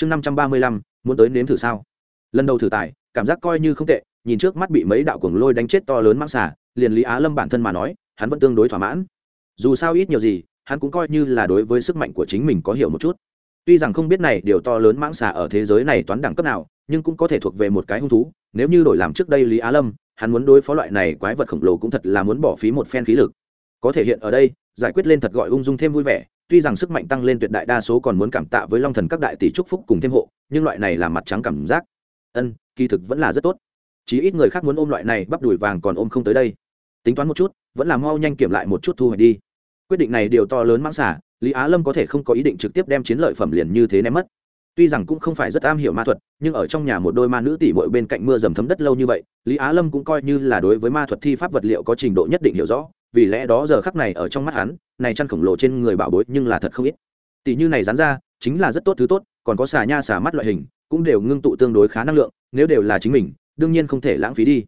chương năm trăm ba mươi lăm, muốn tới nếm thử sao? Lần đầu thử tài cảm giác coi như không tệ, nhìn trước mắt bị mấy đạo cuồng lôi đánh chết to lớn mang xả liền lý á lâm bản thân mà nói, hắn vẫn tương đối thỏa mãn. Dù sao ít nhiều gì, hắn cũng coi như là đối với sức mạnh của chính mình có hiểu một chút. Tuy rằng không biết này điều to lớn mãng xà ở thế giới này toán đẳng cấp nào, nhưng cũng có thể thuộc về một cái hung thú, nếu như đổi làm trước đây lý á lâm, hắn muốn đối phó loại này quái vật khổng lồ cũng thật là muốn bỏ phí một phen khí lực. Có thể hiện ở đây, giải quyết lên thật gọi ung dung thêm vui vẻ tuy rằng sức mạnh tăng lên tuyệt đại đa số còn muốn cảm tạ với long thần các đại tỷ trúc phúc cùng thêm hộ, nhưng loại này là mặt trắng cảm giác. Ân, kỳ thực vẫn là rất tốt. Chí ít người khác muốn ôm loại này bắp đùi vàng còn ôm không tới đây. Tính toán một chút, vẫn là mau nhanh kiểm lại một chút thu hoạch đi. Quyết định này điều to lớn mãng xả lý á lâm có thể không có ý định trực tiếp đem chiến lợi phẩm liền như thế ném mất. Tuy rằng cũng không phải rất am hiểu ma thuật, nhưng ở trong nhà một đôi ma nữ tỷ muội bên cạnh mưa dầm thấm đất lâu như vậy, lý á lâm cũng coi như là đối với ma thuật thi pháp vật liệu có trình độ nhất định hiểu rõ vì lẽ đó giờ khắc này ở trong mắt hắn, này chăn khổng lồ trên người bảo bối nhưng là thật không ít. Tỷ như này rán ra, chính là rất tốt thứ tốt, còn có xà nha xà mắt loại hình, cũng đều ngưng tụ tương đối khá năng lượng, nếu đều là chính mình, đương nhiên không thể lãng phí đi.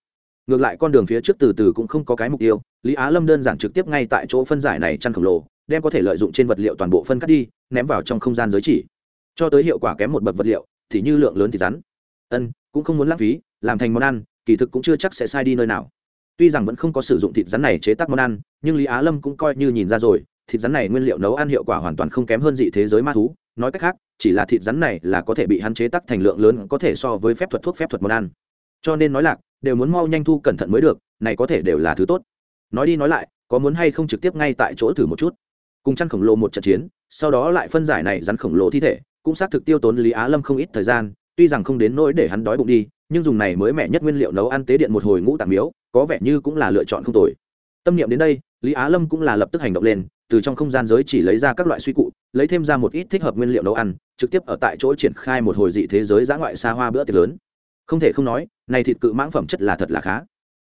Ngược lại con đường phía trước từ từ cũng không có cái mục tiêu, lý á lâm đơn giản trực tiếp ngay tại chỗ phân giải này chăn khổng lồ, đem có thể lợi dụng trên vật liệu toàn bộ phân cắt đi, ném vào trong không gian giới chỉ. Cho tới hiệu quả kém một bậc vật liệu, thì như lượng lớn thì rắn. Ân, cũng không muốn lãng phí, làm thành món ăn, kỳ thực cũng chưa chắc sẽ sai đi nơi nào tuy rằng vẫn không có sử dụng thịt rắn này chế tác món ăn, nhưng lý á lâm cũng coi như nhìn ra rồi, thịt rắn này nguyên liệu nấu ăn hiệu quả hoàn toàn không kém hơn dị thế giới ma thú. Nói cách khác, chỉ là thịt rắn này là có thể bị hắn chế tác thành lượng lớn, có thể so với phép thuật thuốc phép thuật món ăn. Cho nên nói lạc, đều muốn mau nhanh thu cẩn thận mới được, này có thể đều là thứ tốt. Nói đi nói lại, có muốn hay không trực tiếp ngay tại chỗ thử một chút? Cùng chăn khổng lồ một trận chiến, sau đó lại phân giải này rắn khổng lồ thi thể, cũng xác thực tiêu tốn lý á lâm không ít thời gian, tuy rằng không đến nỗi để hắn đói bụng đi nhưng dùng này mới mẻ nhất nguyên liệu nấu ăn tế điện một hồi ngũ tạng miếu, có vẻ như cũng là lựa chọn không tồi. Tâm niệm đến đây, lý á lâm cũng là lập tức hành động lên, từ trong không gian giới chỉ lấy ra các loại suy cụ, lấy thêm ra một ít thích hợp nguyên liệu nấu ăn, trực tiếp ở tại chỗ triển khai một hồi dị thế giới giã ngoại xa hoa bữa tiệc lớn. Không thể không nói, này thịt cự mãng phẩm chất là thật là khá.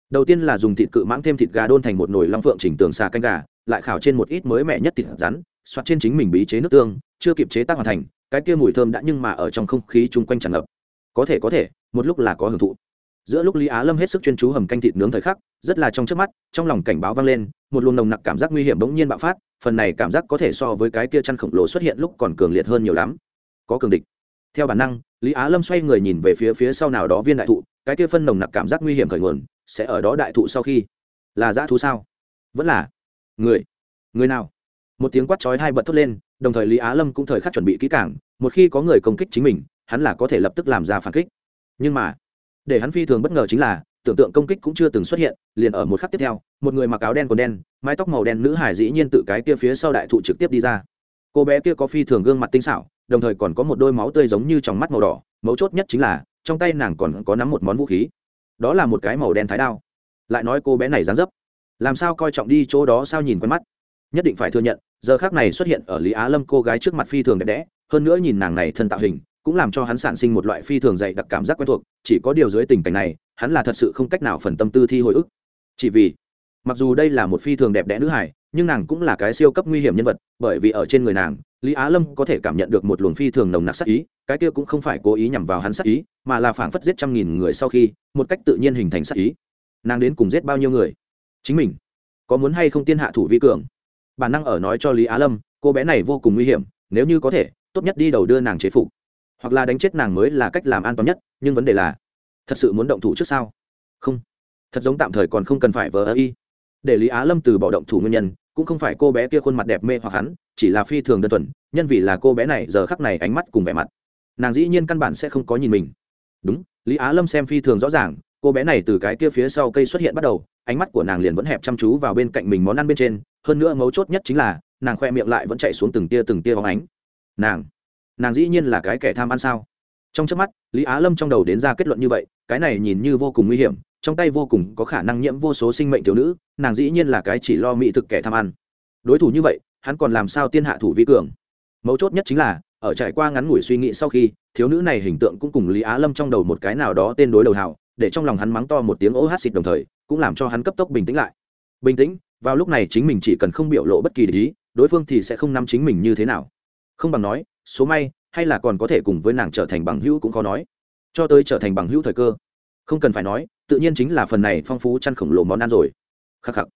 Đầu tiên là dùng thịt cự mãng thêm thịt gà đôn thành một nồi long phượng chỉnh tường xà canh gà, lại khảo trên một ít mới mẻ nhất thịt rắn xoát trên chính mình bí chế nước tương, chưa kịp chế tác hoàn thành, cái kia mùi thơm đã nhưng mà ở trong không khí chung quanh tràn ngập. Có thể có thể một lúc là có hưởng thụ. Giữa lúc lý á lâm hết sức chuyên chú hầm canh thịt nướng thời khắc, rất là trong trước mắt, trong lòng cảnh báo vang lên, một luồng nồng nặc cảm giác nguy hiểm bỗng nhiên bạo phát, phần này cảm giác có thể so với cái kia chăn khổng lồ xuất hiện lúc còn cường liệt hơn nhiều lắm. Có cường địch. Theo bản năng, lý á lâm xoay người nhìn về phía phía sau nào đó viên đại thụ, cái kia phân nồng nặc cảm giác nguy hiểm khởi nguồn, sẽ ở đó đại thụ sau khi. Là dã thú sao? Vẫn là. Người. Người nào? Một tiếng quát chói hai bật thốt lên, đồng thời lý á lâm cũng thời khắc chuẩn bị kỹ cảng một khi có người công kích chính mình, hắn là có thể lập tức làm ra phản kích nhưng mà, để hắn phi thường bất ngờ chính là, tưởng tượng công kích cũng chưa từng xuất hiện, liền ở một khắc tiếp theo, một người mặc áo đen còn đen, mái tóc màu đen nữ hải dĩ nhiên tự cái kia phía sau đại thụ trực tiếp đi ra. Cô bé kia có phi thường gương mặt tinh xảo, đồng thời còn có một đôi máu tươi giống như trong mắt màu đỏ, mấu chốt nhất chính là, trong tay nàng còn có nắm một món vũ khí. Đó là một cái màu đen thái đao. Lại nói cô bé này dán dấp, làm sao coi trọng đi chỗ đó sao nhìn quen mắt. Nhất định phải thừa nhận, giờ khác này xuất hiện ở lý á lâm cô gái trước mặt phi thường đẹp đẽ, hơn nữa nhìn nàng này thân tạo hình cũng làm cho hắn sản sinh một loại phi thường dạy đặc cảm giác quen thuộc, chỉ có điều dưới tình cảnh này, hắn là thật sự không cách nào phần tâm tư thi hồi ức. Chỉ vì, mặc dù đây là một phi thường đẹp đẽ nữ hải nhưng nàng cũng là cái siêu cấp nguy hiểm nhân vật, bởi vì ở trên người nàng, lý á lâm có thể cảm nhận được một luồng phi thường nồng nặc sắc ý, cái kia cũng không phải cố ý nhằm vào hắn sắc ý, mà là phảng phất giết trăm nghìn người sau khi, một cách tự nhiên hình thành sắc ý. Nàng đến cùng giết bao nhiêu người? Chính mình, có muốn hay không tiên hạ thủ vi cường? Bản năng ở nói cho lý á lâm, cô bé này vô cùng nguy hiểm, nếu như có thể, tốt nhất đi đầu đưa nàng chế phục hoặc là đánh chết nàng mới là cách làm an toàn nhất, nhưng vấn đề là, thật sự muốn động thủ trước sao? Không. Thật giống tạm thời còn không cần phải vờ ơ y. Để lý á lâm từ bỏ động thủ nguyên nhân, cũng không phải cô bé kia khuôn mặt đẹp mê hoặc hắn, chỉ là phi thường đơn thuần, nhân vì là cô bé này giờ khắc này ánh mắt cùng vẻ mặt. Nàng dĩ nhiên căn bản sẽ không có nhìn mình. Đúng, lý á lâm xem phi thường rõ ràng, cô bé này từ cái kia phía sau cây xuất hiện bắt đầu, ánh mắt của nàng liền vẫn hẹp chăm chú vào bên cạnh mình món ăn bên trên, hơn nữa mấu chốt nhất chính là, nàng khoe miệng lại vẫn chạy xuống từng tia từng tia hóng ánh. Nàng nàng dĩ nhiên là cái kẻ tham ăn sao? Trong trước mắt, lý á lâm trong đầu đến ra kết luận như vậy, cái này nhìn như vô cùng nguy hiểm, trong tay vô cùng có khả năng nhiễm vô số sinh mệnh thiếu nữ, nàng dĩ nhiên là cái chỉ lo mỹ thực kẻ tham ăn. Đối thủ như vậy, hắn còn làm sao tiên hạ thủ vi cường? Mấu chốt nhất chính là, ở trải qua ngắn ngủi suy nghĩ sau khi, thiếu nữ này hình tượng cũng cùng lý á lâm trong đầu một cái nào đó tên đối đầu hào, để trong lòng hắn mắng to một tiếng ô hát xịt đồng thời, cũng làm cho hắn cấp tốc bình tĩnh lại. Bình tĩnh, vào lúc này chính mình chỉ cần không biểu lộ bất kỳ lý, đối phương thì sẽ không nắm chính mình như thế nào. Không bằng nói số may, hay là còn có thể cùng với nàng trở thành bằng hữu cũng khó nói. Cho tới trở thành bằng hữu thời cơ. Không cần phải nói, tự nhiên chính là phần này phong phú chăn khổng lồ món ăn rồi. Khắc khắc.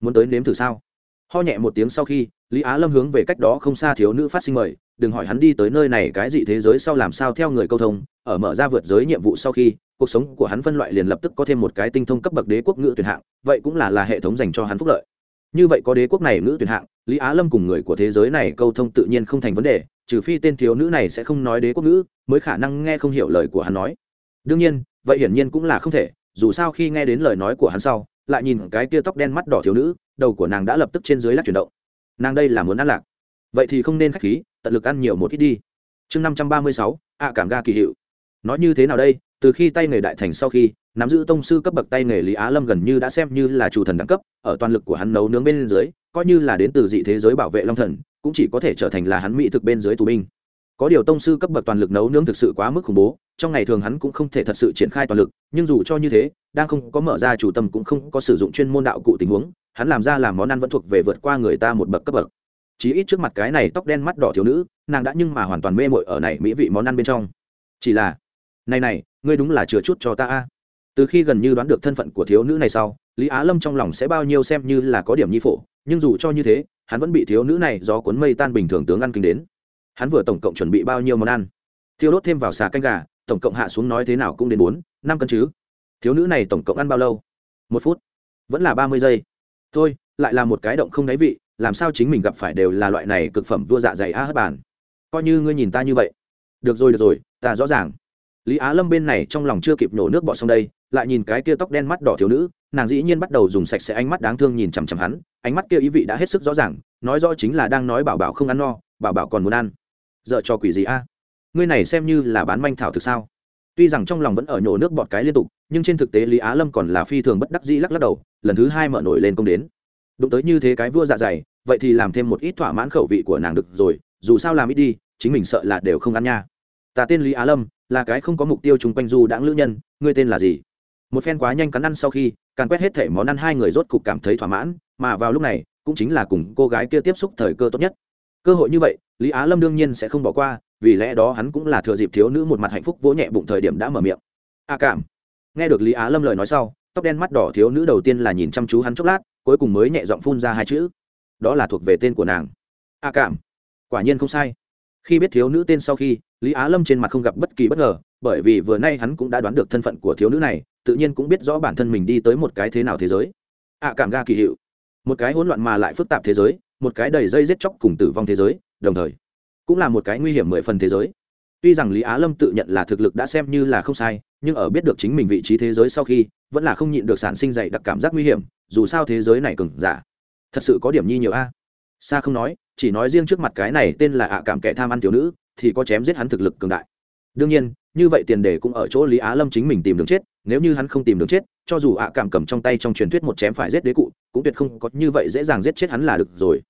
Muốn tới nếm thử sao? Ho nhẹ một tiếng sau khi, lý á lâm hướng về cách đó không xa thiếu nữ phát sinh mời, đừng hỏi hắn đi tới nơi này cái gì thế giới sau làm sao theo người câu thông, ở mở ra vượt giới nhiệm vụ sau khi, cuộc sống của hắn phân loại liền lập tức có thêm một cái tinh thông cấp bậc đế quốc ngữ tuyển hạng, vậy cũng là là hệ thống dành cho hắn phúc lợi. Như vậy có đế quốc này ngữ tuyển hạng, lý á lâm cùng người của thế giới này câu thông tự nhiên không thành vấn đề trừ phi tên thiếu nữ này sẽ không nói đế quốc ngữ, mới khả năng nghe không hiểu lời của hắn nói. Đương nhiên, vậy hiển nhiên cũng là không thể, dù sao khi nghe đến lời nói của hắn sau, lại nhìn cái tia tóc đen mắt đỏ thiếu nữ, đầu của nàng đã lập tức trên dưới lắc chuyển động. Nàng đây là muốn ăn lạc. Vậy thì không nên k h á c h khí, tận lực ăn nhiều một ít đi. Chương năm trăm ba mươi sáu, ạ cảm ga kỳ hiệu. Nói như thế nào đây? Từ khi tay nghề đại thành sau khi, nắm giữ tông sư cấp bậc tay nghề lý á lâm gần như đã xem như là chủ thần đẳng cấp, ở toàn lực của hắn nấu nướng bên dưới, coi như là đến từ dị thế giới bảo vệ long thần cũng chỉ có thể trở thành là hắn mỹ thực bên dưới tù binh. Có điều tông sư cấp bậc toàn lực nấu nướng thực sự quá mức khủng bố, trong ngày thường hắn cũng không thể thật sự triển khai toàn lực, nhưng dù cho như thế, đang không có mở ra chủ tâm cũng không có sử dụng chuyên môn đạo cụ tình huống, hắn làm ra làm món ăn vẫn thuộc về vượt qua người ta một bậc cấp bậc. Chí ít trước mặt cái này tóc đen mắt đỏ thiếu nữ, nàng đã nhưng mà hoàn toàn mê mội ở này mỹ vị món ăn bên trong. Chỉ là, này này, ngươi đúng là chừa chút cho ta a. Từ khi gần như đoán được thân phận của thiếu nữ này sau, lý á lâm trong lòng sẽ bao nhiêu xem như là có điểm nhi phổ, nhưng dù cho như thế hắn vẫn bị thiếu nữ này do cuốn mây tan bình thường tướng ăn kinh đến. Hắn vừa tổng cộng chuẩn bị bao nhiêu món ăn? Thiêu đốt thêm vào xà canh gà, tổng cộng hạ xuống nói thế nào cũng đến bốn, năm cân chứ. Thiếu nữ này tổng cộng ăn bao lâu? Một phút. Vẫn là ba mươi giây. Thôi, lại là một cái động không đáy vị, làm sao chính mình gặp phải đều là loại này cực phẩm vua dạ dày a hất bàn. Coi như ngươi nhìn ta như vậy. Được rồi được rồi, ta rõ ràng. Lý á lâm bên này trong lòng chưa kịp nhổ nước bọt xong đây lại nhìn cái kia tóc đen mắt đỏ thiếu nữ, nàng dĩ nhiên bắt đầu dùng sạch sẽ ánh mắt đáng thương nhìn chằm chằm hắn, ánh mắt kia ý vị đã hết sức rõ ràng, nói rõ chính là đang nói bảo bảo không ăn no, bảo bảo còn muốn ăn. Dợ cho quỷ gì a? Ngươi này xem như là bán manh thảo thực sao? Tuy rằng trong lòng vẫn ở nhổ nước bọt cái liên tục, nhưng trên thực tế lý á lâm còn là phi thường bất đắc dĩ lắc lắc đầu, lần thứ hai mở nổi lên công đến. Đụng tới như thế cái vua dạ dày, vậy thì làm thêm một ít thỏa mãn khẩu vị của nàng được rồi, dù sao làm ít đi, chính mình sợ là đều không ăn nha. Ta tên lý á lâm, là cái không có mục tiêu chung quanh du đãng lữ nhân, ngươi tên là gì? Một phen quá nhanh cắn ăn sau khi càng quét hết thể món ăn, hai người rốt cục cảm thấy thỏa mãn, mà vào lúc này, cũng chính là cùng cô gái kia tiếp xúc thời cơ tốt nhất. Cơ hội như vậy, lý á lâm đương nhiên sẽ không bỏ qua, vì lẽ đó hắn cũng là thừa dịp thiếu nữ một mặt hạnh phúc vỗ nhẹ bụng thời điểm đã mở miệng. A cảm. Nghe được lý á lâm lời nói sau, tóc đen mắt đỏ thiếu nữ đầu tiên là nhìn chăm chú hắn chốc lát, cuối cùng mới nhẹ giọng phun ra hai chữ. Đó là thuộc về tên của nàng. A cảm. Quả nhiên không sai. Khi biết thiếu nữ tên sau khi, lý á lâm trên mặt không gặp bất kỳ bất ngờ, bởi vì vừa nay hắn cũng đã đoán được thân phận của thiếu nữ này tự nhiên cũng biết rõ bản thân mình đi tới một cái thế nào thế giới. A cảm ga kỳ hiệu. Một cái hỗn loạn mà lại phức tạp thế giới, một cái đầy dây giết chóc cùng tử vong thế giới, đồng thời, cũng là một cái nguy hiểm mười phần thế giới. Tuy rằng lý á lâm tự nhận là thực lực đã xem như là không sai, nhưng ở biết được chính mình vị trí thế giới sau khi, vẫn là không nhịn được sản sinh dậy đặc cảm giác nguy hiểm, dù sao thế giới này cừng giả, thật sự có điểm nhi nhiều a. À. xa không nói, chỉ nói riêng trước mặt cái này tên là ạ cảm kẻ tham ăn tiểu nữ, thì có chém giết hắn thực lực cường đại. Đương nhiên như vậy tiền đề cũng ở chỗ lý á lâm chính mình tìm đường chết, nếu như hắn không tìm đường chết, cho dù ạ cảm cầm trong tay trong truyền thuyết một chém phải giết đế cụ, cũng tuyệt không có như vậy dễ dàng giết chết hắn là được rồi.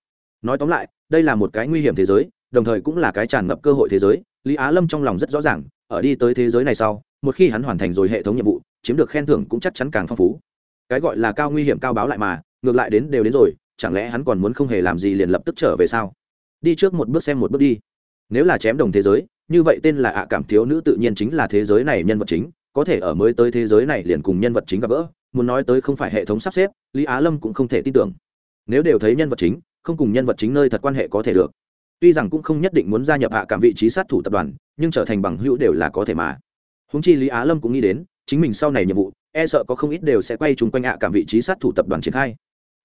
Nói tóm lại, đây là một cái nguy hiểm thế giới, đồng thời cũng là cái tràn ngập cơ hội thế giới, lý á lâm trong lòng rất rõ ràng, ở đi tới thế giới này sau, một khi hắn hoàn thành rồi hệ thống nhiệm vụ, chiếm được khen thưởng cũng chắc chắn càng phong phú. Cái gọi là cao nguy hiểm cao báo lại mà, ngược lại đến đều đến rồi, chẳng lẽ hắn còn muốn không hề làm gì liền lập tức trở về sao? Đi trước một bước xem một bước đi. Nếu là chém đồng thế giới như vậy tên là ạ cảm thiếu nữ tự nhiên chính là thế giới này nhân vật chính, có thể ở mới tới thế giới này liền cùng nhân vật chính gặp gỡ, muốn nói tới không phải hệ thống sắp xếp, lý á lâm cũng không thể tin tưởng. Nếu đều thấy nhân vật chính, không cùng nhân vật chính nơi thật quan hệ có thể được. Tuy rằng cũng không nhất định muốn gia nhập hạ cảm vị trí sát thủ tập đoàn, nhưng trở thành bằng hữu đều là có thể mà. Húng chi lý á lâm cũng nghĩ đến, chính mình sau này nhiệm vụ e sợ có không ít đều sẽ quay chung quanh hạ cảm vị trí sát thủ tập đoàn triển khai.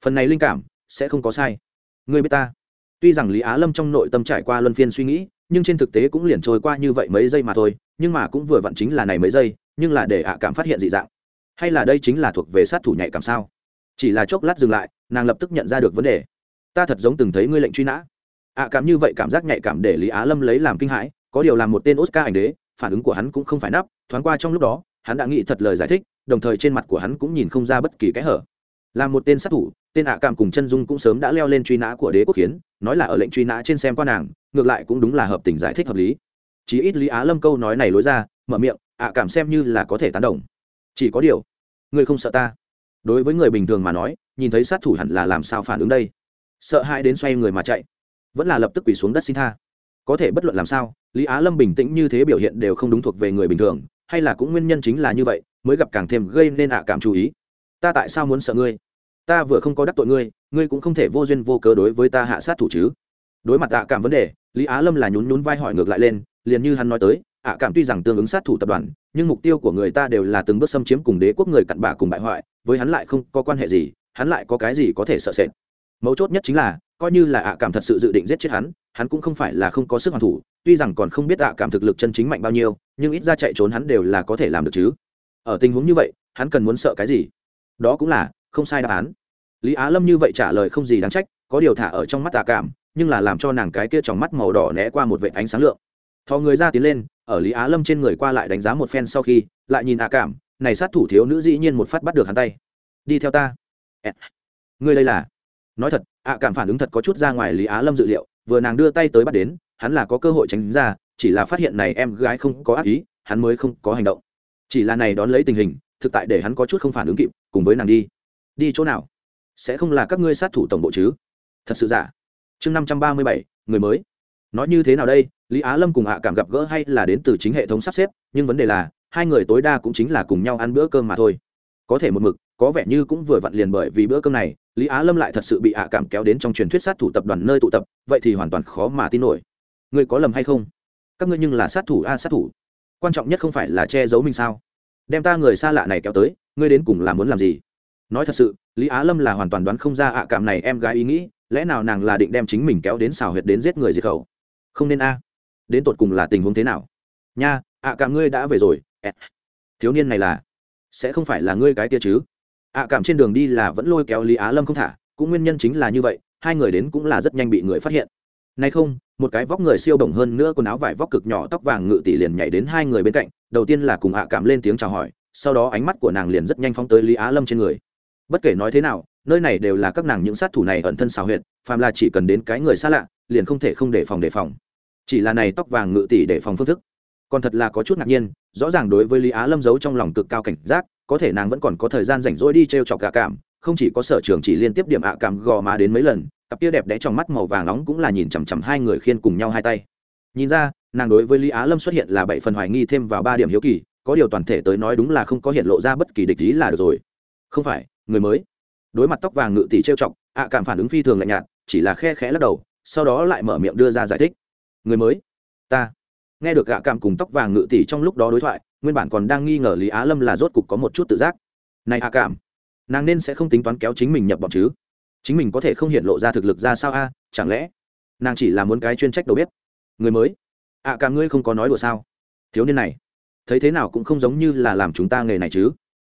Phần này linh cảm sẽ không có sai. Người biết ta. Tuy rằng lý á lâm trong nội tâm trải qua luân phiên suy nghĩ nhưng trên thực tế cũng liền trôi qua như vậy mấy giây mà thôi, nhưng mà cũng vừa vặn chính là này mấy giây, nhưng là để ạ cảm phát hiện dị dạng. Hay là đây chính là thuộc về sát thủ nhạy cảm sao? Chỉ là chốc lát dừng lại, nàng lập tức nhận ra được vấn đề. Ta thật giống từng thấy ngươi lệnh truy nã. Ạ cảm như vậy cảm giác nhạy cảm để lý á lâm lấy làm kinh hãi, có điều làm một tên oscar ảnh đế, phản ứng của hắn cũng không phải nắp, thoáng qua trong lúc đó, hắn đã nghĩ thật lời giải thích, đồng thời trên mặt của hắn cũng nhìn không ra bất kỳ cái hở. Là một tên sát thủ, tên ạ cảm cùng chân dung cũng sớm đã leo lên truy nã của đế quốc hiến nói là ở lệnh truy nã trên xem qua nàng, ngược lại cũng đúng là hợp tình giải thích hợp lý. Chí ít lý á lâm câu nói này lối ra, mở miệng, ạ cảm xem như là có thể tán đồng. Chỉ có điều ngươi không sợ ta. Đối với người bình thường mà nói, nhìn thấy sát thủ hẳn là làm sao phản ứng đây? Sợ hãi đến xoay người mà chạy. Vẫn là lập tức quỳ xuống đất xin tha. Có thể bất luận làm sao, lý á lâm bình tĩnh như thế biểu hiện đều không đúng thuộc về người bình thường, hay là cũng nguyên nhân chính là như vậy, mới gặp càng thêm gây nên ạ cảm chú ý. Ta tại sao muốn sợ ngươi? Ta vừa không có đắc tội ngươi ngươi cũng không thể vô duyên vô cớ đối với ta hạ sát thủ chứ. Đối mặt ạ cảm vấn đề, lý á lâm là nhún nhún vai hỏi ngược lại lên, liền như hắn nói tới, ạ cảm tuy rằng tương ứng sát thủ tập đoàn, nhưng mục tiêu của người ta đều là từng bước xâm chiếm cùng đế quốc người cặn bạ cùng bại hoại, với hắn lại không có quan hệ gì, hắn lại có cái gì có thể sợ sệt. Mấu chốt nhất chính là, coi như là ạ cảm thật sự dự định giết chết hắn hắn cũng không phải là không có sức hoàn thủ, tuy rằng còn không biết ạ cảm thực lực chân chính mạnh bao nhiêu, nhưng ít ra chạy trốn hắn đều là có thể làm được chứ. Ở tình huống như vậy, hắn cần muốn sợ cái gì? Đó cũng là không sai đáp án lý á lâm như vậy trả lời không gì đáng trách, có điều thả ở trong mắt tạ cảm, nhưng là làm cho nàng cái kia trong mắt màu đỏ né qua một vệ ánh sáng lượng. Thò người ra tiến lên, ở lý á lâm trên người qua lại đánh giá một phen sau khi, lại nhìn ạ cảm, này sát thủ thiếu nữ dĩ nhiên một phát bắt được hắn tay. Đi theo ta. Ngươi đây là? Nói thật, ạ cảm phản ứng thật có chút ra ngoài lý á lâm dự liệu, vừa nàng đưa tay tới bắt đến, hắn là có cơ hội tránh ra, chỉ là phát hiện này em gái không có ác ý, hắn mới không có hành động. Chỉ là này đón lấy tình hình, thực tại để hắn có chút không phản ứng kịp, cùng với nàng đi. Đi chỗ nào? Sẽ không là các ngươi sát thủ tổng bộ chứ? Thật sự giả. Chương năm trăm ba mươi bảy, người mới. Nói như thế nào đây? Lý á lâm cùng ạ cảm gặp gỡ hay là đến từ chính hệ thống sắp xếp? Nhưng vấn đề là, hai người tối đa cũng chính là cùng nhau ăn bữa cơm mà thôi. Có thể một mực, có vẻ như cũng vừa vặn liền bởi vì bữa cơm này, lý á lâm lại thật sự bị ạ cảm kéo đến trong truyền thuyết sát thủ tập đoàn nơi tụ tập, vậy thì hoàn toàn khó mà tin nổi. Ngươi có lầm hay không? Các ngươi nhưng là sát thủ a, sát thủ. Quan trọng nhất không phải là che giấu mình sao? Đem ta người xa lạ này kéo tới, ngươi đến cùng là muốn làm gì? Nói thật sự, lý á lâm là hoàn toàn đoán không ra ạ cảm này em gái ý nghĩ, lẽ nào nàng là định đem chính mình kéo đến xào huyệt đến giết người diệt khẩu? Không nên a. Đến tột cùng là tình huống thế nào? Nha, ạ cảm ngươi đã về rồi thiếu niên này là, sẽ không phải là ngươi cái kia chứ? Ạ cảm trên đường đi là vẫn lôi kéo lý á lâm không thả, cũng nguyên nhân chính là như vậy, hai người đến cũng là rất nhanh bị người phát hiện. Nay không, một cái vóc người siêu bổng hơn nữa quần áo vải vóc cực nhỏ, tóc vàng ngự tỷ liền nhảy đến hai người bên cạnh, đầu tiên là cùng ạ cảm lên tiếng chào hỏi, sau đó ánh mắt của nàng liền rất nhanh phóng tới lý á lâm trên người bất kể nói thế nào, nơi này đều là các nàng những sát thủ này ẩn thân xào huyệt, phàm là chỉ cần đến cái người xa lạ, liền không thể không đề phòng đề phòng. Chỉ là này tóc vàng ngự tỷ đề phòng phương thức. Còn thật là có chút ngạc nhiên, rõ ràng đối với lý á lâm giấu trong lòng cực cao cảnh giác, có thể nàng vẫn còn có thời gian rảnh rỗi đi t r e o chọc gà cảm, không chỉ có sở trường chỉ liên tiếp điểm ạ cảm gò má đến mấy lần, cặp kia đẹp đẽ trong mắt màu vàng nóng cũng là nhìn chằm chằm hai người khiên cùng nhau hai tay. Nhìn ra, nàng đối với lý á lâm xuất hiện là bảy phần hoài nghi thêm vào ba điểm hiếu kỳ, có điều toàn thể tới nói đúng là không có hiện lộ ra bất kỳ địch ý là được rồi. Không phải người mới. Đối mặt tóc vàng ngự tỷ trêu chọc, ạ cảm phản ứng phi thường lạnh nhạt, chỉ là khe khẽ lắc đầu, sau đó lại mở miệng đưa ra giải thích. Người mới? Ta. Nghe được gạ cảm cùng tóc vàng ngự tỷ trong lúc đó đối thoại, nguyên bản còn đang nghi ngờ lý á lâm là rốt cục có một chút tự giác. Này ạ cảm, nàng nên sẽ không tính toán kéo chính mình nhập bọn chứ? Chính mình có thể không hiện lộ ra thực lực ra sao a? Chẳng lẽ nàng chỉ là muốn cái chuyên trách đầu bếp? Người mới? Ạ cảm ngươi không có nói đùa sao? Thiếu niên này, thấy thế nào cũng không giống như là làm chúng ta nghề này chứ?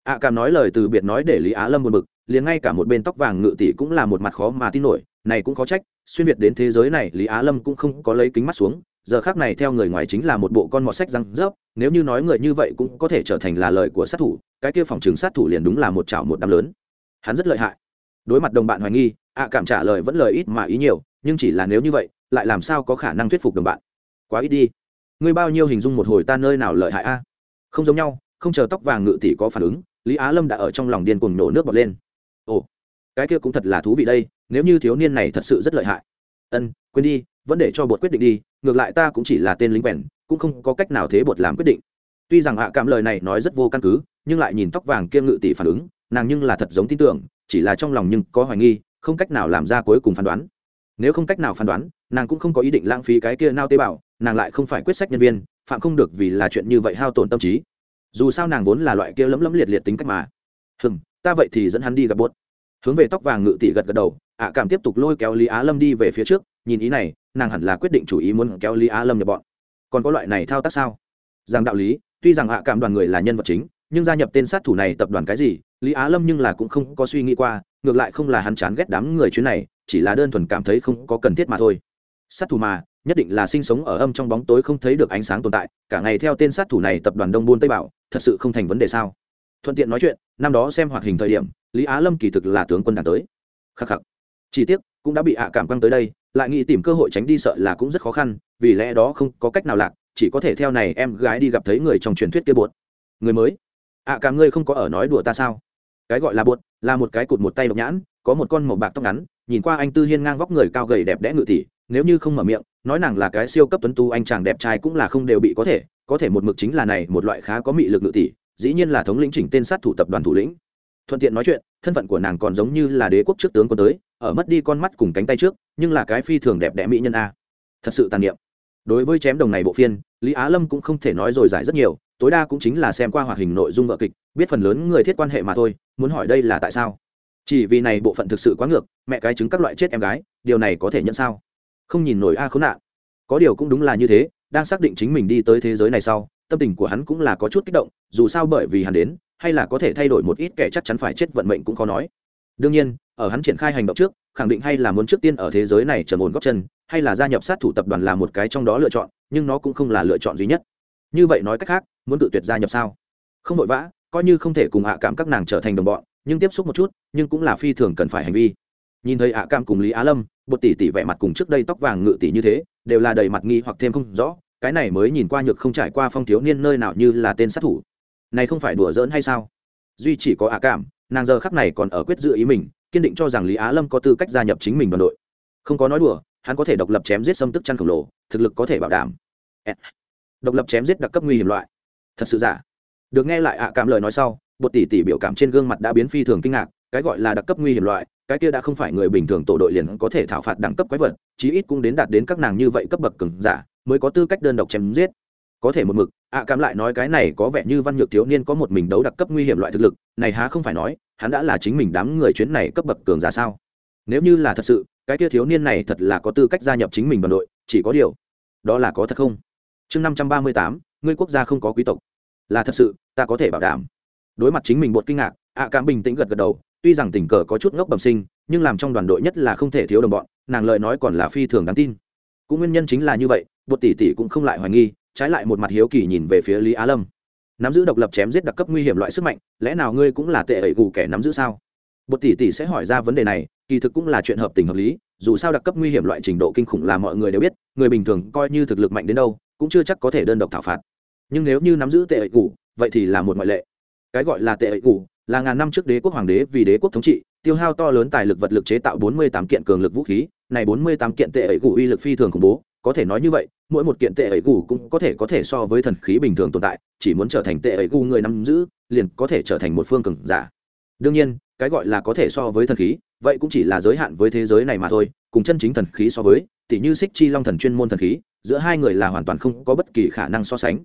Ạ cảm nói lời từ biệt nói để lý á lâm buồn bực, liền ngay cả một bên tóc vàng ngự tỷ cũng là một mặt khó mà tin nổi, này cũng khó trách, xuyên việt đến thế giới này lý á lâm cũng không có lấy kính mắt xuống, giờ khác này theo người ngoài chính là một bộ con mọt sách răng rớp, nếu như nói người như vậy cũng có thể trở thành là lời của sát thủ, cái kia phòng trường sát thủ liền đúng là một chảo một đám lớn. Hắn rất lợi hại. Đối mặt đồng bạn hoài nghi, ạ cảm trả lời vẫn lời ít mà ý nhiều, nhưng chỉ là nếu như vậy, lại làm sao có khả năng thuyết phục đồng bạn? Quá ít đi. Ngươi bao nhiêu hình dung một hồi ta nơi nào lợi hại a? Không giống nhau, không chờ tóc vàng ngự tỷ có phản ứng lý á lâm đã ở trong lòng điên cuồng nổ nước bọt lên. Ồ, cái kia cũng thật là thú vị đây, nếu như thiếu niên này thật sự rất lợi hại. Ân, quên đi, vẫn để cho bột quyết định đi, ngược lại ta cũng chỉ là tên lính quèn, cũng không có cách nào thế bột làm quyết định. Tuy rằng hạ cảm lời này nói rất vô căn cứ, nhưng lại nhìn tóc vàng kia ngự tỷ phản ứng, nàng nhưng là thật giống tin tưởng, chỉ là trong lòng nhưng có hoài nghi, không cách nào làm ra cuối cùng phán đoán. Nếu không cách nào phán đoán, nàng cũng không có ý định lãng phí cái kia nao tế bào, nàng lại không phải quyết sách nhân viên, phạm không được vì là chuyện như vậy hao tổn tâm trí dù sao nàng vốn là loại kia lấm lấm liệt liệt tính cách mà. Hừng ta vậy thì dẫn hắn đi gặp bốt hướng về tóc vàng ngự tỷ gật gật đầu, ạ cảm tiếp tục lôi kéo lý á lâm đi về phía trước, nhìn ý này, nàng hẳn là quyết định chủ ý muốn kéo lý á lâm nhập bọn. Còn có loại này thao tác sao? Rằng đạo lý, tuy rằng ạ cảm đoàn người là nhân vật chính, nhưng gia nhập tên sát thủ này tập đoàn cái gì, lý á lâm nhưng là cũng không có suy nghĩ qua, ngược lại không là hắn chán ghét đám người chuyến này, chỉ là đơn thuần cảm thấy không có cần thiết mà thôi. Sát thủ mà, nhất định là sinh sống ở âm trong bóng tối không thấy được ánh sáng tồn tại, cả ngày theo tên sát thủ này tập đoàn đông buôn tây bảo thật sự không thành vấn đề sao? Thuận tiện nói chuyện, năm đó xem hoạt hình thời điểm, lý á lâm kỳ thực là tướng quân đàn tới. Khắc khắc. Chỉ tiếc, cũng đã bị ạ cảm quăng tới đây, lại nghĩ tìm cơ hội tránh đi sợ là cũng rất khó khăn, vì lẽ đó không có cách nào lạc, chỉ có thể theo này em gái đi gặp thấy người trong truyền thuyết kia buột. Người mới? Ạ cảm ngươi không có ở nói đùa ta sao? Cái gọi là buột, là một cái cụt một tay độc nhãn, có một con màu bạc tóc ngắn, nhìn qua anh tư hiên ngang vóc người cao gầy đẹp đẽ ngự tỷ, nếu như không mở miệng, nói nàng là cái siêu cấp tuấn tu anh chàng đẹp trai cũng là không đều bị có thể có thể một mực chính là này một loại khá có mị lực ngự tỷ, dĩ nhiên là thống lĩnh chỉnh tên sát thủ tập đoàn thủ lĩnh. Thuận tiện nói chuyện, thân phận của nàng còn giống như là đế quốc trước tướng quân tới, ở mất đi con mắt cùng cánh tay trước, nhưng là cái phi thường đẹp đẽ mỹ nhân a. Thật sự tàn niệm. Đối với chém đồng này bộ phiên, lý á lâm cũng không thể nói rồi giải rất nhiều, tối đa cũng chính là xem qua hoạt hình nội dung vợ kịch, biết phần lớn người thiết quan hệ mà thôi, muốn hỏi đây là tại sao? Chỉ vì này bộ phận thực sự quá ngược, mẹ cái chứng các loại chết em gái, điều này có thể nhận sao? Không nhìn nổi a khốn nạn. Có điều cũng đúng là như thế đang xác định chính mình đi tới thế giới này sau, tâm tình của hắn cũng là có chút kích động, dù sao bởi vì hắn đến, hay là có thể thay đổi một ít kẻ chắc chắn phải chết vận mệnh cũng khó nói. Đương nhiên, ở hắn triển khai hành động trước, khẳng định hay là muốn trước tiên ở thế giới này trầm ổn góp chân, hay là gia nhập sát thủ tập đoàn là một cái trong đó lựa chọn, nhưng nó cũng không là lựa chọn duy nhất. Như vậy nói cách khác, muốn tự tuyệt gia nhập sao? Không vội vã, coi như không thể cùng hạ cảm các nàng trở thành đồng bọn, nhưng tiếp xúc một chút, nhưng cũng là phi thường cần phải hành vi. Nhìn thấy hạ cảm cùng lý á lâm một tỷ tỷ vẻ mặt cùng trước đây tóc vàng ngự tỷ như thế, đều là đầy mặt nghi hoặc thêm không rõ cái này mới nhìn qua nhược không trải qua phong thiếu niên nơi nào như là tên sát thủ. Này không phải đùa giỡn hay sao? Duy chỉ có hạ cảm, nàng giờ khắc này còn ở quyết dự ý mình, kiên định cho rằng lý á lâm có tư cách gia nhập chính mình đoàn đội. Không có nói đùa, hắn có thể độc lập chém giết xâm tức chăn khổng lồ, thực lực có thể bảo đảm. Độc lập chém giết đặc cấp nguy hiểm loại. Thật sự giả. Được nghe lại ạ cảm lời nói sau, bột tỷ tỷ biểu cảm trên gương mặt đã biến phi thường kinh ngạc, cái gọi là đặc cấp nguy hiểm loại, cái kia đã không phải người bình thường tổ đội liền có thể thảo phạt đẳng cấp quái vật, chí ít cũng đến đạt đến các nàng như vậy cấp bậc cường giả mới có tư cách đơn độc chém giết. Có thể một mực, ạ cảm lại nói cái này có vẻ như văn nhược thiếu niên có một mình đấu đặc cấp nguy hiểm loại thực lực, này há không phải nói, hắn đã là chính mình đám người chuyến này cấp bậc cường giả sao? Nếu như là thật sự, cái kia thiếu niên này thật là có tư cách gia nhập chính mình đoàn đội, chỉ có điều, đó là có thật không? Chương năm trăm ba mươi tám, ngươi quốc gia không có quý tộc. Là thật sự, ta có thể bảo đảm. Đối mặt chính mình bột kinh ngạc, ạ cảm bình tĩnh gật gật đầu, tuy rằng tình cờ có chút ngốc bẩm sinh, nhưng làm trong đoàn đội nhất là không thể thiếu đồng bọn, nàng lời nói còn là phi thường đáng tin cũng nguyên nhân chính là như vậy, bột tỷ tỷ cũng không lại hoài nghi, trái lại một mặt hiếu kỳ nhìn về phía lý á lâm. Nắm giữ độc lập chém giết đặc cấp nguy hiểm loại sức mạnh, lẽ nào ngươi cũng là tệ ẩy gù kẻ nắm giữ sao? Bột tỷ tỷ sẽ hỏi ra vấn đề này, kỳ thực cũng là chuyện hợp tình hợp lý, dù sao đặc cấp nguy hiểm loại trình độ kinh khủng là mọi người đều biết, người bình thường coi như thực lực mạnh đến đâu, cũng chưa chắc có thể đơn độc thảo phạt. Nhưng nếu như nắm giữ tệ ẩy gù, vậy thì là một ngoại lệ. Cái gọi là tệ ẩy gù, là ngàn năm trước đế quốc hoàng đế vì đế quốc thống trị, tiêu hao to lớn tài lực vật lực chế tạo bốn mươi tám kiện cường lực vũ khí này bốn mươi tám kiện tệ ấy gù uy lực phi thường khủng bố, có thể nói như vậy, mỗi một kiện tệ ấy gù cũng có thể có thể so với thần khí bình thường tồn tại, chỉ muốn trở thành tệ ấy gù người nắm giữ, liền có thể trở thành một phương cường giả. Đương nhiên, cái gọi là có thể so với thần khí, vậy cũng chỉ là giới hạn với thế giới này mà thôi, cùng chân chính thần khí so với tỷ như xích chi long thần chuyên môn thần khí, giữa hai người là hoàn toàn không có bất kỳ khả năng so sánh.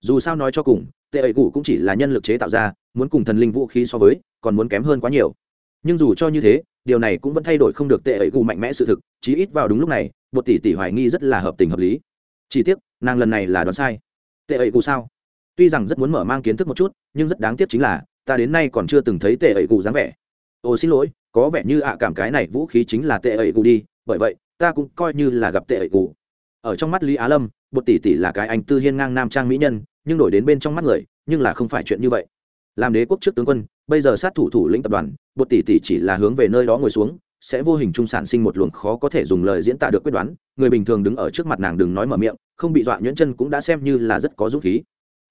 Dù sao nói cho cùng, tệ ấy gù cũng chỉ là nhân lực chế tạo ra, muốn cùng thần linh vũ khí so với, còn muốn kém hơn quá nhiều. Nhưng dù cho như thế điều này cũng vẫn thay đổi không được tệ ấy gù mạnh mẽ sự thực, chí ít vào đúng lúc này, một tỷ tỷ hoài nghi rất là hợp tình hợp lý. Chỉ tiếc, nàng lần này là đoán sai. Tệ ấy gù sao? Tuy rằng rất muốn mở mang kiến thức một chút, nhưng rất đáng tiếc chính là, ta đến nay còn chưa từng thấy tệ ấy gù dáng vẻ. Ồ, xin lỗi, có vẻ như ạ cảm cái này vũ khí chính là tệ ấy gù đi, bởi vậy, ta cũng coi như là gặp tệ ấy gù. Ở trong mắt lý á lâm bột tỷ tỷ là cái anh tư hiên ngang nam trang mỹ nhân, nhưng đổi đến bên trong mắt người, nhưng là không phải chuyện như vậy. Làm đế quốc trước tướng quân bây giờ sát thủ thủ lĩnh tập đoàn bột tỷ tỷ chỉ là hướng về nơi đó ngồi xuống sẽ vô hình trung sản sinh một luồng khó có thể dùng lời diễn tả được quyết đoán. Người bình thường đứng ở trước mặt nàng đừng nói mở miệng không bị dọa nhuyễn chân cũng đã xem như là rất có dũng khí.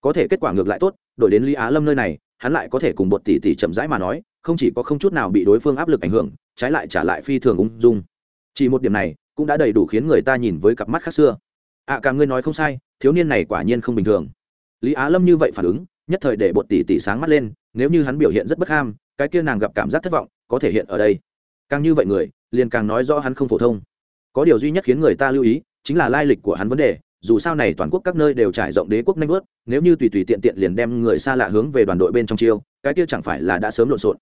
Có thể kết quả ngược lại tốt đổi đến lý á lâm nơi này hắn lại có thể cùng bột tỷ tỷ chậm rãi mà nói không chỉ có không chút nào bị đối phương áp lực ảnh hưởng trái lại trả lại phi thường ung dung. Chỉ một điểm này cũng đã đầy đủ khiến người ta nhìn với cặp mắt khác xưa. Ạ à, cả ngươi nói không sai thiếu niên này quả nhiên không bình thường. Lý á lâm như vậy phản ứng nhất thời để bột tỷ tỷ sáng mắt lên, nếu như hắn biểu hiện rất bất ham, cái kia nàng gặp cảm giác thất vọng, có thể hiện ở đây. Càng như vậy người, liền càng nói rõ hắn không phổ thông. Có điều duy nhất khiến người ta lưu ý, chính là lai lịch của hắn vấn đề, dù sao này toàn quốc các nơi đều trải rộng đế quốc nanh vớt, nếu như tùy tùy tiện tiện liền đem người xa lạ hướng về đoàn đội bên trong chiêu, cái kia chẳng phải là đã sớm lộn xộn.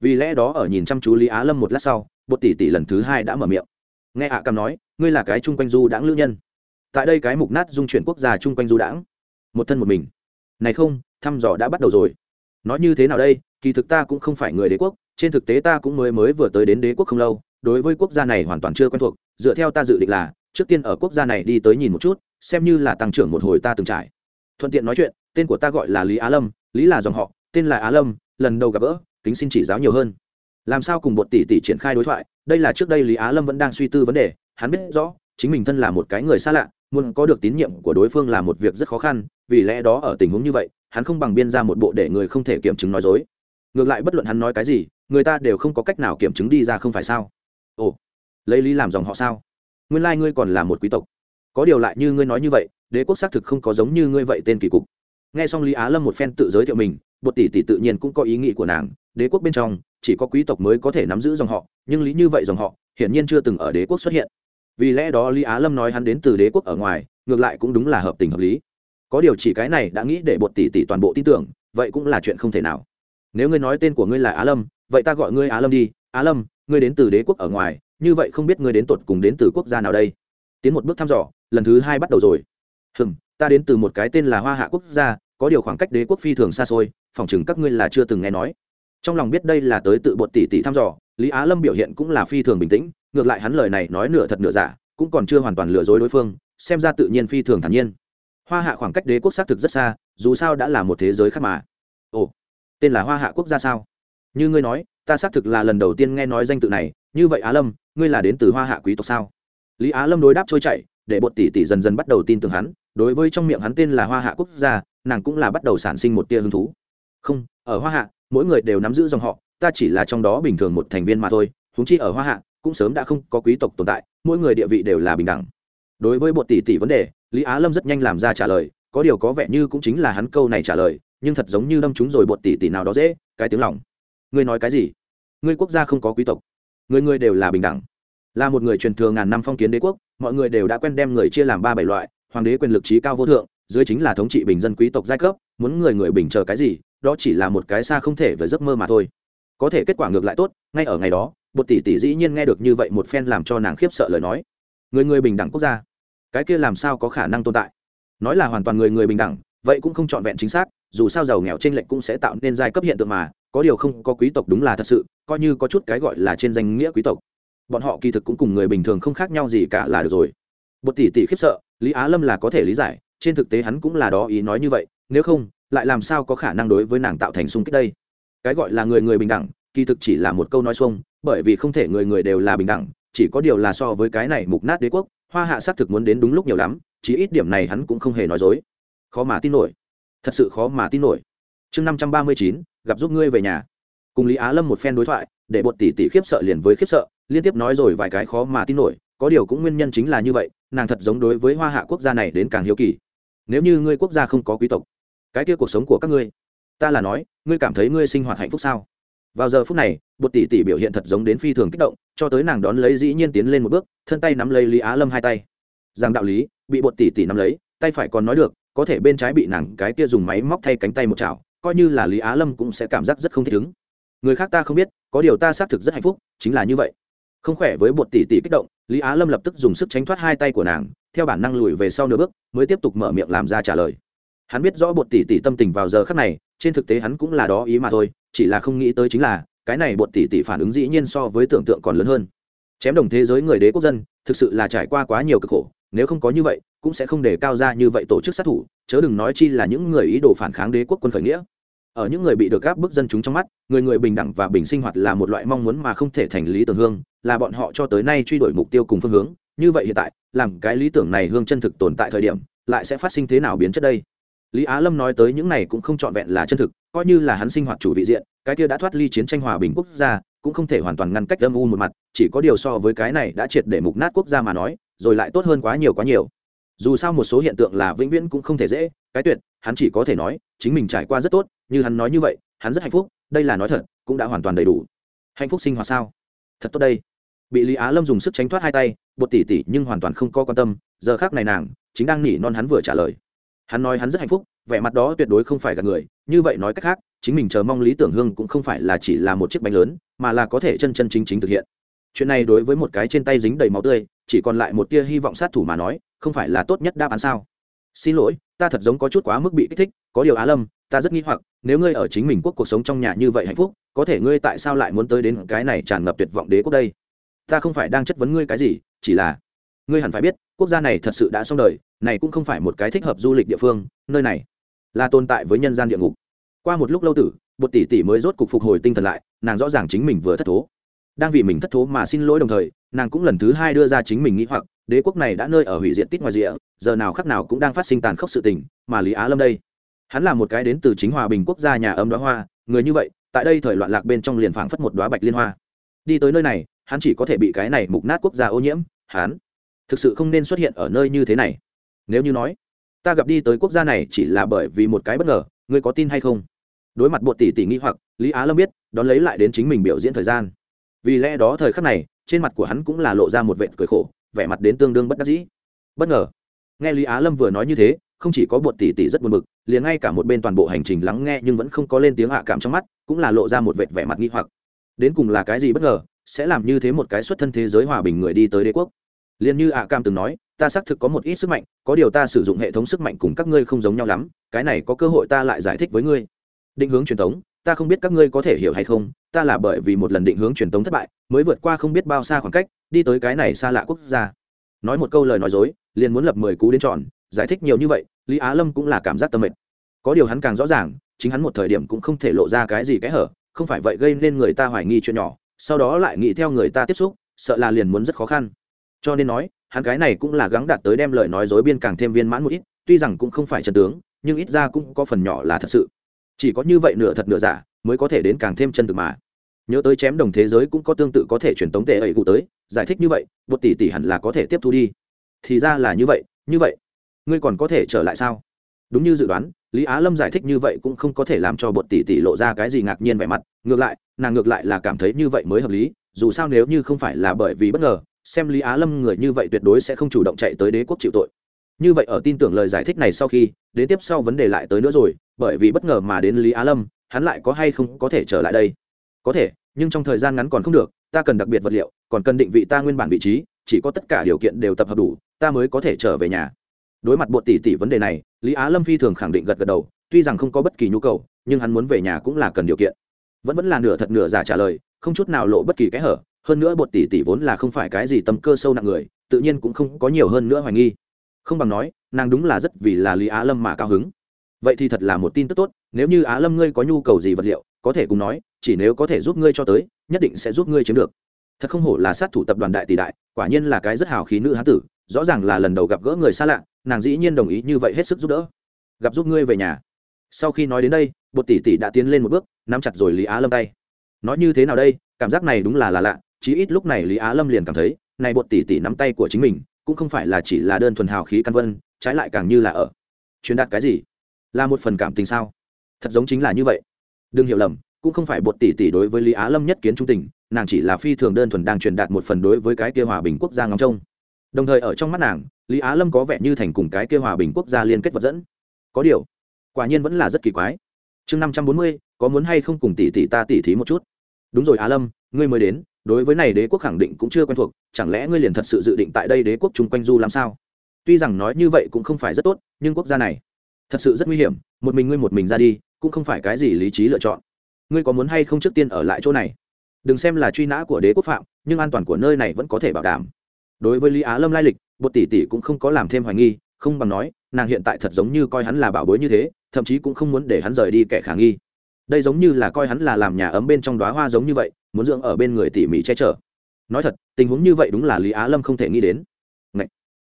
Vì lẽ đó ở nhìn chăm chú lý á lâm một lát sau, bột tỷ tỷ lần thứ hai đã mở miệng. Nghe ạ à cầm nói, ngươi là cái chung quanh du đãng lưu nhân. Tại đây cái mục nát dung chuyển quốc gia chung quanh du đãng. Một thân một mình. Này không thăm dò đã bắt đầu rồi. Nói như thế nào đây, kỳ thực ta cũng không phải người đế quốc, trên thực tế ta cũng mới mới vừa tới đến đế quốc không lâu, đối với quốc gia này hoàn toàn chưa quen thuộc, dựa theo ta dự định là, trước tiên ở quốc gia này đi tới nhìn một chút, xem như là tăng trưởng một hồi ta từng trải. Thuận tiện nói chuyện, tên của ta gọi là lý á lâm, lý là dòng họ, tên là á lâm, lần đầu gặp gỡ, kính xin chỉ giáo nhiều hơn. Làm sao cùng bột tỷ tỷ triển khai đối thoại, đây là trước đây lý á lâm vẫn đang suy tư vấn đề, hắn biết rõ, chính mình thân là một cái người xa lạ, muốn có được tín nhiệm của đối phương là một việc rất khó khăn, vì lẽ đó ở tình huống như vậy hắn không bằng biên ra một bộ để người không thể kiểm chứng nói dối. Ngược lại bất luận hắn nói cái gì, người ta đều không có cách nào kiểm chứng đi ra không phải sao? Ồ, lấy lý làm dòng họ sao? Nguyên lai、like、ngươi còn là một quý tộc. Có điều lại như ngươi nói như vậy, đế quốc xác thực không có giống như ngươi vậy tên kỳ cục. Nghe xong lý á lâm một phen tự giới thiệu mình bột tỷ tỷ tự nhiên cũng có ý nghĩ của nàng, đế quốc bên trong, chỉ có quý tộc mới có thể nắm giữ dòng họ, nhưng lý như vậy dòng họ, hiển nhiên chưa từng ở đế quốc xuất hiện. Vì lẽ đó lý á lâm nói hắn đến từ đế quốc ở ngoài, ngược lại cũng đúng là hợp tình hợp lý có điều chỉ cái này đã nghĩ để bột tỷ tỷ toàn bộ tin tưởng, vậy cũng là chuyện không thể nào. Nếu ngươi nói tên của ngươi là á lâm, vậy ta gọi ngươi á lâm đi. Á lâm, ngươi đến từ đế quốc ở ngoài, như vậy không biết ngươi đến tột cùng đến từ quốc gia nào đây? Tiến một bước thăm dò, lần thứ hai bắt đầu rồi. Hừm, ta đến từ một cái tên là hoa hạ quốc gia, có điều khoảng cách đế quốc phi thường xa xôi phỏng chừng các ngươi là chưa từng nghe nói. Trong lòng biết đây là tới tự bột tỷ tỷ thăm dò, lý á lâm biểu hiện cũng là phi thường bình tĩnh, ngược lại hắn lời này nói nửa thật nửa giả, cũng còn chưa hoàn toàn lừa dối đối phương, xem ra tự nhiên phi thường thản nhiên hoa hạ khoảng cách đế quốc xác thực rất xa, dù sao đã là một thế giới khác mà. Ồ, tên là hoa hạ quốc gia sao? Như ngươi nói, ta xác thực là lần đầu tiên nghe nói danh tự này, như vậy á lâm, ngươi là đến từ hoa hạ quý tộc sao? Lý á lâm đối đáp trôi chảy, để bột tỷ tỷ dần dần bắt đầu tin tưởng hắn, đối với trong miệng hắn tên là hoa hạ quốc gia, nàng cũng là bắt đầu sản sinh một tia hứng thú. Không, ở hoa hạ, mỗi người đều nắm giữ dòng họ, ta chỉ là trong đó bình thường một thành viên mà thôi húng chi ở hoa hạ, cũng sớm đã không có quý tộc tồn tại, mỗi người địa vị đều là bình đẳng. Đối với bột tỷ tỷ vấn đề lý á lâm rất nhanh làm ra trả lời, có điều có vẻ như cũng chính là hắn câu này trả lời, nhưng thật giống như đâm chúng rồi bột tỷ tỷ nào đó dễ, cái tiếng lòng. Ngươi nói cái gì? Ngươi quốc gia không có quý tộc. Người người đều là bình đẳng. Là một người truyền thừa ngàn năm phong kiến đế quốc, mọi người đều đã quen đem người chia làm ba bảy loại, hoàng đế quyền lực trí cao vô thượng, dưới chính là thống trị bình dân quý tộc giai cấp, muốn người người bình chờ cái gì, đó chỉ là một cái xa không thể với giấc mơ mà thôi. Có thể kết quả ngược lại tốt, ngay ở ngày đó, bột tỷ tỷ dĩ nhiên nghe được như vậy một phen làm cho nàng khiếp sợ lời nói. Người người bình đẳng quốc gia cái kia làm sao có khả năng tồn tại? Nói là hoàn toàn người người bình đẳng, vậy cũng không trọn vẹn chính xác, dù sao giàu nghèo trên lệnh cũng sẽ tạo nên giai cấp hiện tượng mà, có điều không có quý tộc đúng là thật sự, coi như có chút cái gọi là trên danh nghĩa quý tộc. Bọn họ kỳ thực cũng cùng người bình thường không khác nhau gì cả là được rồi. Bột tỷ tỷ khiếp sợ, lý á lâm là có thể lý giải, trên thực tế hắn cũng là đó ý nói như vậy, nếu không, lại làm sao có khả năng đối với nàng tạo thành sung kích đây? Cái gọi là người người bình đẳng, kỳ thực chỉ là một câu nói xuông, bởi vì không thể người người đều là bình đẳng chỉ có điều là so với cái này mục nát đế quốc, hoa hạ xác thực muốn đến đúng lúc nhiều lắm chỉ ít điểm này hắn cũng không hề nói dối. Khó mà tin nổi. Thật sự khó mà tin nổi. Chương năm trăm ba mươi chín, gặp giúp ngươi về nhà. Cùng lý á lâm một phen đối thoại, để bột tỷ tỷ khiếp sợ liền với khiếp sợ, liên tiếp nói rồi vài cái khó mà tin nổi, có điều cũng nguyên nhân chính là như vậy, nàng thật giống đối với hoa hạ quốc gia này đến càng hiếu kỳ. Nếu như ngươi quốc gia không có quý tộc, cái kia cuộc sống của các ngươi, ta là nói, ngươi cảm thấy ngươi sinh hoạt hạnh phúc sao? Vào giờ phút này bột tỷ tỷ biểu hiện thật giống đến phi thường kích động, cho tới nàng đón lấy dĩ nhiên tiến lên một bước, thân tay nắm lấy lý á lâm hai tay. Rằng đạo lý, bị bột tỷ tỷ nắm lấy, tay phải còn nói được, có thể bên trái bị nàng cái kia dùng máy móc thay cánh tay một chảo, coi như là lý á lâm cũng sẽ cảm giác rất không thích ứng. Người khác ta không biết, có điều ta xác thực rất hạnh phúc, chính là như vậy. Không khỏe với bột tỷ tỷ kích động, lý á lâm lập tức dùng sức tránh thoát hai tay của nàng, theo bản năng lùi về sau nửa bước, mới tiếp tục mở miệng làm ra trả lời hắn biết rõ bột tỷ tỷ tâm tình vào giờ khắc này, trên thực tế hắn cũng là đó ý mà thôi, chỉ là không nghĩ tới chính là, cái này bột tỷ tỷ phản ứng dĩ nhiên so với tưởng tượng còn lớn hơn. Chém đồng thế giới người đế quốc dân, thực sự là trải qua quá nhiều cực khổ, nếu không có như vậy, cũng sẽ không để cao ra như vậy tổ chức sát thủ, chớ đừng nói chi là những người ý đồ phản kháng đế quốc quân khởi nghĩa. Ở những người bị được gáp bức dân chúng trong mắt, người người bình đẳng và bình sinh hoạt là một loại mong muốn mà không thể thành lý tưởng hương, là bọn họ cho tới nay truy đuổi mục tiêu cùng phương hướng. Như vậy hiện tại, làm cái lý tưởng này hương chân thực tồn tại thời điểm, lại sẽ phát sinh thế nào biến chất đây? Lý á lâm nói tới những này cũng không trọn vẹn là chân thực, coi như là hắn sinh hoạt chủ vị diện, cái kia đã thoát ly chiến tranh hòa bình quốc gia, cũng không thể hoàn toàn ngăn cách âm u một mặt, chỉ có điều so với cái này đã triệt để mục nát quốc gia mà nói, rồi lại tốt hơn quá nhiều quá nhiều. Dù sao một số hiện tượng là vĩnh viễn cũng không thể dễ, cái tuyệt, hắn chỉ có thể nói, chính mình trải qua rất tốt, như hắn nói như vậy, hắn rất hạnh phúc, đây là nói thật, cũng đã hoàn toàn đầy đủ. Hạnh phúc sinh hoạt sao? Thật tốt đây. Bị lý á lâm dùng sức tránh thoát hai tay, bột tỉ tỉ nhưng hoàn toàn không có quan tâm, giờ khác này nàng, chính đang nỉ non hắn vừa trả lời hắn nói hắn rất hạnh phúc, vẻ mặt đó tuyệt đối không phải gặp người, như vậy nói cách khác, chính mình chờ mong lý tưởng hương cũng không phải là chỉ là một chiếc bánh lớn, mà là có thể chân chân chính chính thực hiện. Chuyện này đối với một cái trên tay dính đầy máu tươi, chỉ còn lại một tia hy vọng sát thủ mà nói, không phải là tốt nhất đáp án sao? Xin lỗi, ta thật giống có chút quá mức bị kích thích, có điều á lâm, ta rất nghi hoặc, nếu ngươi ở chính mình quốc cuộc sống trong nhà như vậy hạnh phúc, có thể ngươi tại sao lại muốn tới đến cái này tràn ngập tuyệt vọng đế quốc đây? Ta không phải đang chất vấn ngươi cái gì, chỉ là ngươi hẳn phải biết, quốc gia này thật sự đã xong đời, này cũng không phải một cái thích hợp du lịch địa phương, nơi này là tồn tại với nhân gian địa ngục. Qua một lúc lâu tử bột tỷ tỷ mới rốt cục phục hồi tinh thần lại, nàng rõ ràng chính mình vừa thất thố. Đang vì mình thất thố mà xin lỗi đồng thời, nàng cũng lần thứ hai đưa ra chính mình nghĩ hoặc, đế quốc này đã nơi ở hủy diện tích ngoài rịa giờ nào khắc nào cũng đang phát sinh tàn khốc sự tình, mà lý á lâm đây, hắn là một cái đến từ chính hòa bình quốc gia nhà ấm đoá hoa, người như vậy, tại đây thời loạn lạc bên trong liền phảng phất một đoá bạch liên hoa. Đi tới nơi này, hắn chỉ có thể bị cái này mục nát quốc gia ô nhiễm, hắn thực sự không nên xuất hiện ở nơi như thế này. Nếu như nói, ta gặp đi tới quốc gia này chỉ là bởi vì một cái bất ngờ, ngươi có tin hay không? Đối mặt bột tỷ tỷ nghĩ hoặc, lý á lâm biết, đón lấy lại đến chính mình biểu diễn thời gian. Vì lẽ đó thời khắc này, trên mặt của hắn cũng là lộ ra một vệt cười khổ, vẻ mặt đến tương đương bất đắc dĩ. Bất ngờ. Nghe lý á lâm vừa nói như thế, không chỉ có bột tỷ tỷ rất buồn bực, liền ngay cả một bên toàn bộ hành trình lắng nghe nhưng vẫn không có lên tiếng hạ cảm trong mắt, cũng là lộ ra một vệt vẻ mặt nghi hoặc. Đến cùng là cái gì bất ngờ, sẽ làm như thế một cái xuất thân thế giới hòa bình người đi tới đế quốc? Liền như ạ cam từng nói, ta xác thực có một ít sức mạnh, có điều ta sử dụng hệ thống sức mạnh cùng các ngươi không giống nhau lắm, cái này có cơ hội ta lại giải thích với ngươi. Định hướng truyền thống, ta không biết các ngươi có thể hiểu hay không, ta là bởi vì một lần định hướng truyền thống thất bại, mới vượt qua không biết bao xa khoảng cách, đi tới cái này xa lạ quốc gia. Nói một câu lời nói dối, liền muốn lập mười cú đến tròn, giải thích nhiều như vậy, lý á lâm cũng là cảm giác tâm mệt. Có điều hắn càng rõ ràng, chính hắn một thời điểm cũng không thể lộ ra cái gì cái hở, không phải vậy gây nên người ta hoài nghi chuyện nhỏ, sau đó lại nghĩ theo người ta tiếp xúc, sợ là liền muốn rất khó khăn cho nên nói, hắn cái này cũng là gắng đạt tới đem lời nói dối biên càng thêm viên mãn một ít, tuy rằng cũng không phải chân tướng, nhưng ít ra cũng có phần nhỏ là thật sự. Chỉ có như vậy nửa thật nửa giả, mới có thể đến càng thêm chân thực mà. Nhớ tới chém đồng thế giới cũng có tương tự có thể truyền tống tệ ấy cụ tới, giải thích như vậy, một tỷ tỷ hẳn là có thể tiếp thu đi. Thì ra là như vậy như vậy. Ngươi còn có thể trở lại sao? Đúng như dự đoán, lý á lâm giải thích như vậy cũng không có thể làm cho bột tỷ tỷ lộ ra cái gì ngạc nhiên vẻ mặt. Ngược lại, nàng ngược lại là cảm thấy như vậy mới hợp lý, dù sao nếu như không phải là bởi vì bất ngờ xem lý á lâm người như vậy tuyệt đối sẽ không chủ động chạy tới đế quốc chịu tội. Như vậy ở tin tưởng lời giải thích này sau khi, đến tiếp sau vấn đề lại tới nữa rồi, bởi vì bất ngờ mà đến lý á lâm, hắn lại có hay không có thể trở lại đây? Có thể, nhưng trong thời gian ngắn còn không được, ta cần đặc biệt vật liệu, còn cần định vị ta nguyên bản vị trí, chỉ có tất cả điều kiện đều tập hợp đủ, ta mới có thể trở về nhà. Đối mặt bột tỷ tỷ vấn đề này, lý á lâm phi thường khẳng định gật gật đầu, tuy rằng không có bất kỳ nhu cầu, nhưng hắn muốn về nhà cũng là cần điều kiện. Vẫn vẫn là nửa thật nửa giả trả lời, không chút nào lộ bất kỳ kẽ hở hơn nữa bột tỷ tỷ vốn là không phải cái gì tâm cơ sâu nặng người, tự nhiên cũng không có nhiều hơn nữa hoài nghi. Không bằng nói, nàng đúng là rất vì là lý á lâm mà cao hứng. Vậy thì thật là một tin tức tốt, nếu như á lâm ngươi có nhu cầu gì vật liệu, có thể cùng nói, chỉ nếu có thể giúp ngươi cho tới, nhất định sẽ giúp ngươi chiếm được. Thật không hổ là sát thủ tập đoàn đại tỷ đại, quả nhiên là cái rất hào khí nữ hán tử, rõ ràng là lần đầu gặp gỡ người xa lạ, nàng dĩ nhiên đồng ý như vậy hết sức giúp đỡ. Gặp giúp ngươi về nhà. Sau khi nói đến đây, bột tỷ tỷ đã tiến lên một bước, nắm chặt rồi lý á lâm tay. Nói như thế nào đây, cảm giác này đúng là là lạ chí ít lúc này lý á lâm liền cảm thấy, này bột tỷ tỷ nắm tay của chính mình, cũng không phải là chỉ là đơn thuần hào khí căn vân, trái lại càng như là ở truyền đạt cái gì? Là một phần cảm tình sao? Thật giống chính là như vậy. Đừng hiểu lầm, cũng không phải bột tỷ tỷ đối với lý á lâm nhất kiến trung tình, nàng chỉ là phi thường đơn thuần đang truyền đạt một phần đối với cái kia hòa bình quốc gia ngóng trông. Đồng thời ở trong mắt nàng, lý á lâm có vẻ như thành cùng cái kia hòa bình quốc gia liên kết vật dẫn. Có điều, quả nhiên vẫn là rất kỳ quái. Chương năm trăm bốn mươi, có muốn hay không cùng tỷ tỷ ta tỷ thí một chút? Đúng rồi á lâm, ngươi mới đến đối với này đế quốc khẳng định cũng chưa quen thuộc, chẳng lẽ ngươi liền thật sự dự định tại đây đế quốc chung quanh du làm sao? Tuy rằng nói như vậy cũng không phải rất tốt, nhưng quốc gia này thật sự rất nguy hiểm, một mình ngươi một mình ra đi, cũng không phải cái gì lý trí lựa chọn. Ngươi có muốn hay không trước tiên ở lại chỗ này? Đừng xem là truy nã của đế quốc phạm, nhưng an toàn của nơi này vẫn có thể bảo đảm. Đối với lý á lâm lai lịch, bột tỷ tỷ cũng không có làm thêm hoài nghi, không bằng nói, nàng hiện tại thật giống như coi hắn là bảo bối như thế, thậm chí cũng không muốn để hắn rời đi kẻ khả nghi đây giống như là coi hắn là làm nhà ấm bên trong đóa hoa giống như vậy, muốn dưỡng ở bên người tỉ mỉ che chở. Nói thật, tình huống như vậy đúng là lý á lâm không thể nghĩ đến. Ngậy!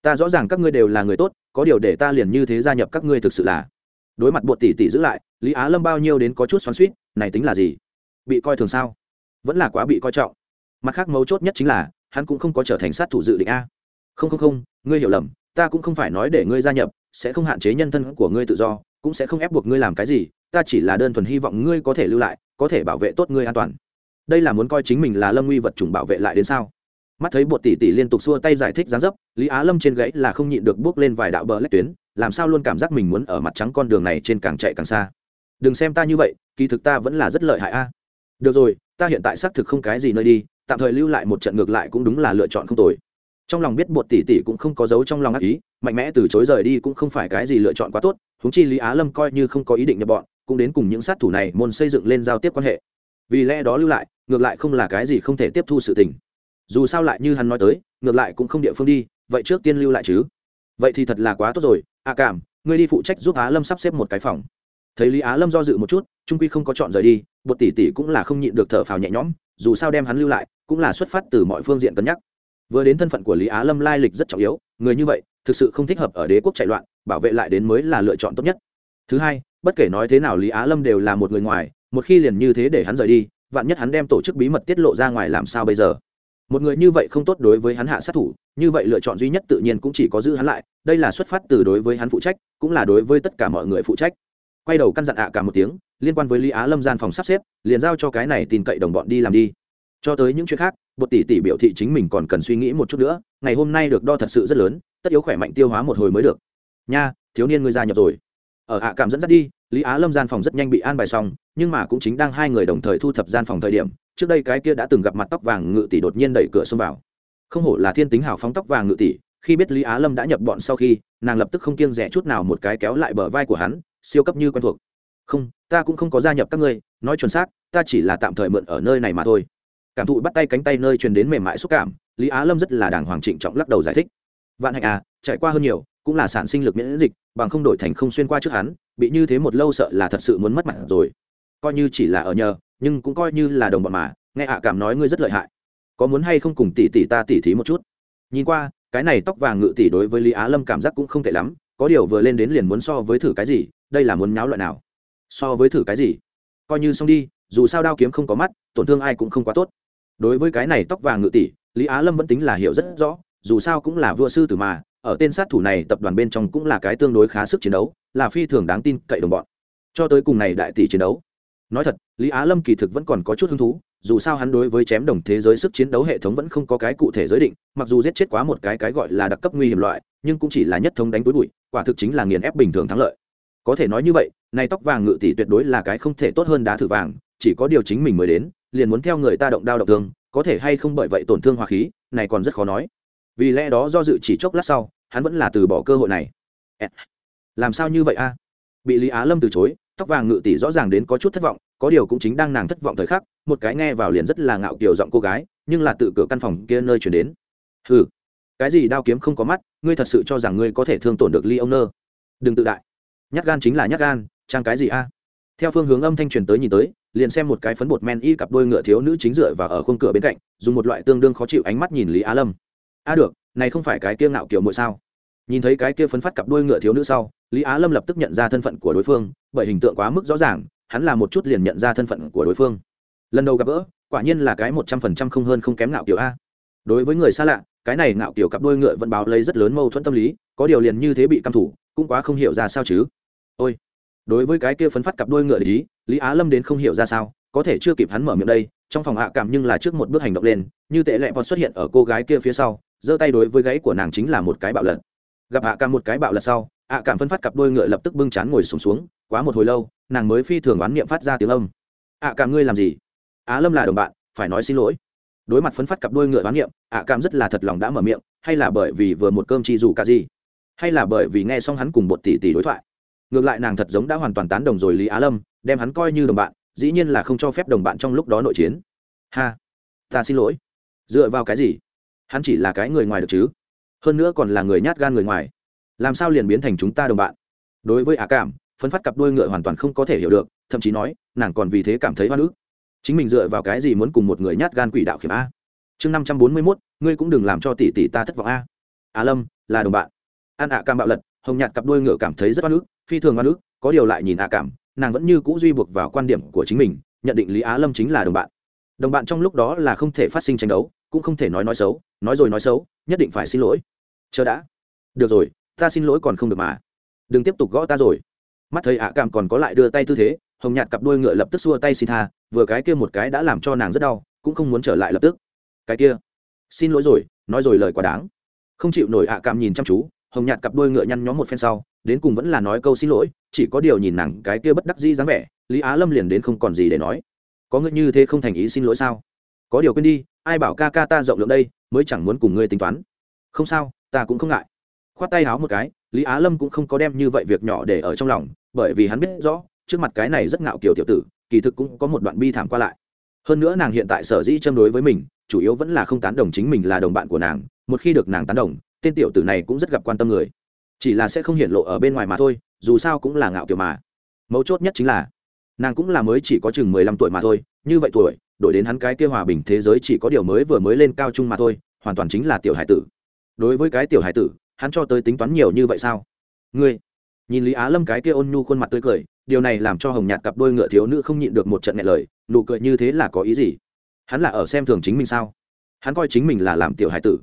ta rõ ràng các ngươi đều là người tốt, có điều để ta liền như thế gia nhập các ngươi thực sự là. Đối mặt bột tỷ tỷ giữ lại, lý á lâm bao nhiêu đến có chút xoắn suýt này tính là gì? Bị coi thường sao? Vẫn là quá bị coi trọng. Mặt khác mấu chốt nhất chính là, hắn cũng không có trở thành sát thủ dự định a. Không không không, ngươi hiểu lầm, ta cũng không phải nói để ngươi gia nhập, sẽ không hạn chế nhân thân của ngươi tự do cũng sẽ không ép buộc ngươi làm cái gì, ta chỉ là đơn thuần hy vọng ngươi có thể lưu lại, có thể bảo vệ tốt ngươi an toàn. Đây là muốn coi chính mình là lâm nguy vật chủng bảo vệ lại đến sao? Mắt thấy bột tỷ tỷ liên tục xua tay giải thích gián dấp, lý á lâm trên gãy là không nhịn được bước lên vài đạo bờ lách tuyến, làm sao luôn cảm giác mình muốn ở mặt trắng con đường này trên càng chạy càng xa. Đừng xem ta như vậy, kỳ thực ta vẫn là rất lợi hại a. Được rồi, ta hiện tại xác thực không cái gì nơi đi, tạm thời lưu lại một trận ngược lại cũng đúng là lựa chọn không tồi. Trong lòng biết bột tỷ tỷ cũng không có dấu trong lòng ác ý, mạnh mẽ từ chối rời đi cũng không phải cái gì lựa chọn quá tốt huống chi lý á lâm coi như không có ý định nhập bọn, cũng đến cùng những sát thủ này môn xây dựng lên giao tiếp quan hệ. Vì lẽ đó lưu lại, ngược lại không là cái gì không thể tiếp thu sự tình. Dù sao lại như hắn nói tới, ngược lại cũng không địa phương đi, vậy trước tiên lưu lại chứ. Vậy thì thật là quá tốt rồi, a cảm, ngươi đi phụ trách giúp á lâm sắp xếp một cái phòng. Thấy lý á lâm do dự một chút, trung quy không có chọn rời đi, bột tỷ tỷ cũng là không nhịn được thở phào nhẹ nhõm, dù sao đem hắn lưu lại, cũng là xuất phát từ mọi phương diện cân nhắc. Vừa đến thân phận của lý á lâm lai lịch rất trọng yếu, người như vậy thực sự không thích hợp ở đế quốc chạy loạn, bảo vệ lại đến mới là lựa chọn tốt nhất. Thứ hai, bất kể nói thế nào lý á lâm đều là một người ngoài, một khi liền như thế để hắn rời đi, vạn nhất hắn đem tổ chức bí mật tiết lộ ra ngoài làm sao bây giờ? Một người như vậy không tốt đối với hắn hạ sát thủ, như vậy lựa chọn duy nhất tự nhiên cũng chỉ có giữ hắn lại, đây là xuất phát từ đối với hắn phụ trách, cũng là đối với tất cả mọi người phụ trách. Quay đầu căn dặn ạ cả một tiếng, liên quan với lý á lâm gian phòng sắp xếp, liền giao cho cái này tin cậy đồng bọn đi làm đi cho tới những chuyện khác bột tỷ tỷ biểu thị chính mình còn cần suy nghĩ một chút nữa, ngày hôm nay được đo thật sự rất lớn, tất yếu khỏe mạnh tiêu hóa một hồi mới được. Nha, thiếu niên ngươi gia nhập rồi. Ở hạ cảm dẫn dắt đi, lý á lâm gian phòng rất nhanh bị an bài xong, nhưng mà cũng chính đang hai người đồng thời thu thập gian phòng thời điểm, trước đây cái kia đã từng gặp mặt tóc vàng ngự tỷ đột nhiên đẩy cửa xông vào. Không hổ là thiên tính hào phóng tóc vàng ngự tỷ, khi biết lý á lâm đã nhập bọn sau khi, nàng lập tức không kiêng rẻ chút nào một cái kéo lại bờ vai của hắn, siêu cấp như quen thuộc. Không, ta cũng không có gia nhập các ngươi, nói chuẩn xác, ta chỉ là tạm thời mượn ở nơi này mà thôi cảm thụ bắt tay cánh tay nơi truyền đến mềm mại xúc cảm, lý á lâm rất là đàng hoàng trịnh trọng lắc đầu giải thích. Vạn hạnh à trải qua hơn nhiều, cũng là sản sinh lực miễn dịch, bằng không đổi thành không xuyên qua trước hắn, bị như thế một lâu sợ là thật sự muốn mất mặt rồi. Coi như chỉ là ở nhờ, nhưng cũng coi như là đồng bọn mà, nghe ạ cảm nói ngươi rất lợi hại. Có muốn hay không cùng tỷ tỷ ta tỷ thí một chút? Nhìn qua, cái này tóc vàng ngự tỷ đối với lý á lâm cảm giác cũng không tệ lắm, có điều vừa lên đến liền muốn so với thử cái gì, đây là muốn nháo loại nào? So với thử cái gì? Coi như xong đi, dù sao đao kiếm không có mắt, tổn thương ai cũng không quá tốt đối với cái này tóc vàng ngự tỷ, lý á lâm vẫn tính là hiểu rất rõ, dù sao cũng là vua sư tử mà, ở tên sát thủ này tập đoàn bên trong cũng là cái tương đối khá sức chiến đấu, là phi thường đáng tin cậy đồng bọn. Cho tới cùng này đại tỷ chiến đấu. Nói thật, lý á lâm kỳ thực vẫn còn có chút hứng thú, dù sao hắn đối với chém đồng thế giới sức chiến đấu hệ thống vẫn không có cái cụ thể giới định, mặc dù giết chết quá một cái cái gọi là đặc cấp nguy hiểm loại, nhưng cũng chỉ là nhất thống đánh túi bụi, quả thực chính là nghiền ép bình thường thắng lợi. Có thể nói như vậy, này tóc vàng ngự tỷ tuyệt đối là cái không thể tốt hơn đá thử vàng, chỉ có điều chính mình mới đến liền muốn theo người ta động đao động thương, có thể hay không bởi vậy tổn thương hòa khí, này còn rất khó nói. Vì lẽ đó do dự chỉ chốc lát sau, hắn vẫn là từ bỏ cơ hội này. Làm sao như vậy a? Bị lý á lâm từ chối, tóc vàng ngự tỷ rõ ràng đến có chút thất vọng, có điều cũng chính đang nàng thất vọng thời khắc, một cái nghe vào liền rất là ngạo kiều giọng cô gái, nhưng là tự cửa căn phòng kia nơi chuyển đến. Hừ. Cái gì đao kiếm không có mắt, ngươi thật sự cho rằng ngươi có thể thương tổn được ly ông nơ? Đừng tự đại. Nhát gan chính là nhát gan, trang cái gì a? Theo phương hướng âm thanh truyền tới nhìn tới liền xem một cái phấn bột men y cặp đôi ngựa thiếu nữ chính dựa vào ở khung cửa bên cạnh, dùng một loại tương đương khó chịu ánh mắt nhìn lý á lâm. A được, này không phải cái kia ngạo kiểu muội sao? Nhìn thấy cái kia phấn phát cặp đôi ngựa thiếu nữ sau, lý á lâm lập tức nhận ra thân phận của đối phương, bởi hình tượng quá mức rõ ràng, hắn là một chút liền nhận ra thân phận của đối phương. Lần đầu gặp gỡ, quả nhiên là cái một trăm phần trăm không hơn không kém ngạo kiểu a. Đối với người xa lạ, cái này ngạo kiểu cặp đôi ngựa vẫn báo lấy rất lớn mâu thuẫn tâm lý, có điều liền như thế bị căm thủ, cũng quá không hiểu ra sao chứ. Ôi đối với cái kia phấn phát cặp đôi ngựa lý lý á lâm đến không hiểu ra sao có thể chưa kịp hắn mở miệng đây trong phòng hạ cảm nhưng là trước một bước hành động lên như tệ lẹ vọt xuất hiện ở cô gái kia phía sau giơ tay đối với gáy của nàng chính là một cái bạo lật. Gặp hạ cảm một cái bạo lật sau hạ cảm phân phát cặp đôi ngựa lập tức bưng chán ngồi sùng xuống, xuống quá một hồi lâu nàng mới phi thường oán niệm phát ra tiếng âm. Hạ cảm ngươi làm gì? Á lâm là đồng bạn phải nói xin lỗi. Đối mặt phấn phát cặp đôi ngựa oán niệm hạ cảm rất là thật lòng đã mở miệng hay là bởi vì vừa một cơm chi dù cả gì? Hay là bởi vì nghe xong hắn cùng một tỷ tỷ đối thoại? Ngược lại nàng thật giống đã hoàn toàn tán đồng rồi lý á lâm, đem hắn coi như đồng bạn, dĩ nhiên là không cho phép đồng bạn trong lúc đó nội chiến. Ha, ta xin lỗi. Dựa vào cái gì? Hắn chỉ là cái người ngoài được chứ? Hơn nữa còn là người nhát gan người ngoài. Làm sao liền biến thành chúng ta đồng bạn? Đối với ả cảm phấn phát cặp đôi ngựa hoàn toàn không có thể hiểu được, thậm chí nói, nàng còn vì thế cảm thấy hoa nữ chính mình dựa vào cái gì muốn cùng một người nhát gan quỷ đạo khiểm a? Chương năm trăm bốn mươi mốt, ngươi cũng đừng làm cho tỷ tỷ ta thất vọng a. Á lâm, là đồng bạn. An ạ cam bạo lật, hồng nhạt cặp đôi ngựa cảm thấy rất hoa nữ phi thường oan ức, có điều lại nhìn ạ cảm, nàng vẫn như c ũ duy buộc vào quan điểm của chính mình, nhận định lý á lâm chính là đồng bạn. Đồng bạn trong lúc đó là không thể phát sinh tranh đấu, cũng không thể nói nói xấu, nói rồi nói xấu, nhất định phải xin lỗi. Chờ đã. Được rồi, ta xin lỗi còn không được mà. Đừng tiếp tục gõ ta rồi. Mắt thấy ạ cảm còn có lại đưa tay tư thế, hồng nhạt cặp đuôi ngựa lập tức xua tay xin tha, vừa cái kia một cái đã làm cho nàng rất đau, cũng không muốn trở lại lập tức. Cái kia. Xin lỗi rồi, nói rồi lời quá đáng. Không chịu nổi ạ cảm nhìn chăm chú hồng nhạt cặp đôi ngựa nhăn nhóm một phen sau, đến cùng vẫn là nói câu xin lỗi, chỉ có điều nhìn nàng cái kia bất đắc dĩ dáng vẻ, lý á lâm liền đến không còn gì để nói. Có ngươi như thế không thành ý xin lỗi sao? Có điều quên đi, ai bảo ca ca ta rộng lượng đây, mới chẳng muốn cùng ngươi tính toán. Không sao, ta cũng không ngại. Khoát tay háo một cái, lý á lâm cũng không có đem như vậy việc nhỏ để ở trong lòng, bởi vì hắn biết rõ, trước mặt cái này rất ngạo kiểu tiểu tử, kỳ thực cũng có một đoạn bi thảm qua lại. Hơn nữa nàng hiện tại sở dĩ châm đối với mình, chủ yếu vẫn là không tán đồng chính mình là đồng bạn của nàng, một khi được nàng tán đồng tên tiểu tử này cũng rất gặp quan tâm người. Chỉ là sẽ không hiện lộ ở bên ngoài mà thôi, dù sao cũng là ngạo kiểu mà. Mấu chốt nhất chính là, nàng cũng là mới chỉ có chừng mười lăm tuổi mà thôi, như vậy tuổi, đổi đến hắn cái kia hòa bình thế giới chỉ có điều mới vừa mới lên cao trung mà thôi, hoàn toàn chính là tiểu hải tử. Đối với cái tiểu hải tử, hắn cho tới tính toán nhiều như vậy sao? Ngươi, nhìn lý á lâm cái kia ôn nhu khuôn mặt tươi cười, điều này làm cho hồng nhạt cặp đôi ngựa thiếu nữ không nhịn được một trận nghẹn lời, nụ cười như thế là có ý gì? Hắn là ở xem thường chính mình sao? Hắn coi chính mình là làm tiểu hải tử.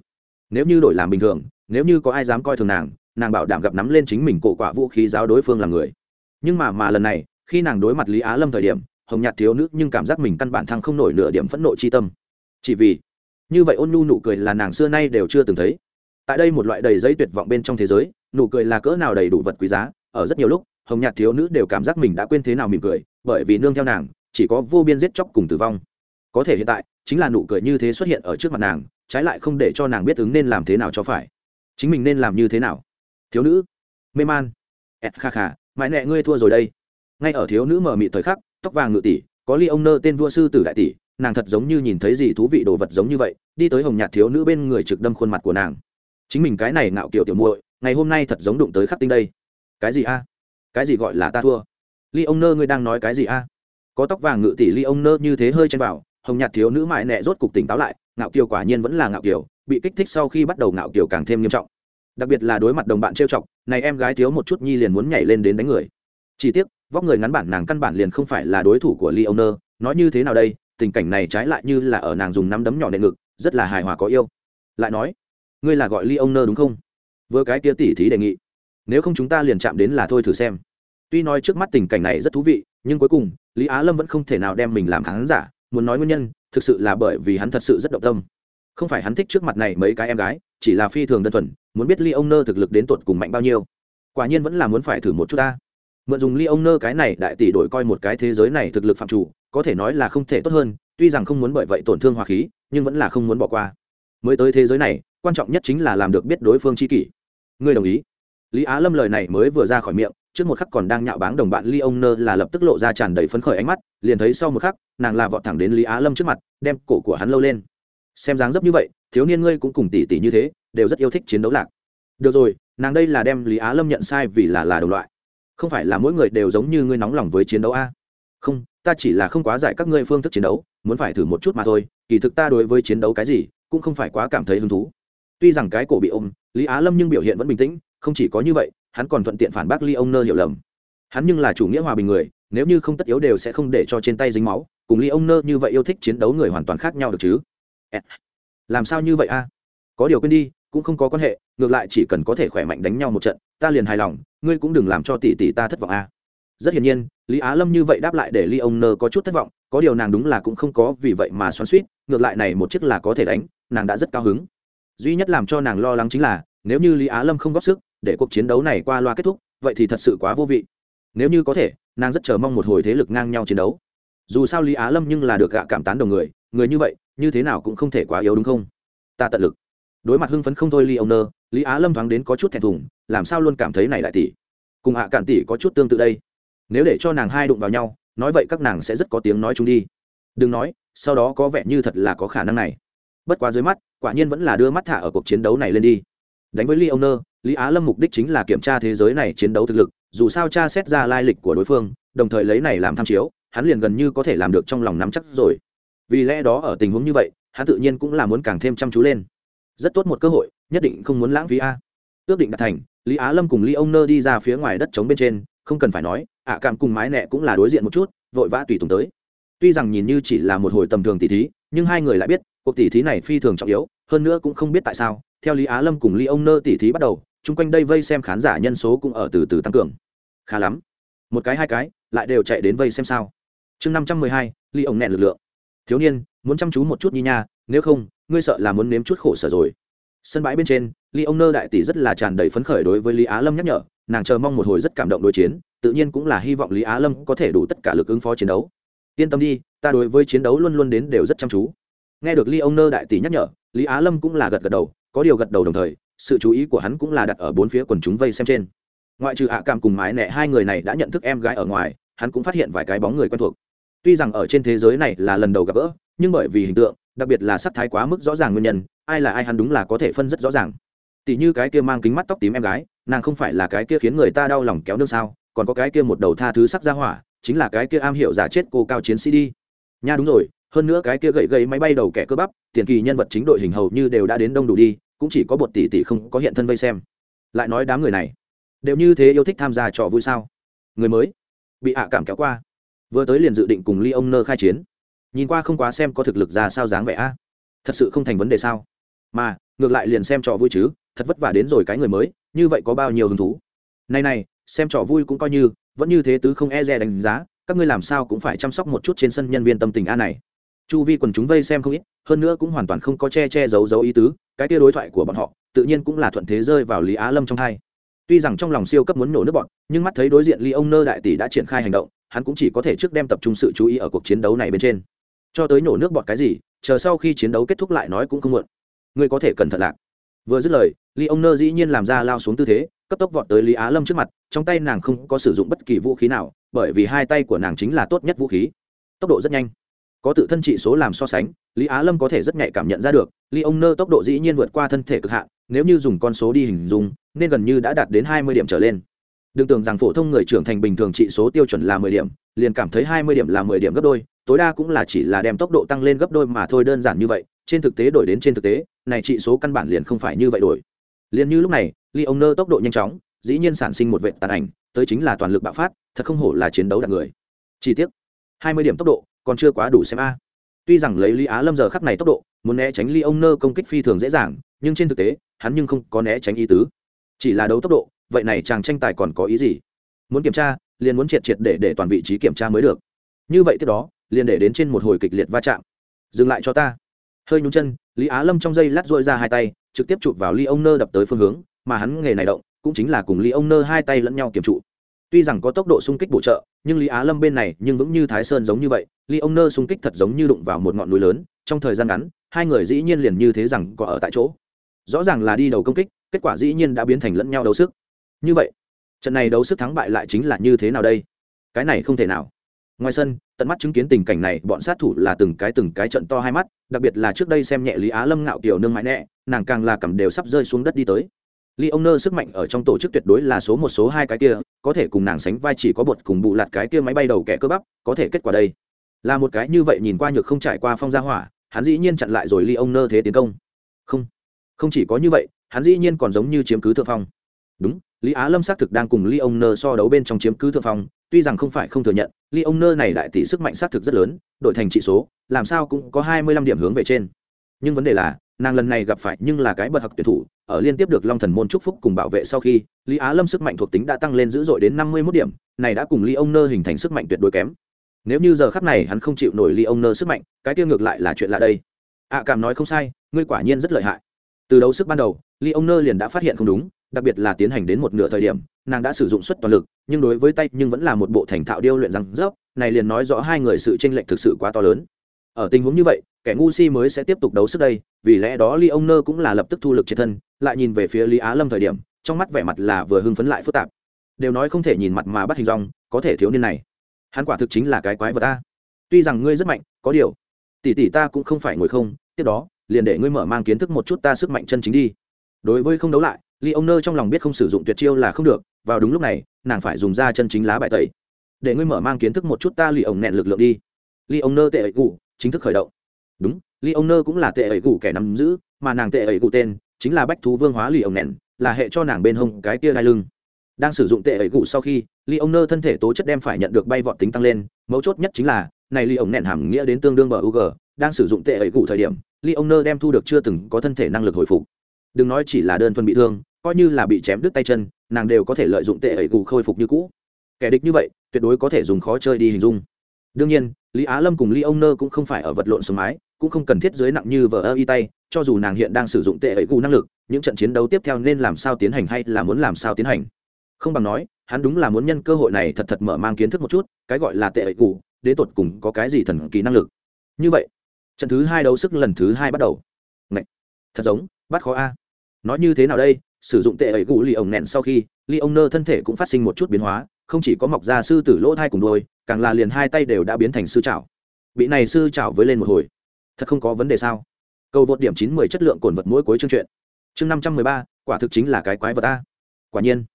Nếu như đổi làm bình thường nếu như có ai dám coi thường nàng nàng bảo đảm gặp nắm lên chính mình cổ quả vũ khí giáo đối phương là người. Nhưng mà mà lần này, khi nàng đối mặt lý á lâm thời điểm, hồng nhạt thiếu nữ nhưng cảm giác mình căn bản thăng không nổi nửa điểm phẫn nộ chi tâm. Chỉ vì, như vậy ôn nhu nụ cười là nàng xưa nay đều chưa từng thấy. Tại đây một loại đầy giấy tuyệt vọng bên trong thế giới, nụ cười là cỡ nào đầy đủ vật quý giá, ở rất nhiều lúc, hồng nhạt thiếu nữ đều cảm giác mình đã quên thế nào mỉm cười, bởi vì nương theo nàng, chỉ có vô biên giết chóc cùng tử vong. Có thể hiện tại, chính là nụ cười như thế xuất hiện ở trước mặt nàng, trái lại không để cho nàng biết ứng nên làm thế nào cho phải chính mình nên làm như thế nào? Thiếu nữ, mê man. Ẹt, kha kha, mãi nẹ ngươi thua rồi đây. Ngay ở thiếu nữ mở mị thời khắc, tóc vàng ngự tỷ, có ly ông nơ tên vua sư tử đại tỷ, nàng thật giống như nhìn thấy gì thú vị đồ vật giống như vậy, đi tới hồng nhạt thiếu nữ bên người trực đâm khuôn mặt của nàng. Chính mình cái này ngạo kiểu tiểu muội, ngày hôm nay thật giống đụng tới khắc tinh đây. Cái gì a? Cái gì gọi là ta thua? Ly ông nơ ngươi đang nói cái gì a? Có tóc vàng ngự tỷ ly ông nơ như thế hơi chen vào, hồng nhạt thiếu nữ mại nẹ rốt cục tỉnh táo lại, ngạo kiều quả nhiên vẫn là ngạo kiều bị kích thích sau khi bắt đầu ngạo kiều càng thêm nghiêm trọng. Đặc biệt là đối mặt đồng bạn trêu chọc, này em gái thiếu một chút nhi liền muốn nhảy lên đến đánh người. Chỉ tiếc, vóc người ngắn bản nàng căn bản liền không phải là đối thủ của lee owner nói như thế nào đây, tình cảnh này trái lại như là ở nàng dùng nắm đấm nhỏ nệ ngực, rất là hài hòa có yêu. Lại nói, ngươi là gọi lee owner đúng không? Vừa cái kia tỉ thí đề nghị. Nếu không chúng ta liền chạm đến là thôi thử xem. Tuy nói trước mắt tình cảnh này rất thú vị, nhưng cuối cùng, lý á lâm vẫn không thể nào đem mình làm khán giả, muốn nói nguyên nhân, thực sự là bởi vì hắn thật sự rất động tâm không phải hắn thích trước mặt này mấy cái em gái, chỉ là phi thường đơn thuần, muốn biết ly ông nơ thực lực đến tột cùng mạnh bao nhiêu. Quả nhiên vẫn là muốn phải thử một chút ta. Mượn dùng ly ông nơ cái này đại tỷ đổi coi một cái thế giới này thực lực phạm chủ, có thể nói là không thể tốt hơn, tuy rằng không muốn bởi vậy tổn thương hòa khí, nhưng vẫn là không muốn bỏ qua. Mới tới thế giới này, quan trọng nhất chính là làm được biết đối phương chi kỷ. Ngươi đồng ý? Lý á lâm lời này mới vừa ra khỏi miệng, trước một khắc còn đang nhạo báng đồng bạn ly ông nơ là lập tức lộ ra tràn đầy phấn khởi ánh mắt, liền thấy sau một khắc, nàng là vọt thẳng đến lý á lâm trước mặt, đem cổ của hắn lâu lên xem dáng dấp như vậy, thiếu niên ngươi cũng cùng tỷ tỷ như thế, đều rất yêu thích chiến đấu lạc. Được rồi, nàng đây là đem lý á lâm nhận sai vì là là đồng loại. Không phải là mỗi người đều giống như ngươi nóng lòng với chiến đấu a? Không, ta chỉ là không quá giải các ngươi phương thức chiến đấu, muốn phải thử một chút mà thôi, kỳ thực ta đối với chiến đấu cái gì, cũng không phải quá cảm thấy hứng thú. Tuy rằng cái cổ bị ôm, lý á lâm nhưng biểu hiện vẫn bình tĩnh, không chỉ có như vậy, hắn còn thuận tiện phản bác ly ông nơ hiểu lầm. Hắn nhưng là chủ nghĩa hòa bình người, nếu như không tất yếu đều sẽ không để cho trên tay dính máu, cùng ly ông nơ như vậy yêu thích chiến đấu người hoàn toàn khác nhau được chứ làm sao như vậy a? Có điều quên đi, cũng không có quan hệ, ngược lại chỉ cần có thể khỏe mạnh đánh nhau một trận, ta liền hài lòng, ngươi cũng đừng làm cho tỷ tỷ ta thất vọng a. Rất hiển nhiên, lý á lâm như vậy đáp lại để ly ông nơ có chút thất vọng, có điều nàng đúng là cũng không có vì vậy mà xoắn suýt ngược lại này một chiếc là có thể đánh, nàng đã rất cao hứng. Duy nhất làm cho nàng lo lắng chính là, nếu như lý á lâm không góp sức, để cuộc chiến đấu này qua loa kết thúc, vậy thì thật sự quá vô vị. Nếu như có thể, nàng rất chờ mong một hồi thế lực ngang nhau chiến đấu. Dù sao lý á lâm nhưng là được gạ cảm tán đồng người người như vậy như thế nào cũng không thể quá yếu đúng không? Ta tận lực. Đối mặt hưng phấn không thôi ly ông nơ lý á lâm thoáng đến có chút thẹn thùng, làm sao luôn cảm thấy này đại tỷ? Cùng hạ cản tỷ có chút tương tự đây. Nếu để cho nàng hai đụng vào nhau, nói vậy các nàng sẽ rất có tiếng nói chúng đi. Đừng nói, sau đó có vẻ như thật là có khả năng này. Bất quá dưới mắt, quả nhiên vẫn là đưa mắt thả ở cuộc chiến đấu này lên đi. Đánh với lee ông nơ lý á lâm mục đích chính là kiểm tra thế giới này chiến đấu thực lực, dù sao cha xét ra lai lịch của đối phương, đồng thời lấy này làm tham chiếu, hắn liền gần như có thể làm được trong lòng nắm chắc rồi vì lẽ đó ở tình huống như vậy, hắn tự nhiên cũng là muốn càng thêm chăm chú lên. Rất tốt một cơ hội, nhất định không muốn lãng phí a. Ước định đạt thành, lý á lâm cùng lý ông nơ đi ra phía ngoài đất trống bên trên, không cần phải nói, ạ cảm cùng mái nẹ cũng là đối diện một chút, vội vã tùy tùng tới. Tuy rằng nhìn như chỉ là một hồi tầm thường tỷ thí, nhưng hai người lại biết, cuộc tỷ thí này phi thường trọng yếu, hơn nữa cũng không biết tại sao, theo lý á lâm cùng lý ông nơ tỷ thí bắt đầu, chung quanh đây vây xem khán giả nhân số cũng ở từ từ tăng cường. Khá lắm. Một cái hai cái, lại đều chạy đến vây xem sao. Chương năm trăm mười hai, lý ông nẹ lực lượng thiếu niên, muốn chăm chú một chút nhi nha, nếu không, ngươi sợ là muốn nếm chút khổ sở rồi. Sân bãi bên trên ly ông nơ đại tỷ rất là tràn đầy phấn khởi đối với lý á lâm nhắc nhở, nàng chờ mong một hồi rất cảm động đối chiến, tự nhiên cũng là hy vọng lý á lâm có thể đủ tất cả lực ứng phó chiến đấu. Yên tâm đi, ta đối với chiến đấu luôn luôn đến đều rất chăm chú. Nghe được ly ông nơ đại tỷ nhắc nhở, lý á lâm cũng là gật gật đầu, có điều gật đầu đồng thời, sự chú ý của hắn cũng là đặt ở bốn phía quần chúng vây xem trên. Ngoại trừ ạ cảm cùng mái nẹ hai người này đã nhận thức em gái ở ngoài, hắn cũng phát hiện vài cái bóng người quen thuộc tuy rằng ở trên thế giới này là lần đầu gặp gỡ, nhưng bởi vì hình tượng, đặc biệt là sắc thái quá mức rõ ràng nguyên nhân, ai là ai hắn đúng là có thể phân rất rõ ràng. Tỷ như cái kia mang kính mắt tóc tím em gái, nàng không phải là cái kia khiến người ta đau lòng kéo nương sao, còn có cái kia một đầu tha thứ sắc ra hỏa, chính là cái kia am hiểu giả chết cô cao chiến sĩ đi. Nha đúng rồi, hơn nữa cái kia gậy gậy máy bay đầu kẻ cơ bắp, tiền kỳ nhân vật chính đội hình hầu như đều đã đến đông đủ đi, cũng chỉ có bột tỷ tỷ không có hiện thân vây xem. Lại nói đám người này, đều như thế yêu thích tham gia trò vui sao? Người mới, bị ạ cảm kéo qua vừa tới liền dự định cùng ly ông nơ khai chiến. Nhìn qua không quá xem có thực lực ra sao dáng vẻ a. Thật sự không thành vấn đề sao? Mà, ngược lại liền xem trò vui chứ, thật vất vả đến rồi cái người mới, như vậy có bao nhiêu hứng thú? Này này, xem trò vui cũng coi như, vẫn như thế tứ không e dè đánh giá, các ngươi làm sao cũng phải chăm sóc một chút trên sân nhân viên tâm tình a này. Chu vi quần chúng vây xem không ít, hơn nữa cũng hoàn toàn không có che che giấu giấu ý tứ, cái tia đối thoại của bọn họ, tự nhiên cũng là thuận thế rơi vào lý á lâm trong hai. Tuy rằng trong lòng siêu cấp muốn nổ nước bọn, nhưng mắt thấy đối diện ly ông nơ đại tỷ đã triển khai hành động hắn cũng chỉ có thể trước đem tập trung sự chú ý ở cuộc chiến đấu này bên trên. Cho tới nổ nước bọt cái gì, chờ sau khi chiến đấu kết thúc lại nói cũng không muộn. Ngươi có thể cẩn thận lạc. Vừa dứt lời, lý ông nơ dĩ nhiên làm ra lao xuống tư thế, cấp tốc vọt tới lý á lâm trước mặt, trong tay nàng không có sử dụng bất kỳ vũ khí nào, bởi vì hai tay của nàng chính là tốt nhất vũ khí. Tốc độ rất nhanh. Có tự thân trị số làm so sánh, lý á lâm có thể rất nhạy cảm nhận ra được, lý ông nơ tốc độ dĩ nhiên vượt qua thân thể cực hạn, nếu như dùng con số đi hình dung, nên gần như đã đạt đến hai mươi điểm trở lên đừng tưởng rằng phổ thông người trưởng thành bình thường trị số tiêu chuẩn là mười điểm, liền cảm thấy hai mươi điểm là mười điểm gấp đôi, tối đa cũng là chỉ là đem tốc độ tăng lên gấp đôi mà thôi, đơn giản như vậy, trên thực tế đổi đến trên thực tế, này trị số căn bản liền không phải như vậy đổi. Liền như lúc này ly ông nơ tốc độ nhanh chóng, dĩ nhiên sản sinh một vệ tàn ảnh, tới chính là toàn lực bạo phát, thật không hổ là chiến đấu đặc người. Chi tiết hai mươi điểm tốc độ còn chưa quá đủ xem a. Tuy rằng lấy lý á lâm giờ khắc này tốc độ, muốn né tránh ly ông nơ công kích phi thường dễ dàng, nhưng trên thực tế, hắn nhưng không có né tránh ý tứ. Chỉ là đấu tốc độ vậy này chàng tranh tài còn có ý gì? Muốn kiểm tra, liền muốn triệt triệt để để toàn vị trí kiểm tra mới được. Như vậy tiếp đó, liền để đến trên một hồi kịch liệt va chạm. Dừng lại cho ta. Hơi nhún chân, lý á lâm trong dây lát dội ra hai tay, trực tiếp chụp vào ly ông nơ đập tới phương hướng, mà hắn nghề này động, cũng chính là cùng ly ông nơ hai tay lẫn nhau kiểm trụ. Tuy rằng có tốc độ xung kích bổ trợ, nhưng lý á lâm bên này nhưng vẫn như thái sơn giống như vậy, ly ông nơ xung kích thật giống như đụng vào một ngọn núi lớn, trong thời gian ngắn, hai người dĩ nhiên liền như thế rằng có ở tại chỗ. Rõ ràng là đi đầu công kích, kết quả dĩ nhiên đã biến thành lẫn nhau đấu sức như vậy trận này đấu sức thắng bại lại chính là như thế nào đây cái này không thể nào ngoài sân tận mắt chứng kiến tình cảnh này bọn sát thủ là từng cái từng cái trận to hai mắt đặc biệt là trước đây xem nhẹ lý á lâm ngạo kiểu nương mãi nẹ nàng càng là cầm đều sắp rơi xuống đất đi tới Lý ông nơ sức mạnh ở trong tổ chức tuyệt đối là số một số hai cái kia, có thể cùng nàng sánh vai chỉ có bột cùng bụ lạt cái kia máy bay đầu kẻ cơ bắp, có thể kết quả đây. Là một cái như vậy nhìn qua nhược không trải qua phong gia hỏa, hắn dĩ nhiên chặn lại rồi Lý ông nơ thế tiến công. Không, không chỉ có như vậy, hắn dĩ nhiên còn giống như chiếm cứ thượng phong. Đúng, Lý Á Lâm xác thực đang cùng Lý ông nơ so đấu bên trong chiếm cứ thượng phong, tuy rằng không phải không thừa nhận, Lý ông nơ này đại tỷ sức mạnh xác thực rất lớn, đổi thành trị số, làm sao cũng có hai mươi lăm điểm hướng về trên. Nhưng vấn đề là, nàng lần này gặp phải nhưng là cái bật học tuyển thủ ở liên tiếp được long thần môn chúc phúc cùng bảo vệ sau khi lý á lâm sức mạnh thuộc tính đã tăng lên dữ dội đến năm mươi mốt điểm này đã cùng Lý ông nơ hình thành sức mạnh tuyệt đối kém. Nếu như giờ khắc này hắn không chịu nổi Lý ông nơ sức mạnh cái tiêu ngược lại là chuyện lạ đây. A à, cảm nói không sai ngươi quả nhiên rất lợi hại. Từ đấu sức ban đầu Lý ông nơ liền đã phát hiện không đúng đặc biệt là tiến hành đến một nửa thời điểm, nàng đã sử dụng suất toàn lực, nhưng đối với tay nhưng vẫn là một bộ thành thạo điêu luyện răng rớp, này liền nói rõ hai người sự tranh lệch thực sự quá to lớn. Ở tình huống như vậy, kẻ ngu si mới sẽ tiếp tục đấu sức đây, vì lẽ đó ly ông nơ cũng là lập tức thu lực trên thân, lại nhìn về phía lý á lâm thời điểm, trong mắt vẻ mặt là vừa hưng phấn lại phức tạp. Đều nói không thể nhìn mặt mà bắt hình dong, có thể thiếu niên này. Hắn quả thực chính là cái quái vật ta tuy rằng ngươi rất mạnh, có điều, tỷ tỷ ta cũng không phải ngồi không, tiếp đó, liền để ngươi mở mang kiến thức một chút ta sức mạnh chân chính đi. Đối với không đấu lại ly ông nơ trong lòng biết không sử dụng tuyệt chiêu là không được vào đúng lúc này nàng phải dùng ra chân chính lá bài tẩy. Để ngươi mở mang kiến thức một chút ta lì ông nện lực lượng đi. Ly ông nơ tệ ấy cụ chính thức khởi động. Đúng ly ông nơ cũng là tệ ấy cụ kẻ nắm giữ mà nàng tệ ấy cụ tên chính là bách thú vương hóa lì ông nện, là hệ cho nàng bên hông cái kia đai lưng. Đang sử dụng tệ ấy cụ sau khi ly ông nơ thân thể tố chất đem phải nhận được bay vọt tính tăng lên mấu chốt nhất chính là này ly ông nện hàm nghĩa đến tương đương bờ ug đang sử dụng tệ ấy cụ thời điểm ly ông nơ đem thu được chưa từng có thân thể năng lực hồi phục. Đừng nói chỉ là đơn thuần bị thương coi như là bị chém đứt tay chân, nàng đều có thể lợi dụng tệ ấy gù khôi phục như cũ. Kẻ địch như vậy, tuyệt đối có thể dùng khó chơi đi hình dung. Đương nhiên, lý á lâm cùng Lý ông nơ cũng không phải ở vật lộn xuống mái, cũng không cần thiết dưới nặng như vờ ơ y tay, cho dù nàng hiện đang sử dụng tệ ấy gù năng lực, những trận chiến đấu tiếp theo nên làm sao tiến hành hay là muốn làm sao tiến hành. Không bằng nói, hắn đúng là muốn nhân cơ hội này thật thật mở mang kiến thức một chút, cái gọi là tệ ấy cụ đến tột cùng có cái gì thần kỳ năng lực. Như vậy, trận thứ hai đấu sức lần thứ hai bắt đầu. Ngậy! thật giống, bắt khó a. Nói như thế nào đây? Sử dụng tệ ấy gù lì ổng nẹn sau khi ly ông nơ thân thể cũng phát sinh một chút biến hóa, không chỉ có mọc ra sư tử lỗ thai cùng đôi càng là liền hai tay đều đã biến thành sư trảo bị này sư trảo với lên một hồi. Thật không có vấn đề sao? Cầu vượt điểm chín mười chất lượng cồn vật mỗi cuối chương truyện. Chương năm trăm mười ba, quả thực chính là cái quái vật a. Quả nhiên,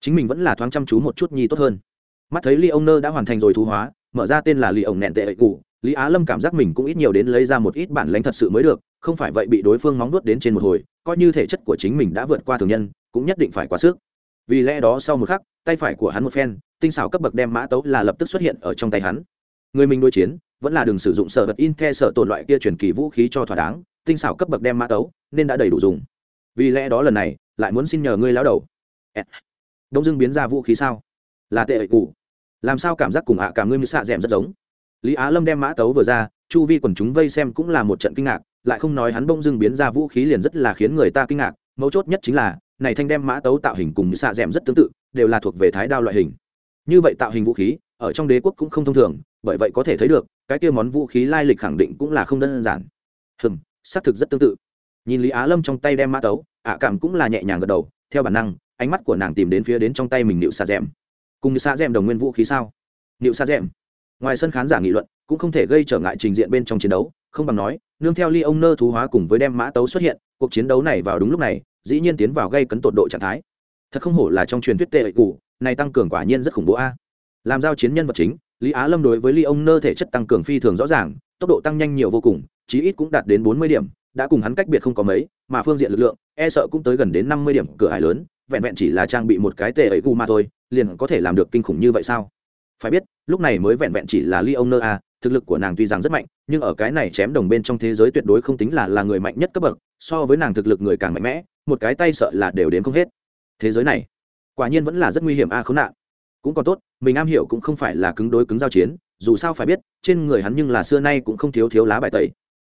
chính mình vẫn là thoáng chăm chú một chút nhi tốt hơn. Mắt thấy ly ông nơ đã hoàn thành rồi thu hóa, mở ra tên là ly ổng nẹn tệ ệ gù, lý á lâm cảm giác mình cũng ít nhiều đến lấy ra một ít bản lãnh thật sự mới được không phải vậy bị đối phương móng nuốt đến trên một hồi, coi như thể chất của chính mình đã vượt qua thường nhân, cũng nhất định phải quá sức. Vì lẽ đó sau một khắc, tay phải của hắn một phen, tinh xảo cấp bậc đem mã tấu là lập tức xuất hiện ở trong tay hắn. Người mình đối chiến, vẫn là đừng sử dụng sở vật in the sở tồn loại kia truyền kỳ vũ khí cho thỏa đáng, tinh xảo cấp bậc đem mã tấu, nên đã đầy đủ dùng. Vì lẽ đó lần này, lại muốn xin nhờ ngươi lão đầu. Đông dưng biến ra vũ khí sao? Là tệ ẩy cụ làm sao cảm giác cùng ạ cả ngươi mới xạ d rất giống? Lý á lâm đem mã tấu vừa ra, chu vi quần chúng vây xem cũng là một trận kinh ngạc lại không nói hắn bông dưng biến ra vũ khí liền rất là khiến người ta kinh ngạc, mấu chốt nhất chính là, này thanh đem mã tấu tạo hình cùng xạ d rất tương tự, đều là thuộc về thái đao loại hình. Như vậy tạo hình vũ khí, ở trong đế quốc cũng không thông thường, bởi vậy có thể thấy được, cái kia món vũ khí lai lịch khẳng định cũng là không đơn giản. Hừm, xác thực rất tương tự. Nhìn lý á lâm trong tay đem mã tấu, ạ cảm cũng là nhẹ nhàng gật đầu, theo bản năng, ánh mắt của nàng tìm đến phía đến trong tay mình nịu xa rèm. Cùng xà d ẻ m đồng nguyên vũ khí sao? Nịu xa rèm. Ngoài sân khán giả nghị luận, cũng không thể gây trở ngại trình diện bên trong chiến đấu, không bằng nói nương theo ly ông nơ thú hóa cùng với đem mã tấu xuất hiện, cuộc chiến đấu này vào đúng lúc này, dĩ nhiên tiến vào gây cấn tột độ trạng thái. Thật không hổ là trong truyền thuyết tệ ệ cụ này tăng cường quả nhiên rất khủng bố a. Làm giao chiến nhân vật chính, lý á lâm đối với ly ông nơ thể chất tăng cường phi thường rõ ràng, tốc độ tăng nhanh nhiều vô cùng, chí ít cũng đạt đến bốn mươi điểm, đã cùng hắn cách biệt không có mấy, mà phương diện lực lượng e sợ cũng tới gần đến năm mươi điểm, cửa hải lớn, vẹn vẹn chỉ là trang bị một cái tệ ấy gu mà thôi, liền có thể làm được kinh khủng như vậy sao? Phải biết, lúc này mới vẹn vẹn chỉ là ly a, thực lực của nàng tuy rằng rất mạnh, nhưng ở cái này chém đồng bên trong thế giới tuyệt đối không tính là là người mạnh nhất cấp bậc, so với nàng thực lực người càng mạnh mẽ, một cái tay sợ là đều đến không hết. Thế giới này, quả nhiên vẫn là rất nguy hiểm a à khốn nạn. Cũng còn tốt, mình am hiểu cũng không phải là cứng đối cứng giao chiến, dù sao phải biết, trên người hắn nhưng là xưa nay cũng không thiếu thiếu lá bài tẩy.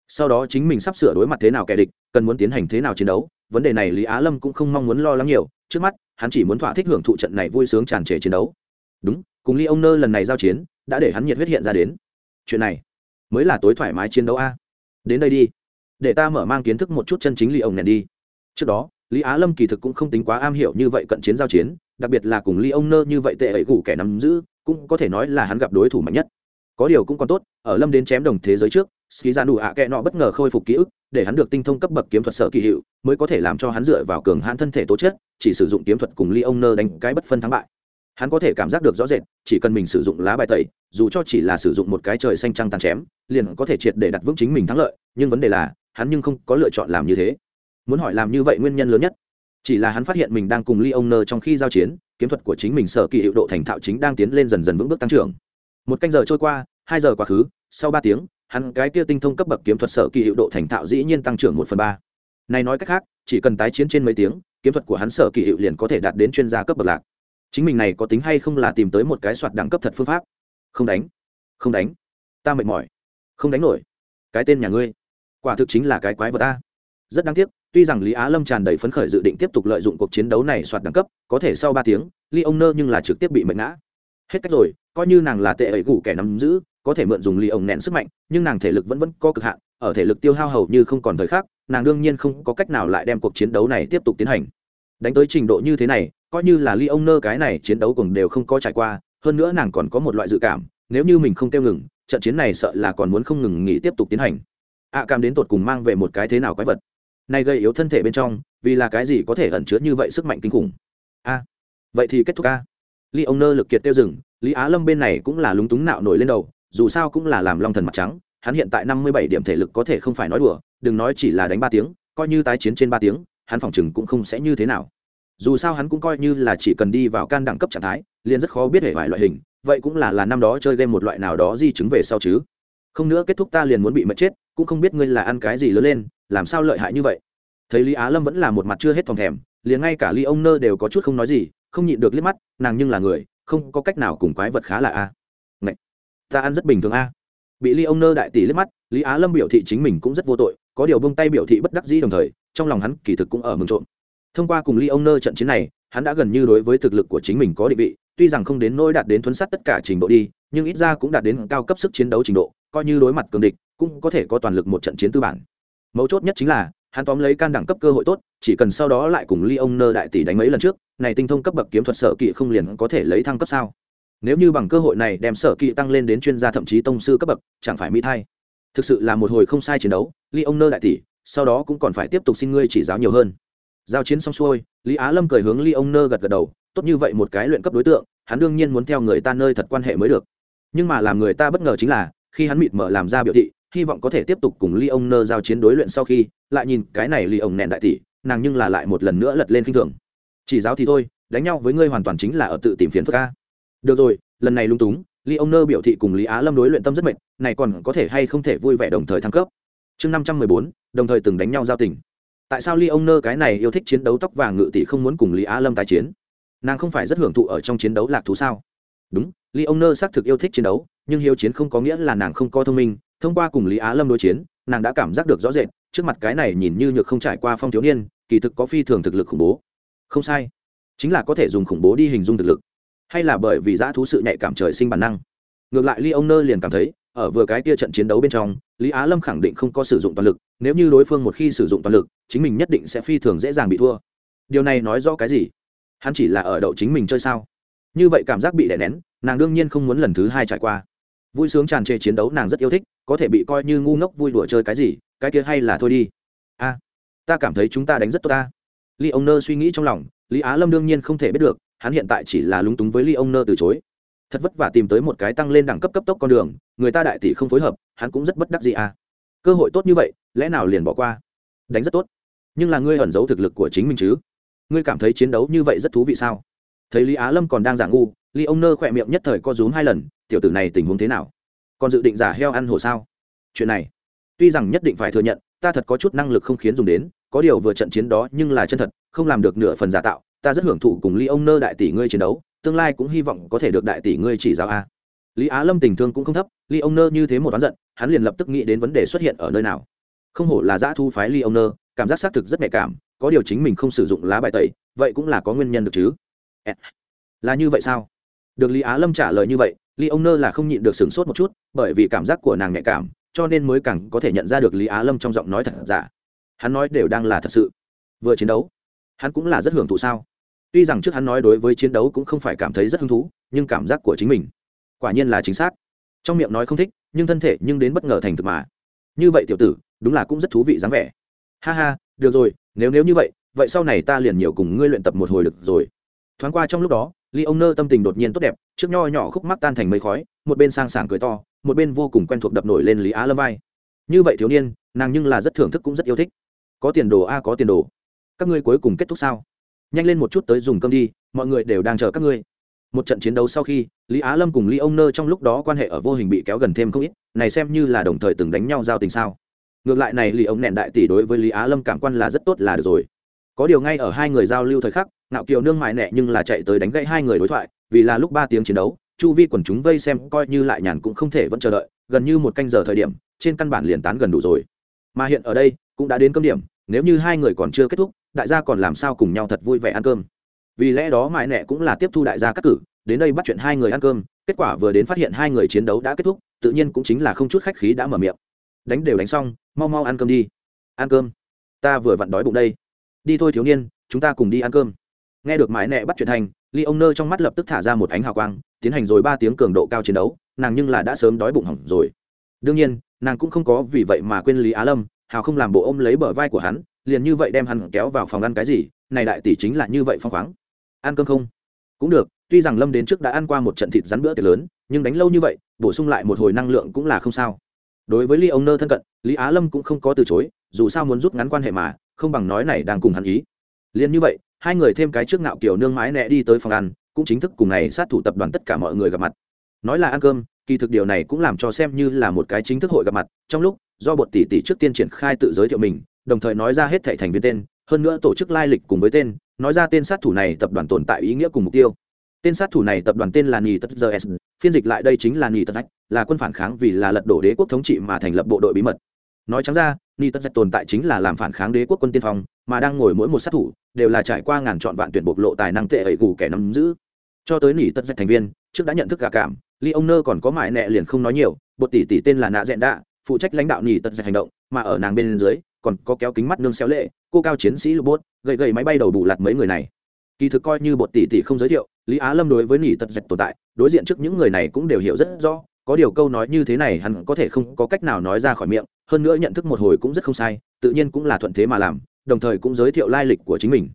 Sau đó chính mình sắp sửa đối mặt thế nào kẻ địch, cần muốn tiến hành thế nào chiến đấu, vấn đề này lý á lâm cũng không mong muốn lo lắng nhiều, trước mắt, hắn chỉ muốn thỏa thích hưởng thụ trận này vui sướng tràn trề chiến đấu. Đúng cùng ly ông nơ lần này giao chiến, đã để hắn nhiệt huyết hiện ra đến. Chuyện này mới là tối thoải mái chiến đấu a. Đến đây đi, để ta mở mang kiến thức một chút chân chính ly ông nèn đi. Trước đó, lý á lâm kỳ thực cũng không tính quá am hiểu như vậy cận chiến giao chiến, đặc biệt là cùng ly ông nơ như vậy tệ ấy gủ kẻ nắm giữ, cũng có thể nói là hắn gặp đối thủ mạnh nhất. Có điều cũng còn tốt, ở lâm đến chém đồng thế giới trước ski ra đủ ạ kẹ nọ bất ngờ khôi phục ký ức, để hắn được tinh thông cấp bậc kiếm thuật sở kỳ hiệu, mới có thể làm cho hắn dựa vào cường hãn thân thể tố chất, chỉ sử dụng kiếm thuật cùng ly ông nơ đánh cái bất phân thắng bại hắn có thể cảm giác được rõ rệt, chỉ cần mình sử dụng lá bài tẩy, dù cho chỉ là sử dụng một cái trời xanh trăng tàn chém, liền có thể triệt để đặt vững chính mình thắng lợi, nhưng vấn đề là, hắn nhưng không có lựa chọn làm như thế. Muốn hỏi làm như vậy nguyên nhân lớn nhất? Chỉ là hắn phát hiện mình đang cùng ly ông nơ trong khi giao chiến, kiếm thuật của chính mình sở kỳ hiệu độ thành thạo chính đang tiến lên dần dần vững bước tăng trưởng. Một canh giờ trôi qua, hai giờ quá khứ, sau ba tiếng, hắn cái kia tinh thông cấp bậc kiếm thuật sở kỳ hiệu độ thành thạo dĩ nhiên tăng trưởng một phần ba. Này nói cách khác, chỉ cần tái chiến trên mấy tiếng, kiếm thuật của hắn sở kỳ hiệu liền có thể đạt đến chuyên gia cấp bậc lạc chính mình này có tính hay không là tìm tới một cái soạt đẳng cấp thật phương pháp. Không đánh. Không đánh. Ta mệt mỏi. Không đánh nổi. Cái tên nhà ngươi. Quả thực chính là cái quái vật ta rất đáng tiếc, tuy rằng lý á lâm tràn đầy phấn khởi dự định tiếp tục lợi dụng cuộc chiến đấu này soạt đẳng cấp, có thể sau ba tiếng ly ông nơ nhưng là trực tiếp bị mệt ngã. Hết cách rồi, coi như nàng là tệ ấy gủ kẻ nắm giữ, có thể mượn dùng ly ông nén sức mạnh, nhưng nàng thể lực vẫn vẫn có cực hạn, ở thể lực tiêu hao hầu như không còn thời khắc, nàng đương nhiên không có cách nào lại đem cuộc chiến đấu này tiếp tục tiến hành. Đánh tới trình độ như thế này coi như là ly ông nơ cái này chiến đấu cùng đều không có trải qua hơn nữa nàng còn có một loại dự cảm nếu như mình không tiêu ngừng trận chiến này sợ là còn muốn không ngừng nghỉ tiếp tục tiến hành. Ạ à, cảm đến tột cùng mang về một cái thế nào quái vật? Này gây yếu thân thể bên trong vì là cái gì có thể ẩn chứa như vậy sức mạnh kinh khủng? A vậy thì kết thúc a. Ly ông nơ lực kiệt tiêu rừng lý á lâm bên này cũng là lúng túng nạo nổi lên đầu dù sao cũng là làm long thần mặt trắng hắn hiện tại năm mươi bảy điểm thể lực có thể không phải nói đùa đừng nói chỉ là đánh ba tiếng coi như tái chiến trên ba tiếng hắn phòng chừng cũng không sẽ như thế nào dù sao hắn cũng coi như là chỉ cần đi vào can đẳng cấp trạng thái, liền rất khó biết hệ vài loại hình, vậy cũng là là năm đó chơi game một loại nào đó di chứng về sau chứ. Không nữa kết thúc ta liền muốn bị mất chết, cũng không biết ngươi là ăn cái gì lớn lên, làm sao lợi hại như vậy. Thấy lý á lâm vẫn là một mặt chưa hết thòng thèm, liền ngay cả ly ông nơ đều có chút không nói gì, không nhịn được liếc mắt, nàng nhưng là người, không có cách nào cùng quái vật khá là a. À. ta ăn rất bình thường a. Bị ly ông nơ đại tỷ liếc mắt, lý á lâm biểu thị chính mình cũng rất vô tội, có điều bông tay biểu thị bất đắc dĩ đồng thời, trong lòng hắn kỳ thực cũng ở mừng trộm thông qua cùng ly ông nơ trận chiến này, hắn đã gần như đối với thực lực của chính mình có định vị, tuy rằng không đến nỗi đạt đến thuấn sát tất cả trình độ đi, nhưng ít ra cũng đạt đến cao cấp sức chiến đấu trình độ, coi như đối mặt cường địch, cũng có thể có toàn lực một trận chiến tư bản. Mấu chốt nhất chính là, hắn tóm lấy can đẳng cấp cơ hội tốt, chỉ cần sau đó lại cùng ly ông nơ đại tỷ đánh mấy lần trước, này tinh thông cấp bậc kiếm thuật sở kỵ không liền có thể lấy thăng cấp sao? Nếu như bằng cơ hội này đem sở kỵ tăng lên đến chuyên gia thậm chí tông sư cấp bậc, chẳng phải mỹ thay. Thực sự là một hồi không sai chiến đấu ly ông nơ đại tỷ, sau đó cũng còn phải tiếp tục xin ngươi chỉ giáo nhiều hơn giao chiến xong xuôi, lý á lâm cười hướng ly ông nơ gật gật đầu, tốt như vậy một cái luyện cấp đối tượng, hắn đương nhiên muốn theo người ta nơi thật quan hệ mới được. Nhưng mà làm người ta bất ngờ chính là, khi hắn mịt mở làm ra biểu thị, hy vọng có thể tiếp tục cùng ly ông nơ giao chiến đối luyện sau khi, lại nhìn cái này ly ông nẹn đại tỷ, nàng nhưng là lại một lần nữa lật lên k i n h thường. Chỉ giáo thì thôi, đánh nhau với ngươi hoàn toàn chính là ở tự tìm phiền phức ca được rồi, lần này lung túng, ly ông nơ biểu thị cùng lý á lâm đối luyện tâm rất mệt, này còn có thể hay không thể vui vẻ đồng thời thăng cấp. Chương năm trăm mười bốn, đồng thời từng đánh nhau giao tình tại sao ly ông nơ cái này yêu thích chiến đấu tóc vàng ngự tỷ không muốn cùng lý á lâm tái chiến? Nàng không phải rất hưởng thụ ở trong chiến đấu lạc thú sao? Đúng ly ông nơ xác thực yêu thích chiến đấu, nhưng hiếu chiến không có nghĩa là nàng không có thông minh. Thông qua cùng lý á lâm đối chiến, nàng đã cảm giác được rõ rệt, trước mặt cái này nhìn như nhược không trải qua phong thiếu niên, kỳ thực có phi thường thực lực khủng bố. Không sai, chính là có thể dùng khủng bố đi hình dung thực lực, hay là bởi vì giã thú sự nhạy cảm trời sinh bản năng. Ngược lại ly ông nơ liền cảm thấy ở vừa cái kia trận chiến đấu bên trong, lý á lâm khẳng định không có sử dụng toàn lực, nếu như đối phương một khi sử dụng toàn lực, chính mình nhất định sẽ phi thường dễ dàng bị thua. Điều này nói rõ cái gì? Hắn chỉ là ở đậu chính mình chơi sao? Như vậy cảm giác bị đè nén, nàng đương nhiên không muốn lần thứ hai trải qua. Vui sướng tràn trề chiến đấu nàng rất yêu thích, có thể bị coi như ngu ngốc vui đùa chơi cái gì, cái kia hay là thôi đi. A, ta cảm thấy chúng ta đánh rất tốt ta. Ly ông nơ suy nghĩ trong lòng, lý á lâm đương nhiên không thể biết được, hắn hiện tại chỉ là lúng túng với ly ông nơ từ chối thật vất vả tìm tới một cái tăng lên đẳng cấp cấp tốc con đường, người ta đại tỷ không phối hợp, hắn cũng rất bất đắc gì à. Cơ hội tốt như vậy, lẽ nào liền bỏ qua? Đánh rất tốt. Nhưng là ngươi ẩn giấu thực lực của chính mình chứ? Ngươi cảm thấy chiến đấu như vậy rất thú vị sao? Thấy lý á lâm còn đang giả ngu, Lý ông nơ khỏe miệng nhất thời co rúm hai lần, tiểu tử này tình huống thế nào? Còn dự định giả heo ăn hổ sao? Chuyện này, tuy rằng nhất định phải thừa nhận, ta thật có chút năng lực không khiến dùng đến, có điều vừa trận chiến đó nhưng là chân thật, không làm được nửa phần giả tạo, ta rất hưởng thụ cùng Lý ông nơ đại tỷ ngươi chiến đấu tương lai cũng hy vọng có thể được đại tỷ ngươi chỉ giáo a. Lý á lâm tình thương cũng không thấp ly ông nơ như thế một đoán giận, hắn liền lập tức nghĩ đến vấn đề xuất hiện ở nơi nào. Không hổ là giã thu phái ly ông nơ, cảm giác xác thực rất nhạy cảm, có điều chính mình không sử dụng lá bài tẩy, vậy cũng là có nguyên nhân được chứ? Là như vậy sao? Được lý á lâm trả lời như vậy ly ông nơ là không nhịn được sửng sốt một chút, bởi vì cảm giác của nàng nhạy cảm, cho nên mới càng có thể nhận ra được lý á lâm trong giọng nói thật giả. Hắn nói đều đang là thật sự. Vừa chiến đấu, hắn cũng là rất hưởng thụ sao? Tuy rằng trước hắn nói đối với chiến đấu cũng không phải cảm thấy rất hứng thú, nhưng cảm giác của chính mình quả nhiên là chính xác. Trong miệng nói không thích, nhưng thân thể nhưng đến bất ngờ thành thực mà. Như vậy tiểu tử, đúng là cũng rất thú vị dáng vẻ. Ha ha, được rồi, nếu nếu như vậy vậy sau này ta liền nhiều cùng ngươi luyện tập một hồi được rồi. Thoáng qua trong lúc đó ly ông nơ tâm tình đột nhiên tốt đẹp, trước nho nhỏ khúc mắc tan thành mây khói, một bên sang sảng cười to, một bên vô cùng quen thuộc đập nổi lên lý á lâm vai. Như vậy thiếu niên, nàng nhưng là rất thưởng thức cũng rất yêu thích. Có tiền đồ a, có tiền đồ. Các ngươi cuối cùng kết thúc sao? Nhanh lên một chút tới dùng cơm đi, mọi người đều đang chờ các ngươi. Một trận chiến đấu sau khi, lý á lâm cùng lý ông nơ trong lúc đó quan hệ ở vô hình bị kéo gần thêm không ít, này xem như là đồng thời từng đánh nhau giao tình sao. Ngược lại này lý ông nẹn đại tỷ đối với lý á lâm cảm quan là rất tốt là được rồi. Có điều ngay ở hai người giao lưu thời khắc nạo kiều nương mại nẹ nhưng là chạy tới đánh gãy hai người đối thoại, vì là lúc ba tiếng chiến đấu, chu vi quần chúng vây xem coi như lại nhàn cũng không thể vẫn chờ đợi, gần như một canh giờ thời điểm, trên căn bản liền tán gần đủ rồi. Mà hiện ở đây, cũng đã đến cơm điểm, nếu như hai người còn chưa kết thúc đại gia còn làm sao cùng nhau thật vui vẻ ăn cơm. Vì lẽ đó mãi nẹ cũng là tiếp thu đại gia cắt cử, đến đây bắt chuyện hai người ăn cơm, kết quả vừa đến phát hiện hai người chiến đấu đã kết thúc, tự nhiên cũng chính là không chút khách khí đã mở miệng. Đánh đều đánh xong, mau mau ăn cơm đi. Ăn cơm. Ta vừa vặn đói bụng đây. Đi thôi thiếu niên, chúng ta cùng đi ăn cơm. Nghe được mãi nẹ bắt chuyện thành ly ông nơ trong mắt lập tức thả ra một ánh hào quang, tiến hành rồi ba tiếng cường độ cao chiến đấu, nàng nhưng là đã sớm đói bụng hỏng rồi. Đương nhiên, nàng cũng không có vì vậy mà quên lý á lâm, hào không làm bộ ôm lấy bờ vai của hắn liền như vậy đem hắn kéo vào phòng ăn cái gì, này đại tỷ chính là như vậy phong khoáng. Ăn cơm không? Cũng được, tuy rằng lâm đến trước đã ăn qua một trận thịt rắn bữa tiệc lớn, nhưng đánh lâu như vậy, bổ sung lại một hồi năng lượng cũng là không sao. Đối với ly ông nơ thân cận, lý á lâm cũng không có từ chối, dù sao muốn rút ngắn quan hệ mà, không bằng nói này đang cùng hắn ý. Liền như vậy, hai người thêm cái trước ngạo kiểu nương mái nẹ đi tới phòng ăn, cũng chính thức cùng này sát thủ tập đoàn tất cả mọi người gặp mặt. Nói là ăn cơm, kỳ thực điều này cũng làm cho xem như là một cái chính thức hội gặp mặt, trong lúc do bột tỷ tỷ trước tiên triển khai tự giới thiệu mình đồng thời nói ra hết thảy thành viên tên, hơn nữa tổ chức lai lịch cùng với tên, nói ra tên sát thủ này tập đoàn tồn tại ý nghĩa cùng mục tiêu. Tên sát thủ này tập đoàn tên là Nhi tất giờ phiên dịch lại đây chính là Nhi tất ách là quân phản kháng vì là lật đổ đế quốc thống trị mà thành lập bộ đội bí mật. Nói trắng ra, Nhi tất ách tồn tại chính là làm phản kháng đế quốc quân tiên phong, mà đang ngồi mỗi một sát thủ, đều là trải qua ngàn chọn vạn tuyển bộc lộ tài năng tệ ấy gù kẻ nắm giữ. Cho tới Nhi tất ách thành viên, trước đã nhận thức cả cảm ly ông nơ còn có mại nẹ liền không nói nhiều bột tỷ tỷ tên là nạ dẹn đạ, phụ trách lãnh đạo Nhi tất ách hành động, mà ở nàng bên dưới còn có kéo kính mắt nương xéo lệ, cô cao chiến sĩ lục bốt, gậy gậy máy bay đầu bù lạt mấy người này. Kỳ thực coi như bột tỷ tỷ không giới thiệu, lý á lâm đối với nỉ tật dạch tồn tại, đối diện trước những người này cũng đều hiểu rất rõ, có điều câu nói như thế này hắn có thể không có cách nào nói ra khỏi miệng, hơn nữa nhận thức một hồi cũng rất không sai, tự nhiên cũng là thuận thế mà làm, đồng thời cũng giới thiệu lai lịch của chính mình.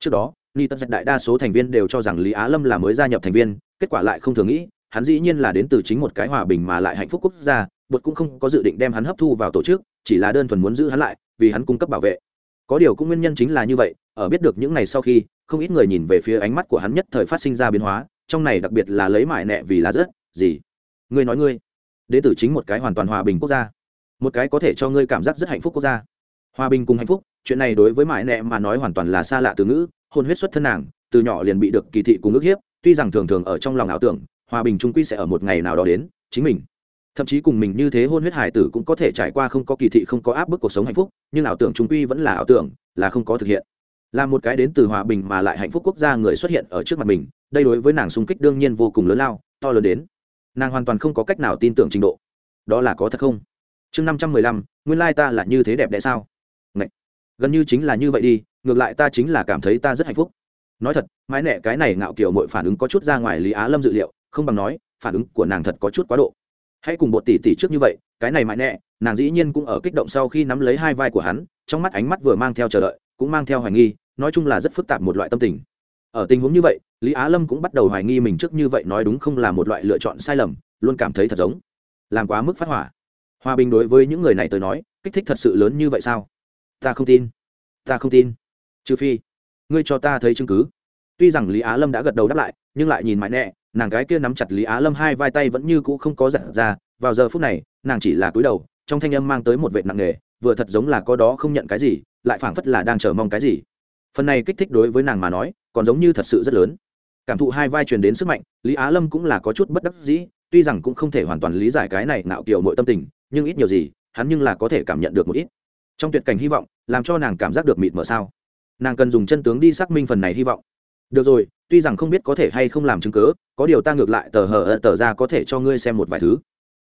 Trước đó ni tân dạch đại đa số thành viên đều cho rằng lý á lâm là mới gia nhập thành viên, kết quả lại không thường nghĩ, hắn dĩ nhiên là đến từ chính một cái hòa bình mà lại hạnh phúc quốc gia, bột cũng không có dự định đem hắn hấp thu vào tổ chức chỉ là đơn thuần muốn giữ hắn lại, vì hắn cung cấp bảo vệ. Có điều cũng nguyên nhân chính là như vậy, ở biết được những ngày sau khi, không ít người nhìn về phía ánh mắt của hắn nhất thời phát sinh ra biến hóa, trong này đặc biệt là lấy mại nẹ vì là rớt. gì? Ngươi nói ngươi. Đến tử chính một cái hoàn toàn hòa bình quốc gia. Một cái có thể cho ngươi cảm giác rất hạnh phúc quốc gia. Hòa bình cùng hạnh phúc, chuyện này đối với mại nẹ mà nói hoàn toàn là xa lạ từ ngữ, hôn huyết xuất thân nàng, từ nhỏ liền bị được kỳ thị cùng ước hiếp, tuy rằng thường thường ở trong lòng ảo tưởng, hòa bình trung quy sẽ ở một ngày nào đó đến, chính mình thậm chí cùng mình như thế hôn huyết hải tử cũng có thể trải qua không có kỳ thị, không có áp bức cuộc sống hạnh phúc, nhưng ảo tưởng trung quy vẫn là ảo tưởng, là không có thực hiện. Là một cái đến từ hòa bình mà lại hạnh phúc quốc gia người xuất hiện ở trước mặt mình, đây đối với nàng xung kích đương nhiên vô cùng lớn lao, to lớn đến. Nàng hoàn toàn không có cách nào tin tưởng trình độ. Đó là có thật không? Chương năm trăm mười lăm, nguyên lai ta là như thế đẹp đẽ sao? Ngậy! gần như chính là như vậy đi, ngược lại ta chính là cảm thấy ta rất hạnh phúc. Nói thật mái nẹ cái này ngạo kiểu mọi phản ứng có chút ra ngoài lý á lâm dự liệu, không bằng nói, phản ứng của nàng thật có chút quá độ hãy cùng bột tỷ tỷ trước như vậy, cái này mãi nẹ nàng dĩ nhiên cũng ở kích động sau khi nắm lấy hai vai của hắn, trong mắt ánh mắt vừa mang theo chờ đợi, cũng mang theo hoài nghi, nói chung là rất phức tạp một loại tâm tình. Ở tình huống như vậy, lý á lâm cũng bắt đầu hoài nghi mình trước như vậy nói đúng không là một loại lựa chọn sai lầm, luôn cảm thấy thật giống. Làm quá mức phát hỏa. Hòa bình đối với những người này tới nói, kích thích thật sự lớn như vậy sao? Ta không tin. Ta không tin. Trừ phi, ngươi cho ta thấy chứng cứ. Tuy rằng lý á lâm đã gật đầu đáp lại, nhưng lại nhìn mãi nẹ nàng gái kia nắm chặt lý á lâm hai vai tay vẫn như cũ không có giật ra, vào giờ phút này, nàng chỉ là cúi đầu, trong thanh âm mang tới một vệ nặng nề, vừa thật giống là có đó không nhận cái gì, lại phảng phất là đang chờ mong cái gì. Phần này kích thích đối với nàng mà nói, còn giống như thật sự rất lớn. Cảm thụ hai vai truyền đến sức mạnh, lý á lâm cũng là có chút bất đắc dĩ, tuy rằng cũng không thể hoàn toàn lý giải cái này nạo kiểu mọi tâm tình, nhưng ít nhiều gì, hắn nhưng là có thể cảm nhận được một ít. Trong tuyệt cảnh hy vọng, làm cho nàng cảm giác được mịt mờ sao. Nàng cần dùng chân tướng đi xác minh phần này hy vọng được rồi, tuy rằng không biết có thể hay không làm chứng cớ có điều ta ngược lại tờ hờ tờ ra có thể cho ngươi xem một vài thứ.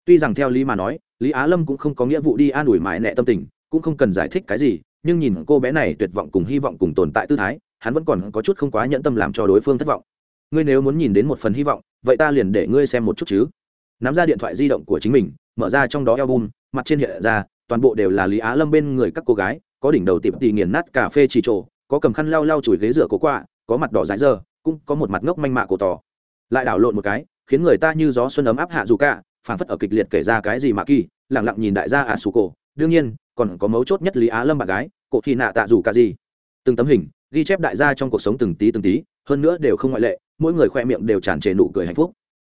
Tuy rằng theo lý mà nói, lý á lâm cũng không có nghĩa vụ đi an ủi mãi nẹ tâm tình, cũng không cần giải thích cái gì, nhưng nhìn cô bé này tuyệt vọng cùng hy vọng cùng tồn tại tư thái, hắn vẫn còn có chút không quá nhẫn tâm làm cho đối phương thất vọng. Ngươi nếu muốn nhìn đến một phần hy vọng, vậy ta liền để ngươi xem một chút chứ. Nắm ra điện thoại di động của chính mình, mở ra trong đó album, mặt trên hiện ra, toàn bộ đều là lý á lâm bên người các cô gái, có đỉnh đầu tiệm tì nghiền nát cà phê trì trộ có cầm khăn lau lau chùi ghế rửa cổ quạ có mặt đỏ dãi dơ, cũng có một mặt ngốc manh mạ cổ tỏ. Lại đảo lộn một cái, khiến người ta như gió xuân ấm áp hạ dù cả phản phất ở kịch liệt kể ra cái gì mà kỳ lẳng lặng nhìn đại gia ả sù cổ. Đương nhiên, còn có mấu chốt nhất lý á lâm bạn gái, cổ thì nạ tạ dù cả gì. Từng tấm hình, ghi chép đại gia trong cuộc sống từng tí từng tí, hơn nữa đều không ngoại lệ, mỗi người khoe miệng đều tràn trề nụ cười hạnh phúc.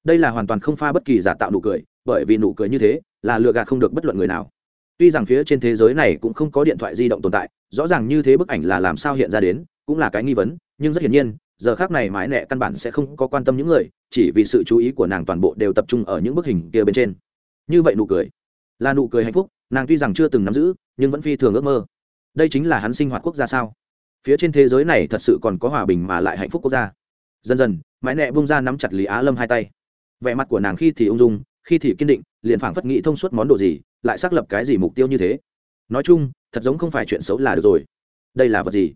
Đây là hoàn toàn không pha bất kỳ giả tạo nụ cười, bởi vì nụ cười như thế, là lừa gạt không được bất luận người nào. Tuy rằng phía trên thế giới này cũng không có điện thoại di động tồn tại, rõ ràng như thế bức ảnh là làm sao hiện ra đến, cũng là cái nghi vấn nhưng rất hiển nhiên, giờ khác này mãi nẹ căn bản sẽ không có quan tâm những người, chỉ vì sự chú ý của nàng toàn bộ đều tập trung ở những bức hình kia bên trên. Như vậy nụ cười, là nụ cười hạnh phúc, nàng tuy rằng chưa từng nắm giữ, nhưng vẫn phi thường ước mơ. Đây chính là hắn sinh hoạt quốc gia sao? Phía trên thế giới này thật sự còn có hòa bình mà lại hạnh phúc quốc gia. Dần dần, mãi nẹ bung ra nắm chặt lý á lâm hai tay. Vẻ mặt của nàng khi thì ung dung, khi thì kiên định, liền phảng phất nghĩ thông suốt món đồ gì, lại xác lập cái gì mục tiêu như thế. Nói chung, thật giống không phải chuyện xấu là được rồi. Đây là vật gì?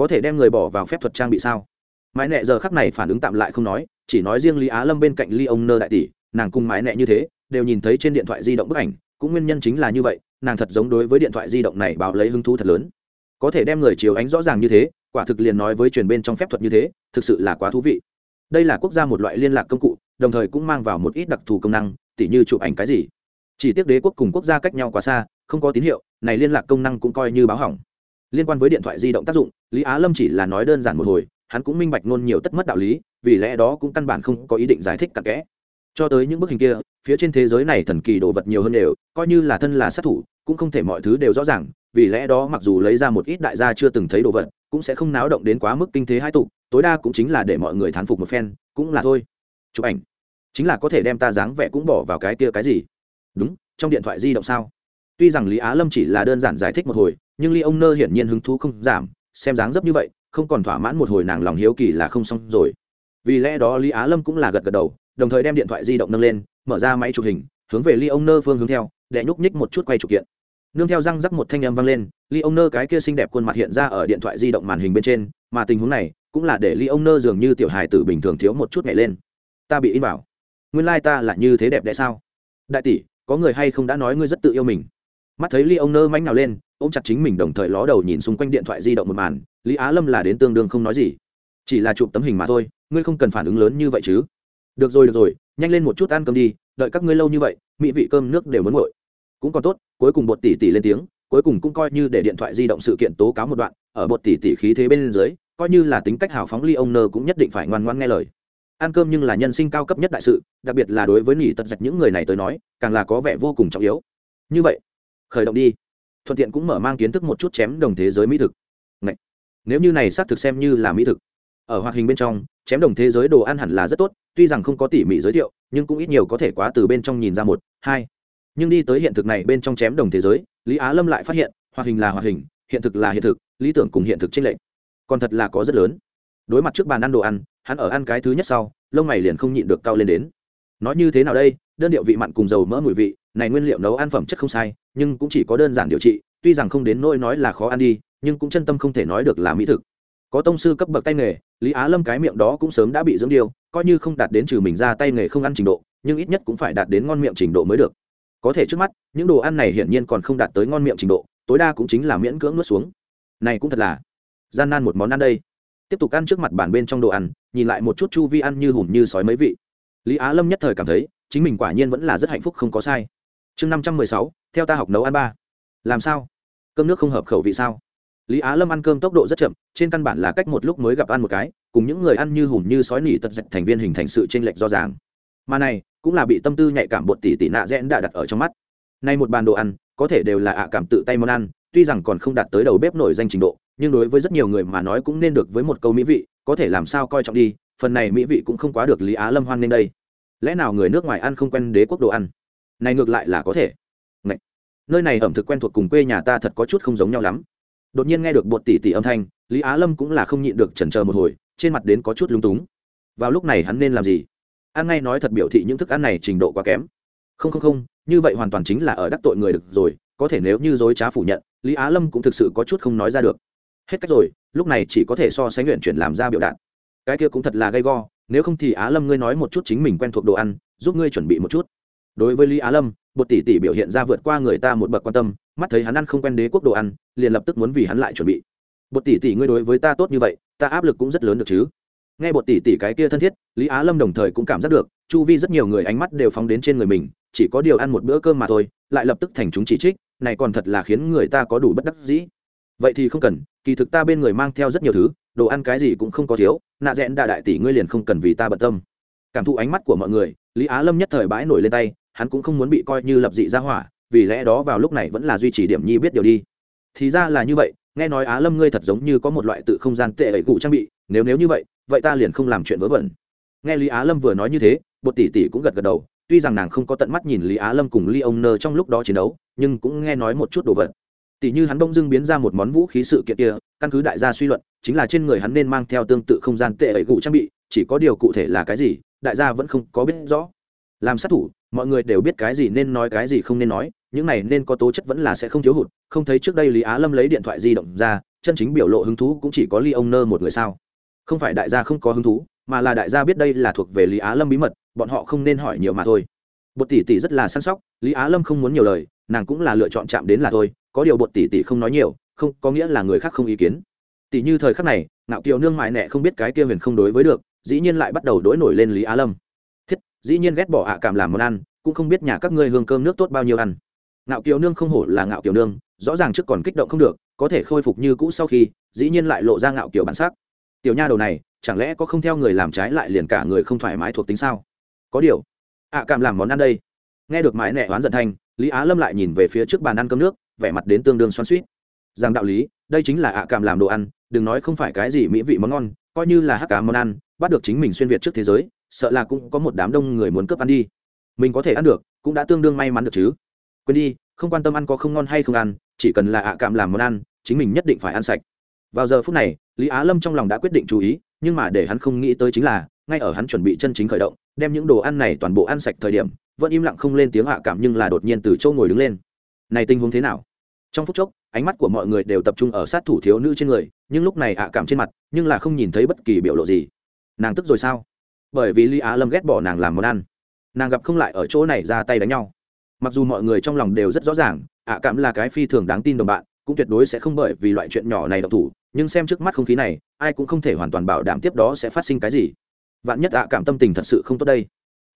Có thể đem người bỏ vào phép thuật trang bị sao? Mãi nẹ giờ khắc này phản ứng tạm lại không nói, chỉ nói riêng lý á lâm bên cạnh ly ông nơ đại tỷ, nàng cùng mãi nẹ như thế, đều nhìn thấy trên điện thoại di động bức ảnh, cũng nguyên nhân chính là như vậy, nàng thật giống đối với điện thoại di động này báo lấy hứng thú thật lớn. Có thể đem người chiếu ánh rõ ràng như thế, quả thực liền nói với truyền bên trong phép thuật như thế, thực sự là quá thú vị. Đây là quốc gia một loại liên lạc công cụ, đồng thời cũng mang vào một ít đặc thù công năng, tỉ như chụp ảnh cái gì. Chỉ tiếc đế quốc cùng quốc gia cách nhau quá xa, không có tín hiệu, này liên lạc công năng cũng coi như báo hỏng liên quan với điện thoại di động tác dụng, lý á lâm chỉ là nói đơn giản một hồi, hắn cũng minh bạch nôn nhiều tất mất đạo lý, vì lẽ đó cũng căn bản không có ý định giải thích cặn kẽ. Cho tới những bức hình kia, phía trên thế giới này thần kỳ đồ vật nhiều hơn đều, coi như là thân là sát thủ, cũng không thể mọi thứ đều rõ ràng, vì lẽ đó mặc dù lấy ra một ít đại gia chưa từng thấy đồ vật, cũng sẽ không náo động đến quá mức kinh thế hai tục tối đa cũng chính là để mọi người thán phục một phen, cũng là thôi. Chụp ảnh, chính là có thể đem ta dáng vẻ cũng bỏ vào cái kia cái gì? Đúng, trong điện thoại di động sao? Tuy rằng lý á lâm chỉ là đơn giản giải thích một hồi nhưng ly ông nơ hiển nhiên hứng thú không giảm, xem dáng dấp như vậy, không còn thỏa mãn một hồi nàng lòng hiếu kỳ là không xong rồi. Vì lẽ đó lý á lâm cũng là gật gật đầu, đồng thời đem điện thoại di động nâng lên, mở ra máy chụp hình, hướng về ly ông nơ phương hướng theo, để nhúc nhích một chút quay chụp kiện. Nương theo răng rắc một thanh âm vang lên ly ông nơ cái kia xinh đẹp khuôn mặt hiện ra ở điện thoại di động màn hình bên trên, mà tình huống này cũng là để ly ông nơ dường như tiểu hài tử bình thường thiếu một chút nhảy lên. Ta bị in bảo nguyên lai、like、ta là như thế đẹp đẽ sao? Đại tỷ, có người hay không đã nói ngươi rất tự yêu mình? Mắt thấy ly ông nơ mánh nào lên, ôm chặt chính mình đồng thời ló đầu nhìn xung quanh điện thoại di động một màn, lý á lâm là đến tương đương không nói gì. Chỉ là chụp tấm hình mà thôi, ngươi không cần phản ứng lớn như vậy chứ. Được rồi được rồi, nhanh lên một chút ăn cơm đi, đợi các ngươi lâu như vậy, mỹ vị cơm nước đều muốn nguội. Cũng còn tốt, cuối cùng bột tỷ tỷ lên tiếng, cuối cùng cũng coi như để điện thoại di động sự kiện tố cáo một đoạn, ở bột tỷ tỷ khí thế bên dưới, coi như là tính cách hào phóng ly ông nơ cũng nhất định phải ngoan ngoan nghe lời. Ăn cơm nhưng là nhân sinh cao cấp nhất đại sự, đặc biệt là đối với nỉ tật dạch những người này tới nói, càng là có vẻ vô cùng trọng yếu. Như vậy khởi động đi. Thuận tiện cũng mở mang kiến thức một chút chém đồng thế giới mỹ thực. Ngậy. nếu như này xác thực xem như là mỹ thực. Ở hoạt hình bên trong chém đồng thế giới đồ ăn hẳn là rất tốt tuy rằng không có tỉ mỉ giới thiệu nhưng cũng ít nhiều có thể quá từ bên trong nhìn ra một hai. Nhưng đi tới hiện thực này bên trong chém đồng thế giới lý á lâm lại phát hiện hoạt hình là hoạt hình hiện thực là hiện thực lý tưởng cùng hiện thực trên lệch, còn thật là có rất lớn. Đối mặt trước bàn ăn đồ ăn hắn ở ăn cái thứ nhất sau lông mày liền không nhịn được cao lên đến. Nói như thế nào đây? Đơn điệu vị mặn cùng dầu mỡ mùi vị này nguyên liệu nấu ăn phẩm chất không sai, nhưng cũng chỉ có đơn giản điều trị, tuy rằng không đến nỗi nói là khó ăn đi, nhưng cũng chân tâm không thể nói được là mỹ thực. Có tông sư cấp bậc tay nghề, lý á lâm cái miệng đó cũng sớm đã bị dưỡng điều coi như không đạt đến trừ mình ra tay nghề không ăn trình độ, nhưng ít nhất cũng phải đạt đến ngon miệng trình độ mới được. Có thể trước mắt, những đồ ăn này hiển nhiên còn không đạt tới ngon miệng trình độ, tối đa cũng chính là miễn cưỡng nuốt xuống. Này cũng thật là gian nan một món ăn đây. Tiếp tục ăn trước mặt bàn bên trong đồ ăn, nhìn lại một chút chu vi ăn như hùm như sói mấy vị. Lý á lâm nhất thời cảm thấy, chính mình quả nhiên vẫn là rất hạnh phúc không có sai chương năm trăm mười sáu, theo ta học nấu ăn ba. Làm sao? Cơm nước không hợp khẩu vị sao? Lý á lâm ăn cơm tốc độ rất chậm, trên căn bản là cách một lúc mới gặp ăn một cái, cùng những người ăn như hùm như sói nỉ tật dạch thành viên hình thành sự t r ê n lệch rõ ràng. Mà này, cũng là bị tâm tư nhạy cảm bột tỷ tỷ nạ rẽn đã đặt ở trong mắt. Nay một bàn đồ ăn, có thể đều là ạ cảm tự tay món ăn, tuy rằng còn không đạt tới đầu bếp nổi danh trình độ, nhưng đối với rất nhiều người mà nói cũng nên được với một câu mỹ vị, có thể làm sao coi trọng đi, phần này mỹ vị cũng không quá được lý á lâm hoan nên đây. Lẽ nào người nước ngoài ăn không quen đế quốc đồ ăn? Này ngược lại là có thể. Ngậy! nơi này ẩm thực quen thuộc cùng quê nhà ta thật có chút không giống nhau lắm. Đột nhiên nghe được bột tỉ tỉ âm thanh, lý á lâm cũng là không nhịn được chần chờ một hồi, trên mặt đến có chút lung túng. Vào lúc này hắn nên làm gì? Ăn ngay nói thật biểu thị những thức ăn này trình độ quá kém. Không không không, như vậy hoàn toàn chính là ở đắc tội người được rồi, có thể nếu như dối trá phủ nhận, lý á lâm cũng thực sự có chút không nói ra được. Hết cách rồi, lúc này chỉ có thể so sánh luyện chuyển làm ra biểu đạt. Cái kia cũng thật là gay go, nếu không thì á lâm ngươi nói một chút chính mình quen thuộc đồ ăn, giúp ngươi chuẩn bị một chút đối với lý á lâm bột tỷ tỷ biểu hiện ra vượt qua người ta một bậc quan tâm, mắt thấy hắn ăn không quen đế quốc đồ ăn, liền lập tức muốn vì hắn lại chuẩn bị. Bột tỷ tỷ ngươi đối với ta tốt như vậy, ta áp lực cũng rất lớn được chứ? Nghe bột tỷ tỷ cái kia thân thiết, lý á lâm đồng thời cũng cảm giác được, chu vi rất nhiều người ánh mắt đều phóng đến trên người mình, chỉ có điều ăn một bữa cơm mà thôi, lại lập tức thành chúng chỉ trích, này còn thật là khiến người ta có đủ bất đắc dĩ. Vậy thì không cần, kỳ thực ta bên người mang theo rất nhiều thứ, đồ ăn cái gì cũng không có thiếu, nạ rẽn đa đại tỷ ngươi liền không cần vì ta bận tâm. Cảm thụ ánh mắt của mọi người, lý á lâm nhất thời bãi nổi lên tay hắn cũng không muốn bị coi như lập dị ra hỏa, vì lẽ đó vào lúc này vẫn là duy trì điểm nhi biết điều đi. Thì ra là như vậy, nghe nói á lâm ngươi thật giống như có một loại tự không gian tệ ẩy cụ trang bị, nếu nếu như vậy vậy ta liền không làm chuyện vớ vẩn. Nghe lý á lâm vừa nói như thế bột tỷ tỷ cũng gật gật đầu, tuy rằng nàng không có tận mắt nhìn lý á lâm cùng ly ông nơ trong lúc đó chiến đấu, nhưng cũng nghe nói một chút đồ vật. Tỷ như hắn bỗng dưng biến ra một món vũ khí sự kiện kia, căn cứ đại gia suy luận, chính là trên người hắn nên mang theo tương tự không gian tệ ẩy cụ trang bị, chỉ có điều cụ thể là cái gì, đại gia vẫn không có biết rõ. Làm sát thủ mọi người đều biết cái gì nên nói, cái gì không nên nói, những này nên có tố chất vẫn là sẽ không thiếu hụt. Không thấy trước đây lý á lâm lấy điện thoại di động ra, chân chính biểu lộ hứng thú cũng chỉ có ly ông nơ một người sao? Không phải đại gia không có hứng thú, mà là đại gia biết đây là thuộc về lý á lâm bí mật, bọn họ không nên hỏi nhiều mà thôi. Bột tỷ tỷ rất là săn sóc, lý á lâm không muốn nhiều lời, nàng cũng là lựa chọn chạm đến là thôi, có điều bột tỷ tỷ không nói nhiều, không, có nghĩa là người khác không ý kiến. Tỷ như thời khắc này, ngạo kiều nương mại nẹ không biết cái kia huyền không đối với được, dĩ nhiên lại bắt đầu đối nổi lên lý á lâm dĩ nhiên ghét bỏ ạ cảm làm món ăn, cũng không biết nhà các ngươi hương cơm nước tốt bao nhiêu ăn. Ngạo kiều nương không hổ là ngạo kiều nương, rõ ràng trước còn kích động không được, có thể khôi phục như cũ sau khi, dĩ nhiên lại lộ ra ngạo kiều bản sắc. Tiểu nha đầu này, chẳng lẽ có không theo người làm trái lại liền cả người không thoải mái thuộc tính sao? Có điều, ạ cảm làm món ăn đây. Nghe được mãi nẹ oán giận thanh, lý á lâm lại nhìn về phía trước bàn ăn cơm nước, vẻ mặt đến tương đương xoan suýt rằng đạo lý, đây chính là ạ cảm làm đồ ăn, đừng nói không phải cái gì mỹ vị món ngon, coi như là hắc cá món ăn, bắt được chính mình xuyên việt trước thế giới sợ là cũng có một đám đông người muốn cướp ăn đi. Mình có thể ăn được, cũng đã tương đương may mắn được chứ. Quên đi, không quan tâm ăn có không ngon hay không ăn, chỉ cần là ạ cảm làm món ăn, chính mình nhất định phải ăn sạch. Vào giờ phút này, lý á lâm trong lòng đã quyết định chú ý, nhưng mà để hắn không nghĩ tới chính là, ngay ở hắn chuẩn bị chân chính khởi động, đem những đồ ăn này toàn bộ ăn sạch thời điểm, vẫn im lặng không lên tiếng ạ cảm nhưng là đột nhiên từ châu ngồi đứng lên. Này tình huống thế nào? Trong phút chốc, ánh mắt của mọi người đều tập trung ở sát thủ thiếu nữ trên người, nhưng lúc này ạ cảm trên mặt, nhưng là không nhìn thấy bất kỳ biểu lộ gì. Nàng tức rồi sao? Bởi vì lý á lâm ghét bỏ nàng làm món ăn. Nàng gặp không lại ở chỗ này ra tay đánh nhau. Mặc dù mọi người trong lòng đều rất rõ ràng, ạ cảm là cái phi thường đáng tin đồng bạn, cũng tuyệt đối sẽ không bởi vì loại chuyện nhỏ này độc thủ, nhưng xem trước mắt không khí này, ai cũng không thể hoàn toàn bảo đảm tiếp đó sẽ phát sinh cái gì. Vạn nhất ạ cảm tâm tình thật sự không tốt đây.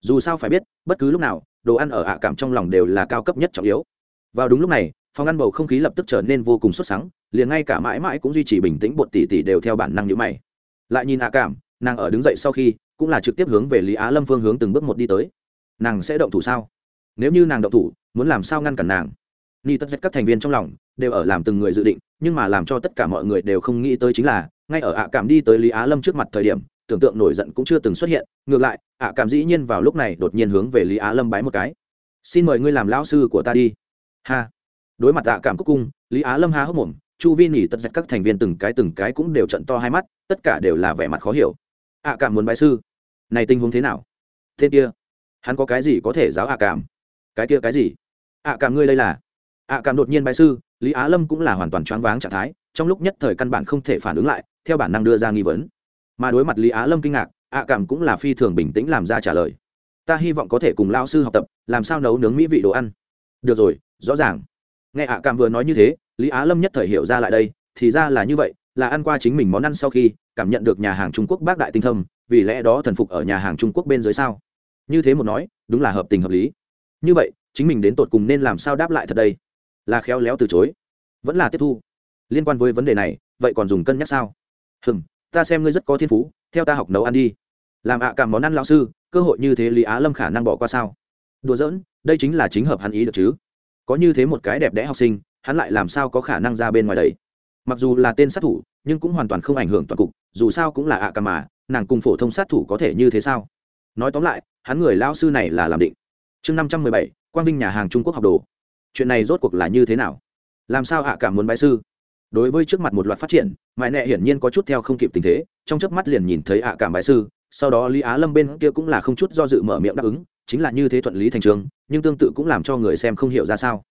Dù sao phải biết, bất cứ lúc nào, đồ ăn ở ạ cảm trong lòng đều là cao cấp nhất trọng yếu. Vào đúng lúc này, phòng ăn bầu không khí lập tức trở nên vô cùng xuất sắng, liền ngay cả mãi mãi cũng duy trì bình tĩnh, bột tỉ tỉ đều theo bản năng nhữ mày. Lại nhìn ạ cảm, nàng ở đứng dậy sau khi cũng là trực tiếp hướng về lý á lâm phương hướng từng bước một đi tới. Nàng sẽ động thủ sao? Nếu như nàng động thủ, muốn làm sao ngăn cản nàng? Ni tất các thành viên trong lòng, đều ở làm từng người dự định, nhưng mà làm cho tất cả mọi người đều không nghĩ tới chính là, ngay ở ạ cảm đi tới lý á lâm trước mặt thời điểm, tưởng tượng nổi giận cũng chưa từng xuất hiện. Ngược lại, ạ cảm dĩ nhiên vào lúc này đột nhiên hướng về lý á lâm bái một cái. Xin mời ngươi làm lão sư của ta đi. Ha. Đối mặt ạ cảm cúc cung lý á lâm há hốc mồm, chu vi nỉ tật giật các thành viên từng cái từng cái cũng đều trận to hai mắt, tất cả đều là vẻ mặt khó hiểu ạ cảm muốn bái sư. Này tình huống thế nào? Thế kia, hắn có cái gì có thể giáo ạ cảm cái kia cái gì? Ạ cảm ngươi đây là? Ạ cảm đột nhiên bái sư, lý á lâm cũng là hoàn toàn choáng váng trạng thái, trong lúc nhất thời căn bản không thể phản ứng lại, theo bản năng đưa ra nghi vấn. Mà đối mặt lý á lâm kinh ngạc, ạ cảm cũng là phi thường bình tĩnh làm ra trả lời. Ta hy vọng có thể cùng lao sư học tập, làm sao nấu nướng mỹ vị đồ ăn. Được rồi, rõ ràng. Nghe ạ cảm vừa nói như thế, lý á lâm nhất thời hiểu ra lại đây, thì ra là như vậy là ăn qua chính mình món ăn sau khi cảm nhận được nhà hàng trung quốc bác đại tinh thâm, vì lẽ đó thần phục ở nhà hàng trung quốc bên dưới sao? Như thế một nói, đúng là hợp tình hợp lý. Như vậy, chính mình đến tột cùng nên làm sao đáp lại thật đây? Là khéo léo từ chối, vẫn là tiếp thu. Liên quan với vấn đề này, vậy còn dùng cân nhắc sao? Hừm, ta xem ngươi rất có thiên phú, theo ta học nấu ăn đi. Làm ạ cả món ăn lão sư, cơ hội như thế lý á lâm khả năng bỏ qua sao? Đùa giỡn, đây chính là chính hợp hắn ý được chứ. Có như thế một cái đẹp đẽ học sinh, hắn lại làm sao có khả năng ra bên ngoài đấy? Mặc dù là tên sát thủ, nhưng cũng hoàn toàn không ảnh hưởng toàn cục, dù sao cũng là ạ cả mà nàng cùng phổ thông sát thủ có thể như thế sao? Nói tóm lại, hắn người lao sư này là làm định. Chương năm trăm mười bảy, quang vinh nhà hàng trung quốc học đồ. Chuyện này rốt cuộc là như thế nào? Làm sao ạ cả muốn bái sư? Đối với trước mặt một loạt phát triển, mãi nẹ hiển nhiên có chút theo không kịp tình thế, trong chớp mắt liền nhìn thấy ạ cảm bái sư, sau đó lý á lâm bên kia cũng là không chút do dự mở miệng đáp ứng, chính là như thế thuận lý thành trường, nhưng tương tự cũng làm cho người xem không hiểu ra sao.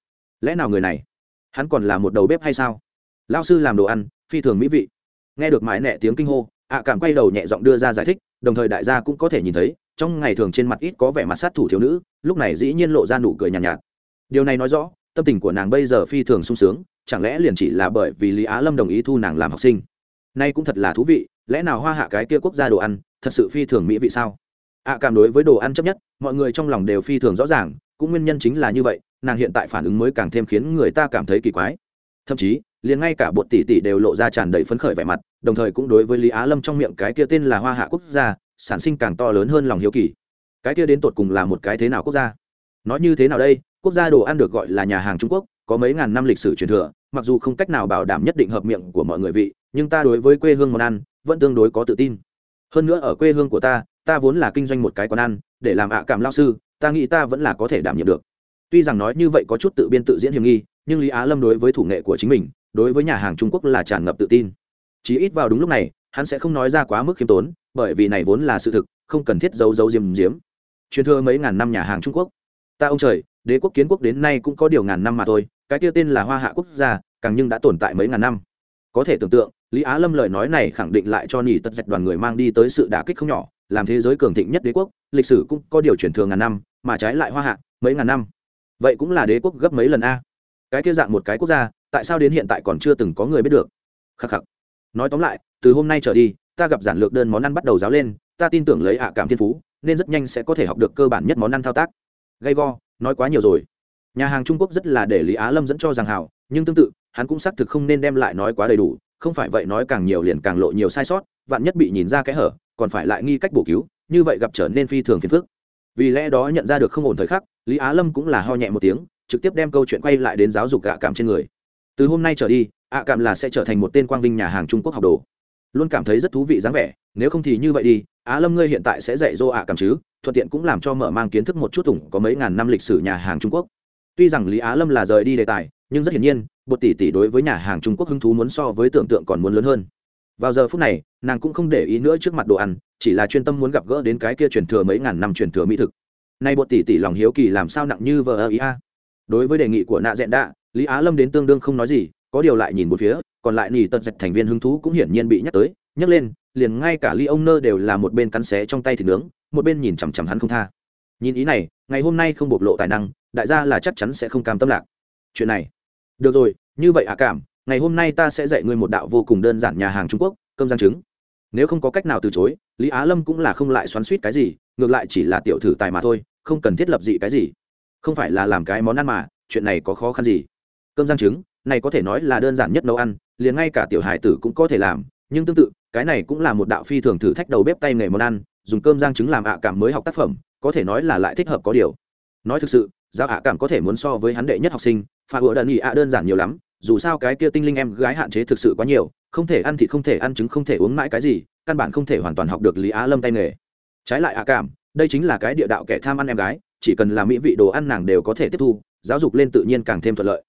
Lẽ nào người này, hắn còn là một đầu bếp hay sao? Lao sư làm đồ ăn phi thường mỹ vị. Nghe được mãi nẹ tiếng kinh hô ạ cảm quay đầu nhẹ giọng đưa ra giải thích đồng thời đại gia cũng có thể nhìn thấy trong ngày thường trên mặt ít có vẻ mặt sát thủ thiếu nữ lúc này dĩ nhiên lộ ra nụ cười nhàn nhạt, nhạt. Điều này nói rõ tâm tình của nàng bây giờ phi thường sung sướng chẳng lẽ liền chỉ là bởi vì lý á lâm đồng ý thu nàng làm học sinh? Nay cũng thật là thú vị lẽ nào hoa hạ cái kia quốc gia đồ ăn thật sự phi thường mỹ vị sao? Ạ cảm đối với đồ ăn chấp nhất mọi người trong lòng đều phi thường rõ ràng cũng nguyên nhân chính là như vậy nàng hiện tại phản ứng mới càng thêm khiến người ta cảm thấy kỳ quái. Thậm chí liền ngay cả bột tỷ tỷ đều lộ ra tràn đầy phấn khởi vẻ mặt, đồng thời cũng đối với lý á lâm trong miệng cái kia tên là hoa hạ quốc gia, sản sinh càng to lớn hơn lòng hiếu kỳ. Cái kia đến tột cùng là một cái thế nào quốc gia? Nói như thế nào đây? Quốc gia đồ ăn được gọi là nhà hàng trung quốc, có mấy ngàn năm lịch sử truyền thừa, mặc dù không cách nào bảo đảm nhất định hợp miệng của mọi người vị, nhưng ta đối với quê hương món ăn, vẫn tương đối có tự tin. Hơn nữa ở quê hương của ta ta vốn là kinh doanh một cái quán ăn, để làm ạ cảm lao sư, ta nghĩ ta vẫn là có thể đảm nhiệm được. Tuy rằng nói như vậy có chút tự biên tự diễn hiểm nghi, nhưng lý á lâm đối với thủ nghệ của chính mình đối với nhà hàng trung quốc là tràn ngập tự tin. Chỉ ít vào đúng lúc này, hắn sẽ không nói ra quá mức khiêm tốn, bởi vì này vốn là sự thực, không cần thiết giấu giấu diếm diếm truyền thừa mấy ngàn năm nhà hàng trung quốc. Ta ông trời, đế quốc kiến quốc đến nay cũng có điều ngàn năm mà thôi, cái kia tên là hoa hạ quốc gia, càng nhưng đã tồn tại mấy ngàn năm. Có thể tưởng tượng, lý á lâm lời nói này khẳng định lại cho nỉ tật dạch đoàn người mang đi tới sự đả kích không nhỏ, làm thế giới cường thịnh nhất đế quốc, lịch sử cũng có điều chuyển thường ngàn năm, mà trái lại hoa hạ, mấy ngàn năm. Vậy cũng là đế quốc gấp mấy lần a. Cái kia dạng một cái quốc gia tại sao đến hiện tại còn chưa từng có người biết được? Khắc khắc. Nói tóm lại, từ hôm nay trở đi, ta gặp giản lược đơn món ăn bắt đầu giáo lên, ta tin tưởng lấy ạ cảm thiên phú, nên rất nhanh sẽ có thể học được cơ bản nhất món ăn thao tác. Gay go, nói quá nhiều rồi. Nhà hàng trung quốc rất là để lý á lâm dẫn cho rằng hào nhưng tương tự, hắn cũng xác thực không nên đem lại nói quá đầy đủ, không phải vậy nói càng nhiều liền càng lộ nhiều sai sót, vạn nhất bị nhìn ra cái hở, còn phải lại nghi cách bổ cứu, như vậy gặp trở nên phi thường phiền phức. Vì lẽ đó nhận ra được không ổn thời khắc, lý á lâm cũng là ho nhẹ một tiếng, trực tiếp đem câu chuyện quay lại đến giáo dục gạ cảm trên người từ hôm nay trở đi, ạ cảm là sẽ trở thành một tên quang vinh nhà hàng trung quốc học đồ. Luôn cảm thấy rất thú vị dáng vẻ, nếu không thì như vậy đi, á lâm ngươi hiện tại sẽ dạy dỗ ạ cảm chứ, thuận tiện cũng làm cho mở mang kiến thức một chút ủng có mấy ngàn năm lịch sử nhà hàng trung quốc. Tuy rằng lý á lâm là rời đi đề tài, nhưng rất hiển nhiên bột tỷ tỷ đối với nhà hàng trung quốc hứng thú muốn so với tưởng tượng còn muốn lớn hơn. Vào giờ phút này, nàng cũng không để ý nữa trước mặt đồ ăn, chỉ là chuyên tâm muốn gặp gỡ đến cái kia truyền thừa mấy ngàn năm truyền thừa mỹ thực. Nay bột tỷ tỷ lòng hiếu kỳ làm sao nặng như vờ ơ ý a. Đối với đề nghị của nạ dẹn đạ lý á lâm đến tương đương không nói gì, có điều lại nhìn một phía, còn lại nỉ tật dạch thành viên hứng thú cũng hiển nhiên bị nhắc tới, nhắc lên, liền ngay cả ly ông nơ đều là một bên cắn xé trong tay thịt nướng, một bên nhìn chằm chằm hắn không tha. Nhìn ý này, ngày hôm nay không bộc lộ tài năng, đại gia là chắc chắn sẽ không cam tâm lạc. Chuyện này. Được rồi, như vậy ạ cảm, ngày hôm nay ta sẽ dạy ngươi một đạo vô cùng đơn giản nhà hàng trung quốc, cơm giang trứng. Nếu không có cách nào từ chối, lý á lâm cũng là không lại xoắn suýt cái gì, ngược lại chỉ là tiểu thử tài mà thôi, không cần thiết lập dị cái gì. Không phải là làm cái món ăn mà, chuyện này có khó khăn gì? Cơm giang trứng, này có thể nói là đơn giản nhất nấu ăn, liền ngay cả tiểu hải tử cũng có thể làm, nhưng tương tự, cái này cũng là một đạo phi thường thử thách đầu bếp tay nghề món ăn, dùng cơm giang trứng làm ạ cảm mới học tác phẩm, có thể nói là lại thích hợp có điều. Nói thực sự, giáo ạ cảm có thể muốn so với hắn đệ nhất học sinh, pha hựa đần ý ạ đơn giản nhiều lắm, dù sao cái kia tinh linh em gái hạn chế thực sự quá nhiều, không thể ăn thịt, không thể ăn trứng, không thể uống mãi cái gì, căn bản không thể hoàn toàn học được lý á lâm tay nghề. Trái lại ạ cảm, đây chính là cái địa đạo kẻ tham ăn em gái, chỉ cần là mỹ vị đồ ăn nàng đều có thể tiếp thu, giáo dục lên tự nhiên càng thêm thuận lợi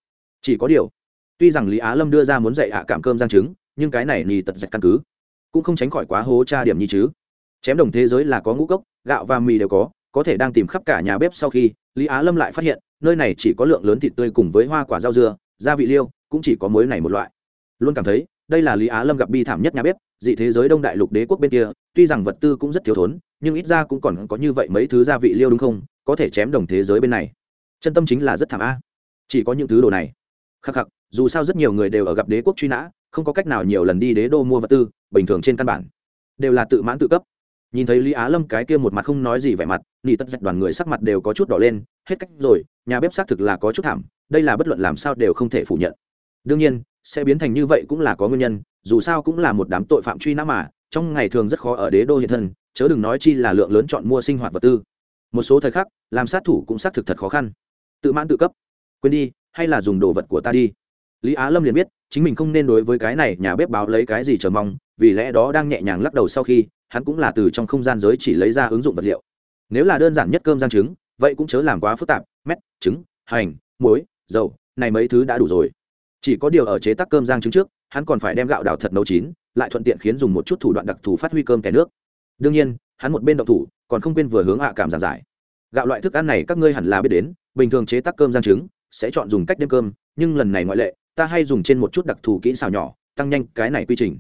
chỉ có điều. Tuy rằng lý á lâm đưa ra muốn dạy ạ cảm cơm giang trứng, nhưng cái này nì tật dạch căn cứ. Cũng không tránh khỏi quá hố tra điểm như chứ. Chém đồng thế giới là có ngũ cốc, gạo và mì đều có có thể đang tìm khắp cả nhà bếp sau khi, lý á lâm lại phát hiện, nơi này chỉ có lượng lớn thịt tươi cùng với hoa quả rau dưa, gia vị liêu, cũng chỉ có muối này một loại. Luôn cảm thấy, đây là lý á lâm gặp bi thảm nhất nhà bếp, dị thế giới đông đại lục đế quốc bên kia, tuy rằng vật tư cũng rất thiếu thốn, nhưng ít ra cũng còn có như vậy mấy thứ gia vị liêu đúng không? Có thể chém đồng thế giới bên này. Chân tâm chính là rất thảm a. Chỉ có những thứ đồ này khắc khắc, dù sao rất nhiều người đều ở gặp đế quốc truy nã, không có cách nào nhiều lần đi đế đô mua vật tư, bình thường trên căn bản đều là tự mãn tự cấp. Nhìn thấy lý á lâm cái kia một mặt không nói gì vẻ mặt nỉ tất dạch đoàn người sắc mặt đều có chút đỏ lên, hết cách rồi, nhà bếp xác thực là có chút thảm, đây là bất luận làm sao đều không thể phủ nhận. Đương nhiên, sẽ biến thành như vậy cũng là có nguyên nhân, dù sao cũng là một đám tội phạm truy nã mà, trong ngày thường rất khó ở đế đô hiện thân, chớ đừng nói chi là lượng lớn chọn mua sinh hoạt vật tư. Một số thời khắc, làm sát thủ cũng xác thực thật khó khăn. Tự mãn tự cấp. Quên đi hay là dùng đồ vật của ta đi. Lý á lâm liền biết, chính mình không nên đối với cái này nhà bếp báo lấy cái gì chờ mong, vì lẽ đó đang nhẹ nhàng lắc đầu sau khi, hắn cũng là từ trong không gian giới chỉ lấy ra ứng dụng vật liệu. Nếu là đơn giản nhất cơm giang trứng, vậy cũng chớ làm quá phức tạp, mét, trứng, hành, muối, dầu, này mấy thứ đã đủ rồi. Chỉ có điều ở chế tác cơm giang trứng trước, hắn còn phải đem gạo đào thật nấu chín, lại thuận tiện khiến dùng một chút thủ đoạn đặc thù phát huy cơm kẻ nước. Đương nhiên, hắn một bên đậu thủ, còn không quên vừa hướng hạ cảm giảng giải. Gạo loại thức ăn này các ngươi hẳn là biết đến, bình thường chế tác cơm giang trứng sẽ chọn dùng cách đêm cơm, nhưng lần này ngoại lệ, ta hay dùng trên một chút đặc thù kỹ xào nhỏ, tăng nhanh cái này quy trình.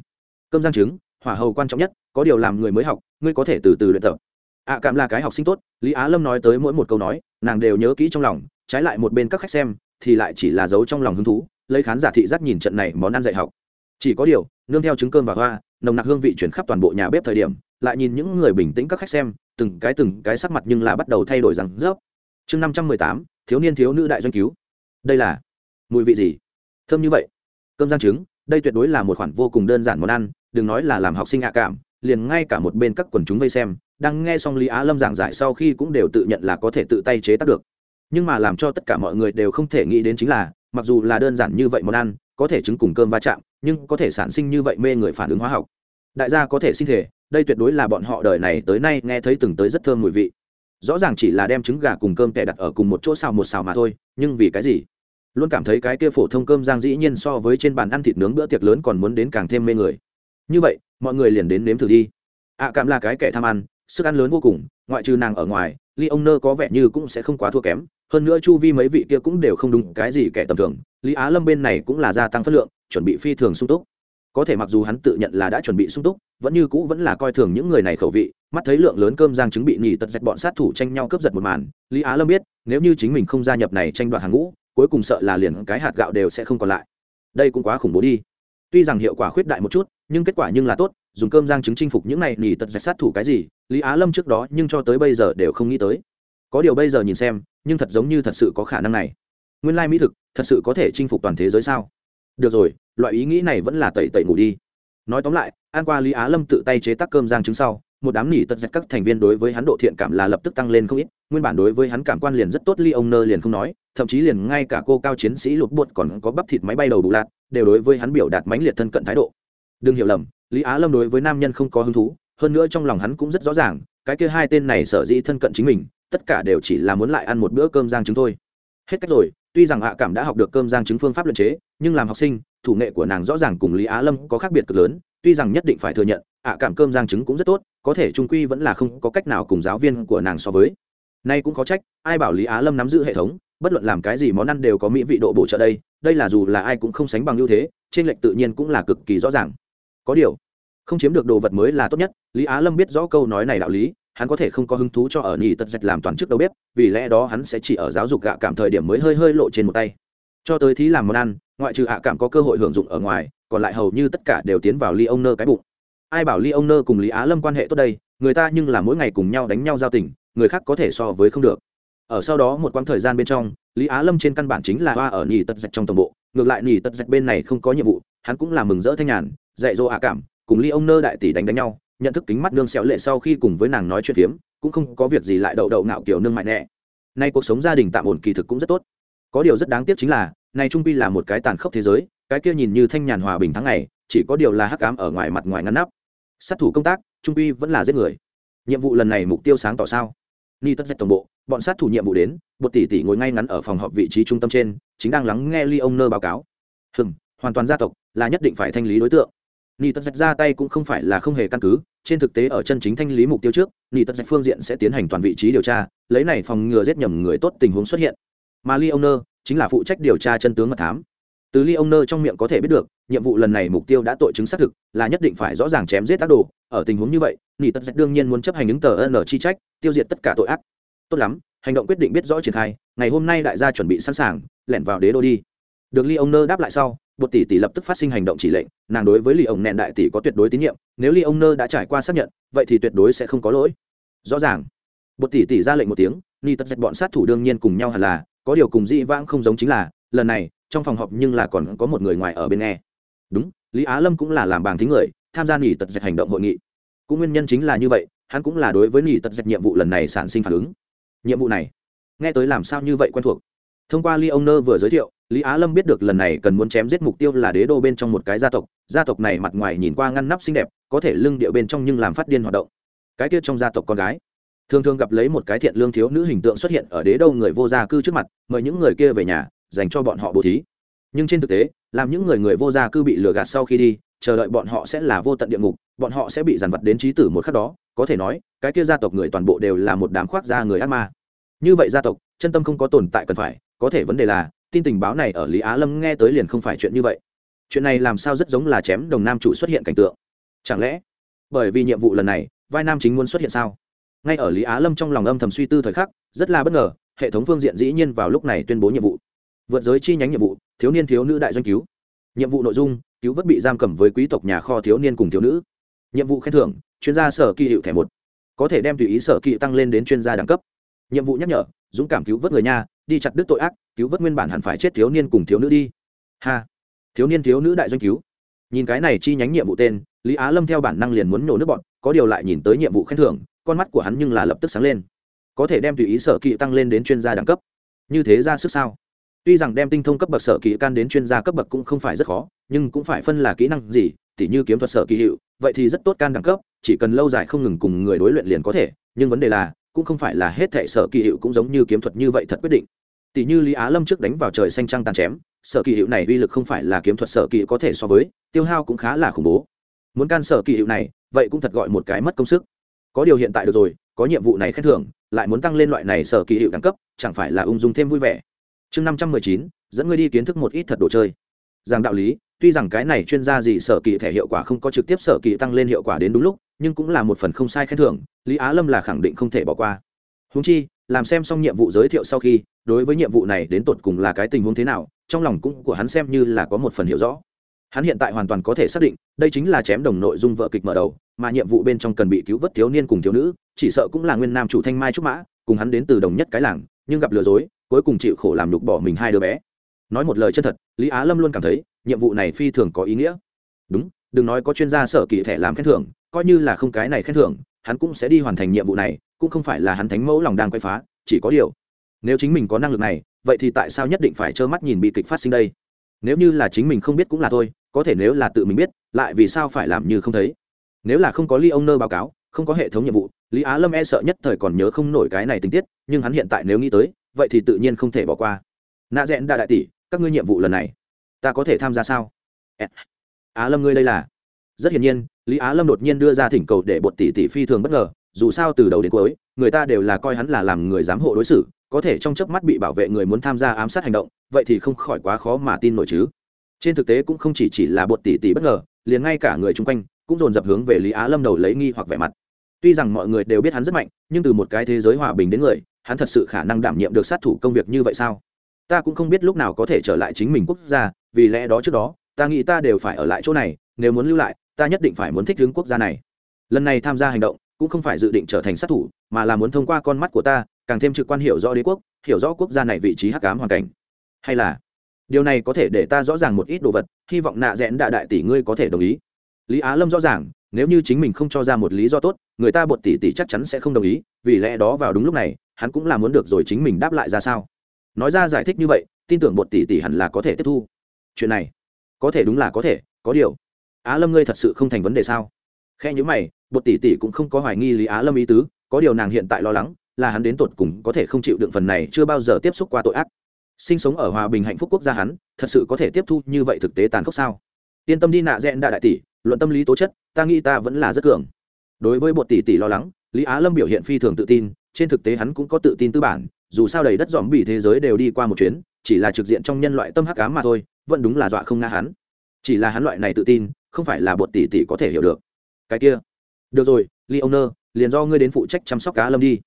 Cơm giang trứng, hỏa hầu quan trọng nhất, có điều làm người mới học, ngươi có thể từ từ luyện tập. Ạ cảm là cái học sinh tốt, lý á lâm nói tới mỗi một câu nói, nàng đều nhớ kỹ trong lòng, trái lại một bên các khách xem, thì lại chỉ là giấu trong lòng hứng thú, lấy khán giả thị giác nhìn trận này món ăn dạy học. Chỉ có điều, nương theo trứng cơm và hoa, nồng nặc hương vị chuyển khắp toàn bộ nhà bếp thời điểm, lại nhìn những người bình tĩnh các khách xem, từng cái từng cái sắc mặt nhưng là bắt đầu thay đổi rằng rớp chương năm trăm mười tám, thiếu niên thiếu nữ đại doanh cứu đây là mùi vị gì? Thơm như vậy. Cơm giang trứng, đây tuyệt đối là một khoản vô cùng đơn giản món ăn, đừng nói là làm học sinh hạ cảm, liền ngay cả một bên các quần chúng vây xem, đang nghe xong lý á lâm giảng giải sau khi cũng đều tự nhận là có thể tự tay chế tác được. Nhưng mà làm cho tất cả mọi người đều không thể nghĩ đến chính là, mặc dù là đơn giản như vậy món ăn, có thể trứng cùng cơm va chạm, nhưng có thể sản sinh như vậy mê người phản ứng hóa học. Đại gia có thể xin thể đây tuyệt đối là bọn họ đời này tới nay nghe thấy từng tới rất thơm mùi vị. Rõ ràng chỉ là đem trứng gà cùng cơm tẻ đặt ở cùng một chỗ xào một xào mà thôi, nhưng vì cái gì? Luôn cảm thấy cái kia phổ thông cơm giang dĩ nhiên so với trên bàn ăn thịt nướng bữa tiệc lớn còn muốn đến càng thêm mê người. Như vậy, mọi người liền đến nếm thử đi. Ạ cảm là cái kẻ tham ăn, sức ăn lớn vô cùng, ngoại trừ nàng ở ngoài, ly ông nơ có vẻ như cũng sẽ không quá thua kém. Hơn nữa chu vi mấy vị kia cũng đều không đúng cái gì kẻ tầm thường. Lý á lâm bên này cũng là gia tăng phất lượng, chuẩn bị phi thường sung túc. Có thể mặc dù hắn tự nhận là đã chuẩn bị sung túc, vẫn như cũ vẫn là coi thường những người này khẩu vị, mắt thấy lượng lớn cơm giang chứng bị nhì tật dạch bọn sát thủ tranh nhau cướp giật một màn, lý á lâm biết, nếu như chính mình không gia nhập này tranh đoạt hàng ngũ cuối cùng sợ là liền cái hạt gạo đều sẽ không còn lại. Đây cũng quá khủng bố đi. Tuy rằng hiệu quả khuyết đại một chút, nhưng kết quả nhưng là tốt, dùng cơm giang trứng chinh phục những này nỉ tật dạch sát thủ cái gì, lý á lâm trước đó nhưng cho tới bây giờ đều không nghĩ tới. Có điều bây giờ nhìn xem, nhưng thật giống như thật sự có khả năng này. Nguyên lai mỹ thực, thật sự có thể chinh phục toàn thế giới sao? Được rồi, loại ý nghĩ này vẫn là tẩy tẩy ngủ đi. Nói tóm lại an qua lý á lâm tự tay chế tác cơm giang trứng sau một đám nỉ tật giật các thành viên đối với hắn độ thiện cảm là lập tức tăng lên không ít, nguyên bản đối với hắn cảm quan liền rất tốt ly ông nơ liền không nói, thậm chí liền ngay cả cô cao chiến sĩ lục buột còn có bắp thịt máy bay đầu đủ lạt, đều đối với hắn biểu đạt mãnh liệt thân cận thái độ. Đừng hiểu lầm, lý á lâm đối với nam nhân không có hứng thú, hơn nữa trong lòng hắn cũng rất rõ ràng, cái kia hai tên này sở dĩ thân cận chính mình, tất cả đều chỉ là muốn lại ăn một bữa cơm giang trứng thôi. Hết cách rồi, tuy rằng hạ cảm đã học được cơm giang trứng phương pháp luyện chế, nhưng làm học sinh, thủ nghệ của nàng rõ ràng cùng lý á lâm có khác biệt cực lớn tuy rằng nhất định phải thừa nhận, ạ cảm cơm giang trứng cũng rất tốt, có thể trung quy vẫn là không có cách nào cùng giáo viên của nàng so với. Nay cũng có trách, ai bảo lý á lâm nắm giữ hệ thống, bất luận làm cái gì món ăn đều có mỹ vị độ bổ trợ đây đây là dù là ai cũng không sánh bằng ưu thế, trên lệnh tự nhiên cũng là cực kỳ rõ ràng. Có điều, không chiếm được đồ vật mới là tốt nhất, lý á lâm biết rõ câu nói này đạo lý, hắn có thể không có hứng thú cho ở nhì tật dạch làm toàn chức đầu bếp, vì lẽ đó hắn sẽ chỉ ở giáo dục gạ cảm thời điểm mới hơi hơi lộ trên một tay. Cho tới thí làm món ăn, ngoại trừ hạ cảm có cơ hội hưởng dụng ở ngoài còn lại hầu như tất cả đều tiến vào ly ông nơ cái bụng. Ai bảo ly ông nơ cùng lý á lâm quan hệ tốt đây, người ta nhưng là mỗi ngày cùng nhau đánh nhau giao tình, người khác có thể so với không được. Ở sau đó một quãng thời gian bên trong, lý á lâm trên căn bản chính là hoa ở nhì tật dạch trong tổng bộ, ngược lại nhì tật dạch bên này không có nhiệm vụ, hắn cũng là mừng rỡ thanh nhàn, dạy dỗ hạ cảm, cùng ly ông nơ đại tỷ đánh đánh nhau, nhận thức kính mắt nương xẹo lệ sau khi cùng với nàng nói chuyện phiếm, cũng không có việc gì lại đậu đậu ngạo kiểu nương mạnh nẹ. nay cuộc sống gia đình tạm ổn kỳ thực cũng rất tốt. Có điều rất đáng tiếc chính là, nay trung quy là một cái tàn khốc thế giới cái kia nhìn như thanh nhàn hòa bình tháng ngày, chỉ có điều là hắc ám ở ngoài mặt ngoài ngăn nắp. Sát thủ công tác, trung uy vẫn là giết người. Nhiệm vụ lần này mục tiêu sáng tỏ sao? Ni tất dạch tổng bộ, bọn sát thủ nhiệm vụ đến, một tỷ tỷ ngồi ngay ngắn ở phòng họp vị trí trung tâm trên, chính đang lắng nghe ly ông nơ báo cáo. Hừng hoàn toàn gia tộc, là nhất định phải thanh lý đối tượng. Ni tất dạch ra tay cũng không phải là không hề căn cứ, trên thực tế ở chân chính thanh lý mục tiêu trước, ni tất dạch phương diện sẽ tiến hành toàn vị trí điều tra, lấy này phòng ngừa giết nhầm người tốt tình huống xuất hiện. Mà ly ông nơ chính là phụ trách điều tra chân tướng mật thám từ ly ông nơ trong miệng có thể biết được, nhiệm vụ lần này mục tiêu đã tội chứng xác thực, là nhất định phải rõ ràng chém giết tác đồ. Ở tình huống như vậy, nỉ tật dạch đương nhiên muốn chấp hành ứng tờ n chi trách, tiêu diệt tất cả tội ác. Tốt lắm, hành động quyết định biết rõ triển khai, ngày hôm nay đại gia chuẩn bị sẵn sàng, lẻn vào đế đô đi. Được ly ông nơ đáp lại sau bột tỷ tỷ lập tức phát sinh hành động chỉ lệnh, nàng đối với ly ông nẹn đại tỷ có tuyệt đối tín nhiệm, nếu ly ông nơ đã trải qua xác nhận, vậy thì tuyệt đối sẽ không có lỗi. Rõ ràng. Bột tỷ tỷ ra lệnh một tiếng ni tật dạch bọn sát thủ đương nhiên cùng nhau hẳn là, có điều cùng dĩ vãng không giống chính là, lần này trong phòng họp nhưng là còn có một người ngoài ở bên nghe. Đúng, lý á lâm cũng là làm bàng thính người, tham gia nghỉ tật dạch hành động hội nghị. Cũng nguyên nhân chính là như vậy, hắn cũng là đối với nghỉ tật dạch nhiệm vụ lần này sản sinh phản ứng. Nhiệm vụ này, nghe tới làm sao như vậy quen thuộc. Thông qua ly ông nơ vừa giới thiệu, lý á lâm biết được lần này cần muốn chém giết mục tiêu là đế đô bên trong một cái gia tộc gia tộc này mặt ngoài nhìn qua ngăn nắp xinh đẹp, có thể lưng điệu bên trong nhưng làm phát điên hoạt động. Cái kia trong gia tộc con gái, thường thường gặp lấy một cái thiện lương thiếu nữ hình tượng xuất hiện ở đế đô người vô gia cư trước mặt, mời những người kia về nhà dành cho bọn họ bố thí. Nhưng trên thực tế, làm những người người vô gia cư bị lừa gạt sau khi đi, chờ đợi bọn họ sẽ là vô tận địa ngục, bọn họ sẽ bị dàn vật đến trí tử một khắc đó. Có thể nói, cái kia gia tộc người toàn bộ đều là một đám khoác da người ác ma. Như vậy gia tộc, chân tâm không có tồn tại cần phải. Có thể vấn đề là, tin tình báo này ở lý á lâm nghe tới liền không phải chuyện như vậy. Chuyện này làm sao rất giống là chém đồng nam chủ xuất hiện cảnh tượng. Chẳng lẽ, bởi vì nhiệm vụ lần này, vai nam chính muốn xuất hiện sao? Ngay ở lý á lâm trong lòng âm thầm suy tư thời khắc, rất là bất ngờ, hệ thống phương diện dĩ nhiên vào lúc này tuyên bố nhiệm vụ vượt giới chi nhánh nhiệm vụ, thiếu niên thiếu nữ đại doanh cứu. Nhiệm vụ nội dung, cứu vớt bị giam cầm với quý tộc nhà kho thiếu niên cùng thiếu nữ. Nhiệm vụ khen thưởng, chuyên gia sở kỳ hiệu thẻ một. Có thể đem tùy ý sở kỳ tăng lên đến chuyên gia đẳng cấp. Nhiệm vụ nhắc nhở, dũng cảm cứu vớt người nha đi chặt đứt tội ác, cứu vớt nguyên bản hẳn phải chết thiếu niên cùng thiếu nữ đi. Ha. Thiếu niên thiếu nữ đại doanh cứu. Nhìn cái này chi nhánh nhiệm vụ tên, lý á lâm theo bản năng liền muốn nổ nước bọn, có điều lại nhìn tới nhiệm vụ khen thưởng, con mắt của hắn nhưng là lập tức sáng lên. Có thể đem tùy ý sở kỳ tăng lên đến chuyên gia đẳng cấp. Như thế ra sức sao? Tuy rằng đem tinh thông cấp bậc sở kỳ can đến chuyên gia cấp bậc cũng không phải rất khó, nhưng cũng phải phân là kỹ năng gì, tỉ như kiếm thuật sở kỳ hiệu, vậy thì rất tốt can đẳng cấp, chỉ cần lâu dài không ngừng cùng người đối luyện liền có thể, nhưng vấn đề là, cũng không phải là hết thệ sở kỳ hiệu cũng giống như kiếm thuật như vậy thật quyết định. Tỷ như lý á lâm trước đánh vào trời xanh trăng tàn chém, sở kỳ hiệu này uy lực không phải là kiếm thuật sở kỳ có thể so với, tiêu hao cũng khá là khủng bố. Muốn can sở kỳ hiệu này, vậy cũng thật gọi một cái mất công sức. Có điều hiện tại được rồi, có nhiệm vụ này khen thưởng, lại muốn tăng lên loại này sở kỳ hiệu đẳng cấp, chẳng phải là ung dung thêm vui vẻ chương năm trăm mười chín, dẫn ngươi đi kiến thức một ít thật đồ chơi. Rằng đạo lý, tuy rằng cái này chuyên gia gì sở kỳ thẻ hiệu quả không có trực tiếp sở kỳ tăng lên hiệu quả đến đúng lúc, nhưng cũng là một phần không sai khen thưởng, lý á lâm là khẳng định không thể bỏ qua. Húng chi, làm xem xong nhiệm vụ giới thiệu sau khi, đối với nhiệm vụ này đến tột cùng là cái tình huống thế nào, trong lòng cũng của hắn xem như là có một phần hiểu rõ. Hắn hiện tại hoàn toàn có thể xác định, đây chính là chém đồng nội dung vợ kịch mở đầu, mà nhiệm vụ bên trong cần bị cứu vớt thiếu niên cùng thiếu nữ, chỉ sợ cũng là nguyên nam chủ thanh mai trúc mã, cùng hắn đến từ đồng nhất cái làng, nhưng gặp lừa dối cuối cùng chịu khổ làm nhục bỏ mình hai đứa bé. Nói một lời chân thật, lý á lâm luôn cảm thấy, nhiệm vụ này phi thường có ý nghĩa. Đúng, đừng nói có chuyên gia sở kỳ thẻ làm khen thưởng, coi như là không cái này khen thưởng, hắn cũng sẽ đi hoàn thành nhiệm vụ này, cũng không phải là hắn thánh mẫu lòng đang quay phá, chỉ có điều, nếu chính mình có năng lực này, vậy thì tại sao nhất định phải trơ mắt nhìn bị kịch phát sinh đây? Nếu như là chính mình không biết cũng là thôi, có thể nếu là tự mình biết, lại vì sao phải làm như không thấy? Nếu là không có ly ông nơ báo cáo, không có hệ thống nhiệm vụ, lý á lâm e sợ nhất thời còn nhớ không nổi cái này tình tiết, nhưng hắn hiện tại nếu nghĩ tới vậy thì tự nhiên không thể bỏ qua. Nạ rẽn đa đại tỷ, các ngươi nhiệm vụ lần này, ta có thể tham gia sao? Á lâm ngươi đây là? Rất hiển nhiên, lý á lâm đột nhiên đưa ra thỉnh cầu để bột tỷ tỷ phi thường bất ngờ, dù sao từ đầu đến cuối, người ta đều là coi hắn là làm người giám hộ đối xử, có thể trong chớp mắt bị bảo vệ người muốn tham gia ám sát hành động, vậy thì không khỏi quá khó mà tin nổi chứ. Trên thực tế cũng không chỉ chỉ là bột tỷ tỷ bất ngờ, liền ngay cả người chung quanh cũng dồn dập hướng về lý á lâm đầu lấy nghi hoặc vẻ mặt. Tuy rằng mọi người đều biết hắn rất mạnh, nhưng từ một cái thế giới hòa bình đến người hắn thật sự khả năng đảm nhiệm được sát thủ công việc như vậy sao? Ta cũng không biết lúc nào có thể trở lại chính mình quốc gia, vì lẽ đó trước đó, ta nghĩ ta đều phải ở lại chỗ này, nếu muốn lưu lại, ta nhất định phải muốn thích ứng quốc gia này. Lần này tham gia hành động, cũng không phải dự định trở thành sát thủ, mà là muốn thông qua con mắt của ta, càng thêm trực quan hiểu rõ đế quốc, hiểu rõ quốc gia này vị trí hắc ám hoàn cảnh. Hay là, điều này có thể để ta rõ ràng một ít đồ vật, hy vọng nạ rẽn đạ đại tỷ ngươi có thể đồng ý. Lý á lâm rõ ràng, nếu như chính mình không cho ra một lý do tốt, người ta bột tỷ tỷ chắc chắn sẽ không đồng ý, vì lẽ đó vào đúng lúc này hắn cũng là muốn được rồi chính mình đáp lại ra sao? Nói ra giải thích như vậy, tin tưởng bột tỷ tỷ hẳn là có thể tiếp thu. Chuyện này, có thể đúng là có thể, có điều, á lâm ngươi thật sự không thành vấn đề sao? Khe nhữ mày, bột tỷ tỷ cũng không có hoài nghi lý á lâm ý tứ, có điều nàng hiện tại lo lắng là hắn đến tột cùng có thể không chịu đựng phần này chưa bao giờ tiếp xúc qua tội ác. Sinh sống ở hòa bình hạnh phúc quốc gia hắn, thật sự có thể tiếp thu như vậy thực tế tàn khốc sao? Yên tâm đi nạ rẽn đại đại tỷ, luận tâm lý tố chất, ta nghĩ ta vẫn là rất cường. Đối với bột tỷ tỷ lo lắng, lý á lâm biểu hiện phi thường tự tin trên thực tế hắn cũng có tự tin tư bản, dù sao đầy đất dòm bị thế giới đều đi qua một chuyến, chỉ là trực diện trong nhân loại tâm hắc cá mà thôi, vẫn đúng là dọa không nga hắn. Chỉ là hắn loại này tự tin, không phải là bột tỷ tỷ có thể hiểu được. Cái kia. Được rồi leoner liền do ngươi đến phụ trách chăm sóc cá lâm đi.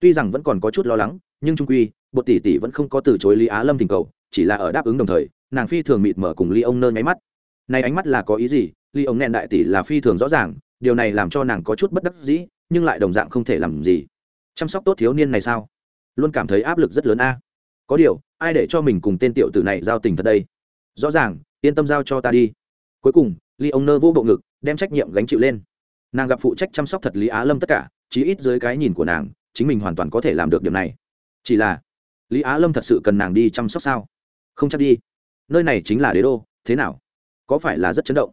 Tuy rằng vẫn còn có chút lo lắng, nhưng trung quy, bột tỷ tỷ vẫn không có từ chối lý á lâm tình cầu, chỉ là ở đáp ứng đồng thời, nàng phi thường mịt mở cùng ly ông nơ nháy mắt. Này ánh mắt là có ý gì? Ly ông nẹn đại tỷ là phi thường rõ ràng, điều này làm cho nàng có chút bất đắc dĩ, nhưng lại đồng dạng không thể làm gì chăm sóc tốt thiếu niên này sao? Luôn cảm thấy áp lực rất lớn a. Có điều, ai để cho mình cùng tên tiểu tử này giao tình thật đây? Rõ ràng, yên tâm giao cho ta đi. Cuối cùng ly ông nơ vô bộ ngực, đem trách nhiệm gánh chịu lên. Nàng gặp phụ trách chăm sóc thật lý á lâm tất cả, chí ít dưới cái nhìn của nàng, chính mình hoàn toàn có thể làm được điều này. Chỉ là, lý á lâm thật sự cần nàng đi chăm sóc sao? Không chắc đi. Nơi này chính là đế đô, thế nào? Có phải là rất chấn động?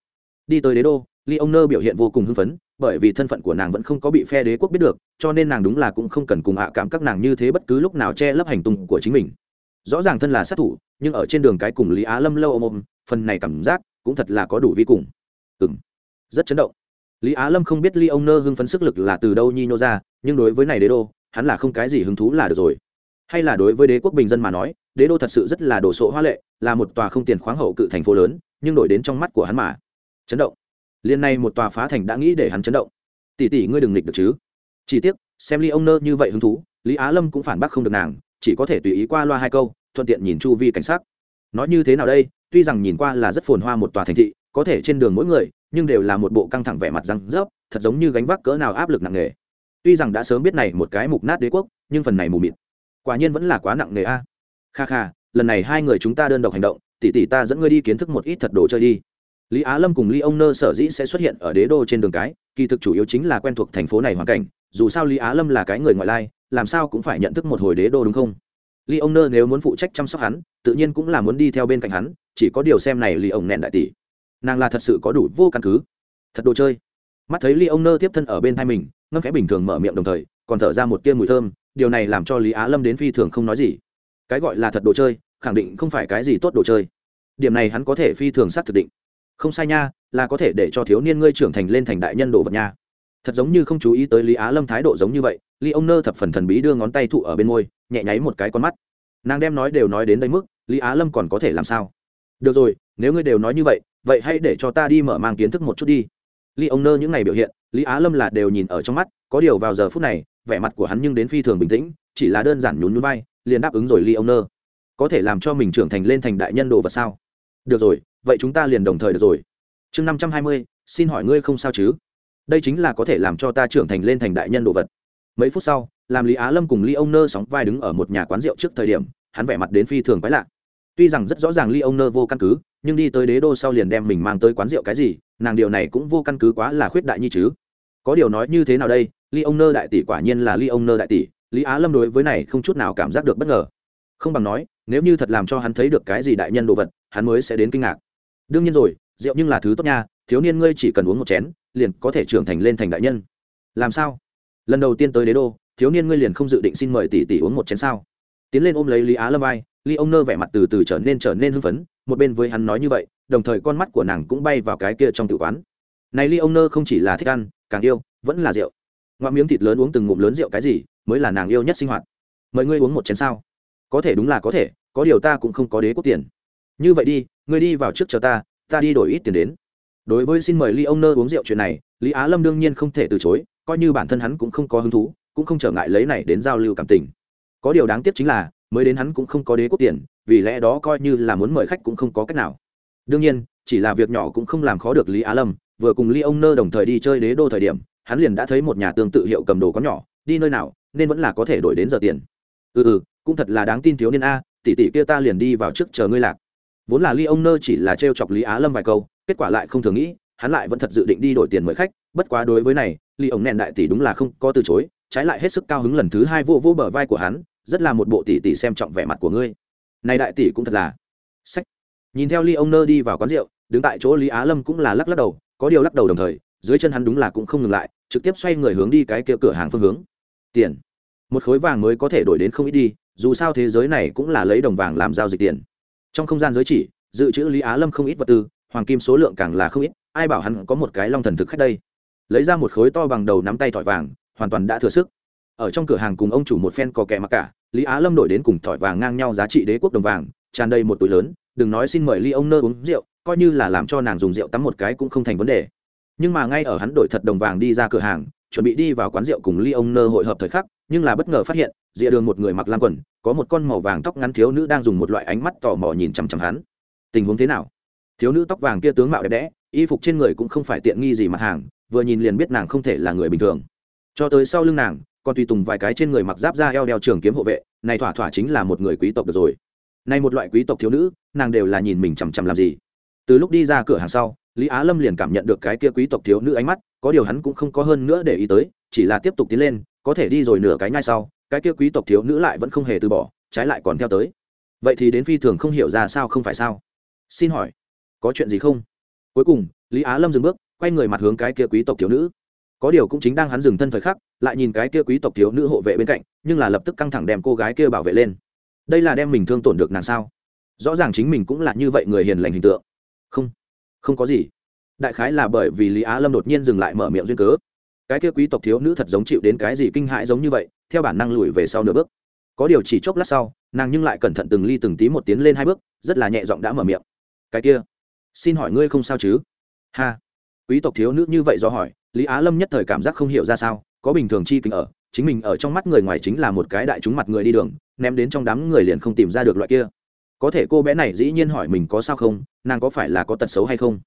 Đi tới đế đô ly ông nơ biểu hiện vô cùng hưng phấn bởi vì thân phận của nàng vẫn không có bị phe đế quốc biết được, cho nên nàng đúng là cũng không cần cùng hạ cảm các nàng như thế bất cứ lúc nào che lấp hành tung của chính mình. Rõ ràng thân là sát thủ, nhưng ở trên đường cái cùng lý á lâm lâu ôm ôm, phần này cảm giác cũng thật là có đủ vi cùng. Ừ m rất chấn động. Lý á lâm không biết ly ông nơ hưng phấn sức lực là từ đâu nhi nhô ra, nhưng đối với này đế đô, hắn là không cái gì hứng thú là được rồi. Hay là đối với đế quốc bình dân mà nói, đế đô thật sự rất là đồ sộ hoa lệ, là một tòa không tiền khoáng hậu cự thành phố lớn, nhưng đổi đến trong mắt của hắn mà. Chấn động liên này một tòa phá thành đã nghĩ để hắn chấn động. Tỷ tỷ ngươi đừng nghịch được chứ. Chỉ tiếc, xem ly ông nơ như vậy hứng thú, lý á lâm cũng phản bác không được nàng, chỉ có thể tùy ý qua loa hai câu, thuận tiện nhìn chu vi cảnh sát nói như thế nào đây, tuy rằng nhìn qua là rất phồn hoa một tòa thành thị, có thể trên đường mỗi người, nhưng đều là một bộ căng thẳng vẻ mặt răng rớp, thật giống như gánh vác cỡ nào áp lực nặng nề. Tuy rằng đã sớm biết này một cái mục nát đế quốc, nhưng phần này mù mịt. Quả nhiên vẫn là quá nặng nề a. Kha kha, lần này hai người chúng ta đơn độc hành động, tỷ tỷ ta dẫn ngươi đi kiến thức một ít thật đồ chơi đi lý á lâm cùng lý ông nơ sở dĩ sẽ xuất hiện ở đế đô trên đường cái, kỳ thực chủ yếu chính là quen thuộc thành phố này hoàn cảnh, dù sao lý á lâm là cái người ngoại lai, làm sao cũng phải nhận thức một hồi đế đô đúng không? Lý ông nơ nếu muốn phụ trách chăm sóc hắn, tự nhiên cũng là muốn đi theo bên cạnh hắn, chỉ có điều xem này lý ông nẹn đại tỷ. Nàng là thật sự có đủ vô căn cứ. Thật đồ chơi. Mắt thấy Lý ông nơ tiếp thân ở bên hai mình, ngâm khẽ bình thường mở miệng đồng thời, còn thở ra một tia mùi thơm, điều này làm cho lý á lâm đến phi thường không nói gì. Cái gọi là thật đồ chơi, khẳng định không phải cái gì tốt đồ chơi. Điểm này hắn có thể phi thường xác thực định không sai nha, là có thể để cho thiếu niên ngươi trưởng thành lên thành đại nhân đồ vật nha. Thật giống như không chú ý tới lý á lâm thái độ giống như vậy, lý ông nơ thập phần thần bí đưa ngón tay thụ ở bên môi, nhẹ nháy một cái con mắt. Nàng đem nói đều nói đến đây mức, lý á lâm còn có thể làm sao? Được rồi, nếu ngươi đều nói như vậy vậy hãy để cho ta đi mở mang kiến thức một chút đi. Lý ông nơ những ngày biểu hiện, lý á lâm là đều nhìn ở trong mắt, có điều vào giờ phút này, vẻ mặt của hắn nhưng đến phi thường bình tĩnh, chỉ là đơn giản nhún nhún vai, liền đáp ứng rồi lý ông nơ. Có thể làm cho mình trưởng thành lên thành đại nhân đồ vật sao? Được rồi vậy chúng ta liền đồng thời được rồi. Chương năm trăm hai mươi, xin hỏi ngươi không sao chứ? Đây chính là có thể làm cho ta trưởng thành lên thành đại nhân đồ vật. Mấy phút sau, làm lý á lâm cùng ly ông nơ sóng vai đứng ở một nhà quán rượu trước thời điểm, hắn vẻ mặt đến phi thường quái lạ. Tuy rằng rất rõ ràng ly ông nơ vô căn cứ, nhưng đi tới đế đô sau liền đem mình mang tới quán rượu cái gì, nàng điều này cũng vô căn cứ quá là khuyết đại như chứ. Có điều nói như thế nào đây? Ly ông nơ đại tỷ quả nhiên là ly ông nơ đại tỷ, lý á lâm đối với này không chút nào cảm giác được bất ngờ. Không bằng nói, nếu như thật làm cho hắn thấy được cái gì đại nhân đồ vật, hắn mới sẽ đến kinh ngạc đương nhiên rồi, rượu nhưng là thứ tốt nha, thiếu niên ngươi chỉ cần uống một chén, liền có thể trưởng thành lên thành đại nhân. Làm sao? Lần đầu tiên tới đế đô, thiếu niên ngươi liền không dự định xin mời tỷ tỷ uống một chén sao? Tiến lên ôm lấy lý á lâm vai ly ông nơ vẻ mặt từ từ trở nên trở nên hưng phấn, một bên với hắn nói như vậy, đồng thời con mắt của nàng cũng bay vào cái kia trong tử quán. Này ly ông nơ không chỉ là thích ăn, càng yêu, vẫn là rượu. Ngoạm miếng thịt lớn uống từng ngụm lớn rượu cái gì, mới là nàng yêu nhất sinh hoạt. Mời ngươi uống một chén sao? Có thể đúng là có thể, có điều ta cũng không có đế quốc tiền. Như vậy đi ngươi đi vào trước chờ ta ta đi đổi ít tiền đến. Đối với xin mời ly ông nơ uống rượu chuyện này, lý á lâm đương nhiên không thể từ chối, coi như bản thân hắn cũng không có hứng thú, cũng không trở ngại lấy này đến giao lưu cảm tình. Có điều đáng tiếc chính là, mới đến hắn cũng không có đế quốc tiền, vì lẽ đó coi như là muốn mời khách cũng không có cách nào. Đương nhiên, chỉ là việc nhỏ cũng không làm khó được lý á lâm, vừa cùng ly ông nơ đồng thời đi chơi đế đô thời điểm, hắn liền đã thấy một nhà tương tự hiệu cầm đồ có nhỏ, đi nơi nào, nên vẫn là có thể đổi đến giờ tiền. Ừ ừ cũng thật là đáng tin thiếu niên a, tỷ tỷ kia ta liền đi vào trước chờ ngươi lạc vốn là ly ông nơ chỉ là t chọc lý á lâm vài câu, kết quả lại không thường nghĩ, hắn lại vẫn thật dự định đi đổi tiền mời khách, bất quá đối với này ly ông nẹn đại tỷ đúng là không có từ chối, trái lại hết sức cao hứng lần thứ hai vô vô bờ vai của hắn, rất là một bộ tỷ tỷ xem trọng vẻ mặt của ngươi. Này đại tỷ cũng thật là sách. Nhìn theo ly ông nơ đi vào quán rượu, đứng tại chỗ lý á lâm cũng là lắc lắc đầu, có điều lắc đầu đồng thời, dưới chân hắn đúng là cũng không ngừng lại, trực tiếp xoay người hướng đi cái kia cửa hàng phương hướng. Tiền. Một khối vàng mới có thể đổi đến không ít đi, dù sao thế giới này cũng là lấy đồng vàng làm giao dịch tiền trong không gian giới chỉ, dự trữ lý á lâm không ít vật tư, hoàng kim số lượng càng là không ít, ai bảo hắn có một cái long thần thực khách đây? Lấy ra một khối to bằng đầu nắm tay thỏi vàng, hoàn toàn đã thừa sức. Ở trong cửa hàng cùng ông chủ một phen cò kẹ mặc cả, lý á lâm đổi đến cùng thỏi vàng ngang nhau giá trị đế quốc đồng vàng, tràn đầy một túi lớn, đừng nói xin mời ly ông nơ uống rượu, coi như là làm cho nàng dùng rượu tắm một cái cũng không thành vấn đề. Nhưng mà ngay ở hắn đổi thật đồng vàng đi ra cửa hàng, chuẩn bị đi vào quán rượu cùng ly ông nơ hội hợp thời khắc nhưng là bất ngờ phát hiện, rìa đường một người mặc lam quần, có một con màu vàng tóc ngắn thiếu nữ đang dùng một loại ánh mắt tò mò nhìn chằm chằm hắn. Tình huống thế nào? Thiếu nữ tóc vàng kia tướng mạo đẹp đẽ, y phục trên người cũng không phải tiện nghi gì mặt hàng, vừa nhìn liền biết nàng không thể là người bình thường. Cho tới sau lưng nàng, còn tùy tùng vài cái trên người mặc giáp da eo đeo trường kiếm hộ vệ, này thỏa thỏa chính là một người quý tộc được rồi. Này một loại quý tộc thiếu nữ, nàng đều là nhìn mình chằm chằm làm gì? Từ lúc đi ra cửa hàng sau, lý á lâm liền cảm nhận được cái kia quý tộc thiếu nữ ánh mắt, có điều hắn cũng không có hơn nữa để ý tới, chỉ là tiếp tục tiến lên có thể đi rồi nửa cái ngay sau, cái kia quý tộc thiếu nữ lại vẫn không hề từ bỏ, trái lại còn theo tới. Vậy thì đến phi thường không hiểu ra sao không phải sao? Xin hỏi, có chuyện gì không? Cuối cùng, lý á lâm dừng bước, quay người mặt hướng cái kia quý tộc thiếu nữ. Có điều cũng chính đang hắn dừng thân thời khắc, lại nhìn cái kia quý tộc thiếu nữ hộ vệ bên cạnh, nhưng là lập tức căng thẳng đem cô gái kia bảo vệ lên. Đây là đem mình thương tổn được nàng sao? Rõ ràng chính mình cũng là như vậy người hiền lành hình tượng. Không không có gì. Đại khái là bởi vì lý á lâm đột nhiên dừng lại mở miệng duyên cớ cái kia quý tộc thiếu nữ thật giống chịu đến cái gì kinh hại giống như vậy, theo bản năng lùi về sau nửa bước. Có điều chỉ chốc lát sau, nàng nhưng lại cẩn thận từng ly từng tí một tiến lên hai bước, rất là nhẹ giọng đã mở miệng. Cái kia, xin hỏi ngươi không sao chứ? Ha. Quý tộc thiếu nữ như vậy do hỏi, lý á lâm nhất thời cảm giác không hiểu ra sao, có bình thường chi kính ở, chính mình ở trong mắt người ngoài chính là một cái đại chúng mặt người đi đường, ném đến trong đám người liền không tìm ra được loại kia. Có thể cô bé này dĩ nhiên hỏi mình có sao không, nàng có phải là có tật xấu hay không?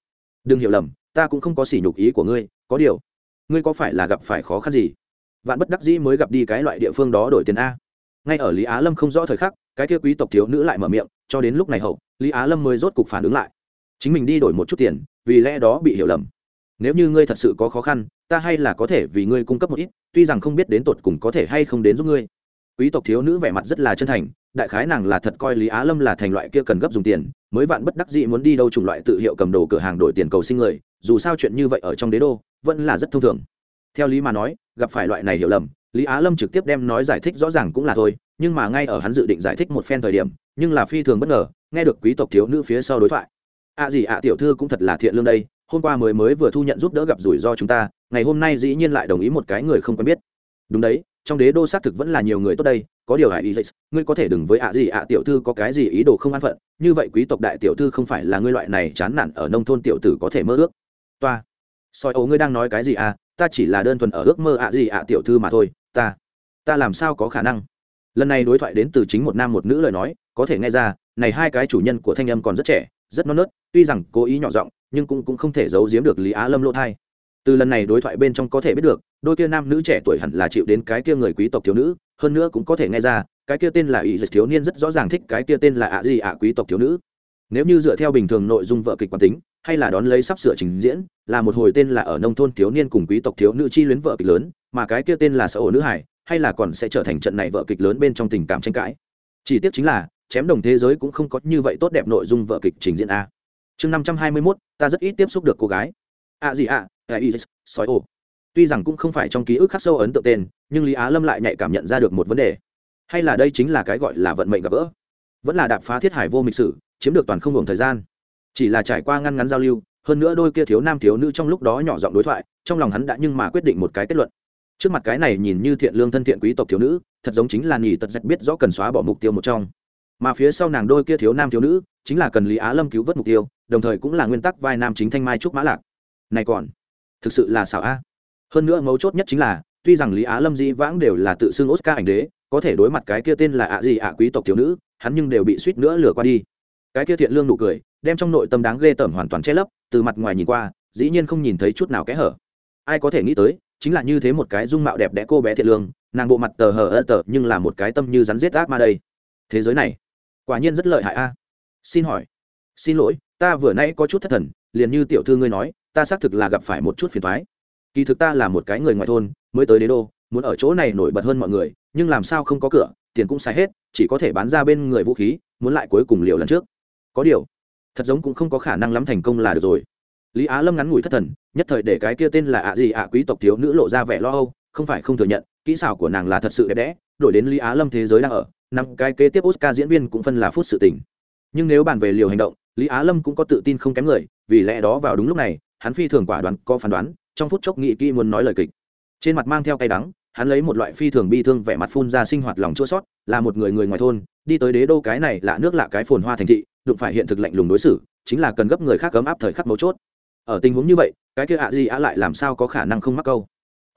Đừng hiểu lầm, ta cũng không có sỉ nhục ý của ngươi, có điều ngươi có phải là gặp phải khó khăn gì? Vạn bất đắc dĩ mới gặp đi cái loại địa phương đó đổi tiền a. Ngay ở lý á lâm không rõ thời khắc, cái kia quý tộc thiếu nữ lại mở miệng, cho đến lúc này hậu, lý á lâm mới rốt cục phản ứng lại. Chính mình đi đổi một chút tiền, vì lẽ đó bị hiểu lầm. Nếu như ngươi thật sự có khó khăn, ta hay là có thể vì ngươi cung cấp một ít, tuy rằng không biết đến tột cùng có thể hay không đến giúp ngươi. Quý tộc thiếu nữ vẻ mặt rất là chân thành đại khái nàng là thật coi lý á lâm là thành loại kia cần gấp dùng tiền, mới vạn bất đắc dĩ muốn đi đâu chủng loại tự hiệu cầm đồ cửa hàng đổi tiền cầu sinh người dù sao chuyện như vậy ở trong đế đô, vẫn là rất thông thường. Theo lý mà nói, gặp phải loại này hiểu lầm, lý á lâm trực tiếp đem nói giải thích rõ ràng cũng là thôi, nhưng mà ngay ở hắn dự định giải thích một phen thời điểm, nhưng là phi thường bất ngờ, nghe được quý tộc thiếu nữ phía sau đối thoại. Ạ à gì ạ, tiểu thư cũng thật là thiện lương đây, hôm qua mới mới vừa thu nhận giúp đỡ gặp rủi ro chúng ta, ngày hôm nay dĩ nhiên lại đồng ý một cái người không quen biết. Đúng đấy trong đế đô xác thực vẫn là nhiều người tốt đây có điều hải ý dạy ngươi có thể đừng với ạ gì ạ tiểu thư có cái gì ý đồ không an phận như vậy quý tộc đại tiểu thư không phải là ngươi loại này chán nản ở nông thôn tiểu tử có thể mơ ước. Toa. Soi ấu ngươi đang nói cái gì à ta chỉ là đơn thuần ở ước mơ ạ gì ạ tiểu thư mà thôi ta ta làm sao có khả năng? Lần này đối thoại đến từ chính một nam một nữ lời nói có thể nghe ra này hai cái chủ nhân của thanh âm còn rất trẻ rất non nớt tuy rằng cố ý nhỏ giọng nhưng cũng, cũng không thể giấu giếm được lý á lâm lỗ thai từ lần này đối thoại bên trong có thể biết được, đôi kia nam nữ trẻ tuổi hẳn là chịu đến cái kia người quý tộc thiếu nữ, hơn nữa cũng có thể nghe ra, cái kia tên là ý dịch thiếu niên rất rõ ràng thích cái kia tên là ạ gì ạ quý tộc thiếu nữ. Nếu như dựa theo bình thường nội dung vợ kịch quán tính, hay là đón lấy sắp sửa trình diễn, là một hồi tên là ở nông thôn thiếu niên cùng quý tộc thiếu nữ chi luyến vợ kịch lớn, mà cái kia tên là xã hội nữ hải, hay là còn sẽ trở thành trận này vợ kịch lớn bên trong tình cảm tranh cãi. Chỉ tiếc chính là, chém đồng thế giới cũng không có như vậy tốt đẹp nội dung vợ kịch trình diễn a. Chương năm trăm hai mươi mốt, ta rất ít tiếp xúc được cô gái. Ạ gì ạ. Aegis, sói ổ. tuy rằng cũng không phải trong ký ức khắc sâu ấn tượng tên nhưng lý á lâm lại nhạy cảm nhận ra được một vấn đề. Hay là đây chính là cái gọi là vận mệnh gặp gỡ? Vẫn là đạp phá thiết hải vô mịch sử chiếm được toàn không ngừng thời gian. Chỉ là trải qua ngăn ngắn giao lưu hơn nữa đôi kia thiếu nam thiếu nữ trong lúc đó nhỏ giọng đối thoại trong lòng hắn đã nhưng mà quyết định một cái kết luận. Trước mặt cái này nhìn như thiện lương thân thiện quý tộc thiếu nữ thật giống chính là nhỉ tật dạch biết rõ cần xóa bỏ mục tiêu một trong. Mà phía sau nàng đôi kia thiếu nam thiếu nữ chính là cần lý á lâm cứu vớt mục tiêu đồng thời cũng là nguyên tắc vai nam chính thanh mai trúc mã lạc. Này còn thực sự là xảo a. Hơn nữa mấu chốt nhất chính là, tuy rằng lý á lâm dĩ vãng đều là tự xưng oscar ảnh đế, có thể đối mặt cái kia tên là ạ gì ạ quý tộc thiếu nữ, hắn nhưng đều bị suýt nữa lừa qua đi. Cái kia thiện lương nụ cười, đem trong nội tâm đáng ghê tởm hoàn toàn che lấp, từ mặt ngoài nhìn qua, dĩ nhiên không nhìn thấy chút nào kẽ hở. Ai có thể nghĩ tới, chính là như thế một cái dung mạo đẹp đẽ cô bé thiện lương, nàng bộ mặt tờ hờ ơ tờ nhưng là một cái tâm như rắn rết ác ma đây. Thế giới này, quả nhiên rất lợi hại a. Xin hỏi, xin lỗi, ta vừa nãy có chút thất thần, liền như tiểu thư ngươi nói ta xác thực là gặp phải một chút phiền thoái. Kỳ thực ta là một cái người ngoài thôn, mới tới đế đô, muốn ở chỗ này nổi bật hơn mọi người, nhưng làm sao không có cửa, tiền cũng xài hết, chỉ có thể bán ra bên người vũ khí, muốn lại cuối cùng liều lần trước. Có điều, thật giống cũng không có khả năng lắm thành công là được rồi. Lý á lâm ngắn ngủi thất thần, nhất thời để cái kia tên là ạ gì ạ quý tộc thiếu nữ lộ ra vẻ lo âu, không phải không thừa nhận, kỹ xảo của nàng là thật sự đẹp đẽ, đổi đến lý á lâm thế giới đang ở, năm cái kế tiếp oscar diễn viên cũng phân là phút sự tình. Nhưng nếu bàn về liều hành động, lý á lâm cũng có tự tin không kém người, vì lẽ đó vào đúng lúc này hắn phi thường quả đoán, có phán đoán, trong phút chốc nghị kỹ muốn nói lời kịch. Trên mặt mang theo cay đắng, hắn lấy một loại phi thường bi thương vẻ mặt phun ra sinh hoạt lòng chua sót là một người người ngoài thôn, đi tới đế đô cái này lạ nước lạ cái phồn hoa thành thị, đụng phải hiện thực lạnh lùng đối xử, chính là cần gấp người khác cấm áp thời khắc mấu chốt. Ở tình huống như vậy, cái kia ạ gì ạ lại làm sao có khả năng không mắc câu?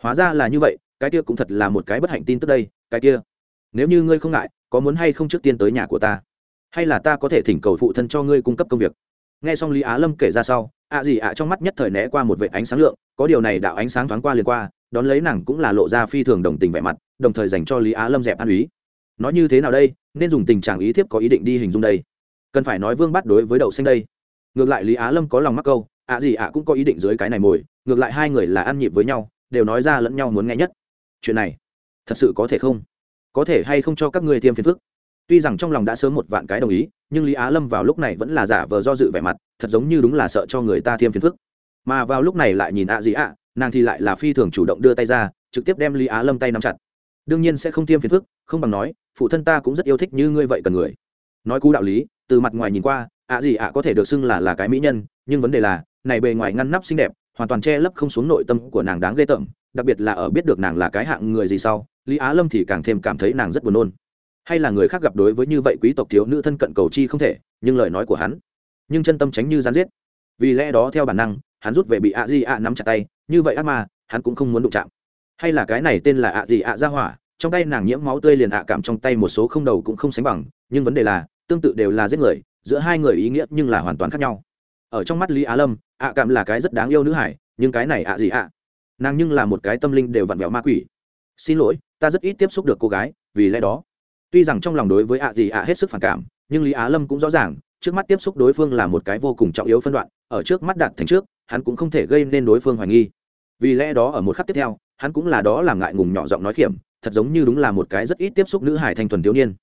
Hóa ra là như vậy, cái kia cũng thật là một cái bất hạnh tin tức đây, cái kia. Nếu như ngươi không ngại, có muốn hay không trước tiên tới nhà của ta? Hay là ta có thể thỉnh cầu phụ thân cho ngươi cung cấp công việc? Nghe xong lý á lâm kể ra sau ạ gì ạ trong mắt nhất thời né qua một vệ ánh sáng lượng có điều này đạo ánh sáng thoáng qua liền qua đón lấy nàng cũng là lộ ra phi thường đồng tình vẻ mặt đồng thời dành cho lý á lâm dẹp an ý, nói như thế nào đây nên dùng tình trạng ý thiếp có ý định đi hình dung đây. Cần phải nói vương bắt đối với đậu xanh đây. Ngược lại lý á lâm có lòng mắc câu ạ gì ạ cũng có ý định dưới cái này mồi ngược lại hai người là ăn nhịp với nhau đều nói ra lẫn nhau muốn nghe nhất. Chuyện này thật sự có thể không? Có thể hay không cho các ngươi tiêm phiền phức? Tuy rằng trong lòng đã sớm một vạn cái đồng ý nhưng lý á lâm vào lúc này vẫn là giả vờ do dự vẻ mặt, thật giống như đúng là sợ cho người ta thêm phiền phức. Mà vào lúc này lại nhìn ạ gì ạ, nàng thì lại là phi thường chủ động đưa tay ra, trực tiếp đem lý á lâm tay nắm chặt. Đương nhiên sẽ không thêm phiền phức, không bằng nói, phụ thân ta cũng rất yêu thích như ngươi vậy cần người. Nói cú đạo lý, từ mặt ngoài nhìn qua, ạ gì ạ có thể được xưng là là cái mỹ nhân, nhưng vấn đề là, này bề ngoài ngăn nắp xinh đẹp, hoàn toàn che lấp không xuống nội tâm của nàng đáng ghê tởm, đặc biệt là ở biết được nàng là cái hạng người gì sau, lý á lâm thì càng thêm cảm thấy nàng rất buồn nôn hay là người khác gặp đối với như vậy quý tộc thiếu nữ thân cận cầu chi không thể, nhưng lời nói của hắn, nhưng chân tâm tránh như gián giết. Vì lẽ đó theo bản năng, hắn rút về bị ạ gì ạ nắm chặt tay, như vậy ác mà hắn cũng không muốn đụng chạm. Hay là cái này tên là ạ gì ạ ra hỏa, trong tay nàng nhiễm máu tươi liền ạ cảm trong tay một số không đầu cũng không sánh bằng, nhưng vấn đề là, tương tự đều là giết người, giữa hai người ý nghĩa nhưng là hoàn toàn khác nhau. Ở trong mắt lý á lâm, ạ cảm là cái rất đáng yêu nữ hải, nhưng cái này ạ gì ạ nàng nhưng là một cái tâm linh đều vặn vẹo ma quỷ. Xin lỗi, ta rất ít tiếp xúc được cô gái, vì lẽ đó tuy rằng trong lòng đối với ạ gì ạ hết sức phản cảm, nhưng lý á lâm cũng rõ ràng, trước mắt tiếp xúc đối phương là một cái vô cùng trọng yếu phân đoạn, ở trước mắt đạt thành trước, hắn cũng không thể gây nên đối phương hoài nghi. Vì lẽ đó ở một khắc tiếp theo, hắn cũng là đó làm ngại ngùng nhỏ giọng nói kiểm thật giống như đúng là một cái rất ít tiếp xúc nữ hải thanh thuần thiếu niên.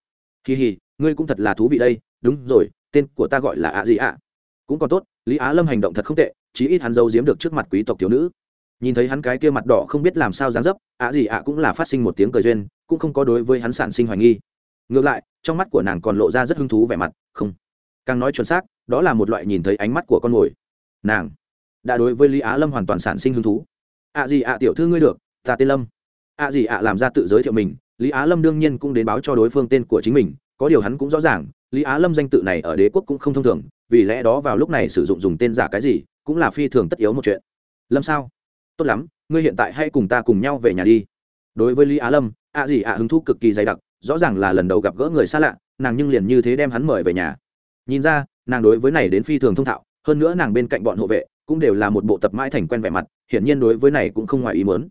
Kỳ hì ngươi cũng thật là thú vị đây, đúng rồi, tên của ta gọi là ạ gì ạ. Cũng còn tốt, lý á lâm hành động thật không tệ, chí ít hắn giấu giếm được trước mặt quý tộc thiếu nữ. Nhìn thấy hắn cái kia mặt đỏ không biết làm sao dáng dấp, ạ gì ạ cũng là phát sinh một tiếng cười duyên, cũng không có đối với hắn sản sinh hoài nghi ngược lại, trong mắt của nàng còn lộ ra rất hứng thú vẻ mặt, không. Càng nói chuẩn xác, đó là một loại nhìn thấy ánh mắt của con mồi. Nàng đã đối với lý á lâm hoàn toàn sản sinh hứng thú. Ạ gì ạ tiểu thư ngươi được, ta tên lâm. Ạ gì ạ làm ra tự giới thiệu mình, lý á lâm đương nhiên cũng đến báo cho đối phương tên của chính mình, có điều hắn cũng rõ ràng, lý á lâm danh tự này ở đế quốc cũng không thông thường, vì lẽ đó vào lúc này sử dụng dùng tên giả cái gì, cũng là phi thường tất yếu một chuyện. Lâm sao? Tốt lắm, ngươi hiện tại hãy cùng ta cùng nhau về nhà đi. Đối với lý á lâm ạ gì ạ hứng thú cực kỳ dày đặc rõ ràng là lần đầu gặp gỡ người xa lạ, nàng nhưng liền như thế đem hắn mời về nhà. Nhìn ra, nàng đối với này đến phi thường thông thạo, hơn nữa nàng bên cạnh bọn hộ vệ cũng đều là một bộ tập mãi thành quen vẻ mặt, hiển nhiên đối với này cũng không ngoài ý mớn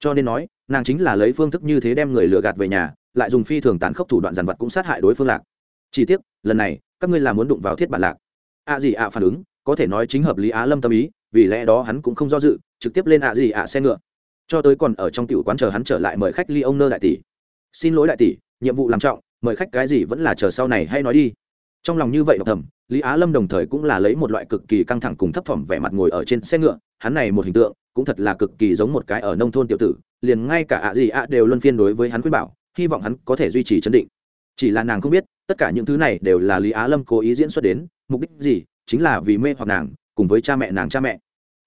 cho nên nói, nàng chính là lấy phương thức như thế đem người lừa gạt về nhà, lại dùng phi thường tàn khốc thủ đoạn giàn vật cũng sát hại đối phương lạc. Chỉ tiếc, lần này, các ngươi là muốn đụng vào thiết bản lạc. Ạ gì ạ phản ứng, có thể nói chính hợp lý á lâm tâm ý, vì lẽ đó hắn cũng không do dự, trực tiếp lên ạ gì ạ xe ngựa. Cho tới còn ở trong tiểu quán chờ hắn trở lại mời khách ly ông nơ đại tỷ. Xin lỗi đại tỷ nhiệm vụ làm trọng, mời khách cái gì vẫn là chờ sau này hay nói đi. Trong lòng như vậy độc thầm, lý á lâm đồng thời cũng là lấy một loại cực kỳ căng thẳng cùng thấp thỏm vẻ mặt ngồi ở trên xe ngựa, hắn này một hình tượng, cũng thật là cực kỳ giống một cái ở nông thôn tiểu tử, liền ngay cả ạ gì ạ đều luân phiên đối với hắn khuyên bảo, hy vọng hắn có thể duy trì chấn định. Chỉ là nàng không biết, tất cả những thứ này đều là lý á lâm cố ý diễn xuất đến, mục đích gì, chính là vì mê hoặc nàng, cùng với cha mẹ nàng cha mẹ.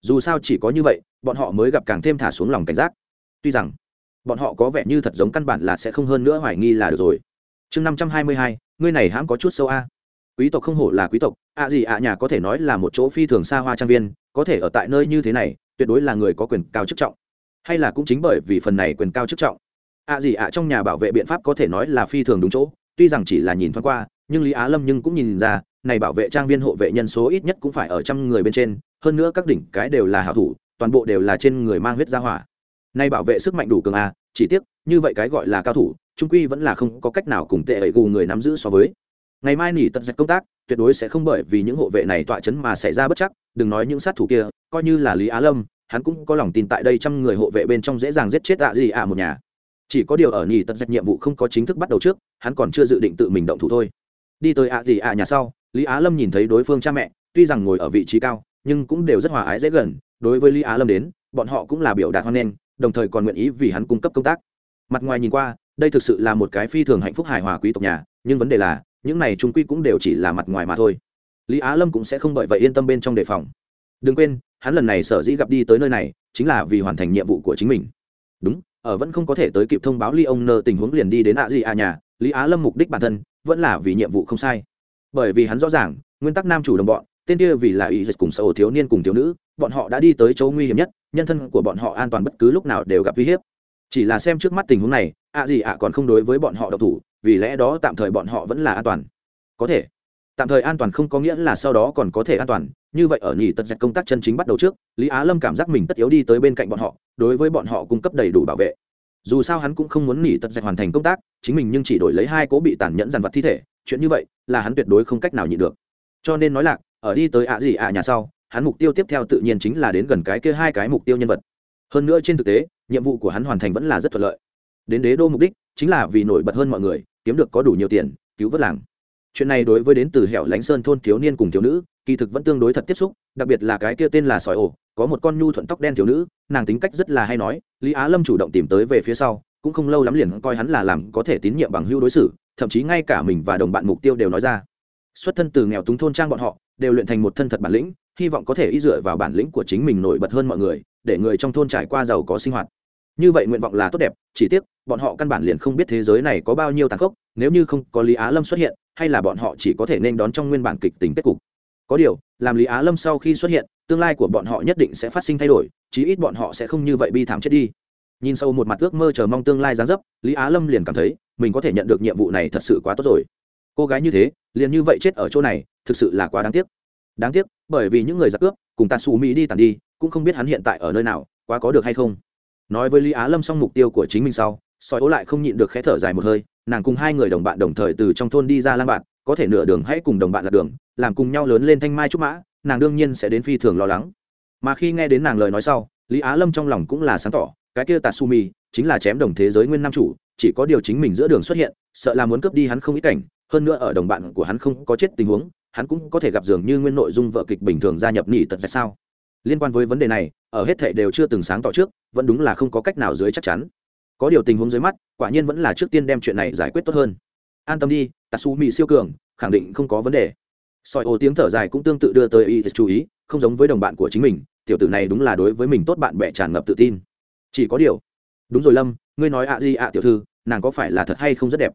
Dù sao chỉ có như vậy, bọn họ mới gặp càng thêm thả xuống lòng cảnh giác. Tuy rằng bọn họ có vẻ như thật giống căn bản là sẽ không hơn nữa hoài nghi là được rồi. Chương năm trăm hai mươi hai, ngươi này hãm có chút sâu a. Quý tộc không hổ là quý tộc, ạ gì ạ nhà có thể nói là một chỗ phi thường xa hoa trang viên, có thể ở tại nơi như thế này, tuyệt đối là người có quyền cao chức trọng. Hay là cũng chính bởi vì phần này quyền cao chức trọng, ạ gì ạ trong nhà bảo vệ biện pháp có thể nói là phi thường đúng chỗ, tuy rằng chỉ là nhìn thoáng qua, nhưng lý á lâm nhưng cũng nhìn ra, này bảo vệ trang viên hộ vệ nhân số ít nhất cũng phải ở trăm người bên trên, hơn nữa các đỉnh cái đều là hảo thủ, toàn bộ đều là trên người mang huyết ra hỏa nay bảo vệ sức mạnh đủ cường a, chỉ tiếc, như vậy cái gọi là cao thủ, trung quy vẫn là không có cách nào cùng tệ ẩy gù người nắm giữ so với. Ngày mai nỉ tật dạch công tác, tuyệt đối sẽ không bởi vì những hộ vệ này tọa chấn mà xảy ra bất chắc, đừng nói những sát thủ kia, coi như là lý á lâm, hắn cũng có lòng tin tại đây trăm người hộ vệ bên trong dễ dàng giết chết ạ gì ạ một nhà. Chỉ có điều ở nỉ tật dạch nhiệm vụ không có chính thức bắt đầu trước, hắn còn chưa dự định tự mình động thủ thôi. Đi tới ạ gì ạ nhà sau, lý á lâm nhìn thấy đối phương cha mẹ, tuy rằng ngồi ở vị trí cao, nhưng cũng đều rất hòa ái dễ gần, đối với lý á lâm đến, bọn họ cũng là biểu đạt hoan nghênh đồng thời còn nguyện ý vì hắn cung cấp công tác. Mặt ngoài nhìn qua, đây thực sự là một cái phi thường hạnh phúc hài hòa quý tộc nhà, nhưng vấn đề là, những này trung quy cũng đều chỉ là mặt ngoài mà thôi. Lý á lâm cũng sẽ không bởi vậy yên tâm bên trong đề phòng. Đừng quên, hắn lần này sở dĩ gặp đi tới nơi này, chính là vì hoàn thành nhiệm vụ của chính mình. Đúng, ở vẫn không có thể tới kịp thông báo ly ông nơ tình huống liền đi đến ạ gì à nhà, lý á lâm mục đích bản thân, vẫn là vì nhiệm vụ không sai. Bởi vì hắn rõ ràng, nguyên tắc nam chủ đồng bọn, tên kia vì là ý dịch cùng sở thiếu niên cùng thiếu nữ, bọn họ đã đi tới chỗ nguy hiểm nhất nhân thân của bọn họ an toàn bất cứ lúc nào đều gặp uy hiếp. Chỉ là xem trước mắt tình huống này, ạ gì ạ còn không đối với bọn họ độc thủ, vì lẽ đó tạm thời bọn họ vẫn là an toàn. Có thể. Tạm thời an toàn không có nghĩa là sau đó còn có thể an toàn. Như vậy ở nhì tật dạch công tác chân chính bắt đầu trước, lý á lâm cảm giác mình tất yếu đi tới bên cạnh bọn họ, đối với bọn họ cung cấp đầy đủ bảo vệ. Dù sao hắn cũng không muốn nhì tật dạch hoàn thành công tác, chính mình nhưng chỉ đổi lấy hai cố bị tàn nhẫn dằn vặt thi thể. Chuyện như vậy là hắn tuyệt đối không cách nào nhịn được. Cho nên nói lạc ở đi tới ạ gì ạ nhà sau hắn mục tiêu tiếp theo tự nhiên chính là đến gần cái kia hai cái mục tiêu nhân vật. Hơn nữa trên thực tế, nhiệm vụ của hắn hoàn thành vẫn là rất thuận lợi. Đến đế đô mục đích, chính là vì nổi bật hơn mọi người, kiếm được có đủ nhiều tiền, cứu vớt làng. Chuyện này đối với đến từ hẻo lánh sơn thôn thiếu niên cùng thiếu nữ, kỳ thực vẫn tương đối thật tiếp xúc, đặc biệt là cái kia tên là sỏi ổ, có một con nhu thuận tóc đen thiếu nữ, nàng tính cách rất là hay nói, lý á lâm chủ động tìm tới về phía sau, cũng không lâu lắm liền coi hắn là làm có thể tín nhiệm bằng hữu đối xử, thậm chí ngay cả mình và đồng bạn mục tiêu đều nói ra. Xuất thân từ nghèo túng thôn trang bọn họ, đều luyện thành một thân thật bản lĩnh hy vọng có thể y dựa vào bản lĩnh của chính mình nổi bật hơn mọi người, để người trong thôn trải qua giàu có sinh hoạt. Như vậy nguyện vọng là tốt đẹp, chỉ tiếc, bọn họ căn bản liền không biết thế giới này có bao nhiêu tàn khốc, nếu như không có lý á lâm xuất hiện, hay là bọn họ chỉ có thể nên đón trong nguyên bản kịch tính kết cục. Có điều, làm lý á lâm sau khi xuất hiện, tương lai của bọn họ nhất định sẽ phát sinh thay đổi, chí ít bọn họ sẽ không như vậy bi thảm chết đi. Nhìn sâu một mặt ước mơ chờ mong tương lai gián dấp, lý á lâm liền cảm thấy mình có thể nhận được nhiệm vụ này thật sự quá tốt rồi. Cô gái như thế, liền như vậy chết ở chỗ này, thực sự là quá đáng tiếc đáng tiếc, bởi vì những người giặc cướp, cùng tạt xù mỹ đi tàn đi, cũng không biết hắn hiện tại ở nơi nào, quá có được hay không. Nói với lý á lâm xong mục tiêu của chính mình sau soi ố lại không nhịn được khẽ thở dài một hơi, nàng cùng hai người đồng bạn đồng thời từ trong thôn đi ra lang bạn, có thể nửa đường hãy cùng đồng bạn lạc đường, làm cùng nhau lớn lên thanh mai trúc mã, nàng đương nhiên sẽ đến phi thường lo lắng. Mà khi nghe đến nàng lời nói sau, lý á lâm trong lòng cũng là sáng tỏ, cái kia tatsumi chính là chém đồng thế giới nguyên nam chủ, chỉ có điều chính mình giữa đường xuất hiện, sợ là muốn cướp đi hắn không ít cảnh, hơn nữa ở đồng bạn của hắn không có chết tình huống hắn cũng có thể gặp dường như nguyên nội dung vợ kịch bình thường gia nhập nỉ tật ra sao? Liên quan với vấn đề này, ở hết thệ đều chưa từng sáng tỏ trước, vẫn đúng là không có cách nào dưới chắc chắn. Có điều tình huống dưới mắt, quả nhiên vẫn là trước tiên đem chuyện này giải quyết tốt hơn. An tâm đi, tatsu mỹ siêu cường, khẳng định không có vấn đề. Soi ô tiếng thở dài cũng tương tự đưa tới y chú ý, không giống với đồng bạn của chính mình, tiểu tử này đúng là đối với mình tốt bạn bè tràn ngập tự tin. Chỉ có điều, đúng rồi lâm, ngươi nói ạ gì ạ tiểu thư, nàng có phải là thật hay không rất đẹp?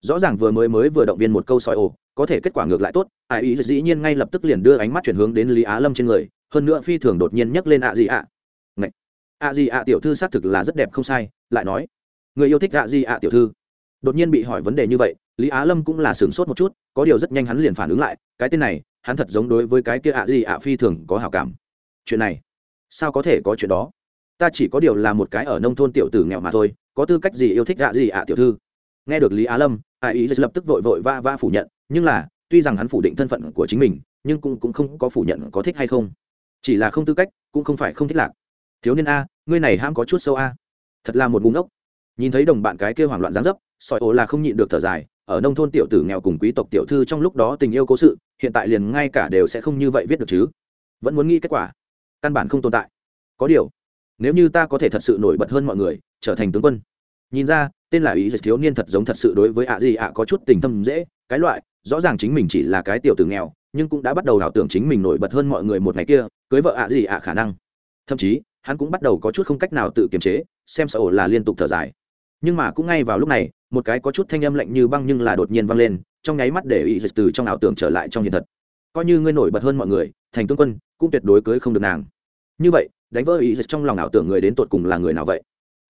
Rõ ràng vừa mới mới vừa động viên một câu soi ồ có thể kết quả ngược lại tốt, ai ý dĩ nhiên ngay lập tức liền đưa ánh mắt chuyển hướng đến lý á lâm trên người, hơn nữa phi thường đột nhiên nhắc lên ạ gì ạ. Ngậy! ạ gì ạ tiểu thư xác thực là rất đẹp không sai, lại nói. Người yêu thích ạ gì ạ tiểu thư. Đột nhiên bị hỏi vấn đề như vậy, lý á lâm cũng là sửng sốt một chút, có điều rất nhanh hắn liền phản ứng lại, cái tên này, hắn thật giống đối với cái kia ạ gì ạ phi thường có hảo cảm. Chuyện này, sao có thể có chuyện đó? Ta chỉ có điều là một cái ở nông thôn tiểu tử nghèo mà thôi, có tư cách gì yêu thích ạ gì ạ tiểu thư? Nghe được lý á lâm ai ý lập tức vội vội va va phủ nhận nhưng là tuy rằng hắn phủ định thân phận của chính mình nhưng cũng, cũng không có phủ nhận có thích hay không. Chỉ là không tư cách cũng không phải không thích lạc. Thiếu niên a ngươi này ham có chút sâu a. Thật là một búng ốc nhìn thấy đồng bạn cái kêu hoảng loạn dáng dấp sỏi ổ là không nhịn được thở dài ở nông thôn tiểu tử nghèo cùng quý tộc tiểu thư trong lúc đó tình yêu cố sự hiện tại liền ngay cả đều sẽ không như vậy viết được chứ. Vẫn muốn nghĩ kết quả. Căn bản không tồn tại. Có điều nếu như ta có thể thật sự nổi bật hơn mọi người trở thành tướng quân. Nhìn ra tên là ý dịch thiếu niên thật giống thật sự đối với ạ gì ạ có chút tình thâm dễ, cái loại, rõ ràng chính mình chỉ là cái tiểu tử nghèo, nhưng cũng đã bắt đầu ảo tưởng chính mình nổi bật hơn mọi người một ngày kia, cưới vợ ạ gì ạ khả năng. Thậm chí, hắn cũng bắt đầu có chút không cách nào tự kiềm chế, xem sợ là liên tục thở dài. Nhưng mà cũng ngay vào lúc này, một cái có chút thanh âm lạnh như băng nhưng là đột nhiên vang lên, trong nháy mắt để ý dịch từ trong ảo tưởng trở lại trong hiện thật. Coi như ngươi nổi bật hơn mọi người, thành tướng quân, cũng tuyệt đối cưới không được nàng. Như vậy, đánh vỡ ý dịch trong lòng ảo tưởng người đến tột cùng là người nào vậy?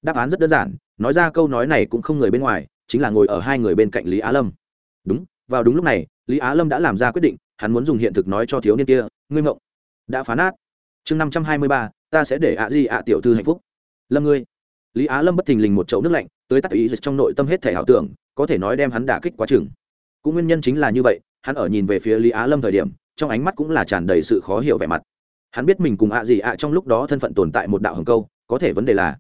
Đáp án rất đơn giản nói ra câu nói này cũng không người bên ngoài, chính là ngồi ở hai người bên cạnh lý á lâm. Đúng, vào đúng lúc này, lý á lâm đã làm ra quyết định, hắn muốn dùng hiện thực nói cho thiếu niên kia, ngươi mộng đã phá nát. Chương năm trăm hai mươi ba, ta sẽ để ạ di ạ tiểu thư hạnh phúc. Lâm ngươi. Lý á lâm bất thình lình một chậu nước lạnh, tới tắt ý dịch trong nội tâm hết thể ảo tưởng, có thể nói đem hắn đả kích quá chừng. Cũng nguyên nhân chính là như vậy, hắn ở nhìn về phía lý á lâm thời điểm, trong ánh mắt cũng là tràn đầy sự khó hiểu vẻ mặt. Hắn biết mình cùng ạ gì ạ trong lúc đó thân phận tồn tại một đạo hồng câu, có thể vấn đề là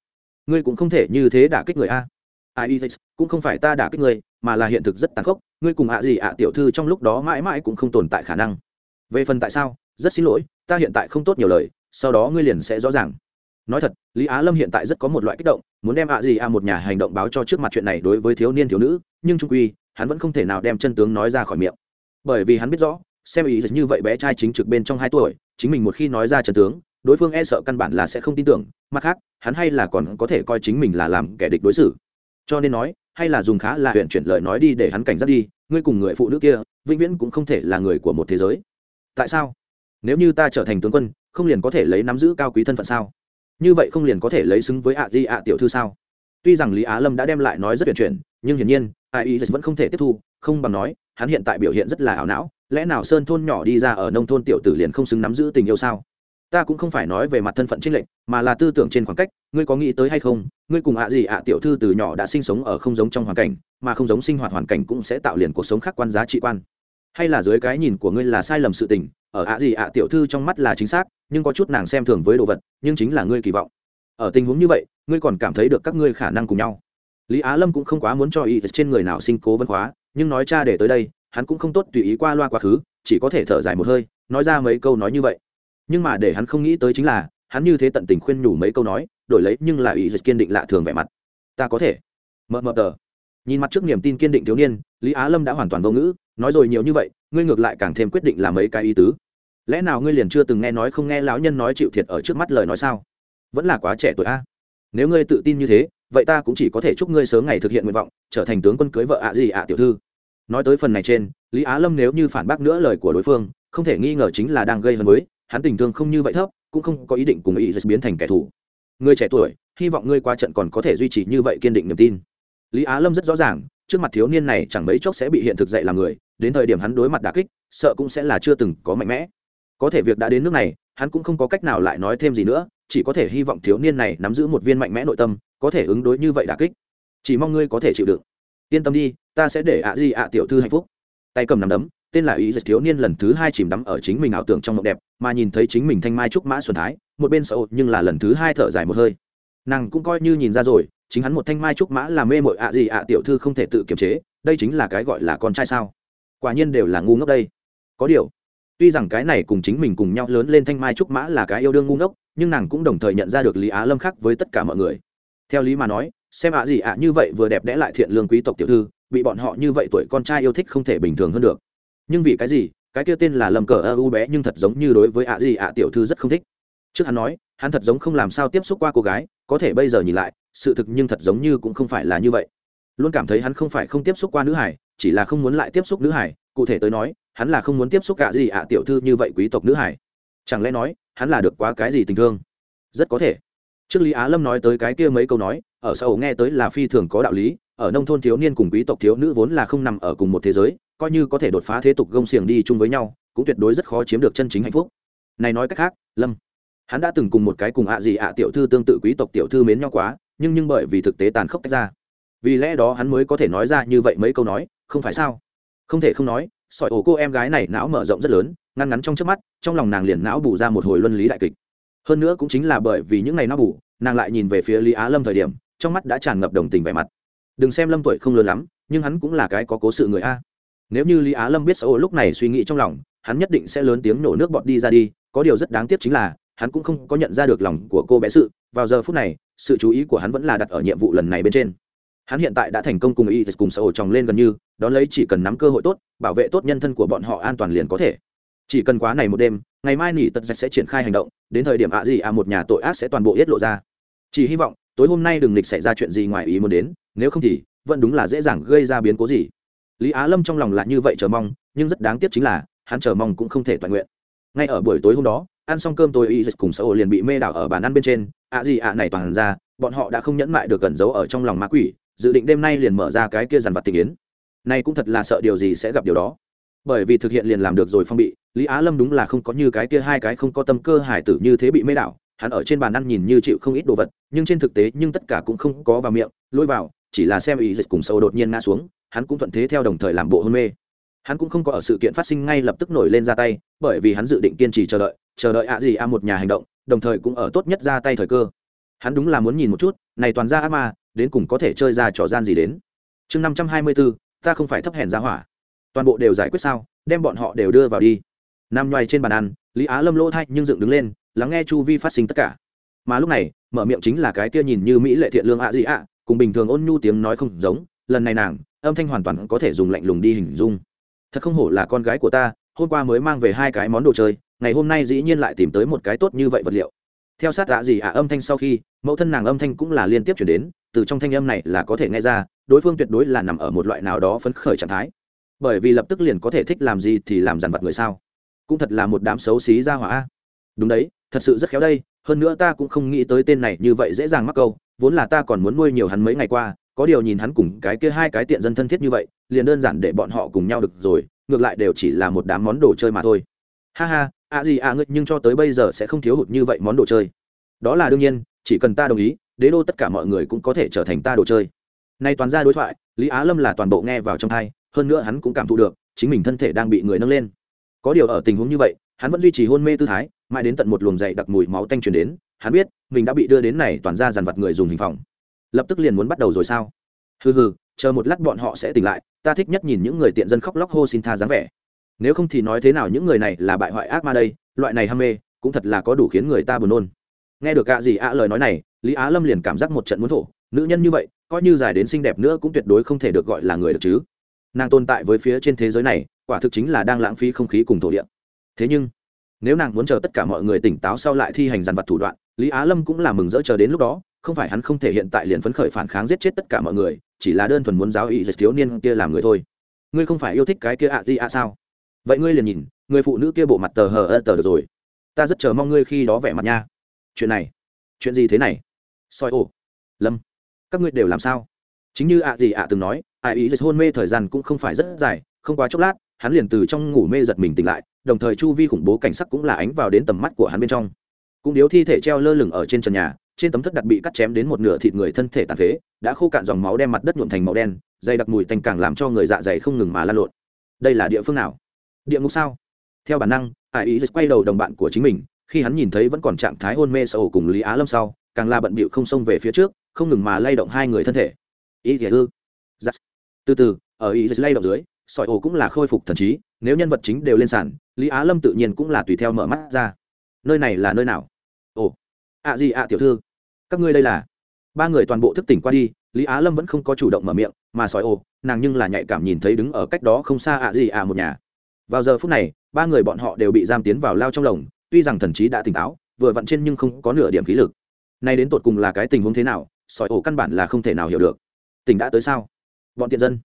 ngươi cũng không thể như thế đả kích người a. Ai cũng không phải ta đả kích ngươi mà là hiện thực rất tàn khốc. Ngươi cùng ạ gì ạ tiểu thư trong lúc đó mãi mãi cũng không tồn tại khả năng. Về phần tại sao, rất xin lỗi, ta hiện tại không tốt nhiều lời, sau đó ngươi liền sẽ rõ ràng. Nói thật, lý á lâm hiện tại rất có một loại kích động, muốn đem ạ gì ạ một nhà hành động báo cho trước mặt chuyện này đối với thiếu niên thiếu nữ, nhưng trung quy, hắn vẫn không thể nào đem chân tướng nói ra khỏi miệng. Bởi vì hắn biết rõ, xem ý như vậy bé trai chính trực bên trong hai tuổi, chính mình một khi nói ra chân tướng đối phương e sợ căn bản là sẽ không tin tưởng, mặt khác, hắn hay là còn có thể coi chính mình là làm kẻ địch đối xử. Cho nên nói, hay là dùng khá là huyện chuyển lời nói đi để hắn cảnh giác đi, ngươi cùng người phụ nữ kia, vĩnh viễn cũng không thể là người của một thế giới. Tại sao? Nếu như ta trở thành tướng quân, không liền có thể lấy nắm giữ cao quý thân phận sao? Như vậy không liền có thể lấy xứng với ạ di ạ tiểu thư sao? Tuy rằng lý á lâm đã đem lại nói rất tuyển chuyển, nhưng hiển nhiên, ai ý vẫn không thể tiếp thu, không bằng nói, hắn hiện tại biểu hiện rất là ảo não, lẽ nào sơn thôn nhỏ đi ra ở nông thôn tiểu tử liền không xứng nắm giữ tình yêu sao? Ta cũng không phải nói về mặt thân phận trinh lệnh mà là tư tưởng trên khoảng cách, ngươi có nghĩ tới hay không? Ngươi cùng ạ gì ạ tiểu thư từ nhỏ đã sinh sống ở không giống trong hoàn cảnh, mà không giống sinh hoạt hoàn cảnh cũng sẽ tạo liền cuộc sống khác quan giá trị quan. Hay là dưới cái nhìn của ngươi là sai lầm sự tình, ở ạ gì ạ tiểu thư trong mắt là chính xác, nhưng có chút nàng xem thường với đồ vật, nhưng chính là ngươi kỳ vọng. Ở tình huống như vậy, ngươi còn cảm thấy được các ngươi khả năng cùng nhau. Lý á lâm cũng không quá muốn cho ý trên người nào sinh cố văn hóa nhưng nói cha để tới đây, hắn cũng không tốt tùy ý qua loa quá khứ, chỉ có thể thở dài một hơi, nói ra mấy câu nói như vậy nhưng mà để hắn không nghĩ tới chính là, hắn như thế tận tình khuyên nhủ mấy câu nói, đổi lấy nhưng là ý kiên định lạ thường vẻ mặt. Ta có thể. Mờ mờ tờ. Nhìn mặt trước niềm tin kiên định thiếu niên, lý á lâm đã hoàn toàn vô ngữ, nói rồi nhiều như vậy, ngươi ngược lại càng thêm quyết định làm mấy cái ý tứ. Lẽ nào ngươi liền chưa từng nghe nói không nghe lão nhân nói chịu thiệt ở trước mắt lời nói sao? Vẫn là quá trẻ tuổi a. Nếu ngươi tự tin như thế, vậy ta cũng chỉ có thể chúc ngươi sớm ngày thực hiện nguyện vọng, trở thành tướng quân cưới vợ ạ gì ạ tiểu thư. Nói tới phần này trên, lý á lâm nếu như phản bác nữa lời của đối phương, không thể nghi ngờ chính là đang gây hấn với hắn tình thương không như vậy thấp, cũng không có ý định cùng ý biến thành kẻ thù. Người trẻ tuổi, hy vọng ngươi qua trận còn có thể duy trì như vậy kiên định niềm tin. Lý á lâm rất rõ ràng, trước mặt thiếu niên này chẳng mấy chốc sẽ bị hiện thực dạy làm người, đến thời điểm hắn đối mặt đà kích, sợ cũng sẽ là chưa từng có mạnh mẽ. Có thể việc đã đến nước này, hắn cũng không có cách nào lại nói thêm gì nữa, chỉ có thể hy vọng thiếu niên này nắm giữ một viên mạnh mẽ nội tâm, có thể ứng đối như vậy đà kích. Chỉ mong ngươi có thể chịu đựng. Yên tâm đi, ta sẽ để ạ gì ạ tiểu thư hạnh phúc. Tay cầm nắm đấm tên là ý giật thiếu niên lần thứ hai chìm đắm ở chính mình ảo tưởng trong mộng đẹp, mà nhìn thấy chính mình thanh mai trúc mã xuân thái, một bên sợ nhưng là lần thứ hai thở dài một hơi. Nàng cũng coi như nhìn ra rồi, chính hắn một thanh mai trúc mã là mê mội ạ gì ạ tiểu thư không thể tự kiềm chế, đây chính là cái gọi là con trai sao? Quả nhiên đều là ngu ngốc đây. Có điều, tuy rằng cái này cùng chính mình cùng nhau lớn lên thanh mai trúc mã là cái yêu đương ngu ngốc, nhưng nàng cũng đồng thời nhận ra được lý á lâm khác với tất cả mọi người. Theo lý mà nói, xem ạ gì ạ như vậy vừa đẹp đẽ lại thiện lương quý tộc tiểu thư, bị bọn họ như vậy tuổi con trai yêu thích không thể bình thường hơn được nhưng vì cái gì? Cái kia tên là lầm cờ ơ, u bé nhưng thật giống như đối với ạ gì ạ tiểu thư rất không thích. Trước hắn nói, hắn thật giống không làm sao tiếp xúc qua cô gái, có thể bây giờ nhìn lại, sự thực nhưng thật giống như cũng không phải là như vậy. Luôn cảm thấy hắn không phải không tiếp xúc qua nữ hải, chỉ là không muốn lại tiếp xúc nữ hải, cụ thể tới nói, hắn là không muốn tiếp xúc cả gì ạ tiểu thư như vậy quý tộc nữ hải. Chẳng lẽ nói, hắn là được quá cái gì tình thương? Rất có thể. Trước lý á lâm nói tới cái kia mấy câu nói, ở sau nghe tới là phi thường có đạo lý, ở nông thôn thiếu niên cùng quý tộc thiếu nữ vốn là không nằm ở cùng một thế giới coi như có thể đột phá thế tục gông xiềng đi chung với nhau, cũng tuyệt đối rất khó chiếm được chân chính hạnh phúc. Này nói cách khác, lâm, hắn đã từng cùng một cái cùng ạ gì ạ tiểu thư tương tự quý tộc tiểu thư mến nhau quá, nhưng nhưng bởi vì thực tế tàn khốc tách ra. Vì lẽ đó hắn mới có thể nói ra như vậy mấy câu nói, không phải sao? Không thể không nói, sỏi ổ cô em gái này não mở rộng rất lớn, ngăn ngắn trong trước mắt, trong lòng nàng liền não bù ra một hồi luân lý đại kịch. Hơn nữa cũng chính là bởi vì những ngày não bù, nàng lại nhìn về phía lý á lâm thời điểm, trong mắt đã tràn ngập đồng tình vẻ mặt. Đừng xem lâm tuổi không lớn lắm, nhưng hắn cũng là cái có cố sự người a nếu như lý á lâm biết xấu lúc này suy nghĩ trong lòng, hắn nhất định sẽ lớn tiếng nổ nước bọt đi ra đi, có điều rất đáng tiếc chính là, hắn cũng không có nhận ra được lòng của cô bé sự. Vào giờ phút này, sự chú ý của hắn vẫn là đặt ở nhiệm vụ lần này bên trên. Hắn hiện tại đã thành công cùng y cùng xã hội tròng lên gần như, đón lấy chỉ cần nắm cơ hội tốt, bảo vệ tốt nhân thân của bọn họ an toàn liền có thể. Chỉ cần quá này một đêm, ngày mai nỉ tật sẽ triển khai hành động, đến thời điểm ạ gì à một nhà tội ác sẽ toàn bộ yết lộ ra. Chỉ hy vọng, tối hôm nay đừng lịch xảy ra chuyện gì ngoài ý muốn đến, nếu không thì, vẫn đúng là dễ dàng gây ra biến cố gì lý á lâm trong lòng là như vậy chờ mong, nhưng rất đáng tiếc chính là, hắn chờ mong cũng không thể toàn nguyện. Ngay ở buổi tối hôm đó, ăn xong cơm tôi y dịch cùng xã hội liền bị mê đảo ở bàn ăn bên trên. Ạ gì ạ này toàn ra, bọn họ đã không nhẫn mại được gần giấu ở trong lòng ma quỷ, dự định đêm nay liền mở ra cái kia dàn vật tình yến. Nay cũng thật là sợ điều gì sẽ gặp điều đó. Bởi vì thực hiện liền làm được rồi phong bị, lý á lâm đúng là không có như cái kia hai cái không có tâm cơ hải tử như thế bị mê đảo. Hắn ở trên bàn ăn nhìn như chịu không ít đồ vật, nhưng trên thực tế nhưng tất cả cũng không có vào miệng, lôi vào, chỉ là xem ý dịch cùng sâu đột nhiên ngã xuống hắn cũng thuận thế theo đồng thời làm bộ hôn mê. Hắn cũng không có ở sự kiện phát sinh ngay lập tức nổi lên ra tay, bởi vì hắn dự định kiên trì chờ đợi chờ đợi ạ gì a một nhà hành động, đồng thời cũng ở tốt nhất ra tay thời cơ. Hắn đúng là muốn nhìn một chút, này toàn ra ác ma, đến cùng có thể chơi ra trò gian gì đến. Chương năm trăm hai mươi bốn ta không phải thấp hèn ra hỏa. Toàn bộ đều giải quyết sao, đem bọn họ đều đưa vào đi. Nằm nhoài trên bàn ăn, lý á lâm lỗ thay nhưng dựng đứng lên, lắng nghe chu vi phát sinh tất cả. Mà lúc này, mở miệng chính là cái kia nhìn như mỹ lệ thiện lương ạ gì ạ cùng bình thường ôn nhu tiếng nói không giống, lần này nàng âm thanh hoàn toàn có thể dùng lạnh lùng đi hình dung. Thật không hổ là con gái của ta, hôm qua mới mang về hai cái món đồ chơi, ngày hôm nay dĩ nhiên lại tìm tới một cái tốt như vậy vật liệu. Theo sát dạ gì ạ, âm thanh sau khi, mẫu thân nàng âm thanh cũng là liên tiếp chuyển đến, từ trong thanh âm này là có thể nghe ra, đối phương tuyệt đối là nằm ở một loại nào đó phấn khởi trạng thái. Bởi vì lập tức liền có thể thích làm gì thì làm dằn vặt người sao. Cũng thật là một đám xấu xí ra hỏa. Đúng đấy, thật sự rất khéo đây, hơn nữa ta cũng không nghĩ tới tên này như vậy dễ dàng mắc câu, vốn là ta còn muốn nuôi nhiều hắn mấy ngày qua có điều nhìn hắn cùng cái kia hai cái tiện dân thân thiết như vậy, liền đơn giản để bọn họ cùng nhau được rồi, ngược lại đều chỉ là một đám món đồ chơi mà thôi. Ha ha à gì à ngươi, nhưng cho tới bây giờ sẽ không thiếu hụt như vậy món đồ chơi. Đó là đương nhiên, chỉ cần ta đồng ý, đế đô tất cả mọi người cũng có thể trở thành ta đồ chơi. Nay toàn ra đối thoại, lý á lâm là toàn bộ nghe vào trong thai hơn nữa hắn cũng cảm thụ được, chính mình thân thể đang bị người nâng lên. Có điều ở tình huống như vậy, hắn vẫn duy trì hôn mê tư thái, mãi đến tận một luồng dày đặc mùi máu tanh truyền đến, hắn biết, mình đã bị đưa đến này toàn ra dàn vật người dùng hình phòng lập tức liền muốn bắt đầu rồi sao? Hừ hừ, chờ một lát bọn họ sẽ tỉnh lại, ta thích nhất nhìn những người tiện dân khóc lóc hô xin tha dáng vẻ. Nếu không thì nói thế nào những người này là bại hoại ác ma đây, loại này ham mê, cũng thật là có đủ khiến người ta buồn nôn. Nghe được gạ gì ạ lời nói này, lý á lâm liền cảm giác một trận muốn thổ. Nữ nhân như vậy, coi như dài đến xinh đẹp nữa cũng tuyệt đối không thể được gọi là người được chứ. Nàng tồn tại với phía trên thế giới này, quả thực chính là đang lãng phí không khí cùng thổ địa. Thế nhưng, nếu nàng muốn chờ tất cả mọi người tỉnh táo sau lại thi hành dàn vật thủ đoạn, lý á lâm cũng là mừng rỡ chờ đến lúc đó không phải hắn không thể hiện tại liền phấn khởi phản kháng giết chết tất cả mọi người, chỉ là đơn thuần muốn giáo ý giật thiếu niên kia làm người thôi. Ngươi không phải yêu thích cái kia ạ gì ạ sao? Vậy ngươi liền nhìn, người phụ nữ kia bộ mặt tờ hờ ơ tờ được rồi. Ta rất chờ mong ngươi khi đó vẻ mặt nha. Chuyện này, chuyện gì thế này? Soi ồ lâm, các ngươi đều làm sao? Chính như ạ gì ạ từng nói ạ ý dịch hôn mê thời gian cũng không phải rất dài, không quá chốc lát, hắn liền từ trong ngủ mê giật mình tỉnh lại, đồng thời chu vi khủng bố cảnh sắc cũng là ánh vào đến tầm mắt của hắn bên trong. Cũng điếu thi thể treo lơ lửng ở trên trần nhà trên tấm thất đặt bị cắt chém đến một nửa thịt người thân thể tàn phế, đã khô cạn dòng máu đem mặt đất nhuộm thành màu đen, dày đặc mùi tanh càng làm cho người dạ dày không ngừng mà lan lộn. Đây là địa phương nào? Địa ngục sao? Theo bản năng ải ý quay đầu đồng bạn của chính mình, khi hắn nhìn thấy vẫn còn trạng thái hôn mê sầu cùng lý á lâm sau, càng là bận bịu không xông về phía trước, không ngừng mà lay động hai người thân thể. Ý thì ư giắt dạ. từ từ, ở ý lay động dưới, sỏi ổ cũng là khôi phục thần trí, nếu nhân vật chính đều lên sàn, lý á lâm tự nhiên cũng là tùy theo mở mắt ra. Nơi này là nơi nào? Ồ. Ạ gì ạ tiểu thư các ngươi đây là ba người toàn bộ thức tỉnh qua đi lý á lâm vẫn không có chủ động mở miệng mà sói ồ nàng nhưng là nhạy cảm nhìn thấy đứng ở cách đó không xa ạ gì ạ một nhà vào giờ phút này ba người bọn họ đều bị giam tiến vào lao trong lồng tuy rằng thần trí đã tỉnh táo vừa vặn trên nhưng không có nửa điểm khí lực nay đến tột cùng là cái tình huống thế nào sói ổ căn bản là không thể nào hiểu được tỉnh đã tới sao bọn tiện dân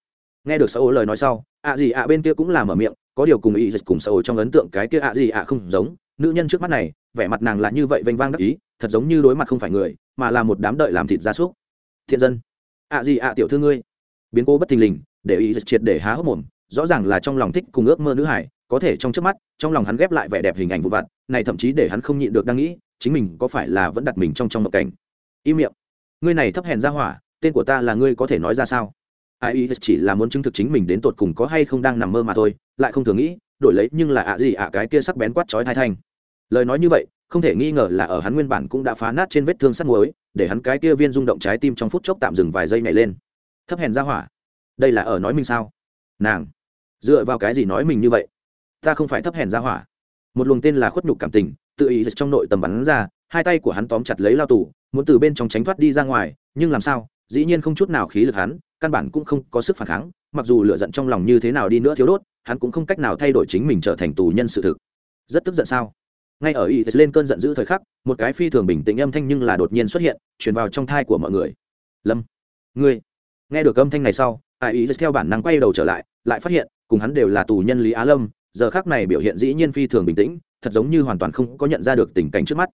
nghe được sói ổ lời nói sau ạ gì ạ bên kia cũng là mở miệng có điều cùng ý dịch cùng sói ổ trong ấn tượng cái kia ạ gì ạ không giống nữ nhân trước mắt này vẻ mặt nàng là như vậy vênh vang đắc ý thật giống như đối mặt không phải người, mà là một đám đợi làm thịt gia súc. Thiện dân. Ạ gì ạ tiểu thư ngươi. Biến cố bất thình lình, để ý triệt để há hốc mồm, rõ ràng là trong lòng thích cùng ước mơ nữ hải, có thể trong trước mắt, trong lòng hắn ghép lại vẻ đẹp hình ảnh vụ vặt, này thậm chí để hắn không nhịn được đang nghĩ, chính mình có phải là vẫn đặt mình trong trong mộng cảnh. Im miệng. Ngươi này thấp hèn ra hỏa, tên của ta là ngươi có thể nói ra sao? Ai ý chỉ là muốn chứng thực chính mình đến tột cùng có hay không đang nằm mơ mà thôi, lại không thường nghĩ, đổi lấy nhưng là ạ gì ạ cái kia sắc bén quát chói thai thanh lời nói như vậy, không thể nghi ngờ là ở hắn nguyên bản cũng đã phá nát trên vết thương sắt muối, để hắn cái kia viên rung động trái tim trong phút chốc tạm dừng vài giây nhảy lên. Thấp hèn ra hỏa. Đây là ở nói mình sao? Nàng. Dựa vào cái gì nói mình như vậy? Ta không phải thấp hèn ra hỏa. Một luồng tên là khuất nhục cảm tình, tự ý trong nội tầm bắn ra, hai tay của hắn tóm chặt lấy lao tù, muốn từ bên trong tránh thoát đi ra ngoài, nhưng làm sao? Dĩ nhiên không chút nào khí lực hắn, căn bản cũng không có sức phản kháng, mặc dù lựa giận trong lòng như thế nào đi nữa thiếu đốt, hắn cũng không cách nào thay đổi chính mình trở thành tù nhân sự thực. Rất tức giận sao? Ngay ở ý lên cơn giận dữ thời khắc, một cái phi thường bình tĩnh âm thanh nhưng là đột nhiên xuất hiện, truyền vào trong thai của mọi người. Lâm, ngươi. Nghe được âm thanh này sau, ai ý theo bản năng quay đầu trở lại lại phát hiện, cùng hắn đều là tù nhân lý á lâm, giờ khác này biểu hiện dĩ nhiên phi thường bình tĩnh, thật giống như hoàn toàn không có nhận ra được tình cảnh trước mắt.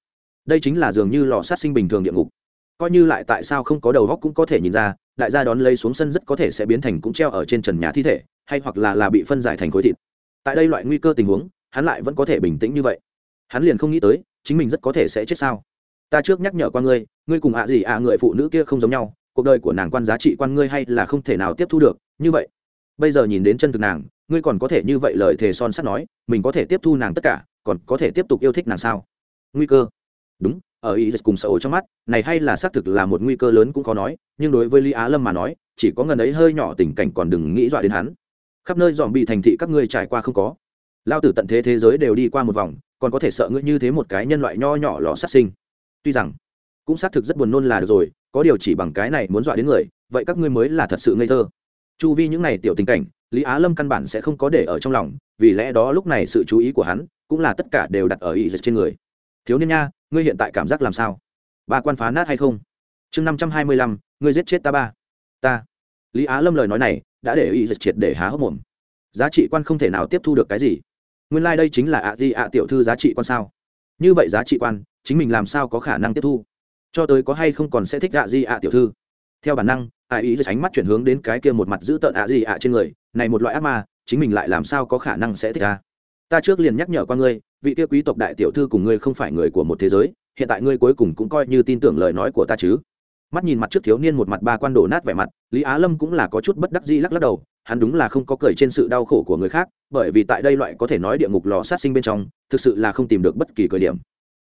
Đây chính là dường như lò sát sinh bình thường địa ngục. Coi như lại tại sao không có đầu góc cũng có thể nhìn ra, đại gia đón lấy xuống sân rất có thể sẽ biến thành cũng treo ở trên trần nhà thi thể, hay hoặc là là bị phân giải thành khối thịt. Tại đây loại nguy cơ tình huống, hắn lại vẫn có thể bình tĩnh như vậy hắn liền không nghĩ tới, chính mình rất có thể sẽ chết sao? Ta trước nhắc nhở qua ngươi ngươi cùng ạ gì ạ người phụ nữ kia không giống nhau, cuộc đời của nàng quan giá trị quan ngươi hay là không thể nào tiếp thu được, như vậy. Bây giờ nhìn đến chân thực nàng, ngươi còn có thể như vậy lời thề son sắt nói, mình có thể tiếp thu nàng tất cả, còn có thể tiếp tục yêu thích nàng sao? Nguy cơ. Đúng, ở ý cùng sợ trong mắt, này hay là xác thực là một nguy cơ lớn cũng khó nói, nhưng đối với lý á lâm mà nói, chỉ có ngần ấy hơi nhỏ tình cảnh còn đừng nghĩ dọa đến hắn. Khắp nơi dòm bị thành thị các ngươi trải qua không có. Lao tử tận thế thế giới đều đi qua một vòng còn có thể sợ ngươi như thế một cái nhân loại nho nhỏ lò sát sinh. Tuy rằng, cũng xác thực rất buồn nôn là được rồi, có điều chỉ bằng cái này muốn dọa đến người, vậy các ngươi mới là thật sự ngây thơ. Chu vi những n à y tiểu tình cảnh, lý á lâm căn bản sẽ không có để ở trong lòng, vì lẽ đó lúc này sự chú ý của hắn cũng là tất cả đều đặt ở ý dịch trên người. Thiếu niên nha, ngươi hiện tại cảm giác làm sao? Ba quan phá nát hay không? Chương năm trăm hai mươi lăm, ngươi giết chết ta ba. Ta. Lý á lâm lời nói này đã để ý dịch triệt để há hốc mồm. Giá trị quan không thể nào tiếp thu được cái gì nguyên lai、like、đây chính là ạ di ạ tiểu thư giá trị quan sao? Như vậy giá trị quan, chính mình làm sao có khả năng tiếp thu? Cho tới có hay không còn sẽ thích ạ di ạ tiểu thư? Theo bản năng, ạ ý tránh mắt chuyển hướng đến cái kia một mặt giữ tợn ạ di ạ trên người, này một loại ác ma, chính mình lại làm sao có khả năng sẽ thích ta? Ta trước liền nhắc nhở qua ngươi, vị kia quý tộc đại tiểu thư cùng ngươi không phải người của một thế giới, hiện tại ngươi cuối cùng cũng coi như tin tưởng lời nói của ta chứ? Mắt nhìn mặt trước thiếu niên một mặt ba quan đổ nát vẻ mặt, lý á lâm cũng là có chút bất đắc dĩ lắc lắc đầu hắn đúng là không có cười trên sự đau khổ của người khác, bởi vì tại đây loại có thể nói địa ngục lò sát sinh bên trong, thực sự là không tìm được bất kỳ cười điểm.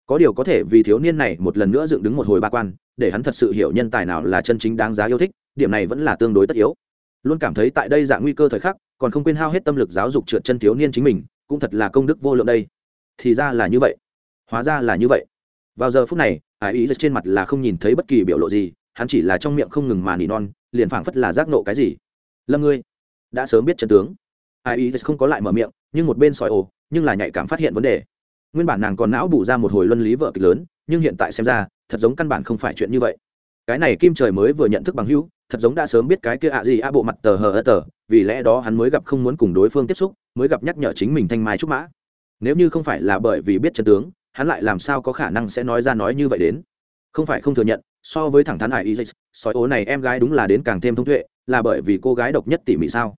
Có điều có thể vì thiếu niên này một lần nữa dựng đứng một hồi ba quan, để hắn thật sự hiểu nhân tài nào là chân chính đáng giá yêu thích, điểm này vẫn là tương đối tất yếu. Luôn cảm thấy tại đây dạng nguy cơ thời khắc, còn không quên hao hết tâm lực giáo dục trượt chân thiếu niên chính mình, cũng thật là công đức vô lượng đây. Thì ra là như vậy. Hóa ra là như vậy. Vào giờ phút này, ái ý trên mặt là không nhìn thấy bất kỳ biểu lộ gì, hắn chỉ là trong miệng không ngừng mà nỉ non, liền phảng phất là giác nộ cái gì. Lâm ngươi đã sớm biết chân tướng. Ai ý không có lại mở miệng, nhưng một bên sỏi ồ, nhưng là nhạy cảm phát hiện vấn đề. Nguyên bản nàng còn não bù ra một hồi luân lý vợ kịch lớn, nhưng hiện tại xem ra, thật giống căn bản không phải chuyện như vậy. Cái này kim trời mới vừa nhận thức bằng hữu, thật giống đã sớm biết cái kia ạ gì a bộ mặt tờ hờ ơ tờ, vì lẽ đó hắn mới gặp không muốn cùng đối phương tiếp xúc, mới gặp nhắc nhở chính mình thanh mai trúc mã. Nếu như không phải là bởi vì biết chân tướng, hắn lại làm sao có khả năng sẽ nói ra nói như vậy đến? Không phải không thừa nhận, so với thẳng thắn hải y sói ố này em gái đúng là đến càng thêm thông tuệ, là bởi vì cô gái độc nhất tỉ mỉ sao?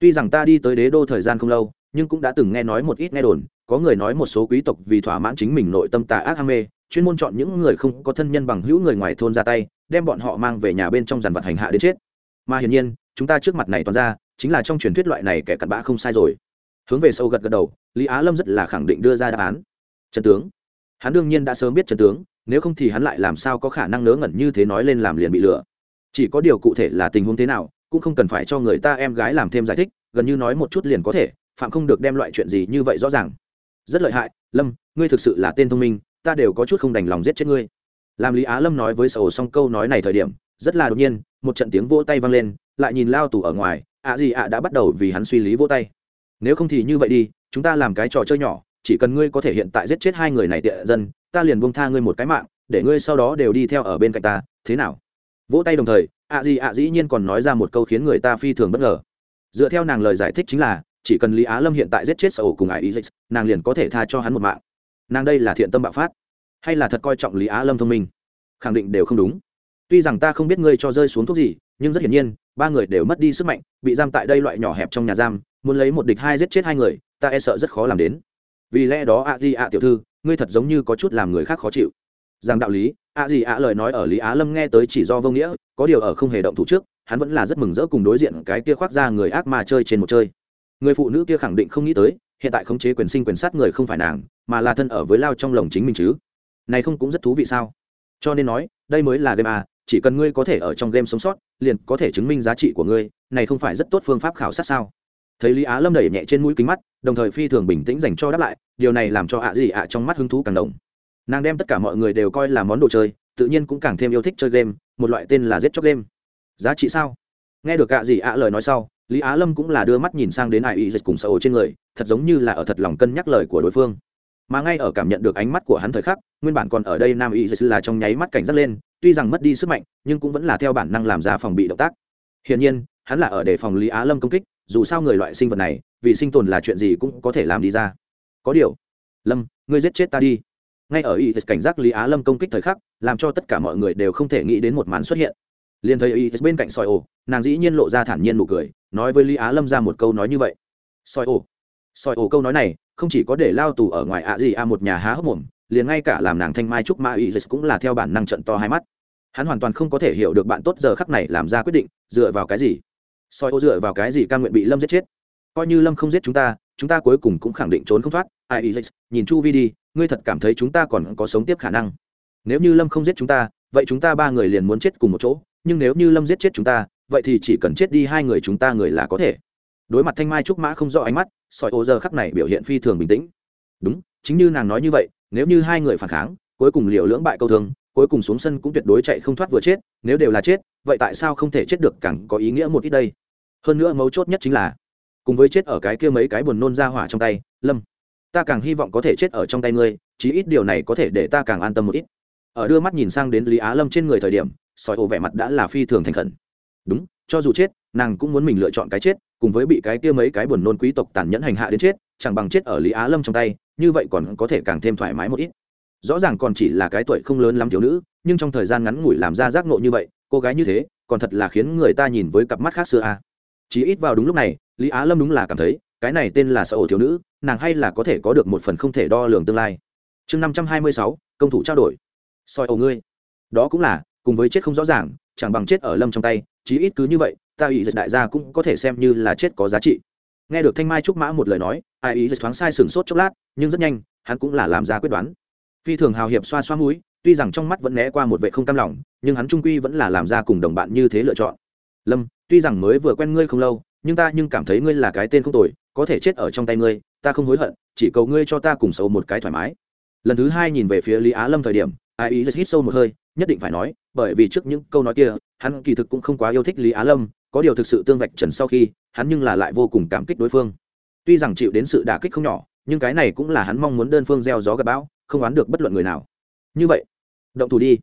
Tuy rằng ta đi tới đế đô thời gian không lâu, nhưng cũng đã từng nghe nói một ít nghe đồn, có người nói một số quý tộc vì thỏa mãn chính mình nội tâm tà ác ham mê, chuyên môn chọn những người không có thân nhân bằng hữu người ngoài thôn ra tay, đem bọn họ mang về nhà bên trong dàn vật hành hạ đến chết. Mà hiển nhiên, chúng ta trước mặt này toàn ra, chính là trong truyền thuyết loại này kẻ cặn bã không sai rồi. Hướng về sâu gật gật đầu, lý á lâm rất là khẳng định đưa ra đáp án. Trần tướng. Hắn đương nhiên đã sớm biết trần tướng, nếu không thì hắn lại làm sao có khả năng ngớ ngẩn như thế nói lên làm liền bị lừa. Chỉ có điều cụ thể là tình huống thế nào cũng không cần phải cho người ta em gái làm thêm giải thích, gần như nói một chút liền có thể, phạm không được đem loại chuyện gì như vậy rõ ràng. Rất lợi hại, lâm, ngươi thực sự là tên thông minh, ta đều có chút không đành lòng giết chết ngươi. Làm lý á lâm nói với sầu xong câu nói này thời điểm, rất là đột nhiên, một trận tiếng vỗ tay vang lên, lại nhìn lao tù ở ngoài, ạ gì ạ đã bắt đầu vì hắn suy lý vỗ tay. Nếu không thì như vậy đi, chúng ta làm cái trò chơi nhỏ, chỉ cần ngươi có thể hiện tại giết chết hai người này tệ dân, ta liền buông tha ngươi một cái mạng, để ngươi sau đó đều đi theo ở bên cạnh ta, thế nào? Vỗ tay đồng thời ạ gì ạ dĩ nhiên còn nói ra một câu khiến người ta phi thường bất ngờ. Dựa theo nàng lời giải thích chính là, chỉ cần lý á lâm hiện tại giết chết sở cùng ải ý nàng liền có thể tha cho hắn một mạng. Nàng đây là thiện tâm bạo phát, hay là thật coi trọng lý á lâm thông minh? Khẳng định đều không đúng. Tuy rằng ta không biết ngươi cho rơi xuống thuốc gì, nhưng rất hiển nhiên, ba người đều mất đi sức mạnh, bị giam tại đây loại nhỏ hẹp trong nhà giam, muốn lấy một địch hai giết chết hai người, ta e sợ rất khó làm đến. Vì lẽ đó ạ Di ạ tiểu thư, ngươi thật giống như có chút làm người khác khó chịu rằng đạo lý, ạ gì ạ lời nói ở lý á lâm nghe tới chỉ do vô nghĩa, có điều ở không hề động thủ trước, hắn vẫn là rất mừng rỡ cùng đối diện cái kia khoác ra người ác mà chơi trên một chơi. Người phụ nữ kia khẳng định không nghĩ tới, hiện tại khống chế quyền sinh quyền sát người không phải nàng, mà là thân ở với lao trong lồng chính mình chứ. Này không cũng rất thú vị sao? Cho nên nói, đây mới là game à chỉ cần ngươi có thể ở trong game sống sót, liền có thể chứng minh giá trị của ngươi, này không phải rất tốt phương pháp khảo sát sao? Thấy lý á lâm đẩy nhẹ trên mũi kính mắt, đồng thời phi thường bình tĩnh dành cho đáp lại, điều này làm cho ạ gì ạ trong mắt hứng thú càng đồng nàng đem tất cả mọi người đều coi là món đồ chơi, tự nhiên cũng càng thêm yêu thích chơi game, một loại tên là giết chóc game. Giá trị sao? Nghe được gạ gì ạ lời nói sau, lý á lâm cũng là đưa mắt nhìn sang đến ai y dịch cùng sầu trên người, thật giống như là ở thật lòng cân nhắc lời của đối phương. Mà ngay ở cảm nhận được ánh mắt của hắn thời khắc, nguyên bản còn ở đây nam y dịch là trong nháy mắt cảnh giác lên, tuy rằng mất đi sức mạnh, nhưng cũng vẫn là theo bản năng làm ra phòng bị động tác. Hiển nhiên, hắn là ở đề phòng lý á lâm công kích, dù sao người loại sinh vật này, vì sinh tồn là chuyện gì cũng có thể làm đi ra. Có điều, lâm, ngươi giết chết ta đi ngay ở y cảnh giác lý á lâm công kích thời khắc, làm cho tất cả mọi người đều không thể nghĩ đến một màn xuất hiện. Liền thấy y bên cạnh soi ổ nàng dĩ nhiên lộ ra thản nhiên nụ cười, nói với lý á lâm ra một câu nói như vậy. Soi ổ soi ổ câu nói này không chỉ có để lao tù ở ngoài ạ gì a một nhà há hốc mồm, liền ngay cả làm nàng thanh mai trúc ma y cũng là theo bản năng trận to hai mắt. Hắn hoàn toàn không có thể hiểu được bạn tốt giờ khắc này làm ra quyết định, dựa vào cái gì? Soi ô dựa vào cái gì ca nguyện bị lâm giết chết? Coi như lâm không giết chúng ta chúng ta cuối cùng cũng khẳng định trốn không thoát ai ý nhìn chu vi đi, ngươi thật cảm thấy chúng ta còn có sống tiếp khả năng. Nếu như lâm không giết chúng ta, vậy chúng ta ba người liền muốn chết cùng một chỗ, nhưng nếu như lâm giết chết chúng ta, vậy thì chỉ cần chết đi hai người chúng ta người là có thể. Đối mặt thanh mai trúc mã không rõ ánh mắt sỏi ô giờ khắc này biểu hiện phi thường bình tĩnh. Đúng, chính như nàng nói như vậy, nếu như hai người phản kháng, cuối cùng liều lưỡng bại câu thương, cuối cùng xuống sân cũng tuyệt đối chạy không thoát vừa chết, nếu đều là chết, vậy tại sao không thể chết được càng có ý nghĩa một ít đây? Hơn nữa mấu chốt nhất chính là, cùng với chết ở cái kia mấy cái buồn nôn ra hỏa trong tay, lâm ta càng hy vọng có thể chết ở trong tay ngươi, chí ít điều này có thể để ta càng an tâm một ít. Ở đưa mắt nhìn sang đến lý á lâm trên người thời điểm sỏi ổ vẻ mặt đã là phi thường thành khẩn. Đúng, cho dù chết, nàng cũng muốn mình lựa chọn cái chết, cùng với bị cái kia mấy cái buồn nôn quý tộc tàn nhẫn hành hạ đến chết, chẳng bằng chết ở lý á lâm trong tay, như vậy còn có thể càng thêm thoải mái một ít. Rõ ràng còn chỉ là cái tuổi không lớn lắm thiếu nữ, nhưng trong thời gian ngắn ngủi làm ra giác ngộ như vậy, cô gái như thế, còn thật là khiến người ta nhìn với cặp mắt khác xưa a. À. chỉ ít vào đúng lúc này, lý á lâm đúng là cảm thấy, cái này tên là sợ ổ thiếu nữ nàng hay là có thể có được một phần không thể đo lường tương lai. Chương năm trăm hai mươi sáu, công thủ trao đổi. Soi ổ ngươi. Đó cũng là, cùng với chết không rõ ràng, chẳng bằng chết ở lâm trong tay, chí ít cứ như vậy, ta ý dịch đại gia cũng có thể xem như là chết có giá trị. Nghe được thanh mai trúc mã một lời nói, ai ý dịch thoáng sai sừng sốt chốc lát, nhưng rất nhanh, hắn cũng là làm ra quyết đoán. Phi thường hào hiệp xoa xoa mũi, tuy rằng trong mắt vẫn né qua một vệ không cam lòng, nhưng hắn trung quy vẫn là làm ra cùng đồng bạn như thế lựa chọn. Lâm, tuy rằng mới vừa quen ngươi không lâu, nhưng ta nhưng cảm thấy ngươi là cái tên không tồi, có thể chết ở trong tay ngươi ta không hối hận, chỉ cầu ngươi cho ta cùng sâu một cái thoải mái. Lần thứ hai nhìn về phía lý á lâm thời điểm, ai ý rất hít sâu một hơi, nhất định phải nói, bởi vì trước những câu nói kia, hắn kỳ thực cũng không quá yêu thích lý á lâm, có điều thực sự tương vạch trần sau khi, hắn nhưng là lại vô cùng cảm kích đối phương. Tuy rằng chịu đến sự đả kích không nhỏ, nhưng cái này cũng là hắn mong muốn đơn phương gieo gió gặp bão, không oán được bất luận người nào. Như vậy, động thủ đi.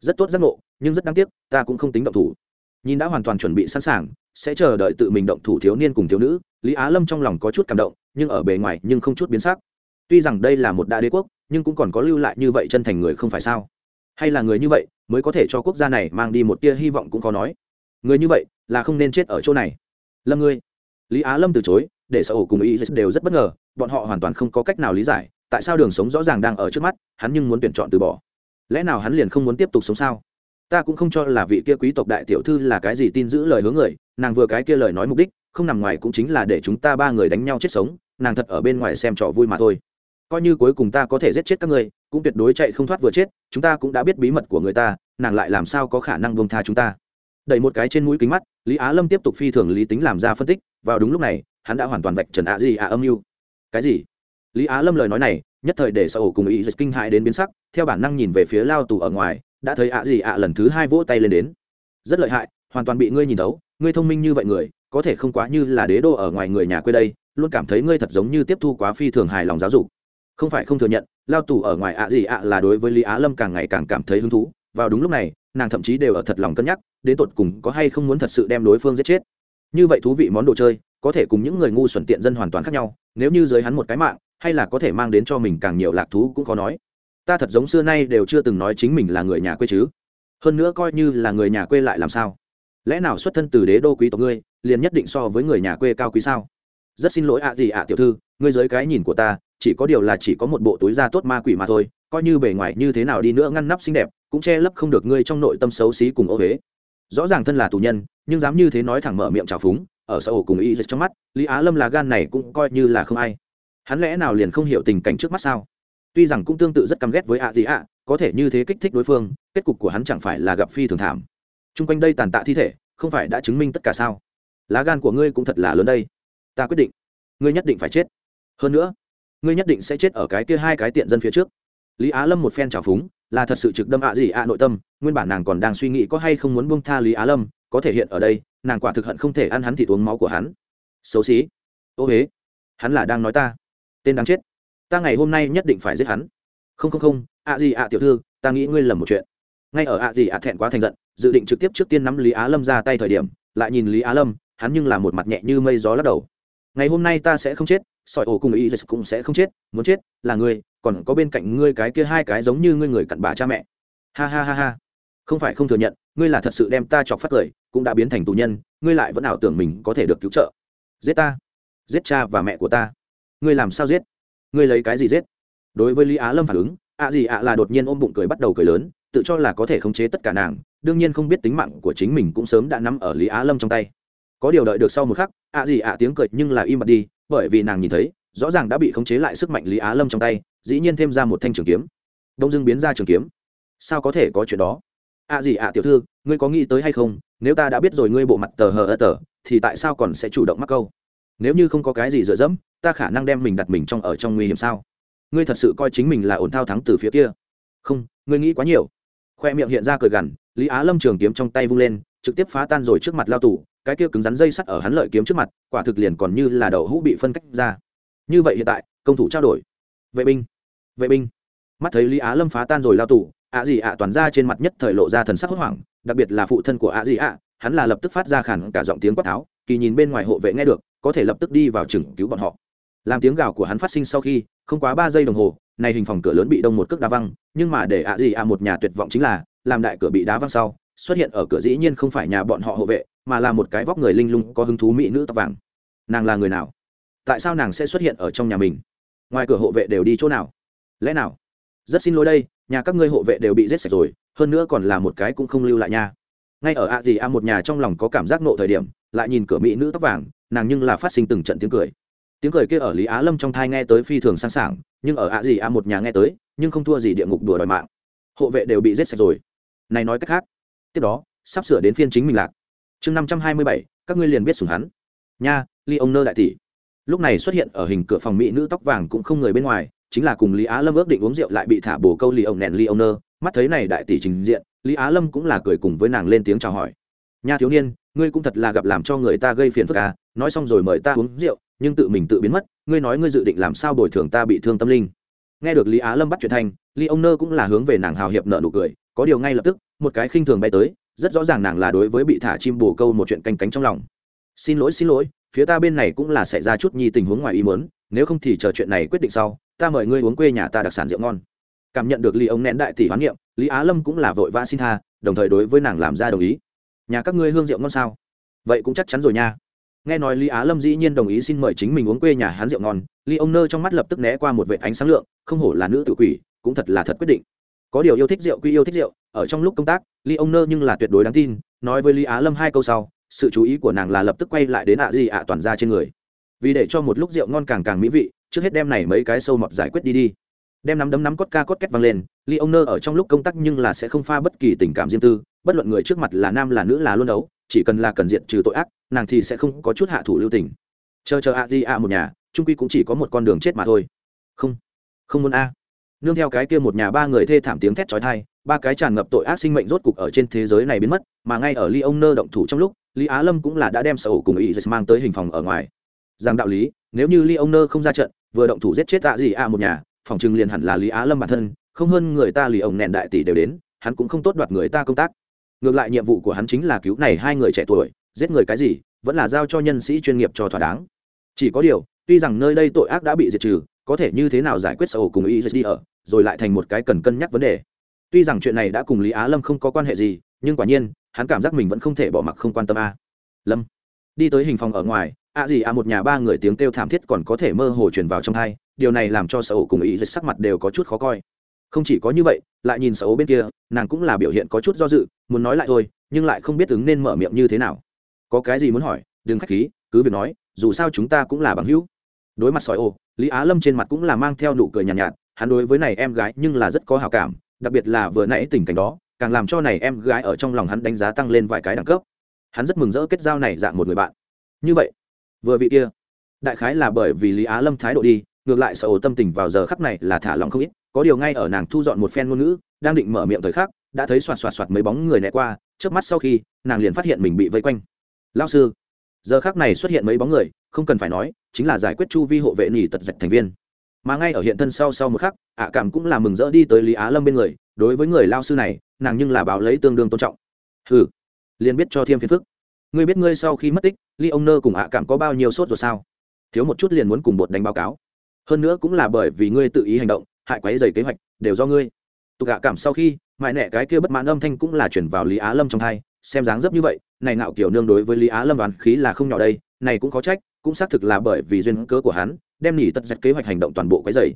Rất tốt giác ngộ, nhưng rất đáng tiếc, ta cũng không tính động thủ. Nhìn đã hoàn toàn chuẩn bị sẵn sàng, sẽ chờ đợi tự mình động thủ thiếu niên cùng thiếu nữ lý á lâm trong lòng có chút cảm động, nhưng ở bề ngoài nhưng không chút biến sắc. Tuy rằng đây là một đại đế quốc, nhưng cũng còn có lưu lại như vậy chân thành người không phải sao? Hay là người như vậy mới có thể cho quốc gia này mang đi một tia hy vọng cũng có nói. Người như vậy là không nên chết ở chỗ này. Lâm ngươi. Lý á lâm từ chối, để sở hữu cùng ý đều rất bất ngờ, bọn họ hoàn toàn không có cách nào lý giải, tại sao đường sống rõ ràng đang ở trước mắt, hắn nhưng muốn tuyển chọn từ bỏ. Lẽ nào hắn liền không muốn tiếp tục sống sao? Ta cũng không cho là vị kia quý tộc đại tiểu thư là cái gì tin giữ lời hướng người nàng vừa cái kia lời nói mục đích, không nằm ngoài cũng chính là để chúng ta ba người đánh nhau chết sống, nàng thật ở bên ngoài xem trò vui mà thôi. Coi như cuối cùng ta có thể giết chết các ngươi, cũng tuyệt đối chạy không thoát vừa chết, chúng ta cũng đã biết bí mật của người ta, nàng lại làm sao có khả năng bông tha chúng ta? Đẩy một cái trên mũi kính mắt, lý á lâm tiếp tục phi thường lý tính làm ra phân tích, vào đúng lúc này, hắn đã hoàn toàn vạch trần ạ gì ạ âm mưu. Cái gì? Lý á lâm lời nói này, nhất thời để sở ổ cùng ý dịch kinh hại đến biến sắc, theo bản năng nhìn về phía lao tù ở ngoài, đã thấy ạ gì ạ lần thứ hai vỗ tay lên đến. Rất lợi hại hoàn toàn bị ngươi nhìn thấu, ngươi thông minh như vậy người, có thể không quá như là đế đô ở ngoài người nhà quê đây, luôn cảm thấy ngươi thật giống như tiếp thu quá phi thường hài lòng giáo dục. Không phải không thừa nhận, lao tù ở ngoài ạ gì ạ là đối với lý á lâm càng ngày càng cảm thấy hứng thú. Vào đúng lúc này, nàng thậm chí đều ở thật lòng cân nhắc, đến tột cùng có hay không muốn thật sự đem đối phương giết chết. Như vậy thú vị món đồ chơi, có thể cùng những người ngu xuẩn tiện dân hoàn toàn khác nhau, nếu như giới hắn một cái mạng, hay là có thể mang đến cho mình càng nhiều lạc thú cũng khó nói. Ta thật giống xưa nay đều chưa từng nói chính mình là người nhà quê chứ. Hơn nữa coi như là người nhà quê lại làm sao? Lẽ nào xuất thân từ đế đô quý tộc ngươi, liền nhất định so với người nhà quê cao quý sao? Rất xin lỗi ạ gì ạ tiểu thư, ngươi dưới cái nhìn của ta, chỉ có điều là chỉ có một bộ túi da tốt ma quỷ mà thôi, coi như bề ngoài như thế nào đi nữa ngăn nắp xinh đẹp, cũng che lấp không được ngươi trong nội tâm xấu xí cùng ô huế rõ ràng thân là tù nhân, nhưng dám như thế nói thẳng mở miệng trào phúng, ở xã hội cùng y dịch trong mắt, lý á lâm là gan này cũng coi như là không ai. Hắn lẽ nào liền không hiểu tình cảnh trước mắt sao? Tuy rằng cũng tương tự rất căm ghét với ạ gì ạ, có thể như thế kích thích đối phương, kết cục của hắn chẳng phải là gặp phi thường thảm. T r u n g quanh đây tàn tạ thi thể không phải đã chứng minh tất cả sao? Lá gan của ngươi cũng thật là lớn đây. Ta quyết định, ngươi nhất định phải chết. Hơn nữa, ngươi nhất định sẽ chết ở cái kia hai cái tiện dân phía trước. Lý á lâm một phen trào phúng, là thật sự trực đâm ạ gì ạ nội tâm, nguyên bản nàng còn đang suy nghĩ có hay không muốn buông tha lý á lâm, có thể hiện ở đây, nàng quả thực hận không thể ăn hắn thì uống máu của hắn. Xấu xí. Ô huế hắn là đang nói ta. Tên đáng chết. Ta ngày hôm nay nhất định phải giết hắn. Không không không, ạ gì ạ tiểu thư, ta nghĩ ngươi lầm một chuyện. Ngay ở ạ gì ạ thẹn quá thành giận dự định trực tiếp trước tiên nắm lý á lâm ra tay thời điểm, lại nhìn lý á lâm, hắn nhưng là một mặt nhẹ như mây gió lắc đầu. Ngày hôm nay ta sẽ không chết, sỏi ổ cùng ý cũng sẽ không chết, muốn chết là ngươi, còn có bên cạnh ngươi cái kia hai cái giống như ngươi người cặn bà cha mẹ. Ha ha ha ha. Không phải không thừa nhận, ngươi là thật sự đem ta chọc phát cười, cũng đã biến thành tù nhân, ngươi lại vẫn ảo tưởng mình có thể được cứu trợ. Giết ta. Giết cha và mẹ của ta. Ngươi làm sao giết? Ngươi lấy cái gì giết? Đối với lý á lâm phản ứng, ạ gì ạ là đột nhiên ôm bụng cười bắt đầu cười lớn, tự cho là có thể khống chế tất cả nàng đương nhiên không biết tính mạng của chính mình cũng sớm đã nắm ở lý á lâm trong tay. Có điều đợi được sau một khắc, ạ gì ạ tiếng cười nhưng là im bặt đi, bởi vì nàng nhìn thấy, rõ ràng đã bị khống chế lại sức mạnh lý á lâm trong tay, dĩ nhiên thêm ra một thanh trường kiếm. Đông dưng biến ra trường kiếm. Sao có thể có chuyện đó? Ạ gì ạ tiểu thư, ngươi có nghĩ tới hay không? Nếu ta đã biết rồi ngươi bộ mặt tờ hờ ơ tờ, thì tại sao còn sẽ chủ động mắc câu? Nếu như không có cái gì dựa dẫm, ta khả năng đem mình đặt mình trong ở trong nguy hiểm sao? Ngươi thật sự coi chính mình là ổn thao thắng từ phía kia. Không, ngươi nghĩ quá nhiều. Khoe miệng hiện ra cười gằn lý á lâm trường kiếm trong tay vung lên, trực tiếp phá tan rồi trước mặt lao tù, cái kia cứng rắn dây sắt ở hắn lợi kiếm trước mặt, quả thực liền còn như là đậu hũ bị phân cách ra. Như vậy hiện tại, công thủ trao đổi. Vệ binh vệ binh. Mắt thấy lý á lâm phá tan rồi lao tù ạ gì ạ toàn ra trên mặt nhất thời lộ ra thần sắc hốt hoảng, đặc biệt là phụ thân của ạ gì ạ, hắn là lập tức phát ra khản cả giọng tiếng quát tháo, kỳ nhìn bên ngoài hộ vệ nghe được, có thể lập tức đi vào chừng cứu bọn họ. Làm tiếng gào của hắn phát sinh sau khi, không quá ba giây đồng hồ, này hình phòng cửa lớn bị đông một cước đá văng, nhưng mà để ạ gì ạ một nhà tuyệt vọng chính là làm đại cửa bị đá văng sau, xuất hiện ở cửa dĩ nhiên không phải nhà bọn họ hộ vệ, mà là một cái vóc người linh lung có hứng thú mỹ nữ tóc vàng. Nàng là người nào? Tại sao nàng sẽ xuất hiện ở trong nhà mình? Ngoài cửa hộ vệ đều đi chỗ nào? Lẽ nào? Rất xin lỗi đây, nhà các ngươi hộ vệ đều bị giết sạch rồi, hơn nữa còn là một cái cũng không lưu lại nha. Ngay ở ạ gì a một nhà trong lòng có cảm giác nộ thời điểm, lại nhìn cửa mỹ nữ tóc vàng, nàng nhưng là phát sinh từng trận tiếng cười. Tiếng cười kia ở lý á lâm trong thai nghe tới phi thường sẵn sàng nhưng ở ạ gì a một nhà nghe tới, nhưng không thua gì địa ngục đùa đòi mạng. Hộ vệ đều bị giết sạch rồi này nói cách khác, tiếp đó, sắp sửa đến phiên chính mình lạc. Chương năm trăm hai mươi bảy, các ngươi liền biết sùng hắn. Nha ly ông nơ đại tỷ. Lúc này xuất hiện ở hình cửa phòng mỹ nữ tóc vàng cũng không người bên ngoài, chính là cùng lý á lâm ước định uống rượu lại bị thả bồ câu ly ông nèn ly ông nơ mắt thấy này đại tỷ trình diện, lý á lâm cũng là cười cùng với nàng lên tiếng chào hỏi. Nha thiếu niên, ngươi cũng thật là gặp làm cho người ta gây phiền phức à? Nói xong rồi mời ta uống rượu, nhưng tự mình tự biến mất, ngươi nói ngươi dự định làm sao bồi thường ta bị thương tâm linh. Nghe được lý á lâm bắt chuyện thành ly ông nơ cũng là hướng về nàng hào hiệp nợ nụ cười có điều ngay lập tức, một cái khinh thường bay tới, rất rõ ràng nàng là đối với bị thả chim bồ câu một chuyện canh cánh trong lòng. Xin lỗi xin lỗi, phía ta bên này cũng là xảy ra chút nhi tình huống ngoài ý muốn, nếu không thì chờ chuyện này quyết định sau, ta mời ngươi uống quê nhà ta đặc sản rượu ngon. Cảm nhận được lý ông nén đại tỷ hoán niệm, lý á lâm cũng là vội vã xin tha, đồng thời đối với nàng làm ra đồng ý. Nhà các ngươi hương rượu ngon sao? Vậy cũng chắc chắn rồi nha. Nghe nói lý á lâm dĩ nhiên đồng ý xin mời chính mình uống quê nhà hắn rượu ngon, lý ông nơ trong mắt lập tức né qua một vệ ánh sáng lượng, không hổ là nữ tự quỷ, cũng thật là thật quyết định có điều yêu thích rượu quy yêu thích rượu, ở trong lúc công tác, ly ông nơ nhưng là tuyệt đối đáng tin, nói với lý á lâm hai câu sau, sự chú ý của nàng là lập tức quay lại đến ạ gì ạ toàn ra trên người. Vì để cho một lúc rượu ngon càng càng mỹ vị, trước hết đem này mấy cái sâu mọt giải quyết đi đi. Đem nắm đấm nắm cốt ca cốt két vang lên, ly ông nơ ở trong lúc công tác nhưng là sẽ không pha bất kỳ tình cảm riêng tư, bất luận người trước mặt là nam là nữ là luôn đấu, chỉ cần là cần diện trừ tội ác, nàng thì sẽ không có chút hạ thủ lưu tình. Chờ chờ ạ gì ạ một nhà trung quy cũng chỉ có một con đường chết mà thôi. Không không muốn a nương theo cái kia một nhà ba người thê thảm tiếng thét chói tai, ba cái tràn ngập tội ác sinh mệnh rốt cục ở trên thế giới này biến mất, mà ngay ở ly ông nơ động thủ trong lúc, lý á lâm cũng là đã đem sở hữu cùng ý mang tới hình phòng ở ngoài. Rằng đạo lý, nếu như ly ông nơ không ra trận, vừa động thủ giết chết tạ gì a một nhà, phòng trừng liền hẳn là lý á lâm bản thân, không hơn người ta lì ông nẹn đại tỷ đều đến, hắn cũng không tốt đoạt người ta công tác. Ngược lại nhiệm vụ của hắn chính là cứu này hai người trẻ tuổi, giết người cái gì, vẫn là giao cho nhân sĩ chuyên nghiệp cho thỏa đáng. Chỉ có điều, tuy rằng nơi đây tội ác đã bị diệt trừ, có thể như thế nào giải quyết sầu cùng ý đi ở rồi lại thành một cái cần cân nhắc vấn đề. Tuy rằng chuyện này đã cùng lý á lâm không có quan hệ gì nhưng quả nhiên hắn cảm giác mình vẫn không thể bỏ mặc không quan tâm a. Lâm đi tới hình phòng ở ngoài a gì a một nhà ba người tiếng kêu thảm thiết còn có thể mơ hồ truyền vào trong thai điều này làm cho sở ổ cùng ý dịch sắc mặt đều có chút khó coi. Không chỉ có như vậy lại nhìn sở ổ bên kia nàng cũng là biểu hiện có chút do dự muốn nói lại thôi nhưng lại không biết ứng nên mở miệng như thế nào. Có cái gì muốn hỏi đừng k h á c h khí cứ việc nói dù sao chúng ta cũng là bằng hữu. Đối mặt sỏi ổ lý á lâm trên mặt cũng là mang theo nụ cười nhàn nhạt, nhạt hắn đối với này em gái nhưng là rất có hào cảm, đặc biệt là vừa nãy tình cảnh đó, càng làm cho này em gái ở trong lòng hắn đánh giá tăng lên vài cái đẳng cấp. Hắn rất mừng rỡ kết giao này dạng một người bạn. Như vậy, vừa vị kia, đại khái là bởi vì lý á lâm thái độ đi, ngược lại sợ ổ tâm tình vào giờ khắc này là thả lòng không ít, có điều ngay ở nàng thu dọn một phen ngôn ngữ, đang định mở miệng thời khắc, đã thấy xoạt xoạt xoạt mấy bóng người né qua trước mắt sau khi, nàng liền phát hiện mình bị vây quanh. Lao sư. Giờ khắc này xuất hiện mấy bóng người, không cần phải nói, chính là giải quyết chu vi hộ vệ nỉ tật dạch thành viên mà ngay ở hiện thân sau sau một khắc, ạ cảm cũng là mừng rỡ đi tới lý á lâm bên người, đối với người lao sư này, nàng nhưng là báo lấy tương đương tôn trọng. Ừ liền biết cho thêm phiền phức. Ngươi biết ngươi sau khi mất tích ly ông nơ cùng ạ cảm có bao nhiêu sốt rồi sao? Thiếu một chút liền muốn cùng bột đánh báo cáo. Hơn nữa cũng là bởi vì ngươi tự ý hành động, hại quấy dày kế hoạch, đều do ngươi. Tục ạ cảm sau khi, mãi nẹ cái kia bất mãn âm thanh cũng là chuyển vào lý á lâm trong thai xem dáng dấp như vậy, này nạo kiểu nương đối với lý á lâm đoán khí là không nhỏ đây, này cũng có trách, cũng xác thực là bởi vì duyên cớ của hắn đem nỉ tật dạch kế hoạch hành động toàn bộ cái dày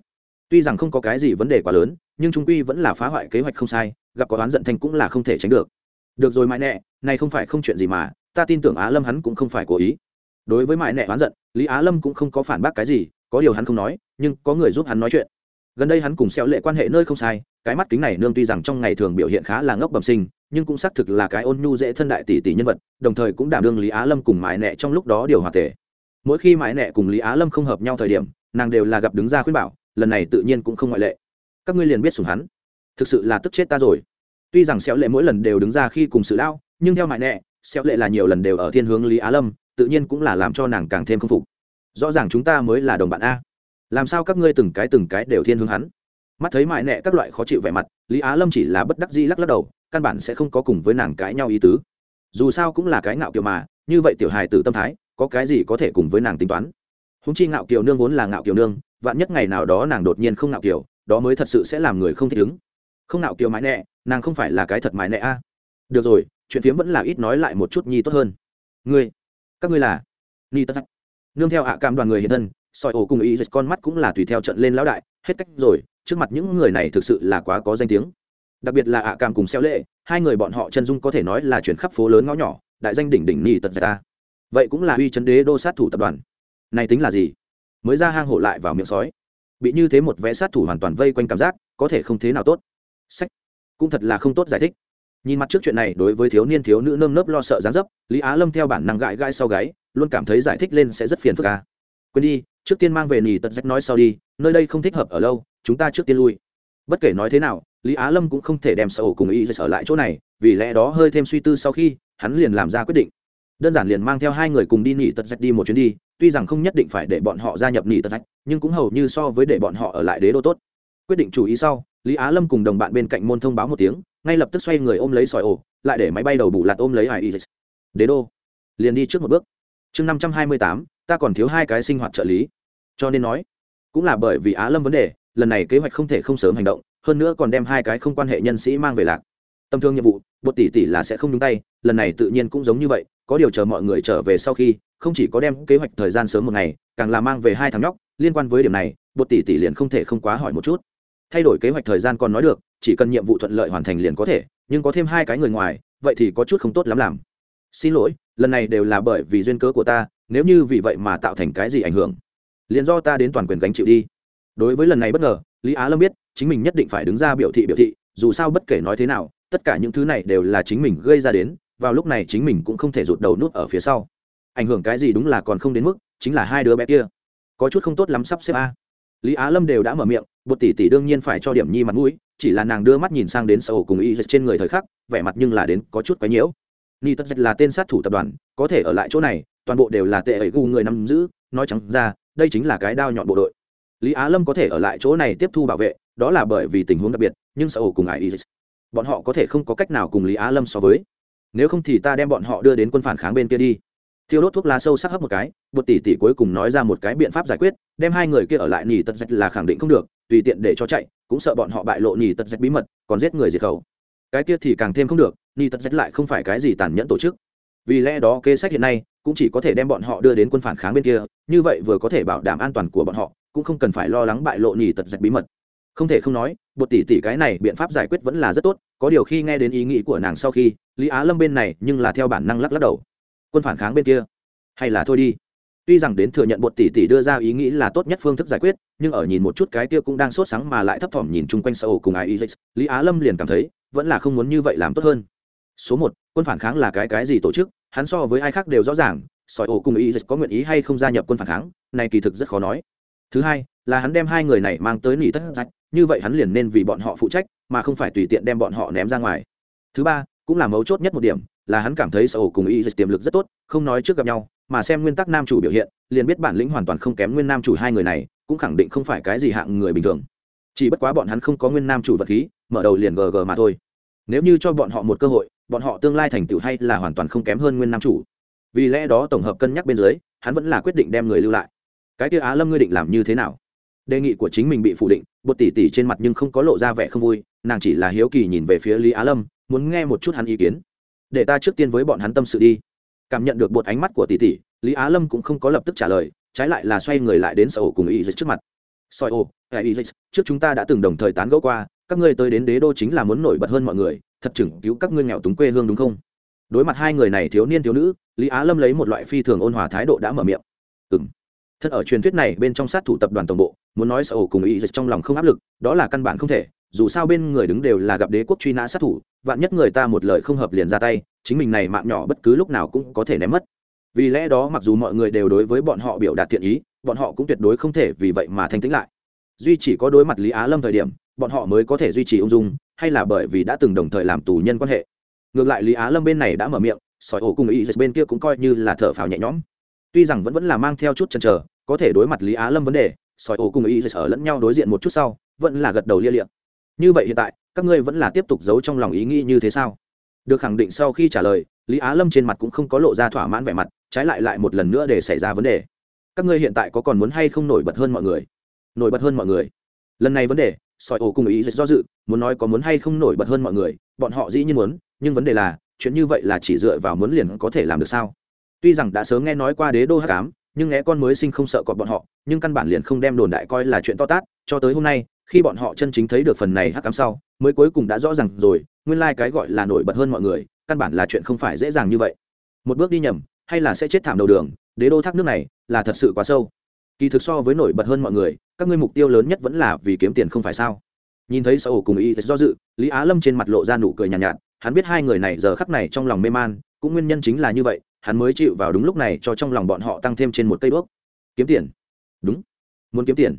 tuy rằng không có cái gì vấn đề quá lớn, nhưng trung quy vẫn là phá hoại kế hoạch không sai, gặp có oán giận thành cũng là không thể tránh được. Được rồi mãi nẹ này không phải không chuyện gì mà, ta tin tưởng á lâm hắn cũng không phải cố ý. Đối với mãi nẹ oán giận, lý á lâm cũng không có phản bác cái gì, có điều hắn không nói, nhưng có người giúp hắn nói chuyện. Gần đây hắn cùng xeo lệ quan hệ nơi không sai, cái mắt kính này nương tuy rằng trong ngày thường biểu hiện khá là ngốc bẩm sinh, nhưng cũng xác thực là cái ôn nhu dễ thân đại tỷ tỷ nhân vật, đồng thời cũng đảm đương lý á lâm cùng mãi nẹ trong lúc đó điều hòa tề mỗi khi mãi nẹ cùng lý á lâm không hợp nhau thời điểm, nàng đều là gặp đứng ra khuyên bảo, lần này tự nhiên cũng không ngoại lệ. Các ngươi liền biết sùng hắn. Thực sự là tức chết ta rồi. Tuy rằng xéo lệ mỗi lần đều đứng ra khi cùng sự lao, nhưng theo mãi nẹ, xéo lệ là nhiều lần đều ở thiên hướng lý á lâm, tự nhiên cũng là làm cho nàng càng thêm k phục. Rõ ràng chúng ta mới là đồng bạn a. Làm sao các ngươi từng cái từng cái đều thiên hướng hắn? Mắt thấy mãi nẹ các loại khó chịu vẻ mặt, lý á lâm chỉ là bất đắc dĩ lắc lắc đầu, căn bản sẽ không có cùng với nàng cãi nhau ý tứ. Dù sao cũng là cái ngạo kiều mà, như vậy tiểu hài tử tâm thái có cái gì có thể cùng với nàng tính toán. Húng chi ngạo kiều nương vốn là ngạo kiều nương, vạn nhất ngày nào đó nàng đột nhiên không ngạo kiều, đó mới thật sự sẽ làm người không thích ứng. Không ngạo kiều mãi nẹ nàng không phải là cái thật mãi nẹ a. Được rồi, chuyện phiếm vẫn là ít nói lại một chút nhi tốt hơn. Ngươi, các ngươi là ni tất nương theo hạ cam đoàn người hiện thân, soi ổ cùng ý dịch con mắt cũng là tùy theo trận lên lão đại, hết cách rồi, trước mặt những người này thực sự là quá có danh tiếng. Đặc biệt là ạ cam cùng xeo lệ, hai người bọn họ chân dung có thể nói là chuyển khắp phố lớn ngõ nhỏ, đại danh đỉnh đỉnh ni tật ta vậy cũng là uy chấn đế đô sát thủ tập đoàn. Này tính là gì? Mới ra hang hổ lại vào miệng sói. Bị như thế một vẽ sát thủ hoàn toàn vây quanh cảm giác, có thể không thế nào tốt. Sách. Cũng thật là không tốt giải thích. Nhìn mặt trước chuyện này, đối với thiếu niên thiếu nữ nơm nớp lo sợ dáng dấp, lý á lâm theo bản năng gãi gãi sau gáy, luôn cảm thấy giải thích lên sẽ rất phiền phức ca quên đi, trước tiên mang về nỉ tật rách nói sau đi, nơi đây không thích hợp ở lâu, chúng ta trước tiên lui. Bất kể nói thế nào, lý á lâm cũng không thể đem sầu cùng y ở lại chỗ này, vì lẽ đó hơi thêm suy tư sau khi, hắn liền làm ra quyết định đơn giản liền mang theo hai người cùng đi nỉ tật rạch đi một chuyến đi, tuy rằng không nhất định phải để bọn họ gia nhập nỉ tật rạch nhưng cũng hầu như so với để bọn họ ở lại đế đô tốt. Quyết định chủ ý sau, lý á lâm cùng đồng bạn bên cạnh môn thông báo một tiếng, ngay lập tức xoay người ôm lấy sỏi ổ, lại để máy bay đầu bù lạt ôm lấy hải y đế đô. Liền đi trước một bước. Chương năm trăm hai mươi tám, ta còn thiếu hai cái sinh hoạt trợ lý. Cho nên nói, cũng là bởi vì á lâm vấn đề, lần này kế hoạch không thể không sớm hành động, hơn nữa còn đem hai cái không quan hệ nhân sĩ mang về lạc. Tâm thương nhiệm vụ, bột tỷ tỷ là sẽ không nhúng tay, lần này tự nhiên cũng giống như vậy có điều chờ mọi người trở về sau khi, không chỉ có đem kế hoạch thời gian sớm một ngày, càng là mang về hai thằng nhóc, liên quan với điểm này, bột tỷ tỷ liền không thể không quá hỏi một chút. Thay đổi kế hoạch thời gian còn nói được, chỉ cần nhiệm vụ thuận lợi hoàn thành liền có thể, nhưng có thêm hai cái người ngoài, vậy thì có chút không tốt lắm làm. Xin lỗi, lần này đều là bởi vì duyên cớ của ta, nếu như vì vậy mà tạo thành cái gì ảnh hưởng, liền do ta đến toàn quyền gánh chịu đi. Đối với lần này bất ngờ, lý á lâm biết, chính mình nhất định phải đứng ra biểu thị biểu thị, dù sao bất kể nói thế nào, tất cả những thứ này đều là chính mình gây ra đến vào lúc này chính mình cũng không thể rụt đầu nút ở phía sau. Ảnh hưởng cái gì đúng là còn không đến mức, chính là hai đứa bé kia. Có chút không tốt lắm sắp xếp a. Lý á lâm đều đã mở miệng bột tỷ tỷ đương nhiên phải cho điểm nhi mặt mũi, chỉ là nàng đưa mắt nhìn sang đến sầu cùng y trên người thời khắc, vẻ mặt nhưng là đến có chút quái nhiễu. Ni tất là tên sát thủ tập đoàn, có thể ở lại chỗ này, toàn bộ đều là tệ ấy gu người nắm giữ, nói chẳng ra, đây chính là cái đao nhọn bộ đội. Lý á lâm có thể ở lại chỗ này tiếp thu bảo vệ, đó là bởi vì tình huống đặc biệt, nhưng sầu cùng ải isis bọn họ có thể không có cách nào cùng lý á lâm so với nếu không thì ta đem bọn họ đưa đến quân phản kháng bên kia đi. Thiêu đốt thuốc lá sâu sắc hấp một cái bột tỷ tỷ cuối cùng nói ra một cái biện pháp giải quyết, đem hai người kia ở lại nhì tật dạch là khẳng định không được, tùy tiện để cho chạy, cũng sợ bọn họ bại lộ nhì tật dạch bí mật, còn giết người diệt khẩu. Cái kia thì càng thêm không được nhì tật dạch lại không phải cái gì tàn nhẫn tổ chức. Vì lẽ đó kế sách hiện nay cũng chỉ có thể đem bọn họ đưa đến quân phản kháng bên kia, như vậy vừa có thể bảo đảm an toàn của bọn họ, cũng không cần phải lo lắng bại lộ nhì tật dạch bí mật không thể không nói, bột tỷ tỷ cái này biện pháp giải quyết vẫn là rất tốt, có điều khi nghe đến ý nghĩ của nàng sau khi, lý á lâm bên này nhưng là theo bản năng lắc lắc đầu. Quân phản kháng bên kia. Hay là thôi đi. Tuy rằng đến thừa nhận bột tỷ tỷ đưa ra ý nghĩ là tốt nhất phương thức giải quyết, nhưng ở nhìn một chút cái kia cũng đang sốt sáng mà lại thấp thỏm nhìn chung quanh xã hội cùng ai ý lý á lâm liền cảm thấy, vẫn là không muốn như vậy làm tốt hơn. Số một, quân phản kháng là cái cái gì tổ chức, hắn so với ai khác đều rõ ràng sỏi ổ cùng ý có nguyện ý hay không gia nhập quân phản kháng, này kỳ thực rất khó nói. Thứ hai là hắn đem hai người này mang tới nỉ tất rách như vậy hắn liền nên vì bọn họ phụ trách, mà không phải tùy tiện đem bọn họ ném ra ngoài. Thứ ba, cũng là mấu chốt nhất một điểm, là hắn cảm thấy sở ổ cùng y tiềm lực rất tốt, không nói trước gặp nhau, mà xem nguyên tắc nam chủ biểu hiện, liền biết bản lĩnh hoàn toàn không kém nguyên nam chủ hai người này, cũng khẳng định không phải cái gì hạng người bình thường. Chỉ bất quá bọn hắn không có nguyên nam chủ vật khí, mở đầu liền gg mà thôi. Nếu như cho bọn họ một cơ hội, bọn họ tương lai thành tựu hay là hoàn toàn không kém hơn nguyên nam chủ. Vì lẽ đó tổng hợp cân nhắc bên dưới, hắn vẫn là quyết định đem người lưu lại. Cái kia á lâm ngươi định làm như thế nào? Đề nghị của chính mình bị phủ định, bột tỉ tỉ trên mặt nhưng không có lộ ra vẻ không vui, nàng chỉ là hiếu kỳ nhìn về phía lý á lâm, muốn nghe một chút hắn ý kiến. Để ta trước tiên với bọn hắn tâm sự đi. Cảm nhận được bột ánh mắt của tỷ tỷ, lý á lâm cũng không có lập tức trả lời, trái lại là xoay người lại đến sở cùng ý dịch trước mặt. Soi ô ý dịch, trước chúng ta đã từng đồng thời tán gẫu qua, các ngươi tới đến đế đô chính là muốn nổi bật hơn mọi người, thật chừng cứu các ngươi nghèo túng quê hương đúng không? Đối mặt hai người này thiếu niên thiếu nữ, lý á lâm lấy một loại phi thường ôn hòa thái độ đã mở miệng. Ừ m thật ở truyền thuyết này bên trong sát thủ tập đoàn tổng bộ muốn nói sở cùng ý dịch trong lòng không áp lực, đó là căn bản không thể, dù sao bên người đứng đều là gặp đế quốc truy nã sát thủ, vạn nhất người ta một lời không hợp liền ra tay, chính mình này mạng nhỏ bất cứ lúc nào cũng có thể ném mất. Vì lẽ đó mặc dù mọi người đều đối với bọn họ biểu đạt thiện ý, bọn họ cũng tuyệt đối không thể vì vậy mà thanh tĩnh lại. Duy chỉ có đối mặt lý á lâm thời điểm, bọn họ mới có thể duy trì ung dung, hay là bởi vì đã từng đồng thời làm tù nhân quan hệ. Ngược lại lý á lâm bên này đã mở miệng sỏi ổ cùng ý dịch bên kia cũng coi như là thở phào nhẹ nhõm. Tuy rằng vẫn vẫn là mang theo chút chần chờ, có thể đối mặt lý á lâm vấn đề sỏi ổ cùng ý ở lẫn nhau đối diện một chút sau, vẫn là gật đầu lia liệm như vậy hiện tại, các ngươi vẫn là tiếp tục giấu trong lòng ý nghĩ như thế sao? Được khẳng định sau khi trả lời, lý á lâm trên mặt cũng không có lộ ra thỏa mãn vẻ mặt, trái lại lại một lần nữa để xảy ra vấn đề. Các ngươi hiện tại có còn muốn hay không nổi bật hơn mọi người? Nổi bật hơn mọi người. Lần này vấn đề, sỏi ổ cùng ý do dự, muốn nói có muốn hay không nổi bật hơn mọi người, bọn họ dĩ nhiên muốn, nhưng vấn đề là, chuyện như vậy là chỉ dựa vào muốn liền có thể làm được sao? Tuy rằng đã sớm nghe nói qua đế đô hát cám nhưng nghe con mới sinh không sợ cọp bọn họ nhưng căn bản liền không đem đồn đại coi là chuyện to tát cho tới hôm nay khi bọn họ chân chính thấy được phần này hắc cám sau mới cuối cùng đã rõ ràng rồi nguyên lai、like、cái gọi là nổi bật hơn mọi người căn bản là chuyện không phải dễ dàng như vậy. Một bước đi nhầm hay là sẽ chết thảm đầu đường đế đô thác nước này là thật sự quá sâu. Kỳ thực so với nổi bật hơn mọi người các ngươi mục tiêu lớn nhất vẫn là vì kiếm tiền không phải sao? Nhìn thấy sở ổ cùng y do dự lý á lâm trên mặt lộ ra nụ cười nhàn nhạt, nhạt hắn biết hai người này giờ khắc này trong lòng mê man cũng nguyên nhân chính là như vậy hắn mới chịu vào đúng lúc này cho trong lòng bọn họ tăng thêm trên một cây đuốc. Kiếm tiền. Đúng. Muốn kiếm tiền.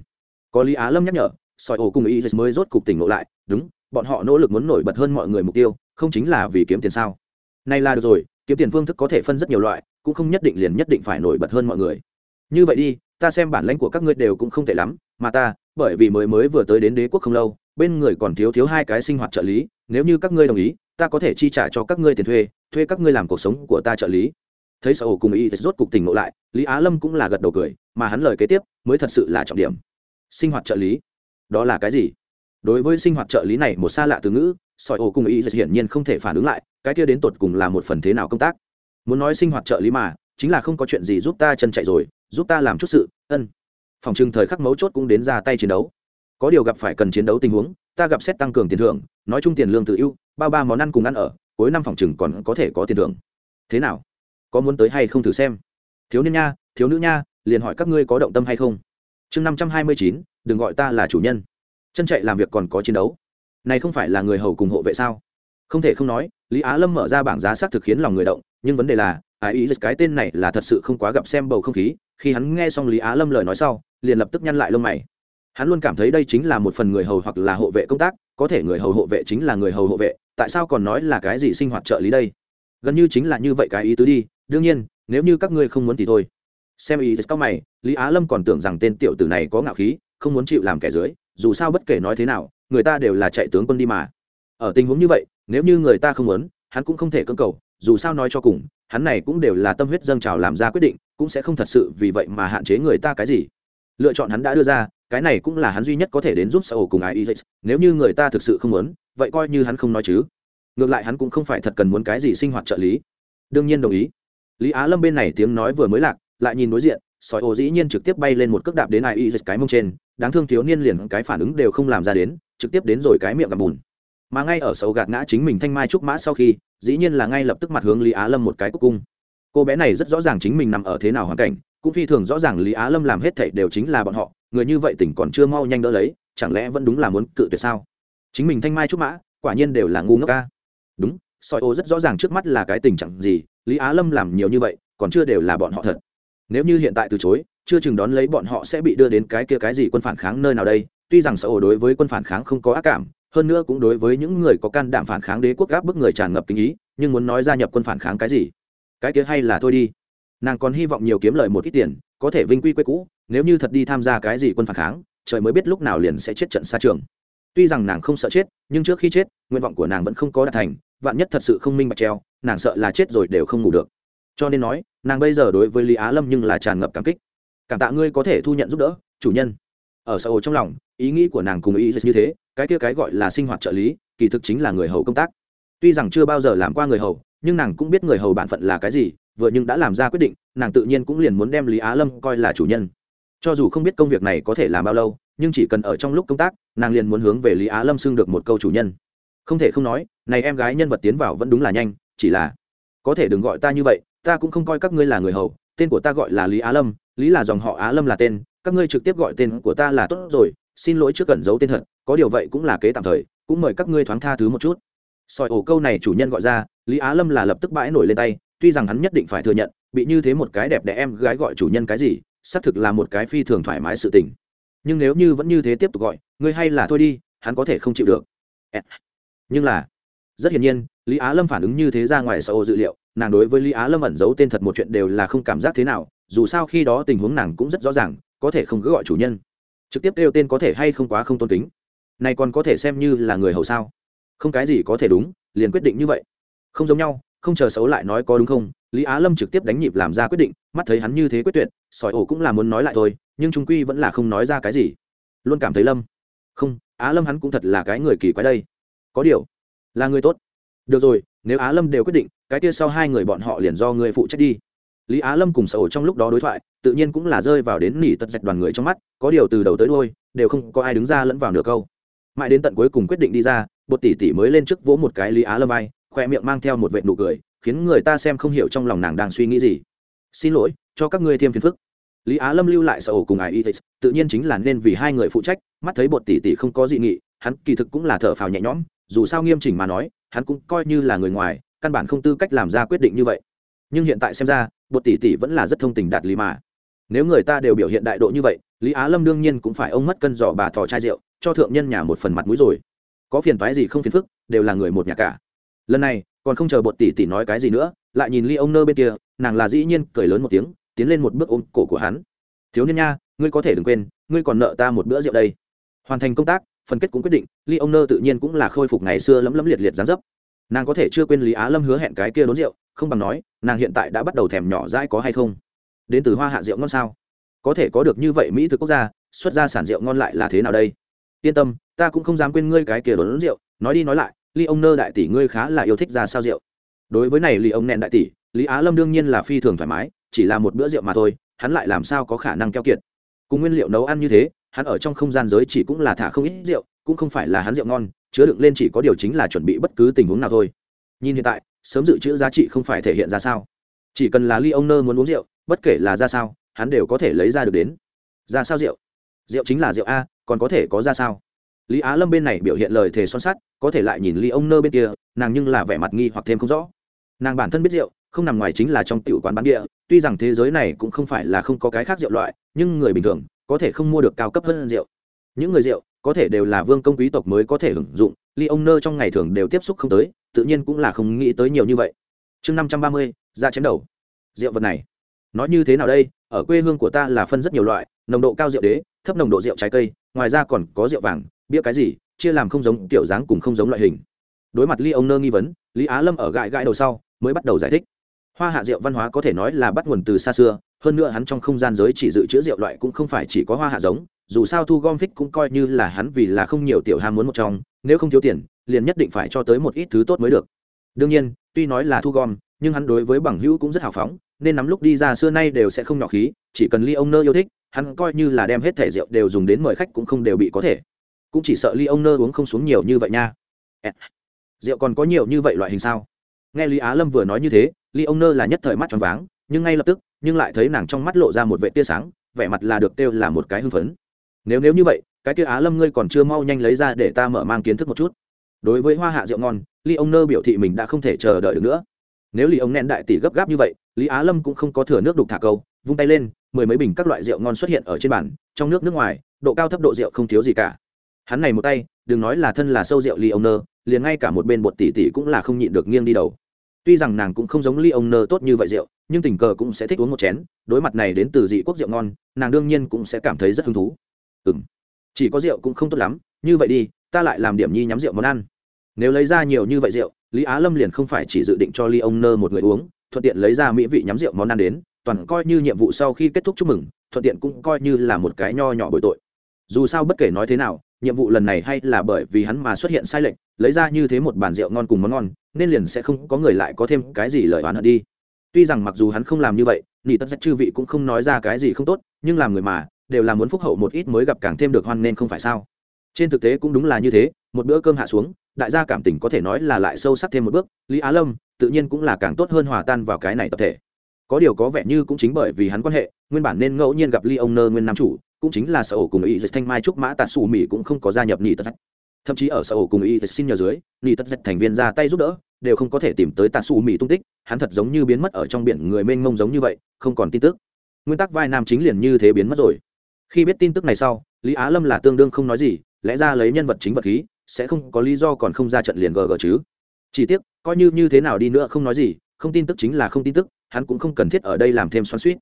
Có lý á lâm nhắc nhở, sỏi ổ cùng ý mới rốt cục tỉnh ngộ lại. Đúng, bọn họ nỗ lực muốn nổi bật hơn mọi người mục tiêu, không chính là vì kiếm tiền sao? Nay là được rồi, kiếm tiền phương thức có thể phân rất nhiều loại, cũng không nhất định liền nhất định phải nổi bật hơn mọi người. Như vậy đi, ta xem bản lãnh của các ngươi đều cũng không tệ lắm, mà ta, bởi vì mới mới vừa tới đến đế quốc không lâu, bên người còn thiếu thiếu hai cái sinh hoạt trợ lý, nếu như các ngươi đồng ý, ta có thể chi trả cho các ngươi tiền thuê thuê các ngươi làm cuộc sống của ta trợ lý thấy sở ổ cùng y rốt cục tỉnh ngộ lại, lý á lâm cũng là gật đầu cười, mà hắn lời kế tiếp mới thật sự là trọng điểm. Sinh hoạt trợ lý, đó là cái gì? Đối với sinh hoạt trợ lý này một xa lạ từ ngữ sỏi ổ cùng y hiển nhiên không thể phản ứng lại, cái kia đến tột cùng là một phần thế nào công tác? Muốn nói sinh hoạt trợ lý mà, chính là không có chuyện gì giúp ta chân chạy rồi, giúp ta làm chút sự, ân. Phòng trưng thời khắc mấu chốt cũng đến ra tay chiến đấu. Có điều gặp phải cần chiến đấu tình huống, ta gặp xét tăng cường tiền thưởng, nói chung tiền lương tự ưu, bao ba món ăn cùng ăn ở, cuối năm phòng trừng còn có thể có tiền thưởng. Thế nào? Có muốn tới hay không thử xem. Thiếu niên nha, thiếu nữ nha, liền hỏi các ngươi có động tâm hay không. Chương năm trăm hai mươi chín, đừng gọi ta là chủ nhân. Chân chạy làm việc còn có chiến đấu. Này không phải là người hầu cùng hộ vệ sao? Không thể không nói, lý á lâm mở ra bảng giá xác thực khiến lòng người động, nhưng vấn đề là ái ý cái tên này là thật sự không quá gặp xem bầu không khí. Khi hắn nghe xong lý á lâm lời nói sau, liền lập tức nhăn lại lông mày. Hắn luôn cảm thấy đây chính là một phần người hầu hoặc là hộ vệ công tác, có thể người hầu hộ vệ chính là người hầu hộ vệ, tại sao còn nói là cái gì sinh hoạt trợ lý đây? Gần như chính là như vậy cái ý tứ đi đương nhiên, nếu như các ngươi không muốn thì thôi. Xem ý các mày, lý á lâm còn tưởng rằng tên tiểu tử này có ngạo khí, không muốn chịu làm kẻ dưới, dù sao bất kể nói thế nào, người ta đều là chạy tướng quân đi mà. Ở tình huống như vậy, nếu như người ta không muốn, hắn cũng không thể cưỡng cầu, dù sao nói cho cùng, hắn này cũng đều là tâm huyết dâng trào làm ra quyết định, cũng sẽ không thật sự vì vậy mà hạn chế người ta cái gì. Lựa chọn hắn đã đưa ra, cái này cũng là hắn duy nhất có thể đến giúp xã hội cùng ai nếu như người ta thực sự không muốn, vậy coi như hắn không nói chứ. Ngược lại hắn cũng không phải thật cần muốn cái gì sinh hoạt trợ lý. Đương nhiên đồng ý lý á lâm bên này tiếng nói vừa mới lạc, lại nhìn đối diện, Sói Ô dĩ nhiên trực tiếp bay lên một cước đạp đến ai y cái mông trên, đáng thương thiếu niên liền cái phản ứng đều không làm ra đến, trực tiếp đến rồi cái miệng gặp bùn. Mà ngay ở sầu gạt ngã chính mình thanh mai trúc mã sau khi, dĩ nhiên là ngay lập tức mặt hướng lý á lâm một cái cúc cung. Cô bé này rất rõ ràng chính mình nằm ở thế nào hoàn cảnh, cũng phi thường rõ ràng lý á lâm làm hết thảy đều chính là bọn họ, người như vậy tỉnh còn chưa mau nhanh đỡ lấy, chẳng lẽ vẫn đúng là muốn cự tuyệt sao? Chính mình thanh mai trúc mã, quả nhiên đều là ngu ngốc ca. Đúng soi ô rất rõ ràng trước mắt là cái tình trạng gì lý á lâm làm nhiều như vậy, còn chưa đều là bọn họ thật. Nếu như hiện tại từ chối, chưa chừng đón lấy bọn họ sẽ bị đưa đến cái kia cái gì quân phản kháng nơi nào đây. Tuy rằng sở ổ đối với quân phản kháng không có ác cảm, hơn nữa cũng đối với những người có can đảm phản kháng đế quốc gáp bức người tràn ngập kinh ý, nhưng muốn nói gia nhập quân phản kháng cái gì? Cái kia hay là thôi đi. Nàng còn hy vọng nhiều kiếm lời một ít tiền, có thể vinh quy quê cũ, nếu như thật đi tham gia cái gì quân phản kháng, trời mới biết lúc nào liền sẽ chết trận xa trường. Tuy rằng nàng không sợ chết, nhưng trước khi chết, nguyện vọng của nàng vẫn không có đạt thành vạn nhất thật sự không minh bạch treo, nàng sợ là chết rồi đều không ngủ được. Cho nên nói, nàng bây giờ đối với lý á lâm nhưng là tràn ngập cảm kích. Cảm tạ ngươi có thể thu nhận giúp đỡ, chủ nhân. Ở xã hội trong lòng, ý nghĩ của nàng cùng ý như thế, cái kia cái gọi là sinh hoạt trợ lý, kỳ thực chính là người hầu công tác. Tuy rằng chưa bao giờ làm qua người hầu, nhưng nàng cũng biết người hầu bản phận là cái gì, vừa nhưng đã làm ra quyết định, nàng tự nhiên cũng liền muốn đem lý á lâm coi là chủ nhân. Cho dù không biết công việc này có thể làm bao lâu, nhưng chỉ cần ở trong lúc công tác, nàng liền muốn hướng về lý á lâm xưng được một câu chủ nhân không thể không nói, này em gái nhân vật tiến vào vẫn đúng là nhanh, chỉ là, có thể đừng gọi ta như vậy, ta cũng không coi các ngươi là người hầu, tên của ta gọi là lý á lâm, lý là dòng họ á lâm là tên, các ngươi trực tiếp gọi tên của ta là tốt rồi, xin lỗi trước cẩn giấu tên thật, có điều vậy cũng là kế tạm thời, cũng mời các ngươi thoáng tha thứ một chút. Sỏi ổ câu này chủ nhân gọi ra, lý á lâm là lập tức bãi nổi lên tay, tuy rằng hắn nhất định phải thừa nhận, bị như thế một cái đẹp đẽ em gái gọi chủ nhân cái gì, xác thực là một cái phi thường thoải mái sự tình. Nhưng nếu như vẫn như thế tiếp tục gọi, ngươi hay là thôi đi, hắn có thể không chịu được nhưng là, rất hiển nhiên, lý á lâm phản ứng như thế ra ngoài xã hội dự liệu, nàng đối với lý á lâm ẩn giấu tên thật một chuyện đều là không cảm giác thế nào, dù sao khi đó tình huống nàng cũng rất rõ ràng, có thể không cứ gọi chủ nhân. Trực tiếp kêu tên có thể hay không quá không tôn kính. Này còn có thể xem như là người hầu sao? Không cái gì có thể đúng, liền quyết định như vậy. Không giống nhau, không chờ xấu lại nói có đúng không, lý á lâm trực tiếp đánh nhịp làm ra quyết định, mắt thấy hắn như thế quyết tuyệt, sỏi ổ cũng là muốn nói lại thôi, nhưng trung quy vẫn là không nói ra cái gì. Luôn cảm thấy lâm. Không, á lâm hắn cũng thật là cái người kỳ quái đây có điều, là người tốt. Được rồi, nếu á lâm đều quyết định, cái kia sau hai người bọn họ liền do người phụ trách đi. Lý á lâm cùng sở ổ trong lúc đó đối thoại, tự nhiên cũng là rơi vào đến nỉ tật dạch đoàn người trong mắt, có điều từ đầu tới đôi đều không có ai đứng ra lẫn vào nửa câu. Mãi đến tận cuối cùng quyết định đi ra bột tỷ tỷ mới lên trước vỗ một cái lý á lâm vai, khoe miệng mang theo một vệ nụ cười, khiến người ta xem không hiểu trong lòng nàng đang suy nghĩ gì. Xin lỗi, cho các ngươi thêm phiền phức. Lý á lâm lưu lại sở ổ cùng ai y tự nhiên chính là nên vì hai người phụ trách, mắt thấy bột tỷ tỷ không có dị nghị, hắn kỳ thực cũng là thở phào nhẹ nhõm dù sao nghiêm chỉnh mà nói, hắn cũng coi như là người ngoài, căn bản không tư cách làm ra quyết định như vậy. Nhưng hiện tại xem ra, bột tỷ tỷ vẫn là rất thông tình đạt lý mà. Nếu người ta đều biểu hiện đại độ như vậy, lý á lâm đương nhiên cũng phải ông mất cân giỏ bà thò chai rượu, cho thượng nhân nhà một phần mặt mũi rồi. Có phiền toái gì không phiền phức, đều là người một nhà cả. Lần này, còn không chờ bột tỷ tỷ nói cái gì nữa, lại nhìn ly ông nơ bên kia, nàng là dĩ nhiên cười lớn một tiếng, tiến lên một bước ôm cổ của hắn. Thiếu niên nha, ngươi có thể đừng quên, ngươi còn nợ ta một bữa rượu đây. Hoàn thành công tác phần kết cũng quyết định, ly ông nơ tự nhiên cũng là khôi phục ngày xưa lấm lấm liệt liệt dán dấp. Nàng có thể chưa quên lý á lâm hứa hẹn cái kia đốn rượu, không bằng nói, nàng hiện tại đã bắt đầu thèm nhỏ dãi có hay không. Đến từ hoa hạ rượu ngon sao? Có thể có được như vậy mỹ thực quốc gia, xuất ra sản rượu ngon lại là thế nào đây? Yên tâm, ta cũng không dám quên ngươi cái kia đốn rượu. Nói đi nói lại, ly ông nơ đại tỷ ngươi khá là yêu thích ra sao rượu? Đối với này ly ông nẹn đại tỷ, lý á lâm đương nhiên là phi thường thoải mái, chỉ là một bữa rượu mà thôi, hắn lại làm sao có khả năng keo kiệt? Cùng nguyên liệu nấu ăn như thế hắn ở trong không gian giới chỉ cũng là thả không ít rượu, cũng không phải là hắn rượu ngon, chứa đựng lên chỉ có điều chính là chuẩn bị bất cứ tình huống nào thôi. Nhìn hiện tại, sớm dự trữ giá trị không phải thể hiện ra sao. Chỉ cần là ly ông nơ muốn uống rượu, bất kể là ra sao, hắn đều có thể lấy ra được đến. Ra sao rượu? Rượu chính là rượu a, còn có thể có ra sao? Lý á lâm bên này biểu hiện lời thề son sắt, có thể lại nhìn ly ông nơ bên kia, nàng nhưng là vẻ mặt nghi hoặc thêm không rõ. Nàng bản thân biết rượu, không nằm ngoài chính là trong tiểu quán bán địa tuy rằng thế giới này cũng không phải là không có cái khác rượu loại, nhưng người bình thường có thể không mua được cao cấp hơn rượu. Những người rượu, có thể đều là vương công quý tộc mới có thể hưởng dụng, ly ông nơ trong ngày thường đều tiếp xúc không tới, tự nhiên cũng là không nghĩ tới nhiều như vậy. Chương năm trăm ba mươi, ra chém đầu. Rượu vật này. Nói như thế nào đây? Ở quê hương của ta là phân rất nhiều loại, nồng độ cao rượu đế, thấp nồng độ rượu trái cây, ngoài ra còn có rượu vàng, bia cái gì, chia làm không giống, kiểu dáng cùng không giống loại hình. Đối mặt ly ông nơ nghi vấn, lý á lâm ở gãi gãi đầu sau, mới bắt đầu giải thích. Hoa hạ rượu văn hóa có thể nói là bắt nguồn từ xa xưa hơn nữa hắn trong không gian giới chỉ dự trữ rượu loại cũng không phải chỉ có hoa hạ giống, dù sao thu gom phích cũng coi như là hắn vì là không nhiều tiểu ham muốn một trong, nếu không thiếu tiền, liền nhất định phải cho tới một ít thứ tốt mới được. Đương nhiên, tuy nói là thu gom, nhưng hắn đối với bằng hữu cũng rất hào phóng, nên nắm lúc đi ra xưa nay đều sẽ không nhỏ khí, chỉ cần ly ông nơ yêu thích, hắn coi như là đem hết thẻ rượu đều dùng đến mời khách cũng không đều bị có thể. Cũng chỉ sợ ly ông nơ uống không xuống nhiều như vậy nha. Rượu còn có nhiều như vậy loại hình sao? Nghe lý á lâm vừa nói như thế, ly ông nơ là nhất thời mắt tròn váng, nhưng ngay lập tức nhưng lại thấy nàng trong mắt lộ ra một vệ tia sáng, vẻ mặt là được kêu là một cái hưng phấn. Nếu nếu như vậy, cái kia á lâm ngươi còn chưa mau nhanh lấy ra để ta mở mang kiến thức một chút. Đối với hoa hạ rượu ngon ly ông nơ biểu thị mình đã không thể chờ đợi được nữa. Nếu ly ông nén đại tỷ gấp gáp như vậy, lý á lâm cũng không có thừa nước đục thả câu, vung tay lên, mười mấy bình các loại rượu ngon xuất hiện ở trên bàn, trong nước nước ngoài, độ cao thấp độ rượu không thiếu gì cả. Hắn này một tay, đừng nói là thân là sâu rượu ly ông nơ, liền ngay cả một bên bột tỷ tỷ cũng là không nhịn được nghiêng đi đầu. Tuy rằng nàng cũng không giống ly ông nơ tốt như vậy rượu nhưng tình cờ cũng sẽ thích uống một chén, đối mặt này đến từ dị quốc rượu ngon, nàng đương nhiên cũng sẽ cảm thấy rất hứng thú. Ừ m chỉ có rượu cũng không tốt lắm, như vậy đi, ta lại làm điểm nhi nhắm rượu món ăn. Nếu lấy ra nhiều như vậy rượu, lý á lâm liền không phải chỉ dự định cho ly ông nơ một người uống, thuận tiện lấy ra mỹ vị nhắm rượu món ăn đến, toàn coi như nhiệm vụ sau khi kết thúc chúc mừng, thuận tiện cũng coi như là một cái nho nhỏ bội tội. Dù sao bất kể nói thế nào, nhiệm vụ lần này hay là bởi vì hắn mà xuất hiện sai lệch, lấy ra như thế một bàn rượu ngon cùng món ngon, nên liền sẽ không có người lại có thêm cái gì lời oán hận đi tuy rằng mặc dù hắn không làm như vậy, nị tất chư vị cũng không nói ra cái gì không tốt, nhưng làm người mà, đều là muốn phúc hậu một ít mới gặp càng thêm được hoan nên không phải sao? Trên thực tế cũng đúng là như thế, một bữa cơm hạ xuống, đại gia cảm tình có thể nói là lại sâu sắc thêm một bước, lý á lâm tự nhiên cũng là càng tốt hơn hòa tan vào cái này tập thể. Có điều có vẻ như cũng chính bởi vì hắn quan hệ, nguyên bản nên ngẫu nhiên gặp ly ông nơ nguyên nam chủ, cũng chính là sở ổ cùng ý dịch thanh mai trúc mã tạt xù mỹ cũng không có gia nhập nị tất thậm chí ở sở ổ cùng ý dịch xin nhờ dưới, nị tất thành viên ra tay giúp đỡ đều không có thể tìm tới tạ xù mỹ tung tích, hắn thật giống như biến mất ở trong biển người mênh mông giống như vậy, không còn tin tức. Nguyên tắc vai nam chính liền như thế biến mất rồi. Khi biết tin tức này sau, lý á lâm là tương đương không nói gì, lẽ ra lấy nhân vật chính vật khí, sẽ không có lý do còn không ra trận liền gg chứ. Chỉ tiếc, coi như như thế nào đi nữa không nói gì, không tin tức chính là không tin tức, hắn cũng không cần thiết ở đây làm thêm xoắn suýt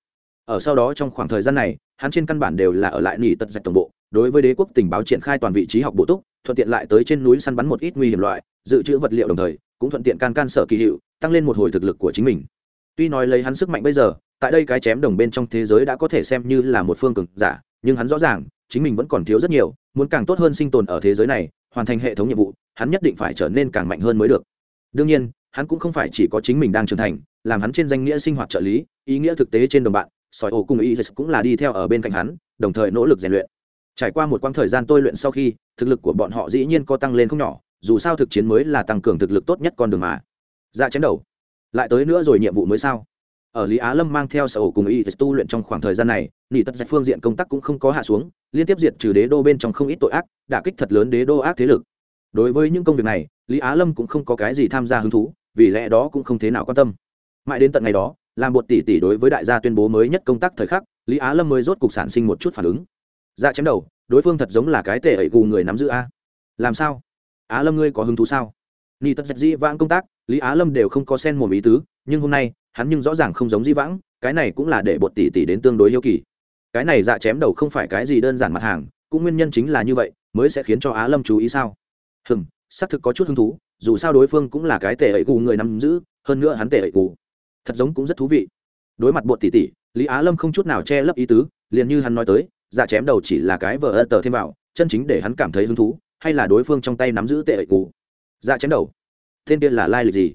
ở sau đó trong khoảng thời gian này, hắn trên căn bản đều là ở lại nỉ tật dạch tổng bộ, đối với đế quốc tình báo triển khai toàn vị trí học bổ túc, thuận tiện lại tới trên núi săn bắn một ít nguy hiểm loại, dự trữ vật liệu đồng thời cũng thuận tiện can can sở kỳ hiệu, tăng lên một hồi thực lực của chính mình. Tuy nói lấy hắn sức mạnh bây giờ, tại đây cái chém đồng bên trong thế giới đã có thể xem như là một phương cực giả, nhưng hắn rõ ràng, chính mình vẫn còn thiếu rất nhiều, muốn càng tốt hơn sinh tồn ở thế giới này, hoàn thành hệ thống nhiệm vụ, hắn nhất định phải trở nên càng mạnh hơn mới được. Đương nhiên, hắn cũng không phải chỉ có chính mình đang trưởng thành, làm hắn trên danh nghĩa sinh hoạt trợ lý, ý nghĩa thực tế trên đồng bạn, sỏi ổ cùng ý cũng là đi theo ở bên cạnh hắn, đồng thời nỗ lực rèn luyện. Trải qua một quãng thời gian tôi luyện sau khi, thực lực của bọn họ dĩ nhiên có tăng lên không nhỏ dù sao thực chiến mới là tăng cường thực lực tốt nhất con đường mà. Ra dạ chém đầu. Lại tới nữa rồi nhiệm vụ mới sao? Ở lý á lâm mang theo sở ổ cùng y tu luyện trong khoảng thời gian này, nỉ tất dạch phương diện công tác cũng không có hạ xuống, liên tiếp diệt trừ đế đô bên trong không ít tội ác, đả kích thật lớn đế đô ác thế lực. Đối với những công việc này, lý á lâm cũng không có cái gì tham gia hứng thú, vì lẽ đó cũng không thế nào quan tâm. Mãi đến tận ngày đó, làm một tỷ tỷ đối với đại gia tuyên bố mới nhất công tác thời khắc, lý á lâm mới rốt cục sản sinh một chút phản ứng. Dạ chém đầu, đối phương thật giống là cái tệ ẩy gù người nắm giữ a. Làm sao? Á lâm ngươi có hứng thú sao? Ni tất dạch di vãng công tác, lý á lâm đều không có sen mồm ý tứ, nhưng hôm nay, hắn nhưng rõ ràng không giống di vãng, cái này cũng là để bột tỷ tỷ đến tương đối hiếu kỳ. Cái này dạ chém đầu không phải cái gì đơn giản mặt hàng, cũng nguyên nhân chính là như vậy, mới sẽ khiến cho á lâm chú ý sao? Hừm, xác thực có chút hứng thú, dù sao đối phương cũng là cái tệ ẩy cù người nắm giữ, hơn nữa hắn tệ ẩy cù. Thật giống cũng rất thú vị. Đối mặt bột tỷ tỷ, lý á lâm không chút nào che lấp ý tứ, liền như hắn nói tới dạ chém đầu chỉ là cái vờ ơ tờ thêm vào, chân chính để hắn cảm thấy hứng thú hay là đối phương trong tay nắm giữ tệ ẩy gù dạ chém đầu. Tên kia là lai lịch gì?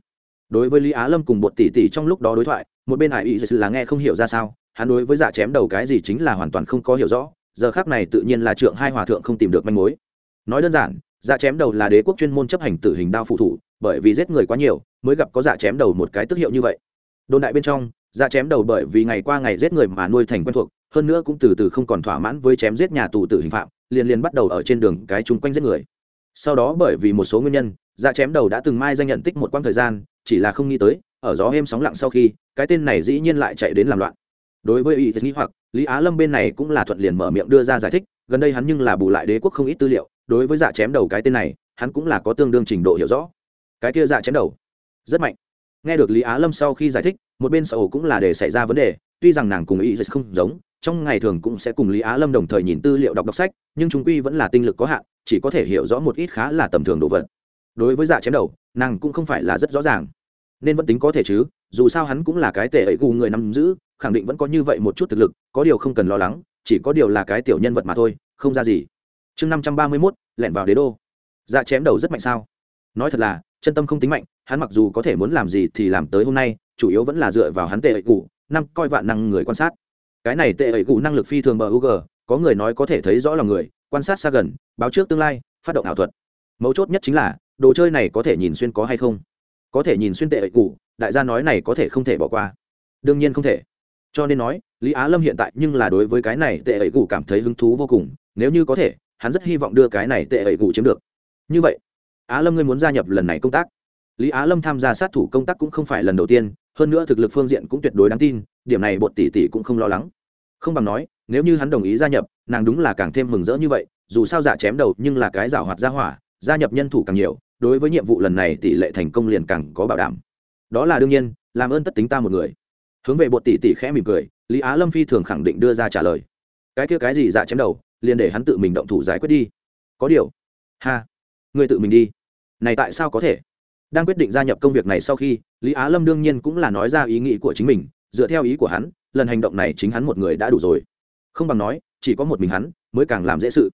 Đối với lý á lâm cùng bột tỷ tỷ trong lúc đó đối thoại, một bên hải ý là nghe không hiểu ra sao, hắn đối với dạ chém đầu cái gì chính là hoàn toàn không có hiểu rõ, giờ khác này tự nhiên là trượng hai hòa thượng không tìm được manh mối. Nói đơn giản dạ chém đầu là đế quốc chuyên môn chấp hành tử hình đao phụ thủ, bởi vì giết người quá nhiều, mới gặp có dạ chém đầu một cái tức hiệu như vậy. Đồn đại bên trong dạ chém đầu bởi vì ngày qua ngày giết người mà nuôi thành quen thuộc, hơn nữa cũng từ từ không còn thỏa mãn với chém giết nhà tù tử hình phạm liền liền bắt đầu ở trên đường cái chung quanh giết người. Sau đó bởi vì một số nguyên nhân dạ chém đầu đã từng mai danh nhận tích một quãng thời gian, chỉ là không nghĩ tới, ở gió êm sóng lặng sau khi, cái tên này dĩ nhiên lại chạy đến làm loạn. Đối với ý nghĩ hoặc, lý á lâm bên này cũng là thuận liền mở miệng đưa ra giải thích, gần đây hắn nhưng là bù lại đế quốc không ít tư liệu, đối với dạ chém đầu cái tên này, hắn cũng là có tương đương trình độ hiểu rõ. Cái kia dạ chém đầu, rất mạnh. Nghe được lý á lâm sau khi giải thích, một bên sở ổ cũng là để xảy ra vấn đề, tuy rằng nàng cùng ý không giống trong ngày thường cũng sẽ cùng lý á lâm đồng thời nhìn tư liệu đọc đọc sách, nhưng chúng quy vẫn là tinh lực có hạn, chỉ có thể hiểu rõ một ít khá là tầm thường đồ vật. Đối với dạ chém đầu, nàng cũng không phải là rất rõ ràng. Nên vẫn tính có thể chứ, dù sao hắn cũng là cái tệ ấy gù người nắm giữ, khẳng định vẫn có như vậy một chút thực lực, có điều không cần lo lắng, chỉ có điều là cái tiểu nhân vật mà thôi, không ra gì. Chương năm trăm ba mươi mốt, lẻn vào đế đô. Dạ chém đầu rất mạnh sao? Nói thật là, chân tâm không tính mạnh, hắn mặc dù có thể muốn làm gì thì làm tới hôm nay, chủ yếu vẫn là dựa vào hắn tệ ấy gù, năm coi vạn năng người quan sát cái này tệ ẩy cụ năng lực phi thường bờ u g có người nói có thể thấy rõ lòng người, quan sát xa gần, báo trước tương lai, phát động ảo thuật. Mấu chốt nhất chính là, đồ chơi này có thể nhìn xuyên có hay không? Có thể nhìn xuyên tệ ẩy cụ đại gia nói này có thể không thể bỏ qua. Đương nhiên không thể. Cho nên nói, lý á lâm hiện tại nhưng là đối với cái này tệ ẩy cụ cảm thấy hứng thú vô cùng, nếu như có thể, hắn rất hy vọng đưa cái này tệ ẩy cụ chiếm được. Như vậy, á lâm ngươi muốn gia nhập lần này công tác? Lý á lâm tham gia sát thủ công tác cũng không phải lần đầu tiên, hơn nữa thực lực phương diện cũng tuyệt đối đáng tin, điểm này bột tỷ tỷ cũng không lo lắng không bằng nói, nếu như hắn đồng ý gia nhập, nàng đúng là càng thêm mừng rỡ như vậy, dù sao giả chém đầu nhưng là cái giảo hoạt gia hỏa, gia nhập nhân thủ càng nhiều, đối với nhiệm vụ lần này tỷ lệ thành công liền càng có bảo đảm. Đó là đương nhiên, làm ơn tất tính ta một người. Hướng về bột tỷ tỷ khẽ mỉm cười, lý á lâm phi thường khẳng định đưa ra trả lời. Cái kia cái gì dạ chém đầu, liền để hắn tự mình động thủ giải quyết đi. Có điều. Ha. Người tự mình đi. Này tại sao có thể? Đang quyết định gia nhập công việc này sau khi, lý á lâm đương nhiên cũng là nói ra ý nghĩ của chính mình, dựa theo ý của hắn lần hành động này chính hắn một người đã đủ rồi. Không bằng nói, chỉ có một mình hắn mới càng làm dễ sự.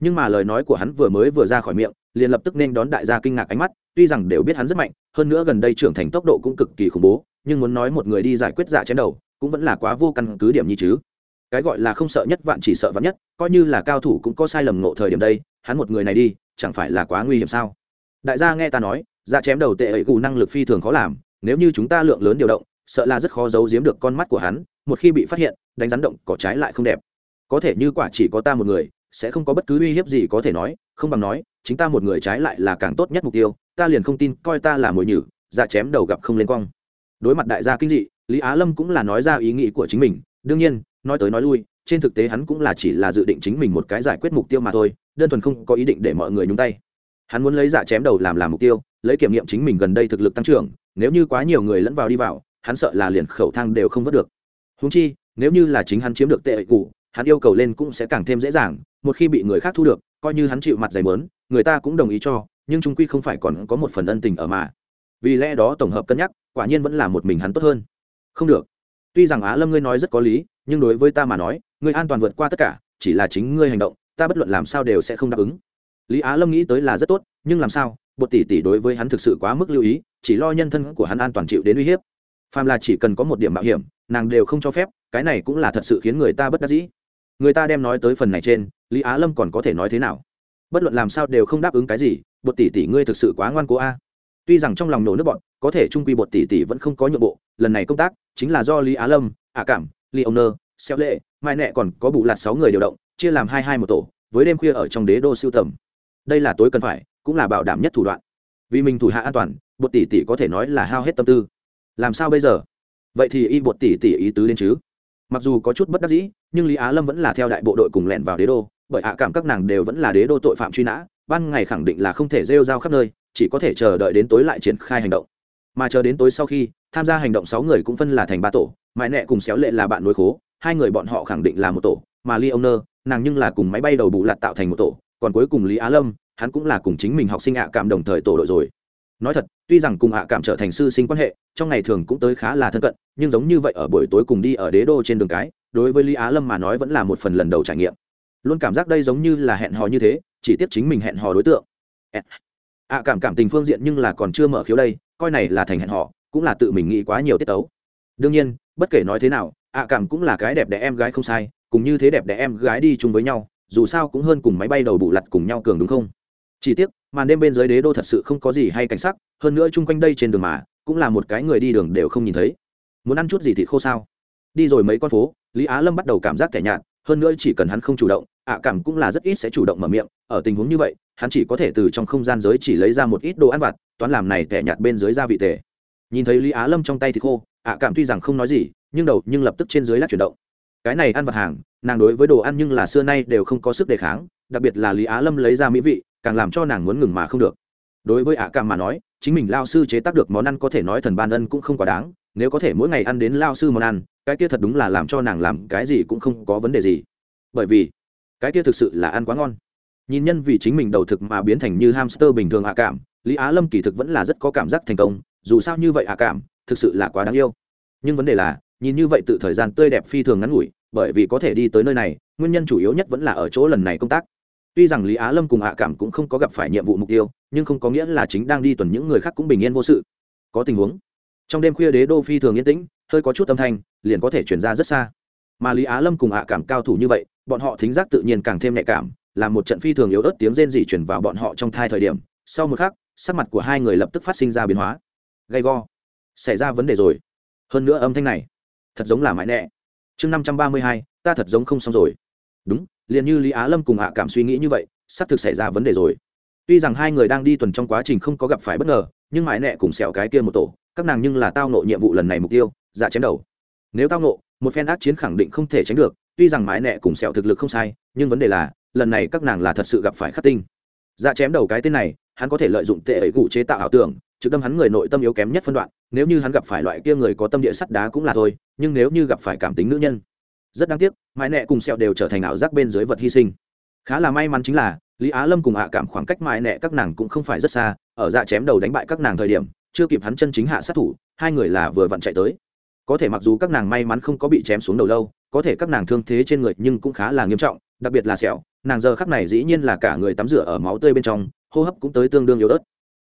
Nhưng mà lời nói của hắn vừa mới vừa ra khỏi miệng, liền lập tức nên đón đại gia kinh ngạc ánh mắt, tuy rằng đều biết hắn rất mạnh, hơn nữa gần đây trưởng thành tốc độ cũng cực kỳ khủng bố, nhưng muốn nói một người đi giải quyết dạ giả chém đầu, cũng vẫn là quá vô căn cứ điểm như chứ. Cái gọi là không sợ nhất vạn chỉ sợ vạn nhất, coi như là cao thủ cũng có sai lầm ngộ thời điểm đây, hắn một người này đi, chẳng phải là quá nguy hiểm sao? Đại gia nghe ta nói giả chém đầu tệ ấy gù năng lực phi thường khó làm, nếu như chúng ta lượng lớn điều động sợ là rất khó giấu giếm được con mắt của hắn, một khi bị phát hiện, đánh rắn động cỏ trái lại không đẹp. Có thể như quả chỉ có ta một người, sẽ không có bất cứ uy hiếp gì có thể nói, không bằng nói, chính ta một người trái lại là càng tốt nhất mục tiêu, ta liền không tin coi ta là mồi nhử dạ chém đầu gặp không lên quang đối mặt đại gia kinh dị, lý á lâm cũng là nói ra ý nghĩ của chính mình, đương nhiên, nói tới nói lui, trên thực tế hắn cũng là chỉ là dự định chính mình một cái giải quyết mục tiêu mà thôi, đơn thuần không có ý định để mọi người nhúng tay. Hắn muốn lấy giả chém đầu làm làm mục tiêu, lấy kiểm nghiệm chính mình gần đây thực lực tăng trưởng, nếu như quá nhiều người lẫn vào đi vào hắn sợ là liền khẩu thang đều không vớt được. Húng chi, nếu như là chính hắn chiếm được tệ ệ cụ, hắn yêu cầu lên cũng sẽ càng thêm dễ dàng, một khi bị người khác thu được, coi như hắn chịu mặt dày mớn, người ta cũng đồng ý cho, nhưng chúng quy không phải còn có một phần ân tình ở mà. Vì lẽ đó tổng hợp cân nhắc, quả nhiên vẫn là một mình hắn tốt hơn. Không được. Tuy rằng á lâm ngươi nói rất có lý, nhưng đối với ta mà nói, ngươi an toàn vượt qua tất cả, chỉ là chính ngươi hành động, ta bất luận làm sao đều sẽ không đáp ứng. Lý á lâm nghĩ tới là rất tốt, nhưng làm sao, bột tỷ tỷ đối với hắn thực sự quá mức lưu ý, chỉ lo nhân thân của hắn an toàn chịu đến uy hiếp phàm là chỉ cần có một điểm mạo hiểm, nàng đều không cho phép, cái này cũng là thật sự khiến người ta bất đắc dĩ. Người ta đem nói tới phần này trên, lý á lâm còn có thể nói thế nào? Bất luận làm sao đều không đáp ứng cái gì, bột tỷ tỷ ngươi thực sự quá ngoan cố a. Tuy rằng trong lòng nổ nước bọn, có thể trung quy bột tỷ tỷ vẫn không có nhượng bộ, lần này công tác chính là do lý á lâm, ạ cảm, lý ông nơ xeo lệ, mai nẹ còn có bụ lạt sáu người điều động, chia làm hai hai một tổ, với đêm khuya ở trong đế đô siêu tầm. Đây là tối cần phải, cũng là bảo đảm nhất thủ đoạn. Vì mình thủ hạ an toàn, bột tỷ tỷ có thể nói là hao hết tâm tư làm sao bây giờ? Vậy thì y bột tỷ tỷ ý tứ đến chứ? Mặc dù có chút bất đắc dĩ, nhưng lý á lâm vẫn là theo đại bộ đội cùng lẻn vào đế đô, bởi hạ cảm các nàng đều vẫn là đế đô tội phạm truy nã, ban ngày khẳng định là không thể rêu rao khắp nơi, chỉ có thể chờ đợi đến tối lại triển khai hành động. Mà chờ đến tối sau khi, tham gia hành động sáu người cũng phân là thành ba tổ, mãi nẹ cùng xéo lệ là bạn nối khố, hai người bọn họ khẳng định là một tổ, mà ly ông nơ, nàng nhưng là cùng máy bay đầu bù lạt tạo thành một tổ, còn cuối cùng lý á lâm, hắn cũng là cùng chính mình học sinh ạ cảm đồng thời tổ đội rồi nói thật, tuy rằng cùng ạ cảm trở thành sư sinh quan hệ, trong ngày thường cũng tới khá là thân cận, nhưng giống như vậy ở buổi tối cùng đi ở đế đô trên đường cái, đối với lý á lâm mà nói vẫn là một phần lần đầu trải nghiệm. Luôn cảm giác đây giống như là hẹn hò như thế, chỉ tiếp chính mình hẹn hò đối tượng. Ạ cảm cảm tình phương diện nhưng là còn chưa mở khiếu đây, coi này là thành hẹn hò, cũng là tự mình nghĩ quá nhiều tiết tấu. Đương nhiên, bất kể nói thế nào, ạ cảm cũng là cái đẹp đẽ em gái không sai, cùng như thế đẹp đẽ em gái đi chung với nhau, dù sao cũng hơn cùng máy bay đầu bụ lặt cùng nhau cường đúng không? Chỉ tiếc màn đêm bên dưới đế đô thật sự không có gì hay cảnh sắc, hơn nữa chung quanh đây trên đường mà, cũng là một cái người đi đường đều không nhìn thấy. Muốn ăn chút gì thịt khô sao? Đi rồi mấy con phố, lý á lâm bắt đầu cảm giác kẻ nhạt, hơn nữa chỉ cần hắn không chủ động, ạ cảm cũng là rất ít sẽ chủ động mở miệng, ở tình huống như vậy, hắn chỉ có thể từ trong không gian giới chỉ lấy ra một ít đồ ăn vặt, toán làm này kẻ nhạt bên dưới gia vị tề. Nhìn thấy lý á lâm trong tay thịt khô, ạ cảm tuy rằng không nói gì, nhưng đầu nhưng lập tức trên dưới lát chuyển động. Cái này ăn vặt hàng, nàng đối với đồ ăn nhưng là xưa nay đều không có sức đề kháng, đặc biệt là lý á lâm lấy ra mỹ vị càng làm cho nàng muốn ngừng mà không được. Đối với ạ cảm mà nói, chính mình lao sư chế tác được món ăn có thể nói thần ban ân cũng không quá đáng, nếu có thể mỗi ngày ăn đến lao sư món ăn, cái kia thật đúng là làm cho nàng làm cái gì cũng không có vấn đề gì. Bởi vì, cái kia thực sự là ăn quá ngon. Nhìn nhân vì chính mình đầu thực mà biến thành như hamster bình thường ạ cảm lý á lâm kỳ thực vẫn là rất có cảm giác thành công, dù sao như vậy ạ cảm thực sự là quá đáng yêu. Nhưng vấn đề là, nhìn như vậy tự thời gian tươi đẹp phi thường ngắn ngủi, bởi vì có thể đi tới nơi này, nguyên nhân chủ yếu nhất vẫn là ở chỗ lần này công tác tuy rằng lý á lâm cùng Hạ cảm cũng không có gặp phải nhiệm vụ mục tiêu, nhưng không có nghĩa là chính đang đi tuần những người khác cũng bình yên vô sự. Có tình huống, trong đêm khuya đế đô phi thường yên tĩnh, hơi có chút âm thanh, liền có thể chuyển ra rất xa. Mà lý á lâm cùng Hạ cảm cao thủ như vậy, bọn họ thính giác tự nhiên càng thêm nhạy cảm, là một trận phi thường yếu ớt tiếng rên rỉ chuyển vào bọn họ trong thai thời điểm. Sau một khắc, sắc mặt của hai người lập tức phát sinh ra biến hóa. Gay go. Xảy ra vấn đề rồi. Hơn nữa âm thanh này, thật giống là mãi nẹ chương năm trăm ba mươi hai, ta thật giống không xong rồi. Đúng liền như lý á lâm cùng hạ cảm suy nghĩ như vậy, sắp thực xảy ra vấn đề rồi. Tuy rằng hai người đang đi tuần trong quá trình không có gặp phải bất ngờ, nhưng mãi nẹ cùng sẹo cái kia một tổ, các nàng nhưng là tao nộ nhiệm vụ lần này mục tiêu dạ chém đầu. Nếu tao nộ một phen ác chiến khẳng định không thể tránh được, tuy rằng mãi nẹ cùng sẹo thực lực không sai, nhưng vấn đề là, lần này các nàng là thật sự gặp phải khắc tinh. Dạ chém đầu cái tên này, hắn có thể lợi dụng tệ ấy cụ chế tạo ảo tưởng, trực đâm hắn người nội tâm yếu kém nhất phân đoạn, nếu như hắn gặp phải loại kia người có tâm địa sắt đá cũng là thôi, nhưng nếu như gặp phải cảm tính nữ nhân rất đáng tiếc, mãi nẹ cùng sẹo đều trở thành ảo giác bên dưới vật hy sinh. Khá là may mắn chính là, lý á lâm cùng ạ cảm khoảng cách mãi nẹ các nàng cũng không phải rất xa, ở dạ chém đầu đánh bại các nàng thời điểm, chưa kịp hắn chân chính hạ sát thủ, hai người là vừa vặn chạy tới. Có thể mặc dù các nàng may mắn không có bị chém xuống đầu lâu, có thể các nàng thương thế trên người nhưng cũng khá là nghiêm trọng, đặc biệt là sẹo, nàng giờ khắc này dĩ nhiên là cả người tắm rửa ở máu tươi bên trong, hô hấp cũng tới tương đương yếu ớt.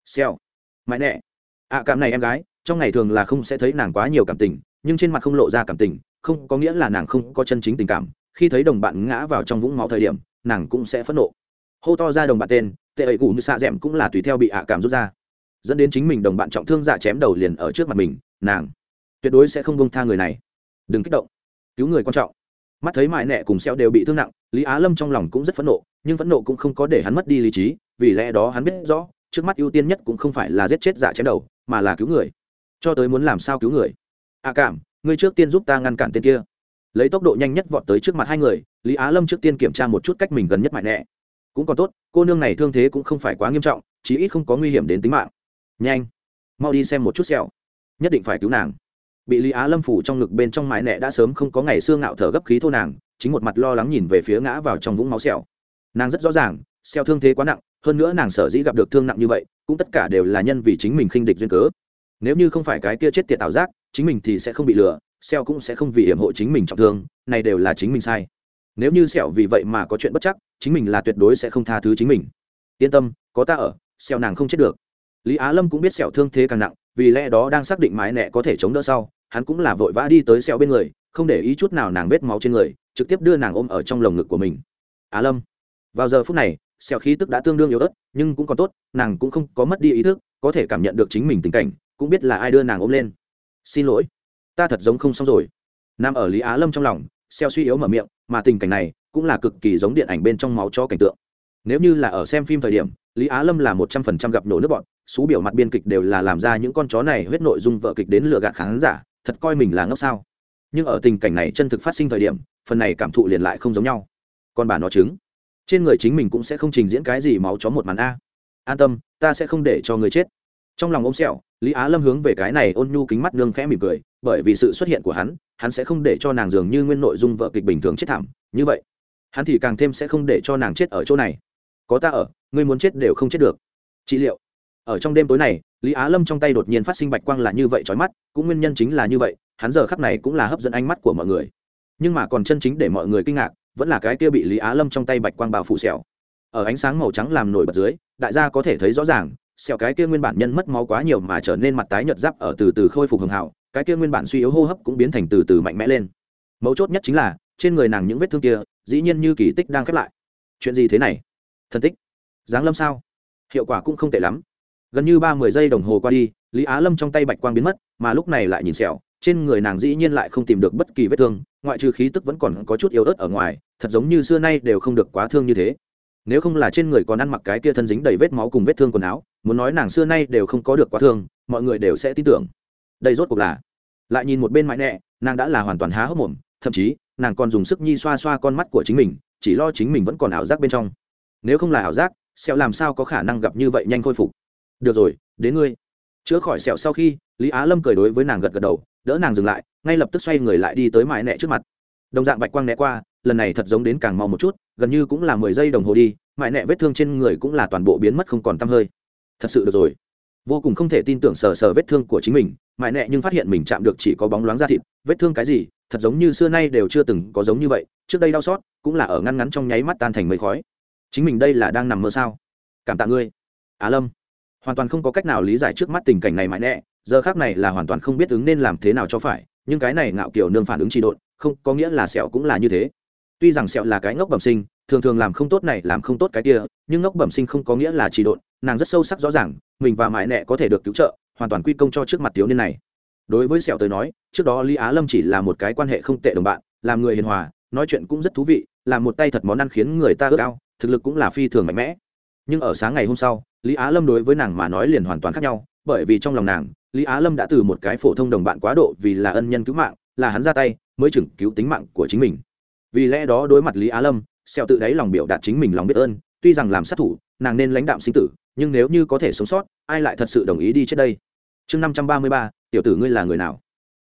Sẹo, mãi nẹ, ạ cảm này em gái, trong ngày thường là không sẽ thấy nàng quá nhiều cảm tình, nhưng trên mặt không lộ ra cảm tình không có nghĩa là nàng không có chân chính tình cảm, khi thấy đồng bạn ngã vào trong vũng máu thời điểm, nàng cũng sẽ phẫn nộ. Hô to ra đồng bạn tên, tệ ẩy cụ như xạ d cũng là tùy theo bị ạ cảm rút ra. Dẫn đến chính mình đồng bạn trọng thương dạ chém đầu liền ở trước mặt mình, nàng tuyệt đối sẽ không bông tha người này. Đừng kích động. Cứu người quan trọng. Mắt thấy mại nẹ cùng xeo đều bị thương nặng, lý á lâm trong lòng cũng rất phẫn nộ, nhưng phẫn nộ cũng không có để hắn mất đi lý trí, vì lẽ đó hắn biết rõ, trước mắt ưu tiên nhất cũng không phải là giết chết giả chém đầu, mà là cứu người. Cho tới muốn làm sao cứu người? A cảm ngươi trước tiên giúp ta ngăn cản tên kia. Lấy tốc độ nhanh nhất vọt tới trước mặt hai người, lý á lâm trước tiên kiểm tra một chút cách mình gần nhất mạnh nẹ. Cũng còn tốt, cô nương này thương thế cũng không phải quá nghiêm trọng, chí ít không có nguy hiểm đến tính mạng. Nhanh, mau đi xem một chút sẹo. Nhất định phải cứu nàng. Bị lý á lâm phủ trong ngực bên trong mái nẹ đã sớm không có ngày xương ngạo thở gấp khí thô nàng, chính một mặt lo lắng nhìn về phía ngã vào trong vũng máu sẹo. Nàng rất rõ ràng, sẹo thương thế quá nặng, hơn nữa nàng sở dĩ gặp được thương nặng như vậy, cũng tất cả đều là nhân vì chính mình khinh địch duyên cớ. Nếu như không phải cái kia chết tiệt ảo giác chính mình thì sẽ không bị lừa xeo cũng sẽ không vì hiểm hộ chính mình trọng thương, này đều là chính mình sai. Nếu như sẹo vì vậy mà có chuyện bất chắc, chính mình là tuyệt đối sẽ không tha thứ chính mình. Yên tâm, có ta ở sẹo nàng không chết được. Lý á lâm cũng biết sẹo thương thế càng nặng, vì lẽ đó đang xác định mái nẹ có thể chống đỡ sau, hắn cũng là vội vã đi tới sẹo bên người, không để ý chút nào nàng vết máu trên người, trực tiếp đưa nàng ôm ở trong lồng ngực của mình. Á lâm, vào giờ phút này sẹo khí tức đã tương đương yếu ớt, nhưng cũng còn tốt, nàng cũng không có mất đi ý thức, có thể cảm nhận được chính mình tình cảnh, cũng biết là ai đưa nàng ôm lên xin lỗi. Ta thật giống không xong rồi. Nam ở lý á lâm trong lòng, xeo suy yếu mở miệng, mà tình cảnh này cũng là cực kỳ giống điện ảnh bên trong máu cho cảnh tượng. Nếu như là ở xem phim thời điểm, lý á lâm là một trăm phần trăm gặp nổ nước bọn, xú biểu mặt biên kịch đều là làm ra những con chó này huyết nội dung vợ kịch đến lừa gạt khán giả, thật coi mình là ngốc sao. Nhưng ở tình cảnh này chân thực phát sinh thời điểm, phần này cảm thụ liền lại không giống nhau. Còn bà nó chứng trên người chính mình cũng sẽ không trình diễn cái gì máu chó một màn a. An tâm, ta sẽ không để cho người chết. Trong lòng ôm sẹo lý á lâm hướng về cái này ôn nhu kính mắt nương khẽ mỉm cười, bởi vì sự xuất hiện của hắn hắn sẽ không để cho nàng dường như nguyên nội dung vợ kịch bình thường chết thảm, như vậy. Hắn thì càng thêm sẽ không để cho nàng chết ở chỗ này. Có ta ở, ngươi muốn chết đều không chết được. Trị liệu. Ở trong đêm tối này, lý á lâm trong tay đột nhiên phát sinh bạch quang là như vậy trói mắt, cũng nguyên nhân chính là như vậy, hắn giờ khắc này cũng là hấp dẫn ánh mắt của mọi người. Nhưng mà còn chân chính để mọi người kinh ngạc, vẫn là cái kia bị lý á lâm trong tay bạch quang bao phủ xẻo ở ánh sáng màu trắng làm nổi bật dưới, đại gia có thể thấy rõ ràng xẻo cái kia nguyên bản nhân mất máu quá nhiều mà trở nên mặt tái nhợt giáp ở từ từ khôi phục hường hảo, cái kia nguyên bản suy yếu hô hấp cũng biến thành từ từ mạnh mẽ lên. Mấu chốt nhất chính là, trên người nàng những vết thương kia, dĩ nhiên như kỳ tích đang khép lại. Chuyện gì thế này? Thân tích. Giáng lâm sao? Hiệu quả cũng không tệ lắm. Gần như ba mươi giây đồng hồ qua đi, lý á lâm trong tay bạch quang biến mất, mà lúc này lại nhìn sẹo trên người nàng dĩ nhiên lại không tìm được bất kỳ vết thương, ngoại trừ khí tức vẫn còn có chút yếu ớt ở ngoài, thật giống như xưa nay đều không được quá thương như thế. Nếu không là trên người còn ăn mặc cái kia thân dính đầy vết máu cùng vết thương quần áo muốn nói nàng xưa nay đều không có được quá thương, mọi người đều sẽ tin tưởng. Đây rốt cuộc là, lại nhìn một bên mãi nẹ nàng đã là hoàn toàn há hốc mồm, thậm chí, nàng còn dùng sức nhi xoa xoa con mắt của chính mình, chỉ lo chính mình vẫn còn ảo giác bên trong. Nếu không là ảo giác, sẹo làm sao có khả năng gặp như vậy nhanh khôi phục? Được rồi, đến ngươi. Chữa khỏi sẹo sau khi, lý á lâm cười đối với nàng gật gật đầu, đỡ nàng dừng lại, ngay lập tức xoay người lại đi tới mãi nẹ trước mặt. Đồng dạng bạch quang né qua, lần này thật giống đến càng mau một chút, gần như cũng là mười giây đồng hồ đi, mãi nẹ vết thương trên người cũng là toàn bộ biến mất không còn t hơi thật sự được rồi. Vô cùng không thể tin tưởng sờ sờ vết thương của chính mình mại nẹ nhưng phát hiện mình chạm được chỉ có bóng loáng da thịt. Vết thương cái gì? Thật giống như xưa nay đều chưa từng có giống như vậy. Trước đây đau xót, cũng là ở ngăn ngắn trong nháy mắt tan thành mây khói. Chính mình đây là đang nằm mơ sao? Cảm tạ ngươi. Á lâm. Hoàn toàn không có cách nào lý giải trước mắt tình cảnh này mãi nẹ giờ khác này là hoàn toàn không biết ứng nên làm thế nào cho phải. Nhưng cái này ngạo kiểu nương phản ứng trị độn, không, có nghĩa là sẹo cũng là như thế. Tuy rằng sẹo là cái ngốc bẩm sinh, thường thường làm không tốt này, làm không tốt cái kia, nhưng ngốc bẩm sinh không có nghĩa là trị độn nàng rất sâu sắc rõ ràng, mình và mãi nẹ có thể được cứu trợ, hoàn toàn quy công cho trước mặt thiếu niên này. Đối với sẹo tới nói, trước đó lý á lâm chỉ là một cái quan hệ không tệ đồng bạn, làm người hiền hòa, nói chuyện cũng rất thú vị làm một tay thật món ăn khiến người ta ước ao, thực lực cũng là phi thường mạnh mẽ. Nhưng ở sáng ngày hôm sau, lý á lâm đối với nàng mà nói liền hoàn toàn khác nhau, bởi vì trong lòng nàng, lý á lâm đã từ một cái phổ thông đồng bạn quá độ vì là ân nhân cứu mạng, là hắn ra tay, mới chừng cứu tính mạng của chính mình. Vì lẽ đó đối mặt lý á lâm, sẹo tự đáy lòng biểu đạt chính mình lòng biết ơn, tuy rằng làm sát thủ, nàng nên lãnh đạm sinh tử nhưng nếu như có thể sống sót, ai lại thật sự đồng ý đi chết đây? Chương năm trăm ba mươi ba, tiểu tử ngươi là người nào?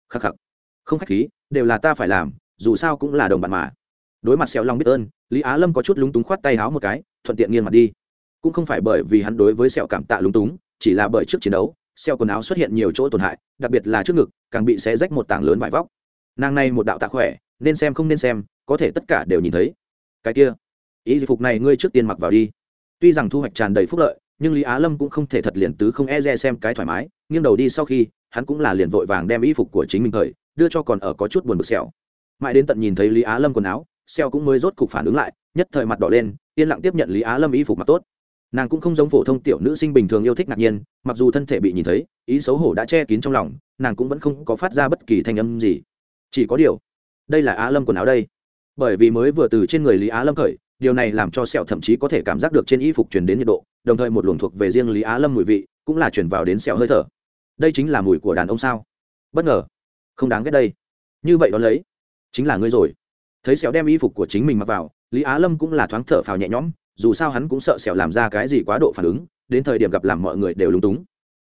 Khắc khắc. Không khách khí, đều là ta phải làm, dù sao cũng là đồng bạn mà. Đối mặt xẹo long biết ơn, lý á lâm có chút lúng túng khoát tay háo một cái, thuận tiện nghiêng mặt đi. Cũng không phải bởi vì hắn đối với sẹo cảm tạ lúng túng, chỉ là bởi trước chiến đấu, sẹo quần áo xuất hiện nhiều chỗ tổn hại, đặc biệt là trước ngực, càng bị xé rách một tảng lớn vải vóc. Nàng này một đạo tạ khỏe, nên xem không nên xem, có thể tất cả đều nhìn thấy. Cái kia, ý phục này ngươi trước tiên mặc vào đi. Tuy rằng thu hoạch tràn đầy phúc lợi nhưng lý á lâm cũng không thể thật liền tứ không e re xem cái thoải mái, nghiêng đầu đi sau khi, hắn cũng là liền vội vàng đem y phục của chính mình thời, đưa cho còn ở có chút buồn bực sẹo. Mãi đến tận nhìn thấy lý á lâm quần áo xẻo cũng mới rốt cục phản ứng lại, nhất thời mặt đỏ lên, yên lặng tiếp nhận lý á lâm y phục mặc tốt. Nàng cũng không giống phổ thông tiểu nữ sinh bình thường yêu thích ngạc nhiên, mặc dù thân thể bị nhìn thấy, ý xấu hổ đã che kín trong lòng, nàng cũng vẫn không có phát ra bất kỳ thanh âm gì. Chỉ có điều, đây là á lâm quần áo đây. Bởi vì mới vừa từ trên người lý á lâm khởi điều này làm cho sẹo thậm chí có thể cảm giác được trên y phục truyền đến nhiệt độ, đồng thời một luồng thuộc về riêng lý á lâm mùi vị, cũng là truyền vào đến sẹo hơi thở. Đây chính là mùi của đàn ông sao? Bất ngờ. Không đáng ghét đây. Như vậy đó lấy. Chính là ngươi rồi. Thấy sẹo đem y phục của chính mình mặc vào, lý á lâm cũng là thoáng thở phào nhẹ nhõm, dù sao hắn cũng sợ sẹo làm ra cái gì quá độ phản ứng, đến thời điểm gặp làm mọi người đều lúng túng.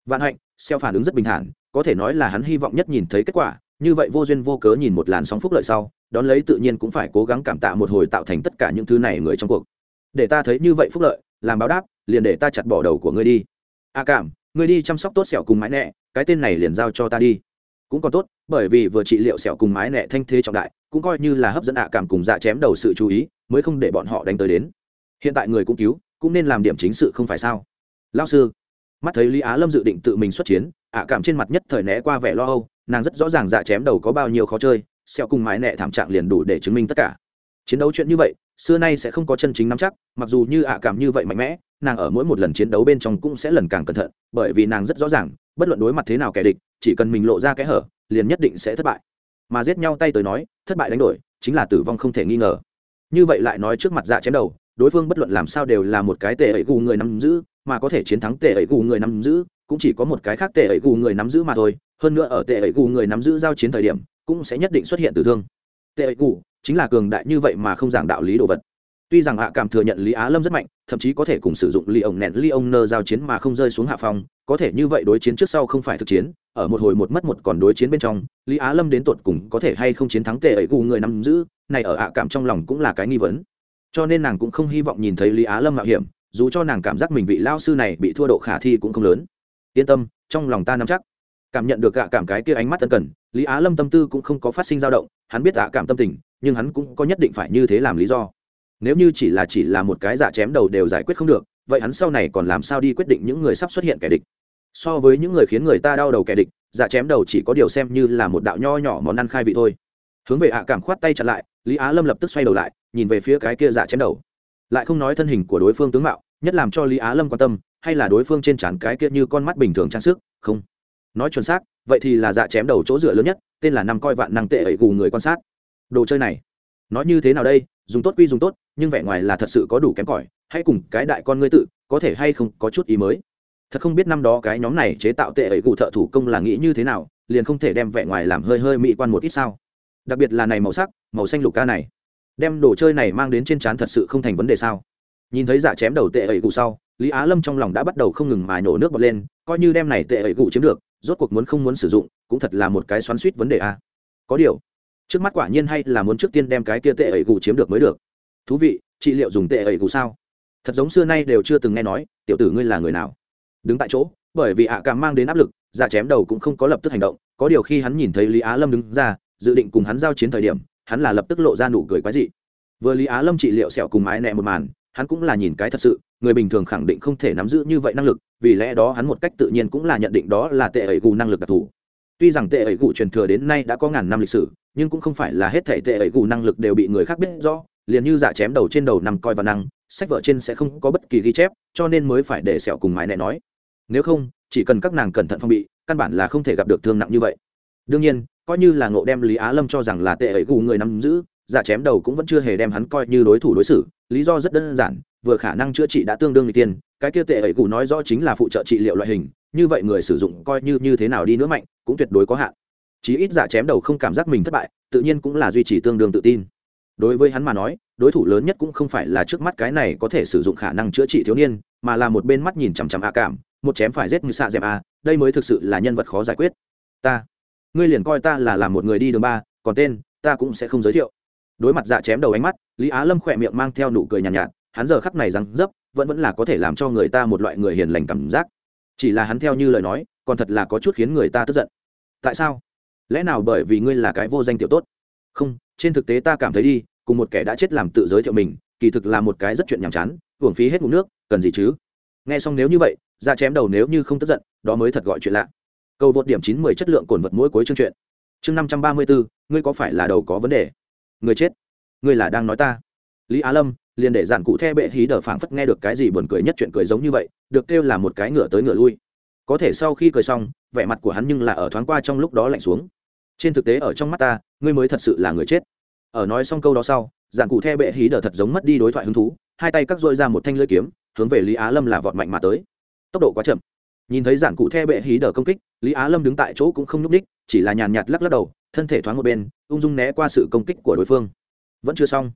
Vạn hạnh, sẹo phản ứng rất bình thản, có thể nói là hắn hy vọng nhất nhìn thấy kết quả, như vậy vô duyên vô cớ nhìn một làn sóng phúc lợi sau đón lấy tự nhiên cũng phải cố gắng cảm tạ một hồi tạo thành tất cả những thứ này người trong cuộc. Để ta thấy như vậy phúc lợi, làm báo đáp, liền để ta chặt bỏ đầu của ngươi đi. A à cảm, ngươi đi chăm sóc tốt sẹo cùng mái nẹ, cái tên này liền giao cho ta đi. Cũng còn tốt, bởi vì vừa trị liệu sẹo cùng mái nẹ thanh thế trọng đại, cũng coi như là hấp dẫn ạ cảm cùng dạ chém đầu sự chú ý, mới không để bọn họ đánh tới đến. Hiện tại người cũng cứu, cũng nên làm điểm chính sự không phải sao? Lao sư, mắt thấy lý á lâm dự định tự mình xuất chiến ạ cảm trên mặt nhất thời né qua vẻ lo âu, nàng rất rõ ràng dạ chém đầu có bao nhiêu khó chơi xẹo cùng mái nẹ thảm trạng liền đủ để chứng minh tất cả. Chiến đấu chuyện như vậy, xưa nay sẽ không có chân chính nắm chắc, mặc dù như ạ cảm như vậy mạnh mẽ, nàng ở mỗi một lần chiến đấu bên trong cũng sẽ lần càng cẩn thận, bởi vì nàng rất rõ ràng, bất luận đối mặt thế nào kẻ địch, chỉ cần mình lộ ra kẽ hở, liền nhất định sẽ thất bại. Mà giết nhau tay tới nói, thất bại đánh đổi, chính là tử vong không thể nghi ngờ. Như vậy lại nói trước mặt dạ chém đầu, đối phương bất luận làm sao đều là một cái tệ ấy gù người nắm giữ, mà có thể chiến thắng tệ ấy gù người nắm giữ, cũng chỉ có một cái khác tệ ấy gù người nắm giữ mà thôi. Hơn nữa ở tệ ấy gù người nắm giữ giao chiến thời điểm cũng sẽ nhất định xuất hiện tử thương. Tệ ấy cụ chính là cường đại như vậy mà không giảng đạo lý đồ vật. Tuy rằng hạ cảm thừa nhận lý á lâm rất mạnh, thậm chí có thể cùng sử dụng ly ổng nẹn ly ông nơ giao chiến mà không rơi xuống hạ phong, có thể như vậy đối chiến trước sau không phải thực chiến, ở một hồi một mất một còn đối chiến bên trong, lý á lâm đến tột cùng có thể hay không chiến thắng tệ ấy cụ người nắm giữ, này ở hạ cảm trong lòng cũng là cái nghi vấn. Cho nên nàng cũng không hy vọng nhìn thấy lý á lâm mạo hiểm, dù cho nàng cảm giác mình vị lao sư này bị thua độ khả thi cũng không lớn. Yên tâm, trong lòng ta nắm chắc. Cảm nhận được gạ cảm cái kia ánh mắt tân cần lý á lâm tâm tư cũng không có phát sinh dao động, hắn biết tạ cảm tâm tình, nhưng hắn cũng có nhất định phải như thế làm lý do. Nếu như chỉ là chỉ là một cái giả chém đầu đều giải quyết không được, vậy hắn sau này còn làm sao đi quyết định những người sắp xuất hiện kẻ địch? So với những người khiến người ta đau đầu kẻ địch, giả chém đầu chỉ có điều xem như là một đạo nho nhỏ món ăn khai vị thôi. Hướng về hạ cảm khoát tay chặn lại, lý á lâm lập tức xoay đầu lại, nhìn về phía cái kia giả chém đầu. Lại không nói thân hình của đối phương tướng mạo, nhất làm cho lý á lâm quan tâm, hay là đối phương trên trán cái kia như con mắt bình thường trang sức, không. Nói chuẩn xác vậy thì là dạ chém đầu chỗ dựa lớn nhất, tên là năm coi vạn năng tệ ấy gù người quan sát. Đồ chơi này, nói như thế nào đây? Dùng tốt quy dùng tốt, nhưng vẻ ngoài là thật sự có đủ kém cỏi, hãy cùng cái đại con ngươi tự, có thể hay không có chút ý mới. Thật không biết năm đó cái nhóm này chế tạo tệ ấy gù thợ thủ công là nghĩ như thế nào, liền không thể đem vẻ ngoài làm hơi hơi mỹ quan một ít sao. Đặc biệt là này màu sắc, màu xanh lục ca này. Đem đồ chơi này mang đến trên trán thật sự không thành vấn đề sao? Nhìn thấy giả chém đầu tệ ấy gù sau, lý á lâm trong lòng đã bắt đầu không ngừng mài nổ nước bọt lên, coi như đem này tệ ấy gù chiếm được rốt cuộc muốn không muốn sử dụng, cũng thật là một cái xoắn suýt vấn đề a. Có điều, trước mắt quả nhiên hay là muốn trước tiên đem cái kia tệ ẩy gù chiếm được mới được. Thú vị trị liệu dùng tệ ẩy gù sao? Thật giống xưa nay đều chưa từng nghe nói, tiểu tử ngươi là người nào? Đứng tại chỗ, bởi vì ạ cảm mang đến áp lực giả chém đầu cũng không có lập tức hành động, có điều khi hắn nhìn thấy lý á lâm đứng ra, dự định cùng hắn giao chiến thời điểm, hắn là lập tức lộ ra nụ cười quái dị. Vừa lý á lâm trị liệu sẹo cùng mái nẹ một màn, hắn cũng là nhìn cái thật sự người bình thường khẳng định không thể nắm giữ như vậy năng lực, vì lẽ đó hắn một cách tự nhiên cũng là nhận định đó là tệ ẩy gù năng lực đặc thù. Tuy rằng tệ ẩy gù truyền thừa đến nay đã có ngàn năm lịch sử, nhưng cũng không phải là hết thể tệ ẩy gù năng lực đều bị người khác biết rõ, liền như dạ chém đầu trên đầu nằm coi và năng, sách vở trên sẽ không có bất kỳ ghi chép, cho nên mới phải để sẹo cùng mái nẹ nói. Nếu không, chỉ cần các nàng cẩn thận phong bị, căn bản là không thể gặp được thương nặng như vậy. Đương nhiên, coi như là ngộ đem lý á lâm cho rằng là tệ ẩy gù người nắm giữ giả chém đầu cũng vẫn chưa hề đem hắn coi như đối thủ đối xử, lý do rất đơn giản vừa khả năng chữa trị đã tương đương người tiên cái kia tệ ấy cụ nói rõ chính là phụ trợ trị liệu loại hình như vậy người sử dụng coi như như thế nào đi nữa mạnh cũng tuyệt đối có hạn. Chí ít giả chém đầu không cảm giác mình thất bại tự nhiên cũng là duy trì tương đương tự tin. Đối với hắn mà nói đối thủ lớn nhất cũng không phải là trước mắt cái này có thể sử dụng khả năng chữa trị thiếu niên mà là một bên mắt nhìn chằm chằm a cảm một chém phải rết như xạ dẹp a đây mới thực sự là nhân vật khó giải quyết. Ta ngươi liền coi ta là làm một người đi đường ba còn tên ta cũng sẽ không giới thiệu. Đối mặt dạ chém đầu ánh mắt lý á lâm khỏe miệng mang theo nụ cười nhàn nhạt, nhạt hắn giờ khắp này răng dấp vẫn vẫn là có thể làm cho người ta một loại người hiền lành cảm giác. Chỉ là hắn theo như lời nói, còn thật là có chút khiến người ta tức giận. Tại sao? Lẽ nào bởi vì ngươi là cái vô danh tiểu tốt? Không, trên thực tế ta cảm thấy đi, cùng một kẻ đã chết làm tự giới thiệu mình, kỳ thực là một cái rất chuyện nhàm chán hưởng phí hết ngụm nước, cần gì chứ? Nghe xong nếu như vậy ra chém đầu nếu như không tức giận, đó mới thật gọi chuyện lạ. Câu vượt điểm chín mười chất lượng cồn vật mỗi cuối chương chuyện. Chương năm trăm ba mươi bốn, ngươi có phải là đầu có vấn đề? Người chết. Ngươi là đang nói ta. Lý á lâm liền để dàn cụ the bệ hí đờ phảng phất nghe được cái gì buồn cười nhất chuyện cười giống như vậy, được kêu là một cái ngựa tới ngựa lui. Có thể sau khi cười xong, vẻ mặt của hắn nhưng là ở thoáng qua trong lúc đó lạnh xuống. Trên thực tế ở trong mắt ta, ngươi mới thật sự là người chết. Ở nói xong câu đó sau dàn cụ the bệ hí đờ thật giống mất đi đối thoại hứng thú, hai tay cắt dội ra một thanh lưỡi kiếm, hướng về lý á lâm là vọt mạnh mà tới. Tốc độ quá chậm. Nhìn thấy giản cụ the bệ hí đờ công kích, lý á lâm đứng tại chỗ cũng không nhúc ních chỉ là nhàn nhạt lắc lắc đầu, thân thể thoáng một bên, ung dung né qua sự công kích của đối phương. Vẫn chưa xong.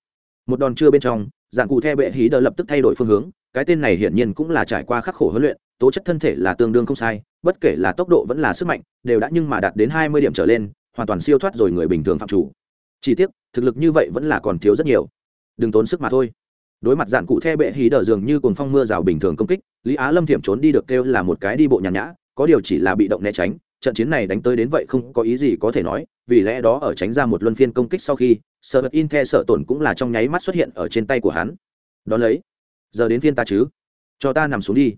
Một đòn chưa bên trong dạng cụ the bệ hí đờ lập tức thay đổi phương hướng, cái tên này hiển nhiên cũng là trải qua khắc khổ huấn luyện, tố chất thân thể là tương đương không sai, bất kể là tốc độ vẫn là sức mạnh, đều đã nhưng mà đạt đến hai mươi điểm trở lên, hoàn toàn siêu thoát rồi người bình thường phạm chủ. Chỉ tiếc, thực lực như vậy vẫn là còn thiếu rất nhiều. Đừng tốn sức mà thôi. Đối mặt dạn cụ the bệ hí đờ dường như cồn phong mưa rào bình thường công kích, lý á lâm thiểm trốn đi được kêu là một cái đi bộ nhàn nhã, có điều chỉ là bị động né tránh, trận chiến này đánh tới đến vậy không có ý gì có thể nói vì lẽ đó ở tránh ra một luân phiên công kích sau khi, sợ vật in the sợ tổn cũng là trong nháy mắt xuất hiện ở trên tay của hắn. Đón lấy, giờ đến phiên ta chứ? Cho ta nằm xuống đi.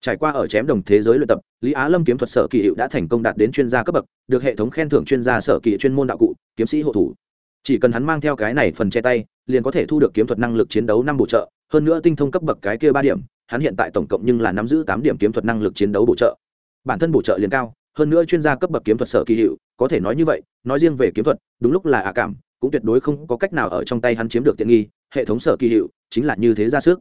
Trải qua ở chém đồng thế giới luyện tập, lý á lâm kiếm thuật sở kỳ hiệu đã thành công đạt đến chuyên gia cấp bậc, được hệ thống khen thưởng chuyên gia sở kỳ chuyên môn đạo cụ, kiếm sĩ hộ thủ. Chỉ cần hắn mang theo cái này phần che tay, liền có thể thu được kiếm thuật năng lực chiến đấu năm bổ trợ, hơn nữa tinh thông cấp bậc cái kia ba điểm, hắn hiện tại tổng cộng nhưng là nắm giữ tám điểm kiếm thuật năng lực chiến đấu bổ trợ. Bản thân bổ trợ liền cao hơn nữa chuyên gia cấp bậc kiếm thuật sở kỳ hiệu, có thể nói như vậy, nói riêng về kiếm thuật, đúng lúc là ả cảm, cũng tuyệt đối không có cách nào ở trong tay hắn chiếm được tiện nghi, hệ thống sở kỳ hiệu chính là như thế ra sức.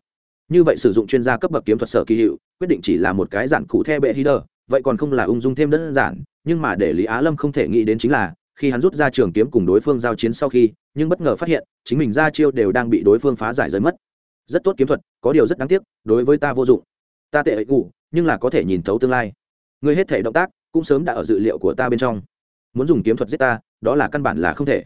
Như vậy sử dụng chuyên gia cấp bậc kiếm thuật sở kỳ hiệu, quyết định chỉ là một cái giản cụ the bệ hider vậy còn không là ung dung thêm đơn giản, nhưng mà để lý á lâm không thể nghĩ đến chính là, khi hắn rút ra trường kiếm cùng đối phương giao chiến sau khi, nhưng bất ngờ phát hiện, chính mình ra chiêu đều đang bị đối phương phá giải rơi mất. Rất tốt kiếm thuật, có điều rất đáng tiếc, đối với ta vô dụng. Ta tệ ấy ngủ nhưng là có thể nhìn thấu tương lai. Người hết thể động tác cũng sớm đã ở dự liệu của ta bên trong. Muốn dùng kiếm thuật giết ta, đó là căn bản là không thể.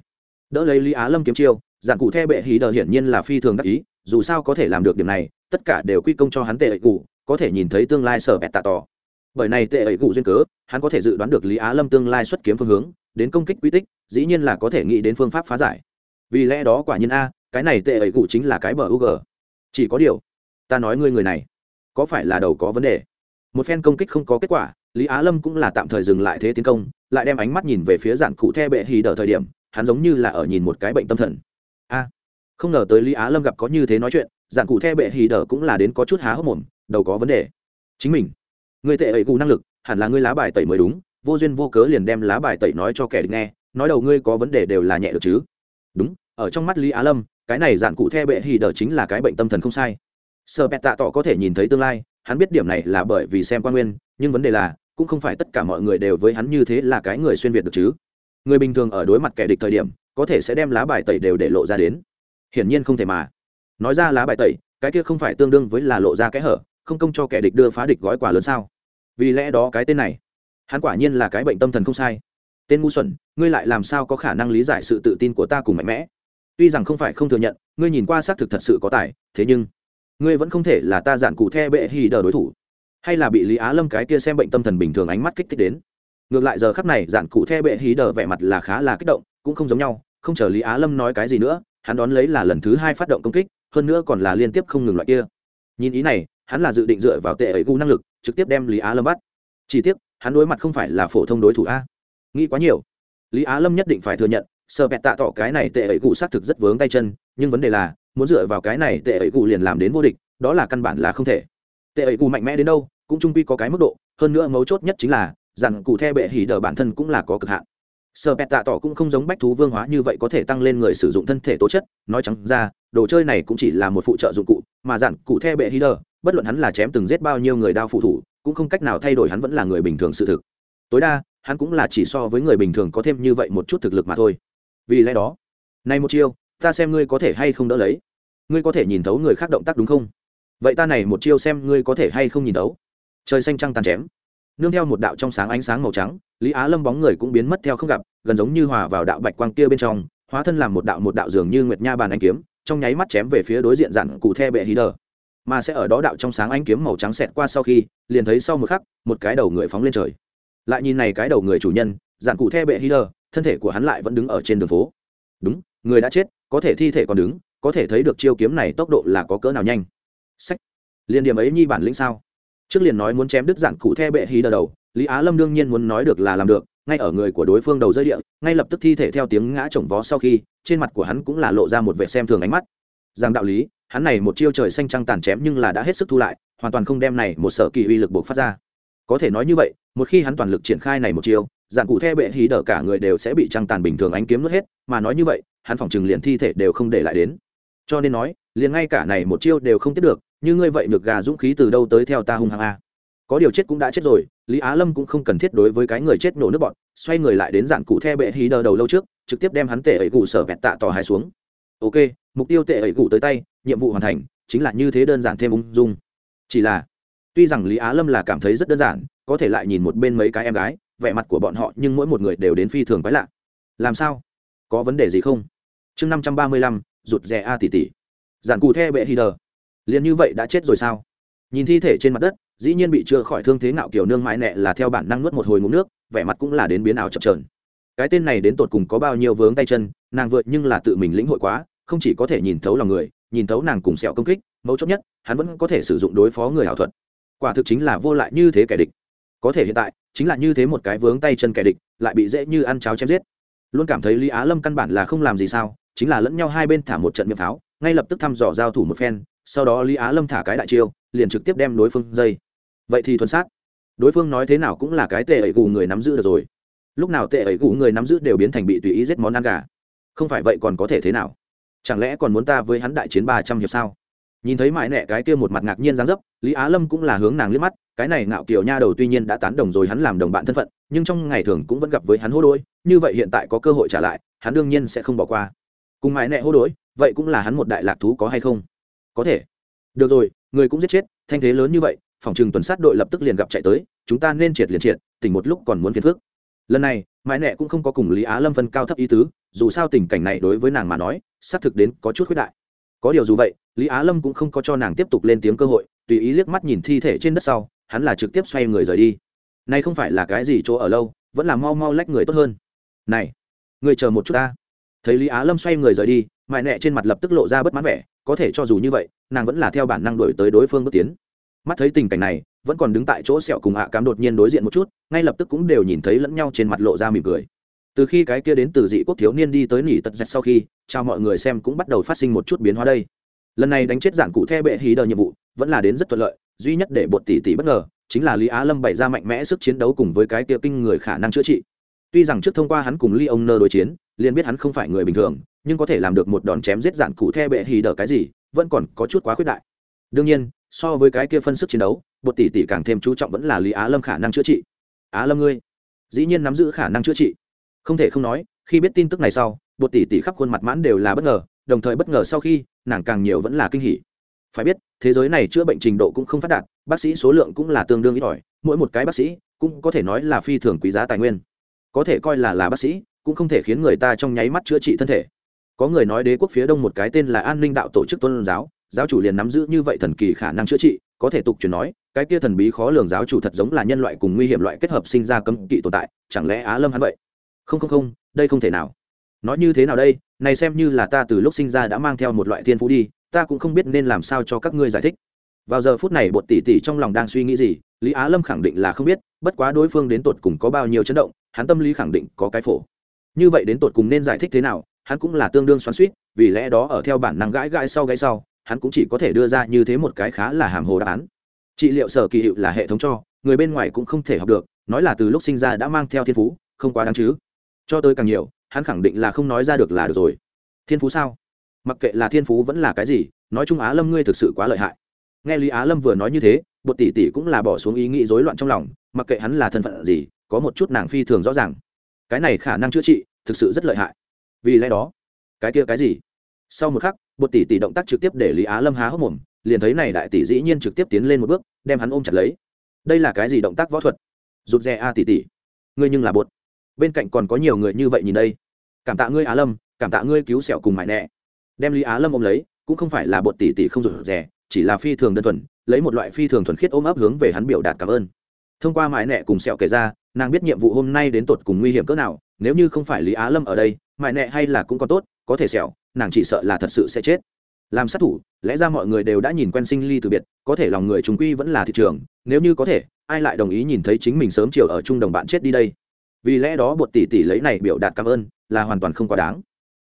Đỡ lấy lý á lâm kiếm chiêu, dạng cụ the bệ hí đờ hiển nhiên là phi thường đắc ý, dù sao có thể làm được điểm này, tất cả đều quy công cho hắn tệ ẩy cụ, có thể nhìn thấy tương lai sở bẹt tạ tỏ. Bởi này tệ ẩy cụ duyên cớ, hắn có thể dự đoán được lý á lâm tương lai xuất kiếm phương hướng, đến công kích quy tích, dĩ nhiên là có thể nghĩ đến phương pháp phá giải. Vì lẽ đó quả nhiên a, cái này tệ ẩy cụ chính là cái bờ u g chỉ có điều, ta nói ngươi người này, có phải là đầu có vấn đề? Một phen công kích không có kết quả lý á lâm cũng là tạm thời dừng lại thế tiến công, lại đem ánh mắt nhìn về phía dạng cụ the bệ hì đờ thời điểm, hắn giống như là ở nhìn một cái bệnh tâm thần. A, không ngờ tới lý á lâm gặp có như thế nói chuyện dạng cụ the bệ hì đờ cũng là đến có chút há hốc mồm, đầu có vấn đề. Chính mình, người tệ ấy cụ năng lực, hẳn là ngươi lá bài tẩy mới đúng, vô duyên vô cớ liền đem lá bài tẩy nói cho kẻ địch nghe, nói đầu ngươi có vấn đề đều là nhẹ được chứ. Đúng, ở trong mắt lý á lâm, cái này dạng cụ the bệ hì đờ chính là cái bệnh tâm thần không sai. Sợ bẹt tạ tỏ có thể nhìn thấy tương lai, hắn biết điểm này là bởi vì xem quan nguyên, nhưng vấn đề là cũng không phải tất cả mọi người đều với hắn như thế là cái người xuyên việt được chứ. Người bình thường ở đối mặt kẻ địch thời điểm, có thể sẽ đem lá bài tẩy đều để lộ ra đến. Hiển nhiên không thể mà. Nói ra lá bài tẩy, cái kia không phải tương đương với là lộ ra cái hở, không công cho kẻ địch đưa phá địch gói quà lớn sao? Vì lẽ đó cái tên này, hắn quả nhiên là cái bệnh tâm thần không sai. Tên ngu xuẩn, ngươi lại làm sao có khả năng lý giải sự tự tin của ta cùng mạnh mẽ? Tuy rằng không phải không thừa nhận, ngươi nhìn qua xác thực thật sự có tài, thế nhưng, ngươi vẫn không thể là ta giản cụ the bệ hì đờ đối thủ hay là bị lý á lâm cái kia xem bệnh tâm thần bình thường ánh mắt kích thích đến. Ngược lại giờ khắc này, giản cụ the bệ hí đờ vẻ mặt là khá là kích động, cũng không giống nhau, không chờ lý á lâm nói cái gì nữa, hắn đón lấy là lần thứ hai phát động công kích, hơn nữa còn là liên tiếp không ngừng loại kia. Nhìn ý này, hắn là dự định dựa vào tệ ấy gu năng lực, trực tiếp đem lý á lâm bắt. Chỉ tiếc, hắn đối mặt không phải là phổ thông đối thủ a. Nghĩ quá nhiều. Lý á lâm nhất định phải thừa nhận sợ bẹt tạ tỏ cái này tệ ấy gu xác thực rất vướng tay chân, nhưng vấn đề là, muốn dựa vào cái này tệ ấy gu liền làm đến vô địch, đó là căn bản là không thể. Tệ ấy gu mạnh mẽ đến đâu cũng trung quy có cái mức độ, hơn nữa mấu chốt nhất chính là rằng cụ the bệ hỉ đờ bản thân cũng là có cực hạn. Sơ pet tạ tỏ cũng không giống bách thú vương hóa như vậy có thể tăng lên người sử dụng thân thể tố chất, nói trắng ra, đồ chơi này cũng chỉ là một phụ trợ dụng cụ, mà dặn cụ the bệ hí đờ, bất luận hắn là chém từng giết bao nhiêu người đao phụ thủ, cũng không cách nào thay đổi hắn vẫn là người bình thường sự thực. Tối đa, hắn cũng là chỉ so với người bình thường có thêm như vậy một chút thực lực mà thôi. Vì lẽ đó nay một chiêu, ta xem ngươi có thể hay không đỡ lấy. Ngươi có thể nhìn thấu người khác động tác đúng không? Vậy ta này một chiêu xem ngươi có thể hay không nhìn thấu trời xanh trăng tàn chém. Nương theo một đạo trong sáng ánh sáng màu trắng, lý á lâm bóng người cũng biến mất theo không gặp, gần giống như hòa vào đạo bạch quang kia bên trong, hóa thân làm một đạo một đạo dường như nguyệt nha bàn anh kiếm, trong nháy mắt chém về phía đối diện dặn cụ the bệ hí đờ. Mà sẽ ở đó đạo trong sáng ánh kiếm màu trắng xẹt qua sau khi, liền thấy sau một khắc, một cái đầu người phóng lên trời. Lại nhìn này cái đầu người chủ nhân, dặn cụ the bệ hí đờ, thân thể của hắn lại vẫn đứng ở trên đường phố. Đúng, người đã chết, có thể thi thể còn đứng, có thể thấy được chiêu kiếm này tốc độ là có cỡ nào nhanh. Sách. Liền điểm ấy nhi bản lĩnh sao? Trước liền nói muốn chém đứt dạn cụ the bệ hí đờ đầu, lý á lâm đương nhiên muốn nói được là làm được, ngay ở người của đối phương đầu rơi địa, ngay lập tức thi thể theo tiếng ngã chồng vó sau khi, trên mặt của hắn cũng là lộ ra một vệ xem thường ánh mắt. Rằng đạo lý, hắn này một chiêu trời xanh trăng tàn chém nhưng là đã hết sức thu lại, hoàn toàn không đem này một sở kỳ uy lực buộc phát ra. Có thể nói như vậy, một khi hắn toàn lực triển khai này một chiêu dạng cụ the bệ hí đờ cả người đều sẽ bị trăng tàn bình thường ánh kiếm nuốt hết, mà nói như vậy, hắn phòng chừng liền thi thể đều không để lại đến. Cho nên nói, liền ngay cả này một chiêu đều không tiếp được như ngươi vậy được gà dũng khí từ đâu tới theo ta hung hăng a? Có điều chết cũng đã chết rồi, lý á lâm cũng không cần thiết đối với cái người chết nổ nước bọn, xoay người lại đến dạng cụ the bệ hí đờ đầu lâu trước, trực tiếp đem hắn tệ ấy gù sở vẹt tạ tỏ hai xuống. Ok, mục tiêu tệ ấy gù tới tay, nhiệm vụ hoàn thành, chính là như thế đơn giản thêm ung dung. Chỉ là, tuy rằng lý á lâm là cảm thấy rất đơn giản, có thể lại nhìn một bên mấy cái em gái, vẻ mặt của bọn họ nhưng mỗi một người đều đến phi thường quái lạ. Làm sao? Có vấn đề gì không? Chương năm trăm ba mươi lăm, rụt rè a tỷ tỷ. Giản cụ the bệ hí đờ liền như vậy đã chết rồi sao? Nhìn thi thể trên mặt đất, dĩ nhiên bị chữa khỏi thương thế ngạo kiểu nương mãi nẹ là theo bản năng nuốt một hồi ngụm nước, vẻ mặt cũng là đến biến ảo chập trờn cái tên này đến tột cùng có bao nhiêu vướng tay chân, nàng vượt nhưng là tự mình lĩnh hội quá, không chỉ có thể nhìn thấu lòng người, nhìn thấu nàng cùng sẹo công kích, mấu chốt nhất, hắn vẫn có thể sử dụng đối phó người ảo thuật. Quả thực chính là vô lại như thế kẻ địch. Có thể hiện tại, chính là như thế một cái vướng tay chân kẻ địch, lại bị dễ như ăn cháo chém giết. Luôn cảm thấy lý á lâm căn bản là không làm gì sao, chính là lẫn nhau hai bên thả một trận miệng pháo, ngay lập tức thăm dò giao thủ một phen sau đó lý á lâm thả cái đại chiêu, liền trực tiếp đem đối phương dây. Vậy thì thuần sát. Đối phương nói thế nào cũng là cái tệ ẩy gù người nắm giữ được rồi. Lúc nào tệ ẩy gù người nắm giữ đều biến thành bị tùy ý giết món ăn gà. Không phải vậy còn có thể thế nào? Chẳng lẽ còn muốn ta với hắn đại chiến ba trăm hiệp sao? Nhìn thấy mãi nẹ cái kia một mặt ngạc nhiên dáng dấp, lý á lâm cũng là hướng nàng liếc mắt, cái này ngạo kiểu nha đầu tuy nhiên đã tán đồng rồi hắn làm đồng bạn thân phận, nhưng trong ngày thường cũng vẫn gặp với hắn hô đôi, như vậy hiện tại có cơ hội trả lại, hắn đương nhiên sẽ không bỏ qua. Cùng mãi nẹ hô đối vậy cũng là hắn một đại lạc thú có hay không? Có thể. Được rồi, người cũng giết chết, thanh thế lớn như vậy, phòng trừng tuần sát đội lập tức liền gặp chạy tới, chúng ta nên triệt liền triệt, tỉnh một lúc còn muốn phiền phước lần này, mãi nẹ cũng không có cùng lý á lâm phân cao thấp ý tứ, dù sao tình cảnh này đối với nàng mà nói, xác thực đến có chút khuyết đại. Có điều dù vậy, lý á lâm cũng không có cho nàng tiếp tục lên tiếng cơ hội, tùy ý liếc mắt nhìn thi thể trên đất sau, hắn là trực tiếp xoay người rời đi. Nay không phải là cái gì chỗ ở lâu, vẫn là mau mau lách người tốt hơn. Này, người chờ một chút ta. Thấy lý á lâm xoay người rời đi mại nẹ trên mặt lập tức lộ ra bất mãn vẻ có thể cho dù như vậy, nàng vẫn là theo bản năng đổi tới đối phương bước tiến. Mắt thấy tình cảnh này, vẫn còn đứng tại chỗ sẹo cùng hạ cám đột nhiên đối diện một chút, ngay lập tức cũng đều nhìn thấy lẫn nhau trên mặt lộ ra mỉm cười. Từ khi cái kia đến từ dị quốc thiếu niên đi tới nỉ tật dẹt sau khi, chào mọi người xem cũng bắt đầu phát sinh một chút biến hóa đây. Lần này đánh chết giản cụ the bệ hí đờ nhiệm vụ, vẫn là đến rất thuận lợi, duy nhất để bột tỷ tỷ bất ngờ, chính là lý á lâm bày ra mạnh mẽ sức chiến đấu cùng với cái kia kinh người khả năng chữa trị. Tuy rằng trước thông qua hắn cùng ly ông nơ đối chiến, liền biết hắn không phải người bình thường nhưng có thể làm được một đòn chém giết dạn cụ the bệ hì đờ cái gì, vẫn còn có chút quá khuyết đại. Đương nhiên, so với cái kia phân sức chiến đấu bột tỷ tỷ càng thêm chú trọng vẫn là lý á lâm khả năng chữa trị. Á lâm ngươi, dĩ nhiên nắm giữ khả năng chữa trị. Không thể không nói, khi biết tin tức này sau bột tỷ tỷ khắp khuôn mặt mãn đều là bất ngờ, đồng thời bất ngờ sau khi, nàng càng nhiều vẫn là kinh hỉ. Phải biết, thế giới này chữa bệnh trình độ cũng không phát đạt, bác sĩ số lượng cũng là tương đương ít ỏi, mỗi một cái bác sĩ cũng có thể nói là phi thường quý giá tài nguyên. Có thể coi là là bác sĩ, cũng không thể khiến người ta trong nháy mắt chữa trị thân thể có người nói đế quốc phía đông một cái tên là an ninh đạo tổ chức tôn giáo giáo chủ liền nắm giữ như vậy thần kỳ khả năng chữa trị, có thể tục truyền nói, cái kia thần bí khó lường giáo chủ thật giống là nhân loại cùng nguy hiểm loại kết hợp sinh ra cấm kỵ tồn tại, chẳng lẽ á lâm hắn vậy? Không không không, đây không thể nào. Nói như thế nào đây? Này xem như là ta từ lúc sinh ra đã mang theo một loại thiên phú đi, ta cũng không biết nên làm sao cho các ngươi giải thích. Vào giờ phút này bột tỷ tỷ trong lòng đang suy nghĩ gì, lý á lâm khẳng định là không biết, bất quá đối phương đến tột cùng có bao nhiêu chấn động, hắn tâm lý khẳng định có cái phổ. Như vậy đến tột cùng nên giải thích thế nào hắn cũng là tương đương xoắn suýt, vì lẽ đó ở theo bản năng gãi gãi sau gãi sau, hắn cũng chỉ có thể đưa ra như thế một cái khá là hàm hồ đáp án. Trị liệu sở kỳ hiệu là hệ thống cho, người bên ngoài cũng không thể học được, nói là từ lúc sinh ra đã mang theo thiên phú, không quá đáng chứ. Cho tới càng nhiều, hắn khẳng định là không nói ra được là được rồi. Thiên phú sao? Mặc kệ là thiên phú vẫn là cái gì, nói chung á lâm ngươi thực sự quá lợi hại. Nghe lý á lâm vừa nói như thế, bột tỷ tỷ cũng là bỏ xuống ý nghĩ rối loạn trong lòng, mặc kệ hắn là thân phận gì, có một chút nàng phi thường rõ ràng. Cái này khả năng chữa trị thực sự rất lợi hại vì lẽ đó, cái kia cái gì? Sau một khắc bột tỷ tỷ động tác trực tiếp để lý á lâm há hốc mồm, liền thấy này đại tỷ dĩ nhiên trực tiếp tiến lên một bước, đem hắn ôm chặt lấy. Đây là cái gì động tác võ thuật? Rụt rè a tỷ tỷ. Ngươi nhưng là bột. Bên cạnh còn có nhiều người như vậy nhìn đây. Cảm tạ ngươi á lâm, cảm tạ ngươi cứu sẹo cùng mại nẹ. Đem lý á lâm ôm lấy, cũng không phải là bột tỷ tỷ không rụt rè, chỉ là phi thường đơn thuần, lấy một loại phi thường thuần khiết ôm ấp hướng về hắn biểu đạt cảm ơn. Thông qua mại nẹ cùng sẹo kể ra, nàng biết nhiệm vụ hôm nay đến tột cùng nguy hiểm cỡ nào nếu như không phải lý á lâm ở đây mại nẹ hay là cũng còn tốt, có thể sẹo nàng chỉ sợ là thật sự sẽ chết. Làm sát thủ, lẽ ra mọi người đều đã nhìn quen sinh ly từ biệt, có thể lòng người chúng quy vẫn là thị trường, nếu như có thể, ai lại đồng ý nhìn thấy chính mình sớm chiều ở chung đồng bạn chết đi đây? Vì lẽ đó bột tỷ tỷ lấy này biểu đạt cảm ơn, là hoàn toàn không quá đáng.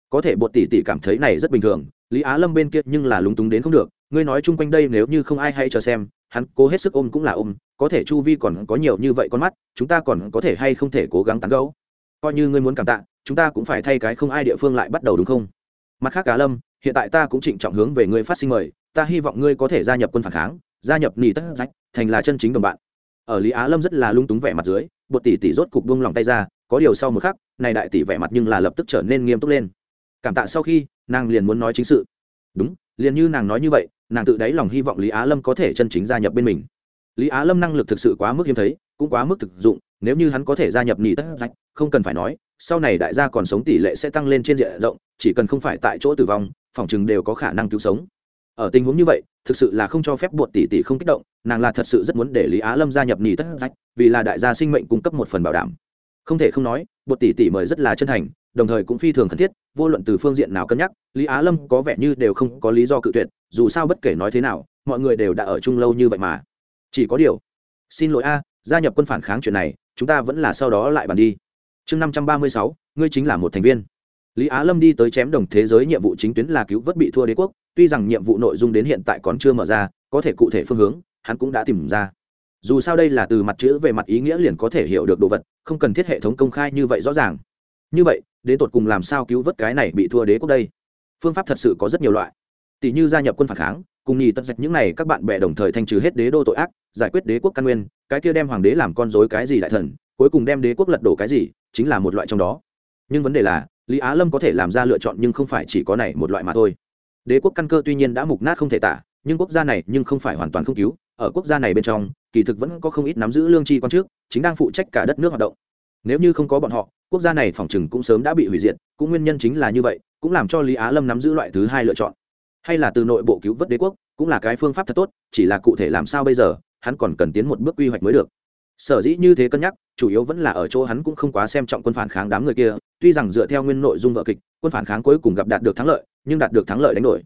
Có thể bột tỷ tỷ cảm thấy này rất bình thường, lý á lâm bên kia nhưng là lúng túng đến không được, ngươi nói chung quanh đây nếu như không ai hay chờ xem, hắn cố hết sức ôm cũng là ôm, có thể chu vi còn có nhiều như vậy con mắt, chúng ta còn có thể hay không thể cố gắng tán gấu coi như ngươi muốn cảm tạ, chúng ta cũng phải thay cái không ai địa phương lại bắt đầu đúng không? Mặt khác cá lâm, hiện tại ta cũng trịnh trọng hướng về ngươi phát sinh mời, ta hy vọng ngươi có thể gia nhập quân phản kháng, gia nhập nỉ tất rách, thành là chân chính đồng bạn. Ở lý á lâm rất là lung túng vẻ mặt dưới bột tỷ tỷ rốt cục buông lòng tay ra, có điều sau một khắc, này đại tỷ vẻ mặt nhưng là lập tức trở nên nghiêm túc lên. Cảm tạ sau khi, nàng liền muốn nói chính sự. Đúng, liền như nàng nói như vậy, nàng tự đáy lòng hy vọng lý á lâm có thể chân chính gia nhập bên mình. Lý á lâm năng lực thực sự quá mức hiếm thấy, cũng quá mức thực dụng nếu như hắn có thể gia nhập nhị tất rạch không cần phải nói, sau này đại gia còn sống tỷ lệ sẽ tăng lên trên diện rộng, chỉ cần không phải tại chỗ tử vong, phòng chừng đều có khả năng cứu sống. Ở tình huống như vậy, thực sự là không cho phép buộc tỷ tỷ không kích động, nàng là thật sự rất muốn để lý á lâm gia nhập nỉ tất rách, vì là đại gia sinh mệnh cung cấp một phần bảo đảm. Không thể không nói, buộc tỷ tỷ mời rất là chân thành, đồng thời cũng phi thường cần thiết, vô luận từ phương diện nào cân nhắc, lý á lâm có vẻ như đều không có lý do cự tuyệt, dù sao bất kể nói thế nào, mọi người đều đã ở chung lâu như vậy mà. Chỉ có điều, xin lỗi a, gia nhập quân phản kháng chuyện này chúng ta vẫn là sau đó lại bàn đi. Chương năm trăm ba mươi sáu, ngươi chính là một thành viên. Lý á lâm đi tới chém đồng thế giới nhiệm vụ chính tuyến là cứu vớt bị thua đế quốc, tuy rằng nhiệm vụ nội dung đến hiện tại còn chưa mở ra, có thể cụ thể phương hướng, hắn cũng đã tìm ra. Dù sao đây là từ mặt chữ về mặt ý nghĩa liền có thể hiểu được đồ vật, không cần thiết hệ thống công khai như vậy rõ ràng. Như vậy, đến tột cùng làm sao cứu vớt cái này bị thua đế quốc đây? Phương pháp thật sự có rất nhiều loại. Tỷ như gia nhập quân phản kháng, cùng nhì tất dạch những này các bạn bè đồng thời thanh trừ hết đế đô tội ác giải quyết đế quốc căn nguyên, cái kia đem hoàng đế làm con dối cái gì đại thần, cuối cùng đem đế quốc lật đổ cái gì, chính là một loại trong đó. Nhưng vấn đề là, lý á lâm có thể làm ra lựa chọn nhưng không phải chỉ có này một loại mà thôi. Đế quốc căn cơ tuy nhiên đã mục nát không thể tả, nhưng quốc gia này nhưng không phải hoàn toàn không cứu, ở quốc gia này bên trong, kỳ thực vẫn có không ít nắm giữ lương tri quan trước, chính đang phụ trách cả đất nước hoạt động. Nếu như không có bọn họ, quốc gia này phòng chừng cũng sớm đã bị hủy diệt, cũng nguyên nhân chính là như vậy, cũng làm cho lý á lâm nắm giữ loại thứ hai lựa chọn. Hay là từ nội bộ cứu vớt đế quốc, cũng là cái phương pháp thật tốt, chỉ là cụ thể làm sao bây giờ hắn còn cần tiến một bước quy hoạch mới được. Sở dĩ như thế cân nhắc, chủ yếu vẫn là ở chỗ hắn cũng không quá xem trọng quân phản kháng đám người kia, tuy rằng dựa theo nguyên nội dung vợ kịch, quân phản kháng cuối cùng gặp đạt được thắng lợi, nhưng đạt được thắng lợi đánh đổi.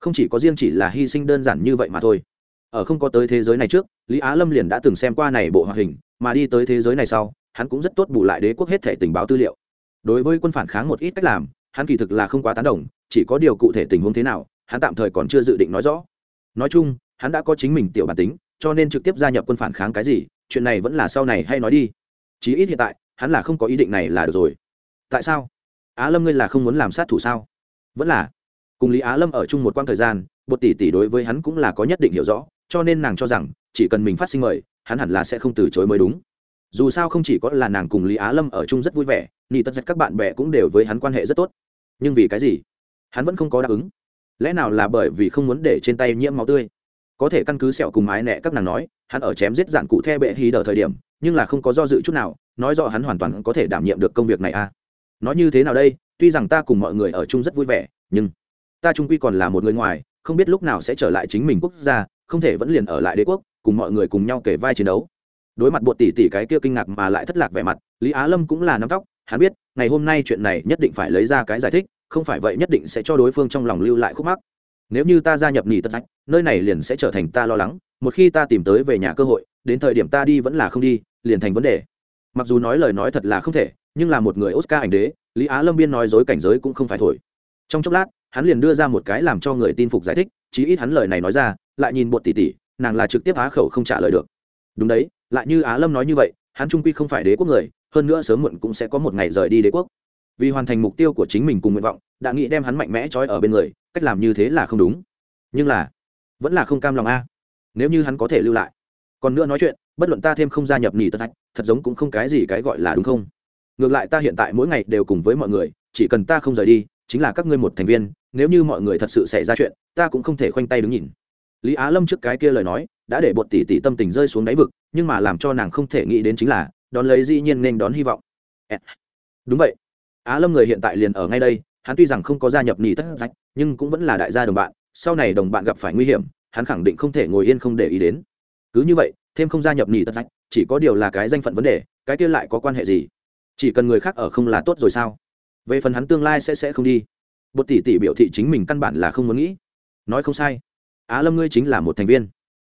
Không chỉ có riêng chỉ là hy sinh đơn giản như vậy mà thôi. Ở không có tới thế giới này trước, lý á lâm liền đã từng xem qua này bộ hoạt hình, mà đi tới thế giới này sau, hắn cũng rất tốt bù lại đế quốc hết thể tình báo tư liệu. Đối với quân phản kháng một ít cách làm, hắn kỳ thực là không quá tán đồng, chỉ có điều cụ thể tình huống thế nào, hắn tạm thời còn chưa dự định nói rõ. Nói chung, hắn đã có chính mình tiểu bản tính cho nên trực tiếp gia nhập quân phản kháng cái gì, chuyện này vẫn là sau này hay nói đi. Chí ít hiện tại, hắn là không có ý định này là được rồi. Tại sao? Á lâm ngươi là không muốn làm sát thủ sao? Vẫn là. Cùng lý á lâm ở chung một quãng thời gian, bột tỷ tỷ đối với hắn cũng là có nhất định hiểu rõ, cho nên nàng cho rằng, chỉ cần mình phát sinh mời, hắn hẳn là sẽ không từ chối mới đúng. Dù sao không chỉ có là nàng cùng lý á lâm ở chung rất vui vẻ ni tất giật các bạn bè cũng đều với hắn quan hệ rất tốt. Nhưng vì cái gì? Hắn vẫn không có đáp ứng. Lẽ nào là bởi vì không muốn để trên tay nhiễm máu tươi? Có thể căn cứ sẹo cùng mái nẹ các nàng nói, hắn ở chém giết dạn cụ the bệ hí đờ thời điểm, nhưng là không có do dự chút nào, nói rõ hắn hoàn toàn có thể đảm nhiệm được công việc này a à. nói như thế nào đây, tuy rằng ta cùng mọi người ở chung rất vui vẻ, nhưng ta trung quy còn là một người ngoài, không biết lúc nào sẽ trở lại chính mình quốc gia, không thể vẫn liền ở lại đế quốc, cùng mọi người cùng nhau kể vai chiến đấu đối mặt bột tỷ tỷ cái kia kinh ngạc mà lại thất lạc vẻ mặt, lý á lâm cũng là nắm tóc, hắn biết, ngày hôm nay chuyện này nhất định phải lấy ra cái giải thích, không phải vậy nhất định sẽ cho đối phương trong lòng lưu lại khúc mắc nếu như ta gia nhập nghỉ tất sách, nơi này liền sẽ trở thành ta lo lắng một khi ta tìm tới về nhà cơ hội đến thời điểm ta đi vẫn là không đi liền thành vấn đề. Mặc dù nói lời nói thật là không thể nhưng là một người oscar ảnh đế lý á lâm biên nói dối cảnh giới cũng không phải thổi. Trong chốc lát hắn liền đưa ra một cái làm cho người tin phục giải thích chí ít hắn lời này nói ra lại nhìn bột tỉ tỉ nàng là trực tiếp á khẩu không trả lời được. Đúng đấy lại như á lâm nói như vậy hắn trung quy không phải đế quốc người hơn nữa sớm muộn cũng sẽ có một ngày rời đi đế quốc. Vì hoàn thành mục tiêu của chính mình cùng nguyện vọng đã nghĩ đem hắn mạnh mẽ trói ở bên người cách làm như thế là không đúng. Nhưng là, vẫn là không cam lòng a. Nếu như hắn có thể lưu lại. Còn nữa nói chuyện, bất luận ta thêm không gia nhập nỉ tất thạch, thật giống cũng không cái gì cái gọi là đúng không? Ngược lại ta hiện tại mỗi ngày đều cùng với mọi người, chỉ cần ta không rời đi, chính là các ngươi một thành viên, nếu như mọi người thật sự xảy ra chuyện, ta cũng không thể khoanh tay đứng nhìn. Lý á lâm trước cái kia lời nói, đã để bột tỷ tỷ tâm tình rơi xuống đáy vực, nhưng mà làm cho nàng không thể nghĩ đến chính là, đón lấy dĩ nhiên nên đón hy vọng. Đúng vậy. Á lâm người hiện tại liền ở ngay đây hắn tuy rằng không có gia nhập nỉ tất rách, nhưng cũng vẫn là đại gia đồng bạn, sau này đồng bạn gặp phải nguy hiểm, hắn khẳng định không thể ngồi yên không để ý đến. Cứ như vậy, thêm không gia nhập nỉ tất rách, chỉ có điều là cái danh phận vấn đề, cái kia lại có quan hệ gì? Chỉ cần người khác ở không là tốt rồi sao? Về phần hắn tương lai sẽ sẽ không đi. Bột tỷ tỷ biểu thị chính mình căn bản là không muốn nghĩ. Nói không sai. Á lâm ngươi chính là một thành viên.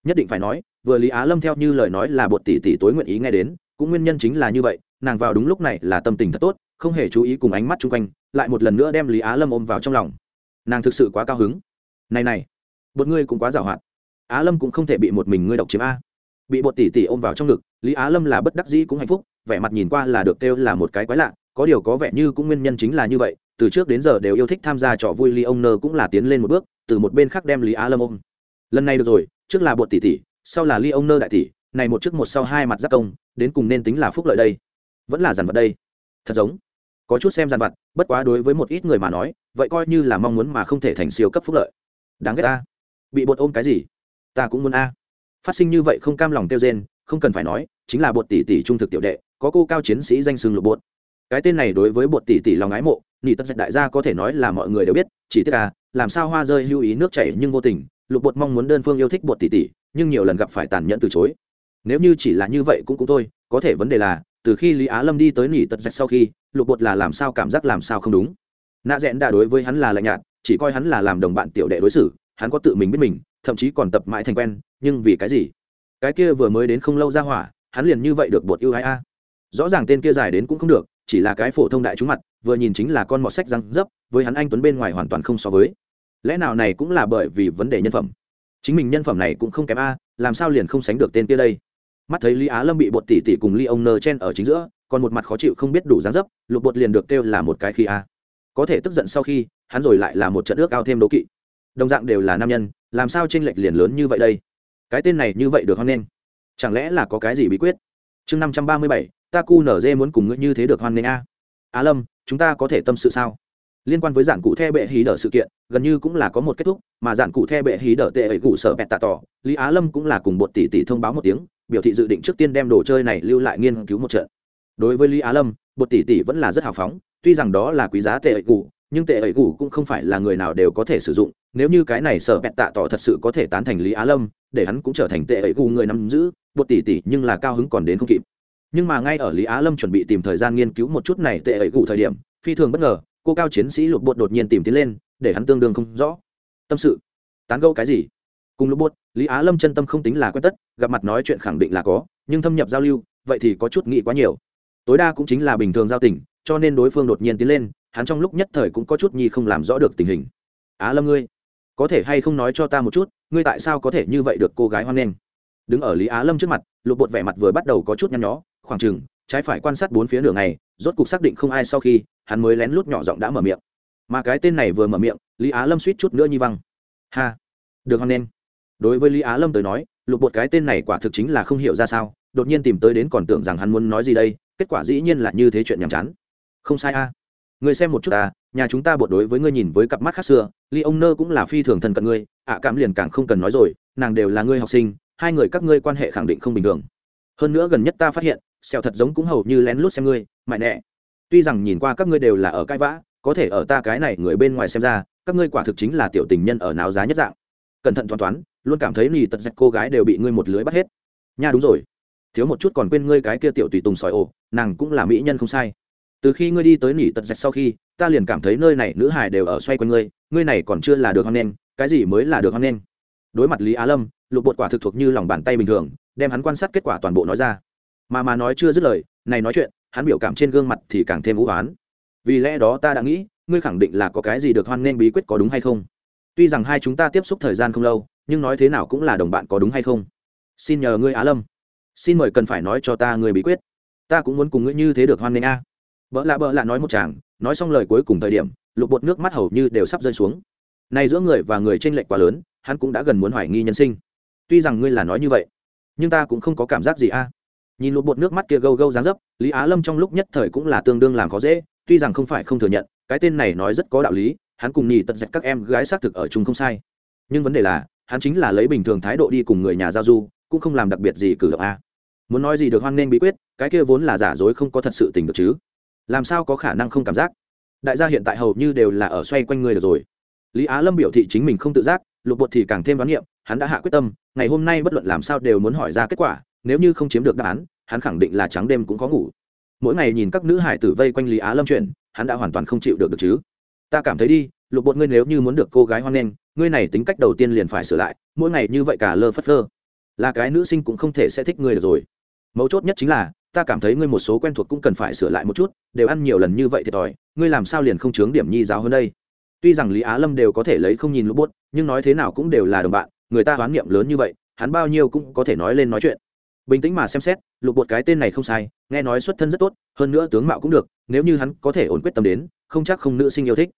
Nhất định phải nói, vừa lý á lâm theo như lời nói là bột tỷ tỷ tối nguyện ý nghe đến, cũng nguyên nhân chính là như vậy, nàng vào đúng lúc này là tâm tình thật tốt không hề chú ý cùng ánh mắt chung quanh, lại một lần nữa đem lý á lâm ôm vào trong lòng. Nàng thực sự quá cao hứng. Này này, bột ngươi cũng quá giảo hoạt. Á lâm cũng không thể bị một mình ngươi độc chiếm a. Bị bột tỷ tỷ ôm vào trong ngực, lý á lâm là bất đắc dĩ cũng hạnh phúc, vẻ mặt nhìn qua là được kêu là một cái quái lạ, có điều có vẻ như cũng nguyên nhân chính là như vậy, từ trước đến giờ đều yêu thích tham gia trò vui ly ông nơ cũng là tiến lên một bước, từ một bên khác đem lý á lâm ôm. Lần này được rồi, trước là bột tỷ tỷ sau là ly ông nơ đại tỷ này một trước một sau hai mặt giác công, đến cùng nên tính là phúc lợi đây. Vẫn là dàn vật đây. Thật giống có chút xem dàn vật bất quá đối với một ít người mà nói, vậy coi như là mong muốn mà không thể thành siêu cấp phúc lợi. Đáng ghét ta. Bị bột ôm cái gì? Ta cũng muốn a. Phát sinh như vậy không cam lòng tiêu rên không cần phải nói, chính là bột tỷ tỷ trung thực tiểu đệ, có cô cao chiến sĩ danh sưng lục bột. Cái tên này đối với bột tỷ tỷ lòng ái mộ nhị tất đại gia có thể nói là mọi người đều biết, chỉ tiếc là, làm sao hoa rơi lưu ý nước chảy nhưng vô tình, lục bột mong muốn đơn phương yêu thích bột tỷ tỷ, nhưng nhiều lần gặp phải tàn nhẫn từ chối. Nếu như chỉ là như vậy cũng cũng thôi, có thể vấn đề là từ khi lý á lâm đi tới nỉ tật dạch sau khi, lục bột là làm sao cảm giác làm sao không đúng. Nạ rẽn đã đối với hắn là lạnh nhạt, chỉ coi hắn là làm đồng bạn tiểu đệ đối xử, hắn có tự mình biết mình, thậm chí còn tập mãi thành quen, nhưng vì cái gì? Cái kia vừa mới đến không lâu ra hỏa, hắn liền như vậy được bột yêu ái a. Rõ ràng tên kia dài đến cũng không được, chỉ là cái phổ thông đại chúng mặt, vừa nhìn chính là con mọt sách răng dấp, với hắn anh tuấn bên ngoài hoàn toàn không so với. Lẽ nào này cũng là bởi vì vấn đề nhân phẩm? Chính mình nhân phẩm này cũng không kém a, làm sao liền không sánh được tên kia đây? Mắt thấy lý á lâm bị bột tỉ tỉ cùng ly ông nơ chen ở chính giữa, còn một mặt khó chịu không biết đủ dáng dấp, lục bột liền được kêu là một cái khi a. Có thể tức giận sau khi, hắn rồi lại là một trận ước ao thêm đố kỵ. Đồng dạng đều là nam nhân, làm sao tranh lệch liền lớn như vậy đây? Cái tên này như vậy được hoan nghênh? Chẳng lẽ là có cái gì bí quyết? Chương năm trăm ba mươi bảy, ta cu nở dê muốn cùng ngươi như thế được hoan nghênh a. Á lâm, chúng ta có thể tâm sự sao? Liên quan với giản cụ the bệ hí đỡ sự kiện, gần như cũng là có một kết thúc, mà giản cụ the bệ hí đỡ tệ ấy cụ sở bẹt tạ tỏ, lý á lâm cũng là cùng bột tỷ tỷ thông báo một tiếng biểu thị dự định trước tiên đem đồ chơi này lưu lại nghiên cứu một trận. Đối với lý á lâm bột tỷ tỷ vẫn là rất hào phóng, tuy rằng đó là quý giá tệ ẩy cụ nhưng tệ ẩy cụ cũng không phải là người nào đều có thể sử dụng. Nếu như cái này sở bẹt tạ tỏ thật sự có thể tán thành lý á lâm, để hắn cũng trở thành tệ ẩy cụ người nắm giữ bột tỷ tỷ nhưng là cao hứng còn đến không kịp. Nhưng mà ngay ở lý á lâm chuẩn bị tìm thời gian nghiên cứu một chút này tệ ẩy cụ thời điểm, phi thường bất ngờ, cô cao chiến sĩ lục bột đột nhiên tìm tiến lên, để hắn tương đương không rõ. Tâm sự. Tán gẫu cái gì? Cùng lúc bốt lý á lâm chân tâm không tính là quen tất, gặp mặt nói chuyện khẳng định là có, nhưng thâm nhập giao lưu, vậy thì có chút nghĩ quá nhiều. Tối đa cũng chính là bình thường giao tình, cho nên đối phương đột nhiên tiến lên, hắn trong lúc nhất thời cũng có chút nhi không làm rõ được tình hình. Á lâm ngươi, có thể hay không nói cho ta một chút, ngươi tại sao có thể như vậy được cô gái hoan nghênh? Đứng ở lý á lâm trước mặt, lục bột vẻ mặt vừa bắt đầu có chút nhăn nhó, khoảng chừng, trái phải quan sát bốn phía nửa ngày, rốt cục xác định không ai sau khi, hắn mới lén lút nhỏ giọng đã mở miệng. Mà cái tên này vừa mở miệng, lý á lâm suýt chút nữa nhi văng. Ha, được hoan nghênh đối với lý á lâm tới nói, lục bột cái tên này quả thực chính là không hiểu ra sao, đột nhiên tìm tới đến còn tưởng rằng hắn muốn nói gì đây, kết quả dĩ nhiên là như thế chuyện nhàm chán. Không sai a. À. người xem một chút ta, nhà chúng ta bột đối với ngươi nhìn với cặp mắt khác xưa ly ông nơ cũng là phi thường thân cận ngươi, ạ cảm liền càng không cần nói rồi, nàng đều là ngươi học sinh, hai người các ngươi quan hệ khẳng định không bình thường. Hơn nữa gần nhất ta phát hiện, sẹo thật giống cũng hầu như lén lút xem ngươi mại nẹ tuy rằng nhìn qua các ngươi đều là ở cãi vã, có thể ở ta cái này người bên ngoài xem ra, các ngươi quả thực chính là tiểu tình nhân ở nào giá nhất dạng cẩn thận toán toán luôn cảm thấy nỉ tật dạch cô gái đều bị ngươi một lưới bắt hết. Nha đúng rồi. Thiếu một chút còn quên ngươi cái kia tiểu tùy tùng sỏi ổ nàng cũng là mỹ nhân không sai. Từ khi ngươi đi tới nỉ tật dạch sau khi, ta liền cảm thấy nơi này nữ hải đều ở xoay quanh ngươi ngươi này còn chưa là được hoan nghênh, cái gì mới là được hoan nghênh? Đối mặt lý á lâm, lục bột quả thực thuộc như lòng bàn tay bình thường, đem hắn quan sát kết quả toàn bộ nói ra. Mà mà nói chưa dứt lời, này nói chuyện, hắn biểu cảm trên gương mặt thì càng thêm vũ hoán vì lẽ đó ta đã nghĩ, ngươi khẳng định là có cái gì được hoan nghênh bí quyết có đúng hay không? Tuy rằng hai chúng ta tiếp xúc thời gian không lâu, nhưng nói thế nào cũng là đồng bạn có đúng hay không? Xin nhờ ngươi á lâm. Xin mời cần phải nói cho ta người bí quyết. Ta cũng muốn cùng ngươi như thế được hoan nghênh a. Vợ lạ vợ lạ nói một chàng, nói xong lời cuối cùng thời điểm, lục bột nước mắt hầu như đều sắp rơi xuống. Này giữa người và người tranh lệch quá lớn, hắn cũng đã gần muốn hoài nghi nhân sinh. Tuy rằng ngươi là nói như vậy, nhưng ta cũng không có cảm giác gì a. Nhìn lục bột nước mắt kia gâu gâu dáng dấp, lý á lâm trong lúc nhất thời cũng là tương đương làm khó dễ, tuy rằng không phải không thừa nhận, cái tên này nói rất có đạo lý hắn cùng nhì tật dạch các em gái xác thực ở chung không sai. Nhưng vấn đề là hắn chính là lấy bình thường thái độ đi cùng người nhà giao du cũng không làm đặc biệt gì cử động a. Muốn nói gì được hoan nghênh bí quyết cái kia vốn là giả dối không có thật sự tình được chứ. Làm sao có khả năng không cảm giác? Đại gia hiện tại hầu như đều là ở xoay quanh người được rồi. Lý á lâm biểu thị chính mình không tự giác lục bột thì càng thêm đoán nghiệm, hắn đã hạ quyết tâm ngày hôm nay bất luận làm sao đều muốn hỏi ra kết quả nếu như không chiếm được đáp án hắn khẳng định là trắng đêm cũng có ngủ. Mỗi ngày nhìn các nữ hải tử vây quanh lý á lâm chuyện hắn đã hoàn toàn không chịu được được chứ ta cảm thấy đi, lục bột ngươi nếu như muốn được cô gái hoan nghênh, ngươi này tính cách đầu tiên liền phải sửa lại, mỗi ngày như vậy cả lơ phất lơ là cái nữ sinh cũng không thể sẽ thích ngươi được rồi. Mấu chốt nhất chính là, ta cảm thấy ngươi một số quen thuộc cũng cần phải sửa lại một chút, đều ăn nhiều lần như vậy thiệt thòi ngươi làm sao liền không chướng điểm nhi giáo hơn đây? Tuy rằng lý á lâm đều có thể lấy không nhìn lục bột, nhưng nói thế nào cũng đều là đồng bạn, người ta hoán niệm lớn như vậy, hắn bao nhiêu cũng có thể nói lên nói chuyện. Bình tĩnh mà xem xét, lục bột cái tên này không sai, nghe nói xuất thân rất tốt, hơn nữa tướng mạo cũng được, nếu như hắn có thể ổn quyết tâm đến, không chắc không nữ sinh yêu thích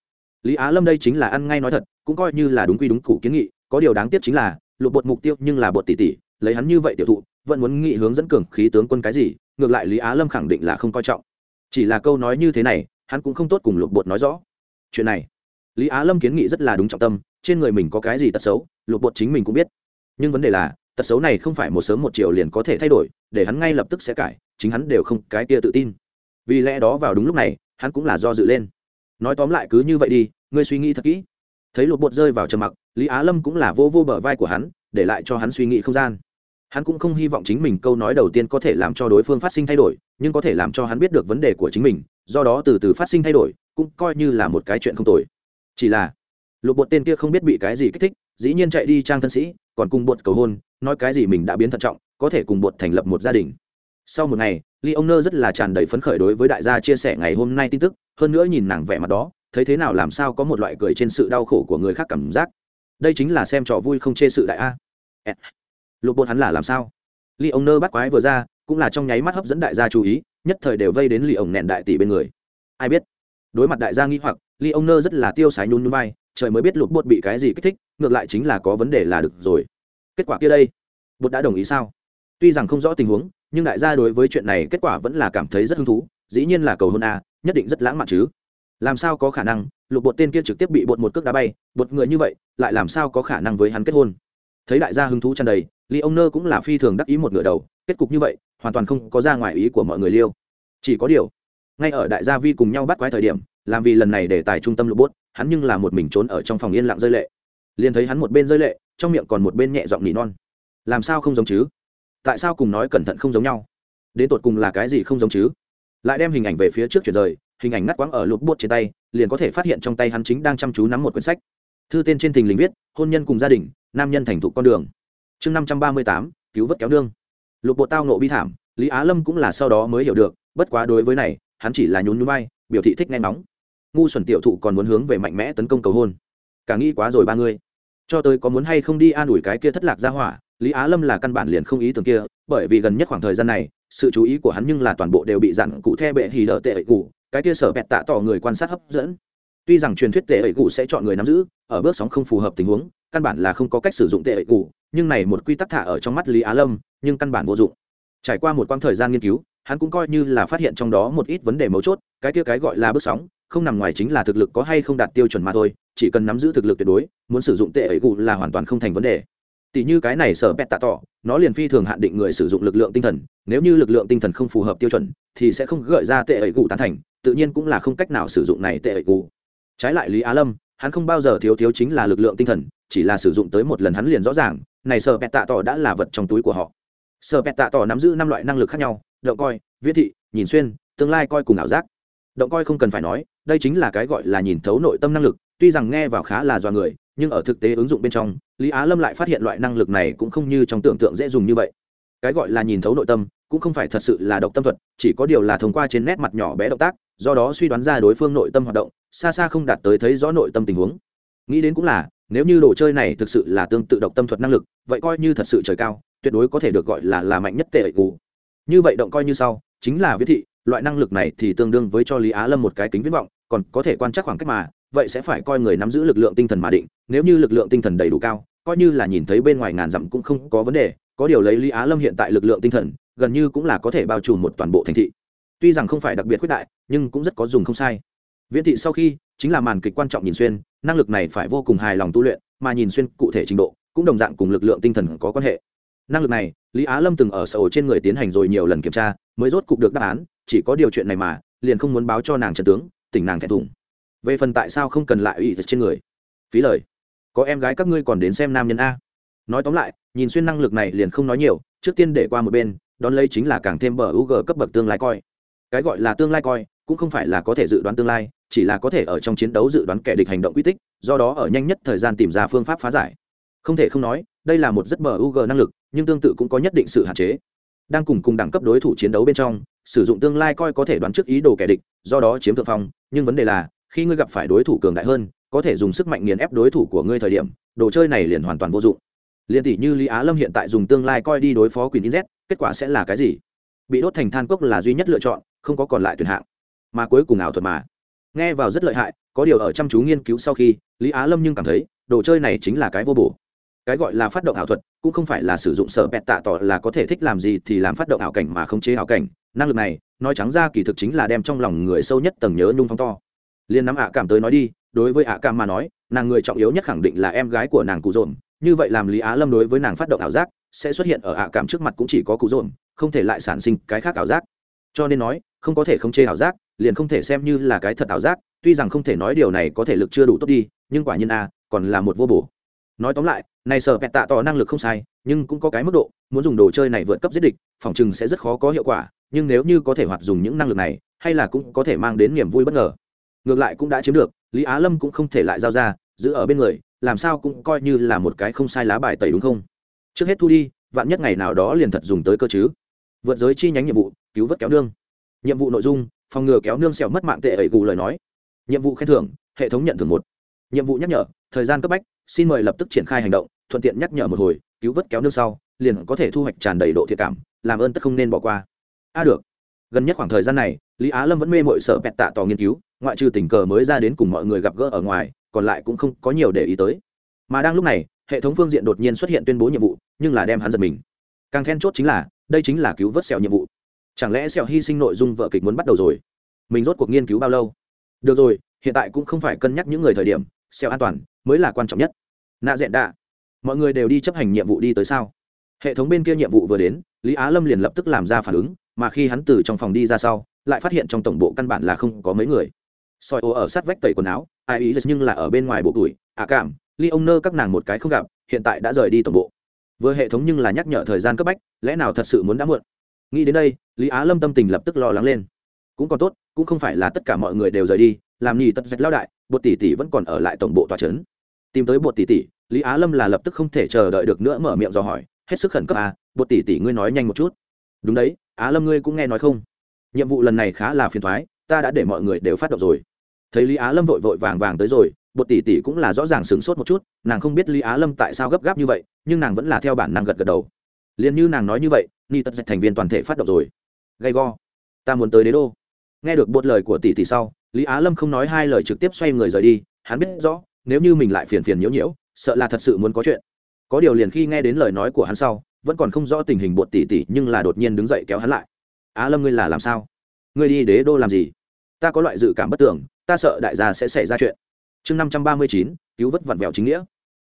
lý á lâm đây chính là ăn ngay nói thật, cũng coi như là đúng quy đúng cụ kiến nghị, có điều đáng tiếc chính là, lục bột mục tiêu nhưng là bột tỷ tỷ, lấy hắn như vậy tiểu thụ, vẫn muốn nghị hướng dẫn cường khí tướng quân cái gì, ngược lại lý á lâm khẳng định là không coi trọng. Chỉ là câu nói như thế này, hắn cũng không tốt cùng lục bột nói rõ. Chuyện này, lý á lâm kiến nghị rất là đúng trọng tâm, trên người mình có cái gì tật xấu, lục bột chính mình cũng biết. Nhưng vấn đề là, tật xấu này không phải một sớm một chiều liền có thể thay đổi, để hắn ngay lập tức sẽ cải, chính hắn đều không cái kia tự tin. Vì lẽ đó vào đúng lúc này, hắn cũng là do dự lên. Nói tóm lại cứ như vậy đi ngươi suy nghĩ thật kỹ. Thấy lột bột rơi vào trầm mặc, lý á lâm cũng là vô vô bờ vai của hắn, để lại cho hắn suy nghĩ không gian. Hắn cũng không hy vọng chính mình câu nói đầu tiên có thể làm cho đối phương phát sinh thay đổi, nhưng có thể làm cho hắn biết được vấn đề của chính mình, do đó từ từ phát sinh thay đổi, cũng coi như là một cái chuyện không tồi. Chỉ là, lột bột tên kia không biết bị cái gì kích thích, dĩ nhiên chạy đi trang thân sĩ, còn cùng bột cầu hôn, nói cái gì mình đã biến thận trọng, có thể cùng bột thành lập một gia đình. Sau một ngày ly ông nơ rất là tràn đầy phấn khởi đối với đại gia chia sẻ ngày hôm nay tin tức, hơn nữa nhìn nàng vẻ mặt đó thấy thế nào làm sao có một loại cười trên sự đau khổ của người khác cảm giác. Đây chính là xem trò vui không chê sự đại a. Lục bột hắn là làm sao? Ly ông nơ bắt quái vừa ra, cũng là trong nháy mắt hấp dẫn đại gia chú ý, nhất thời đều vây đến ly ông nẹn đại tỷ bên người. Ai biết? Đối mặt đại gia nghĩ hoặc ly ông nơ rất là tiêu sái nhún nhún vai, trời mới biết lục bột bị cái gì kích thích, ngược lại chính là có vấn đề là được rồi. Kết quả kia đây, bột đã đồng ý sao? Tuy rằng không rõ tình huống, nhưng đại gia đối với chuyện này kết quả vẫn là cảm thấy rất hứng thú, dĩ nhiên là cầu hôn a, nhất định rất lãng mạn chứ làm sao có khả năng, lục bột tên kia trực tiếp bị bột một cước đá bay, bột người như vậy, lại làm sao có khả năng với hắn kết hôn? Thấy đại gia hứng thú tràn đầy ly ông nơ cũng là phi thường đắc ý một ngựa đầu, kết cục như vậy, hoàn toàn không có ra ngoài ý của mọi người liêu. Chỉ có điều, ngay ở đại gia vi cùng nhau bắt quái thời điểm, làm vì lần này để tài trung tâm lục bốt hắn nhưng là một mình trốn ở trong phòng yên lặng rơi lệ. Liền thấy hắn một bên rơi lệ, trong miệng còn một bên nhẹ giọng nỉ non. Làm sao không giống chứ? Tại sao cùng nói cẩn thận không giống nhau? Đến tột cùng là cái gì không giống chứ? Lại đem hình ảnh về phía trước chuyển rời hình ảnh ngắt quãng ở lục bốt trên tay, liền có thể phát hiện trong tay hắn chính đang chăm chú nắm một quyển sách. Thư tên trên thình lình viết, hôn nhân cùng gia đình, nam nhân thành thục con đường. Chương năm trăm ba mươi tám, cứu vớt kéo nương. Lục bộ tao nộ bi thảm, lý á lâm cũng là sau đó mới hiểu được, bất quá đối với này, hắn chỉ là nhún nhún vai, biểu thị thích nghe nóng ngu xuẩn tiểu thụ còn muốn hướng về mạnh mẽ tấn công cầu hôn. Cả nghĩ quá rồi ba người cho tới có muốn hay không đi an ủi cái kia thất lạc ra hỏa, lý á lâm là căn bản liền không ý tưởng kia, bởi vì gần nhất khoảng thời gian này, sự chú ý của hắn nhưng là toàn bộ đều bị dặn cụ the bệ hì đỡ tệ ẩy cụ cái kia sở bẹt tạ tỏ người quan sát hấp dẫn. Tuy rằng truyền thuyết tệ ẩy cụ sẽ chọn người nắm giữ, ở bước sóng không phù hợp tình huống, căn bản là không có cách sử dụng tệ ẩy cụ nhưng này một quy tắc thả ở trong mắt lý á lâm, nhưng căn bản vô dụng. Trải qua một quãng thời gian nghiên cứu, hắn cũng coi như là phát hiện trong đó một ít vấn đề mấu chốt, cái kia cái gọi là bước sóng, không nằm ngoài chính là thực lực có hay không đạt tiêu chuẩn mà thôi, chỉ cần nắm giữ thực lực tuyệt đối, muốn sử dụng tệ ẩy cụ là hoàn toàn không thành vấn đề. Tỷ như cái này sở bẹt tạ tỏ, nó liền phi thường hạn định người sử dụng lực lượng tinh thần, nếu như lực lượng tinh thần không phù hợp tiêu chuẩn, thì sẽ không gợi ra tệ ẩy cụ tán thành tự nhiên cũng là không cách nào sử dụng này tệ ẩy cụ trái lại lý á lâm, hắn không bao giờ thiếu thiếu chính là lực lượng tinh thần, chỉ là sử dụng tới một lần hắn liền rõ ràng, này sở bẹt tạ tỏ đã là vật trong túi của họ. Sở bẹt tạ tỏ nắm giữ năm loại năng lực khác nhau, động coi viết thị, nhìn xuyên, tương lai coi cùng ảo giác. Động coi không cần phải nói, đây chính là cái gọi là nhìn thấu nội tâm năng lực, tuy rằng nghe vào khá là do người, nhưng ở thực tế ứng dụng bên trong, lý á lâm lại phát hiện loại năng lực này cũng không như trong tưởng tượng dễ dùng như vậy. Cái gọi là nhìn thấu nội tâm, cũng không phải thật sự là độc tâm thuật, chỉ có điều là thông qua trên nét mặt nhỏ bé động tác do đó suy đoán ra đối phương nội tâm hoạt động, xa xa không đạt tới thấy rõ nội tâm tình huống. Nghĩ đến cũng là, nếu như đồ chơi này thực sự là tương tự độc tâm thuật năng lực, vậy coi như thật sự trời cao, tuyệt đối có thể được gọi là là mạnh nhất tệ cù như vậy động coi như sau, chính là viết thị, loại năng lực này thì tương đương với cho lý á lâm một cái kính viễn vọng, còn có thể quan trắc khoảng cách mà, vậy sẽ phải coi người nắm giữ lực lượng tinh thần mà định, nếu như lực lượng tinh thần đầy đủ cao, coi như là nhìn thấy bên ngoài ngàn dặm cũng không có vấn đề, có điều lấy lý á lâm hiện tại lực lượng tinh thần, gần như cũng là có thể bao trùm một toàn bộ thành thị tuy rằng không phải đặc biệt khuyết đại, nhưng cũng rất có dùng không sai. Viễn thị sau khi, chính là màn kịch quan trọng nhìn xuyên, năng lực này phải vô cùng hài lòng tu luyện, mà nhìn xuyên cụ thể trình độ, cũng đồng dạng cùng lực lượng tinh thần có quan hệ. Năng lực này, lý á lâm từng ở sở trên người tiến hành rồi nhiều lần kiểm tra, mới rốt cục được đáp án, chỉ có điều chuyện này mà, liền không muốn báo cho nàng trần tướng, tỉnh nàng thẹn thùng. Về phần tại sao không cần lại ủy trên người? Phí lời. Có em gái các ngươi còn đến xem nam nhân a. Nói tóm lại, nhìn xuyên năng lực này liền không nói nhiều, trước tiên để qua một bên, đón lấy chính là càng thêm bờ u g cấp bậc tương lai coi cái gọi là tương lai coi, cũng không phải là có thể dự đoán tương lai, chỉ là có thể ở trong chiến đấu dự đoán kẻ địch hành động quy tích, do đó ở nhanh nhất thời gian tìm ra phương pháp phá giải. Không thể không nói, đây là một rất mờ u g năng lực, nhưng tương tự cũng có nhất định sự hạn chế. Đang cùng cùng đẳng cấp đối thủ chiến đấu bên trong, sử dụng tương lai coi có thể đoán trước ý đồ kẻ địch, do đó chiếm thượng phong, nhưng vấn đề là, khi ngươi gặp phải đối thủ cường đại hơn, có thể dùng sức mạnh nghiền ép đối thủ của ngươi thời điểm, đồ chơi này liền hoàn toàn vô dụng. Liền tỷ như lý á lâm hiện tại dùng tương lai coi đi đối phó quyền z, kết quả sẽ là cái gì? Bị đốt thành than cốc là duy nhất lựa chọn không có còn lại tuyển hạng. Mà cuối cùng ảo thuật mà. Nghe vào rất lợi hại, có điều ở chăm chú nghiên cứu sau khi, lý á lâm nhưng cảm thấy, đồ chơi này chính là cái vô bổ. Cái gọi là phát động ảo thuật, cũng không phải là sử dụng sở bẹt tạ tỏ là có thể thích làm gì thì làm phát động ảo cảnh mà không chế ảo cảnh. Năng lực này, nói trắng ra kỳ thực chính là đem trong lòng người sâu nhất tầng nhớ nhung phong to. Liên nắm ạ cảm tới nói đi, đối với ạ cảm mà nói, nàng người trọng yếu nhất khẳng định là em gái của nàng cụ dồn. Như vậy làm lý á lâm đối với nàng phát động ảo giác, sẽ xuất hiện ở ạ cảm trước mặt cũng chỉ có cụ dồn, không thể lại sản sinh cái khác ảo giác. Cho nên nói không có thể không chê ảo giác, liền không thể xem như là cái thật ảo giác, tuy rằng không thể nói điều này có thể lực chưa đủ tốt đi, nhưng quả nhiên a, còn là một vô bổ. Nói tóm lại, này sở pẹt tạ tỏ năng lực không sai, nhưng cũng có cái mức độ, muốn dùng đồ chơi này vượt cấp giết địch, phòng chừng sẽ rất khó có hiệu quả, nhưng nếu như có thể hoạt dùng những năng lực này, hay là cũng có thể mang đến niềm vui bất ngờ. Ngược lại cũng đã chiếm được, lý á lâm cũng không thể lại giao ra, giữ ở bên người, làm sao cũng coi như là một cái không sai lá bài tẩy đúng không? Trước hết thu đi, vạn nhất ngày nào đó liền thật dùng tới cơ chứ. Vượt giới chi nhánh nhiệm vụ, cứu vớt kéo đương nhiệm vụ nội dung, phòng ngừa kéo nương xẻo mất mạng tệ ẩy gù lời nói. Nhiệm vụ khen thưởng, hệ thống nhận thưởng một. Nhiệm vụ nhắc nhở, thời gian cấp bách, xin mời lập tức triển khai hành động, thuận tiện nhắc nhở một hồi, cứu vớt kéo nương sau, liền có thể thu hoạch tràn đầy độ thiệt cảm, làm ơn tất không nên bỏ qua. A được. Gần nhất khoảng thời gian này, lý á lâm vẫn mê mội sở bẹt tạ tỏ nghiên cứu, ngoại trừ tình cờ mới ra đến cùng mọi người gặp gỡ ở ngoài, còn lại cũng không có nhiều để ý tới. Mà đang lúc này, hệ thống phương diện đột nhiên xuất hiện tuyên bố nhiệm vụ, nhưng là đem hắn giật mình. Càng then chốt chính là, đây chính là cứu vớt sẹo nhiệm vụ chẳng lẽ sẹo hy sinh nội dung vợ kịch muốn bắt đầu rồi? Mình rốt cuộc nghiên cứu bao lâu? Được rồi, hiện tại cũng không phải cân nhắc những người thời điểm, sẹo an toàn mới là quan trọng nhất. Nạ dẹn đạ, mọi người đều đi chấp hành nhiệm vụ đi tới sao? Hệ thống bên kia nhiệm vụ vừa đến, lý á lâm liền lập tức làm ra phản ứng, mà khi hắn từ trong phòng đi ra sau, lại phát hiện trong tổng bộ căn bản là không có mấy người. Soi ô ở sát vách tẩy quần áo, ai ý nhưng là ở bên ngoài bộ tuổi à cảm ly ông nơ các nàng một cái không gặp, hiện tại đã rời đi tổng bộ. Vừa hệ thống nhưng là nhắc nhở thời gian cấp bách, lẽ nào thật sự muốn đã muộn? Nghĩ đến đây, lý á lâm tâm tình lập tức lo lắng lên. Cũng còn tốt, cũng không phải là tất cả mọi người đều rời đi, làm nhì tật dạch lao đại, bột tỷ tỷ vẫn còn ở lại tổng bộ tòa trấn. Tìm tới bột tỷ tỷ, lý á lâm là lập tức không thể chờ đợi được nữa mở miệng dò hỏi, hết sức khẩn cấp à bột tỷ tỷ ngươi nói nhanh một chút. Đúng đấy, á lâm ngươi cũng nghe nói không? Nhiệm vụ lần này khá là phiền thoái ta đã để mọi người đều phát động rồi. Thấy lý á lâm vội vội vàng vàng tới rồi, bột tỷ tỷ cũng là rõ ràng sửng sốt một chút, nàng không biết lý á lâm tại sao gấp gáp như vậy, nhưng nàng vẫn là theo bản năng gật gật đầu. Liền như nàng nói như vậy ni tật dạch thành viên toàn thể phát động rồi. Gay go. Ta muốn tới đế đô. Nghe được bột lời của tỷ tỷ sau, lý á lâm không nói hai lời trực tiếp xoay người rời đi, hắn biết rõ, nếu như mình lại phiền phiền nhiễu nhiễu, sợ là thật sự muốn có chuyện. Có điều liền khi nghe đến lời nói của hắn sau, vẫn còn không rõ tình hình bột tỷ tỷ nhưng là đột nhiên đứng dậy kéo hắn lại. Á lâm ngươi là làm sao? Ngươi đi đế đô làm gì? Ta có loại dự cảm bất tưởng, ta sợ đại gia sẽ xảy ra chuyện. Chương năm trăm ba mươi chín, cứu vớt vặn vẹo chính nghĩa.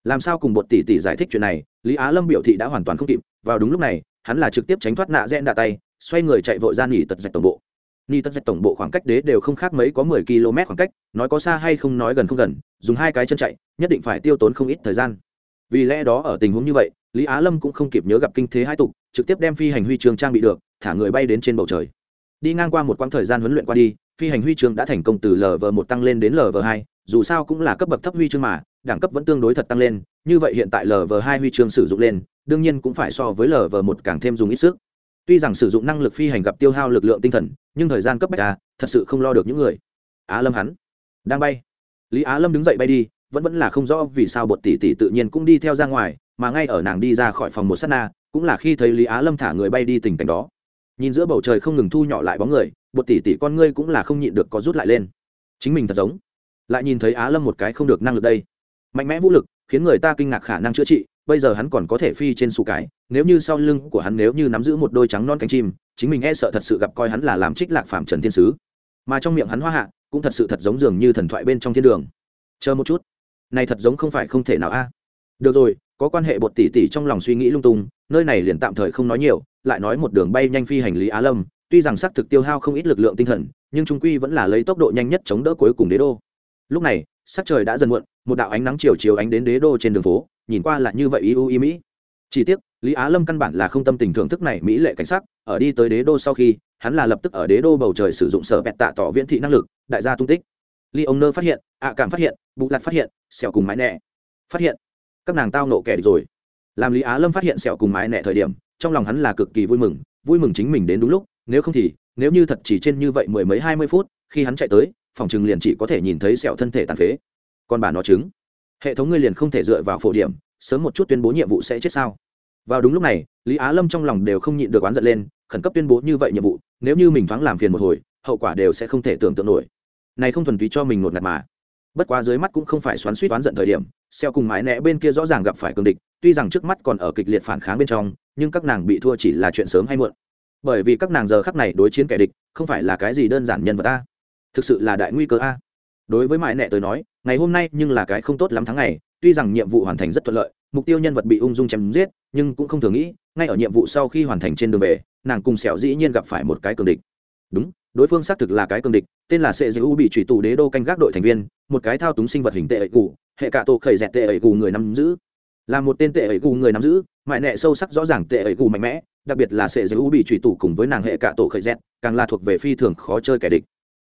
Làm sao cùng bột tỷ tỷ giải thích chuyện này, lý á lâm biểu thị đã hoàn toàn không kịp, vào đúng lúc này hắn là trực tiếp tránh thoát nạ rẽn đạ tay, xoay người chạy vội ra nghỉ tật dạch tổng bộ. Nghỉ tật dạch tổng bộ khoảng cách đế đều không khác mấy có mười km khoảng cách, nói có xa hay không nói gần không gần, dùng hai cái chân chạy, nhất định phải tiêu tốn không ít thời gian. Vì lẽ đó ở tình huống như vậy, lý á lâm cũng không kịp nhớ gặp kinh thế hai tục, trực tiếp đem phi hành huy chương trang bị được, thả người bay đến trên bầu trời. Đi ngang qua một quãng thời gian huấn luyện qua đi, phi hành huy chương đã thành công từ lv một tăng lên đến lv hai dù sao cũng là cấp bậc thấp huy chương mà, đẳng cấp vẫn tương đối thật tăng lên, như vậy hiện tại lv hai huy chương sử dụng lên, đương nhiên cũng phải so với lv một càng thêm dùng ít sức. Tuy rằng sử dụng năng lực phi hành gặp tiêu hao lực lượng tinh thần, nhưng thời gian cấp bách à thật sự không lo được những người. Á lâm hắn đang bay. Lý á lâm đứng dậy bay đi, vẫn vẫn là không rõ vì sao bột tỷ tỷ tự nhiên cũng đi theo ra ngoài, mà ngay ở nàng đi ra khỏi phòng một s á t na, cũng là khi thấy lý á lâm thả người bay đi tình cảnh đó. Nhìn giữa bầu trời không ngừng thu nhỏ lại bóng người, bột tỷ tỷ con ngươi cũng là không nhịn được có rút lại lên. Chính mình thật giống lại nhìn thấy á lâm một cái không được năng lực đây. Mạnh mẽ vũ lực, khiến người ta kinh ngạc khả năng chữa trị, bây giờ hắn còn có thể phi trên sụ cái nếu như sau lưng của hắn nếu như nắm giữ một đôi trắng non cánh chim, chính mình e sợ thật sự gặp coi hắn là làm trích lạc phạm trần thiên sứ. Mà trong miệng hắn hoa hạ, cũng thật sự thật giống dường như thần thoại bên trong thiên đường. Chờ một chút. Này thật giống không phải không thể nào a. À. Được rồi, có quan hệ bột tỷ tỷ trong lòng suy nghĩ lung tung, nơi này liền tạm thời không nói nhiều, lại nói một đường bay nhanh phi hành lý á lâm, tuy rằng xác thực tiêu hao không ít lực lượng tinh thần, nhưng trung quy vẫn là lấy tốc độ nhanh nhất chống đỡ cuối cùng đế đô lúc này, sắc trời đã dần muộn, một đạo ánh nắng chiều chiều ánh đến đế đô trên đường phố, nhìn qua là như vậy y u y mỹ. Chỉ tiếc, lý á lâm căn bản là không tâm tình thưởng thức này mỹ lệ cảnh sắc, ở đi tới đế đô sau khi, hắn là lập tức ở đế đô bầu trời sử dụng sở bẹt tạ tỏ viễn thị năng lực, đại gia tung tích. Ly ông nơ phát hiện, ạ cảm phát hiện bụ lặt phát hiện, sẹo cùng mái nẹ. Phát hiện. Các nàng tao nộ kẻ địch rồi. Làm lý á lâm phát hiện sẹo cùng mái nẹ thời điểm, trong lòng hắn là cực kỳ vui mừng vui mừng chính mình đến đúng lúc, nếu không thì, nếu như thật chỉ trên như vậy mười mấy hai mươi phút, khi hắn chạy tới phòng chừng liền chỉ có thể nhìn thấy sẹo thân thể tàn phế. Còn bà nó chứng hệ thống ngươi liền không thể dựa vào phổ điểm, sớm một chút tuyên bố nhiệm vụ sẽ chết sao? Vào đúng lúc này, lý á lâm trong lòng đều không nhịn được oán giận lên, khẩn cấp tuyên bố như vậy nhiệm vụ, nếu như mình thoáng làm phiền một hồi, hậu quả đều sẽ không thể tưởng tượng nổi. Này không thuần túy cho mình một ngạt mà. Bất quá dưới mắt cũng không phải xoắn suýt oán giận thời điểm xeo cùng mái nẹ bên kia rõ ràng gặp phải cường địch, tuy rằng trước mắt còn ở kịch liệt phản kháng bên trong, nhưng các nàng bị thua chỉ là chuyện sớm hay muộn. Bởi vì các nàng giờ khắc này đối chiến kẻ địch, không phải là cái gì đơn giản nhân vật a thực sự là đại nguy cơ a. Đối với mãi nẹ tới nói, ngày hôm nay nhưng là cái không tốt lắm tháng ngày, tuy rằng nhiệm vụ hoàn thành rất thuận lợi, mục tiêu nhân vật bị ung dung chém giết, nhưng cũng không thường nghĩ, ngay ở nhiệm vụ sau khi hoàn thành trên đường về, nàng cùng sẹo dĩ nhiên gặp phải một cái cường địch. Đúng, đối phương xác thực là cái cường địch, tên là sệ dữ bị trùy tù đế đô canh gác đội thành viên, một cái thao túng sinh vật hình tệ ẩy cụ hệ cả tổ khởi dẹt tệ ẩy cụ người nắm giữ. Là một tên tệ ẩy cụ người nắm giữ mại nẹ sâu sắc rõ ràng tệ ẩy cụ mạnh mẽ, đặc biệt là sệ dữ bị trùy tù cùng với nàng hệ cả tổ khởi dẹt, càng là thuộc về phi thường khó chơi kẻ địch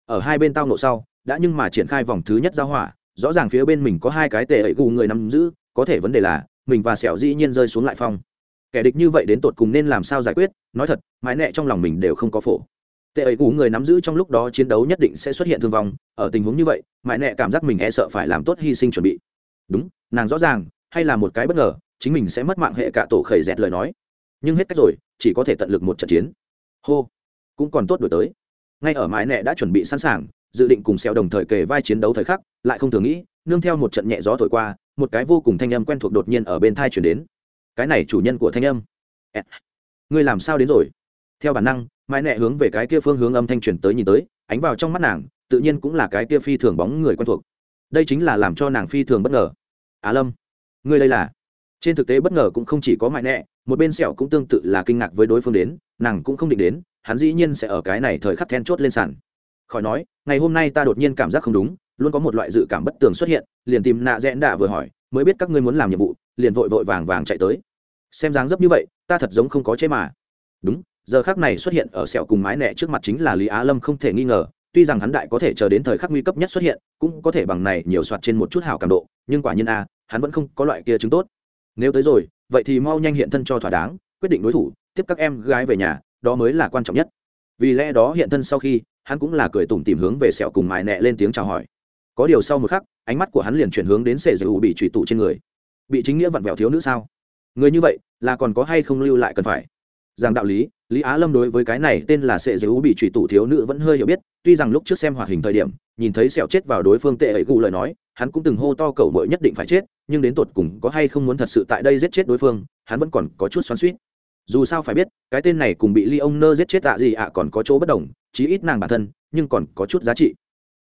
ở hai bên tao nộ sau, đã nhưng mà triển khai vòng thứ nhất giao hỏa, rõ ràng phía bên mình có hai cái tệ ẩy gù người nắm giữ, có thể vấn đề là, mình và sẹo dĩ nhiên rơi xuống lại phong. Kẻ địch như vậy đến tột cùng nên làm sao giải quyết, nói thật, mãi nẹ trong lòng mình đều không có phổ. Tệ ấy cũ người nắm giữ trong lúc đó chiến đấu nhất định sẽ xuất hiện thương vong, ở tình huống như vậy, mãi nẹ cảm giác mình e sợ phải làm tốt hy sinh chuẩn bị. Đúng, nàng rõ ràng, hay là một cái bất ngờ, chính mình sẽ mất mạng hệ cả tổ khởi dẹt lời nói. Nhưng hết cách rồi, chỉ có thể tận lực một trận chiến. Hô, cũng còn tốt đổi tới ngay ở mãi nẹ đã chuẩn bị sẵn sàng, dự định cùng xeo đồng thời kề vai chiến đấu thời khắc, lại không thường nghĩ, nương theo một trận nhẹ gió thổi qua, một cái vô cùng thanh âm quen thuộc đột nhiên ở bên thai chuyển đến. Cái này chủ nhân của thanh âm. Ngươi làm sao đến rồi? Theo bản năng mãi nẹ hướng về cái kia phương hướng âm thanh truyền tới nhìn tới, ánh vào trong mắt nàng, tự nhiên cũng là cái kia phi thường bóng người quen thuộc. Đây chính là làm cho nàng phi thường bất ngờ. Á lâm, ngươi đây là? Trên thực tế bất ngờ cũng không chỉ có mại nẹ, một bên sẹo cũng tương tự là kinh ngạc với đối phương đến, nàng cũng không định đến, hắn dĩ nhiên sẽ ở cái này thời khắc then chốt lên sàn. Khỏi nói, ngày hôm nay ta đột nhiên cảm giác không đúng, luôn có một loại dự cảm bất tường xuất hiện, liền tìm nạ rẽn đạ vừa hỏi, mới biết các ngươi muốn làm nhiệm vụ, liền vội vội vàng vàng chạy tới. Xem dáng dấp như vậy, ta thật giống không có chế mà. Đúng, giờ khác này xuất hiện ở sẹo cùng mái nẹ trước mặt chính là lý á lâm không thể nghi ngờ, tuy rằng hắn đại có thể chờ đến thời khắc nguy cấp nhất xuất hiện, cũng có thể bằng này nhiều soạt trên một chút hảo cảm độ, nhưng quả nhiên a, hắn vẫn không có loại kia chứng tốt nếu tới rồi, vậy thì mau nhanh hiện thân cho thỏa đáng, quyết định đối thủ, tiếp các em gái về nhà, đó mới là quan trọng nhất. Vì lẽ đó hiện thân sau khi, hắn cũng là cười tủm tìm hướng về sẹo cùng mài nẹ lên tiếng chào hỏi. Có điều sau một khắc, ánh mắt của hắn liền chuyển hướng đến sệ dầu bị trụy tụ trên người. Bị chính nghĩa vặn vẹo thiếu nữ sao? Người như vậy, là còn có hay không lưu lại cần phải? Rằng đạo lý lý á lâm đối với cái này tên là sệ dầu bị trụy tụ thiếu nữ vẫn hơi hiểu biết, tuy rằng lúc trước xem hoạt hình thời điểm, nhìn thấy sẹo chết vào đối phương tệ ấy gù lời nói, hắn cũng từng hô to cầu mội nhất định phải chết nhưng đến tột cùng có hay không muốn thật sự tại đây giết chết đối phương, hắn vẫn còn có chút xoắn suýt dù sao phải biết, cái tên này cùng bị ly ông nơ giết chết tạ gì ạ còn có chỗ bất đồng, chí ít nàng bản thân, nhưng còn có chút giá trị.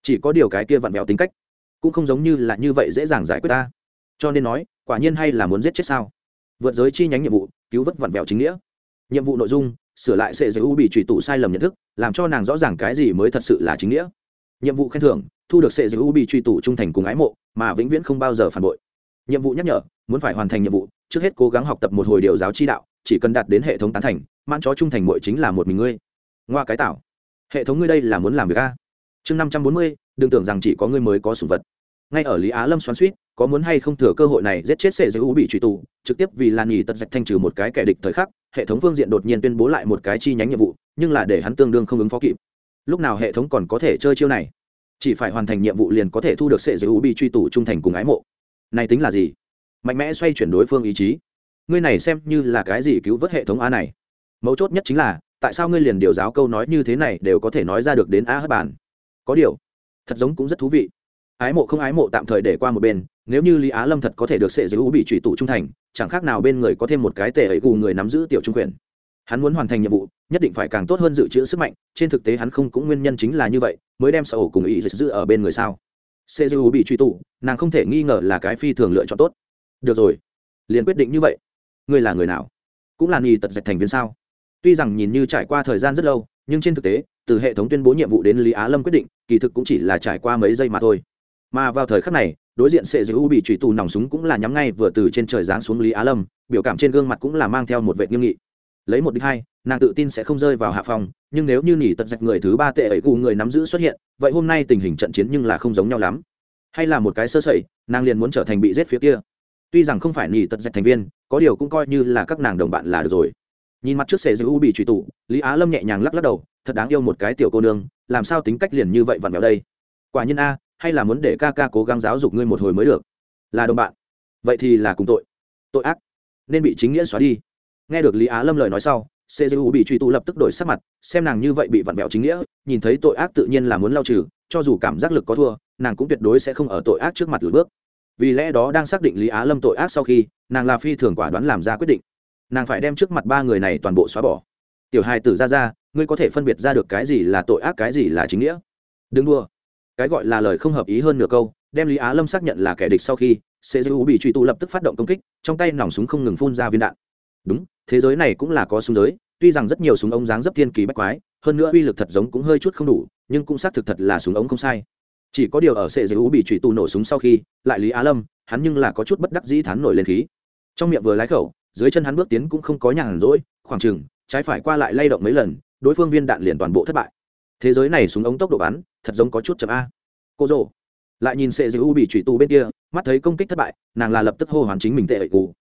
Chỉ có điều cái kia vặn vẹo tính cách, cũng không giống như là như vậy dễ dàng giải quyết ta. Cho nên nói, quả nhiên hay là muốn giết chết sao? Vượt giới chi nhánh nhiệm vụ, cứu vớt vặn vẹo chính nghĩa. Nhiệm vụ nội dung, sửa lại sệ giới u bị trùy tụ sai lầm nhận thức, làm cho nàng rõ ràng cái gì mới thật sự là chính nghĩa. Nhiệm vụ khen thưởng, thu được sệ giới u bị truy tụ trung thành cùng ái mộ, mà vĩnh viễn không bao giờ phản bội nhiệm vụ nhắc nhở, muốn phải hoàn thành nhiệm vụ, trước hết cố gắng học tập một hồi điều giáo chi đạo, chỉ cần đạt đến hệ thống tán thành, mãn chó trung thành mội chính là một mình ngươi. Ngoa cái tạo hệ thống ngươi đây là muốn làm việc a? Chương năm trăm bốn mươi, đừng tưởng rằng chỉ có ngươi mới có sủng vật. Ngay ở lý á lâm xoắn suýt có muốn hay không thừa cơ hội này giết chết sệ giới u bị truy tù, trực tiếp vì lan nhì tật dạch thanh trừ một cái kẻ địch thời khắc, hệ thống phương diện đột nhiên tuyên bố lại một cái chi nhánh nhiệm vụ, nhưng là để hắn tương đương không ứng phó kịp. Lúc nào hệ thống còn có thể chơi chiêu này? Chỉ phải hoàn thành nhiệm vụ liền có thể thu được sệ giới u bị truy tù trung thành cùng ái mộ này tính là gì? Mạnh mẽ xoay chuyển đối phương ý chí. Ngươi này xem như là cái gì cứu vớt hệ thống a này? Mấu chốt nhất chính là, tại sao ngươi liền điều giáo câu nói như thế này đều có thể nói ra được đến a hất bản? Có điều, thật giống cũng rất thú vị. Ái mộ không ái mộ tạm thời để qua một bên, nếu như lý á lâm thật có thể được sệ giữ bị trụy tụ trung thành, chẳng khác nào bên người có thêm một cái tệ ấy gù người nắm giữ tiểu trung quyền. Hắn muốn hoàn thành nhiệm vụ, nhất định phải càng tốt hơn dự trữ sức mạnh, trên thực tế hắn không cũng nguyên nhân chính là như vậy, mới đem sở hữu cùng ý giữ ở bên người sao? Sệ giữ bị truy tụ, nàng không thể nghi ngờ là cái phi thường lựa chọn tốt. Được rồi, liền quyết định như vậy. Ngươi là người nào? Cũng là nghi tật dạch thành viên sao? Tuy rằng nhìn như trải qua thời gian rất lâu, nhưng trên thực tế, từ hệ thống tuyên bố nhiệm vụ đến lý á lâm quyết định, kỳ thực cũng chỉ là trải qua mấy giây mà thôi. Mà vào thời khắc này, đối diện sệ dữ bị truy tù nòng súng cũng là nhắm ngay vừa từ trên trời giáng xuống lý á lâm, biểu cảm trên gương mặt cũng là mang theo một vệ nghiêm nghị lấy một đích hai nàng tự tin sẽ không rơi vào hạ phòng nhưng nếu như nỉ tật dạch người thứ ba tệ ấy gù người nắm giữ xuất hiện vậy hôm nay tình hình trận chiến nhưng là không giống nhau lắm. Hay là một cái sơ sẩy nàng liền muốn trở thành bị giết phía kia. Tuy rằng không phải nỉ tật dạch thành viên có điều cũng coi như là các nàng đồng bạn là được rồi. Nhìn mặt trước xe giữ u bị truy tụ, lý á lâm nhẹ nhàng lắc lắc đầu thật đáng yêu một cái tiểu cô nương làm sao tính cách liền như vậy vặn vẹo đây? Quả nhiên a hay là muốn để ca ca cố gắng giáo dục ngươi một hồi mới được? Là đồng bạn. Vậy thì là cùng tội. Tội ác. Nên bị chính nghĩa xóa đi nghe được lý á lâm lời nói sau cdu bị truy tụ lập tức đổi sắc mặt, xem nàng như vậy bị vặn vẹo chính nghĩa, nhìn thấy tội ác tự nhiên là muốn lao trừ, cho dù cảm giác lực có thua, nàng cũng tuyệt đối sẽ không ở tội ác trước mặt lùi bước. Vì lẽ đó đang xác định lý á lâm tội ác sau khi, nàng là phi thường quả đoán làm ra quyết định. Nàng phải đem trước mặt ba người này toàn bộ xóa bỏ. Tiểu hai tử ra ra, ngươi có thể phân biệt ra được cái gì là tội ác, cái gì là chính nghĩa? Đừng đua cái gọi là lời không hợp ý hơn nửa câu, đem lý á lâm xác nhận là kẻ địch sau khi cdu bị truy tụ lập tức phát động công kích, trong tay nòng súng không ngừng phun ra viên đạn. Đúng thế giới này cũng là có súng giới, tuy rằng rất nhiều súng ống dáng dấp thiên kỳ bách quái, hơn nữa uy lực thật giống cũng hơi chút không đủ, nhưng cũng xác thực thật là súng ống không sai. Chỉ có điều ở sệ dữ bị trụy tù nổ súng sau khi, lại lý á lâm, hắn nhưng là có chút bất đắc dĩ thán nổi lên khí. Trong miệng vừa lái khẩu, dưới chân hắn bước tiến cũng không có nhàn rỗi, khoảng chừng, trái phải qua lại lay động mấy lần, đối phương viên đạn liền toàn bộ thất bại. Thế giới này súng ống tốc độ bắn, thật giống có chút chậm a. Cô rồ lại nhìn sệ dữ bị trụy tù bên kia, mắt thấy công kích thất bại, nàng là lập tức hô hoàn chính mình tệ ẩy cụ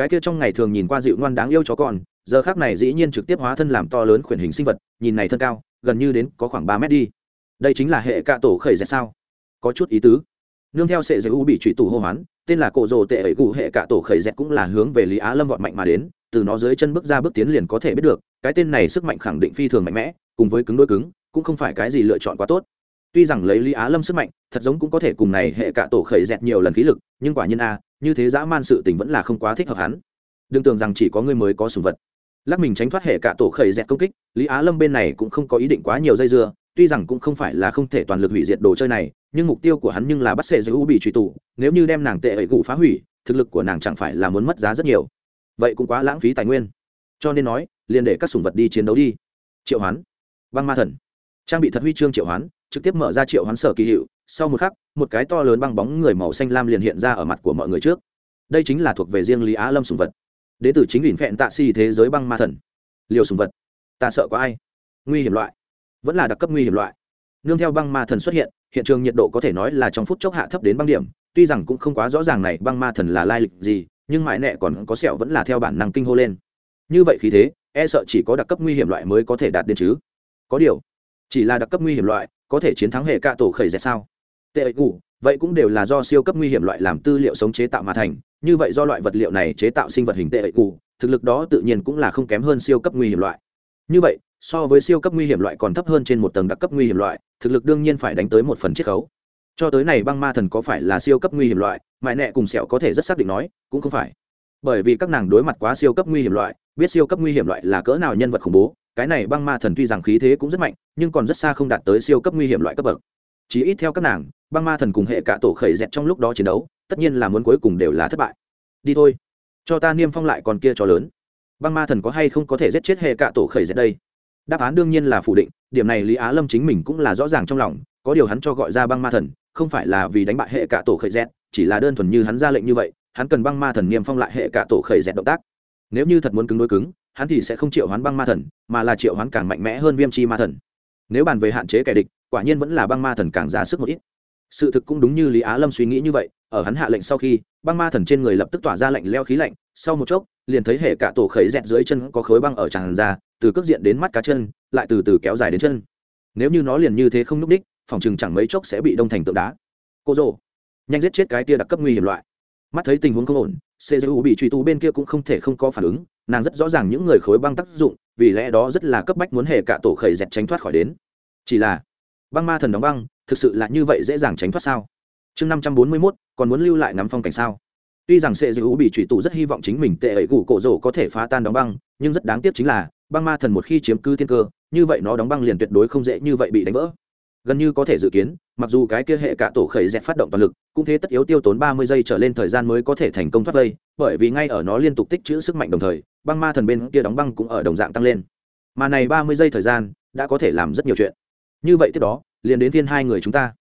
cái kia trong ngày thường nhìn qua dịu ngoan đáng yêu chó con, giờ khác này dĩ nhiên trực tiếp hóa thân làm to lớn khuyển hình sinh vật, nhìn này thân cao, gần như đến có khoảng ba mét đi. Đây chính là hệ cạ tổ khởi dẹt sao? Có chút ý tứ. Nương theo sệ dạy u bị trụy tù hô hoán, tên là cổ rồ tệ ẩy cụ hệ cạ tổ khởi dẹt cũng là hướng về lý á lâm vọt mạnh mà đến, từ nó dưới chân bước ra bước tiến liền có thể biết được, cái tên này sức mạnh khẳng định phi thường mạnh mẽ, cùng với cứng đôi cứng, cũng không phải cái gì lựa chọn quá tốt. Tuy rằng lấy lý á lâm sức mạnh, thật giống cũng có thể cùng này hệ cạ tổ khởi dẹt nhiều lần khí lực, nhưng quả nhiên a như thế dã man sự tình vẫn là không quá thích hợp hắn. Đừng tưởng rằng chỉ có ngươi mới có sùng vật. Lắc mình tránh thoát hệ cạ tổ khởi dẹt công kích, lý á lâm bên này cũng không có ý định quá nhiều dây dưa, tuy rằng cũng không phải là không thể toàn lực hủy diệt đồ chơi này, nhưng mục tiêu của hắn nhưng là bắt sệ giữ u bị truy tù, nếu như đem nàng tệ ấy gụ phá hủy, thực lực của nàng chẳng phải là muốn mất giá rất nhiều. Vậy cũng quá lãng phí tài nguyên. Cho nên nói, liền để các sùng vật đi chiến đấu đi. Triệu hoán. Băng ma thần. Trang bị thật huy chương triệu hoán, trực tiếp mở ra triệu hoán sở kỳ hiệu sau một khắc, một cái to lớn băng bóng người màu xanh lam liền hiện ra ở mặt của mọi người trước. Đây chính là thuộc về riêng lý á lâm sùng vật. Đến từ chính ủy phẹn tạ Si thế giới băng ma thần. Liều sùng vật. Ta sợ có ai? Nguy hiểm loại. Vẫn là đặc cấp nguy hiểm loại. Nương theo băng ma thần xuất hiện hiện trường nhiệt độ có thể nói là trong phút chốc hạ thấp đến băng điểm. Tuy rằng cũng không quá rõ ràng này băng ma thần là lai lịch gì, nhưng mãi nẹ còn có sẹo vẫn là theo bản năng kinh hô lên. Như vậy khi thế e sợ chỉ có đặc cấp nguy hiểm loại mới có thể đạt đến chứ. Có điều, chỉ là đặc cấp nguy hiểm loại, có thể chiến thắng hệ cạ tổ khẩy dẹt sao? Tệ ngủ, vậy cũng đều là do siêu cấp nguy hiểm loại làm tư liệu sống chế tạo mà thành, như vậy do loại vật liệu này chế tạo sinh vật hình tệ ngủ, thực lực đó tự nhiên cũng là không kém hơn siêu cấp nguy hiểm loại. Như vậy, so với siêu cấp nguy hiểm loại còn thấp hơn trên một tầng đặc cấp nguy hiểm loại, thực lực đương nhiên phải đánh tới một phần chiết khấu. Cho tới này băng ma thần có phải là siêu cấp nguy hiểm loại mại nẹ cùng sẹo có thể rất xác định nói, cũng không phải. Bởi vì các nàng đối mặt quá siêu cấp nguy hiểm loại, biết siêu cấp nguy hiểm loại là cỡ nào nhân vật khủng bố, cái này băng ma thần tuy rằng khí thế cũng rất mạnh, nhưng còn rất xa không đạt tới siêu cấp nguy hiểm loại cấp bậc chỉ ít theo các nàng, băng ma thần cùng hệ cả tổ khởi dẹt trong lúc đó chiến đấu, tất nhiên là muốn cuối cùng đều là thất bại. Đi thôi. Cho ta niêm phong lại còn kia cho lớn. Băng ma thần có hay không có thể giết chết hệ cả tổ khởi dẹt đây? Đáp án đương nhiên là phủ định, điểm này lý á lâm chính mình cũng là rõ ràng trong lòng, có điều hắn cho gọi ra băng ma thần, không phải là vì đánh bại hệ cả tổ khởi dẹt, chỉ là đơn thuần như hắn ra lệnh như vậy, hắn cần băng ma thần niêm phong lại hệ cả tổ khởi dẹt động tác. Nếu như thật muốn cứng đối cứng, hắn thì sẽ không triệu hoán băng ma thần, mà là triệu hoán càng mạnh mẽ hơn viêm chi ma thần. Nếu bàn về hạn chế kẻ địch quả nhiên vẫn là băng ma thần càng giá sức một ít. Sự thực cũng đúng như lý á lâm suy nghĩ như vậy, ở hắn hạ lệnh sau khi, băng ma thần trên người lập tức tỏa ra lạnh leo khí lạnh, sau một chốc, liền thấy hệ cả tổ khẩy dẹt dưới chân có khối băng ở tràn ra, từ cước diện đến mắt cá chân, lại từ từ kéo dài đến chân. Nếu như nó liền như thế không n ú c đích, phòng chừng chẳng mấy chốc sẽ bị đông thành tượng đá. Cô rồ nhanh giết chết cái tia đặc cấp nguy hiểm loại. Mắt thấy tình huống không ổn cgu bị truy tú bên kia cũng không thể không có phản ứng, nàng rất rõ ràng những người khối băng tác dụng, vì lẽ đó rất là cấp bách muốn hề cả tổ khẩy dẹt tránh thoát khỏi đến. Chỉ là băng ma thần đóng băng, thực sự là như vậy dễ dàng tránh thoát sao? Chương năm trăm bốn mươi mốt, còn muốn lưu lại ngắm phong cảnh sao? Tuy rằng cgu bị truy tụ rất hy vọng chính mình tệ ấy gù cổ rổ có thể phá tan đóng băng, nhưng rất đáng tiếc chính là, băng ma thần một khi chiếm cứ tiên cơ, như vậy nó đóng băng liền tuyệt đối không dễ như vậy bị đánh vỡ. Gần như có thể dự kiến, mặc dù cái kia hệ cả tổ khởi dẹp phát động toàn lực, cũng thế tất yếu tiêu tốn ba mươi giây trở lên thời gian mới có thể thành công thoát vây, bởi vì ngay ở nó liên tục tích trữ sức mạnh đồng thời, băng ma thần bên kia đóng băng cũng ở đồng dạng tăng lên. Mà này ba mươi giây thời gian, đã có thể làm rất nhiều chuyện như vậy tiếp đó, liền đến thiên hai người chúng ta.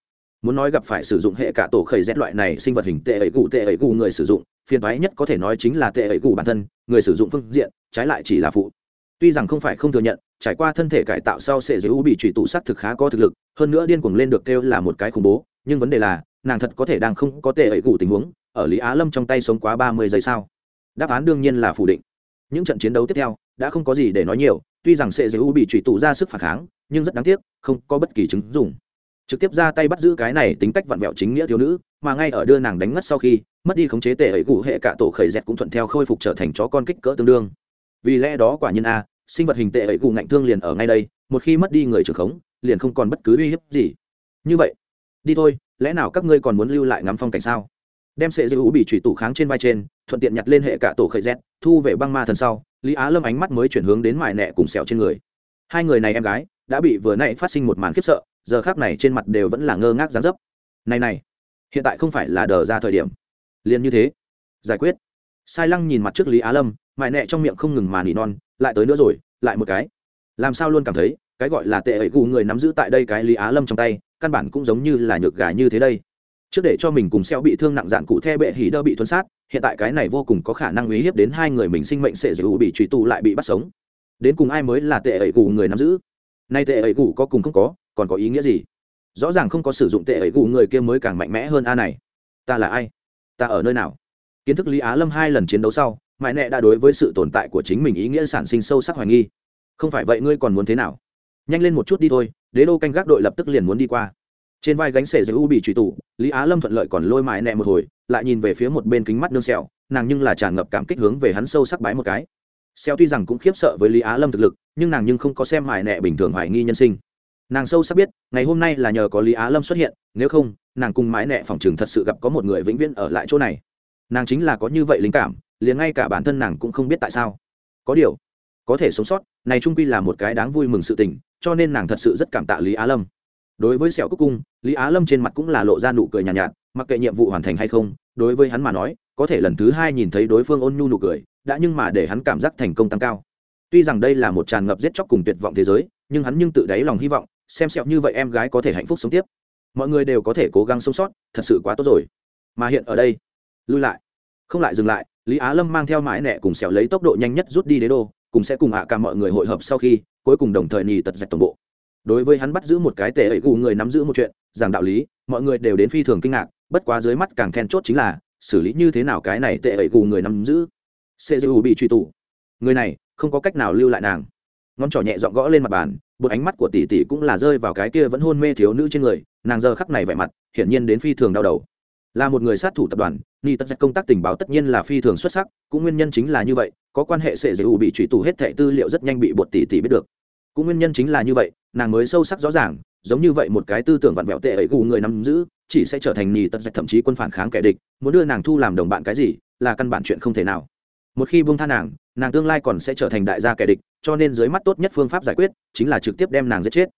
Muốn nói gặp phải sử dụng hệ cả tổ khởi rét loại này sinh vật hình tệ ấy cụ tệ ấy cụ người sử dụng, phiền thoái nhất có thể nói chính là tệ ấy cụ bản thân, người sử dụng phương diện, trái lại chỉ là phụ. Tuy rằng không phải không thừa nhận, trải qua thân thể cải tạo sau sẽ giữ bị trụy tụ sắc thực khá có thực lực, hơn nữa điên cuồng lên được kêu là một cái khủng bố, nhưng vấn đề là, nàng thật có thể đang không có tệ ấy cụ tình huống, ở lý á lâm trong tay sống quá ba mươi giây sao? Đáp án đương nhiên là phủ định. Những trận chiến đấu tiếp theo, đã không có gì để nói nhiều, tuy rằng sẽ giữ bị trụy tụ ra sức phản kháng nhưng rất đáng tiếc, không có bất kỳ chứng dùng. Trực tiếp ra tay bắt giữ cái này tính cách vặn vẹo chính nghĩa thiếu nữ, mà ngay ở đưa nàng đánh ngất sau khi, mất đi khống chế tệ ấy cụ hệ cả tổ khởi dẹt cũng thuận theo khôi phục trở thành chó con kích cỡ tương đương. Vì lẽ đó quả nhiên a, sinh vật hình tệ ấy cụ ngạnh thương liền ở ngay đây, một khi mất đi người trưởng khống, liền không còn bất cứ uy hiếp gì. Như vậy, đi thôi, lẽ nào các ngươi còn muốn lưu lại ngắm phong cảnh sao? Đem sệ dư ủ bị chủy tủ kháng trên vai trên, thuận tiện nhặt lên hệ cả tổ khởi dẹt, thu về băng ma thần sau, lý á lâm ánh mắt mới chuyển hướng đến mại nẹ cùng sẹo trên người. Hai người này em gái đã bị vừa nãy phát sinh một màn khiếp sợ, giờ khác này trên mặt đều vẫn là ngơ ngác dán dấp. Này này, hiện tại không phải là đờ ra thời điểm. Liền như thế. Giải quyết. Sai lăng nhìn mặt trước lý á lâm mại nẹ trong miệng không ngừng mà nỉ non, lại tới nữa rồi, lại một cái. Làm sao luôn cảm thấy, cái gọi là tệ ấy gù người nắm giữ tại đây cái lý á lâm trong tay, căn bản cũng giống như là nhược gà như thế đây. Trước để cho mình cùng xeo bị thương nặng dạn cụ the bệ hỉ đơ bị thuấn sát, hiện tại cái này vô cùng có khả năng uy hiếp đến hai người mình sinh mệnh sẽ dù bị truy tù lại bị bắt sống. Đến cùng ai mới là tệ ấy gù người nắm giữ? Nay tệ ấy gù có cùng không có còn có ý nghĩa gì? Rõ ràng không có sử dụng tệ ấy gù người kia mới càng mạnh mẽ hơn a này. Ta là ai? Ta ở nơi nào? Kiến thức lý á lâm hai lần chiến đấu sau mãi nẹ đã đối với sự tồn tại của chính mình ý nghĩa sản sinh sâu sắc hoài nghi. Không phải vậy ngươi còn muốn thế nào? Nhanh lên một chút đi thôi đế đô canh gác đội lập tức liền muốn đi qua. Trên vai gánh sể giữ u bị truy tụ, lý á lâm thuận lợi còn lôi mãi nẹ một hồi lại nhìn về phía một bên kính mắt nương sẹo nàng nhưng là tràn ngập cảm kích hướng về hắn sâu sắc bái một cái xeo tuy rằng cũng khiếp sợ với lý á lâm thực lực nhưng nàng nhưng không có xem mãi nẹ bình thường hoài nghi nhân sinh. Nàng sâu sắc biết ngày hôm nay là nhờ có lý á lâm xuất hiện nếu không nàng cùng mãi nẹ phòng trường thật sự gặp có một người vĩnh viễn ở lại chỗ này. Nàng chính là có như vậy linh cảm liền ngay cả bản thân nàng cũng không biết tại sao. Có điều có thể sống sót này trung quy là một cái đáng vui mừng sự tình cho nên nàng thật sự rất cảm tạ lý á lâm. Đối với sẹo cúc cung lý á lâm trên mặt cũng là lộ ra nụ cười nhàn nhạt, nhạt mặc kệ nhiệm vụ hoàn thành hay không đối với hắn mà nói có thể lần thứ hai nhìn thấy đối phương ôn nhu nụ cười đã nhưng mà để hắn cảm giác thành công tăng cao. Tuy rằng đây là một tràn ngập giết chóc cùng tuyệt vọng thế giới, nhưng hắn nhưng tự đáy lòng hy vọng, xem sẹo như vậy em gái có thể hạnh phúc sống tiếp. Mọi người đều có thể cố gắng sống sót, thật sự quá tốt rồi. Mà hiện ở đây, lui lại. Không lại dừng lại, lý á lâm mang theo mãi nẹ cùng sẹo lấy tốc độ nhanh nhất rút đi đế đô, cùng sẽ cùng hạ cả mọi người hội hợp sau khi, cuối cùng đồng thời nhì tật dạch toàn bộ. Đối với hắn bắt giữ một cái tệ ấy gù người nắm giữ một chuyện, giảng đạo lý, mọi người đều đến phi thường kinh ngạc, bất quá dưới mắt càng then chốt chính là, xử lý như thế nào cái này tệ ấy gù người nắm giữ cgu bị truy tù. Người này không có cách nào lưu lại nàng. Ngón trỏ nhẹ dọn gõ lên mặt bàn, một ánh mắt của tỷ tỷ cũng là rơi vào cái kia vẫn hôn mê thiếu nữ trên người, nàng giờ khắc này vẻ mặt hiển nhiên đến phi thường đau đầu. Là một người sát thủ tập đoàn, ni tất công tác tình báo tất nhiên là phi thường xuất sắc, cũng nguyên nhân chính là như vậy, có quan hệ sẽ dữ bị truy tù hết thẻ tư liệu rất nhanh bị bột tỷ tỷ biết được. Cũng nguyên nhân chính là như vậy, nàng mới sâu sắc rõ ràng, giống như vậy một cái tư tưởng vặn vẹo tệ ấy gù người nắm giữ, chỉ sẽ trở thành nhì tật dạch thậm chí quân phản kháng kẻ địch, muốn đưa nàng thu làm đồng bạn cái gì, là căn bản chuyện không thể nào một khi buông tha nàng nàng tương lai còn sẽ trở thành đại gia kẻ địch, cho nên dưới mắt tốt nhất phương pháp giải quyết chính là trực tiếp đem nàng giết chết.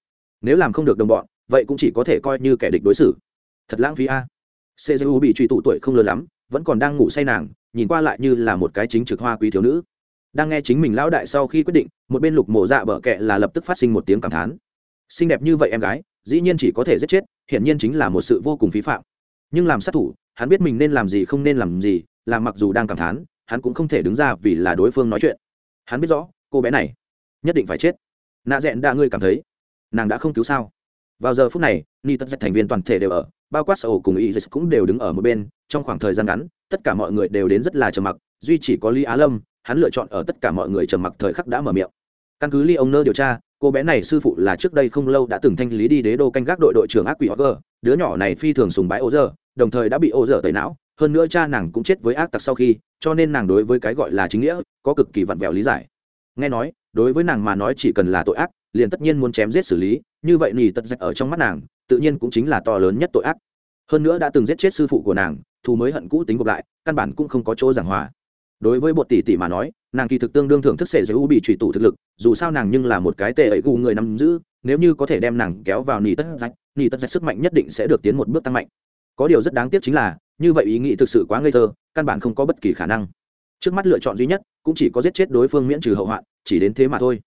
Nếu làm không được đồng bọn, vậy cũng chỉ có thể coi như kẻ địch đối xử. Thật lãng phí a. Cju bị truy tụ tuổi không lớn lắm, vẫn còn đang ngủ say nàng, nhìn qua lại như là một cái chính trực hoa quý thiếu nữ. Đang nghe chính mình lão đại sau khi quyết định, một bên lục mộ dạ bợ kệ là lập tức phát sinh một tiếng cảm thán. Xinh đẹp như vậy em gái, dĩ nhiên chỉ có thể giết chết, hiển nhiên chính là một sự vô cùng phí phạm. Nhưng làm sát thủ, hắn biết mình nên làm gì không nên làm gì, là mặc dù đang cảm thán hắn cũng không thể đứng ra vì là đối phương nói chuyện. Hắn biết rõ cô bé này nhất định phải chết. Nạ dẹn đã ngươi cảm thấy nàng đã không cứu sao? Vào giờ phút này ni tất thành viên toàn thể đều ở bao quát sở cùng y cũng đều đứng ở một bên trong khoảng thời gian ngắn tất cả mọi người đều đến rất là trầm mặc duy chỉ có lý á lâm hắn lựa chọn ở tất cả mọi người trầm mặc thời khắc đã mở miệng. Căn cứ ly ông nơ điều tra cô bé này sư phụ là trước đây không lâu đã từng thanh lý đi đế đô canh gác đội đội trưởng ác quỷ Hogger, đứa nhỏ này phi thường sùng bái ô dơ đồng thời đã bị ô dơ tẩy não hơn nữa cha nàng cũng chết với ác tặc sau khi cho nên nàng đối với cái gọi là chính nghĩa có cực kỳ vặn vẹo lý giải. Nghe nói đối với nàng mà nói chỉ cần là tội ác liền tất nhiên muốn chém giết xử lý như vậy nỉ tật dạch ở trong mắt nàng tự nhiên cũng chính là to lớn nhất tội ác. Hơn nữa đã từng giết chết sư phụ của nàng thù mới hận cũ tính gộp lại căn bản cũng không có chỗ giảng hòa. Đối với bột tỷ tỷ mà nói nàng kỳ thực tương đương thưởng thức sệ giới u bị trùy tủ thực lực dù sao nàng nhưng là một cái tệ ấy gu người nắm giữ nếu như có thể đem nàng kéo vào nỉ tất dạch, nỉ tất dạch sức mạnh nhất định sẽ được tiến một bước tăng mạnh. Có điều rất đáng tiếc chính là như vậy ý nghĩ thực sự quá ngây thơ, căn bản không có bất kỳ khả năng. Trước mắt lựa chọn duy nhất cũng chỉ có giết chết đối phương miễn trừ hậu hoạn, chỉ đến thế mà thôi.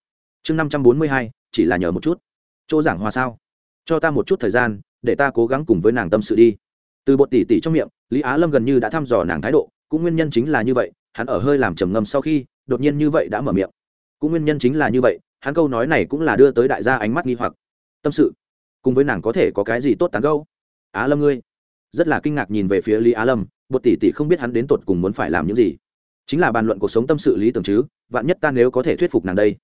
Chương năm trăm bốn mươi hai, chỉ là nhờ một chút. Chỗ giảng hòa sao? Cho ta một chút thời gian, để ta cố gắng cùng với nàng tâm sự đi. Từ bột tỷ tỷ trong miệng, lý á lâm gần như đã thăm dò nàng thái độ, cũng nguyên nhân chính là như vậy, hắn ở hơi làm trầm ngâm sau khi, đột nhiên như vậy đã mở miệng. Cũng nguyên nhân chính là như vậy, hắn câu nói này cũng là đưa tới đại gia ánh mắt nghi hoặc. Tâm sự, cùng với nàng có thể có cái gì tốt tán gâu á lâm ngươi rất là kinh ngạc nhìn về phía lý á lâm, bột tỷ tỷ không biết hắn đến tột cùng muốn phải làm những gì. Chính là bàn luận cuộc sống tâm sự lý tưởng chứ, vạn nhất ta nếu có thể thuyết phục nàng đây,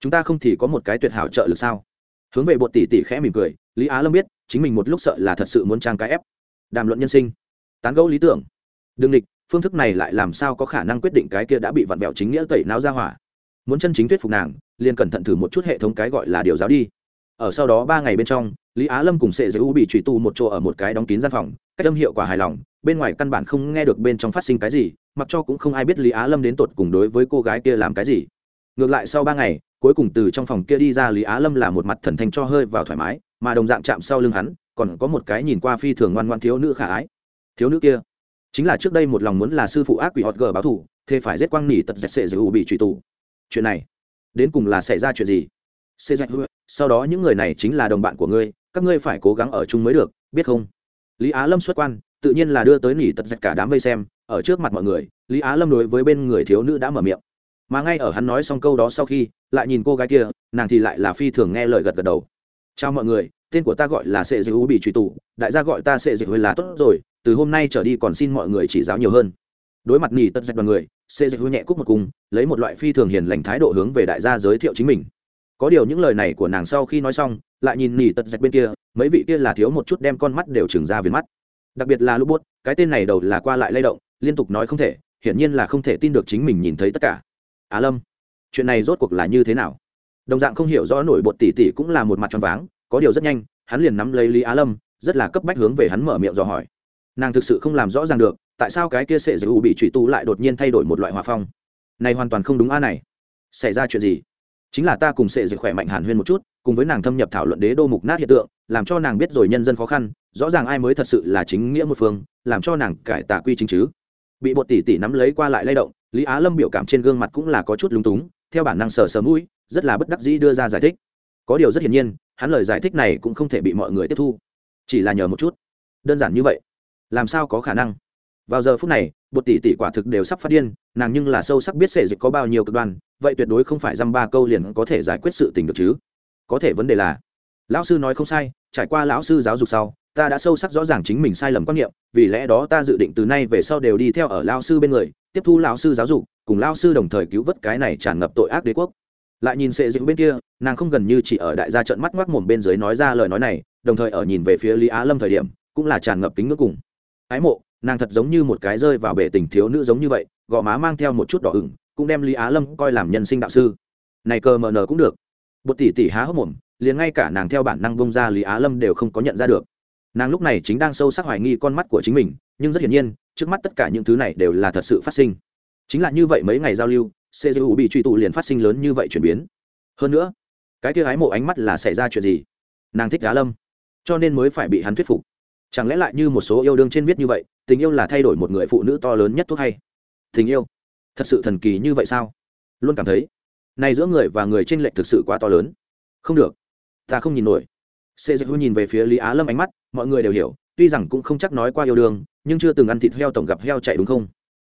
chúng ta không thì có một cái tuyệt hảo trợ lực sao? Hướng về bột tỷ tỷ khẽ mỉm cười, lý á lâm biết, chính mình một lúc sợ là thật sự muốn trang cái ép. Đàm luận nhân sinh, tán gẫu lý tưởng. Đừng địch, phương thức này lại làm sao có khả năng quyết định cái kia đã bị vặn vẹo chính nghĩa tẩy não ra hỏa? Muốn chân chính thuyết phục nàng, liền cẩn thận thử một chút hệ thống cái gọi là điều giáo đi. Ở sau đó ba ngày bên trong, lý á lâm cùng sệ giới u bị truy tu một chỗ ở một cái đóng kín gian phòng cách âm hiệu quả hài lòng, bên ngoài căn bản không nghe được bên trong phát sinh cái gì, mặc cho cũng không ai biết lý á lâm đến tột cùng đối với cô gái kia làm cái gì. Ngược lại sau ba ngày, cuối cùng từ trong phòng kia đi ra lý á lâm là một mặt thần thanh cho hơi vào thoải mái, mà đồng dạng chạm sau lưng hắn, còn có một cái nhìn qua phi thường ngoan ngoan thiếu nữ khả ái. Thiếu nữ kia, chính là trước đây một lòng muốn là sư phụ ác quỷ hot g báo thủ thế phải giết quang nỉ tật dẹt sệ giữ bị truy tù. Chuyện này, đến cùng là xảy ra chuyện gì? Xê dạch sau đó những người này chính là đồng bạn của ngươi, các ngươi phải cố gắng ở chung mới được, biết không? Lý á lâm xuất quan, tự nhiên là đưa tới nỉ tật dạch cả đám vây xem, ở trước mặt mọi người, lý á lâm đối với bên người thiếu nữ đã mở miệng. Mà ngay ở hắn nói xong câu đó sau khi, lại nhìn cô gái kia, nàng thì lại là phi thường nghe lời gật gật đầu. Chào mọi người, tên của ta gọi là sệ dư bị truy tù đại gia gọi ta sệ dư là tốt rồi, từ hôm nay trở đi còn xin mọi người chỉ giáo nhiều hơn. Đối mặt nỉ tật dạch đoàn người, sệ dư nhẹ cúc một cùng, lấy một loại phi thường hiền lành thái độ hướng về đại gia giới thiệu chính mình có điều những lời này của nàng sau khi nói xong, lại nhìn nỉ tật dạch bên kia, mấy vị kia là thiếu một chút đem con mắt đều trừng ra viền mắt. Đặc biệt là lúc bút cái tên này đầu là qua lại lay động, liên tục nói không thể, hiển nhiên là không thể tin được chính mình nhìn thấy tất cả. Á lâm, chuyện này rốt cuộc là như thế nào? Đồng dạng không hiểu rõ nổi bột tỷ tỷ cũng là một mặt tròn váng, có điều rất nhanh, hắn liền nắm lấy lý á lâm, rất là cấp bách hướng về hắn mở miệng dò hỏi. Nàng thực sự không làm rõ ràng được, tại sao cái kia sệ dữ bị trụy tu lại đột nhiên thay đổi một loại hòa phong? Này hoàn toàn không đúng a này. Xảy ra chuyện gì? Chính là ta cùng sệ dịch khỏe mạnh hàn huyên một chút, cùng với nàng thâm nhập thảo luận đế đô mục nát hiện tượng, làm cho nàng biết rồi nhân dân khó khăn, rõ ràng ai mới thật sự là chính nghĩa một phương, làm cho nàng cải tà quy chính chứ. Bị bột tỷ tỷ nắm lấy qua lại lay động, lý á lâm biểu cảm trên gương mặt cũng là có chút lúng túng, theo bản năng sờ sờ mũi, rất là bất đắc dĩ đưa ra giải thích. Có điều rất hiển nhiên, hắn lời giải thích này cũng không thể bị mọi người tiếp thu. Chỉ là nhờ một chút. Đơn giản như vậy. Làm sao có khả năng? Vào giờ phút này, bột tỷ tỷ quả thực đều sắp phát điên, nàng nhưng là sâu sắc biết sệ dịch có bao nhiêu cực đoan vậy tuyệt đối không phải dăm ba câu liền có thể giải quyết sự tình được chứ? Có thể vấn đề là, lão sư nói không sai, trải qua lão sư giáo dục sau, ta đã sâu sắc rõ ràng chính mình sai lầm quan niệm, vì lẽ đó ta dự định từ nay về sau đều đi theo ở lão sư bên người, tiếp thu lão sư giáo dục, cùng lão sư đồng thời cứu vớt cái này tràn ngập tội ác đế quốc. Lại nhìn sệ dịu bên kia, nàng không gần như chỉ ở đại gia trận mắt ngoác mồm bên dưới nói ra lời nói này, đồng thời ở nhìn về phía lý á lâm thời điểm, cũng là tràn ngập kính ngưỡng cùng. Ái mộ, nàng thật giống như một cái rơi vào bể tình thiếu nữ giống như vậy, gò má mang theo một chút đỏ ửng cũng đem lý á lâm coi làm nhân sinh đạo sư. Này cờ mờ nờ cũng được. Bột tỷ tỷ há hốc mồm, liền ngay cả nàng theo bản năng bông ra lý á lâm đều không có nhận ra được. Nàng lúc này chính đang sâu sắc hoài nghi con mắt của chính mình, nhưng rất hiển nhiên, trước mắt tất cả những thứ này đều là thật sự phát sinh. Chính là như vậy mấy ngày giao lưu cgu bị truy tụ liền phát sinh lớn như vậy chuyển biến. Hơn nữa, cái kia ái mộ ánh mắt là xảy ra chuyện gì? Nàng thích á lâm, cho nên mới phải bị hắn thuyết phục. Chẳng lẽ lại như một số yêu đương trên viết như vậy, tình yêu là thay đổi một người phụ nữ to lớn nhất thuốc hay? Tình yêu thật sự thần kỳ như vậy sao? Luôn cảm thấy, này giữa người và người tranh lệch thực sự quá to lớn. Không được, ta không nhìn nổi. Sê hư nhìn về phía lý á lâm ánh mắt, mọi người đều hiểu, tuy rằng cũng không chắc nói qua yêu đương, nhưng chưa từng ăn thịt heo tổng gặp heo chạy đúng không?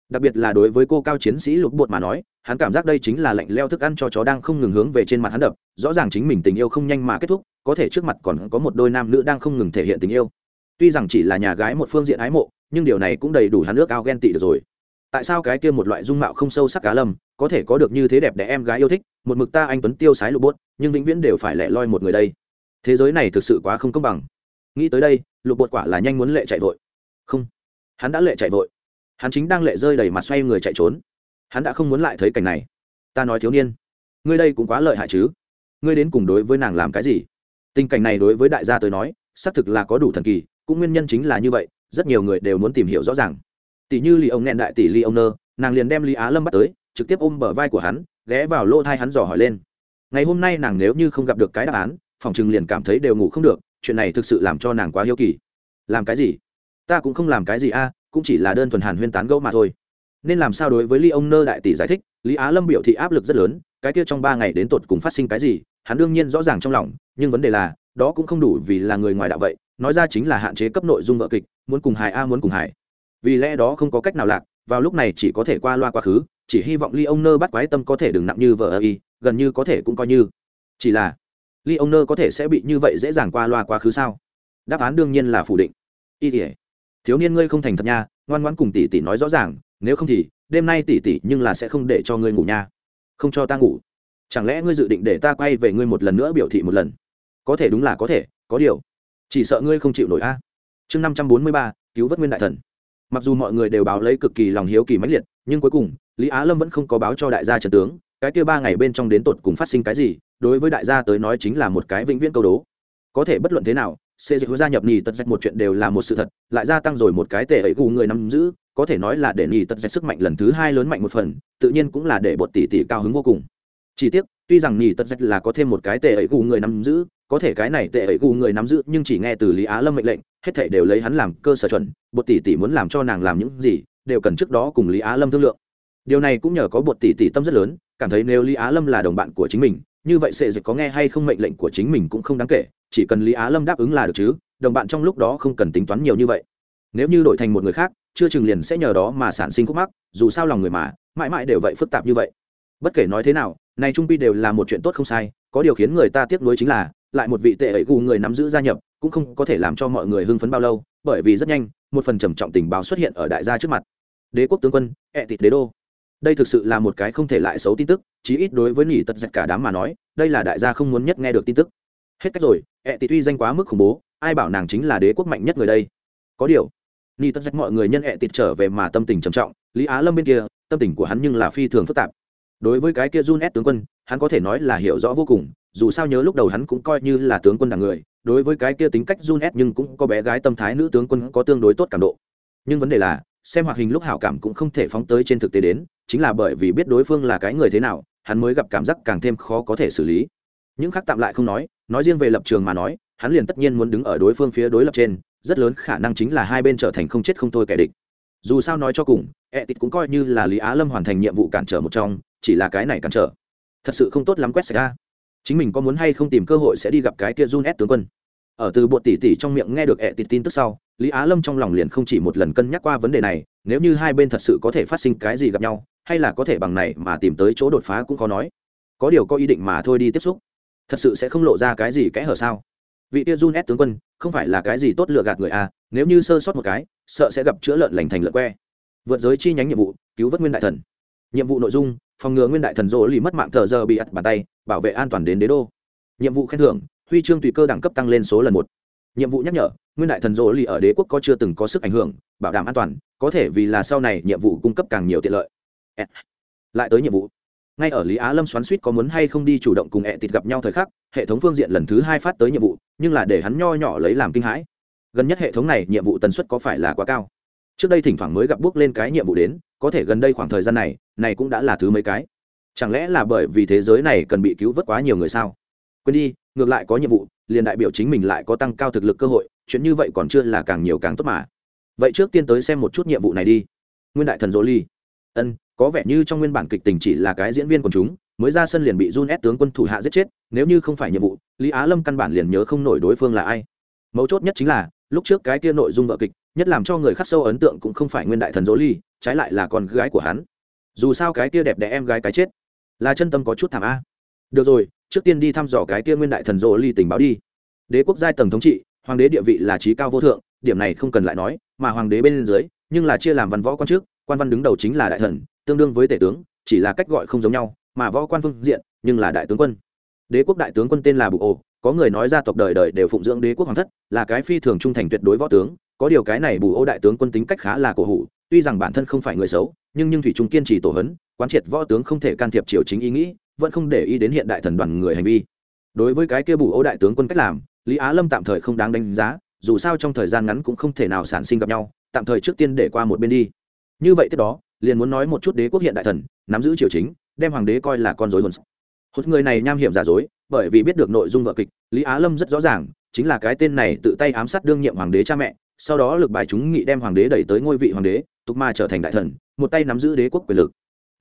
Đặc biệt là đối với cô cao chiến sĩ lục bột mà nói, hắn cảm giác đây chính là lạnh leo thức ăn cho chó đang không ngừng hướng về trên mặt hắn đập, rõ ràng chính mình tình yêu không nhanh mà kết thúc, có thể trước mặt còn có một đôi nam nữ đang không ngừng thể hiện tình yêu. Tuy rằng chỉ là nhà gái một phương diện ái mộ, nhưng điều này cũng đầy đủ hắn nước ao ghen tị được rồi tại sao cái kia một loại dung mạo không sâu sắc cá lâm có thể có được như thế đẹp để em gái yêu thích, một mực ta anh tuấn tiêu sái lục bốt, nhưng vĩnh viễn đều phải lẻ loi một người đây. Thế giới này thực sự quá không công bằng. Nghĩ tới đây, lục bột quả là nhanh muốn lệ chạy vội. Không, hắn đã lệ chạy vội. Hắn chính đang lệ rơi đầy mặt xoay người chạy trốn. Hắn đã không muốn lại thấy cảnh này. Ta nói thiếu niên, ngươi đây cũng quá lợi hại chứ. Ngươi đến cùng đối với nàng làm cái gì? Tình cảnh này đối với đại gia tới nói, xác thực là có đủ thần kỳ, cũng nguyên nhân chính là như vậy, rất nhiều người đều muốn tìm hiểu rõ ràng tỷ như lì ông nghẹn đại tỷ lì ông nơ, nàng liền đem lý á lâm bắt tới, trực tiếp ôm bờ vai của hắn, ghé vào lô thai hắn dò hỏi lên. Ngày hôm nay nàng nếu như không gặp được cái đáp án, phòng chừng liền cảm thấy đều ngủ không được, chuyện này thực sự làm cho nàng quá hiếu kỳ. Làm cái gì? Ta cũng không làm cái gì a, cũng chỉ là đơn thuần hàn huyên tán gẫu mà thôi. Nên làm sao đối với ly ông nơ đại tỷ giải thích, lý á lâm biểu thị áp lực rất lớn, cái kia trong ba ngày đến tột cùng phát sinh cái gì, hắn đương nhiên rõ ràng trong lòng, nhưng vấn đề là, đó cũng không đủ vì là người ngoài đạo vậy, nói ra chính là hạn chế cấp nội dung vợ kịch, muốn cùng hài a muốn cùng hài vì lẽ đó không có cách nào lạc, vào lúc này chỉ có thể qua loa quá khứ, chỉ hy vọng ly ông nơ bắt quái tâm có thể đừng nặng như vợ ơ y gần như có thể cũng coi như. Chỉ là ly ông nơ có thể sẽ bị như vậy dễ dàng qua loa quá khứ sao? Đáp án đương nhiên là phủ định. Y tỉa thiếu niên ngươi không thành thật nha, ngoan ngoãn cùng tỷ tỷ nói rõ ràng, nếu không thì, đêm nay tỷ tỷ nhưng là sẽ không để cho ngươi ngủ nha. Không cho ta ngủ. Chẳng lẽ ngươi dự định để ta quay về ngươi một lần nữa biểu thị một lần? Có thể đúng là có thể, có điều, chỉ sợ ngươi không chịu nổi a. Chương năm trăm bốn mươi ba, cứu vớt nguyên đại thần mặc dù mọi người đều báo lấy cực kỳ lòng hiếu kỳ mãnh liệt, nhưng cuối cùng, lý á lâm vẫn không có báo cho đại gia trần tướng, cái kia ba ngày bên trong đến tột cùng phát sinh cái gì, đối với đại gia tới nói chính là một cái vĩnh viễn câu đố. Có thể bất luận thế nào, xê dịch gia nhập nhì tật dạch một chuyện đều là một sự thật, lại gia tăng rồi một cái tệ ấy gù người nắm giữ, có thể nói là để nhì tật dạch sức mạnh lần thứ hai lớn mạnh một phần, tự nhiên cũng là để bột tỷ tỷ cao hứng vô cùng. Chỉ tiếc, tuy rằng nhì tật dạch là có thêm một cái tệ ấy gù người nắm giữ có thể cái này tệ ấy gù người nắm giữ, nhưng chỉ nghe từ lý á lâm mệnh lệnh, hết thảy đều lấy hắn làm cơ sở chuẩn, bột tỷ tỷ muốn làm cho nàng làm những gì, đều cần trước đó cùng lý á lâm thương lượng. Điều này cũng nhờ có bột tỷ tỷ tâm rất lớn, cảm thấy nếu lý á lâm là đồng bạn của chính mình, như vậy sệ dịch có nghe hay không mệnh lệnh của chính mình cũng không đáng kể, chỉ cần lý á lâm đáp ứng là được chứ, đồng bạn trong lúc đó không cần tính toán nhiều như vậy. Nếu như đổi thành một người khác, chưa chừng liền sẽ nhờ đó mà sản sinh khúc mắc, dù sao lòng người mà, mãi mãi đều vậy phức tạp như vậy. Bất kể nói thế nào, này trung pi đều là một chuyện tốt không sai, có điều khiến người ta tiếc nuối chính là lại một vị tệ ấy gù người nắm giữ gia nhập, cũng không có thể làm cho mọi người hưng phấn bao lâu, bởi vì rất nhanh, một phần trầm trọng tình báo xuất hiện ở đại gia trước mặt. Đế quốc tướng quân, ẹ tịt đế đô. Đây thực sự là một cái không thể lại xấu tin tức, chí ít đối với nhỉ tật giật cả đám mà nói, đây là đại gia không muốn nhất nghe được tin tức. Hết cách rồi, ẹ tịt tuy danh quá mức khủng bố, ai bảo nàng chính là đế quốc mạnh nhất người đây? Có điều nhỉ tật giật mọi người nhân ẹ tịt trở về mà tâm tình trầm trọng, lý á lâm bên kia, tâm tình của hắn nhưng là phi thường phức tạp. Đối với cái kia jun s tướng quân, hắn có thể nói là hiểu rõ vô cùng dù sao nhớ lúc đầu hắn cũng coi như là tướng quân đảng người, đối với cái kia tính cách run ép nhưng cũng có bé gái tâm thái nữ tướng quân có tương đối tốt cảm độ. Nhưng vấn đề là, xem hoạt hình lúc hảo cảm cũng không thể phóng tới trên thực tế đến, chính là bởi vì biết đối phương là cái người thế nào, hắn mới gặp cảm giác càng thêm khó có thể xử lý. Những khác tạm lại không nói nói riêng về lập trường mà nói, hắn liền tất nhiên muốn đứng ở đối phương phía đối lập trên, rất lớn khả năng chính là hai bên trở thành không chết không thôi kẻ địch. Dù sao nói cho cùng ẹ tịt cũng coi như là lý á lâm hoàn thành nhiệm vụ cản trở một trong, chỉ là cái này cản trở. Thật sự không tốt lắm quét xảy ra chính mình có muốn hay không tìm cơ hội sẽ đi gặp cái kia jun s tướng quân. Ở từ bộ tỷ tỷ trong miệng nghe được ẹ tịt tin tức sau, lý á lâm trong lòng liền không chỉ một lần cân nhắc qua vấn đề này, nếu như hai bên thật sự có thể phát sinh cái gì gặp nhau, hay là có thể bằng này mà tìm tới chỗ đột phá cũng khó nói. Có điều có ý định mà thôi đi tiếp xúc. Thật sự sẽ không lộ ra cái gì kẽ hở sao? Vị tia jun s tướng quân, không phải là cái gì tốt lựa gạt người à nếu như sơ sót một cái, sợ sẽ gặp chữa lợn lành thành lợn que. Vượt giới chi nhánh nhiệm vụ, cứu vớt nguyên đại thần. Nhiệm vụ nội dung phòng ngừa nguyên đại thần rỗ lì mất mạng thờ giờ bị ặt bàn tay, bảo vệ an toàn đến đế đô. Nhiệm vụ khen thưởng, huy chương tùy cơ đẳng cấp tăng lên số lần một. Nhiệm vụ nhắc nhở, nguyên đại thần rỗ lì ở đế quốc có chưa từng có sức ảnh hưởng, bảo đảm an toàn, có thể vì là sau này nhiệm vụ cung cấp càng nhiều tiện lợi. Lại tới nhiệm vụ. Ngay ở lý á lâm xoắn suýt có muốn hay không đi chủ động cùng ẹ tịt gặp nhau thời khắc, hệ thống phương diện lần thứ hai phát tới nhiệm vụ, nhưng là để hắn nho nhỏ lấy làm kinh hãi. Gần nhất hệ thống này nhiệm vụ tần suất có phải là quá cao? Trước đây thỉnh thoảng mới gặp bước lên cái nhiệm vụ đến có thể gần đây khoảng thời gian này này cũng đã là thứ mấy cái. Chẳng lẽ là bởi vì thế giới này cần bị cứu vớt quá nhiều người sao? Quên đi, ngược lại có nhiệm vụ, liền đại biểu chính mình lại có tăng cao thực lực cơ hội, chuyện như vậy còn chưa là càng nhiều càng tốt mà. Vậy trước tiên tới xem một chút nhiệm vụ này đi. Nguyên đại thần dỗ ly. Ân, có vẻ như trong nguyên bản kịch tình chỉ là cái diễn viên quần chúng, mới ra sân liền bị run ép tướng quân thủ hạ giết chết, nếu như không phải nhiệm vụ, lý á lâm căn bản liền nhớ không nổi đối phương là ai. Mấu chốt nhất chính là, lúc trước cái kia nội dung vợ kịch, nhất làm cho người khắc sâu ấn tượng cũng không phải nguyên đại thần dỗ ly trái lại là con gái của hắn. Dù sao cái kia đẹp đẽ em gái cái chết, là chân tâm có chút thảm a. Được rồi, trước tiên đi thăm dò cái kia nguyên đại thần rộ ly tình báo đi. Đế quốc giai tầng thống trị, hoàng đế địa vị là trí cao vô thượng, điểm này không cần lại nói, mà hoàng đế bên dưới, nhưng là chia làm văn võ quan trước, quan văn đứng đầu chính là đại thần, tương đương với tể tướng, chỉ là cách gọi không giống nhau, mà võ quan phương diện, nhưng là đại tướng quân. Đế quốc đại tướng quân tên là bụ ổ có người nói gia tộc đời đời đều phụng dưỡng đế quốc hoàng thất, là cái phi thường trung thành tuyệt đối võ tướng, có điều cái này bù ô đại tướng quân tính cách khá là cổ hủ tuy rằng bản thân không phải người xấu, nhưng nhưng thủy trung kiên trì tổ hấn, quán triệt võ tướng không thể can thiệp triều chính ý nghĩ, vẫn không để ý đến hiện đại thần đoàn người hành vi. Đối với cái kia bù ô đại tướng quân cách làm, lý á lâm tạm thời không đáng đánh giá, dù sao trong thời gian ngắn cũng không thể nào sản sinh gặp nhau, tạm thời trước tiên để qua một bên đi. Như vậy tiếp đó, liền muốn nói một chút đế quốc hiện đại thần, nắm giữ triều chính, đem hoàng đế coi là con dối hồn. Hốt người này nham hiểm giả dối, bởi vì biết được nội dung vợ kịch, lý á lâm rất rõ ràng, chính là cái tên này tự tay ám sát đương nhiệm hoàng đế cha mẹ, sau đó lực bài chúng nghị đem hoàng đế đẩy tới ngôi vị hoàng đế tục ma trở thành đại thần, một tay nắm giữ đế quốc quyền lực.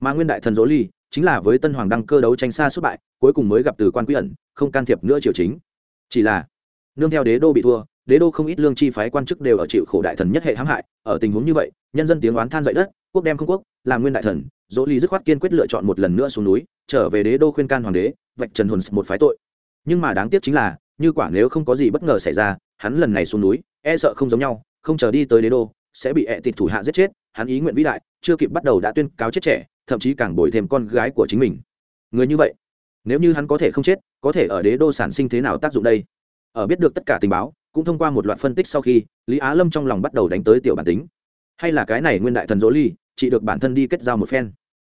Mà nguyên đại thần dỗ ly chính là với tân hoàng đăng cơ đấu tranh xa xuất bại, cuối cùng mới gặp từ quan quy ẩn, không can thiệp nữa triều chính. Chỉ là, nương theo đế đô bị thua, đế đô không ít lương chi phái quan chức đều ở chịu khổ đại thần nhất hệ hãm hại, ở tình huống như vậy, nhân dân tiếng oán than dậy đất, quốc đem không quốc, làm nguyên đại thần, dỗ ly dứt khoát kiên quyết lựa chọn một lần nữa xuống núi, trở về đế đô khuyên can hoàng đế, vạch trần hồn một phái tội. Nhưng mà đáng tiếc chính là, như quả nếu không có gì bất ngờ xảy ra, hắn lần này xuống núi e sợ không giống nhau, không chờ đi tới đế đô sẽ bị ẹ tịt thủ hạ giết chết, hắn ý nguyện vĩ đại, chưa kịp bắt đầu đã tuyên cáo chết trẻ, thậm chí càng bồi thêm con gái của chính mình. Người như vậy, nếu như hắn có thể không chết, có thể ở đế đô sản sinh thế nào tác dụng đây? Ở biết được tất cả tình báo, cũng thông qua một loạt phân tích sau khi, lý á lâm trong lòng bắt đầu đánh tới tiểu bản tính. Hay là cái này nguyên đại thần dỗ ly, chỉ được bản thân đi kết giao một phen.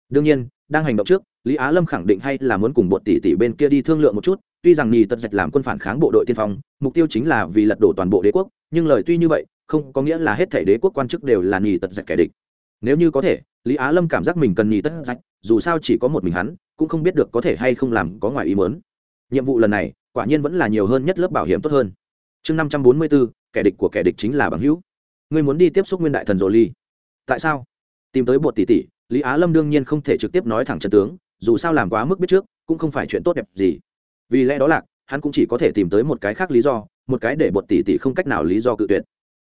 Đương nhiên, đang hành động trước, lý á lâm khẳng định hay là muốn cùng bột tỷ tỷ bên kia đi thương lượng một chút, tuy rằng nhì tật dạch làm quân phản kháng bộ đội tiên phong, mục tiêu chính là vì lật đổ toàn bộ đế quốc, nhưng lời tuy như vậy không có nghĩa là hết thể đế quốc quan chức đều là nhì tật dạch kẻ địch. Nếu như có thể, lý á lâm cảm giác mình cần nhì tật dạch dù sao chỉ có một mình hắn, cũng không biết được có thể hay không làm có ngoài ý mớn nhiệm vụ lần này, quả nhiên vẫn là nhiều hơn nhất lớp bảo hiểm tốt hơn. Chương năm trăm bốn mươi bốn kẻ địch của kẻ địch chính là bằng hữu. Ngươi muốn đi tiếp xúc nguyên đại thần rồ ly tại sao? Tìm tới bột tỷ tỷ, lý á lâm đương nhiên không thể trực tiếp nói thẳng trần tướng, dù sao làm quá mức biết trước, cũng không phải chuyện tốt đẹp gì. Vì lẽ đó là hắn cũng chỉ có thể tìm tới một cái khác lý do, một cái để bột tỷ tỷ không cách nào lý do cự tuyệt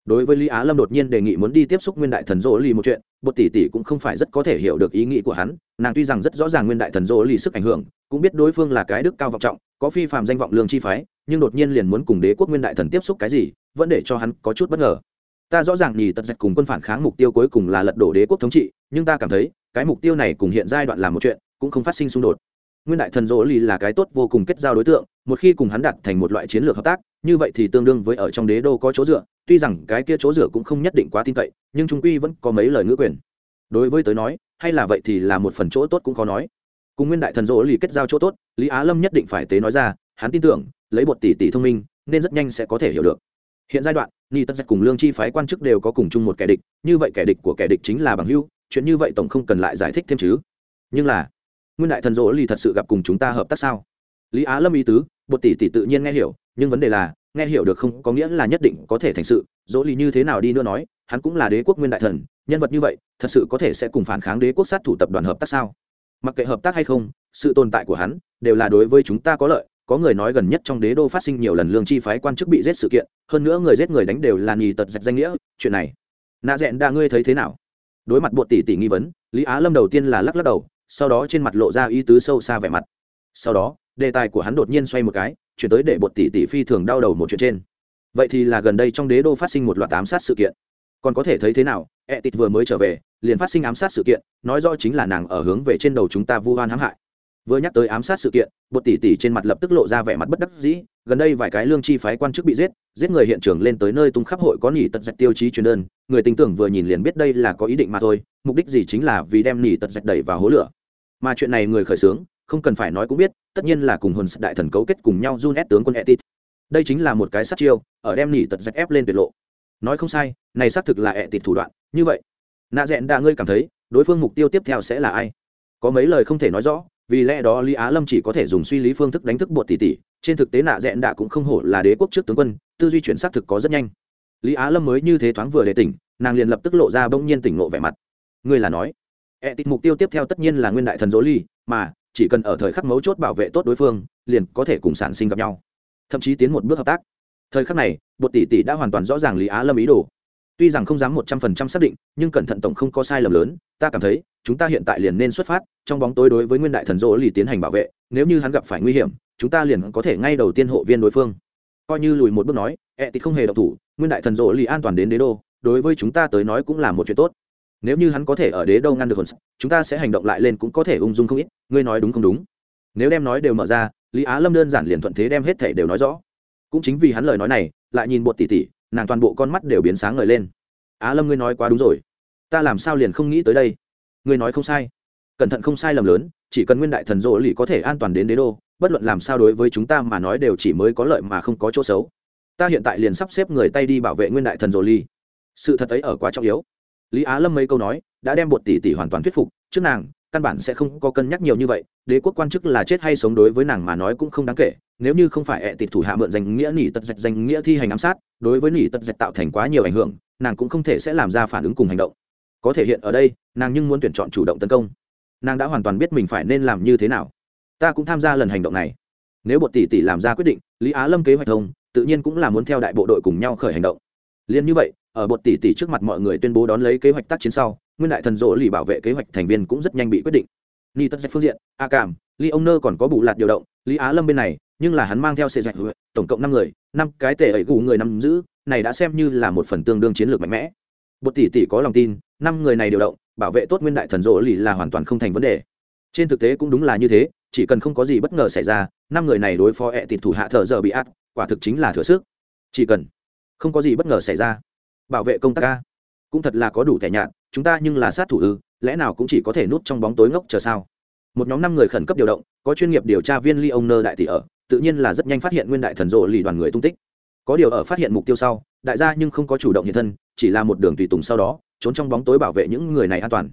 đối với lý á lâm đột nhiên đề nghị muốn đi tiếp xúc nguyên đại thần rỗ lì một chuyện, bột tỷ tỷ cũng không phải rất có thể hiểu được ý nghĩ của hắn, nàng tuy rằng rất rõ ràng nguyên đại thần rỗ lì sức ảnh hưởng, cũng biết đối phương là cái đức cao vọng trọng, có phi phạm danh vọng lương chi phái, nhưng đột nhiên liền muốn cùng đế quốc nguyên đại thần tiếp xúc cái gì, vẫn để cho hắn có chút bất ngờ. Ta rõ ràng nhì tật dạch cùng quân phản kháng mục tiêu cuối cùng là lật đổ đế quốc thống trị, nhưng ta cảm thấy, cái mục tiêu này cùng hiện giai đoạn làm một chuyện, cũng không phát sinh xung đột nguyên đại thần rỗ lì là cái tốt vô cùng kết giao đối tượng, một khi cùng hắn đặt thành một loại chiến lược hợp tác, như vậy thì tương đương với ở trong đế đô có chỗ dựa, tuy rằng cái kia chỗ dựa cũng không nhất định quá tin cậy, nhưng trung quy vẫn có mấy lời ngữ quyền. Đối với tới nói, hay là vậy thì là một phần chỗ tốt cũng khó nói. Cùng nguyên đại thần rỗ lì kết giao chỗ tốt, lý á lâm nhất định phải tế nói ra, hắn tin tưởng, lấy một tỷ tỷ thông minh, nên rất nhanh sẽ có thể hiểu được. Hiện giai đoạn, ni tân giặc cùng lương chi phái quan chức đều có cùng chung một kẻ địch, như vậy kẻ địch của kẻ địch chính là bằng hưu chuyện như vậy tổng không cần lại giải thích thêm chứ. Nhưng là nguyên đại thần rỗ lì thật sự gặp cùng chúng ta hợp tác sao? Lý á lâm ý tứ, bột tỷ tỷ tự nhiên nghe hiểu, nhưng vấn đề là, nghe hiểu được không có nghĩa là nhất định có thể thành sự. Dỗ lì như thế nào đi nữa nói, hắn cũng là đế quốc nguyên đại thần, nhân vật như vậy, thật sự có thể sẽ cùng phản kháng đế quốc sát thủ tập đoàn hợp tác sao? Mặc kệ hợp tác hay không, sự tồn tại của hắn, đều là đối với chúng ta có lợi. Có người nói gần nhất trong đế đô phát sinh nhiều lần lương chi phái quan chức bị giết sự kiện, hơn nữa người giết người đánh đều là nhì tật dạch danh nghĩa, chuyện này. Nạ dẹn đa, ngươi thấy thế nào? Đối mặt bột tỷ tỷ nghi vấn, lý á lâm đầu tiên là lắc lắc đầu sau đó trên mặt lộ ra ý tứ sâu xa vẻ mặt. Sau đó, đề tài của hắn đột nhiên xoay một cái, chuyển tới để bột tỷ tỷ phi thường đau đầu một chuyện trên. Vậy thì là gần đây trong đế đô phát sinh một loạt ám sát sự kiện. Còn có thể thấy thế nào e tịt vừa mới trở về, liền phát sinh ám sát sự kiện, nói rõ chính là nàng ở hướng về trên đầu chúng ta vu oan hãm hại vừa nhắc tới ám sát sự kiện, bột tỷ tỷ trên mặt lập tức lộ ra vẻ mặt bất đắc dĩ, gần đây vài cái lương chi phái quan chức bị giết giết người hiện trường lên tới nơi tung khắp hội có nỉ tật dạch tiêu chí truyền đơn, người tình tưởng vừa nhìn liền biết đây là có ý định mà thôi, mục đích gì chính là vì đem nỉ tật dạch đẩy vào hố lửa. Mà chuyện này người khởi xướng, không cần phải nói cũng biết, tất nhiên là cùng hồn đại thần cấu kết cùng nhau run ép tướng quân etit. Đây chính là một cái sát chiêu, ở đem nỉ tật dạch ép lên tuyệt lộ. Nói không sai, này xác thực là etit thủ đoạn, như vậy. Nạ dẹn đã ngươi cảm thấy, đối phương mục tiêu tiếp theo sẽ là ai? Có mấy lời không thể nói rõ vì lẽ đó lý á lâm chỉ có thể dùng suy lý phương thức đánh thức bột tỷ tỷ, trên thực tế nạ dẹn đạ cũng không hổ là đế quốc trước tướng quân, tư duy chuyển xác thực có rất nhanh. Lý á lâm mới như thế thoáng vừa để tỉnh, nàng liền lập tức lộ ra bỗng nhiên tỉnh lộ vẻ mặt. Ngươi là nói e tịt mục tiêu tiếp theo tất nhiên là nguyên đại thần dỗ ly, mà chỉ cần ở thời khắc mấu chốt bảo vệ tốt đối phương, liền có thể cùng sản sinh gặp nhau. Thậm chí tiến một bước hợp tác. Thời khắc này, bột tỷ tỷ đã hoàn toàn rõ ràng lý á lâm ý đồ tuy rằng không dám một trăm phần trăm xác định, nhưng cẩn thận tổng không có sai lầm lớn, ta cảm thấy, chúng ta hiện tại liền nên xuất phát, trong bóng tối đối với nguyên đại thần dỗ lì tiến hành bảo vệ, nếu như hắn gặp phải nguy hiểm, chúng ta liền có thể ngay đầu tiên hộ viên đối phương. Coi như lùi một bước nói, ẹ thì không hề độc thủ, nguyên đại thần dỗ lì an toàn đến đế đô, đối với chúng ta tới nói cũng là một chuyện tốt. Nếu như hắn có thể ở đế đô ngăn được hồn chúng ta sẽ hành động lại lên cũng có thể ung dung không ít, ngươi nói đúng không đúng? Nếu đem nói đều mở ra, lý á lâm đơn giản liền thuận thế đem hết thể đều nói rõ. Cũng chính vì hắn lời nói này, lại nhìn bột tỉ tỉ nàng toàn bộ con mắt đều biến sáng ngời lên. Á lâm ngươi nói quá đúng rồi. Ta làm sao liền không nghĩ tới đây? Ngươi nói không sai. Cẩn thận không sai lầm lớn, chỉ cần nguyên đại thần rỗ lì có thể an toàn đến đế đô, bất luận làm sao đối với chúng ta mà nói đều chỉ mới có lợi mà không có chỗ xấu. Ta hiện tại liền sắp xếp người tay đi bảo vệ nguyên đại thần rỗ lì. Sự thật ấy ở quá trọng yếu. Lý á lâm mấy câu nói đã đem bột tỷ tỷ hoàn toàn thuyết phục, trước nàng, căn bản sẽ không có cân nhắc nhiều như vậy, đế quốc quan chức là chết hay sống đối với nàng mà nói cũng không đáng kể nếu như không phải ẹ tịt thủ hạ mượn danh nghĩa nỉ tật dạch danh nghĩa thi hành ám sát, đối với nỉ tật dạch tạo thành quá nhiều ảnh hưởng, nàng cũng không thể sẽ làm ra phản ứng cùng hành động. Có thể hiện ở đây, nàng nhưng muốn tuyển chọn chủ động tấn công. Nàng đã hoàn toàn biết mình phải nên làm như thế nào. Ta cũng tham gia lần hành động này. Nếu bột tỷ tỷ làm ra quyết định, lý á lâm kế hoạch thông, tự nhiên cũng là muốn theo đại bộ đội cùng nhau khởi hành động. Liên như vậy, ở bột tỷ tỷ trước mặt mọi người tuyên bố đón lấy kế hoạch tác chiến sau, nguyên đại thần rỗ lì bảo vệ kế hoạch thành viên cũng rất nhanh bị quyết định. Ni tất phương diện, a cảm ly ông nơ còn có bù lạt điều động, lý á lâm bên này nhưng là hắn mang theo sệ dạch tổng cộng năm người, năm cái tệ ấy gù người nắm giữ, này đã xem như là một phần tương đương chiến lược mạnh mẽ. Bột tỷ tỷ có lòng tin, năm người này điều động, bảo vệ tốt nguyên đại thần rỗ lì là hoàn toàn không thành vấn đề. Trên thực tế cũng đúng là như thế, chỉ cần không có gì bất ngờ xảy ra, năm người này đối phó ẹ tịt thủ hạ thợ giờ bị át quả thực chính là thừa sức. Chỉ cần không có gì bất ngờ xảy ra, bảo vệ công tác ca, cũng thật là có đủ thẻ nhạt, chúng ta nhưng là sát thủ ư, lẽ nào cũng chỉ có thể núp trong bóng tối ngốc chờ sao? Một nhóm năm người khẩn cấp điều động, có chuyên nghiệp điều tra viên ly ông nơ đại tỷ ở tự nhiên là rất nhanh phát hiện nguyên đại thần rộ lì đoàn người tung tích. Có điều ở phát hiện mục tiêu sau, đại gia nhưng không có chủ động hiện thân, chỉ là một đường tùy tùng sau đó, trốn trong bóng tối bảo vệ những người này an toàn.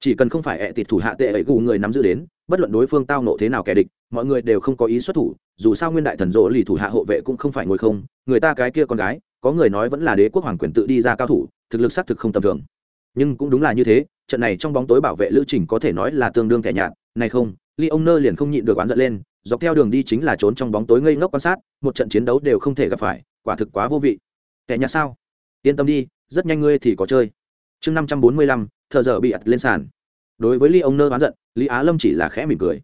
Chỉ cần không phải ẹ tịt thủ hạ tệ ấy gù người nắm giữ đến, bất luận đối phương tao nộ thế nào kẻ địch, mọi người đều không có ý xuất thủ, dù sao nguyên đại thần rộ lì thủ hạ hộ vệ cũng không phải ngồi không, người ta cái kia con gái, có người nói vẫn là đế quốc hoàng quyền tự đi ra cao thủ, thực lực xác thực không tầm thường. Nhưng cũng đúng là như thế, trận này trong bóng tối bảo vệ lữ trình có thể nói là tương đương thẻ nhạt, này không ly ông nơ liền không nhịn được oán giận lên dọc theo đường đi chính là trốn trong bóng tối ngây ngốc quan sát, một trận chiến đấu đều không thể gặp phải, quả thực quá vô vị. Kẻ nhà sao? Yên tâm đi, rất nhanh ngươi thì có chơi. Chương năm trăm bốn mươi lăm, thợ giờ bị ặt lên sàn. Đối với ly ông nơ oán giận, lý á lâm chỉ là khẽ mỉm cười.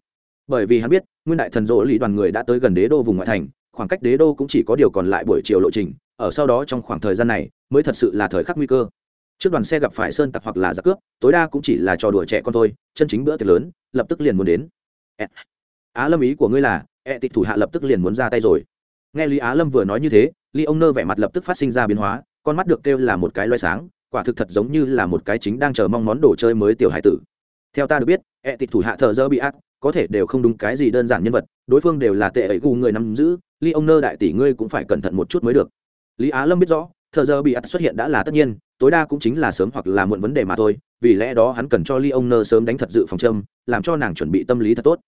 Bởi vì hắn biết, nguyên đại thần rỗ lý đoàn người đã tới gần đế đô vùng ngoại thành, khoảng cách đế đô cũng chỉ có điều còn lại buổi chiều lộ trình, ở sau đó trong khoảng thời gian này, mới thật sự là thời khắc nguy cơ. Trước đoàn xe gặp phải sơn tặc hoặc là giặc cướp, tối đa cũng chỉ là trò đùa trẻ con thôi, chân chính bữa tiệc lớn, lập tức liền muốn đến á lâm ý của ngươi là e tịch thủ hạ lập tức liền muốn ra tay rồi. Nghe lý á lâm vừa nói như thế ly ông nơ vẻ mặt lập tức phát sinh ra biến hóa, con mắt được kêu là một cái loay sáng, quả thực thật giống như là một cái chính đang chờ mong món đồ chơi mới tiểu hải tử. Theo ta được biết e tịch thủ hạ thợ dơ bị ác, có thể đều không đúng cái gì đơn giản nhân vật, đối phương đều là tệ ấy gu người nắm giữ ly ông nơ đại tỷ ngươi cũng phải cẩn thận một chút mới được. Lý á lâm biết rõ thợ dơ bị ác xuất hiện đã là tất nhiên, tối đa cũng chính là sớm hoặc là muộn vấn đề mà thôi, vì lẽ đó hắn cần cho ly ông nơ sớm đánh thật dự phòng châm, làm cho nàng chuẩn bị tâm lý thật tốt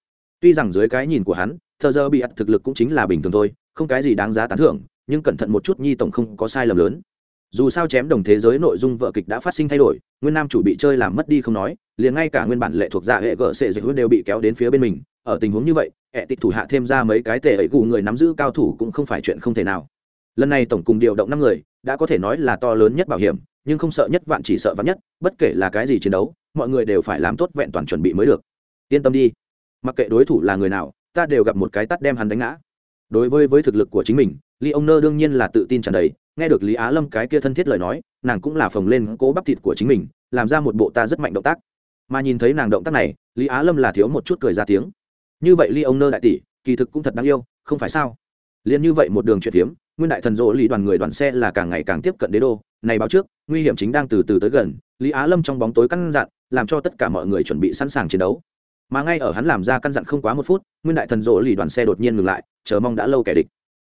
tuy rằng dưới cái nhìn của hắn thợ dơ bị ắt thực lực cũng chính là bình thường thôi, không cái gì đáng giá tán thưởng, nhưng cẩn thận một chút nhi tổng không có sai lầm lớn. Dù sao chém đồng thế giới nội dung vợ kịch đã phát sinh thay đổi, nguyên nam chủ bị chơi làm mất đi không nói, liền ngay cả nguyên bản lệ thuộc dạ hệ gợ sệ dịch đều bị kéo đến phía bên mình, ở tình huống như vậy hệ tịch thủ hạ thêm ra mấy cái tệ ấy gù người nắm giữ cao thủ cũng không phải chuyện không thể nào. Lần này tổng cùng điều động năm người, đã có thể nói là to lớn nhất bảo hiểm, nhưng không sợ nhất vạn chỉ sợ vạn nhất, bất kể là cái gì chiến đấu, mọi người đều phải làm tốt vẹn toàn chuẩn bị mới được. Yên tâm đi mặc kệ đối thủ là người nào, ta đều gặp một cái tắt đem hắn đánh ngã. Đối với với thực lực của chính mình ly ông nơ đương nhiên là tự tin tràn đầy, nghe được lý á lâm cái kia thân thiết lời nói, nàng cũng là phồng lên cố bắp thịt của chính mình, làm ra một bộ ta rất mạnh động tác. Mà nhìn thấy nàng động tác này, lý á lâm là thiếu một chút cười ra tiếng. Như vậy ly ông nơ đại tỷ, kỳ thực cũng thật đáng yêu, không phải sao? Liền như vậy một đường chuyện phiếm, nguyên đại thần rỗ lý đoàn người đoàn xe là càng ngày càng tiếp cận đế đô. Này báo trước, nguy hiểm chính đang từ từ tới gần, lý á lâm trong bóng tối căn dặn, làm cho tất cả mọi người chuẩn bị sẵn sàng chiến đấu mà ngay ở hắn làm ra căn dặn không quá một phút, nguyên đại thần rỗ lì đoàn xe đột nhiên ngừng lại, chờ mong đã lâu kẻ địch.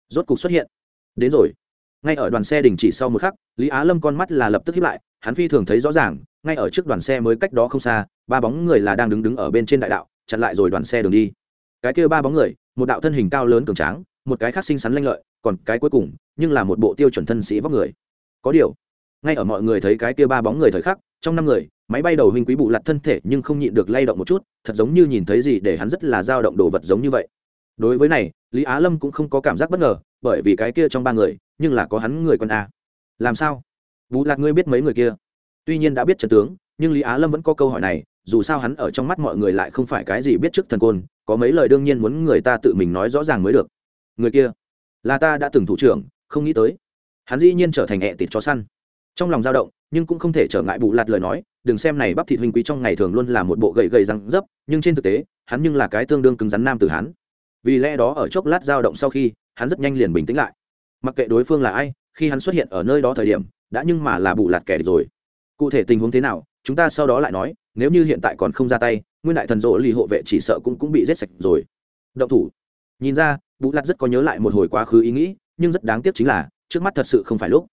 Rốt cục xuất hiện. Đến rồi. Ngay ở đoàn xe đình chỉ sau một khắc, lý á lâm con mắt là lập tức hiếp lại, hắn phi thường thấy rõ ràng, ngay ở trước đoàn xe mới cách đó không xa, ba bóng người là đang đứng đứng ở bên trên đại đạo, chặn lại rồi đoàn xe đường đi. Cái kia ba bóng người, một đạo thân hình cao lớn cường tráng, một cái khác xinh xắn lanh lợi, còn cái cuối cùng, nhưng là một bộ tiêu chuẩn thân sĩ vóc người. Có điều, ngay ở mọi người thấy cái kia ba bóng người thời khắc trong năm người, máy bay đầu huynh quý bụ lặt thân thể nhưng không nhịn được lay động một chút, thật giống như nhìn thấy gì để hắn rất là dao động đồ vật giống như vậy. Đối với này, lý á lâm cũng không có cảm giác bất ngờ, bởi vì cái kia trong ba người, nhưng là có hắn người con a. Làm sao? Bù lạc ngươi biết mấy người kia? Tuy nhiên đã biết trần tướng, nhưng lý á lâm vẫn có câu hỏi này, dù sao hắn ở trong mắt mọi người lại không phải cái gì biết trước thần côn, có mấy lời đương nhiên muốn người ta tự mình nói rõ ràng mới được. Người kia là ta đã từng thủ trưởng, không nghĩ tới. Hắn dĩ nhiên trở thành hẹ tịt chó săn trong lòng dao động, nhưng cũng không thể trở ngại bù lạt lời nói, đừng xem này bắp thịt huynh quý trong ngày thường luôn là một bộ gậy gậy răng dấp, nhưng trên thực tế, hắn nhưng là cái tương đương cứng rắn nam từ hắn vì lẽ đó ở chốc lát dao động sau khi, hắn rất nhanh liền bình tĩnh lại. Mặc kệ đối phương là ai, khi hắn xuất hiện ở nơi đó thời điểm, đã nhưng mà là bù lạt kẻ địch rồi. Cụ thể tình huống thế nào, chúng ta sau đó lại nói, nếu như hiện tại còn không ra tay, nguyên đại thần rộ lì hộ vệ chỉ sợ cũng cũng bị giết sạch rồi. Động thủ. Nhìn ra, bù lạt rất có nhớ lại một hồi quá khứ ý nghĩ, nhưng rất đáng tiếc chính là, trước mắt thật sự không phải lúc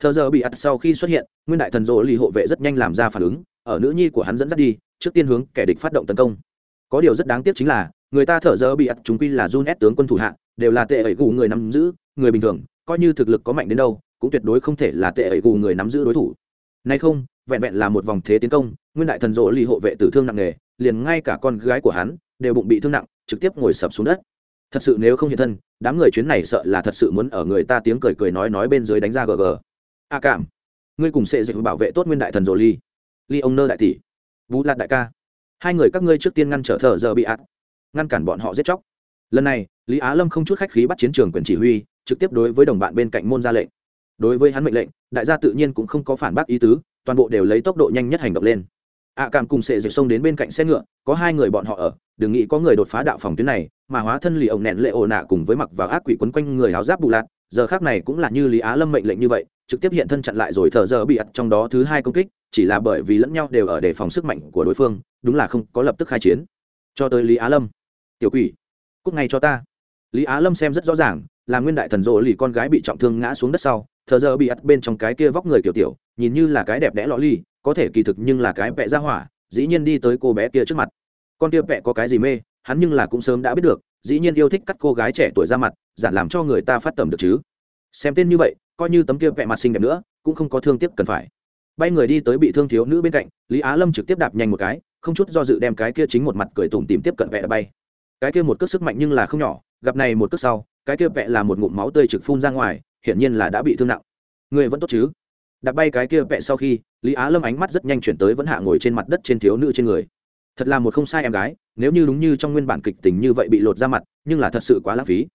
thờ giờ bị ắt sau khi xuất hiện, nguyên đại thần Rỗ lì hộ vệ rất nhanh làm ra phản ứng, ở nữ nhi của hắn dẫn dắt đi, trước tiên hướng kẻ địch phát động tấn công. Có điều rất đáng tiếc chính là, người ta thở giờ bị ắt chúng quy là run ép tướng quân thủ hạ, đều là tệ ẩy gù người nắm giữ, người bình thường, coi như thực lực có mạnh đến đâu, cũng tuyệt đối không thể là tệ ẩy gù người nắm giữ đối thủ. Nay không, vẹn vẹn là một vòng thế tiến công, nguyên đại thần Rỗ lì hộ vệ tử thương nặng nề, liền ngay cả con gái của hắn, đều bụng bị thương nặng, trực tiếp ngồi sập xuống đất. Thật sự nếu không hiện thân, đám người chuyến này sợ là thật sự muốn ở người ta tiếng cười cười nói nói bên dưới đánh ra gg a cảm. Ngươi cùng sệ dịch bảo vệ tốt nguyên đại thần rộ ly ly ông nơ đại tỷ. Vũ lạt đại ca. Hai người các ngươi trước tiên ngăn trở thợ giờ bị ạt. Ngăn cản bọn họ giết chóc. Lần này lý á lâm không chút khách khí bắt chiến trường quyền chỉ huy trực tiếp đối với đồng bạn bên cạnh môn ra lệnh. Đối với hắn mệnh lệnh đại gia tự nhiên cũng không có phản bác ý tứ toàn bộ đều lấy tốc độ nhanh nhất hành động lên. Ạ à, cảm cùng sệ dịch xông đến bên cạnh xe ngựa có hai người bọn họ ở đừng nghĩ có người đột phá đạo phòng tuyến này, mà hóa thân lì ổng nẹn lệ ồ nạ cùng với mặc vào ác quỷ quấn quanh người háo giáp bù lạt, giờ khác này cũng là như lý á lâm mệnh lệnh như vậy, trực tiếp hiện thân chặn lại rồi thờ giờ bị ặt trong đó thứ hai công kích, chỉ là bởi vì lẫn nhau đều ở đề phòng sức mạnh của đối phương, đúng là không có lập tức khai chiến. Cho tới lý á lâm. Tiểu quỷ cúc ngay cho ta. Lý á lâm xem rất rõ ràng, là nguyên đại thần rộ lì con gái bị trọng thương ngã xuống đất sau thờ giờ bị ắt bên trong cái kia vóc người kiểu tiểu, nhìn như là cái đẹp đẽ lọ ly có thể kỳ thực nhưng là cái vẽ ra hỏa, dĩ nhiên đi tới cô bé kia trước mặt con kia vẽ có cái gì mê, hắn nhưng là cũng sớm đã biết được, dĩ nhiên yêu thích cắt cô gái trẻ tuổi ra mặt, giản làm cho người ta phát tầm được chứ. Xem tên như vậy, coi như tấm kia vẽ mặt xinh đẹp nữa, cũng không có thương tiếc cần phải. Bay người đi tới bị thương thiếu nữ bên cạnh, lý á lâm trực tiếp đạp nhanh một cái, không chút do dự đem cái kia chính một mặt cười tủm tìm tiếp cận vẽ đã bay. Cái kia một cước sức mạnh nhưng là không nhỏ, gặp này một cước sau, cái kia vẽ là một ngụm máu tươi trực phun ra ngoài, hiển nhiên là đã bị thương nặng. Người vẫn tốt chứ? Đạp bay cái kia vẽ sau khi, lý á lâm ánh mắt rất nhanh chuyển tới vẫn hạ ngồi trên mặt đất trên thiếu nữ trên người thật là một không sai em gái, nếu như đúng như trong nguyên bản kịch tình như vậy bị lột ra mặt, nhưng là thật sự quá lãng phí.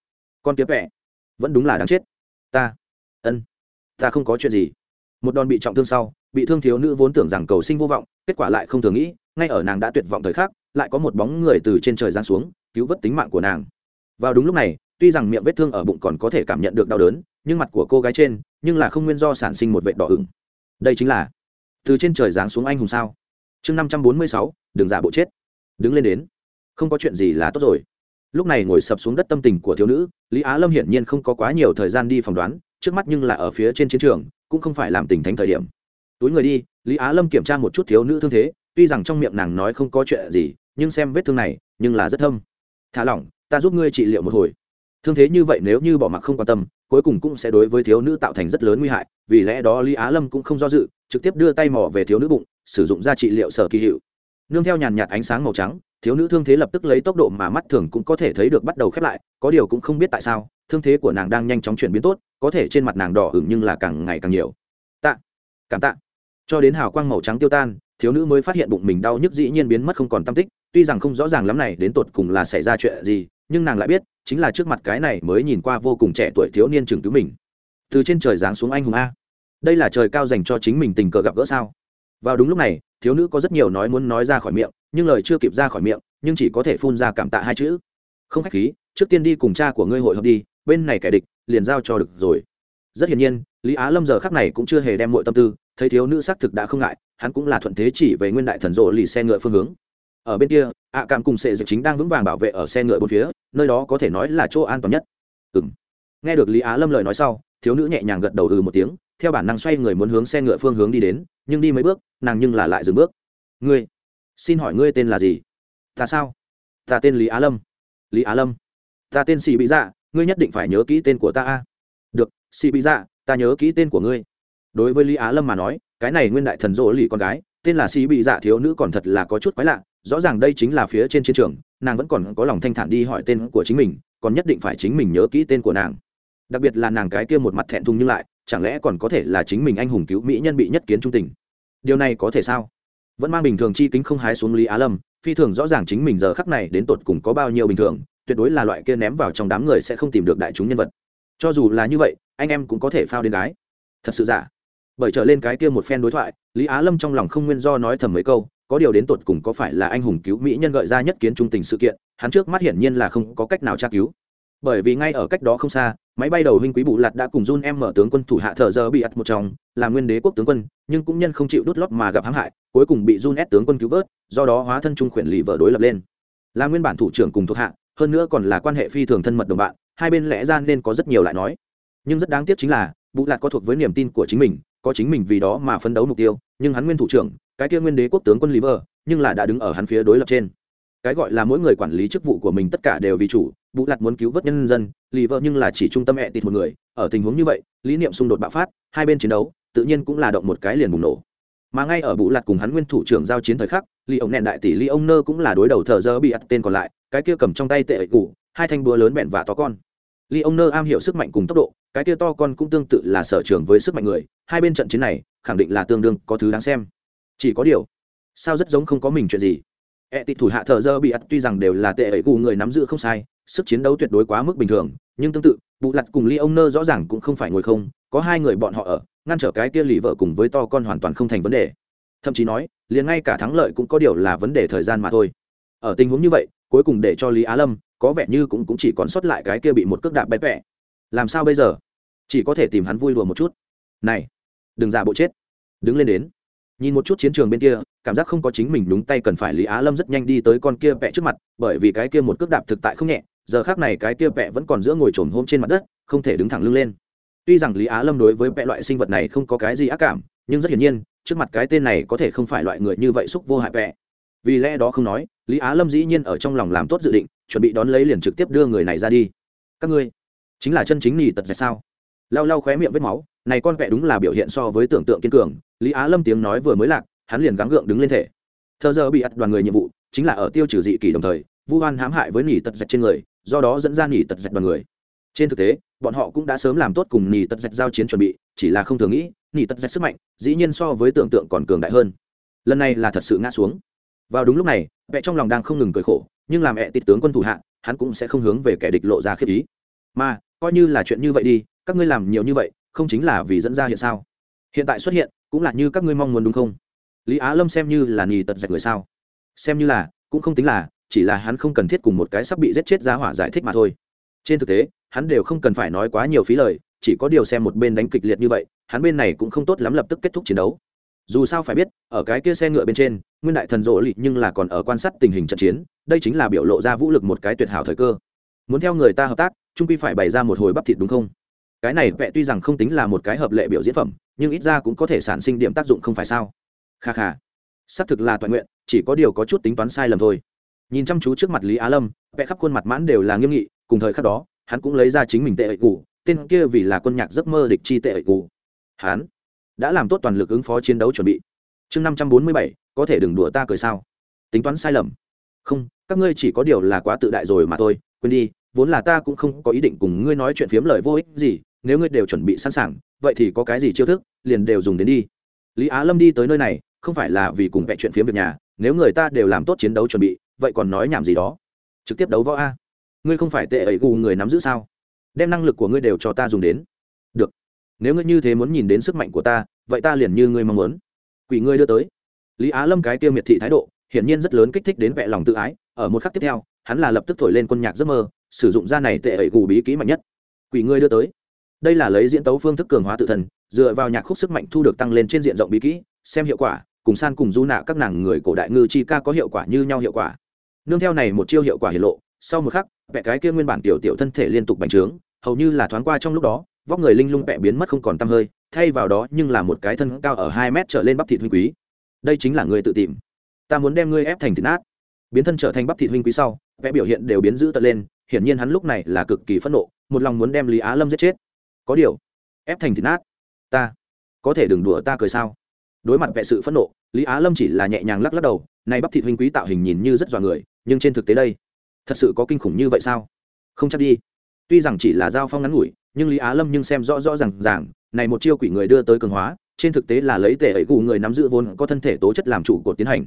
Con kia vẽ vẫn đúng là đáng chết. Ta, ân, ta không có chuyện gì. Một đòn bị trọng thương sau, bị thương thiếu nữ vốn tưởng rằng cầu sinh vô vọng, kết quả lại không thường nghĩ, ngay ở nàng đã tuyệt vọng thời khắc, lại có một bóng người từ trên trời giáng xuống, cứu vớt tính mạng của nàng. Vào đúng lúc này, tuy rằng miệng vết thương ở bụng còn có thể cảm nhận được đau đớn, nhưng mặt của cô gái trên, nhưng là không nguyên do sản sinh một vệt đỏ ửng. Đây chính là, từ trên trời giáng xuống anh hùng sao? Chương năm trăm bốn mươi sáu đừng giả bộ chết. Đứng lên đến. Không có chuyện gì là tốt rồi. Lúc này ngồi sập xuống đất tâm tình của thiếu nữ, lý á lâm hiển nhiên không có quá nhiều thời gian đi phỏng đoán, trước mắt nhưng là ở phía trên chiến trường, cũng không phải làm tình thánh thời điểm. Túi người đi, lý á lâm kiểm tra một chút thiếu nữ thương thế, tuy rằng trong miệng nàng nói không có chuyện gì, nhưng xem vết thương này, nhưng là rất thâm. Thả lỏng, ta giúp ngươi trị liệu một hồi. Thương thế như vậy nếu như bỏ mặc không quan tâm, cuối cùng cũng sẽ đối với thiếu nữ tạo thành rất lớn nguy hại, vì lẽ đó lý á lâm cũng không do dự, trực tiếp đưa tay mò về thiếu nữ bụng, sử dụng ra trị liệu sở kỳ hiệu nương theo nhàn nhạt ánh sáng màu trắng, thiếu nữ thương thế lập tức lấy tốc độ mà mắt thường cũng có thể thấy được bắt đầu khép lại, có điều cũng không biết tại sao, thương thế của nàng đang nhanh chóng chuyển biến tốt, có thể trên mặt nàng đỏ ửng nhưng là càng ngày càng nhiều. Tạ, cảm tạ. Cho đến hào quang màu trắng tiêu tan, thiếu nữ mới phát hiện bụng mình đau nhức dĩ nhiên biến mất không còn tâm tích, tuy rằng không rõ ràng lắm này đến tột cùng là xảy ra chuyện gì, nhưng nàng lại biết, chính là trước mặt cái này mới nhìn qua vô cùng trẻ tuổi thiếu niên trường cứu mình. Từ trên trời giáng xuống anh hùng a. Đây là trời cao dành cho chính mình tình cờ gặp gỡ sao? Vào đúng lúc này thiếu nữ có rất nhiều nói muốn nói ra khỏi miệng, nhưng lời chưa kịp ra khỏi miệng, nhưng chỉ có thể phun ra cảm tạ hai chữ. Không khách khí, trước tiên đi cùng cha của ngươi hội hợp đi, bên này kẻ địch, liền giao cho được rồi. Rất hiển nhiên, lý á lâm giờ khắc này cũng chưa hề đem mọi tâm tư, thấy thiếu nữ xác thực đã không ngại, hắn cũng là thuận thế chỉ về nguyên đại thần rộ lì xe ngựa phương hướng. Ở bên kia, ạ cảm cùng sệ dịch chính đang vững vàng bảo vệ ở xe ngựa bốn phía, nơi đó có thể nói là chỗ an toàn nhất. Ừng nghe được lý á lâm lời nói sau, thiếu nữ nhẹ nhàng gật đầu ừ một tiếng, theo bản năng xoay người muốn hướng xe ngựa phương hướng đi đến nhưng đi mấy bước, nàng nhưng là lại dừng bước. Ngươi, xin hỏi ngươi tên là gì? Ta sao? Ta tên lý á lâm. Lý á lâm. Ta tên xì bị dạ ngươi nhất định phải nhớ kỹ tên của ta a. Được xì bị dạ ta nhớ kỹ tên của ngươi. Đối với lý á lâm mà nói, cái này nguyên đại thần rỗ lì con gái, tên là xì bị dạ thiếu nữ còn thật là có chút quái lạ, rõ ràng đây chính là phía trên chiến trường, nàng vẫn còn có lòng thanh thản đi hỏi tên của chính mình, còn nhất định phải chính mình nhớ kỹ tên của nàng. Đặc biệt là nàng cái kia một mặt thẹn thùng nhưng lại chẳng lẽ còn có thể là chính mình anh hùng cứu mỹ nhân bị nhất kiến trung tình? Điều này có thể sao? Vẫn mang bình thường chi kính không hái xuống lý á lâm, phi thường rõ ràng chính mình giờ khắc này đến tột cùng có bao nhiêu bình thường, tuyệt đối là loại kia ném vào trong đám người sẽ không tìm được đại chúng nhân vật. Cho dù là như vậy, anh em cũng có thể phao đến gái. Thật sự giả. Bởi trở lên cái kia một phen đối thoại, lý á lâm trong lòng không nguyên do nói thầm mấy câu, có điều đến tột cùng có phải là anh hùng cứu mỹ nhân gợi ra nhất kiến trung tình sự kiện, hắn trước mắt hiển nhiên là không có cách nào tra cứu bởi vì ngay ở cách đó không xa, máy bay đầu huynh quý bù lạt đã cùng Jun em mở tướng quân thủ hạ thợ giờ bị ặt một chồng là nguyên đế quốc tướng quân, nhưng cũng nhân không chịu đút lót mà gặp hãm hại, cuối cùng bị Jun ép tướng quân cứu vớt, do đó hóa thân trung khuyển lì vợ đối lập lên. Là nguyên bản thủ trưởng cùng thuộc hạ, hơn nữa còn là quan hệ phi thường thân mật đồng bạn, hai bên lẽ ra nên có rất nhiều lại nói. Nhưng rất đáng tiếc chính là, bù lạt có thuộc với niềm tin của chính mình, có chính mình vì đó mà phấn đấu mục tiêu, nhưng hắn nguyên thủ trưởng, cái kia nguyên đế quốc tướng quân liver nhưng là đã đứng ở hắn phía đối lập trên. Cái gọi là mỗi người quản lý chức vụ của mình tất cả đều vì chủ bụ lặt muốn cứu vớt nhân dân liver nhưng là chỉ trung tâm ẹ tịt một người ở tình huống như vậy lý niệm xung đột bạo phát hai bên chiến đấu tự nhiên cũng là động một cái liền bùng nổ. Mà ngay ở bụ lặt cùng hắn nguyên thủ trưởng giao chiến thời khắc lì ông nẹn đại tỷ lì ông nơ cũng là đối đầu thờ dơ bị ắt tên còn lại cái kia cầm trong tay tệ ẩy củ, hai thanh búa lớn bẹn và to con. Lý ông nơ am hiểu sức mạnh cùng tốc độ cái kia to con cũng tương tự là sở trường với sức mạnh người hai bên trận chiến này khẳng định là tương đương có thứ đáng xem. Chỉ có điều sao rất giống không có mình chuyện gì? E tịt thủ hạ thờ dơ bị ắt tuy rằng đều là tệ ẩy cụ người nắm giữ không sai sức chiến đấu tuyệt đối quá mức bình thường nhưng tương tự bụ lặt cùng ly ông nơ rõ ràng cũng không phải ngồi không có hai người bọn họ ở ngăn trở cái kia lì vợ cùng với to con hoàn toàn không thành vấn đề. Thậm chí nói liền ngay cả thắng lợi cũng có điều là vấn đề thời gian mà thôi. Ở tình huống như vậy cuối cùng để cho lý á lâm có vẻ như cũng, cũng chỉ còn sót lại cái kia bị một cước đạp bẹp vẹ làm sao bây giờ? Chỉ có thể tìm hắn vui đùa một chút. Này đừng giả bộ chết. Đứng lên đến. Nhìn một chút chiến trường bên kia cảm giác không có chính mình đúng tay cần phải lý á lâm rất nhanh đi tới con kia vẽ trước mặt bởi vì cái kia một cước đạp thực tại không nhẹ giờ khác này cái kia vẹ vẫn còn giữa ngồi trồm hôm trên mặt đất, không thể đứng thẳng lưng lên. Tuy rằng lý á lâm đối với vẹ loại sinh vật này không có cái gì ác cảm, nhưng rất hiển nhiên, trước mặt cái tên này có thể không phải loại người như vậy xúc vô hại vẹ. Vì lẽ đó không nói, lý á lâm dĩ nhiên ở trong lòng làm tốt dự định, chuẩn bị đón lấy liền trực tiếp đưa người này ra đi. Các ngươi, chính là chân chính nhì tật dạch sao? Lau lau khóe miệng vết máu, này con vẹ đúng là biểu hiện so với tưởng tượng kiên cường, lý á lâm tiếng nói vừa mới lạc, hắn liền gắng gượng đứng lên thể. Thơ giờ bị ắt đoàn người nhiệm vụ, chính là ở tiêu trừ dị kỳ đồng thời, vu oan hãm hại với nhì tật dạch trên người do đó dẫn ra nỉ tật dạch đoàn người. Trên thực tế, bọn họ cũng đã sớm làm tốt cùng nỉ tật dạch giao chiến chuẩn bị, chỉ là không thường nghĩ, nỉ tật dạch sức mạnh, dĩ nhiên so với tưởng tượng còn cường đại hơn. Lần này là thật sự ngã xuống. Vào đúng lúc này vẽ trong lòng đang không ngừng cười khổ, nhưng làm mẹ tịt tướng quân thủ hạ, hắn cũng sẽ không hướng về kẻ địch lộ ra khiếp ý. Mà, coi như là chuyện như vậy đi, các ngươi làm nhiều như vậy, không chính là vì dẫn ra hiện sao? Hiện tại xuất hiện, cũng là như các ngươi mong muốn đúng không? Lý á lâm xem như là nhì tật dạch người sao? Xem như là, cũng không tính là chỉ là hắn không cần thiết cùng một cái sắp bị giết chết giá hỏa giải thích mà thôi. Trên thực tế, hắn đều không cần phải nói quá nhiều phí lời, chỉ có điều xem một bên đánh kịch liệt như vậy, hắn bên này cũng không tốt lắm lập tức kết thúc chiến đấu. Dù sao phải biết, ở cái kia xe ngựa bên trên, nguyên đại thần rộ lị nhưng là còn ở quan sát tình hình trận chiến, đây chính là biểu lộ ra vũ lực một cái tuyệt hảo thời cơ. Muốn theo người ta hợp tác, trung quy phải bày ra một hồi bắp thịt đúng không? Cái này vẽ tuy rằng không tính là một cái hợp lệ biểu diễn phẩm, nhưng ít ra cũng có thể sản sinh điểm tác dụng không phải sao? Kha kha. Xác thực là toàn nguyện, chỉ có điều có chút tính toán sai lầm thôi nhìn chăm chú trước mặt lý á lâm vẽ khắp khuôn mặt mãn đều là nghiêm nghị, cùng thời khắc đó, hắn cũng lấy ra chính mình tệ ẩy cụ tên kia vì là quân nhạc giấc mơ địch chi tệ ẩy cụ hắn đã làm tốt toàn lực ứng phó chiến đấu chuẩn bị. Chương năm trăm bốn mươi bảy, có thể đừng đùa ta cười sao? Tính toán sai lầm. Không, các ngươi chỉ có điều là quá tự đại rồi mà thôi, quên đi, vốn là ta cũng không có ý định cùng ngươi nói chuyện phiếm lời vô ích gì, nếu ngươi đều chuẩn bị sẵn sàng, vậy thì có cái gì chiêu thức, liền đều dùng đến đi. Lý á lâm đi tới nơi này, không phải là vì cùng vẽ chuyện phiếm việc nhà, nếu người ta đều làm tốt chiến đấu chuẩn bị vậy còn nói nhảm gì đó? Trực tiếp đấu võ a. Ngươi không phải tệ ấy gù người nắm giữ sao? Đem năng lực của ngươi đều cho ta dùng đến. Được. Nếu ngươi như thế muốn nhìn đến sức mạnh của ta, vậy ta liền như ngươi mong muốn. Quỷ ngươi đưa tới. Lý á lâm cái tiêu miệt thị thái độ, hiển nhiên rất lớn kích thích đến vẹ lòng tự ái. Ở một khắc tiếp theo, hắn là lập tức thổi lên quân nhạc giấc mơ, sử dụng ra này tệ ẩy gù bí kỹ mạnh nhất. Quỷ ngươi đưa tới. Đây là lấy diễn tấu phương thức cường hóa tự thần dựa vào nhạc khúc sức mạnh thu được tăng lên trên diện rộng bí kỹ, xem hiệu quả, cùng san cùng du nạ các nàng người cổ đại ngư chi ca có hiệu quả như nhau hiệu quả nương theo này một chiêu hiệu quả hiển lộ, sau một khắc, vẽ cái kia nguyên bản tiểu tiểu thân thể liên tục bành trướng, hầu như là thoáng qua trong lúc đó, vóc người linh lung vẽ biến mất không còn tăm hơi, thay vào đó nhưng là một cái thân cao ở hai mét trở lên bắp thịt huynh quý. Đây chính là người tự tìm. Ta muốn đem ngươi ép thành thịt nát. Biến thân trở thành bắp thịt huynh quý sau, vẽ biểu hiện đều biến dữ tật lên, hiển nhiên hắn lúc này là cực kỳ phẫn nộ, một lòng muốn đem lý á lâm giết chết. Có điều, ép thành thịt nát, ta có thể đừng đùa ta cười sao? Đối mặt vẽ sự phẫn nộ, lý á lâm chỉ là nhẹ nhàng lắc lắc đầu nay bắp thịt huynh quý tạo hình nhìn như rất dọa người nhưng trên thực tế đây, thật sự có kinh khủng như vậy sao? Không chắc đi. Tuy rằng chỉ là giao phong ngắn ngủi, nhưng lý á lâm nhưng xem rõ rõ r à n g ràng, này một chiêu quỷ người đưa tới cường hóa, trên thực tế là lấy tể ấy gù người nắm giữ vốn có thân thể tố chất làm chủ của tiến hành.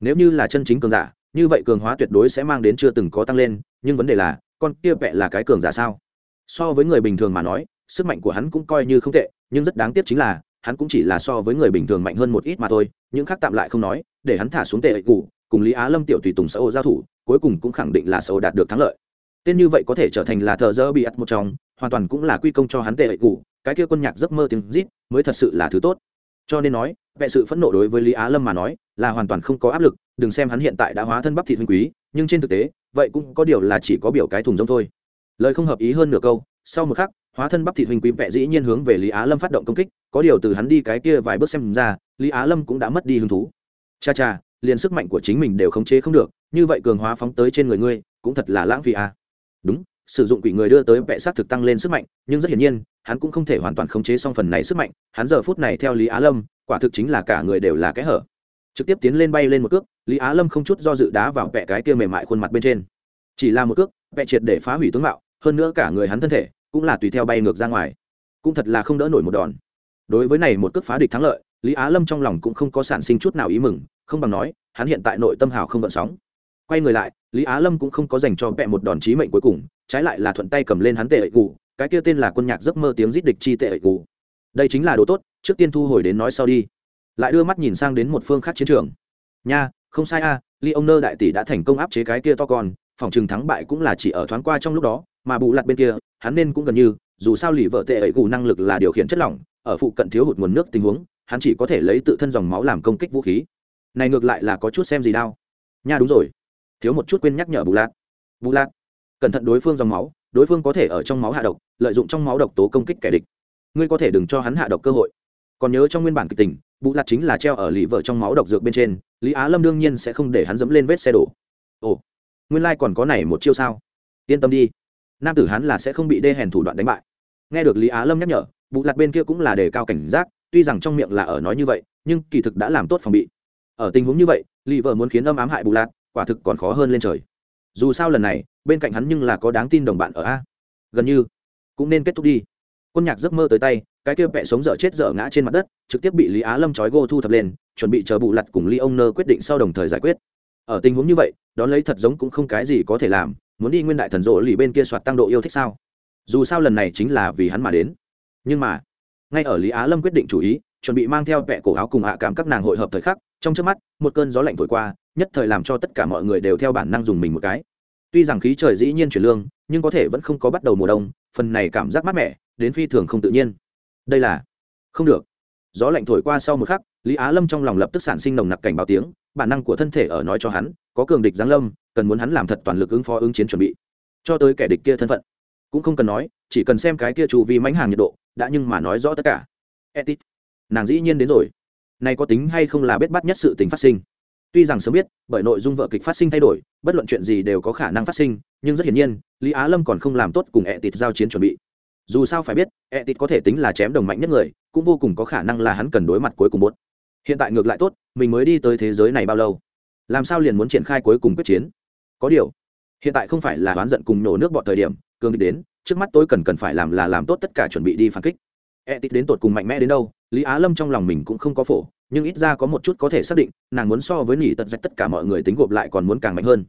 Nếu như là chân chính cường giả, như vậy cường hóa tuyệt đối sẽ mang đến chưa từng có tăng lên, nhưng vấn đề là, con kia vẹ là cái cường giả sao? So với người bình thường mà nói, sức mạnh của hắn cũng coi như không tệ, nhưng rất đáng tiếc chính là, hắn cũng chỉ là so với người bình thường mạnh hơn một ít mà thôi, những khác tạm lại không nói, để hắn thả xuống tệ ấy cụ cùng lý á lâm tiểu tùy tùng xã hội giao thủ, cuối cùng cũng khẳng định là xã hội đạt được thắng lợi. Tên như vậy có thể trở thành là thờ dơ bị ắt một trong, hoàn toàn cũng là quy công cho hắn tệ ệ cụ cái kia quân nhạc giấc mơ tiếng rít mới thật sự là thứ tốt. Cho nên nói vệ sự phẫn nộ đối với lý á lâm mà nói, là hoàn toàn không có áp lực, đừng xem hắn hiện tại đã hóa thân bắp thịt huynh quý, nhưng trên thực tế, vậy cũng có điều là chỉ có biểu cái thùng rông thôi. Lời không hợp ý hơn nửa câu, sau một khắc, hóa thân bắp thịt huynh quý vẻ dĩ nhiên hướng về lý á lâm phát động công kích, có điều từ hắn đi cái kia vài bước xem ra, lý á lâm cũng đã mất đi hứng thú. Cha cha liền sức mạnh của chính mình đều khống chế không được, như vậy cường hóa phóng tới trên người ngươi, cũng thật là lãng phí à. đúng, sử dụng quỷ người đưa tới vẽ sát thực tăng lên sức mạnh, nhưng rất hiển nhiên, hắn cũng không thể hoàn toàn khống chế xong phần này sức mạnh, hắn giờ phút này theo lý á lâm, quả thực chính là cả người đều là cái hở. Trực tiếp tiến lên bay lên một cước, lý á lâm không chút do dự đá vào vẽ cái kia mềm mại khuôn mặt bên trên. Chỉ là một cước vẽ triệt để phá hủy tướng mạo, hơn nữa cả người hắn thân thể cũng là tùy theo bay ngược ra ngoài, cũng thật là không đỡ nổi một đòn. Đối với này một cước phá địch thắng lợi, lý á lâm trong lòng cũng không có sản sinh chút nào ý mừng không bằng nói hắn hiện tại nội tâm hào không gợn sóng. Quay người lại lý á lâm cũng không có dành cho vẹ một đòn chí mệnh cuối cùng trái lại là thuận tay cầm lên hắn tệ ẩy cụ cái kia tên là quân nhạc giấc mơ tiếng giết địch chi tệ ẩy cụ đây chính là đồ tốt trước tiên thu hồi đến nói sau đi. Lại đưa mắt nhìn sang đến một phương khác chiến trường. Nha không sai a à, ly ông nơ đại tỷ đã thành công áp chế cái kia to con phòng trường thắng bại cũng là chỉ ở thoáng qua trong lúc đó mà bù lặt bên kia hắn nên cũng gần như dù sao lì vợ tệ ấy cụ năng lực là điều khiển chất lỏng ở phụ cận thiếu hụt nguồn nước tình huống hắn chỉ có thể lấy tự thân dòng máu làm công kích vũ khí này ngược lại là có chút xem gì đau. Nha, đúng rồi. Thiếu một chút quên nhắc nhở bù lạt. Bù lạt, cẩn thận đối phương dòng máu, đối phương có thể ở trong máu hạ độc, lợi dụng trong máu độc tố công kích kẻ địch. Ngươi có thể đừng cho hắn hạ độc cơ hội. Còn nhớ trong nguyên bản kịch tình, bù lạt chính là treo ở lì vợ trong máu độc dược bên trên, lý á lâm đương nhiên sẽ không để hắn dẫm lên vết xe đổ. Ồ, nguyên lai、like、còn có này một chiêu sao? Yên tâm đi. Nam tử hắn là sẽ không bị đê hèn thủ đoạn đánh bại. Nghe được lý á lâm nhắc nhở, bù lạt bên kia cũng là đề cao cảnh giác, tuy rằng trong miệng là ở nói như vậy, nhưng kỳ thực đã làm tốt phòng bị ở tình huống như vậy lì vợ muốn khiến âm ám hại bù lạt, quả thực còn khó hơn lên trời. Dù sao lần này, bên cạnh hắn nhưng là có đáng tin đồng bạn ở a. Gần như, cũng nên kết thúc đi. Quân nhạc giấc mơ tới tay, cái kia vẽ sống dở chết dở ngã trên mặt đất, trực tiếp bị lý á lâm trói gô thu thập lên, chuẩn bị chờ bù lặt cùng ly ông nơ quyết định sau đồng thời giải quyết. Ở tình huống như vậy, đón lấy thật giống cũng không cái gì có thể làm, muốn đi nguyên đại thần rộ lì bên kia soạt tăng độ yêu thích sao? Dù sao lần này chính là vì hắn mà đến. Nhưng mà, ngay ở lý á lâm quyết định chủ ý chuẩn bị mang theo vẹ cổ áo cùng hạ cảm các nàng hội hợp thời khắc, trong trước mắt, một cơn gió lạnh thổi qua, nhất thời làm cho tất cả mọi người đều theo bản năng dùng mình một cái. Tuy rằng khí trời dĩ nhiên chuyển lương, nhưng có thể vẫn không có bắt đầu mùa đông, phần này cảm giác mát mẻ, đến phi thường không tự nhiên. Đây là, không được. Gió lạnh thổi qua sau một khắc, lý á lâm trong lòng lập tức sản sinh nồng nặc cảnh báo tiếng, bản năng của thân thể ở nói cho hắn, có cường địch giáng lâm, cần muốn hắn làm thật toàn lực ứng phó ứng chiến chuẩn bị. Cho tới kẻ địch kia thân phận. Cũng không cần nói, chỉ cần xem cái kia chủ vi mánh hàng nhiệt độ, đã nhưng mà nói rõ tất cả. Etit nàng dĩ nhiên đến rồi. Này có tính hay không là bết bắt nhất sự tình phát sinh? Tuy rằng sớm biết, bởi nội dung vợ kịch phát sinh thay đổi, bất luận chuyện gì đều có khả năng phát sinh, nhưng rất hiển nhiên, lý á lâm còn không làm tốt cùng etit giao chiến chuẩn bị. Dù sao phải biết etit có thể tính là chém đồng mạnh nhất người, cũng vô cùng có khả năng là hắn cần đối mặt cuối cùng bốt hiện tại ngược lại tốt, mình mới đi tới thế giới này bao lâu? Làm sao liền muốn triển khai cuối cùng quyết chiến? Có điều, hiện tại không phải là oán giận cùng nổ nước bọn thời điểm, cường đi đến, trước mắt tôi cần cần phải làm là làm tốt tất cả chuẩn bị đi phản kích e tít đến tột cùng mạnh mẽ đến đâu, lý á lâm trong lòng mình cũng không có phổ, nhưng ít ra có một chút có thể xác định, nàng muốn so với nỉ tật dạch tất cả mọi người tính gộp lại còn muốn càng mạnh hơn.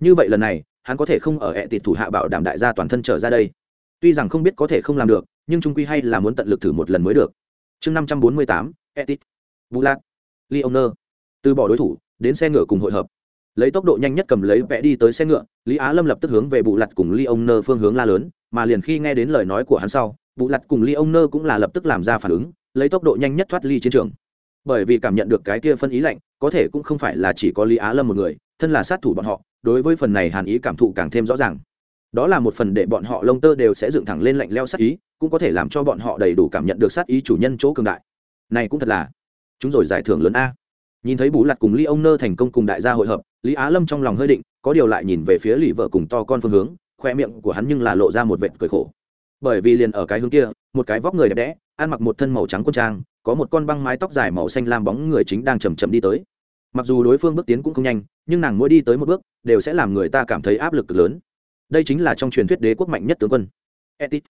Như vậy lần này, hắn có thể không ở e tít thủ hạ bảo đảm đại gia toàn thân trở ra đây. Tuy rằng không biết có thể không làm được, nhưng trung quy hay là muốn tận lực thử một lần mới được. Chương năm trăm bốn mươi tám etit vũ lạc leoner từ bỏ đối thủ, đến xe ngựa cùng hội hợp. Lấy tốc độ nhanh nhất cầm lấy vẽ đi tới xe ngựa, lý á lâm lập tức hướng về bù lặt cùng ly phương hướng la lớn, mà liền khi nghe đến lời nói của hắn sau vụ lặt cùng ly ông nơ cũng là lập tức làm ra phản ứng, lấy tốc độ nhanh nhất thoát ly chiến trường. Bởi vì cảm nhận được cái kia phân ý lạnh, có thể cũng không phải là chỉ có lý á lâm một người, thân là sát thủ bọn họ, đối với phần này hàn ý cảm thụ càng thêm rõ ràng. Đó là một phần để bọn họ lông tơ đều sẽ dựng thẳng lên lạnh leo sát ý, cũng có thể làm cho bọn họ đầy đủ cảm nhận được sát ý chủ nhân chỗ cường đại. Này cũng thật là, chúng rồi giải thưởng lớn a. Nhìn thấy bú lặt cùng ly ông nơ thành công cùng đại gia hội hợp, lý á lâm trong lòng hơi định, có điều lại nhìn về phía lì vợ cùng to con phương hướng, khoe miệng của hắn nhưng là lộ ra một vệt cười khổ bởi vì liền ở cái hướng kia một cái vóc người đẹp đẽ ăn mặc một thân màu trắng quân trang có một con băng mái tóc dài màu xanh lam bóng người chính đang chầm chậm đi tới. Mặc dù đối phương bước tiến cũng không nhanh nhưng nàng mỗi đi tới một bước đều sẽ làm người ta cảm thấy áp lực cực lớn. Đây chính là trong truyền thuyết đế quốc mạnh nhất tướng quân. Etit.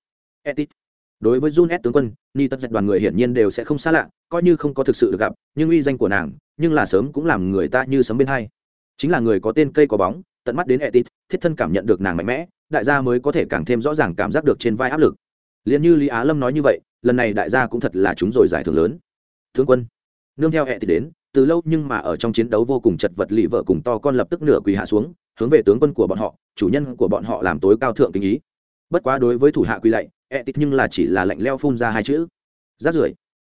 Etit. Đối với Jun S tướng quân, Ni tất dạch đoàn người hiển nhiên đều sẽ không xa lạ, coi như không có thực sự được gặp, nhưng uy danh của nàng, nhưng là sớm cũng làm người ta như sấm bên hai. Chính là người có tên cây có bóng, tận mắt đến Etit, thiết thân cảm nhận được nàng mạnh mẽ, đại gia mới có thể càng thêm rõ ràng cảm giác được trên vai áp lực. Liên như Lý Á Lâm nói như vậy, lần này đại gia cũng thật là chúng rồi giải thưởng lớn. Thượng quân, nương theo Etit đến, từ lâu nhưng mà ở trong chiến đấu vô cùng chật vật lì vợ cùng to con lập tức nửa quỳ hạ xuống, hướng về tướng quân của bọn họ, chủ nhân của bọn họ làm tối cao thượng kính ý. Bất quá đối với thủ hạ quỳ lạy, e tít nhưng là chỉ là lạnh leo phun ra hai chữ rát rưởi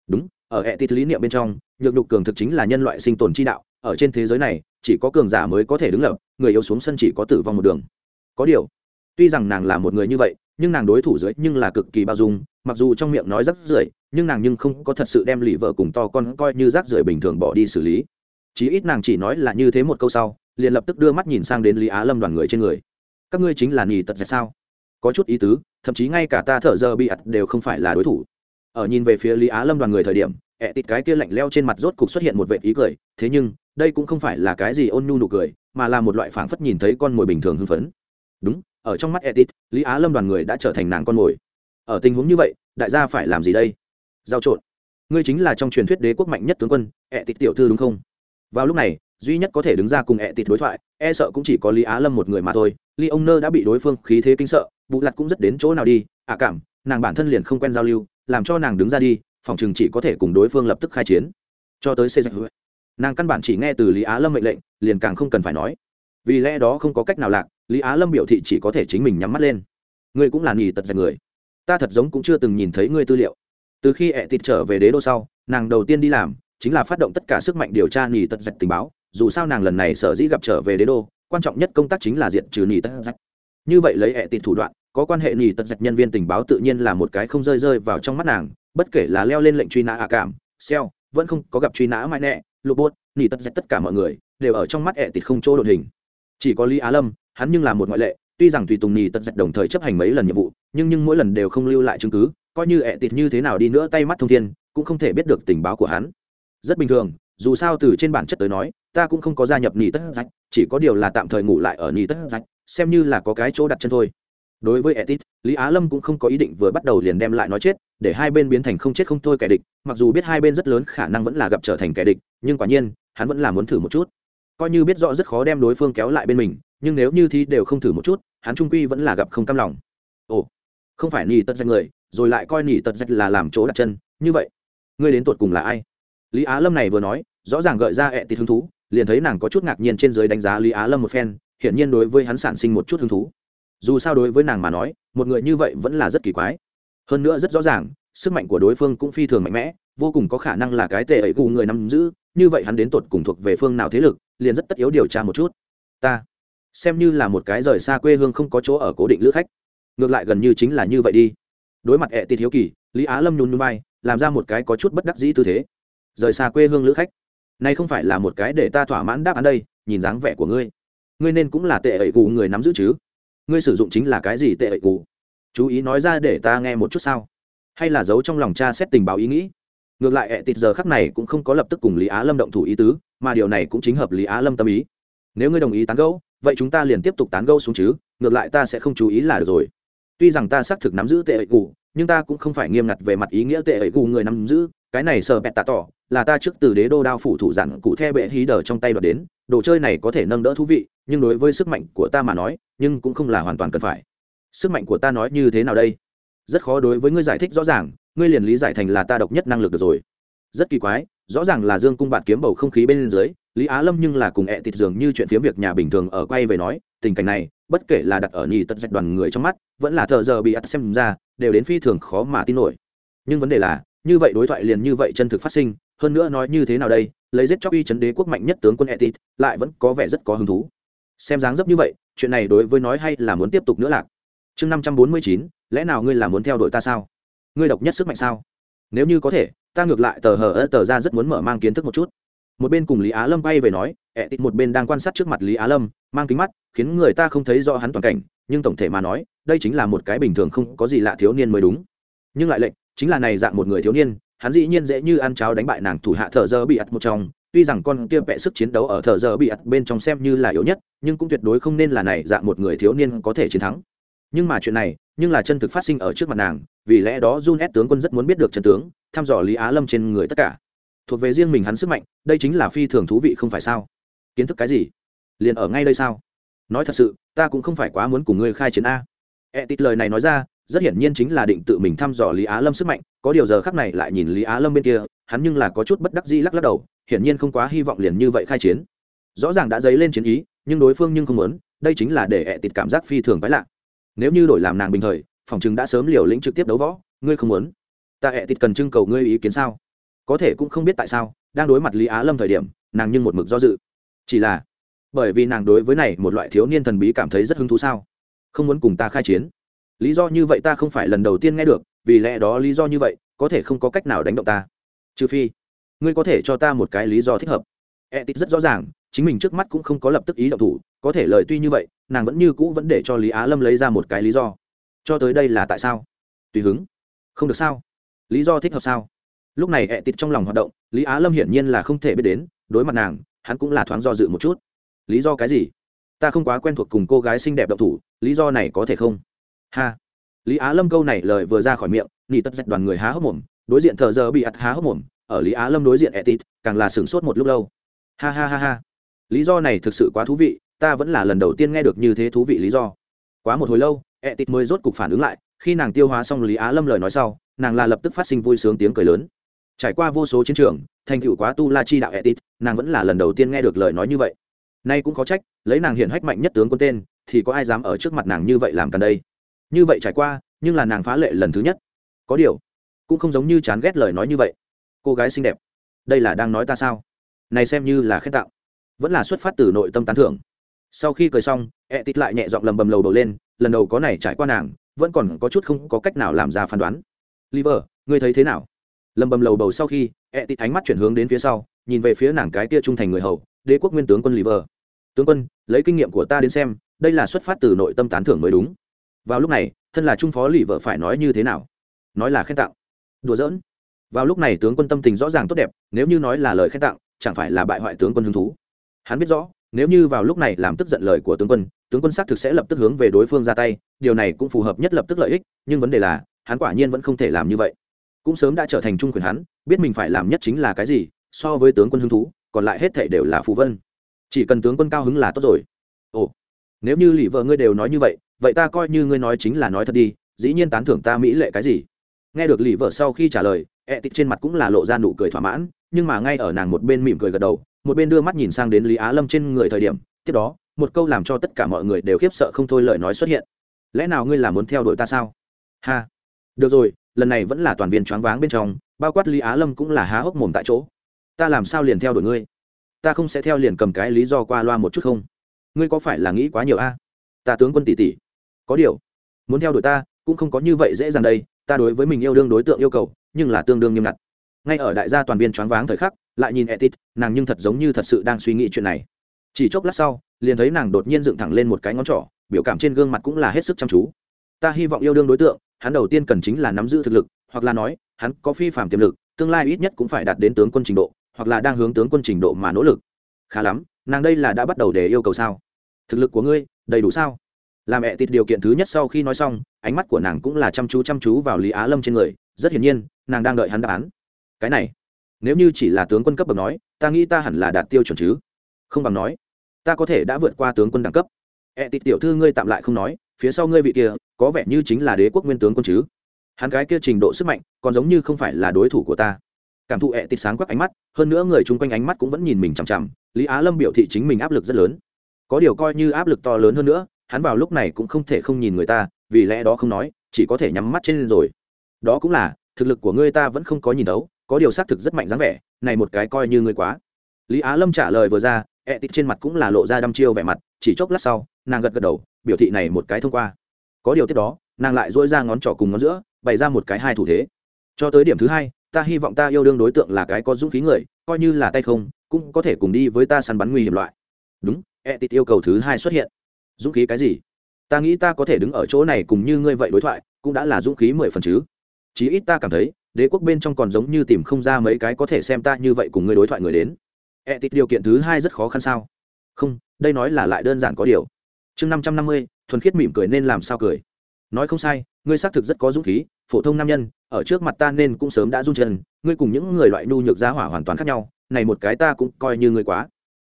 đúng ở e tít lý niệm bên trong nhược đục cường thực chính là nhân loại sinh tồn chi đạo ở trên thế giới này chỉ có cường giả mới có thể đứng lập người yếu xuống sân chỉ có tử vong một đường có điều tuy rằng nàng là một người như vậy, nhưng nàng đối thủ dưới nhưng là cực kỳ bao dung, mặc dù trong miệng nói rắc rưởi, nhưng nàng nhưng không có thật sự đem lì vợ cùng to con coi như rác rưởi bình thường bỏ đi xử lý. Chí ít nàng chỉ nói là như thế một câu sau, liền lập tức đưa mắt nhìn sang đến lý á lâm đoàn người trên người. Các ngươi chính là nhì tật dẹt sao? Có chút ý tứ, thậm chí ngay cả ta thợ giờ bị ặt đều không phải là đối thủ. Ở nhìn về phía lý á lâm đoàn người thời điểm, ẹ tịt cái kia lạnh leo trên mặt rốt cục xuất hiện một vệ ý cười, thế nhưng, đây cũng không phải là cái gì ôn nhu nụ cười, mà là một loại phảng phất nhìn thấy con mồi bình thường hưng phấn. Đúng ở trong mắt etit lý á lâm đoàn người đã trở thành nàng con mồi. Ở tình huống như vậy, đại gia phải làm gì đây? Giao trộn. Ngươi chính là trong truyền thuyết đế quốc mạnh nhất tướng quân etit tiểu thư đúng không? Vào lúc này, duy nhất có thể đứng ra cùng etit đối thoại e sợ cũng chỉ có lý á lâm một người mà thôi. Ly ông nơ đã bị đối phương khí thế kinh sợ, vụ lặt cũng rất đến chỗ nào đi, ạ à cảm, nàng bản thân liền không quen giao lưu, làm cho nàng đứng ra đi, phòng chừng chỉ có thể cùng đối phương lập tức khai chiến. Cho tới xây dựng. Nàng căn bản chỉ nghe từ lý á lâm mệnh lệnh, liền càng không cần phải nói vì lẽ đó không có cách nào lạc, lý á lâm biểu thị chỉ có thể chính mình nhắm mắt lên. Ngươi cũng là nghỉ tật dành người. Ta thật giống cũng chưa từng nhìn thấy ngươi tư liệu. Từ khi ẹ tịt trở về đế đô sau, nàng đầu tiên đi làm chính là phát động tất cả sức mạnh điều tra nghỉ tật dạch tình báo, dù sao nàng lần này sở dĩ gặp trở về đế đô, quan trọng nhất công tác chính là diện trừ nghỉ tật dạch như vậy lấy ẹ tịt thủ đoạn, có quan hệ nghỉ tật dạch nhân viên tình báo tự nhiên là một cái không rơi rơi vào trong mắt nàng, bất kể là leo lên lệnh truy nã hạ cảm, xeo, vẫn không có gặp truy nã mãi nẹ lụt bốt nghỉ tật dạch tất cả mọi người đều ở trong mắt ẹ tịt không chỗ đột hình chỉ có lý á lâm, hắn nhưng là một ngoại lệ, tuy rằng tùy tùng nhì tật dạch đồng thời chấp hành mấy lần nhiệm vụ, nhưng nhưng mỗi lần đều không lưu lại chứng cứ, coi như ẹ tịt như thế nào đi nữa tay mắt thông thiên, cũng không thể biết được tình báo của hắn. Rất bình thường, dù sao từ trên bản chất tới nói, ta cũng không có gia nhập nhì tất rách chỉ có điều là tạm thời ngủ lại ở nhì tất rách xem như là có cái chỗ đặt chân thôi. Đối với etit lý á lâm cũng không có ý định vừa bắt đầu liền đem lại nói chết, để hai bên biến thành không chết không thôi kẻ địch, mặc dù biết hai bên rất lớn khả năng vẫn là gặp trở thành kẻ địch, nhưng quả nhiên, hắn vẫn là muốn thử một chút coi như biết rõ rất khó đem đối phương kéo lại bên mình, nhưng nếu như thi đều không thử một chút, hắn trung quy vẫn là gặp không cam lòng. Ồ, không phải nỉ tật danh người, rồi lại coi nỉ tật danh là làm chỗ đặt chân, như vậy, ngươi đến tột cùng là ai? Lý á lâm này vừa nói, rõ ràng gợi ra ẹ tịt hứng thú, liền thấy nàng có chút ngạc nhiên trên dưới đánh giá lý á lâm một phen, hiển nhiên đối với hắn sản sinh một chút hứng thú. Dù sao đối với nàng mà nói, một người như vậy vẫn là rất kỳ quái. Hơn nữa rất rõ ràng, sức mạnh của đối phương cũng phi thường mạnh mẽ, vô cùng có khả năng là cái tệ ấy gù người nắm giữ, như vậy hắn đến tột cùng thuộc về phương nào thế lực liền rất tất yếu điều tra một chút. Ta xem như là một cái rời xa quê hương không có chỗ ở cố định lữ khách. Ngược lại gần như chính là như vậy đi. Đối mặt ẹ tịt hiếu kỳ, lý á lâm nhún nhún vai, làm ra một cái có chút bất đắc dĩ tư thế. Rời xa quê hương lữ khách. Nay không phải là một cái để ta thỏa mãn đáp án đây, nhìn dáng vẻ của ngươi. Ngươi nên cũng là tệ ẩy cụ người nắm giữ chứ. Ngươi sử dụng chính là cái gì tệ ẩy cụ chú ý nói ra để ta nghe một chút sao. Hay là giấu trong lòng cha xét tình báo ý nghĩ? Ngược lại ẹ tịt giờ khắc này cũng không có lập tức cùng lý á lâm động thủ ý tứ, mà điều này cũng chính hợp lý á lâm tâm ý. Nếu ngươi đồng ý tán gẫu, vậy chúng ta liền tiếp tục tán gẫu xuống chứ, ngược lại ta sẽ không chú ý là được rồi. Tuy rằng ta xác thực nắm giữ tệ ẩy cụ nhưng ta cũng không phải nghiêm ngặt về mặt ý nghĩa tệ ẩy cụ người nắm giữ, cái này sờ bẹt tạ tỏ, là ta trước từ đế đô đao phủ thủ dặn cụ the bệ hí đờ trong tay đoạt đến, đồ chơi này có thể nâng đỡ thú vị, nhưng đối với sức mạnh của ta mà nói, nhưng cũng không là hoàn toàn cần phải. Sức mạnh của ta nói như thế nào đây? Rất khó đối với ngươi giải thích rõ ràng ngươi liền lý giải thành là ta độc nhất năng lực được rồi. Rất kỳ quái, rõ ràng là dương cung bạn kiếm bầu không khí bên dưới, lý á lâm nhưng là cùng ẹ tịt dường như chuyện phiếm việc nhà bình thường ở quay về nói, tình cảnh này, bất kể là đặt ở nhì tật dạch đoàn người trong mắt, vẫn là thợ giờ bị ắt xem ra, đều đến phi thường khó mà tin nổi. Nhưng vấn đề là, như vậy đối thoại liền như vậy chân thực phát sinh, hơn nữa nói như thế nào đây, lấy giết chóc uy chấn đế quốc mạnh nhất tướng quân etit lại vẫn có vẻ rất có hứng thú. Xem dáng dấp như vậy, chuyện này đối với nói hay là muốn tiếp tục nữa lạc? Chương năm trăm bốn mươi chín, lẽ nào ngươi là muốn theo đuổi ta sao? Ngươi độc nhất sức mạnh sao? Nếu như có thể, ta ngược lại tờ hờ ơ tờ ra rất muốn mở mang kiến thức một chút. Một bên cùng lý á lâm bay về nói, ẹ tịt một bên đang quan sát trước mặt lý á lâm, mang kính mắt, khiến người ta không thấy rõ hắn toàn cảnh, nhưng tổng thể mà nói, đây chính là một cái bình thường không có gì lạ thiếu niên mới đúng. Nhưng lại lệnh, chính là này dạng một người thiếu niên, hắn dĩ nhiên dễ như ăn cháo đánh bại nàng thủ hạ thợ dơ bị ặt một trong, tuy rằng con kia vẽ sức chiến đấu ở thợ dơ bị ặt bên trong xem như là yếu nhất, nhưng cũng tuyệt đối không nên là này dạng một người thiếu niên có thể chiến thắng. Nhưng mà chuyện này nhưng là chân thực phát sinh ở trước mặt nàng vì lẽ đó Jun S tướng quân rất muốn biết được chân tướng, thăm dò Lý Á Lâm trên người tất cả. Thuộc về riêng mình hắn sức mạnh, đây chính là phi thường thú vị không phải sao? Kiến thức cái gì? Liền ở ngay đây sao? Nói thật sự, ta cũng không phải quá muốn cùng ngươi khai chiến a. E tít lời này nói ra, rất hiển nhiên chính là định tự mình thăm dò lý á lâm sức mạnh có điều giờ khắc này lại nhìn lý á lâm bên kia hắn nhưng là có chút bất đắc dĩ lắc lắc đầu hiển nhiên không quá hy vọng liền như vậy khai chiến rõ ràng đã dấy lên chiến ý nhưng đối phương nhưng không muốn đây chính là để ẹ tịt cảm giác phi thường quái lạ nếu như đổi làm nàng bình thời, phòng chừng đã sớm liều lĩnh trực tiếp đấu võ, ngươi không muốn. Ta hẹ tịt cần trưng cầu ngươi ý kiến sao? Có thể cũng không biết tại sao, đang đối mặt lý á lâm thời điểm, nàng nhưng một mực do dự. Chỉ là, bởi vì nàng đối với này một loại thiếu niên thần bí cảm thấy rất hứng thú sao? Không muốn cùng ta khai chiến. Lý do như vậy ta không phải lần đầu tiên nghe được, vì lẽ đó lý do như vậy, có thể không có cách nào đánh động ta. Trừ phi, ngươi có thể cho ta một cái lý do thích hợp. E t rất rõ ràng chính mình trước mắt cũng không có lập tức ý động thủ, có thể lời tuy như vậy, nàng vẫn như cũ vẫn để cho lý á lâm lấy ra một cái lý do. Cho tới đây là tại sao? Tùy hứng. Không được sao? Lý do thích hợp sao? Lúc này ẹ tịt trong lòng hoạt động, lý á lâm hiển nhiên là không thể biết đến, đối mặt nàng, hắn cũng là thoáng do dự một chút. Lý do cái gì? Ta không quá quen thuộc cùng cô gái xinh đẹp độc thủ, lý do này có thể không? Ha. Lý á lâm câu này lời vừa ra khỏi miệng, nỉ tất dạch đoàn người há hốc mồm, đối diện thợ giờ bị ắt há hốc mồm, ở lý á lâm đối diện etit càng là sửng sốt một lúc lâu. Ha ha ha ha lý do này thực sự quá thú vị, ta vẫn là lần đầu tiên nghe được như thế thú vị lý do. Quá một hồi lâu etit mới rốt cục phản ứng lại, khi nàng tiêu hóa xong lý á lâm lời nói sau, nàng là lập tức phát sinh vui sướng tiếng cười lớn. Trải qua vô số chiến trường, thành tựu quá tu la chi đạo etit nàng vẫn là lần đầu tiên nghe được lời nói như vậy. Nay cũng có trách, lấy nàng hiện hách mạnh nhất tướng quân tên, thì có ai dám ở trước mặt nàng như vậy làm cần đây? Như vậy trải qua, nhưng là nàng phá lệ lần thứ nhất. Có điều, cũng không giống như chán ghét lời nói như vậy. Cô gái xinh đẹp, đây là đang nói ta sao? Này xem như là khen tạo vẫn là xuất phát từ nội tâm tán thưởng. Sau khi cười xong e tít lại nhẹ giọng lầm bầm lầu đầu lên, lần đầu có này trải qua nàng, vẫn còn có chút không có cách nào làm ra phán đoán. Liver, ngươi thấy thế nào? Lầm bầm lầu bầu sau khi e tít ánh mắt chuyển hướng đến phía sau, nhìn về phía nàng cái kia trung thành người hầu, đế quốc nguyên tướng quân liver. Tướng quân, lấy kinh nghiệm của ta đến xem, đây là xuất phát từ nội tâm tán thưởng mới đúng. Vào lúc này, thân là trung phó lì vợ phải nói như thế nào? Nói là khen tặng. Đùa giỡn. Vào lúc này tướng quân tâm tình rõ ràng tốt đẹp, nếu như nói là lời khen tặng, chẳng phải là bại hoại tướng quân hứng thú hắn biết rõ, nếu như vào lúc này làm tức giận lời của tướng quân tướng quân xác thực sẽ lập tức hướng về đối phương ra tay, điều này cũng phù hợp nhất lập tức lợi ích, nhưng vấn đề là, hắn quả nhiên vẫn không thể làm như vậy. Cũng sớm đã trở thành trung quyền hắn, biết mình phải làm nhất chính là cái gì, so với tướng quân hứng thú, còn lại hết thể đều là phù vân. Chỉ cần tướng quân cao hứng là tốt rồi. Ồ, nếu như lì vợ ngươi đều nói như vậy vậy ta coi như ngươi nói chính là nói thật đi, dĩ nhiên tán thưởng ta mỹ lệ cái gì? Nghe được lì vợ sau khi trả lời ẹ tịt trên mặt cũng là lộ ra nụ cười thỏa mãn, nhưng mà ngay ở nàng một bên mỉm cười gật đầu một bên đưa mắt nhìn sang đến lý á lâm trên người thời điểm, tiếp đó, một câu làm cho tất cả mọi người đều khiếp sợ không thôi lời nói xuất hiện. Lẽ nào ngươi là muốn theo đuổi ta sao? Ha, được rồi, lần này vẫn là toàn viên choáng váng bên trong, bao quát lý á lâm cũng là há hốc mồm tại chỗ. Ta làm sao liền theo đuổi ngươi? Ta không sẽ theo liền cầm cái lý do qua loa một chút không? Ngươi có phải là nghĩ quá nhiều a? Ta tướng quân tỷ tỷ. Có điều, muốn theo đuổi ta cũng không có như vậy dễ dàng đây, ta đối với mình yêu đương đối tượng yêu cầu, nhưng là tương đương nghiêm ngặt. Ngay ở đại gia toàn viên choáng váng thời khắc lại nhìn etit nàng nhưng thật giống như thật sự đang suy nghĩ chuyện này. Chỉ chốc lát sau, liền thấy nàng đột nhiên dựng thẳng lên một cái ngón trỏ, biểu cảm trên gương mặt cũng là hết sức chăm chú. Ta hy vọng yêu đương đối tượng, hắn đầu tiên cần chính là nắm giữ thực lực, hoặc là nói, hắn có phi phạm tiềm lực, tương lai ít nhất cũng phải đạt đến tướng quân trình độ, hoặc là đang hướng tướng quân trình độ mà nỗ lực. Khá lắm, nàng đây là đã bắt đầu để yêu cầu sao? Thực lực của ngươi, đầy đủ sao? Làm mẹ tịt điều kiện thứ nhất sau khi nói xong, ánh mắt của nàng cũng là chăm chú chăm chú vào lý á lâm trên người, rất hiển nhiên, nàng đang đợi hắn đáp án. Cái này nếu như chỉ là tướng quân cấp bậc nói, ta nghĩ ta hẳn là đạt tiêu chuẩn chứ. Không bằng nói, ta có thể đã vượt qua tướng quân đẳng cấp. Ẹ tịt tiểu thư ngươi tạm lại không nói, phía sau ngươi vị kia, có vẻ như chính là đế quốc nguyên tướng quân chứ. Hắn cái kia trình độ sức mạnh, còn giống như không phải là đối thủ của ta. Cảm thụ ẹ tịt sáng quắc ánh mắt, hơn nữa người chung quanh ánh mắt cũng vẫn nhìn mình chằm chằm, lý á lâm biểu thị chính mình áp lực rất lớn. Có điều coi như áp lực to lớn hơn nữa, hắn vào lúc này cũng không thể không nhìn người ta, vì lẽ đó không nói, chỉ có thể nhắm mắt trên rồi. Đó cũng là, thực lực của ngươi ta vẫn không có nhìn đấu có điều xác thực rất mạnh dáng vẻ, này một cái coi như ngươi quá. Lý á lâm trả lời vừa ra, ẹ tịt trên mặt cũng là lộ ra đăm chiêu vẻ mặt, chỉ chốc lát sau, nàng gật gật đầu, biểu thị này một cái thông qua. Có điều tiếp đó, nàng lại dỗi ra ngón trỏ cùng ngón giữa, bày ra một cái hai thủ thế. Cho tới điểm thứ hai, ta hy vọng ta yêu đương đối tượng là cái có dũng khí người, coi như là tay không, cũng có thể cùng đi với ta săn bắn nguy hiểm loại. Đúng, ẹ tịt yêu cầu thứ hai xuất hiện. Dũng khí cái gì? Ta nghĩ ta có thể đứng ở chỗ này cùng như ngươi vậy đối thoại, cũng đã là dũng khí mười phần chứ. Chí ít ta cảm thấy đế quốc bên trong còn giống như tìm không ra mấy cái có thể xem ta như vậy cùng ngươi đối thoại người đến. E tít điều kiện thứ hai rất khó khăn sao? Không, đây nói là lại đơn giản có điều. Chương năm trăm năm mươi, thuần khiết mỉm cười nên làm sao cười? Nói không sai, ngươi xác thực rất có dũng khí, phổ thông nam nhân, ở trước mặt ta nên cũng sớm đã run chân, ngươi cùng những người loại nhu nhược giá hỏa hoàn toàn khác nhau, này một cái ta cũng coi như ngươi quá.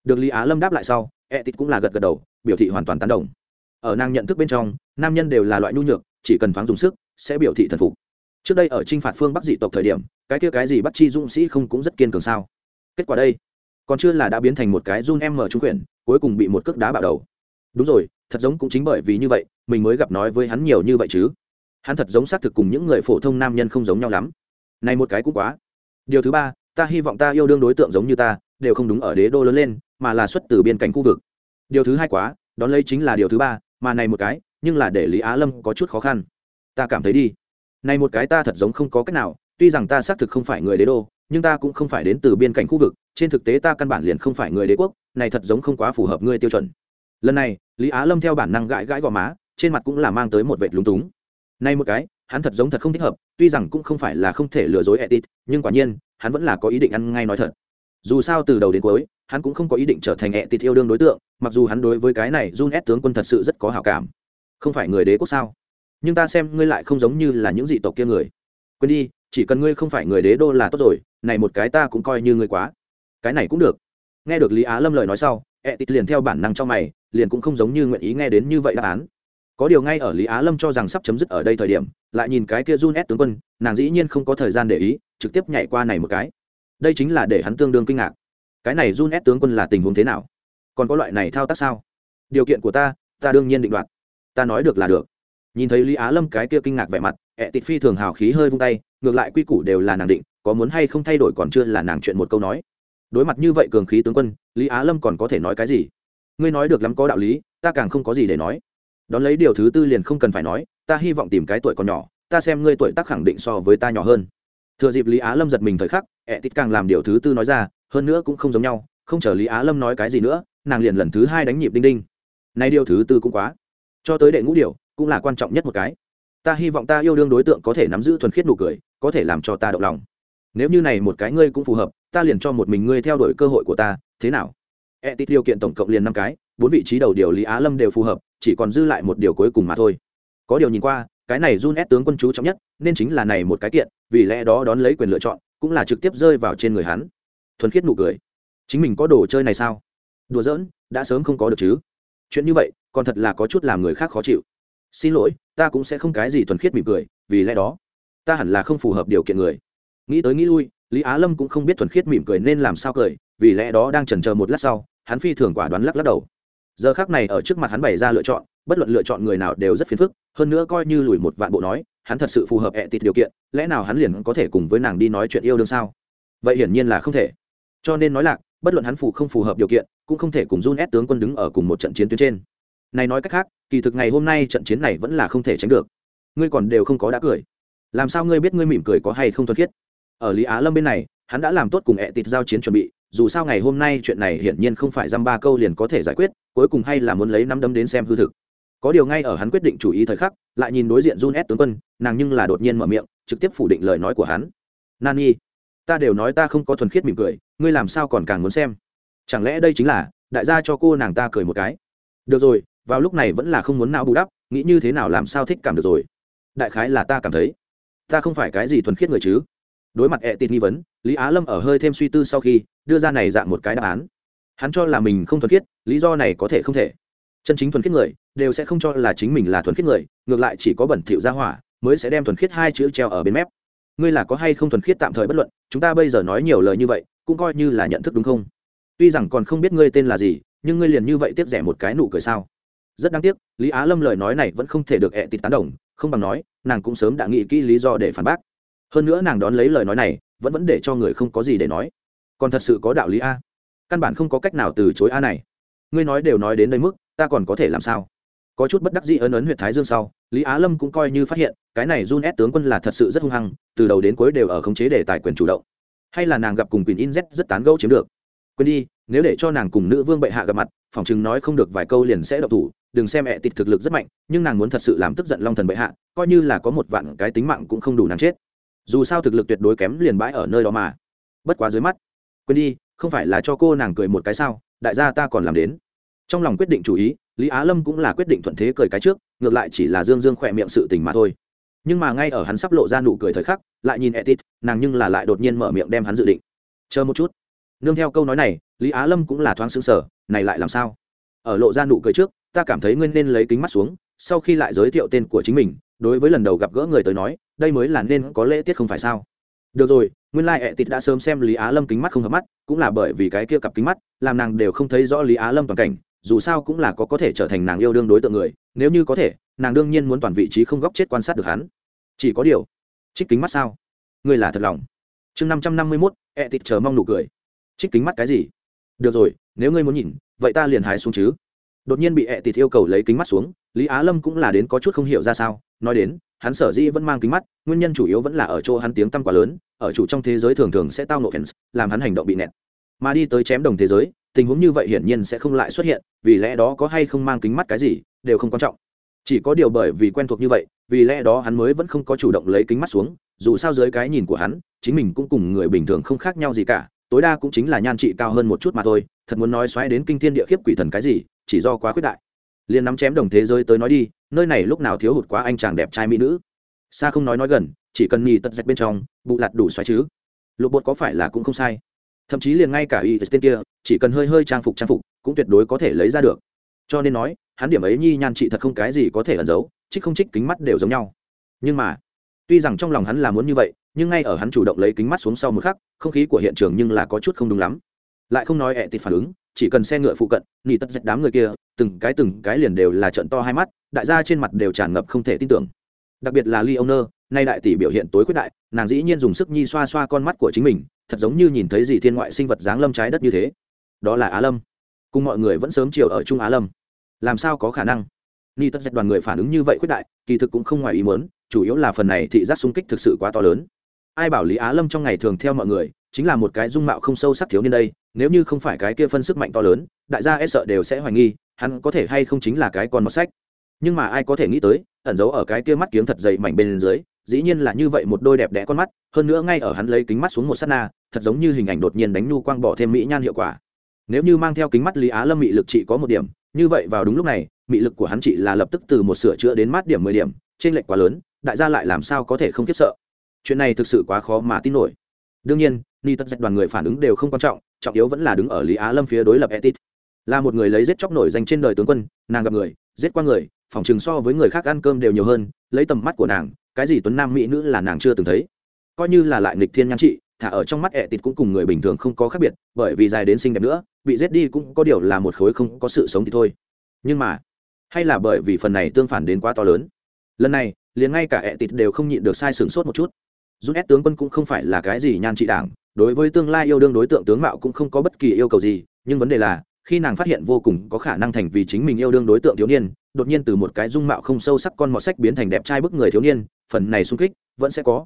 Được lý á lâm đáp lại sau e tít cũng là gật gật đầu, biểu thị hoàn toàn tán đồng. Ở nàng nhận thức bên trong, nam nhân đều là loại nhu nhược, chỉ cần thoáng dùng sức, sẽ biểu thị thần phục trước đây ở t r i n h phạt phương bắc dị tộc thời điểm, cái kia cái gì bắt chi dũng sĩ không cũng rất kiên cường sao? Kết quả đây, còn chưa là đã biến thành một cái run em mở trung quyển, cuối cùng bị một cước đá bạo đầu. Đúng rồi, thật giống cũng chính bởi vì như vậy, mình mới gặp nói với hắn nhiều như vậy chứ. Hắn thật giống xác thực cùng những người phổ thông nam nhân không giống nhau lắm. Này một cái cũng quá. Điều thứ ba, ta hy vọng ta yêu đương đối tượng giống như ta, đều không đúng ở đế đô lớn lên, mà là xuất từ biên cảnh khu vực. Điều thứ hai quá, đón lấy chính là điều thứ ba, mà này một cái, nhưng là để lý á lâm có chút khó khăn. Ta cảm thấy đi này một cái ta thật giống không có cách nào, tuy rằng ta xác thực không phải người đế đô, nhưng ta cũng không phải đến từ biên cảnh khu vực, trên thực tế ta căn bản liền không phải người đế quốc, này thật giống không quá phù hợp ngươi tiêu chuẩn. Lần này, lý á lâm theo bản năng gãi gãi gò má, trên mặt cũng là mang tới một vệt lúng túng. Này một cái, hắn thật giống thật không thích hợp, tuy rằng cũng không phải là không thể lừa dối etit nhưng quả nhiên, hắn vẫn là có ý định ăn ngay nói thật. Dù sao từ đầu đến cuối, hắn cũng không có ý định trở thành ẹ tịt yêu đương đối tượng, mặc dù hắn đối với cái này Jun ép tướng quân thật sự rất có hảo cảm. Không phải người đế quốc sao? Nhưng ta xem ngươi lại không giống như là những dị tộc kia người. Quên đi, chỉ cần ngươi không phải người đế đô là tốt rồi, này một cái ta cũng coi như ngươi quá. Cái này cũng được. Nghe được lý á lâm lời nói sau ẹ tịt liền theo bản năng cho mày, liền cũng không giống như nguyện ý nghe đến như vậy đáp án. Có điều ngay ở lý á lâm cho rằng sắp chấm dứt ở đây thời điểm, lại nhìn cái kia run ép tướng quân, nàng dĩ nhiên không có thời gian để ý, trực tiếp nhảy qua này một cái. Đây chính là để hắn tương đương kinh ngạc. Cái này run ép tướng quân là tình huống thế nào? Còn có loại này thao tác sao? Điều kiện của ta ta đương nhiên định đoạt. Ta nói được là được nhìn thấy lý á lâm cái kia kinh ngạc vẻ mặt, ẹ tịt phi thường hào khí hơi vung tay, ngược lại quy củ đều là nàng định, có muốn hay không thay đổi còn chưa là nàng chuyện một câu nói. Đối mặt như vậy cường khí tướng quân, lý á lâm còn có thể nói cái gì? Ngươi nói được lắm có đạo lý, ta càng không có gì để nói. Đón lấy điều thứ tư liền không cần phải nói, ta hy vọng tìm cái tuổi còn nhỏ, ta xem ngươi tuổi tác khẳng định so với ta nhỏ hơn. Thừa dịp lý á lâm giật mình thời khắc, ẹ tít càng làm điều thứ tư nói ra, hơn nữa cũng không giống nhau, không chờ lý á lâm nói cái gì nữa, nàng liền lần thứ hai đánh nhịp đinh đinh. Nay điều thứ tư cũng quá. Cho tới đệ ngũ điều cũng là quan trọng nhất một cái. Ta hy vọng ta yêu đương đối tượng có thể nắm giữ thuần khiết nụ cười, có thể làm cho ta động lòng. Nếu như này một cái ngươi cũng phù hợp, ta liền cho một mình ngươi theo đuổi cơ hội của ta, thế nào? E tít điều kiện tổng cộng liền năm cái, bốn vị trí đầu điều lý á lâm đều phù hợp, chỉ còn dư lại một điều cuối cùng mà thôi. Có điều nhìn qua, cái này run ép tướng quân chú trọng nhất, nên chính là này một cái kiện, vì lẽ đó đón lấy quyền lựa chọn, cũng là trực tiếp rơi vào trên người hắn. Thuần khiết nụ cười. Chính mình có đồ chơi này sao? Đùa giỡn, đã sớm không có được chứ. Chuyện như vậy, còn thật là có chút làm người khác khó chịu xin lỗi, ta cũng sẽ không cái gì thuần khiết mỉm cười, vì lẽ đó, ta hẳn là không phù hợp điều kiện người. Nghĩ tới nghĩ lui, lý á lâm cũng không biết thuần khiết mỉm cười nên làm sao cười, vì lẽ đó đang chần chờ một lát sau, hắn phi thường quả đoán lắc lắc đầu. Giờ khác này ở trước mặt hắn bày ra lựa chọn, bất luận lựa chọn người nào đều rất phiền phức, hơn nữa coi như lùi một vạn bộ nói, hắn thật sự phù hợp ẹ tịt điều kiện, lẽ nào hắn liền có thể cùng với nàng đi nói chuyện yêu đương sao? Vậy hiển nhiên là không thể. Cho nên nói lạc, bất luận hắn phù không phù hợp điều kiện, cũng không thể cùng run ép tướng quân đứng ở cùng một trận chiến tuyến trên này nói cách khác, kỳ thực ngày hôm nay trận chiến này vẫn là không thể tránh được. Ngươi còn đều không có đã cười. Làm sao ngươi biết ngươi mỉm cười có hay không thuần khiết? Ở lý á lâm bên này, hắn đã làm tốt cùng ẹ tịt giao chiến chuẩn bị, dù sao ngày hôm nay chuyện này hiển nhiên không phải dăm ba câu liền có thể giải quyết, cuối cùng hay là muốn lấy năm đấm đến xem hư thực. Có điều ngay ở hắn quyết định chủ ý thời khắc, lại nhìn đối diện Jun S tướng quân, nàng nhưng là đột nhiên mở miệng, trực tiếp phủ định lời nói của hắn. Nani, ta đều nói ta không có thuần khiết mỉm cười, ngươi làm sao còn càng muốn xem? Chẳng lẽ đây chính là, đại gia cho cô nàng ta cười một cái? Được rồi vào lúc này vẫn là không muốn não bù đắp, nghĩ như thế nào làm sao thích cảm được rồi. Đại khái là ta cảm thấy, ta không phải cái gì thuần khiết người chứ. Đối mặt ẹ tịt nghi vấn, lý á lâm ở hơi thêm suy tư sau khi đưa ra này dạng một cái đáp án. Hắn cho là mình không thuần khiết, lý do này có thể không thể. Chân chính thuần khiết người, đều sẽ không cho là chính mình là thuần khiết người, ngược lại chỉ có bẩn thỉu ra hỏa mới sẽ đem thuần khiết hai chữ treo ở bên mép. Ngươi là có hay không thuần khiết tạm thời bất luận, chúng ta bây giờ nói nhiều lời như vậy, cũng coi như là nhận thức đúng không? Tuy rằng còn không biết ngươi tên là gì, nhưng ngươi liền như vậy tiếp rẻ một cái nụ cười sao? Rất đáng tiếc, lý á lâm lời nói này vẫn không thể được ẹ tịt tán đồng, không bằng nói, nàng cũng sớm đã nghĩ kỹ lý do để phản bác. Hơn nữa nàng đón lấy lời nói này, vẫn vẫn để cho người không có gì để nói. Còn thật sự có đạo lý a. Căn bản không có cách nào từ chối a này. Ngươi nói đều nói đến đây mức, ta còn có thể làm sao? Có chút bất đắc dĩ ấn ấn huyện thái dương sau, lý á lâm cũng coi như phát hiện, cái này run ép tướng quân là thật sự rất hung hăng, từ đầu đến cuối đều ở khống chế để tài quyền chủ động. Hay là nàng gặp cùng quyền in z rất tán gẫu chiếm được. Quên đi nếu để cho nàng cùng nữ vương bệ hạ gặp mặt, phỏng chừng nói không được vài câu liền sẽ độc thủ, đừng xem ẹ tịt thực lực rất mạnh, nhưng nàng muốn thật sự làm tức giận long thần bệ hạ, coi như là có một vạn cái tính mạng cũng không đủ nàng chết. Dù sao thực lực tuyệt đối kém liền bãi ở nơi đó mà. Bất quá dưới mắt, quên đi, không phải là cho cô nàng cười một cái sao, đại gia ta còn làm đến. Trong lòng quyết định chủ ý, lý á lâm cũng là quyết định thuận thế cười cái trước, ngược lại chỉ là dương dương khỏe miệng sự tình mà thôi. Nhưng mà ngay ở hắn sắp lộ ra nụ cười thời khắc, lại nhìn etit nàng nhưng là lại đột nhiên mở miệng đem hắn dự định. Chờ một chút nương theo câu nói này, lý á lâm cũng là thoáng xứng sở này lại làm sao? Ở lộ ra nụ cười trước, ta cảm thấy ngươi nên lấy kính mắt xuống, sau khi lại giới thiệu tên của chính mình, đối với lần đầu gặp gỡ người tới nói, đây mới là nên có lễ tiết không phải sao? Được rồi, nguyên lai、like、ẹ tịt đã sớm xem lý á lâm kính mắt không hợp mắt, cũng là bởi vì cái kia cặp kính mắt, làm nàng đều không thấy rõ lý á lâm toàn cảnh, dù sao cũng là có có thể trở thành nàng yêu đương đối tượng người, nếu như có thể, nàng đương nhiên muốn toàn vị trí không góc chết quan sát được hắn. Chỉ có điều, trích kính mắt sao? Ngươi là thật lòng. Chương năm trăm năm mươi mốt ẹ tịt chờ mong nụ cười trích kính mắt cái gì? Được rồi, nếu ngươi muốn nhìn, vậy ta liền hái xuống chứ. Đột nhiên bị ẹ tịt yêu cầu lấy kính mắt xuống, lý á lâm cũng là đến có chút không hiểu ra sao, nói đến, hắn sở dĩ vẫn mang kính mắt, nguyên nhân chủ yếu vẫn là ở chỗ hắn tiếng tăm quá lớn, ở chủ trong thế giới thường thường sẽ tao nộ fans, làm hắn hành động bị nẹt. Mà đi tới chém đồng thế giới, tình huống như vậy hiển nhiên sẽ không lại xuất hiện, vì lẽ đó có hay không mang kính mắt cái gì, đều không quan trọng. Chỉ có điều bởi vì quen thuộc như vậy, vì lẽ đó hắn mới vẫn không có chủ động lấy kính mắt xuống, dù sao dưới cái nhìn của hắn, chính mình cũng cùng người bình thường không khác nhau gì cả tối đa cũng chính là nhan trị cao hơn một chút mà thôi, thật muốn nói xoáy đến kinh thiên địa khiếp quỷ thần cái gì, chỉ do quá khuyết đại. Liền nắm chém đồng thế giới tới nói đi, nơi này lúc nào thiếu hụt quá anh chàng đẹp trai mỹ nữ. Xa không nói nói gần, chỉ cần nhì tật dạch bên trong, bụ lặt đủ xoáy chứ. Lục bột có phải là cũng không sai. Thậm chí liền ngay cả y tên kia, chỉ cần hơi hơi trang phục trang phục, cũng tuyệt đối có thể lấy ra được. Cho nên nói, hắn điểm ấy nhi nhan trị thật không cái gì có thể ẩn giấu trích không trích kính mắt đều giống nhau. Nhưng mà tuy rằng trong lòng hắn là muốn như vậy, nhưng ngay ở hắn chủ động lấy kính mắt xuống sau một khắc, không khí của hiện trường nhưng là có chút không đúng lắm. Lại không nói ẹ tịt phản ứng, chỉ cần xe ngựa phụ cận, nỉ tất dạch đám người kia, từng cái từng cái liền đều là trận to hai mắt, đại gia trên mặt đều tràn ngập không thể tin tưởng. Đặc biệt là ly nay đại tỷ biểu hiện tối quyết đại, nàng dĩ nhiên dùng sức nhi xoa xoa con mắt của chính mình, thật giống như nhìn thấy gì thiên ngoại sinh vật dáng lâm trái đất như thế. Đó là á lâm. Cùng mọi người vẫn sớm chiều ở trung á lâm. Làm sao có khả năng? Ni tất dạch đoàn người phản ứng như vậy quyết đại, kỳ thực cũng không ngoài ý muốn chủ yếu là phần này thị giác xung kích thực sự quá to lớn. Ai bảo lý á lâm trong ngày thường theo mọi người, chính là một cái dung mạo không sâu sắc thiếu niên đây, nếu như không phải cái kia phân sức mạnh to lớn, đại gia e sợ đều sẽ hoài nghi, hắn có thể hay không chính là cái con mọt sách. Nhưng mà ai có thể nghĩ tới, ẩn giấu ở cái kia mắt kiếm thật dày mảnh bên dưới, dĩ nhiên là như vậy một đôi đẹp đẽ con mắt, hơn nữa ngay ở hắn lấy kính mắt xuống một s á t na, thật giống như hình ảnh đột nhiên đánh nu quang bỏ thêm mỹ nhan hiệu quả. Nếu như mang theo kính mắt lý á lâm mị lực chỉ có một điểm, như vậy vào đúng lúc này, mị lực của hắn chỉ là lập tức từ một sửa chữa đến mát điểm mười điểm trên lệch quá lớn đại gia lại làm sao có thể không kiếp sợ? Chuyện này thực sự quá khó mà tin nổi. Đương nhiên, ni tất dạch đoàn người phản ứng đều không quan trọng trọng yếu vẫn là đứng ở lý á lâm phía đối lập etit. Là một người lấy giết chóc nổi danh trên đời tướng quân, nàng gặp người, giết qua người, phòng chừng so với người khác ăn cơm đều nhiều hơn, lấy tầm mắt của nàng, cái gì tuấn nam mỹ nữ là nàng chưa từng thấy. Coi như là lại nghịch thiên nhan trị, thả ở trong mắt ẹ tịt cũng cùng người bình thường không có khác biệt, bởi vì dài đến xinh đẹp nữa, bị giết đi cũng có điều là một khối không có sự sống thì thôi. Nhưng mà, hay là bởi vì phần này tương phản đến quá to lớn? Lần này, liền ngay cả ẹ tịt đều không nhịn được sai sửng sốt một chút. Rút ép tướng quân cũng không phải là cái gì nhan trị đảng, đối với tương lai yêu đương đối tượng tướng mạo cũng không có bất kỳ yêu cầu gì, nhưng vấn đề là, khi nàng phát hiện vô cùng có khả năng thành vì chính mình yêu đương đối tượng thiếu niên, đột nhiên từ một cái dung mạo không sâu sắc con mọt sách biến thành đẹp trai bức người thiếu niên, phần này sung kích, vẫn sẽ có.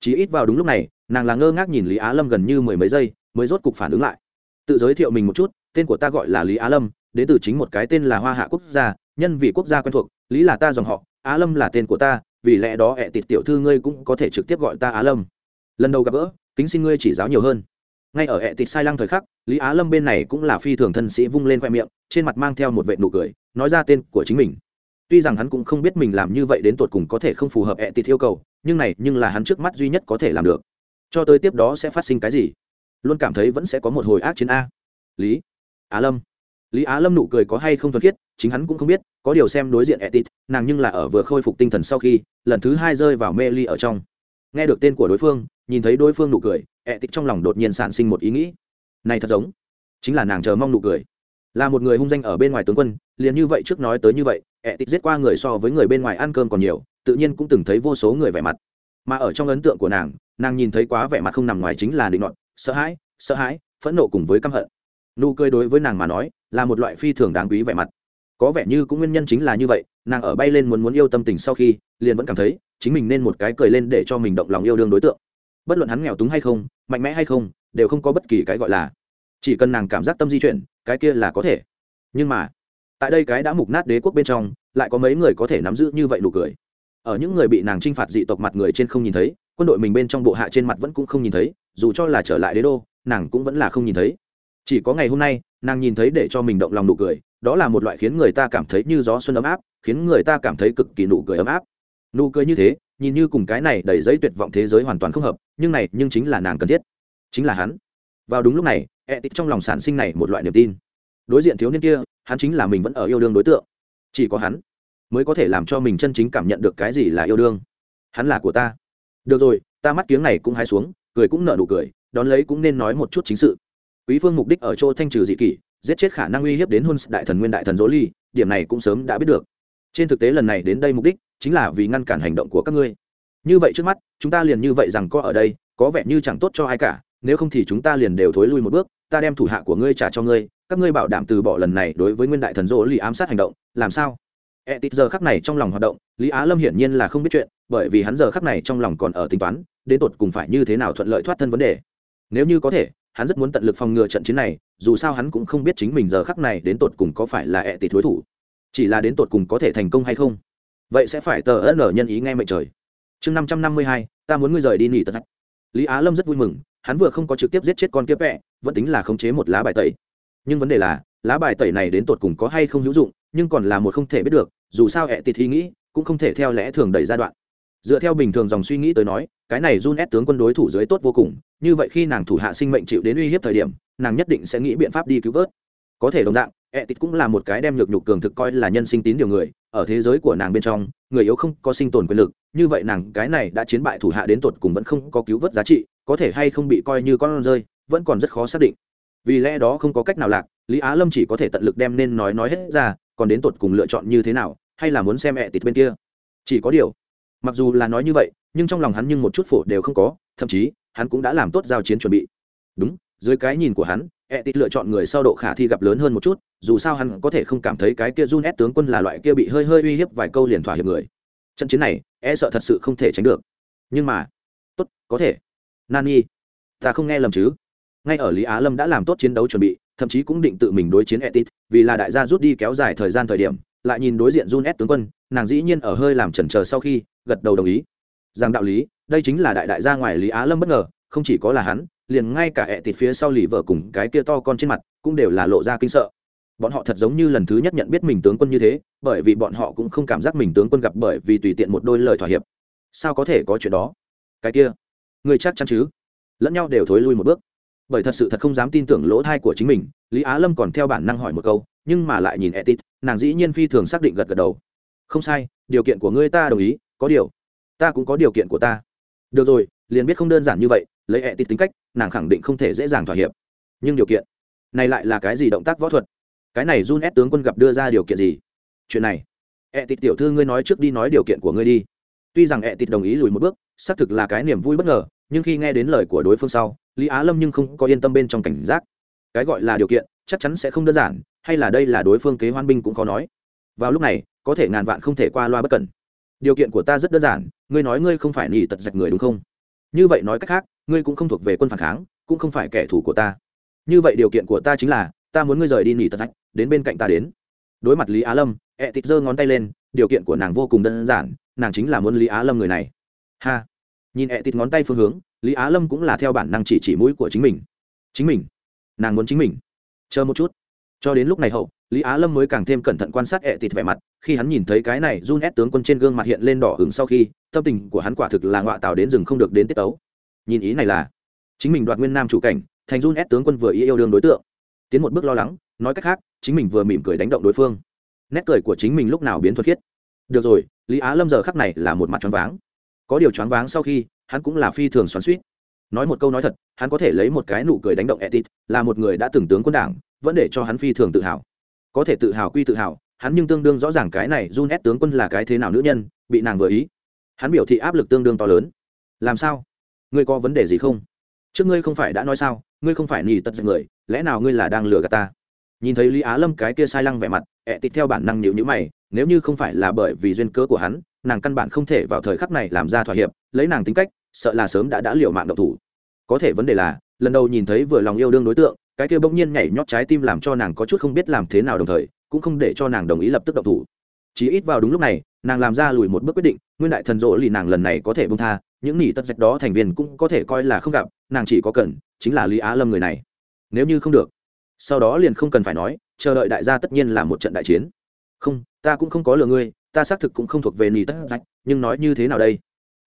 Chỉ ít vào đúng lúc này, nàng là ngơ ngác nhìn lý á lâm gần như mười mấy giây, mới rốt cục phản ứng lại. Tự giới thiệu mình một chút, tên của ta gọi là lý á lâm, đến từ chính một cái tên là hoa hạ quốc gia, nhân vì quốc gia quen thuộc, lý là ta dòng họ á lâm là tên của ta, vì lẽ đó ẹ tịt tiểu thư ngươi cũng có thể trực tiếp gọi ta á lâm. Lần đầu gặp gỡ, kính xin ngươi chỉ giáo nhiều hơn. Ngay ở ẹ tịt sai lăng thời khắc, lý á lâm bên này cũng là phi thường thân sĩ vung lên khoe miệng, trên mặt mang theo một vệ nụ cười, nói ra tên của chính mình. Tuy rằng hắn cũng không biết mình làm như vậy đến tột cùng có thể không phù hợp ẹ tịt yêu cầu, nhưng này, nhưng là hắn trước mắt duy nhất có thể làm được. Cho tới tiếp đó sẽ phát sinh cái gì? Luôn cảm thấy vẫn sẽ có một hồi ác chiến a. Lý á lâm. Lý á lâm nụ cười có hay không thuần khiết, chính hắn cũng không biết, có điều xem đối diện etit nàng nhưng là ở vừa khôi phục tinh thần sau khi, lần thứ hai rơi vào mê ly ở trong. Nghe được tên của đối phương, nhìn thấy đối phương nụ cười etit trong lòng đột nhiên sản sinh một ý nghĩ. Này thật giống, chính là nàng chờ mong nụ cười. Là một người hung danh ở bên ngoài tướng quân, liền như vậy trước nói tới như vậy etit giết qua người so với người bên ngoài ăn cơm còn nhiều, tự nhiên cũng từng thấy vô số người vẻ mặt. Mà ở trong ấn tượng của nàng nàng nhìn thấy quá vẻ mặt không nằm ngoài chính là định luận sợ hãi sợ hãi, phẫn nộ cùng với căm hận. Nụ cười đối với nàng mà nói, là một loại phi thường đáng quý vẻ mặt có vẻ như cũng nguyên nhân chính là như vậy, nàng ở bay lên muốn muốn yêu tâm tình sau khi, liền vẫn cảm thấy chính mình nên một cái cười lên để cho mình động lòng yêu đương đối tượng. Bất luận hắn nghèo túng hay không, mạnh mẽ hay không, đều không có bất kỳ cái gọi là. Chỉ cần nàng cảm giác tâm di chuyển, cái kia là có thể. Nhưng mà, tại đây cái đã mục nát đế quốc bên trong, lại có mấy người có thể nắm giữ như vậy nụ cười. Ở những người bị nàng t r i n h phạt dị tộc mặt người trên không nhìn thấy, quân đội mình bên trong bộ hạ trên mặt vẫn cũng không nhìn thấy, dù cho là trở lại đế đô, nàng cũng vẫn là không nhìn thấy. Chỉ có ngày hôm nay, nàng nhìn thấy để cho mình động lòng nụ cười đó là một loại khiến người ta cảm thấy như gió xuân ấm áp, khiến người ta cảm thấy cực kỳ nụ cười ấm áp. Nụ cười như thế, nhìn như cùng cái này đầy giấy tuyệt vọng thế giới hoàn toàn không hợp, nhưng này, nhưng chính là nàng cần thiết. Chính là hắn. Vào đúng lúc này e tích trong lòng sản sinh này một loại niềm tin. Đối diện thiếu niên kia, hắn chính là mình vẫn ở yêu đương đối tượng. Chỉ có hắn mới có thể làm cho mình chân chính cảm nhận được cái gì là yêu đương. Hắn là của ta. Được rồi, ta mắt kiếng này cũng hái xuống, cười cũng nở nụ cười, đón lấy cũng nên nói một chút chính sự. Quý phương mục đích ở chỗ thanh trừ dị kỷ giết chết khả năng uy hiếp đến hôn đại thần nguyên đại thần dỗ ly, điểm này cũng sớm đã biết được. Trên thực tế lần này đến đây mục đích chính là vì ngăn cản hành động của các ngươi. Như vậy trước mắt, chúng ta liền như vậy rằng có ở đây, có vẻ như chẳng tốt cho ai cả, nếu không thì chúng ta liền đều thối lui một bước, ta đem thủ hạ của ngươi trả cho ngươi, các ngươi bảo đảm từ bỏ lần này đối với nguyên đại thần dỗ ly ám sát hành động, làm sao? E tít giờ khắc này trong lòng hoạt động, lý á lâm hiển nhiên là không biết chuyện, bởi vì hắn giờ khắc này trong lòng còn ở tính toán, đến tột cùng phải như thế nào thuận lợi thoát thân vấn đề. Nếu như có thể hắn rất muốn tận lực phòng ngừa trận chiến này, dù sao hắn cũng không biết chính mình giờ khắc này đến tột cùng có phải là ẹ tịt đối thủ, chỉ là đến tột cùng có thể thành công hay không. Vậy sẽ phải tờ ân ở nhân ý nghe mệnh trời. Chương năm trăm năm mươi hai, ta muốn ngươi rời đi nghỉ tật lý á lâm rất vui mừng, hắn vừa không có trực tiếp giết chết con kiếp vẹ, vẫn tính là khống chế một lá bài tẩy. Nhưng vấn đề là, lá bài tẩy này đến tột cùng có hay không hữu dụng, nhưng còn là một không thể biết được, dù sao ẹ tịt ý nghĩ cũng không thể theo lẽ thường đẩy giai đoạn dựa theo bình thường dòng suy nghĩ tới nói, cái này run ép tướng quân đối thủ dưới tốt vô cùng, như vậy khi nàng thủ hạ sinh mệnh chịu đến uy hiếp thời điểm, nàng nhất định sẽ nghĩ biện pháp đi cứu vớt. Có thể đồng dạng ẹ tịt cũng là một cái đem nhược nhục cường thực coi là nhân sinh tín điều người, ở thế giới của nàng bên trong, người yếu không có sinh tồn quyền lực, như vậy nàng cái này đã chiến bại thủ hạ đến tột cùng vẫn không có cứu vớt giá trị, có thể hay không bị coi như con rơi, vẫn còn rất khó xác định. Vì lẽ đó không có cách nào lạc, lý á lâm chỉ có thể tận lực đem nên nói nói hết ra, còn đến tột cùng lựa chọn như thế nào, hay là muốn xem ẹ tịt bên kia. Chỉ có điều mặc dù là nói như vậy nhưng trong lòng hắn nhưng một chút phổ đều không có thậm chí hắn cũng đã làm tốt giao chiến chuẩn bị. Đúng dưới cái nhìn của hắn e tít lựa chọn người sau độ khả thi gặp lớn hơn một chút dù sao hắn có thể không cảm thấy cái kia run ép tướng quân là loại kia bị hơi hơi uy hiếp vài câu liền thỏa hiệp người. Trận chiến này e sợ thật sự không thể tránh được. Nhưng mà tốt có thể. Nani ta không nghe lầm chứ? Ngay ở lý á lâm đã làm tốt chiến đấu chuẩn bị thậm chí cũng định tự mình đối chiến etit vì là đại gia rút đi kéo dài thời gian thời điểm lại nhìn đối diện Jun S tướng quân, nàng dĩ nhiên ở hơi làm chần chờ sau khi gật đầu đồng ý. Rằng đạo lý, đây chính là đại đại gia ngoài Lý Á Lâm bất ngờ, không chỉ có là hắn, liền ngay cả ẹ tịt phía sau lì vợ cùng cái kia to con trên mặt, cũng đều là lộ ra kinh sợ. Bọn họ thật giống như lần thứ nhất nhận biết mình tướng quân như thế, bởi vì bọn họ cũng không cảm giác mình tướng quân gặp bởi vì tùy tiện một đôi lời thỏa hiệp. Sao có thể có chuyện đó? Cái kia, người chắc chắn chứ? Lẫn nhau đều thối lui một bước. Bởi thật sự thật không dám tin tưởng lỗ thai của chính mình, Lý Á Lâm còn theo bản năng hỏi một câu, nhưng mà lại nhìn etit nàng dĩ nhiên phi thường xác định gật gật đầu không sai điều kiện của ngươi ta đồng ý có điều, ta cũng có điều kiện của ta. Được rồi, liền biết không đơn giản như vậy, lấy etit tính cách, nàng khẳng định không thể dễ dàng thỏa hiệp. Nhưng điều kiện, này lại là cái gì động tác võ thuật? Cái này run ép tướng quân gặp đưa ra điều kiện gì? Chuyện này etit tiểu thư ngươi nói trước đi nói điều kiện của ngươi đi. Tuy rằng etit đồng ý lùi một bước, xác thực là cái niềm vui bất ngờ, nhưng khi nghe đến lời của đối phương sau, lý á lâm nhưng không có yên tâm bên trong cảnh giác. Cái gọi là điều kiện, chắc chắn sẽ không đơn giản, hay là đây là đối phương kế hoan binh cũng khó nói. Vào lúc này, có thể ngàn vạn không thể qua loa bất cẩn điều kiện của ta rất đơn giản, ngươi nói ngươi không phải nỉ tật giặc người đúng không? Như vậy nói cách khác, ngươi cũng không thuộc về quân phản kháng, cũng không phải kẻ thù của ta. Như vậy điều kiện của ta chính là, ta muốn ngươi rời đi nỉ tật giặc đến bên cạnh ta đến. Đối mặt lý á lâm e ẹ tịt giơ ngón tay lên, điều kiện của nàng vô cùng đơn giản, nàng chính là muốn lý á lâm người này. Ha! Nhìn e ẹ tịt ngón tay phương hướng, lý á lâm cũng là theo bản năng chỉ chỉ mũi của chính mình. Chính mình. Nàng muốn chính mình. Chờ một chút. Cho đến lúc này hậu lý á lâm mới càng thêm cẩn thận quan sát ẹ tịt vẻ mặt, khi hắn nhìn thấy cái này run ép tướng quân trên gương mặt hiện lên đỏ hứng sau khi, tâm tình của hắn quả thực là ngọa tạo đến rừng không được đến tiết tấu. Nhìn ý này là, chính mình đoạt nguyên nam chủ cảnh, thành run ép tướng quân vừa ý yêu đương đối tượng. Tiến một bước lo lắng, nói cách khác, chính mình vừa mỉm cười đánh động đối phương. Nét cười của chính mình lúc nào biến thuật khiết. Được rồi, lý á lâm giờ khắc này là một mặt choáng váng. Có điều choáng váng sau khi, hắn cũng là phi thường xoắn suýt nói một câu nói thật, hắn có thể lấy một cái nụ cười đánh động etit là một người đã từng tướng quân đảng, vẫn để cho hắn phi thường tự hào có thể tự hào quy tự hào, hắn nhưng tương đương rõ ràng cái này run ép tướng quân là cái thế nào nữ nhân, bị nàng vừa ý. Hắn biểu thị áp lực tương đương to lớn. Làm sao? Ngươi có vấn đề gì không? Trước ngươi không phải đã nói sao, ngươi không phải nỉ tật giật người, lẽ nào ngươi là đang lừa gạt ta? Nhìn thấy lý á lâm cái kia sai lăng vẻ mặt, ẹ tịt theo bản năng nhịu nhữ mày, nếu như không phải là bởi vì duyên cớ của hắn, nàng căn bản không thể vào thời khắc này làm ra thỏa hiệp, lấy nàng tính cách, sợ là sớm đã đã liều mạng độc thủ. Có thể vấn đề là, lần đầu nhìn thấy vừa lòng yêu đương đối tượng cái kia bỗng nhiên nhảy nhót trái tim làm cho nàng có chút không biết làm thế nào đồng thời, cũng không để cho nàng đồng ý lập tức động thủ. Chỉ ít vào đúng lúc này, nàng làm ra lùi một bước quyết định, nguyên đại thần rỗ lì nàng lần này có thể bông tha, những nỉ tất dạch đó thành viên cũng có thể coi là không gặp, nàng chỉ có cần, chính là lý á lâm người này. Nếu như không được, sau đó liền không cần phải nói, chờ đợi đại gia tất nhiên là một trận đại chiến. Không, ta cũng không có lừa ngươi, ta xác thực cũng không thuộc về nỉ tất dạch nhưng nói như thế nào đây?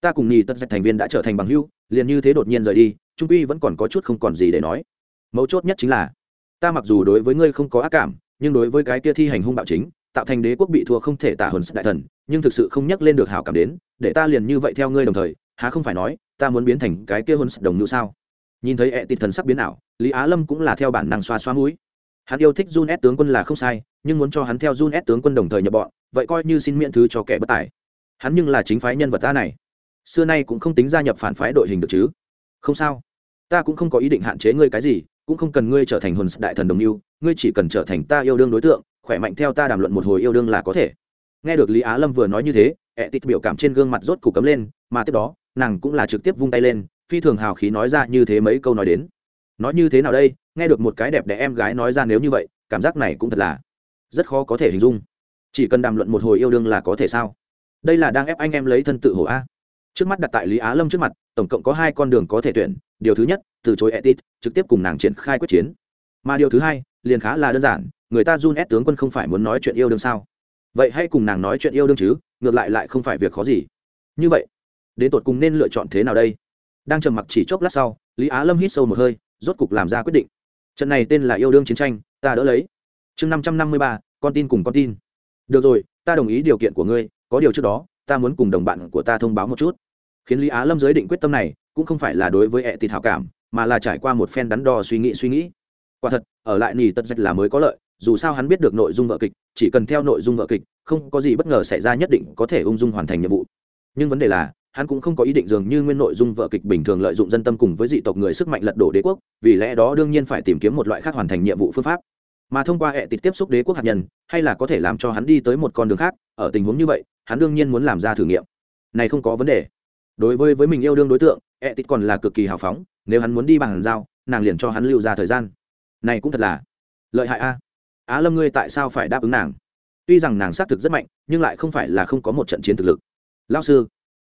Ta cùng nỉ tất dạch thành viên đã trở thành bằng hữu, liền như thế đột nhiên rời đi, trung uy vẫn còn có chút không còn gì để nói mấu chốt nhất chính là ta mặc dù đối với ngươi không có ác cảm nhưng đối với cái kia thi hành hung bạo chính tạo thành đế quốc bị thua không thể tả hồn đại thần nhưng thực sự không nhắc lên được hảo cảm đến để ta liền như vậy theo ngươi đồng thời há không phải nói ta muốn biến thành cái kia hôn đồng nữ sao nhìn thấy ẹ tịt thần sắp biến ảo lý á lâm cũng là theo bản năng xoa xoa mũi hắn yêu thích Jun S tướng quân là không sai, nhưng muốn cho hắn theo Jun S tướng quân đồng thời nhập bọn, vậy coi như xin miễn thứ cho kẻ bất tài. Hắn nhưng là chính phái nhân vật ta này, xưa nay cũng không tính gia nhập phản phái đội hình được chứ? Không sao, ta cũng không có ý định hạn chế ngươi cái gì, cũng không cần ngươi trở thành hồn đại thần đồng lưu ngươi chỉ cần trở thành ta yêu đương đối tượng, khỏe mạnh theo ta đàm luận một hồi yêu đương là có thể. Nghe được lý á lâm vừa nói như thế ẹ tịt biểu cảm trên gương mặt rốt cục cấm lên, mà tiếp đó, nàng cũng là trực tiếp vung tay lên, phi thường hào khí nói ra như thế mấy câu nói đến. Nói như thế nào đây? Nghe được một cái đẹp đẽ em gái nói ra nếu như vậy, cảm giác này cũng thật là rất khó có thể hình dung. Chỉ cần đàm luận một hồi yêu đương là có thể sao? Đây là đang ép anh em lấy thân tự hổ a trước mắt đặt tại lý á lâm trước mặt, tổng cộng có hai con đường có thể tuyển, điều thứ nhất, từ chối etit, trực tiếp cùng nàng triển khai quyết chiến. Mà điều thứ hai, liền khá là đơn giản, người ta run ép tướng quân không phải muốn nói chuyện yêu đương sao? Vậy hãy cùng nàng nói chuyện yêu đương chứ, ngược lại lại không phải việc khó gì. Như vậy, đến tột cùng nên lựa chọn thế nào đây? Đang trầm mặc chỉ chốc lát sau, lý á lâm hít sâu một hơi, rốt cục làm ra quyết định. Trận này tên là yêu đương chiến tranh, ta đỡ lấy. Chương năm trăm năm mươi ba, con tin cùng con tin. Được rồi, ta đồng ý điều kiện của ngươi, có điều trước đó ta muốn cùng đồng bạn của ta thông báo một chút. Khiến lý á lâm giới định quyết tâm này, cũng không phải là đối với ẹ tịt hảo cảm, mà là trải qua một phen đắn đo suy nghĩ suy nghĩ. Quả thật, ở lại nỉ tật dạch là mới có lợi, dù sao hắn biết được nội dung vợ kịch, chỉ cần theo nội dung vợ kịch, không có gì bất ngờ xảy ra nhất định có thể ung dung hoàn thành nhiệm vụ. Nhưng vấn đề là, hắn cũng không có ý định dường như nguyên nội dung vợ kịch bình thường lợi dụng dân tâm cùng với dị tộc người sức mạnh lật đổ đế quốc, vì lẽ đó đương nhiên phải tìm kiếm một loại khác hoàn thành nhiệm vụ phương pháp. Mà thông qua hệ tịch tiếp xúc đế quốc hạt nhân, hay là có thể làm cho hắn đi tới một con đường khác, ở tình huống như vậy hắn đương nhiên muốn làm ra thử nghiệm. Này không có vấn đề. Đối với với mình yêu đương đối tượng hệ tịch còn là cực kỳ hào phóng, nếu hắn muốn đi bằng dao nàng liền cho hắn lưu ra thời gian. Này cũng thật là lợi hại a. Á lâm ngươi tại sao phải đáp ứng nàng? Tuy rằng nàng xác thực rất mạnh, nhưng lại không phải là không có một trận chiến thực lực. Lao sư,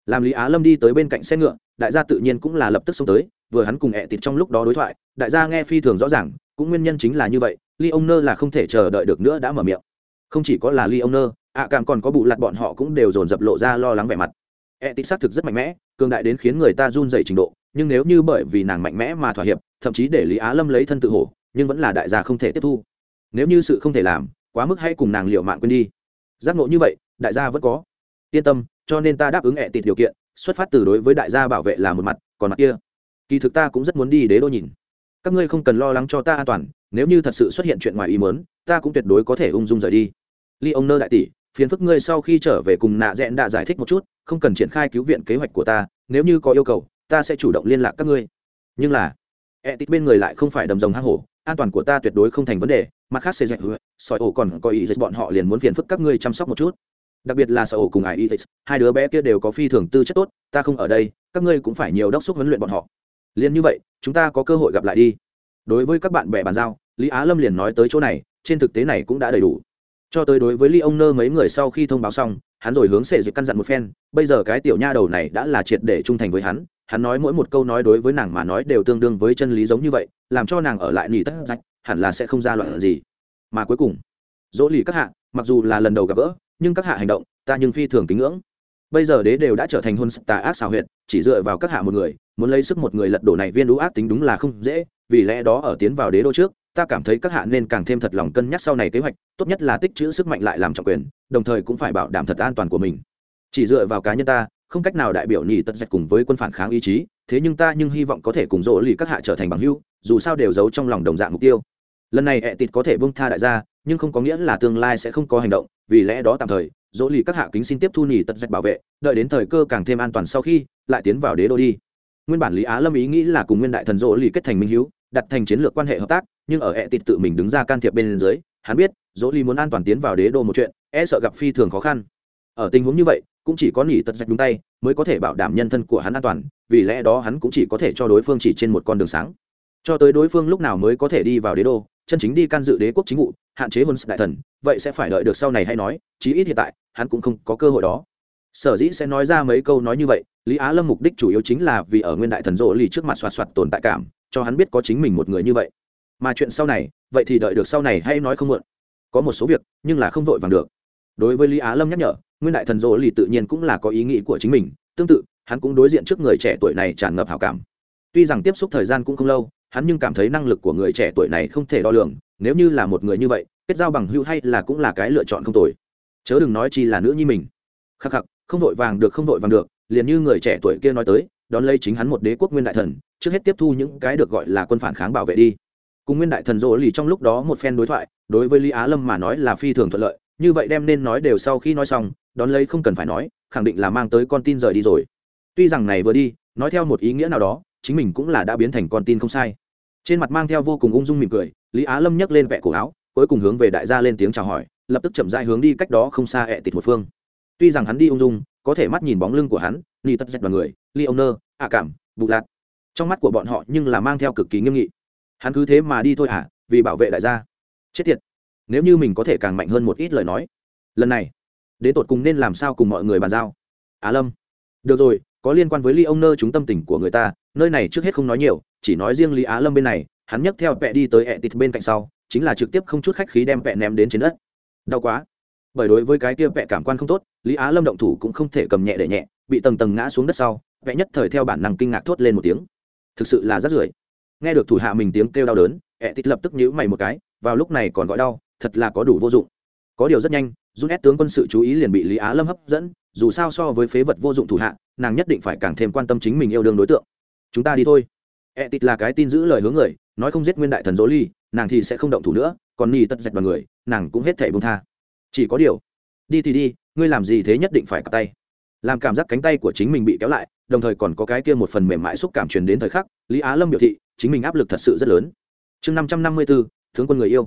làm lý á lâm đi tới bên cạnh xe ngựa, đại gia tự nhiên cũng là lập tức xông tới, vừa hắn cùng ẹ tịt trong lúc đó đối thoại, đại gia nghe phi thường rõ ràng, cũng nguyên nhân chính là như vậy, ly ông nơ là không thể chờ đợi được nữa đã mở miệng. Không chỉ có là ly ông nơ ạ càng còn có bụ lặt bọn họ cũng đều dồn dập lộ ra lo lắng vẻ mặt. E tích xác thực rất mạnh mẽ, cường đại đến khiến người ta run dày trình độ, nhưng nếu như bởi vì nàng mạnh mẽ mà thỏa hiệp, thậm chí để lý á lâm lấy thân tự hổ, nhưng vẫn là đại gia không thể tiếp thu. Nếu như sự không thể làm, quá mức hay cùng nàng liệu mạng quên đi. Giác ngộ như vậy, đại gia vẫn có. Yên tâm, cho nên ta đáp ứng e ẹ tịt điều kiện, xuất phát từ đối với đại gia bảo vệ là một mặt, còn mặt kia. Kỳ thực ta cũng rất muốn đi đế đô nhìn. Các ngươi không cần lo lắng cho ta an toàn, nếu như thật sự xuất hiện chuyện ngoài ý mớn ta cũng tuyệt đối có thể ung dung rời đi. Ly ông nơ đại tỷ phiền phức ngươi sau khi trở về cùng nạ rẽn đã giải thích một chút, không cần triển khai cứu viện kế hoạch của ta, nếu như có yêu cầu, ta sẽ chủ động liên lạc các ngươi. Nhưng là e tít bên người lại không phải đầm rồng hang hổ, an toàn của ta tuyệt đối không thành vấn đề, mặt khác xây dạy sỏi ổ còn có ý dịch bọn họ liền muốn phiền phức các ngươi chăm sóc một chút. Đặc biệt là sở ổ cùng ai ý hai đứa bé kia đều có phi thường tư chất tốt, ta không ở đây, các ngươi cũng phải nhiều đốc xúc huấn luyện bọn họ. Liền như vậy, chúng ta có cơ hội gặp lại đi. Đối với các bạn bè bàn giao, lý á lâm liền nói tới chỗ này, trên thực tế này cũng đã đầy đủ cho tới đối với ly ông nơ mấy người sau khi thông báo xong, hắn rồi hướng sệ dịp căn dặn một phen, bây giờ cái tiểu nha đầu này đã là triệt để trung thành với hắn hắn nói mỗi một câu nói đối với nàng mà nói đều tương đương với chân lý giống như vậy, làm cho nàng ở lại nỉ tất rách, hẳn là sẽ không ra loạn gì. Mà cuối cùng, dỗ lì các hạ, mặc dù là lần đầu gặp gỡ, nhưng các hạ hành động, ta nhưng phi thường kính ngưỡng. Bây giờ đế đều đã trở thành hôn tà ác xào huyệt, chỉ dựa vào các hạ một người, muốn lấy sức một người lật đổ này viên đũ ác tính đúng là không dễ, vì lẽ đó ở tiến vào đế đô trước ta cảm thấy các hạ nên càng thêm thật lòng cân nhắc sau này kế hoạch, tốt nhất là tích trữ sức mạnh lại làm trọng quyền, đồng thời cũng phải bảo đảm thật an toàn của mình. Chỉ dựa vào cá nhân ta, không cách nào đại biểu nhì tật dạch cùng với quân phản kháng ý chí, thế nhưng ta nhưng hy vọng có thể cùng dỗ lì các hạ trở thành bằng hưu dù sao đều giấu trong lòng đồng dạng mục tiêu. Lần này ẹ tịt có thể bông tha đại gia, nhưng không có nghĩa là tương lai sẽ không có hành động, vì lẽ đó tạm thời dỗ lì các hạ kính xin tiếp thu nhì tật dạch bảo vệ, đợi đến thời cơ càng thêm an toàn sau khi, lại tiến vào đế đô đi. Nguyên bản lý á lâm ý nghĩ là cùng nguyên đại thần dỗ lì kết thành minh hữu đặt thành chiến lược quan hệ hợp tác nhưng ở ẹ tịt tự mình đứng ra can thiệp bên dưới, hắn biết, dỗ Ly muốn an toàn tiến vào đế đô một chuyện e sợ gặp phi thường khó khăn. Ở tình huống như vậy, cũng chỉ có nỉ tật rạch đúng tay, mới có thể bảo đảm nhân thân của hắn an toàn, vì lẽ đó hắn cũng chỉ có thể cho đối phương chỉ trên một con đường sáng. Cho tới đối phương lúc nào mới có thể đi vào đế đô, chân chính đi can dự đế quốc chính vụ, hạn chế hôn đại thần, vậy sẽ phải đợi được sau này hay nói, chí ít hiện tại, hắn cũng không có cơ hội đó. Sở dĩ sẽ nói ra mấy câu nói như vậy, lý á lâm mục đích chủ yếu chính là vì ở nguyên đại thần rộ lì trước mặt soạt soạt tồn tại cảm, cho hắn biết có chính mình một người như vậy mà chuyện sau này, vậy thì đợi được sau này hay nói không muộn. Có một số việc, nhưng là không vội vàng được. Đối với lý á lâm nhắc nhở, nguyên đại thần dỗ lì tự nhiên cũng là có ý nghĩ của chính mình, tương tự, hắn cũng đối diện trước người trẻ tuổi này tràn ngập hảo cảm. Tuy rằng tiếp xúc thời gian cũng không lâu, hắn nhưng cảm thấy năng lực của người trẻ tuổi này không thể đo lường, nếu như là một người như vậy, kết giao bằng hữu hay là cũng là cái lựa chọn không tồi. Chớ đừng nói chi là nữ nhi mình. Khắc khắc, không vội vàng được không vội vàng được, liền như người trẻ tuổi kia nói tới, đón lấy chính hắn một đế quốc nguyên đại thần, trước hết tiếp thu những cái được gọi là quân phản kháng bảo vệ đi cùng nguyên đại thần rỗ lì trong lúc đó một phen đối thoại, đối với lý á lâm mà nói là phi thường thuận lợi, như vậy đem nên nói đều sau khi nói xong, đón lấy không cần phải nói, khẳng định là mang tới con tin rời đi rồi. Tuy rằng này vừa đi, nói theo một ý nghĩa nào đó, chính mình cũng là đã biến thành con tin không sai. Trên mặt mang theo vô cùng ung dung mỉm cười, lý á lâm nhấc lên vẹ cổ áo, cuối cùng hướng về đại gia lên tiếng chào hỏi, lập tức chậm dại hướng đi cách đó không xa ẹ tịt một phương. Tuy rằng hắn đi ung dung, có thể mắt nhìn bóng lưng của hắn ni tất dạch đoàn người li ông nơ ạ cảm bụ lạc trong mắt của bọn họ nhưng là mang theo cực kỳ nghiêm nghị hắn cứ thế mà đi thôi à vì bảo vệ đại gia. Chết tiệt. Nếu như mình có thể càng mạnh hơn một ít lời nói, lần này, đến tột cùng nên làm sao cùng mọi người bàn giao? Á lâm. Được rồi, có liên quan với ly ông nơ chúng tâm tình của người ta, nơi này trước hết không nói nhiều, chỉ nói riêng lý á lâm bên này, hắn nhấc theo vẹ đi tới ẹ tịt bên cạnh sau, chính là trực tiếp không chút khách khí đem vẹ ném đến trên đất. Đau quá. Bởi đối với cái kia vẹ cảm quan không tốt, lý á lâm động thủ cũng không thể cầm nhẹ để nhẹ, bị tầng tầng ngã xuống đất sau vẹ nhất thời theo bản năng kinh ngạc thốt lên một tiếng. Thực sự là rất rưởi nghe được thủ hạ mình tiếng kêu đau đớn, ẹ tịt lập tức nhíu mày một cái, vào lúc này còn gọi đau, thật là có đủ vô dụng. Có điều rất nhanh rút ép tướng quân sự chú ý liền bị lý á lâm hấp dẫn, dù sao so với phế vật vô dụng thủ hạ, nàng nhất định phải càng thêm quan tâm chính mình yêu đương đối tượng. Chúng ta đi thôi. Ẹ tịt là cái tin giữ lời hướng người, nói không giết nguyên đại thần dỗ ly, nàng thì sẽ không động thủ nữa, còn ni tất dạch đoàn người, nàng cũng hết thể bông tha. Chỉ có điều, đi thì đi, ngươi làm gì thế nhất định phải cặp tay. Làm cảm giác cánh tay của chính mình bị kéo lại, đồng thời còn có cái kia một phần mềm mại xúc cảm truyền đến thời khắc lý á lâm biểu thị, chính mình áp lực thật sự rất lớn. Chương năm trăm năm mươi bốn tướng quân người yêu.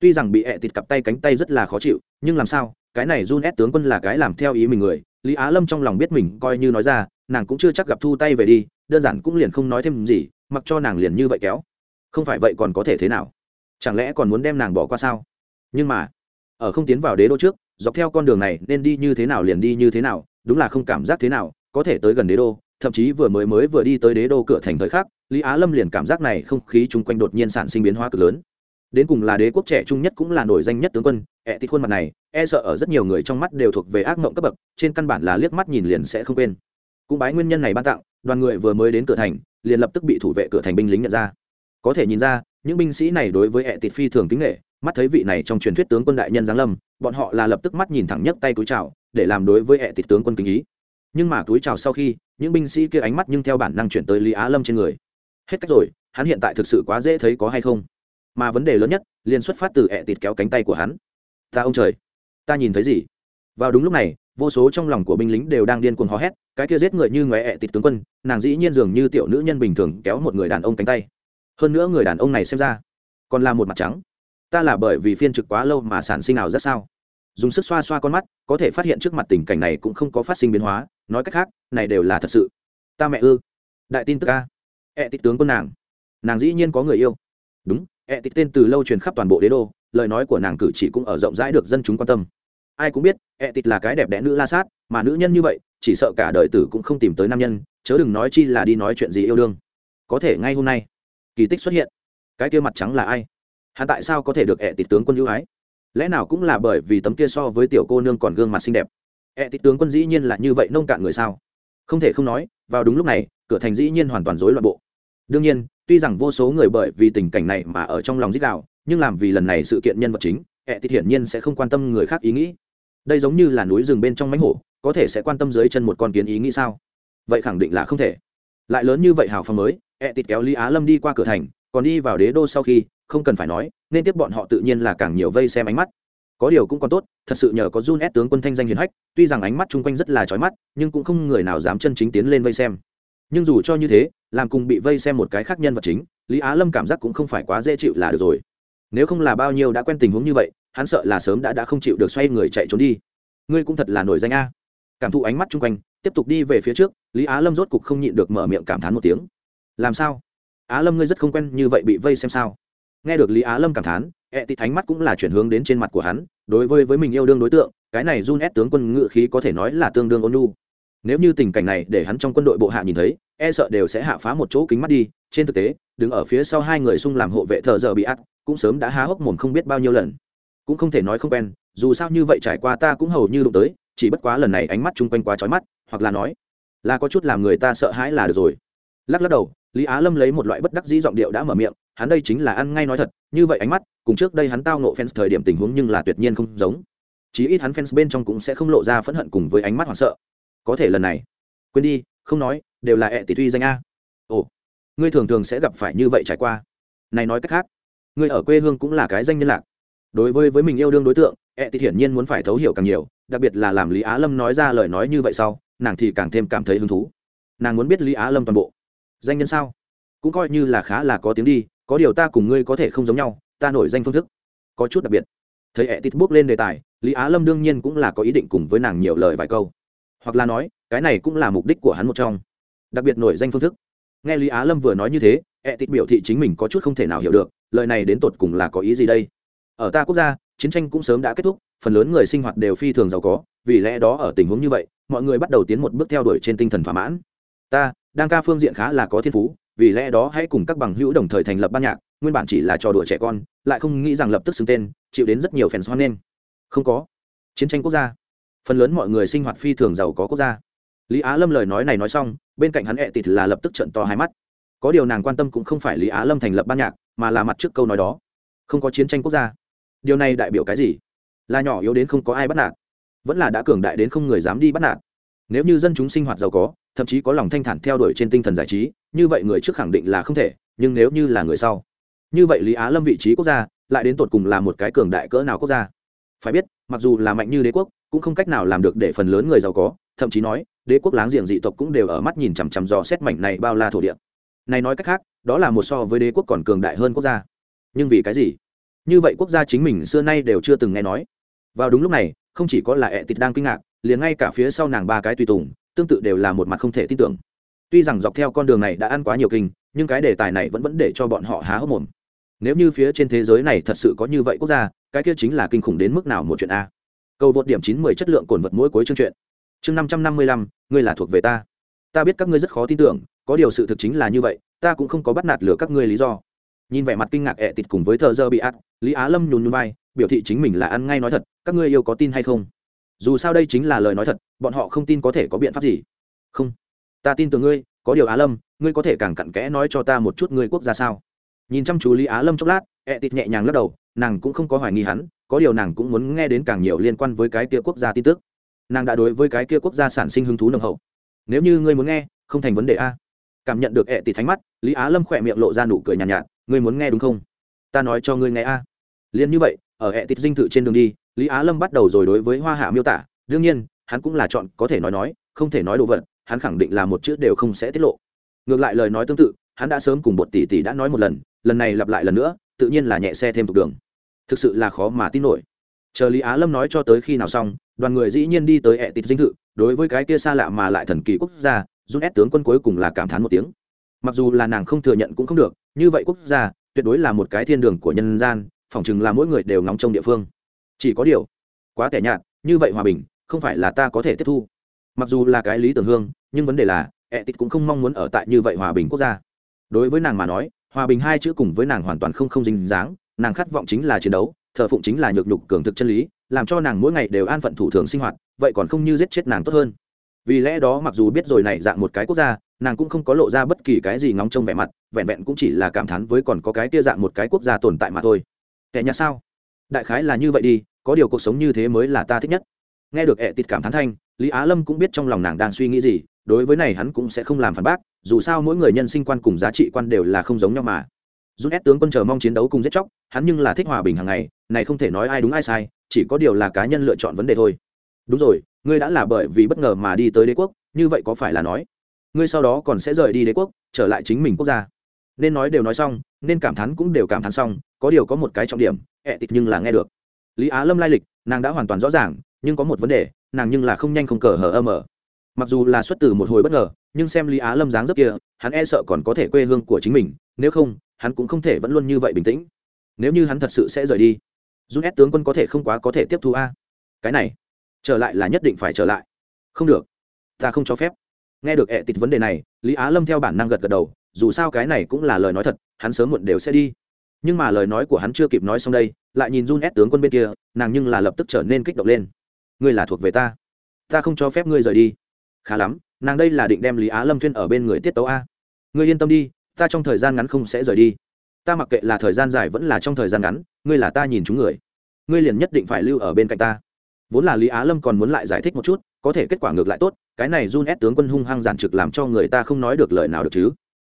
Tuy rằng bị ẹ tịt cặp tay cánh tay rất là khó chịu, nhưng làm sao, cái này run ép tướng quân là cái làm theo ý mình người. Lý á lâm trong lòng biết mình coi như nói ra, nàng cũng chưa chắc gặp thu tay về đi, đơn giản cũng liền không nói thêm gì, mặc cho nàng liền như vậy kéo. Không phải vậy còn có thể thế nào? Chẳng lẽ còn muốn đem nàng bỏ qua sao? Nhưng mà, ở không tiến vào đế đô trước, dọc theo con đường này nên đi như thế nào liền đi như thế nào, đúng là không cảm giác thế nào, có thể tới gần đế đô thậm chí vừa mới mới vừa đi tới đế đô cửa thành thời khắc, lý á lâm liền cảm giác này không khí chung quanh đột nhiên sản sinh biến hóa cực lớn. Đến cùng là đế quốc trẻ trung nhất cũng là nổi danh nhất tướng quân, ẹ thì khuôn mặt này e sợ ở rất nhiều người trong mắt đều thuộc về ác mộng cấp bậc, trên căn bản là liếc mắt nhìn liền sẽ không quên. Cũng bái nguyên nhân này ban tặng, đoàn người vừa mới đến cửa thành, liền lập tức bị thủ vệ cửa thành binh lính nhận ra. Có thể nhìn ra, những binh sĩ này đối với ẹ tịt phi thường kính nghệ mắt thấy vị này trong truyền thuyết tướng quân đại nhân giáng lâm, bọn họ là lập tức mắt nhìn thẳng nhất tay túi chào, để làm đối với ẹ tịt tướng quân kính ý. Nhưng mà túi chào sau khi những binh sĩ kia ánh mắt nhưng theo bản năng chuyển tới lý á lâm trên người. Hết cách rồi, hắn hiện tại thực sự quá dễ thấy có hay không? Mà vấn đề lớn nhất, liền xuất phát từ ẹ tịt kéo cánh tay của hắn. Ta ông trời, ta nhìn thấy gì? Vào đúng lúc này, vô số trong lòng của binh lính đều đang điên cuồng hò hét, cái kia giết người như ngoé ẹ tịt tướng quân, nàng dĩ nhiên dường như tiểu nữ nhân bình thường kéo một người đàn ông cánh tay. Hơn nữa người đàn ông này xem ra còn là một mặt trắng. Ta là bởi vì phiên trực quá lâu mà sản sinh nào rất sao? Dùng sức xoa xoa con mắt, có thể phát hiện trước mặt tình cảnh này cũng không có phát sinh biến hóa, nói cách khác, này đều là thật sự. Ta mẹ ư? Đại tin tức ca ẹ e tịt tướng quân nàng. Nàng dĩ nhiên có người yêu. Đúng e ẹ tịt tên từ lâu truyền khắp toàn bộ đế đô, lời nói của nàng cử chỉ cũng ở rộng rãi được dân chúng quan tâm. Ai cũng biết e ẹ tịt là cái đẹp đẽ nữ la sát, mà nữ nhân như vậy, chỉ sợ cả đời tử cũng không tìm tới nam nhân, chớ đừng nói chi là đi nói chuyện gì yêu đương. Có thể ngay hôm nay, kỳ tích xuất hiện. Cái kia mặt trắng là ai? Hắn tại sao có thể được ẹ tịt tướng quân ưu ái? Lẽ nào cũng là bởi vì tấm kia so với tiểu cô nương còn gương mặt xinh đẹp? Ẹ tị tướng quân dĩ nhiên là như vậy nông cạn người sao? Không thể không nói, vào đúng lúc này, cửa thành dĩ nhiên hoàn toàn rối loạn bộ. Đương nhiên, tuy rằng vô số người bởi vì tình cảnh này mà ở trong lòng dích đạo nhưng làm vì lần này sự kiện nhân vật chính ẹ tị hiển nhiên sẽ không quan tâm người khác ý nghĩ. Đây giống như là núi rừng bên trong mánh hổ, có thể sẽ quan tâm dưới chân một con kiến ý nghĩ sao? Vậy khẳng định là không thể. Lại lớn như vậy hào phong mới ẹ tịt kéo lý á lâm đi qua cửa thành, còn đi vào đế đô sau khi không cần phải nói, nên tiếp bọn họ tự nhiên là càng nhiều vây xem ánh mắt. Có điều cũng còn tốt, thật sự nhờ có run ép tướng quân thanh danh hiền hách, tuy rằng ánh mắt chung quanh rất là trói mắt, nhưng cũng không người nào dám chân chính tiến lên vây xem. Nhưng dù cho như thế, làm cùng bị vây xem một cái khác nhân vật chính, lý á lâm cảm giác cũng không phải quá dễ chịu là được rồi. Nếu không là bao nhiêu đã quen tình huống như vậy, hắn sợ là sớm đã đã không chịu được xoay người chạy trốn đi. Ngươi cũng thật là nổi danh a. Cảm thụ ánh mắt chung quanh, tiếp tục đi về phía trước, lý á lâm rốt cục không nhịn được mở miệng cảm thán một tiếng. Làm sao? Á lâm ngươi rất không quen như vậy bị vây xem sao? Nghe được lý á lâm cảm thán ẹ tị thánh mắt cũng là chuyển hướng đến trên mặt của hắn, đối với với mình yêu đương đối tượng, cái này run ép tướng quân ngự khí có thể nói là tương đương ôn nhu. nếu như tình cảnh này để hắn trong quân đội bộ hạ nhìn thấy e sợ đều sẽ hạ phá một chỗ kính mắt đi. Trên thực tế, đứng ở phía sau hai người xung làm hộ vệ thợ giờ bị ắt cũng sớm đã há hốc mồm không biết bao nhiêu lần. Cũng không thể nói không quen, dù sao như vậy trải qua ta cũng hầu như đụng tới, chỉ bất quá lần này ánh mắt chung quanh quá trói mắt, hoặc là nói, là có chút làm người ta sợ hãi là được rồi. Lắc lắc đầu, lý á lâm lấy một loại bất đắc dĩ giọng điệu đã mở miệng hắn đây chính là ăn ngay nói thật, như vậy ánh mắt, cùng trước đây hắn tao nộ fans thời điểm tình huống nhưng là tuyệt nhiên không giống. Chí ít hắn fans bên trong cũng sẽ không lộ ra phẫn hận cùng với ánh mắt hoảng sợ. Có thể lần này, quên đi, không nói, đều là ẹ tỷ tuy danh a. Ồ, ngươi thường thường sẽ gặp phải như vậy trải qua. Này nói cách khác, ngươi ở quê hương cũng là cái danh nhân lạc. Đối với với mình yêu đương đối tượng, ẹ tỷ hiển nhiên muốn phải thấu hiểu càng nhiều, đặc biệt là làm lý á lâm nói ra lời nói như vậy sau, nàng thì càng thêm cảm thấy hứng thú. Nàng muốn biết lý á lâm toàn bộ. Danh nhân sao? Cũng coi như là khá là có tiếng đi có điều ta cùng ngươi có thể không giống nhau, ta nổi danh phương thức có chút đặc biệt. Thấy ẹ tít bước lên đề tài, lý á lâm đương nhiên cũng là có ý định cùng với nàng nhiều lời vài câu. Hoặc là nói, cái này cũng là mục đích của hắn một trong. Đặc biệt nổi danh phương thức. Nghe lý á lâm vừa nói như thế ẹ tít biểu thị chính mình có chút không thể nào hiểu được, lời này đến tột cùng là có ý gì đây? Ở ta quốc gia, chiến tranh cũng sớm đã kết thúc, phần lớn người sinh hoạt đều phi thường giàu có, vì lẽ đó ở tình huống như vậy, mọi người bắt đầu tiến một bước theo đuổi trên tinh thần thỏa mãn. Ta, đang ca phương diện khá là có thiên phú vì lẽ đó hãy cùng các bằng hữu đồng thời thành lập ban nhạc, nguyên bản chỉ là trò đùa trẻ con, lại không nghĩ rằng lập tức xưng tên, chịu đến rất nhiều phèn xoan nên không có. Chiến tranh quốc gia. Phần lớn mọi người sinh hoạt phi thường giàu có quốc gia. Lý á lâm lời nói này nói xong, bên cạnh hắn ẹ tịt là lập tức trận to hai mắt. Có điều nàng quan tâm cũng không phải lý á lâm thành lập ban nhạc, mà là mặt trước câu nói đó. Không có chiến tranh quốc gia. Điều này đại biểu cái gì? Là nhỏ yếu đến không có ai bắt nạt. Vẫn là đã cường đại đến không người dám đi bắt nạt nếu như dân chúng sinh hoạt giàu có, thậm chí có lòng thanh thản theo đuổi trên tinh thần giải trí, như vậy người trước khẳng định là không thể, nhưng nếu như là người sau, như vậy lý á lâm vị trí quốc gia, lại đến tột cùng là một cái cường đại cỡ nào quốc gia? Phải biết, mặc dù là mạnh như đế quốc, cũng không cách nào làm được để phần lớn người giàu có, thậm chí nói, đế quốc láng giềng dị tộc cũng đều ở mắt nhìn chằm chằm dò xét mảnh này bao la thổ địa. Này nói cách khác, đó là một so với đế quốc còn cường đại hơn quốc gia. Nhưng vì cái gì? Như vậy quốc gia chính mình xưa nay đều chưa từng nghe nói. Vào đúng lúc này, không chỉ có là ẹ tịt đang kinh ngạc liền ngay cả phía sau nàng ba cái tùy tùng tương tự đều là một mặt không thể tin tưởng. Tuy rằng dọc theo con đường này đã ăn quá nhiều kinh nhưng cái đề tài này vẫn vẫn để cho bọn họ há hốc mồm. Nếu như phía trên thế giới này thật sự có như vậy quốc gia cái kia chính là kinh khủng đến mức nào một chuyện a. Câu vượt điểm chín mười chất lượng cồn vật mỗi cuối chương truyện. chương năm trăm năm mươi lăm ngươi là thuộc về ta. Ta biết các ngươi rất khó tin tưởng có điều sự thực chính là như vậy ta cũng không có bắt nạt lừa các ngươi lý do. Nhìn vẻ mặt kinh ngạc ẹ tịt cùng với thợ dơ bị át, lý á lâm nhún nhún vai biểu thị chính mình là ăn ngay nói thật các ngươi yêu có tin hay không? Dù sao đây chính là lời nói thật bọn họ không tin có thể có biện pháp gì. Không. Ta tin tưởng ngươi có điều á lâm ngươi có thể càng cặn kẽ nói cho ta một chút ngươi quốc gia sao? Nhìn chăm chú lý á lâm chốc lát ẹ tịt nhẹ nhàng lắc đầu nàng cũng không có hoài nghi hắn có điều nàng cũng muốn nghe đến càng nhiều liên quan với cái kia quốc gia tin tức. Nàng đã đối với cái kia quốc gia sản sinh hứng thú nồng hậu. Nếu như ngươi muốn nghe không thành vấn đề a. Cảm nhận được ẹ tịt thánh mắt lý á lâm khỏe miệng lộ ra nụ cười nhàn nhạt, nhạt ngươi muốn nghe đúng không? Ta nói cho ngươi nghe a. Liền như vậy ở ẹ tịt dinh thự trên đường đi lý á lâm bắt đầu rồi đối với hoa hạ miêu tả, đương nhiên, hắn cũng là chọn, có thể nói nói, không thể nói đồ vật, hắn khẳng định là một chữ đều không sẽ tiết lộ. Ngược lại lời nói tương tự, hắn đã sớm cùng bột tỷ tỷ đã nói một lần lần này lặp lại lần nữa, tự nhiên là nhẹ xe thêm tục đường. Thực sự là khó mà tin nổi. Chờ lý á lâm nói cho tới khi nào xong, đoàn người dĩ nhiên đi tới ẹ tịt dinh thự, đối với cái kia xa lạ mà lại thần kỳ quốc gia rút ép tướng quân cuối cùng là cảm thán một tiếng. Mặc dù là nàng không thừa nhận cũng không được, như vậy quốc gia, tuyệt đối là một cái thiên đường của nhân gian, phỏng chừng là mỗi người đều ngóng trong địa phương chỉ có điều, quá tẻ nhạt, như vậy hòa bình, không phải là ta có thể tiếp thu. Mặc dù là cái lý tưởng hương, nhưng vấn đề là ẹ tịt cũng không mong muốn ở tại như vậy hòa bình quốc gia. Đối với nàng mà nói, hòa bình hai chữ cùng với nàng hoàn toàn không không dính dáng, nàng khát vọng chính là chiến đấu, thờ phụng chính là nhược nhục cường thực chân lý, làm cho nàng mỗi ngày đều an phận thủ thường sinh hoạt, vậy còn không như giết chết nàng tốt hơn. Vì lẽ đó mặc dù biết rồi này dạng một cái quốc gia, nàng cũng không có lộ ra bất kỳ cái gì ngóng trông vẻ mặt, vẹn vẹn cũng chỉ là cảm thán với còn có cái kia dạng một cái quốc gia tồn tại mà thôi. Kẻ nhà sao? Đại khái là như vậy đi, có điều cuộc sống như thế mới là ta thích nhất. Nghe được ẹ tịt cảm thán thanh, lý á lâm cũng biết trong lòng nàng đang suy nghĩ gì, đối với này hắn cũng sẽ không làm phản bác, dù sao mỗi người nhân sinh quan cùng giá trị quan đều là không giống nhau mà. Dù ép tướng quân chờ mong chiến đấu cùng giết chóc, hắn nhưng là thích hòa bình hàng ngày, này không thể nói ai đúng ai sai, chỉ có điều là cá nhân lựa chọn vấn đề thôi. Đúng rồi, ngươi đã là bởi vì bất ngờ mà đi tới đế quốc, như vậy có phải là nói, ngươi sau đó còn sẽ rời đi đế quốc, trở lại chính mình quốc gia? Nên nói đều nói xong, nên cảm thán cũng đều cảm thán xong, có điều có một cái trọng điểm ẹ tịt nhưng là nghe được. Lý á lâm lai lịch, nàng đã hoàn toàn rõ ràng, nhưng có một vấn đề, nàng nhưng là không nhanh không cờ hờ ơ mờ. Mặc dù là xuất từ một hồi bất ngờ, nhưng xem lý á lâm dáng dấp kia, hắn e sợ còn có thể quê hương của chính mình, nếu không, hắn cũng không thể vẫn luôn như vậy bình tĩnh. Nếu như hắn thật sự sẽ rời đi rút ép tướng quân có thể không quá có thể tiếp thu a. Cái này, trở lại là nhất định phải trở lại. Không được, ta không cho phép. Nghe được ẹ tịt vấn đề này, lý á lâm theo bản năng gật gật đầu, dù sao cái này cũng là lời nói thật, hắn sớm muộn đều sẽ đi nhưng mà lời nói của hắn chưa kịp nói xong đây, lại nhìn run ép tướng quân bên kia, nàng nhưng là lập tức trở nên kích động lên. Ngươi là thuộc về ta. Ta không cho phép ngươi rời đi. Khá lắm, nàng đây là định đem lý á lâm thuyên ở bên người tiết tấu a. Ngươi yên tâm đi, ta trong thời gian ngắn không sẽ rời đi. Ta mặc kệ là thời gian dài vẫn là trong thời gian ngắn, ngươi là ta nhìn chúng người. Ngươi liền nhất định phải lưu ở bên cạnh ta. Vốn là lý á lâm còn muốn lại giải thích một chút, có thể kết quả ngược lại tốt, cái này run ép tướng quân hung hăng giản trực làm cho người ta không nói được lời nào được chứ.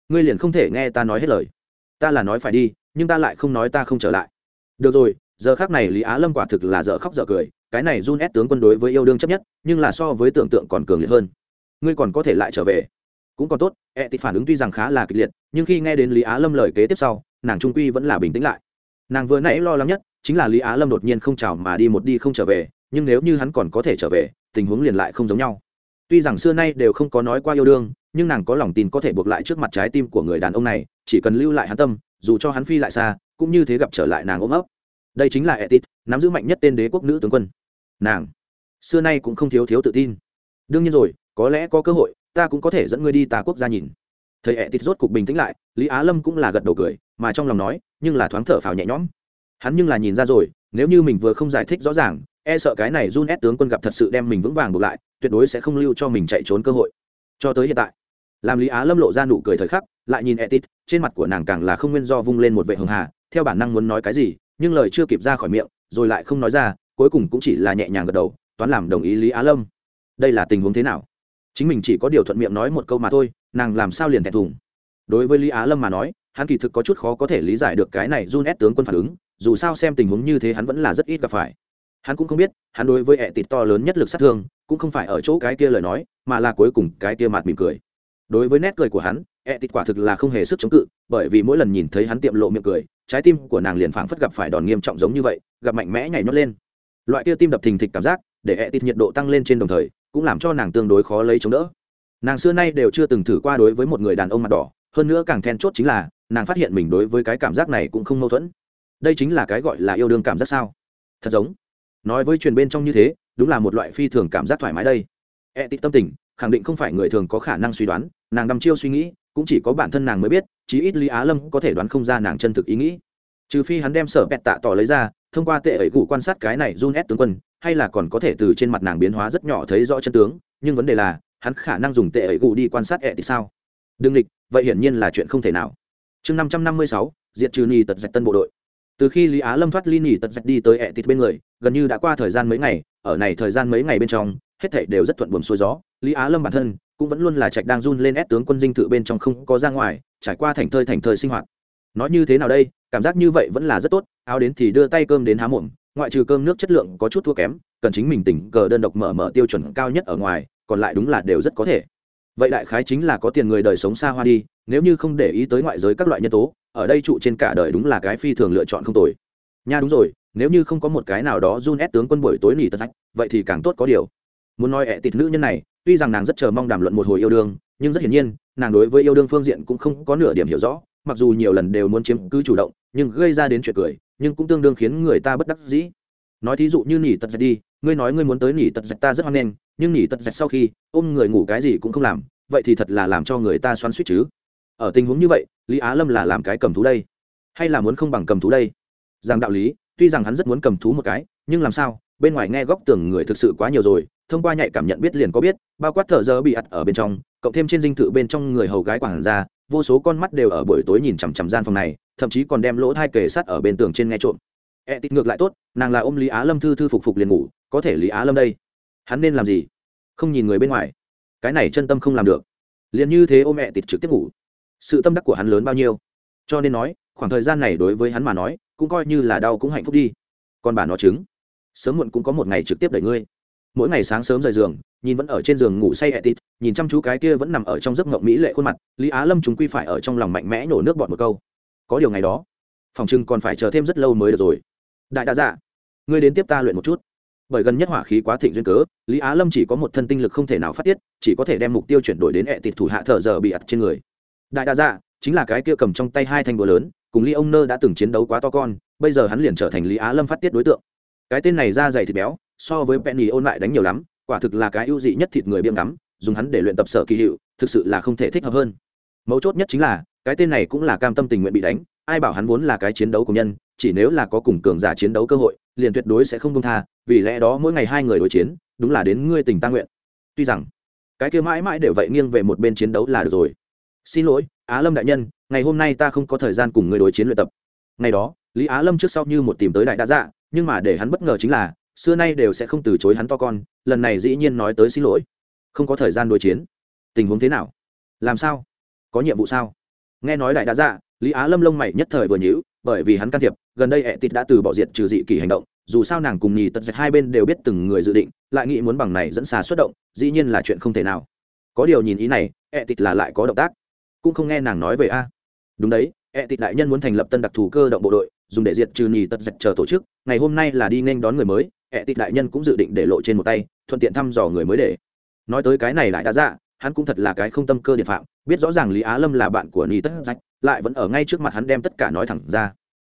Ngươi liền không thể nghe ta nói hết lời. Ta là nói phải đi nhưng ta lại không nói ta không trở lại. Được rồi, giờ khác này lý á lâm quả thực là dở khóc dở cười, cái này run ép tướng quân đối với yêu đương chấp nhất, nhưng là so với tưởng tượng còn cường liệt hơn. Ngươi còn có thể lại trở về. Cũng còn tốt e thì phản ứng tuy rằng khá là kịch liệt, nhưng khi nghe đến lý á lâm lời kế tiếp sau, nàng trung quy vẫn là bình tĩnh lại. Nàng vừa nãy lo lắng nhất, chính là lý á lâm đột nhiên không chào mà đi một đi không trở về, nhưng nếu như hắn còn có thể trở về, tình huống liền lại không giống nhau. Tuy rằng xưa nay đều không có nói qua yêu đương, nhưng nàng có lòng tin có thể buộc lại trước mặt trái tim của người đàn ông này, chỉ cần lưu lại hắn tâm dù cho hắn phi lại xa, cũng như thế gặp trở lại nàng ôm ấp. Đây chính là etit, nắm giữ mạnh nhất tên đế quốc nữ tướng quân. Nàng, xưa nay cũng không thiếu thiếu tự tin. Đương nhiên rồi, có lẽ có cơ hội, ta cũng có thể dẫn ngươi đi tà quốc gia nhìn. Thầy etit rốt cục bình tĩnh lại, lý á lâm cũng là gật đầu cười, mà trong lòng nói, nhưng là thoáng thở phào nhẹ nhõm. Hắn nhưng là nhìn ra rồi, nếu như mình vừa không giải thích rõ ràng e sợ cái này run ép tướng quân gặp thật sự đem mình vững vàng buộc lại, tuyệt đối sẽ không lưu cho mình chạy trốn cơ hội. Cho tới hiện tại làm lý á lâm lộ ra nụ cười thời khắc, lại nhìn etit trên mặt của nàng càng là không nguyên do vung lên một vệ hường hà, theo bản năng muốn nói cái gì, nhưng lời chưa kịp ra khỏi miệng, rồi lại không nói ra, cuối cùng cũng chỉ là nhẹ nhàng gật đầu, toán làm đồng ý lý á lâm. Đây là tình huống thế nào? Chính mình chỉ có điều thuận miệng nói một câu mà thôi, nàng làm sao liền thẹn thùng? Đối với lý á lâm mà nói, hắn kỳ thực có chút khó có thể lý giải được cái này run ép tướng quân phản ứng, dù sao xem tình huống như thế hắn vẫn là rất ít gặp phải. Hắn cũng không biết, hắn đối với ẹ tịt to lớn nhất lực sát thương, cũng không phải ở chỗ cái kia lời nói, mà là cuối cùng cái kia mặt mỉm cười đối với nét cười của hắn ẹ tịt quả thực là không hề sức chống cự, bởi vì mỗi lần nhìn thấy hắn tiệm lộ miệng cười, trái tim của nàng liền phảng phất gặp phải đòn nghiêm trọng giống như vậy, gặp mạnh mẽ nhảy nhót lên. Loại kia tim đập thình thịch cảm giác, để ẹ tịt nhiệt độ tăng lên trên đồng thời, cũng làm cho nàng tương đối khó lấy chống đỡ. Nàng xưa nay đều chưa từng thử qua đối với một người đàn ông mặt đỏ, hơn nữa càng then chốt chính là, nàng phát hiện mình đối với cái cảm giác này cũng không mâu thuẫn. Đây chính là cái gọi là yêu đương cảm giác sao? Thật giống. Nói với truyền bên trong như thế, đúng là một loại phi thường cảm giác thoải mái đây. E tít tâm tình, khẳng định không phải người thường có khả năng suy đoán nàng đăm chiêu suy nghĩ, cũng chỉ có bản thân nàng mới biết, chí ít lý á lâm có thể đoán không ra nàng chân thực ý nghĩ. Trừ phi hắn đem sở bẹt tạ tỏ lấy ra, thông qua tệ ấy cụ quan sát cái này run ép tướng quân, hay là còn có thể từ trên mặt nàng biến hóa rất nhỏ thấy rõ chân tướng, nhưng vấn đề là, hắn khả năng dùng tệ ấy cụ đi quan sát ẹ thì sao? Đương địch, vậy hiển nhiên là chuyện không thể nào. Chương năm trăm năm mươi sáu, diệt trừ ni tật dạch tân bộ đội. Từ khi lý á lâm thoát ly nỉ tật dạch đi tới ẹ thịt bên người, gần như đã qua thời gian mấy ngày, ở này thời gian mấy ngày bên trong, hết thảy đều rất thuận buồm xuôi gió. Lý á lâm bản thân cũng vẫn luôn là trạch đang run lên ép tướng quân dinh thự bên trong không có ra ngoài, trải qua thành thơi thành thơi sinh hoạt. Nói như thế nào đây, cảm giác như vậy vẫn là rất tốt, áo đến thì đưa tay cơm đến há muộm ngoại trừ cơm nước chất lượng có chút thua kém, cần chính mình tỉnh cờ đơn độc mở mở tiêu chuẩn cao nhất ở ngoài, còn lại đúng là đều rất có thể. Vậy đại khái chính là có tiền người đời sống xa hoa đi, nếu như không để ý tới ngoại giới các loại nhân tố, ở đây trụ trên cả đời đúng là cái phi thường lựa chọn không tồi. Nha đúng rồi, nếu như không có một cái nào đó run ép tướng quân buổi tối nỉ tật vậy thì càng tốt có điều. Muốn nói ẹ tịt nữ nhân này tuy rằng nàng rất chờ mong đàm luận một hồi yêu đương, nhưng rất hiển nhiên, nàng đối với yêu đương phương diện cũng không có nửa điểm hiểu rõ, mặc dù nhiều lần đều muốn chiếm cứ chủ động, nhưng gây ra đến chuyện cười, nhưng cũng tương đương khiến người ta bất đắc dĩ. Nói thí dụ như nỉ tật dạch đi, ngươi nói ngươi muốn tới nỉ tật dạch ta rất hoan nghênh, nhưng nỉ tật dạch sau khi ôm người ngủ cái gì cũng không làm, vậy thì thật là làm cho người ta xoắn suýt chứ. Ở tình huống như vậy, lý á lâm là làm cái cầm thú đây? Hay là muốn không bằng cầm thú đây? Rằng đạo lý, tuy rằng hắn rất muốn cầm thú một cái, nhưng làm sao bên ngoài nghe góc tường người thực sự quá nhiều rồi, thông qua nhạy cảm nhận biết liền có biết, bao quát thợ giờ bị ặt ở bên trong, cộng thêm trên dinh thự bên trong người hầu gái quảng ra, vô số con mắt đều ở buổi tối nhìn chằm chằm gian phòng này, thậm chí còn đem lỗ thai kề sắt ở bên tường trên nghe trộm. E tít ngược lại tốt, nàng là ôm lý á lâm thư thư phục phục liền ngủ, có thể lý á lâm đây. Hắn nên làm gì? Không nhìn người bên ngoài. Cái này chân tâm không làm được. Liền như thế ôm e mẹ tịt trực tiếp ngủ. Sự tâm đắc của hắn lớn bao nhiêu? Cho nên nói, khoảng thời gian này đối với hắn mà nói, cũng coi như là đau cũng hạnh phúc đi. Còn bà nó chứng sớm muộn cũng có một ngày trực tiếp đẩy ngươi. Mỗi ngày sáng sớm rời giường, nhìn vẫn ở trên giường ngủ say ẹ tịt nhìn chăm chú cái kia vẫn nằm ở trong giấc ngộng mỹ lệ khuôn mặt, lý á lâm chúng quy phải ở trong lòng mạnh mẽ nổ nước bọt một câu. Có điều ngày đó, phòng trưng còn phải chờ thêm rất lâu mới được rồi. Đại đa dạ ngươi đến tiếp ta luyện một chút. Bởi gần nhất hỏa khí quá thịnh duyên cớ, lý á lâm chỉ có một thân tinh lực không thể nào phát tiết, chỉ có thể đem mục tiêu chuyển đổi đến ẹ tịt thủ hạ thợ giờ bị ặt trên người. Đại đa dạ chính là cái kia cầm trong tay hai thanh búa lớn, cùng Lý ông nơ đã từng chiến đấu quá to con, bây giờ hắn liền trở thành lý á lâm phát tiết đối tượng cái tên này da dày thịt béo, so với penny ôn lại đánh nhiều lắm, quả thực là cái ưu dị nhất thịt người biêm ngắm, dùng hắn để luyện tập sở kỳ hiệu, thực sự là không thể thích hợp hơn. Mấu chốt nhất chính là, cái tên này cũng là cam tâm tình nguyện bị đánh, ai bảo hắn vốn là cái chiến đấu của nhân, chỉ nếu là có cùng cường giả chiến đấu cơ hội, liền tuyệt đối sẽ không công tha, vì lẽ đó mỗi ngày hai người đối chiến, đúng là đến ngươi tình ta nguyện. Tuy rằng, cái kia mãi mãi đều vậy nghiêng về một bên chiến đấu là được rồi. Xin lỗi, á lâm đại nhân, ngày hôm nay ta không có thời gian cùng ngươi đối chiến luyện tập. Ngày đó, lý á lâm trước sau như một tìm tới đại đa dạ nhưng mà để hắn bất ngờ chính là, xưa nay đều sẽ không từ chối hắn to con, lần này dĩ nhiên nói tới xin lỗi. Không có thời gian đối chiến. Tình huống thế nào? Làm sao? Có nhiệm vụ sao? Nghe nói đại đa dạ lý á lâm lông mày nhất thời vừa nhữ bởi vì hắn can thiệp, gần đây ẹ tịt đã từ bỏ diện trừ dị kỳ hành động, dù sao nàng cùng nhì tật dạch hai bên đều biết từng người dự định, lại nghĩ muốn bằng này dẫn xà xuất động, dĩ nhiên là chuyện không thể nào. Có điều nhìn ý này ẹ tịt là lại có động tác. Cũng không nghe nàng nói về a. Đúng đấy ẹ tịt đại nhân muốn thành lập tân đặc thù cơ động bộ đội, dùng để diệt trừ nhì tật dạch chờ tổ chức, ngày hôm nay là đi nên đón người mới ẹ tịt đại nhân cũng dự định để lộ trên một tay, thuận tiện thăm dò người mới để. Nói tới cái này lại đã dạ hắn cũng thật là cái không tâm cơ điện phạm, biết rõ ràng lý á lâm là bạn của nhì tất dạch, lại vẫn ở ngay trước mặt hắn đem tất cả nói thẳng ra.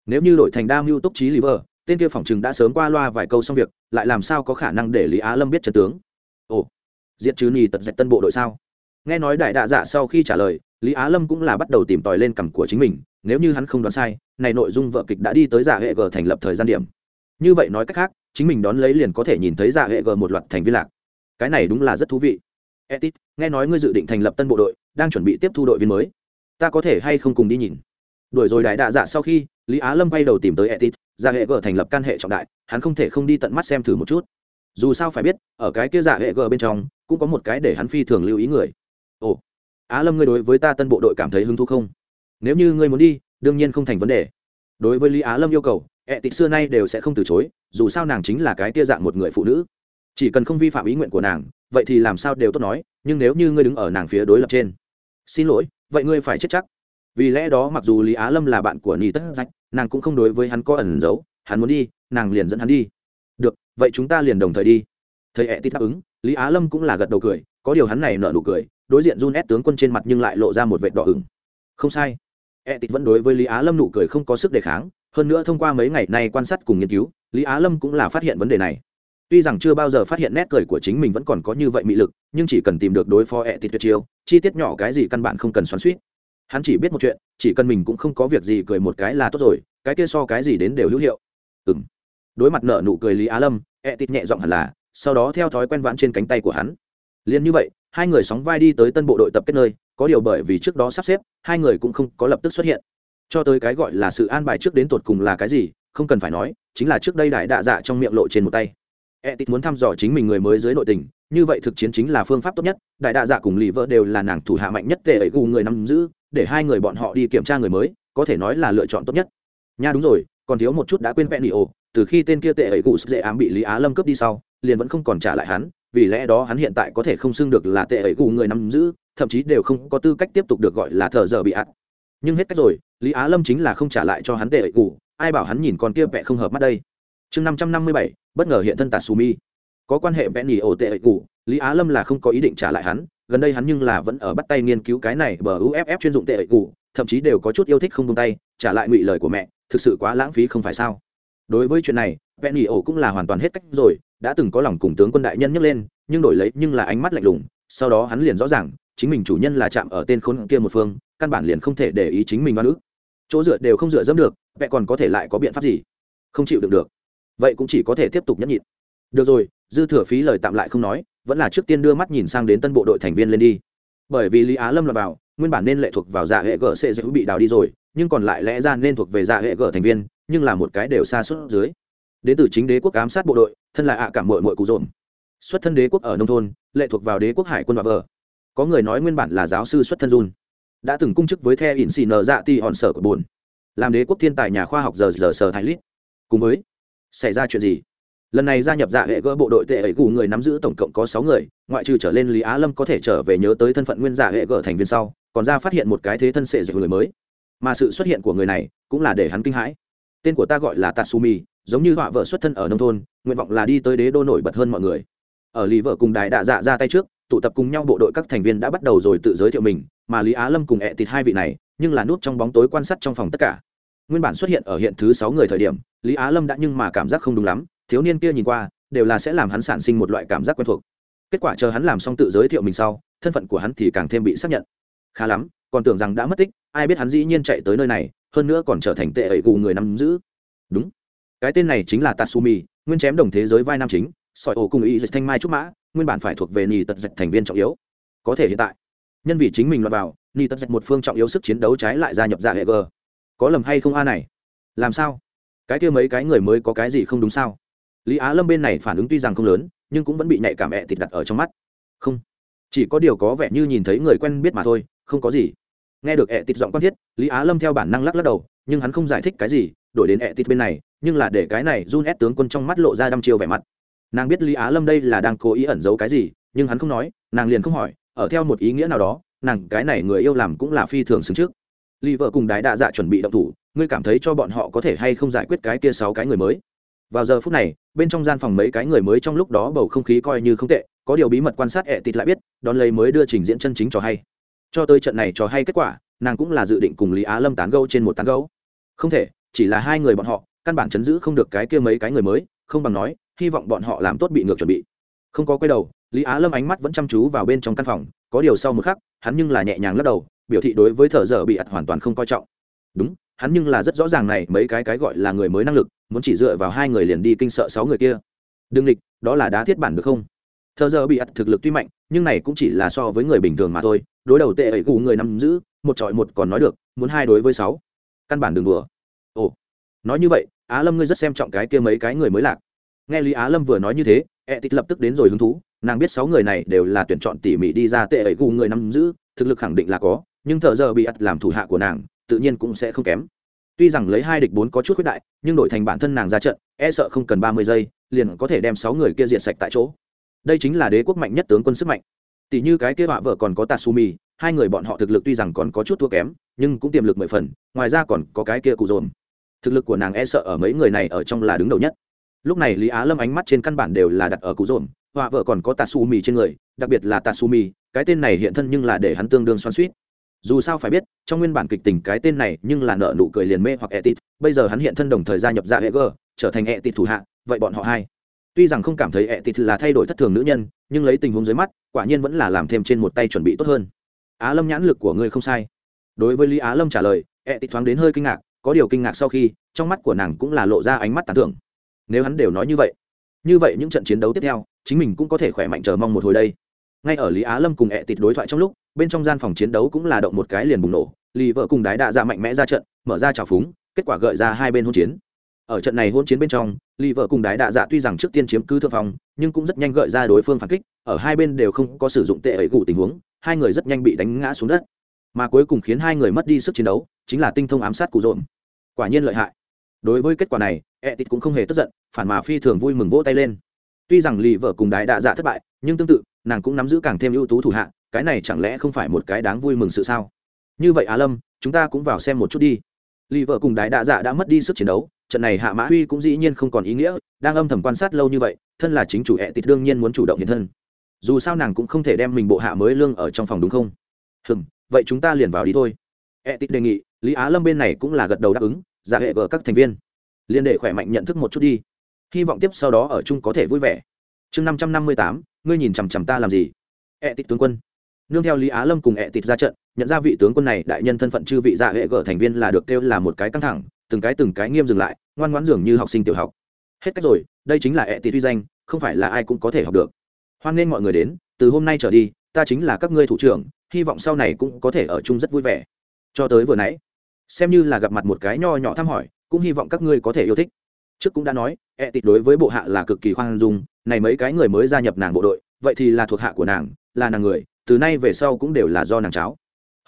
Nếu như đổi thành đa mưu túc trí lý vờ tên kia phỏng chừng đã sớm qua loa vài câu xong việc, lại làm sao có khả năng để lý á lâm biết chân tướng? Ồ, diệt trừ nhì tật dạch tân bộ đội sao? Nghe nói đại đạ dạ sau khi trả lời lý á lâm cũng là bắt đầu tìm tòi lên cằm của chính mình, nếu như hắn không đoán sai, này nội dung vợ kịch đã đi tới giả hệ g thành lập thời gian điểm. Như vậy nói cách khác, chính mình đón lấy liền có thể nhìn thấy giả hệ g một loạt thành viên lạc. Cái này đúng là rất thú vị. Etit nghe nói ngươi dự định thành lập tân bộ đội, đang chuẩn bị tiếp thu đội viên mới. Ta có thể hay không cùng đi nhìn? Đuổi rồi đại đạ dạ sau khi, lý á lâm bay đầu tìm tới etit giả hệ g thành lập can hệ trọng đại, hắn không thể không đi tận mắt xem thử một chút. Dù sao phải biết, ở cái kia giả hệ g bên trong, cũng có một cái để hắn phi thường lưu ý người. Ồ á lâm ngươi đối với ta tân bộ đội cảm thấy hứng thú không? Nếu như ngươi muốn đi, đương nhiên không thành vấn đề. Đối với lý á lâm yêu cầu, ẹ Tị xưa nay đều sẽ không từ chối, dù sao nàng chính là cái tia dạng một người phụ nữ. Chỉ cần không vi phạm ý nguyện của nàng, vậy thì làm sao đều tốt nói, nhưng nếu như ngươi đứng ở nàng phía đối lập trên, xin lỗi, vậy ngươi phải chết chắc. Vì lẽ đó mặc dù lý á lâm là bạn của ni tất rách, nàng cũng không đối với hắn có ẩn giấu, hắn muốn đi, nàng liền dẫn hắn đi. Được, vậy chúng ta liền đồng thời đi. Thầy ẹ tít đáp ứng, lý á lâm cũng là gật đầu cười, có điều hắn này nợ nụ cười đối diện run ép tướng quân trên mặt nhưng lại lộ ra một vệt đỏ ửng. Không sai. E tịch vẫn đối với lý á lâm nụ cười không có sức đề kháng, hơn nữa thông qua mấy ngày nay quan sát cùng nghiên cứu, lý á lâm cũng là phát hiện vấn đề này. Tuy rằng chưa bao giờ phát hiện nét cười của chính mình vẫn còn có như vậy mị lực, nhưng chỉ cần tìm được đối phó e ẹ tít tuyệt chiêu, chi tiết nhỏ cái gì căn bản không cần xoắn suýt hắn chỉ biết một chuyện, chỉ cần mình cũng không có việc gì cười một cái là tốt rồi, cái kia so cái gì đến đều hữu hiệu. Ừ m đối mặt nợ nụ cười lý á lâm e ẹ tít nhẹ giọng hẳn là, sau đó theo thói quen vãn trên cánh tay của hắn liền như vậy, hai người sóng vai đi tới tân bộ đội tập kết nơi, có điều bởi vì trước đó sắp xếp, hai người cũng không có lập tức xuất hiện. Cho tới cái gọi là sự an bài trước đến tột cùng là cái gì, không cần phải nói, chính là trước đây đại đạ dạ trong miệng lộ trên một tay. E t muốn thăm dò chính mình người mới dưới nội tình, như vậy thực chiến chính là phương pháp tốt nhất, đại đạ dạ cùng lì vợ đều là nàng thủ hạ mạnh nhất tệ ấy gù người nắm giữ, để hai người bọn họ đi kiểm tra người mới, có thể nói là lựa chọn tốt nhất. Nha đúng rồi, còn thiếu một chút đã quên vẹn đi ồ, từ khi tên kia tệ ấy gù dễ ám bị lý á lâm cướp đi sau, liền vẫn không còn trả lại hắn vì lẽ đó hắn hiện tại có thể không xưng được là tệ ấy gù người nắm giữ, thậm chí đều không có tư cách tiếp tục được gọi là thợ giờ bị ạt. Nhưng hết cách rồi, lý á lâm chính là không trả lại cho hắn tệ ấy gù, ai bảo hắn nhìn con kia vẽ không hợp mắt đây? Chương năm trăm năm mươi bảy, bất ngờ hiện thân tạt xù mi. Có quan hệ vẽ nỉ ổ tệ ấy gù, lý á lâm là không có ý định trả lại hắn, gần đây hắn nhưng là vẫn ở bắt tay nghiên cứu cái này bờ uff chuyên dụng tệ ấy gù, thậm chí đều có chút yêu thích không tung tay, trả lại ngụy lời của mẹ, thực sự quá lãng phí không phải sao? Đối với chuyện này, vẽ nỉ ổ cũng là hoàn toàn hết cách rồi đã từng có lòng cùng tướng quân đại nhân nhấc lên, nhưng đổi lấy nhưng là ánh mắt lạnh lùng, sau đó hắn liền rõ ràng, chính mình chủ nhân là chạm ở tên khốn kia một phương, căn bản liền không thể để ý chính mình oan ức. Chỗ dựa đều không dựa dẫm được vẽ còn có thể lại có biện pháp gì? Không chịu được được. Vậy cũng chỉ có thể tiếp tục nhẫn nhịn. Được rồi, dư thừa phí lời tạm lại không nói, vẫn là trước tiên đưa mắt nhìn sang đến tân bộ đội thành viên lên đi. Bởi vì lý á lâm là vào, nguyên bản nên lệ thuộc vào dạ hệ gở sẽ dễ bị đào đi rồi, nhưng còn lại lẽ ra nên thuộc về dạ hệ gở thành viên, nhưng là một cái đều xa suốt dưới. Đến từ chính đế quốc ám sát bộ đội thân là ạ cảm mội mội cụ dồn xuất thân đế quốc ở nông thôn, lệ thuộc vào đế quốc hải quân và vợ. Có người nói nguyên bản là giáo sư xuất thân dun đã từng cung chức với the in xì nờ dạ ti hòn sở của bồn. Làm đế quốc thiên tài nhà khoa học giờ giờ sở thái lít. Cùng với, xảy ra chuyện gì? Lần này gia nhập dạ hệ gỡ bộ đội tệ ấy cụ người nắm giữ tổng cộng có sáu người, ngoại trừ trở lên lý á lâm có thể trở về nhớ tới thân phận nguyên dạ hệ gỡ thành viên sau, còn ra phát hiện một cái thế thân sệ dịch người mới. Mà sự xuất hiện của người này cũng là để hắn kinh hãi. Tên của ta gọi là tatsumi giống như họa vợ xuất thân ở nông thôn, nguyện vọng là đi tới đế đô nổi bật hơn mọi người. Ở lý vợ cùng đài đạ dạ ra tay trước, tụ tập cùng nhau bộ đội các thành viên đã bắt đầu rồi tự giới thiệu mình, mà lý á lâm cùng ẹ tịt hai vị này, nhưng là nút trong bóng tối quan sát trong phòng tất cả. Nguyên bản xuất hiện ở hiện thứ sáu người thời điểm, lý á lâm đã nhưng mà cảm giác không đúng lắm, thiếu niên kia nhìn qua, đều là sẽ làm hắn sản sinh một loại cảm giác quen thuộc. Kết quả chờ hắn làm xong tự giới thiệu mình sau, thân phận của hắn thì càng thêm bị xác nhận. Khá lắm, còn tưởng rằng đã mất tích, ai biết hắn dĩ nhiên chạy tới nơi này, hơn nữa còn trở thành tệ ẩy gù người nắm giữ. Đúng cái tên này chính là tatsumi, nguyên chém đồng thế giới vai nam chính, sỏi ổ cùng ý dịch thanh mai trúc mã, nguyên bản phải thuộc về nì tật dạch thành viên trọng yếu. Có thể hiện tại, nhân vì chính mình lọt vào, nì tật dạch một phương trọng yếu sức chiến đấu trái lại gia nhập dạ hệ g. Có lầm hay không a này? Làm sao? Cái kia mấy cái người mới có cái gì không đúng sao? Lý á lâm bên này phản ứng tuy rằng không lớn, nhưng cũng vẫn bị nhạy cảm ẹ thịt đặt ở trong mắt. Không. Chỉ có điều có vẻ như nhìn thấy người quen biết mà thôi, không có gì. Nghe được ẹ thịt giọng quan thiết, lý á lâm theo bản năng lắc lắc đầu, nhưng hắn không giải thích cái gì đổi đến ẹ bên này, nhưng là để cái này run ép tướng quân trong mắt lộ ra đăm chiêu vẻ mặt. Nàng biết lý á lâm đây là đang cố ý ẩn giấu cái gì, nhưng hắn không nói, nàng liền không hỏi, ở theo một ý nghĩa nào đó, nàng cái này người yêu làm cũng là phi thường xứng trước. Lý vợ cùng đái đạ dạ chuẩn bị động thủ, ngươi cảm thấy cho bọn họ có thể hay không giải quyết cái kia sáu cái người mới? Vào giờ phút này, bên trong gian phòng mấy cái người mới trong lúc đó bầu không khí coi như không tệ, có điều bí mật quan sát ẹ tịt lại biết, đón lấy mới đưa trình diễn chân chính cho hay. Cho tới trận này cho hay kết quả, nàng cũng là dự định cùng lý á lâm tán gâu trên một tán gâu không thể chỉ là hai người bọn họ, căn bản chấn giữ không được cái kia mấy cái người mới, không bằng nói, hy vọng bọn họ làm tốt bị ngược chuẩn bị. Không có quay đầu, lý á lâm ánh mắt vẫn chăm chú vào bên trong căn phòng, có điều sau một khắc, hắn nhưng là nhẹ nhàng lắc đầu, biểu thị đối với thợ dở bị ặt hoàn toàn không coi trọng. Đúng, hắn nhưng là rất rõ ràng này mấy cái cái gọi là người mới năng lực, muốn chỉ dựa vào hai người liền đi kinh sợ sáu người kia. Đương địch đó là đá thiết bản được không? Thợ dở bị ặt thực lực tuy mạnh, nhưng này cũng chỉ là so với người bình thường mà thôi, đối đầu tệ ấy cụ người nắm giữ, một trọi một còn nói được, muốn hai đối với sáu. Căn bản đừng đùa ồ, nói như vậy, á lâm ngươi rất xem trọng cái kia mấy cái người mới lạc. Nghe lý á lâm vừa nói như thế e tít lập tức đến rồi hứng thú, nàng biết sáu người này đều là tuyển chọn tỉ mỉ đi ra tệ ấy gù người nắm giữ, thực lực khẳng định là có, nhưng thợ giờ bị ắt làm thủ hạ của nàng, tự nhiên cũng sẽ không kém. Tuy rằng lấy hai địch bốn có chút khuyết đại, nhưng đổi thành bản thân nàng ra trận e sợ không cần ba mươi giây, liền có thể đem sáu người kia diệt sạch tại chỗ. Đây chính là đế quốc mạnh nhất tướng quân sức mạnh. Tỷ như cái kế họa vợ còn có tatsumi, hai người bọn họ thực lực tuy rằng còn có chút thua kém, nhưng cũng tiềm lực mười phần, ngoài ra còn có cái kia cụ dồn thực lực của nàng e sợ ở mấy người này ở trong là đứng đầu nhất. Lúc này lý á lâm ánh mắt trên căn bản đều là đặt ở cụ dồn họa vợ còn có tatsumi trên người, đặc biệt là tatsumi, cái tên này hiện thân nhưng là để hắn tương đương xoan suýt dù sao phải biết, trong nguyên bản kịch tình cái tên này nhưng là nợ nụ cười liền mê hoặc etit, bây giờ hắn hiện thân đồng thời gia nhập ra hệ g trở thành etit thủ hạ, vậy bọn họ hai. Tuy rằng không cảm thấy etit là thay đổi thất thường nữ nhân, nhưng lấy tình huống dưới mắt, quả nhiên vẫn là làm thêm trên một tay chuẩn bị tốt hơn. Á lâm nhãn lực của ngươi không sai. Đối với lý á lâm trả lời, etit thoáng đến hơi kinh ngạc có điều kinh ngạc sau khi, trong mắt của nàng cũng là lộ ra ánh mắt tàn thưởng. Nếu hắn đều nói như vậy như vậy những trận chiến đấu tiếp theo, chính mình cũng có thể khỏe mạnh chờ mong một hồi đây. Ngay ở lý á lâm cùng ẹ tịt đối thoại trong lúc, bên trong gian phòng chiến đấu cũng là động một cái liền bùng nổ. Lì vợ cùng đái đạ ra mạnh mẽ ra trận, mở ra trào phúng, kết quả gợi ra hai bên hôn chiến. Ở trận này hôn chiến bên trong lì vợ cùng đái đạ dạ tuy rằng trước tiên chiếm cứ thượng phòng, nhưng cũng rất nhanh gợi ra đối phương phản kích, ở hai bên đều không có sử dụng tệ ấy gù tình huống, hai người rất nhanh bị đánh ngã xuống đất. Mà cuối cùng khiến hai người mất đi sức chiến đấu, chính là tinh thông ám sát cụ rộn quả nhiên lợi hại. Đối với kết quả này ẹ tịt cũng không hề tức giận, phản mà phi thường vui mừng vỗ tay lên. Tuy rằng lì vợ cùng đái đạ dạ thất bại, nhưng tương tự, nàng cũng nắm giữ càng thêm ưu tú thủ hạ, cái này chẳng lẽ không phải một cái đáng vui mừng sự sao? Như vậy á lâm, chúng ta cũng vào xem một chút đi. Lì vợ cùng đái đạ dạ đã mất đi sức chiến đấu, trận này hạ mã huy cũng dĩ nhiên không còn ý nghĩa, đang âm thầm quan sát lâu như vậy, thân là chính chủ ẹ tịt đương nhiên muốn chủ động hiện thân. Dù sao nàng cũng không thể đem mình bộ hạ mới lương ở trong phòng đúng không? Hừm, vậy chúng ta liền vào đi thôi. Ẹ tịt đề nghị lý á lâm bên này cũng là gật đầu đáp ứng, giả hệ gờ các thành viên. Liên để khỏe mạnh nhận thức một chút đi. Hy vọng tiếp sau đó ở chung có thể vui vẻ. Chương năm trăm năm mươi tám, ngươi nhìn chằm chằm ta làm gì? Ẹ tịt tướng quân. Nương theo lý á lâm cùng ẹ tịt ra trận, nhận ra vị tướng quân này đại nhân thân phận chư vị dạ hệ gở thành viên là được kêu là một cái căng thẳng, từng cái từng cái nghiêm dừng lại, ngoan ngoãn dường như học sinh tiểu học. Hết cách rồi, đây chính là ẹ tịt uy danh, không phải là ai cũng có thể học được. Hoan nghênh mọi người đến, từ hôm nay trở đi, ta chính là các ngươi thủ trưởng, hy vọng sau này cũng có thể ở chung rất vui vẻ. Cho tới vừa nãy xem như là gặp mặt một cái nho nhỏ thăm hỏi, cũng hy vọng các ngươi có thể yêu thích. Trước cũng đã nói e tịt đối với bộ hạ là cực kỳ khoan dung, này mấy cái người mới gia nhập nàng bộ đội, vậy thì là thuộc hạ của nàng, là nàng người, từ nay về sau cũng đều là do nàng cháo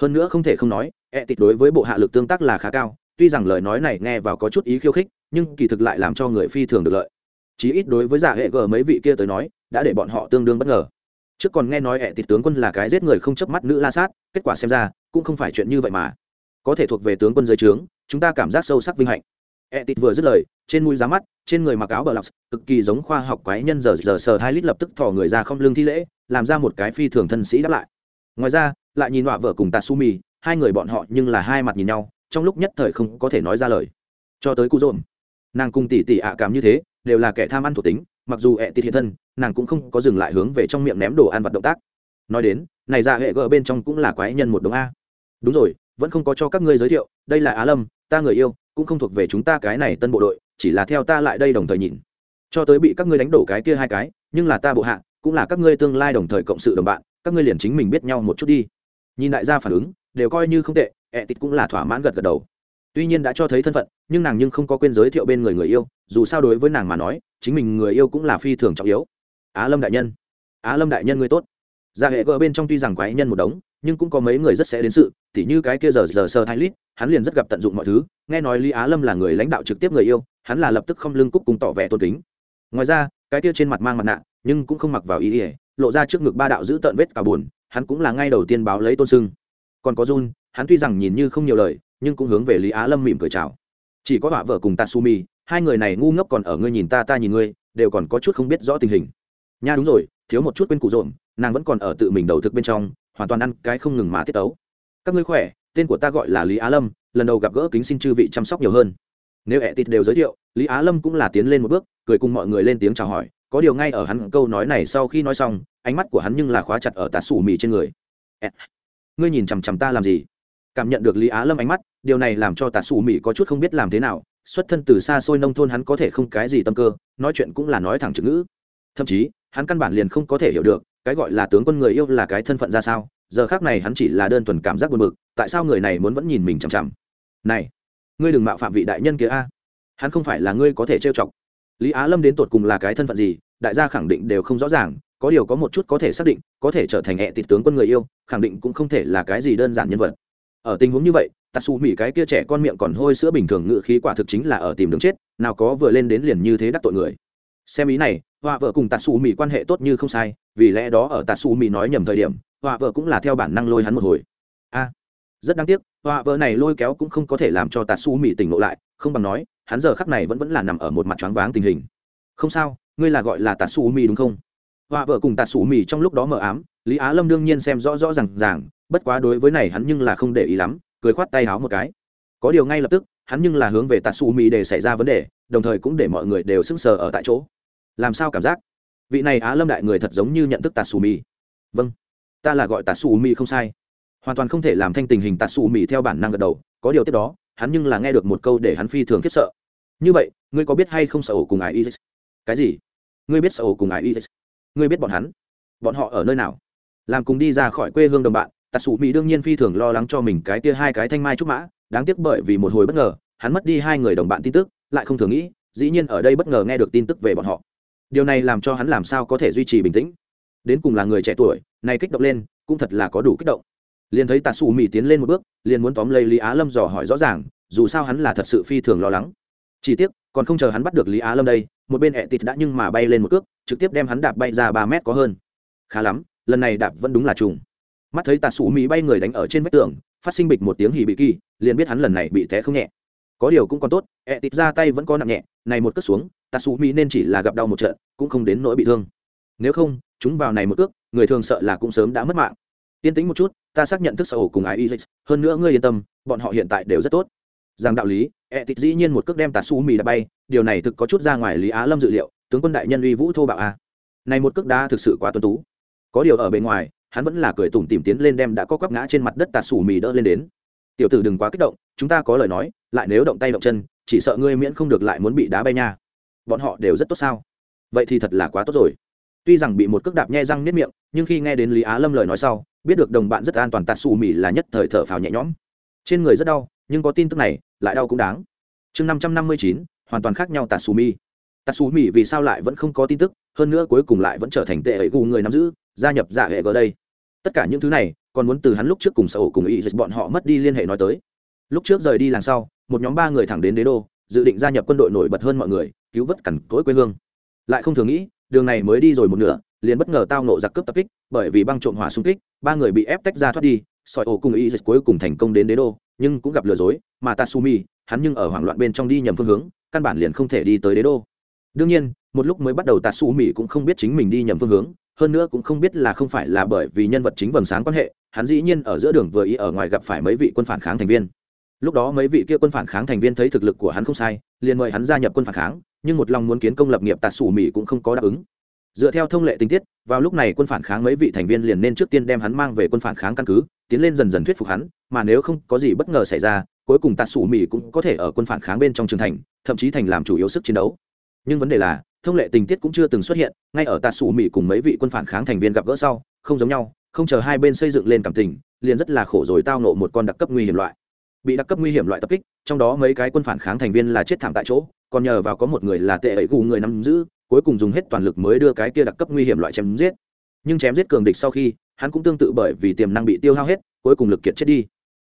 hơn nữa không thể không nói e tịt đối với bộ hạ lực tương tác là khá cao, tuy rằng lời nói này nghe vào có chút ý khiêu khích, nhưng kỳ thực lại làm cho người phi thường được lợi. Chí ít đối với giả hệ g mấy vị kia tới nói, đã để bọn họ tương đương bất ngờ. Trước còn nghe nói ẹ tịt tướng quân là cái giết người không chớp mắt nữ la sát, kết quả xem ra, cũng không phải chuyện như vậy mà có thể thuộc về tướng quân dưới trướng, chúng ta cảm giác sâu sắc vinh hạnh. E tịt vừa dứt lời, trên mũi giá mắt, trên người mặc áo bờ lọc, cực kỳ giống khoa học quái nhân giờ giờ sờ hai lít lập tức thò người ra không lương thi lễ, làm ra một cái phi thường thân sĩ đáp lại. Ngoài ra, lại nhìn họa vợ cùng tatsumi hai người bọn họ nhưng là hai mặt nhìn nhau, trong lúc nhất thời không có thể nói ra lời. Cho tới cú dồn nàng cùng tỉ tỉ ạ cảm như thế, đều là kẻ tham ăn thuộc tính, mặc dù ẹ tịt hiện thân, nàng cũng không có dừng lại hướng về trong miệng ném đồ ăn vặt động tác. Nói đến, này ra hệ gỡ bên trong cũng là quái nhân một đống a. Đúng rồi vẫn không có cho các ngươi giới thiệu, đây là á lâm, ta người yêu, cũng không thuộc về chúng ta cái này tân bộ đội, chỉ là theo ta lại đây đồng thời nhìn. Cho tới bị các ngươi đánh đổ cái kia hai cái, nhưng là ta bộ hạ, cũng là các ngươi tương lai đồng thời cộng sự đồng bạn, các ngươi liền chính mình biết nhau một chút đi. Nhìn đại gia phản ứng, đều coi như không tệ, ẹ tịt cũng là thỏa mãn gật gật đầu. Tuy nhiên đã cho thấy thân phận, nhưng nàng nhưng không có quên giới thiệu bên người người yêu, dù sao đối với nàng mà nói, chính mình người yêu cũng là phi thường trọng yếu. Á lâm đại nhân. Á lâm đại nhân người tốt. Ra hệ gỡ bên trong tuy rằng quái nhân một đống nhưng cũng có mấy người rất sẽ đến sự, tỉ như cái kia giờ giờ sơ hai lít, hắn liền rất gặp tận dụng mọi thứ. Nghe nói lý á lâm là người lãnh đạo trực tiếp người yêu, hắn là lập tức không lưng cúc cùng tỏ vẻ tôn kính. Ngoài ra, cái kia trên mặt mang mặt nạ, nhưng cũng không mặc vào ý ỉa lộ ra trước ngực ba đạo giữ tợn vết cả buồn, hắn cũng là ngay đầu tiên báo lấy tôn sưng. Còn có jun, hắn tuy rằng nhìn như không nhiều lời, nhưng cũng hướng về lý á lâm mỉm cười chào. Chỉ có họa vợ cùng tatsumi, hai người này ngu ngốc còn ở ngươi nhìn ta ta nhìn ngươi, đều còn có chút không biết rõ tình hình. Nha, đúng rồi, thiếu một chút quên cụ rộn, nàng vẫn còn ở tự mình đầu thực bên trong hoàn toàn ăn cái không ngừng mà tiết tấu. Các ngươi khỏe, tên của ta gọi là lý á lâm, lần đầu gặp gỡ kính xin chư vị chăm sóc nhiều hơn. Nếu ẹ tịt đều giới thiệu, lý á lâm cũng là tiến lên một bước, cười cùng mọi người lên tiếng chào hỏi, có điều ngay ở hắn câu nói này sau khi nói xong, ánh mắt của hắn nhưng là khóa chặt ở tà sủ mì trên người. Ngươi nhìn chằm chằm ta làm gì? Cảm nhận được lý á lâm ánh mắt, điều này làm cho tà sủ mì có chút không biết làm thế nào, xuất thân từ xa xôi nông thôn hắn có thể không cái gì tâm cơ, nói chuyện cũng là nói thẳng chữ ngữ. Thậm chí, hắn căn bản liền không có thể hiểu được cái gọi là tướng quân người yêu là cái thân phận ra sao? Giờ khác này hắn chỉ là đơn thuần cảm giác buồn bực, tại sao người này muốn vẫn nhìn mình chằm chằm? Này, ngươi đừng mạo phạm vị đại nhân kia a. Hắn không phải là ngươi có thể trêu chọc. Lý á lâm đến tột cùng là cái thân phận gì? Đại gia khẳng định đều không rõ ràng, có điều có một chút có thể xác định, có thể trở thành hệ tịt tướng quân người yêu, khẳng định cũng không thể là cái gì đơn giản nhân vật. Ở tình huống như vậy tạ xù mỹ cái kia trẻ con miệng còn hôi sữa bình thường ngự khí quả thực chính là ở tìm đường chết, nào có vừa lên đến liền như thế đắc tội người. Xem ý này họa vợ cùng tạ xù mỹ quan hệ tốt như không sai, vì lẽ đó ở tạ xù mỹ nói nhầm thời điểm, họa vợ cũng là theo bản năng lôi hắn một hồi. A, rất đáng tiếc, họa vợ này lôi kéo cũng không có thể làm cho tạ xù mỹ tỉnh ngộ lại, không bằng nói, hắn giờ khắc này vẫn vẫn là nằm ở một mặt choáng váng tình hình. Không sao, ngươi là gọi là tạ xù mỹ đúng không? Họa vợ cùng tạ xù mỹ trong lúc đó mờ ám, lý á lâm đương nhiên xem rõ rõ rằng ràng, bất quá đối với này hắn nhưng là không để ý lắm, cười khoát tay háo một cái. Có điều ngay lập tức, hắn nhưng là hướng về tạ xù mỹ để xảy ra vấn đề, đồng thời cũng để mọi người đều sững sờ ở tại chỗ làm sao cảm giác? Vị này á lâm đại người thật giống như nhận thức tạt xù mì vâng ta là gọi tạt xù mì không sai. Hoàn toàn không thể làm thanh tình hình tạt xù mì theo bản năng gật đầu, có điều tiếp đó, hắn nhưng là nghe được một câu để hắn phi thường khiếp sợ. Như vậy, ngươi có biết hay không sợ ổ cùng ai isis cái gì? Ngươi biết sợ ổ cùng ai isis ngươi biết bọn hắn? Bọn họ ở nơi nào? Làm cùng đi ra khỏi quê hương đồng bạn tạt sụ mỹ đương nhiên phi thường lo lắng cho mình cái kia hai cái thanh mai trúc mã, đáng tiếc bởi vì một hồi bất ngờ, hắn mất đi hai người đồng bạn tin tức, lại không thường nghĩ, dĩ nhiên ở đây bất ngờ nghe được tin tức về bọn họ điều này làm cho hắn làm sao có thể duy trì bình tĩnh. Đến cùng là người trẻ tuổi, này kích động lên, cũng thật là có đủ kích động. Liền thấy tạ xù mỹ tiến lên một bước, liền muốn tóm lấy lý á lâm dò hỏi rõ ràng, dù sao hắn là thật sự phi thường lo lắng. Chỉ tiếc, còn không chờ hắn bắt được lý á lâm đây, một bên ẹ tịt đã nhưng mà bay lên một cước, trực tiếp đem hắn đạp bay ra ba mét có hơn. Khá lắm, lần này đạp vẫn đúng là trùng. Mắt thấy tạ sủ mỹ bay người đánh ở trên vách tường, phát sinh bịch một tiếng hì bị kỳ, liền biết hắn lần này bị té không nhẹ. Có điều cũng còn tốt ẹ tịt ra tay vẫn có nặng nhẹ, này một cước xuống, tạ sủ mỹ nên chỉ là gặp đau một trận cũng không đến nỗi bị thương. Nếu không, chúng vào này một cước, người thường sợ là cũng sớm đã mất mạng. Yên tĩnh một chút, ta xác nhận thức sở hữu cùng ái y hơn nữa ngươi yên tâm, bọn họ hiện tại đều rất tốt. Rằng đạo lý e ẹ tịt dĩ nhiên một cước đem tà su mì đã bay, điều này thực có chút ra ngoài lý á lâm dự liệu, tướng quân đại nhân uy vũ thô bạo a. Này một cước đá thực sự quá tuân tú. Có điều ở bên ngoài, hắn vẫn là cười tủm tìm tiến lên đem đã có quắp ngã trên mặt đất tà sủ mì đỡ lên đến. Tiểu tử đừng quá kích động, chúng ta có lời nói, lại nếu động tay động chân, chỉ sợ ngươi miễn không được lại muốn bị đá bay nha. Bọn họ đều rất tốt sao? Vậy thì thật là quá tốt rồi. Tuy rằng bị một cước đạp nhe răng nếp miệng, nhưng khi nghe đến lý á lâm lời nói sau, biết được đồng bạn rất an toàn tạt xù mì là nhất thời thở phào nhẹ nhõm. Trên người rất đau, nhưng có tin tức này, lại đau cũng đáng. Chương năm trăm năm mươi chín, hoàn toàn khác nhau tatsumi tatsumi vì sao lại vẫn không có tin tức, hơn nữa cuối cùng lại vẫn trở thành tệ ấy gù người nắm giữ, gia nhập dạ hệ g đây. Tất cả những thứ này, còn muốn từ hắn lúc trước cùng sở hữu cùng ý bọn họ mất đi liên hệ nói tới. Lúc trước rời đi làng sau, một nhóm ba người thẳng đến đế đô, dự định gia nhập quân đội nổi bật hơn mọi người, cứu vớt cằn cỗi quê hương lại không thường nghĩ, đường này mới đi rồi một nửa, liền bất ngờ tao nộ giặc cướp tập kích, bởi vì băng trộm hỏa xung kích, ba người bị ép tách ra thoát đi, sỏi ổ cùng ý dịch cuối cùng thành công đến đế đô, nhưng cũng gặp lừa dối, mà tatsumi, hắn nhưng ở hoảng loạn bên trong đi nhầm phương hướng, căn bản liền không thể đi tới đế đô. Đương nhiên, một lúc mới bắt đầu tatsumi cũng không biết chính mình đi nhầm phương hướng, hơn nữa cũng không biết là không phải là bởi vì nhân vật chính vầng sáng quan hệ, hắn dĩ nhiên ở giữa đường vừa ý ở ngoài gặp phải mấy vị quân phản kháng thành viên. Lúc đó mấy vị kia quân phản kháng thành viên thấy thực lực của hắn không sai, liền mời hắn gia nhập quân phản kháng nhưng một lòng muốn kiến công lập nghiệp tạt Sủ mỹ cũng không có đáp ứng. Dựa theo thông lệ tình tiết, vào lúc này quân phản kháng mấy vị thành viên liền nên trước tiên đem hắn mang về quân phản kháng căn cứ, tiến lên dần dần thuyết phục hắn, mà nếu không có gì bất ngờ xảy ra, cuối cùng tạ sủ mỹ cũng có thể ở quân phản kháng bên trong trường thành, thậm chí thành làm chủ yếu sức chiến đấu. Nhưng vấn đề là, thông lệ tình tiết cũng chưa từng xuất hiện, ngay ở tạ sủ mỹ cùng mấy vị quân phản kháng thành viên gặp gỡ sau, không giống nhau, không chờ hai bên xây dựng lên cảm tình, liền rất là khổ rồi tao nộ một con đặc cấp nguy hiểm loại. Bị đặc cấp nguy hiểm loại tập kích, trong đó mấy cái quân phản kháng thành viên là chết thảm tại chỗ còn nhờ vào có một người là tệ ấy gù người nắm giữ, cuối cùng dùng hết toàn lực mới đưa cái kia đặc cấp nguy hiểm loại chém giết. Nhưng chém giết cường địch sau khi, hắn cũng tương tự bởi vì tiềm năng bị tiêu hao hết, cuối cùng lực kiệt chết đi.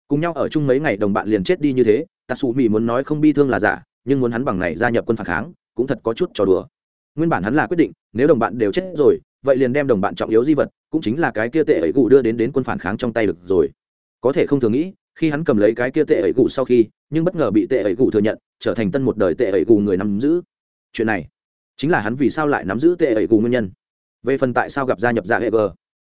Cùng nhau ở chung mấy ngày đồng bạn liền chết đi như thế tatsu mỹ muốn nói không bi thương là giả, nhưng muốn hắn bằng này gia nhập quân phản kháng, cũng thật có chút trò đùa. Nguyên bản hắn là quyết định, nếu đồng bạn đều chết rồi, vậy liền đem đồng bạn trọng yếu di vật, cũng chính là cái kia tệ ấy cụ đưa đến đến quân phản kháng trong tay được rồi. Có thể không thường nghĩ, khi hắn cầm lấy cái kia tệ ấy cụ sau khi, nhưng bất ngờ bị tệ ấy cụ thừa nhận trở thành tân một đời tệ ấy gù người nắm giữ. Chuyện này chính là hắn vì sao lại nắm giữ tệ ấy gù nguyên nhân. Về phần tại sao gặp gia nhập dạ hệ g,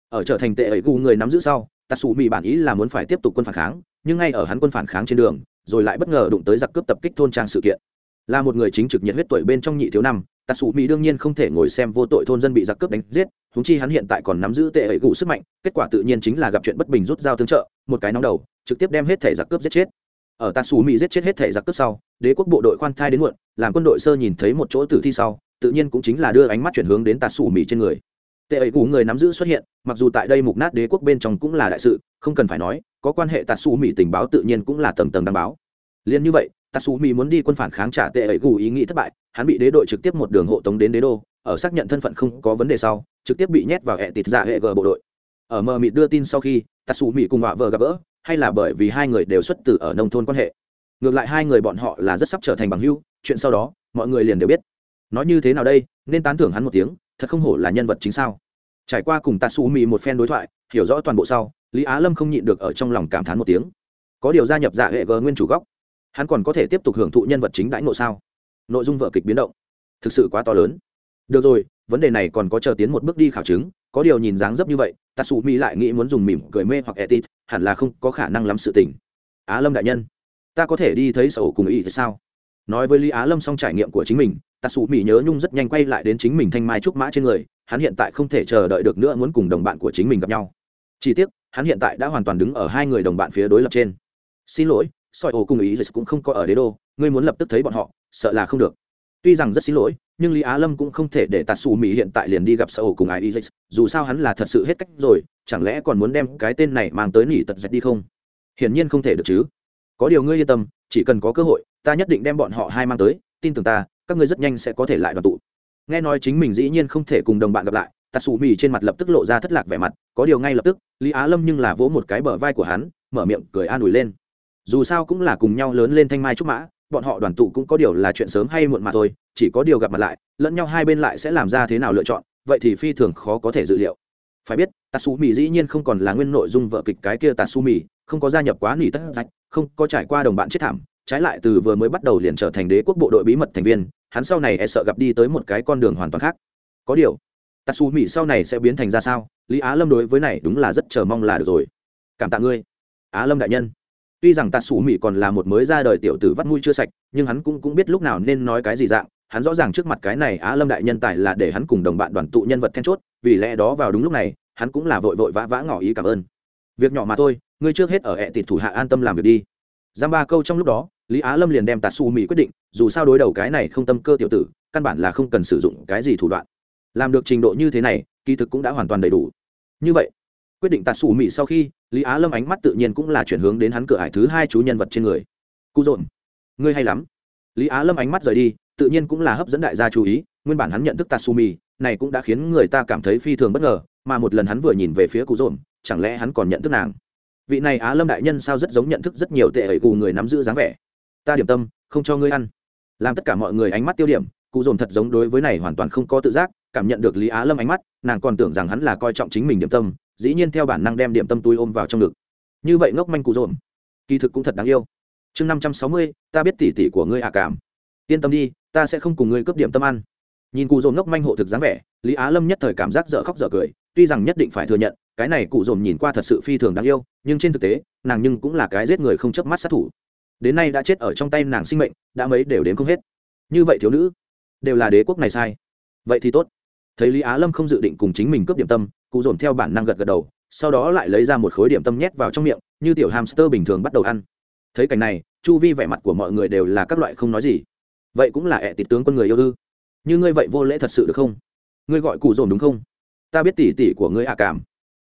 ở trở thành tệ ấy gù người nắm giữ sau tạ xù mỹ bản ý là muốn phải tiếp tục quân phản kháng, nhưng ngay ở hắn quân phản kháng trên đường, rồi lại bất ngờ đụng tới giặc cướp tập kích thôn trang sự kiện. Là một người chính trực nhiệt huyết tuổi bên trong nhị thiếu năm tạ xù mỹ đương nhiên không thể ngồi xem vô tội thôn dân bị giặc cướp đánh giết húng chi hắn hiện tại còn nắm giữ tệ ấy gù sức mạnh, kết quả tự nhiên chính là gặp chuyện bất bình rút dao tương trợ, một cái nóng đầu, trực tiếp đem hết thể giặc cướp giết chết ở ta xù mỹ giết chết hết thể giặc cướp sau, đế quốc bộ đội khoan thai đến muộn, làm quân đội sơ nhìn thấy một chỗ tử thi sau, tự nhiên cũng chính là đưa ánh mắt chuyển hướng đến ta xù mỹ trên người. Tệ ấy cũ người nắm giữ xuất hiện, mặc dù tại đây mục nát đế quốc bên trong cũng là đại sự, không cần phải nói, có quan hệ ta xù mỹ tình báo tự nhiên cũng là tầng tầng đăng báo. Liền như vậy, ta xù mỹ muốn đi quân phản kháng trả tệ ấy cũ ý nghĩ thất bại, hắn bị đế đội trực tiếp một đường hộ tống đến đế đô, ở xác nhận thân phận không có vấn đề sau, trực tiếp bị nhét vào hệ tịt dạ hệ g bộ đội. Ở mờ mịt đưa tin sau khi, ta xù mỹ cùng họa vợ gặp gỡ hay là bởi vì hai người đều xuất từ ở nông thôn quan hệ? Ngược lại hai người bọn họ là rất sắp trở thành bằng hưu chuyện sau đó, mọi người liền đều biết. Nói như thế nào đây, nên tán thưởng hắn một tiếng, thật không hổ là nhân vật chính sao? Trải qua cùng tạ xù mì một phen đối thoại, hiểu rõ toàn bộ sau, lý á lâm không nhịn được ở trong lòng cảm thán một tiếng. Có điều gia nhập dạ giả hệ g nguyên chủ góc hắn còn có thể tiếp tục hưởng thụ nhân vật chính đãi ngộ sao? Nội dung vợ kịch biến động, thực sự quá to lớn được rồi, vấn đề này còn có chờ tiến một bước đi khảo chứng, có điều nhìn dáng dấp như vậy tạ Sụ mỹ lại nghĩ muốn dùng mỉm cười mê hoặc etit hẳn là không có khả năng lắm sự tình. Á lâm đại nhân, ta có thể đi thấy sầu cùng ý thì sao? Nói với lý á lâm xong trải nghiệm của chính mình tạ Sụ mỹ nhớ nhung rất nhanh quay lại đến chính mình thanh mai trúc mã trên người, hắn hiện tại không thể chờ đợi được nữa muốn cùng đồng bạn của chính mình gặp nhau. Chi tiết hắn hiện tại đã hoàn toàn đứng ở hai người đồng bạn phía đối lập trên. Xin lỗi soi ổ cùng ý cũng không có ở đế đô, ngươi muốn lập tức thấy bọn họ, sợ là không được. Tuy rằng rất xin lỗi nhưng lý á lâm cũng không thể để tạt xù mỹ hiện tại liền đi gặp Sở ổ cùng ai y dù sao hắn là thật sự hết cách rồi, chẳng lẽ còn muốn đem cái tên này mang tới nỉ tật dạch đi không? Hiển nhiên không thể được chứ. Có điều ngươi yên tâm, chỉ cần có cơ hội, ta nhất định đem bọn họ hai mang tới, tin tưởng ta, các ngươi rất nhanh sẽ có thể lại đoàn tụ. Nghe nói chính mình dĩ nhiên không thể cùng đồng bạn gặp lại, tạt xù mỹ trên mặt lập tức lộ ra thất lạc vẻ mặt, có điều ngay lập tức, lý á lâm nhưng là vỗ một cái bờ vai của hắn, mở miệng cười an ủi lên. Dù sao cũng là cùng nhau lớn lên thanh mai trúc mã bọn họ đoàn tụ cũng có điều là chuyện sớm hay muộn mà thôi, chỉ có điều gặp mặt lại, lẫn nhau hai bên lại sẽ làm ra thế nào lựa chọn, vậy thì phi thường khó có thể dự liệu. Phải biết, tatsumi dĩ nhiên không còn là nguyên nội dung vợ kịch cái kia tatsumi, không có gia nhập quá nỉ tất rạch, không có trải qua đồng bạn chết thảm, trái lại từ vừa mới bắt đầu liền trở thành đế quốc bộ đội bí mật thành viên, hắn sau này e sợ gặp đi tới một cái con đường hoàn toàn khác. Có điều, tatsumi sau này sẽ biến thành ra sao? Lý á lâm đối với này đúng là rất chờ mong là được rồi. Cảm tạ ngươi. Á lâm đại nhân tuy rằng tạt Sủ mỹ còn là một mới ra đời tiểu tử vắt mũi chưa sạch, nhưng hắn cũng cũng biết lúc nào nên nói cái gì dạng. Hắn rõ ràng trước mặt cái này á lâm đại nhân tài là để hắn cùng đồng bạn đoàn tụ nhân vật then chốt, vì lẽ đó vào đúng lúc này, hắn cũng là vội vội vã vã ngỏ ý cảm ơn. Việc nhỏ mà thôi, ngươi trước hết ở ẹ tịt thủ hạ an tâm làm việc đi. Giam ba câu trong lúc đó, lý á lâm liền đem tạt xù mỹ quyết định, dù sao đối đầu cái này không tâm cơ tiểu tử, căn bản là không cần sử dụng cái gì thủ đoạn. Làm được trình độ như thế này, kỳ thực cũng đã hoàn toàn đầy đủ. Như vậy, quyết định tạt xù mỹ sau khi lý á lâm ánh mắt tự nhiên cũng là chuyển hướng đến hắn cửa hải thứ hai chú nhân vật trên người. Cụ dồn ngươi hay lắm. Lý á lâm ánh mắt rời đi, tự nhiên cũng là hấp dẫn đại gia chú ý, nguyên bản hắn nhận thức tatsumi, này cũng đã khiến người ta cảm thấy phi thường bất ngờ, mà một lần hắn vừa nhìn về phía cụ dồn chẳng lẽ hắn còn nhận thức nàng? Vị này á lâm đại nhân sao rất giống nhận thức rất nhiều tệ ẩy cù người nắm giữ dáng vẻ? Ta điểm tâm, không cho ngươi ăn. Làm tất cả mọi người ánh mắt tiêu điểm, cụ dồn thật giống đối với này hoàn toàn không có tự giác, cảm nhận được lý á lâm ánh mắt, nàng còn tưởng rằng hắn là coi trọng chính mình điểm tâm dĩ nhiên theo bản năng đem điểm tâm túi ôm vào trong ngực. Như vậy ngốc manh cụ dồn kỳ thực cũng thật đáng yêu. Chương năm trăm sáu mươi, ta biết tỉ tỉ của ngươi hạ cảm. Yên tâm đi, ta sẽ không cùng ngươi cướp điểm tâm ăn. Nhìn cụ dồn ngốc manh hộ thực dáng vẻ, lý á lâm nhất thời cảm giác dở khóc dở cười, tuy rằng nhất định phải thừa nhận, cái này cụ dồn nhìn qua thật sự phi thường đáng yêu, nhưng trên thực tế, nàng nhưng cũng là cái giết người không chớp mắt sát thủ. Đến nay đã chết ở trong tay nàng sinh mệnh, đã mấy đều đến không hết. Như vậy thiếu nữ, đều là đế quốc này sai. Vậy thì tốt. Thấy lý á lâm không dự định cùng chính mình cướp điểm tâm cụ dồn theo bản năng gật gật đầu, sau đó lại lấy ra một khối điểm tâm nhét vào trong miệng, như tiểu hamster bình thường bắt đầu ăn. Thấy cảnh này, chu vi vẻ mặt của mọi người đều là các loại không nói gì. Vậy cũng là ẹ tịt tướng con người yêu ư? Như ngươi vậy vô lễ thật sự được không? Ngươi gọi cụ dồn đúng không? Ta biết tỉ tỉ của ngươi ạ cảm.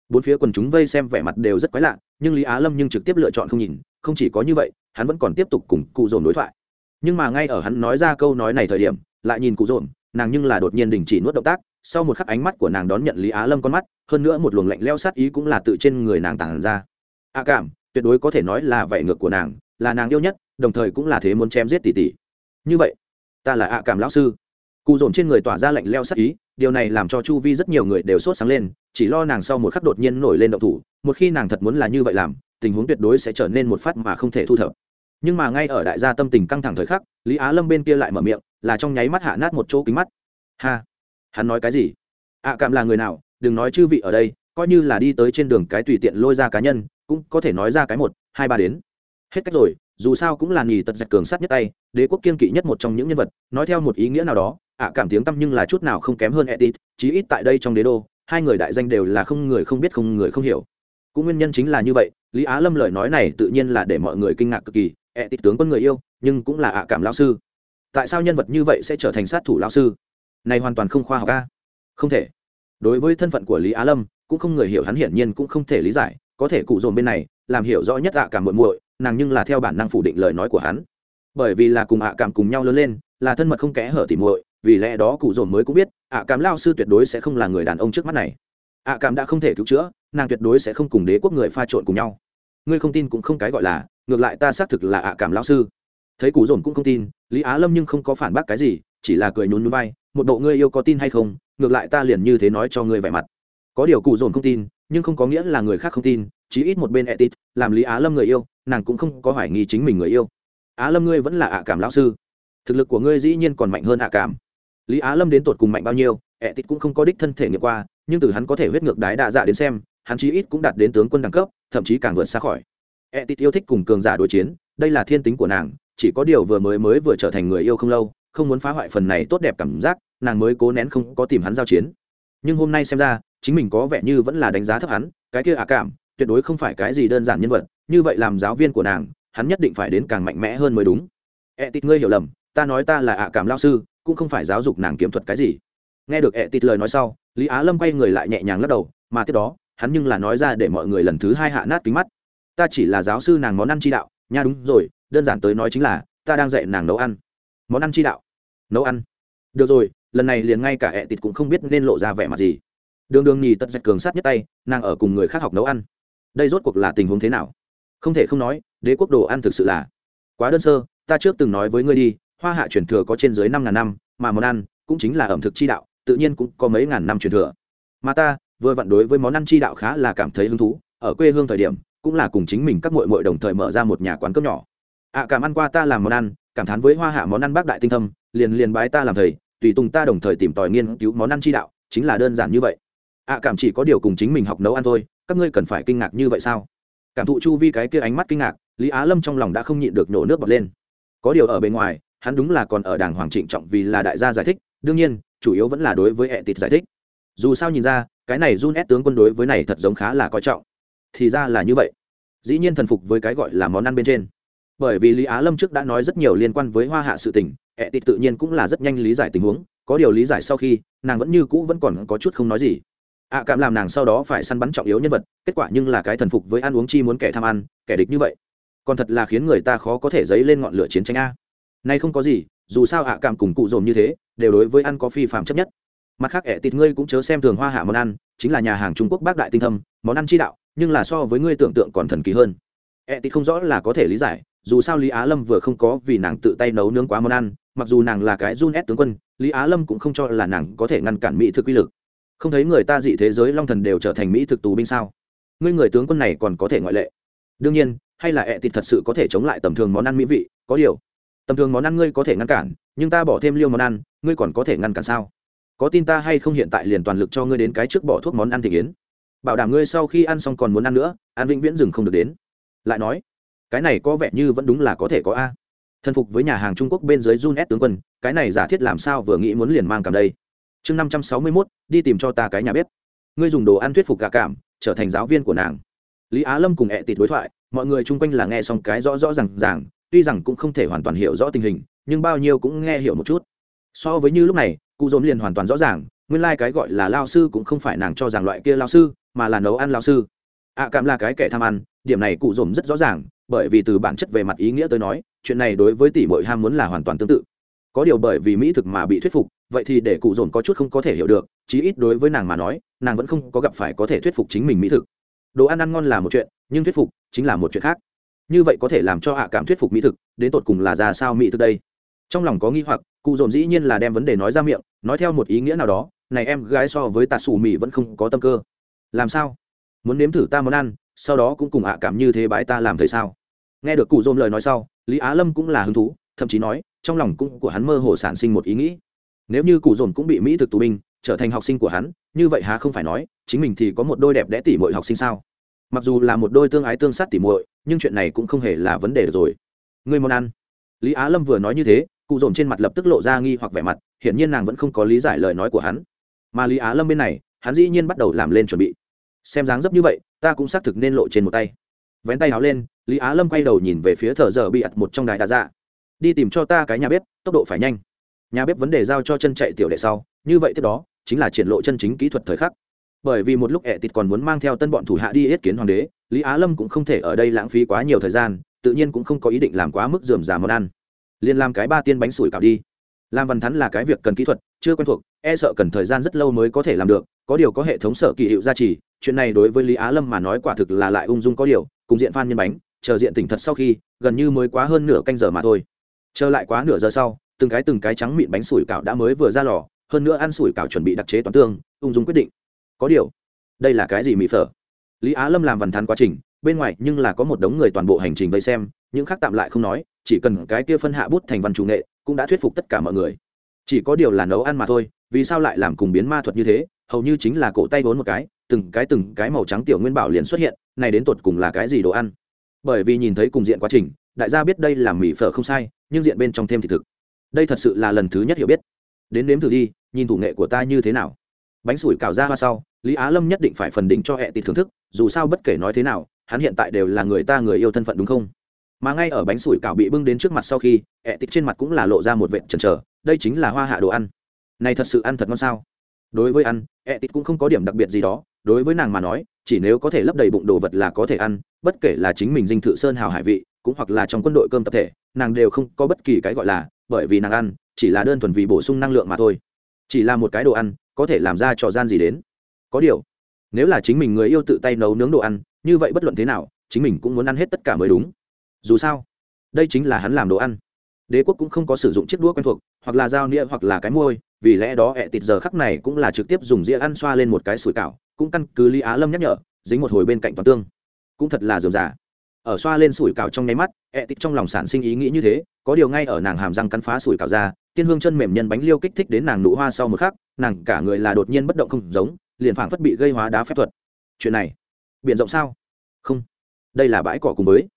Bốn phía quần chúng vây xem vẻ mặt đều rất quái lạ, nhưng lý á lâm nhưng trực tiếp lựa chọn không nhìn, không chỉ có như vậy, hắn vẫn còn tiếp tục cùng cụ dồn đối thoại. Nhưng mà ngay ở hắn nói ra câu nói này thời điểm, lại nhìn cụ dồn, nàng nhưng là đột nhiên đình chỉ nuốt động tác sau một khắc ánh mắt của nàng đón nhận lý á lâm con mắt, hơn nữa một luồng lạnh leo sát ý cũng là tự trên người nàng tàn ra. A cảm, tuyệt đối có thể nói là vẻ ngược của nàng, là nàng yêu nhất, đồng thời cũng là thế muốn chém giết tỷ tỷ. Như vậy, ta là a cảm lão sư. Cụ dồn trên người tỏa ra lạnh leo sát ý, điều này làm cho chu vi rất nhiều người đều sốt sáng lên, chỉ lo nàng sau một khắc đột nhiên nổi lên động thủ, một khi nàng thật muốn là như vậy làm, tình huống tuyệt đối sẽ trở nên một phát mà không thể thu thập. Nhưng mà ngay ở đại gia tâm tình căng thẳng thời khắc, lý á lâm bên kia lại mở miệng, là trong nháy mắt hạ nát một chỗ kính mắt. Ha! Hắn nói cái gì? Ạ cảm là người nào? Đừng nói chư vị ở đây, coi như là đi tới trên đường cái tùy tiện lôi ra cá nhân, cũng có thể nói ra cái một, hai, ba đến. Hết cách rồi, dù sao cũng là nghỉ tật giặc cường sát nhất tay, đế quốc kiên kỵ nhất một trong những nhân vật. Nói theo một ý nghĩa nào đó, ạ cảm tiếng tăm nhưng là chút nào không kém hơn etit, chí ít tại đây trong đế đô, hai người đại danh đều là không người không biết không người không hiểu. Cũng nguyên nhân chính là như vậy, lý á lâm lời nói này tự nhiên là để mọi người kinh ngạc cực kỳ. Etit tướng con người yêu, nhưng cũng là ạ cảm lao sư. Tại sao nhân vật như vậy sẽ trở thành sát thủ lao sư? Này hoàn toàn không khoa học ca không thể. Đối với thân phận của lý á lâm, cũng không người hiểu hắn hiển nhiên cũng không thể lý giải, có thể cụ dồn bên này, làm hiểu rõ nhất ạ cảm muội muội, nàng nhưng là theo bản năng phủ định lời nói của hắn. Bởi vì là cùng ạ cảm cùng nhau lớn lên, là thân mật không kẽ hở tỉ muội, vì lẽ đó cụ dồn mới cũng biết, ạ cảm lao sư tuyệt đối sẽ không là người đàn ông trước mắt này. Ạ cảm đã không thể cứu chữa, nàng tuyệt đối sẽ không cùng đế quốc người pha trộn cùng nhau. Ngươi không tin cũng không cái gọi là, ngược lại ta xác thực là ạ cảm lao sư. Thấy cụ dồn cũng không tin, lý á lâm nhưng không có phản bác cái gì chỉ là cười nhún nhún vai, một bộ ngươi yêu có tin hay không, ngược lại ta liền như thế nói cho ngươi vẻ mặt. Có điều cụ dồn không tin, nhưng không có nghĩa là người khác không tin, chí ít một bên etit làm lý á lâm người yêu, nàng cũng không có hoài nghi chính mình người yêu. Á lâm ngươi vẫn là ạ cảm lão sư. Thực lực của ngươi dĩ nhiên còn mạnh hơn ạ cảm. Lý á lâm đến tột cùng mạnh bao nhiêu etit cũng không có đích thân thể nghiệm qua, nhưng từ hắn có thể huyết ngược đái đạ dạ đến xem, hắn chí ít cũng đạt đến tướng quân đẳng cấp, thậm chí càng vượt xa khỏi. Etit yêu thích cùng cường giả đối chiến, đây là thiên tính của nàng, chỉ có điều vừa mới mới vừa trở thành người yêu không lâu không muốn phá hoại phần này tốt đẹp cảm giác, nàng mới cố nén không có tìm hắn giao chiến. Nhưng hôm nay xem ra, chính mình có vẻ như vẫn là đánh giá thấp hắn, cái kia ả cảm, tuyệt đối không phải cái gì đơn giản nhân vật, như vậy làm giáo viên của nàng, hắn nhất định phải đến càng mạnh mẽ hơn mới đúng. Ẹ tịt ngươi hiểu lầm, ta nói ta là ả cảm lao sư, cũng không phải giáo dục nàng kiếm thuật cái gì. Nghe được ẹ tịt lời nói sau, lý á lâm quay người lại nhẹ nhàng lắc đầu, mà tiếp đó, hắn nhưng là nói ra để mọi người lần thứ hai hạ nát kính mắt. Ta chỉ là giáo sư nàng món ăn chi đạo, nha đúng rồi, đơn giản tới nói chính là, ta đang dạy nàng nấu ăn món ăn chi đạo. Nấu ăn. Được rồi, lần này liền ngay cả ẹ tịt cũng không biết nên lộ ra vẻ mặt gì. Đường đường nhì tật dạch cường sát nhất tay, nàng ở cùng người khác học nấu ăn. Đây rốt cuộc là tình huống thế nào? Không thể không nói, đế quốc đồ ăn thực sự là quá đơn sơ, ta trước từng nói với ngươi đi, hoa hạ truyền thừa có trên dưới năm ngàn năm, mà món ăn cũng chính là ẩm thực chi đạo, tự nhiên cũng có mấy ngàn năm truyền thừa. Mà ta vừa vặn đối với món ăn chi đạo khá là cảm thấy hứng thú, ở quê hương thời điểm, cũng là cùng chính mình các mội mội đồng thời mở ra một nhà quán cơm nhỏ. Ạ cảm ăn qua ta làm món ăn cảm thán với hoa hạ món ăn bác đại tinh thâm, liền liền bái ta làm thầy, tùy tùng ta đồng thời tìm tòi nghiên cứu món ăn chi đạo, chính là đơn giản như vậy. Ạ cảm chỉ có điều cùng chính mình học nấu ăn thôi, các ngươi cần phải kinh ngạc như vậy sao? Cảm thụ chu vi cái kia ánh mắt kinh ngạc, lý á lâm trong lòng đã không nhịn được nhổ nước bọt lên. Có điều ở bên ngoài, hắn đúng là còn ở đàng hoàng trịnh trọng vì là đại gia giải thích, đương nhiên, chủ yếu vẫn là đối với ẹ tịt giải thích. Dù sao nhìn ra, cái này run ép tướng quân đối với này thật giống khá là coi trọng. Thì ra là như vậy. Dĩ nhiên thần phục với cái gọi là món ăn bên trên bởi vì lý á lâm trước đã nói rất nhiều liên quan với hoa hạ sự tình, ẹ tịt tự nhiên cũng là rất nhanh lý giải tình huống, có điều lý giải sau khi, nàng vẫn như cũ vẫn còn có chút không nói gì. ạ, cảm làm nàng sau đó phải săn bắn trọng yếu nhân vật, kết quả nhưng là cái thần phục với ăn uống chi muốn kẻ tham ăn, kẻ địch như vậy. Còn thật là khiến người ta khó có thể dấy lên ngọn lửa chiến tranh a. Nay không có gì, dù sao ạ, cảm cùng cụ dồn như thế, đều đối với ăn có phi phạm chấp nhất. Mặt khác, ẹ tịt ngươi cũng chớ xem thường hoa hạ món ăn, chính là nhà hàng trung quốc bác đại tinh thâm, món ăn chi đạo, nhưng là so với ngươi tưởng tượng còn thần kỳ hơn. Ẹ tịt không rõ là có thể lý giải dù sao lý á lâm vừa không có vì nàng tự tay nấu nướng quá món ăn, mặc dù nàng là cái run ép tướng quân, lý á lâm cũng không cho là nàng có thể ngăn cản mỹ thực quy lực. Không thấy người ta dị thế giới long thần đều trở thành mỹ thực tù binh sao? Ngươi người tướng quân này còn có thể ngoại lệ. Đương nhiên, hay là ẹ thịt thật sự có thể chống lại tầm thường món ăn mỹ vị, có điều, tầm thường món ăn ngươi có thể ngăn cản, nhưng ta bỏ thêm liêu món ăn, ngươi còn có thể ngăn cản sao? Có tin ta hay không hiện tại liền toàn lực cho ngươi đến cái trước bỏ thuốc món ăn thị yến bảo đảm ngươi sau khi ăn xong còn muốn ăn nữa ăn vĩnh viễn dừng không được đến. Lại nói cái này có vẻ như vẫn đúng là có thể có a. Thần phục với nhà hàng trung quốc bên dưới jun s tướng quân cái này giả thiết làm sao vừa nghĩ muốn liền mang cảm đây. Chương năm trăm sáu mươi mốt đi tìm cho ta cái nhà bếp. Ngươi dùng đồ ăn thuyết phục gà cảm trở thành giáo viên của nàng. Lý á lâm cùng ẹ tịt đối thoại mọi người chung quanh là nghe xong cái rõ rõ r à n g ràng tuy rằng cũng không thể hoàn toàn hiểu rõ tình hình nhưng bao nhiêu cũng nghe hiểu một chút. So với như lúc này cụ dồn liền hoàn toàn rõ ràng nguyên lai、like、cái gọi là lao sư cũng không phải nàng cho rằng loại kia lao sư mà là nấu ăn lao sư. Ạ à, cảm là cái kẻ tham ăn điểm này cụ dồn rất rõ ràng bởi vì từ bản chất về mặt ý nghĩa tới nói, chuyện này đối với tỷ mội ham muốn là hoàn toàn tương tự. Có điều bởi vì mỹ thực mà bị thuyết phục, vậy thì để cụ dồn có chút không có thể hiểu được, chí ít đối với nàng mà nói, nàng vẫn không có gặp phải có thể thuyết phục chính mình mỹ thực. Đồ ăn ăn ngon là một chuyện, nhưng thuyết phục chính là một chuyện khác. Như vậy có thể làm cho hạ cảm thuyết phục mỹ thực, đến tột cùng là ra sao mỹ thực đây? Trong lòng có nghi hoặc, cụ dồn dĩ nhiên là đem vấn đề nói ra miệng, nói theo một ý nghĩa nào đó, này em gái so với tạ xù mỹ vẫn không có tâm cơ. Làm sao? Muốn nếm thử ta món ăn, sau đó cũng cùng hạ cảm như thế bái ta làm thấy sao? Nghe được cụ dồn lời nói sau, lý á lâm cũng là hứng thú, thậm chí nói, trong lòng cũng của hắn mơ hồ sản sinh một ý nghĩ. Nếu như cụ dồn cũng bị mỹ thực tù binh, trở thành học sinh của hắn, như vậy há không phải nói, chính mình thì có một đôi đẹp đẽ tỉ mội học sinh sao? Mặc dù là một đôi tương ái tương sát tỉ muội, nhưng chuyện này cũng không hề là vấn đề được rồi. Người món ăn? Lý á lâm vừa nói như thế, cụ dồn trên mặt lập tức lộ ra nghi hoặc vẻ mặt, hiển nhiên nàng vẫn không có lý giải lời nói của hắn. Mà lý á lâm bên này, hắn dĩ nhiên bắt đầu làm lên chuẩn bị. Xem dáng dấp như vậy, ta cũng xác thực nên lộ trên một tay vén tay áo lên, lý á lâm quay đầu nhìn về phía thợ giờ bị ặt một trong đài đà dạ. Đi tìm cho ta cái nhà bếp, tốc độ phải nhanh. Nhà bếp vấn đề giao cho chân chạy tiểu đệ sau, như vậy tiếp đó, chính là triển lộ chân chính kỹ thuật thời khắc. Bởi vì một lúc ẹ tịt còn muốn mang theo tân bọn thủ hạ đi yết kiến hoàng đế, lý á lâm cũng không thể ở đây lãng phí quá nhiều thời gian, tự nhiên cũng không có ý định làm quá mức dườm già món ăn. Liền làm cái ba tiên bánh sủi cảo đi. Làm văn thắn là cái việc cần kỹ thuật, chưa quen thuộc e sợ cần thời gian rất lâu mới có thể làm được, có điều có hệ thống sở kỳ hiệu gia trì, chuyện này đối với lý á lâm mà nói quả thực là lại ung dung có điều cùng diện phan nhân bánh, chờ diện tỉnh thật sau khi, gần như mới quá hơn nửa canh giờ mà thôi. Chờ lại quá nửa giờ sau, từng cái từng cái trắng mịn bánh sủi cảo đã mới vừa ra lò, hơn nữa ăn sủi cảo chuẩn bị đặc chế toán tương, ung dung quyết định. Có điều, đây là cái gì mỹ phở? Lý á lâm làm vằn thắn quá trình, bên ngoài nhưng là có một đống người toàn bộ hành trình vây xem, những khác tạm lại không nói, chỉ cần cái kia phân hạ bút thành văn chủ nghệ, cũng đã thuyết phục tất cả mọi người. Chỉ có điều là nấu ăn mà thôi, vì sao lại làm cùng biến ma thuật như thế, hầu như chính là cổ tay vốn một cái từng cái từng cái màu trắng tiểu nguyên bảo liền xuất hiện, này đến tột cùng là cái gì đồ ăn? Bởi vì nhìn thấy cùng diện quá trình, đại gia biết đây là mì phở không sai, nhưng diện bên trong thêm thịt thực. Đây thật sự là lần thứ nhất hiểu biết. Đến nếm thử đi, nhìn thủ nghệ của ta như thế nào. Bánh sủi cào ra hoa sau, lý á lâm nhất định phải phần đỉnh cho hẹ tịt thưởng thức, dù sao bất kể nói thế nào, hắn hiện tại đều là người ta người yêu thân phận đúng không? Mà ngay ở bánh sủi cảo bị bưng đến trước mặt sau khi hẹ tịt trên mặt cũng là lộ ra một vệt chần chờ, đây chính là hoa hạ đồ ăn. Này thật sự ăn thật ngon sao? Đối với ăn hẹ tịt cũng không có điểm đặc biệt gì đó đối với nàng mà nói, chỉ nếu có thể lấp đầy bụng đồ vật là có thể ăn, bất kể là chính mình dinh thự sơn hào hải vị, cũng hoặc là trong quân đội cơm tập thể, nàng đều không có bất kỳ cái gọi là, bởi vì nàng ăn, chỉ là đơn thuần vì bổ sung năng lượng mà thôi. Chỉ là một cái đồ ăn, có thể làm ra trò gian gì đến. Có điều, nếu là chính mình người yêu tự tay nấu nướng đồ ăn, như vậy bất luận thế nào, chính mình cũng muốn ăn hết tất cả mới đúng. Dù sao, đây chính là hắn làm đồ ăn. Đế quốc cũng không có sử dụng chiếc đũa quen thuộc, hoặc là dao nĩa hoặc là cái môi vì lẽ đó ẹ tịt giờ khắc này cũng là trực tiếp dùng dĩa ăn xoa lên một cái sủi cảo, cũng căn cứ lý á lâm nhắc nhở, dính một hồi bên cạnh toàn tương. Cũng thật là dườm già. Ở xoa lên sủi cảo trong nháy mắt, ẹ tịt trong lòng sản sinh ý nghĩ như thế, có điều ngay ở nàng hàm răng cắn phá sủi cảo ra, tiên hương chân mềm nhân bánh liêu kích thích đến nàng nụ hoa sau một khắc, nàng cả người là đột nhiên bất động không giống, liền phảng phất bị gây hóa đá phép thuật. Chuyện này, biển rộng sao? Không. Đây là bãi cỏ cùng với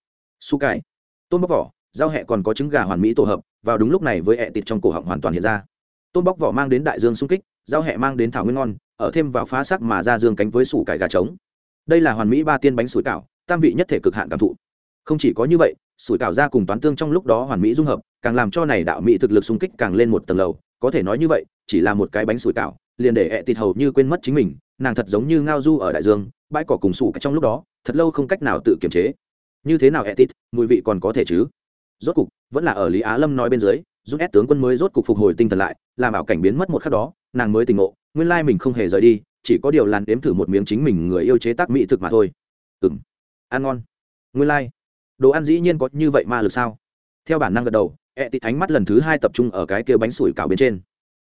su cải. Tôm bóc vỏ, rau hẹ còn có trứng gà hoàn mỹ tổ hợp, vào đúng lúc này với ẹ tịt trong cổ họng hoàn toàn hiện ra tôm bóc vỏ mang đến đại dương sung kích, giao hẹ mang đến thảo nguyên ngon, ở thêm vào phá sắc mà ra dương cánh với sủ cải gà trống. Đây là hoàn mỹ ba tiên bánh sủi cảo, tam vị nhất thể cực hạn cảm thụ. Không chỉ có như vậy, sủi cảo ra cùng toán tương trong lúc đó hoàn mỹ dung hợp, càng làm cho này đạo mỹ thực lực xung kích càng lên một tầng lầu. Có thể nói như vậy, chỉ là một cái bánh sủi cảo, liền để ẹ tịt hầu như quên mất chính mình, nàng thật giống như ngao du ở đại dương, bãi cỏ cùng sủ trong lúc đó, thật lâu không cách nào tự kiềm chế. Như thế nào ẹ tịt, mùi vị còn có thể chứ? Rốt cục, vẫn là ở lý á lâm nói bên dưới giúp ép tướng quân mới rốt cục phục hồi tinh thần lại, làm ảo cảnh biến mất một khắc đó, nàng mới tỉnh ngộ, nguyên lai mình không hề rời đi, chỉ có điều làn đếm thử một miếng chính mình người yêu chế tác mỹ thực mà thôi. Ừng ăn ngon. Nguyên lai, đồ ăn dĩ nhiên có như vậy mà lực sao? Theo bản năng gật đầu ẹ Tị thánh mắt lần thứ hai tập trung ở cái kia bánh sủi cảo bên trên.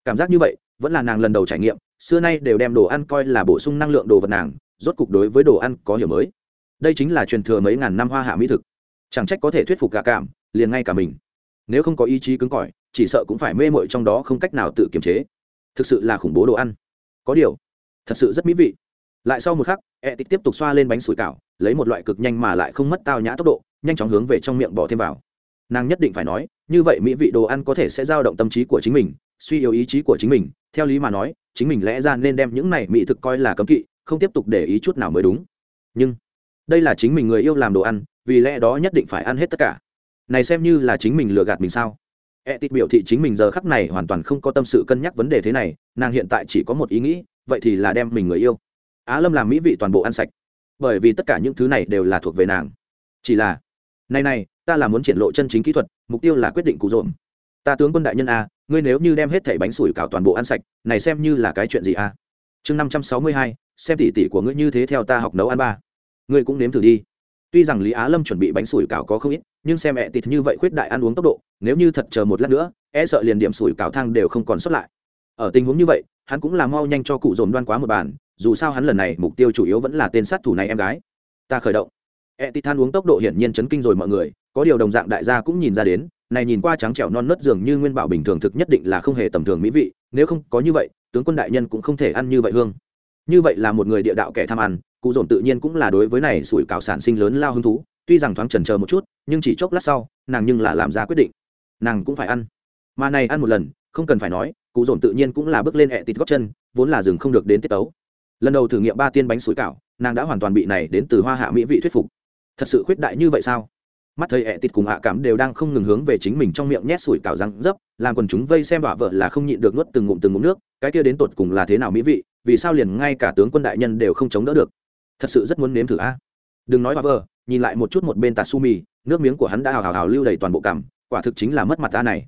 Cảm giác như vậy, vẫn là nàng lần đầu trải nghiệm, xưa nay đều đem đồ ăn coi là bổ sung năng lượng đồ vật nàng, rốt cục đối với đồ ăn có hiểu mới. Đây chính là truyền thừa mấy ngàn năm hoa hạ mỹ thực. Chẳng trách có thể thuyết phục cả cảm, liền ngay cả mình nếu không có ý chí cứng cỏi, chỉ sợ cũng phải mê mội trong đó không cách nào tự kiềm chế. Thực sự là khủng bố đồ ăn. Có điều, thật sự rất mỹ vị. Lại sau một khắc e tích tiếp tục xoa lên bánh sủi cảo, lấy một loại cực nhanh mà lại không mất tao nhã tốc độ, nhanh chóng hướng về trong miệng bỏ thêm vào. Nàng nhất định phải nói, như vậy mỹ vị đồ ăn có thể sẽ dao động tâm trí của chính mình, suy yếu ý chí của chính mình. Theo lý mà nói, chính mình lẽ ra nên đem những này mỹ thực coi là cấm kỵ, không tiếp tục để ý chút nào mới đúng. Nhưng, đây là chính mình người yêu làm đồ ăn, vì lẽ đó nhất định phải ăn hết tất cả này xem như là chính mình lừa gạt mình sao? E tít biểu thị chính mình giờ khắc này hoàn toàn không có tâm sự cân nhắc vấn đề thế này, nàng hiện tại chỉ có một ý nghĩ, vậy thì là đem mình người yêu. Á lâm làm mỹ vị toàn bộ ăn sạch. Bởi vì tất cả những thứ này đều là thuộc về nàng. Chỉ là, này này, ta là muốn triển lộ chân chính kỹ thuật, mục tiêu là quyết định cụ dồn ta tướng quân đại nhân a, ngươi nếu như đem hết thảy bánh sủi cảo toàn bộ ăn sạch, này xem như là cái chuyện gì a? Chương năm trăm sáu mươi hai, xem tỉ tỉ của ngươi như thế theo ta học nấu ăn ba. Ngươi cũng nếm thử đi tuy rằng lý á lâm chuẩn bị bánh sủi cảo có không ít, nhưng xem mẹ tịt như vậy khuyết đại ăn uống tốc độ, nếu như thật chờ một lát nữa e sợ liền điểm sủi cảo thang đều không còn xuất lại. Ở tình huống như vậy, hắn cũng là mau nhanh cho cụ dồn đoan quá một bàn, dù sao hắn lần này mục tiêu chủ yếu vẫn là tên sát thủ này em gái. Ta khởi động. E tịt than uống tốc độ hiển nhiên chấn kinh rồi mọi người, có điều đồng dạng đại gia cũng nhìn ra đến, này nhìn qua trắng trẻo non nớt dường như nguyên bảo bình thường thực nhất định là không hề tầm thường mỹ vị, nếu không có như vậy, tướng quân đại nhân cũng không thể ăn như vậy hương. Như vậy là một người địa đạo kẻ tham ăn cụ dồn tự nhiên cũng là đối với này sủi cảo sản sinh lớn lao hứng thú, tuy rằng thoáng chần chờ một chút, nhưng chỉ chốc lát sau, nàng nhưng là làm ra quyết định. Nàng cũng phải ăn. Mà này ăn một lần, không cần phải nói, cụ dồn tự nhiên cũng là bước lên hẹ tịt góc chân, vốn là dừng không được đến tiết tấu. Lần đầu thử nghiệm ba tiên bánh sủi cảo, nàng đã hoàn toàn bị này đến từ hoa hạ mỹ vị thuyết phục. Thật sự khuyết đại như vậy sao? Mắt thấy ẹ tịt cùng hạ cảm đều đang không ngừng hướng về chính mình trong miệng nhét sủi cảo răng dấp, làm quần chúng vây xem vả vợ là không nhịn được nuốt từng ngụm từng ngụm nước, cái kia đến tột cùng là thế nào mỹ vị, vì sao liền ngay cả tướng quân đại nhân đều không chống đỡ được? Thật sự rất muốn nếm thử a. Đừng nói bà vợ nhìn lại một chút một bên tatsumi, nước miếng của hắn đã hào hào hào lưu đầy toàn bộ cảm, quả thực chính là mất mặt ta này.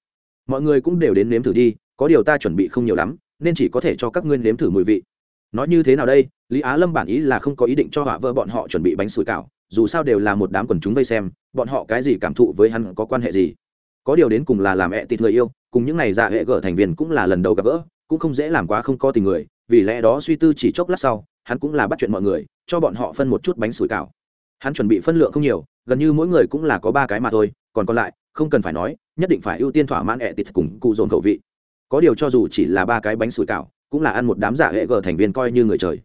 Mọi người cũng đều đến nếm thử đi, có điều ta chuẩn bị không nhiều lắm, nên chỉ có thể cho các ngươi nếm thử mùi vị. Nói như thế nào đây? Lý á lâm bản ý là không có ý định cho họa vợ bọn họ chuẩn bị bánh sủi cảo, dù sao đều là một đám quần chúng vây xem, bọn họ cái gì cảm thụ với hắn có quan hệ gì? Có điều đến cùng là làm ẹ tịt người yêu, cùng những ngày dạ hệ gở thành viên cũng là lần đầu gặp gỡ, cũng không dễ làm quá không có tình người, vì lẽ đó suy tư chỉ chốc lát sau hắn cũng là bắt chuyện mọi người, cho bọn họ phân một chút bánh sủi cảo. Hắn chuẩn bị phân lượng không nhiều, gần như mỗi người cũng là có ba cái mà thôi, còn còn lại, không cần phải nói, nhất định phải ưu tiên thỏa mãn ẹ tịt cùng cụ dồn khẩu vị. Có điều cho dù chỉ là ba cái bánh sủi cảo, cũng là ăn một đám giả hệ gờ thành viên coi như người trời.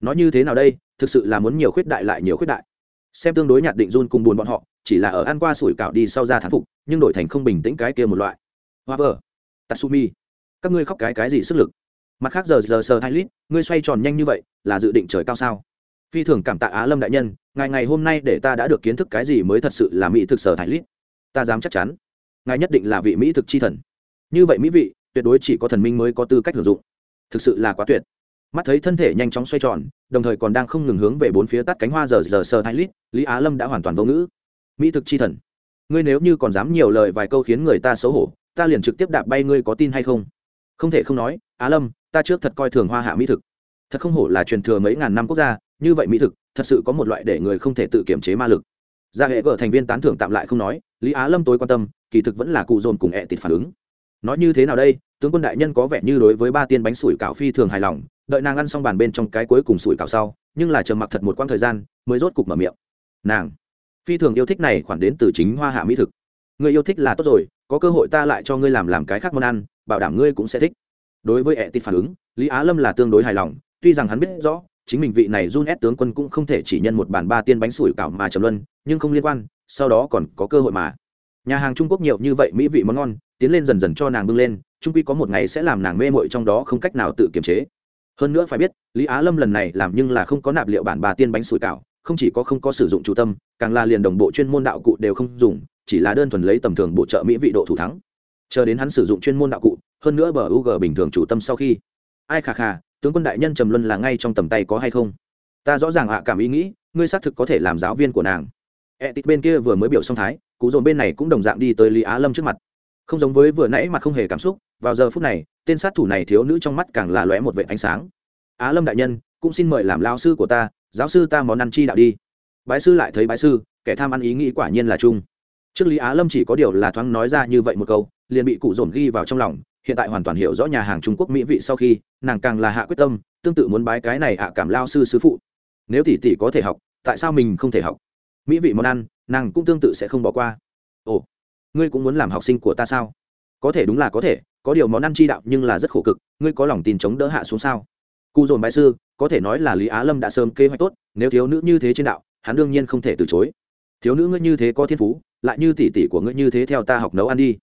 Nói như thế nào đây, thực sự là muốn nhiều khuyết đại lại nhiều khuyết đại. Xem tương đối nhạt định run cùng buồn bọn họ, chỉ là ở ăn qua sủi cảo đi sau ra thán phục, nhưng đổi thành không bình tĩnh cái kia một loại. Hoa vờ tatsumi, các ngươi khóc cái cái gì sức lực? Mặt khác giờ giờ sờ hai lít, ngươi xoay tròn nhanh như vậy, là dự định trời cao sao? Phi thường cảm tạ á lâm đại nhân ngày ngày hôm nay để ta đã được kiến thức cái gì mới thật sự là mỹ thực sở thái lít. Ta dám chắc chắn, ngài nhất định là vị mỹ thực chi thần. Như vậy mỹ vị, tuyệt đối chỉ có thần minh mới có tư cách sử dụng. Thực sự là quá tuyệt. Mắt thấy thân thể nhanh chóng xoay tròn, đồng thời còn đang không ngừng hướng về bốn phía tắt cánh hoa giờ giờ sờ thái lít, lý á lâm đã hoàn toàn vô ngữ. Mỹ thực chi thần. Ngươi nếu như còn dám nhiều lời vài câu khiến người ta xấu hổ, ta liền trực tiếp đạp bay ngươi có tin hay không? Không thể không nói, á lâm ta trước thật coi thường hoa hạ mỹ thực. Thật không hổ là truyền thừa mấy ngàn năm quốc gia, như vậy mỹ thực, thật sự có một loại để người không thể tự kiểm chế ma lực. Gia hệ gở thành viên tán thưởng tạm lại không nói, lý á lâm tối quan tâm, kỳ thực vẫn là cụ dồn cùng ẹ tịt phản ứng. Nói như thế nào đây, tướng quân đại nhân có vẻ như đối với ba tiên bánh sủi cảo phi thường hài lòng, đợi nàng ăn xong bàn bên trong cái cuối cùng sủi cảo sau, nhưng là chờ mặc thật một quãng thời gian, mới rốt cục mở miệng. Nàng, phi thường yêu thích này khoản đến từ chính hoa hạ mỹ thực. Người yêu thích là tốt rồi, có cơ hội ta lại cho ngươi làm làm cái khác món ăn, bảo đảm ngươi cũng sẽ thích đối với ẹ tịt phản ứng, lý á lâm là tương đối hài lòng, tuy rằng hắn biết rõ, chính mình vị này run ép tướng quân cũng không thể chỉ nhân một bản ba tiên bánh sủi cảo mà trầm luân, nhưng không liên quan, sau đó còn có cơ hội mà. Nhà hàng trung quốc nhiều như vậy mỹ vị món ngon, tiến lên dần dần cho nàng bưng lên trung quy có một ngày sẽ làm nàng mê mội trong đó không cách nào tự kiềm chế. Hơn nữa phải biết, lý á lâm lần này làm nhưng là không có nạp liệu bản ba tiên bánh sủi cảo, không chỉ có không có sử dụng chủ tâm, càng là liền đồng bộ chuyên môn đạo cụ đều không dùng, chỉ là đơn thuần lấy tầm thường bổ trợ mỹ vị độ thủ thắng. Chờ đến hắn sử dụng chuyên môn đạo cụ hơn nữa bờ u g bình thường chủ tâm sau khi. Ai khà khà, tướng quân đại nhân trầm luân là ngay trong tầm tay có hay không? Ta rõ ràng ạ, cảm ý nghĩ, ngươi xác thực có thể làm giáo viên của nàng. E tít bên kia vừa mới biểu xong thái cụ dồn bên này cũng đồng dạng đi tới lý á lâm trước mặt. Không giống với vừa nãy mặt không hề cảm xúc, vào giờ phút này, tên sát thủ này thiếu nữ trong mắt càng là lóe một vệ ánh sáng. Á lâm đại nhân, cũng xin mời làm lao sư của ta, giáo sư ta món ăn chi đạo đi. Bái sư lại thấy bái sư, kẻ tham ăn ý nghĩ quả nhiên là chung. Trước lý á lâm chỉ có điều là thoáng nói ra như vậy một câu, liền bị cụ dồn ghi vào trong lòng hiện tại hoàn toàn hiểu rõ nhà hàng trung quốc mỹ vị sau khi, nàng càng là hạ quyết tâm, tương tự muốn bái cái này ạ cảm lao sư sứ phụ. Nếu tỷ tỷ có thể học, tại sao mình không thể học? Mỹ vị món ăn, nàng cũng tương tự sẽ không bỏ qua. Ồ, ngươi cũng muốn làm học sinh của ta sao? Có thể đúng là có thể, có điều món ăn chi đạo nhưng là rất khổ cực, ngươi có lòng tin chống đỡ hạ xuống sao? Cụ dồn bái sư, có thể nói là lý á lâm đã sớm kế hoạch tốt, nếu thiếu nữ như thế trên đạo, hắn đương nhiên không thể từ chối. Thiếu nữ ngươi như thế có thiên phú, lại như tỷ tỷ của ngươi như thế theo ta học nấu ăn đi.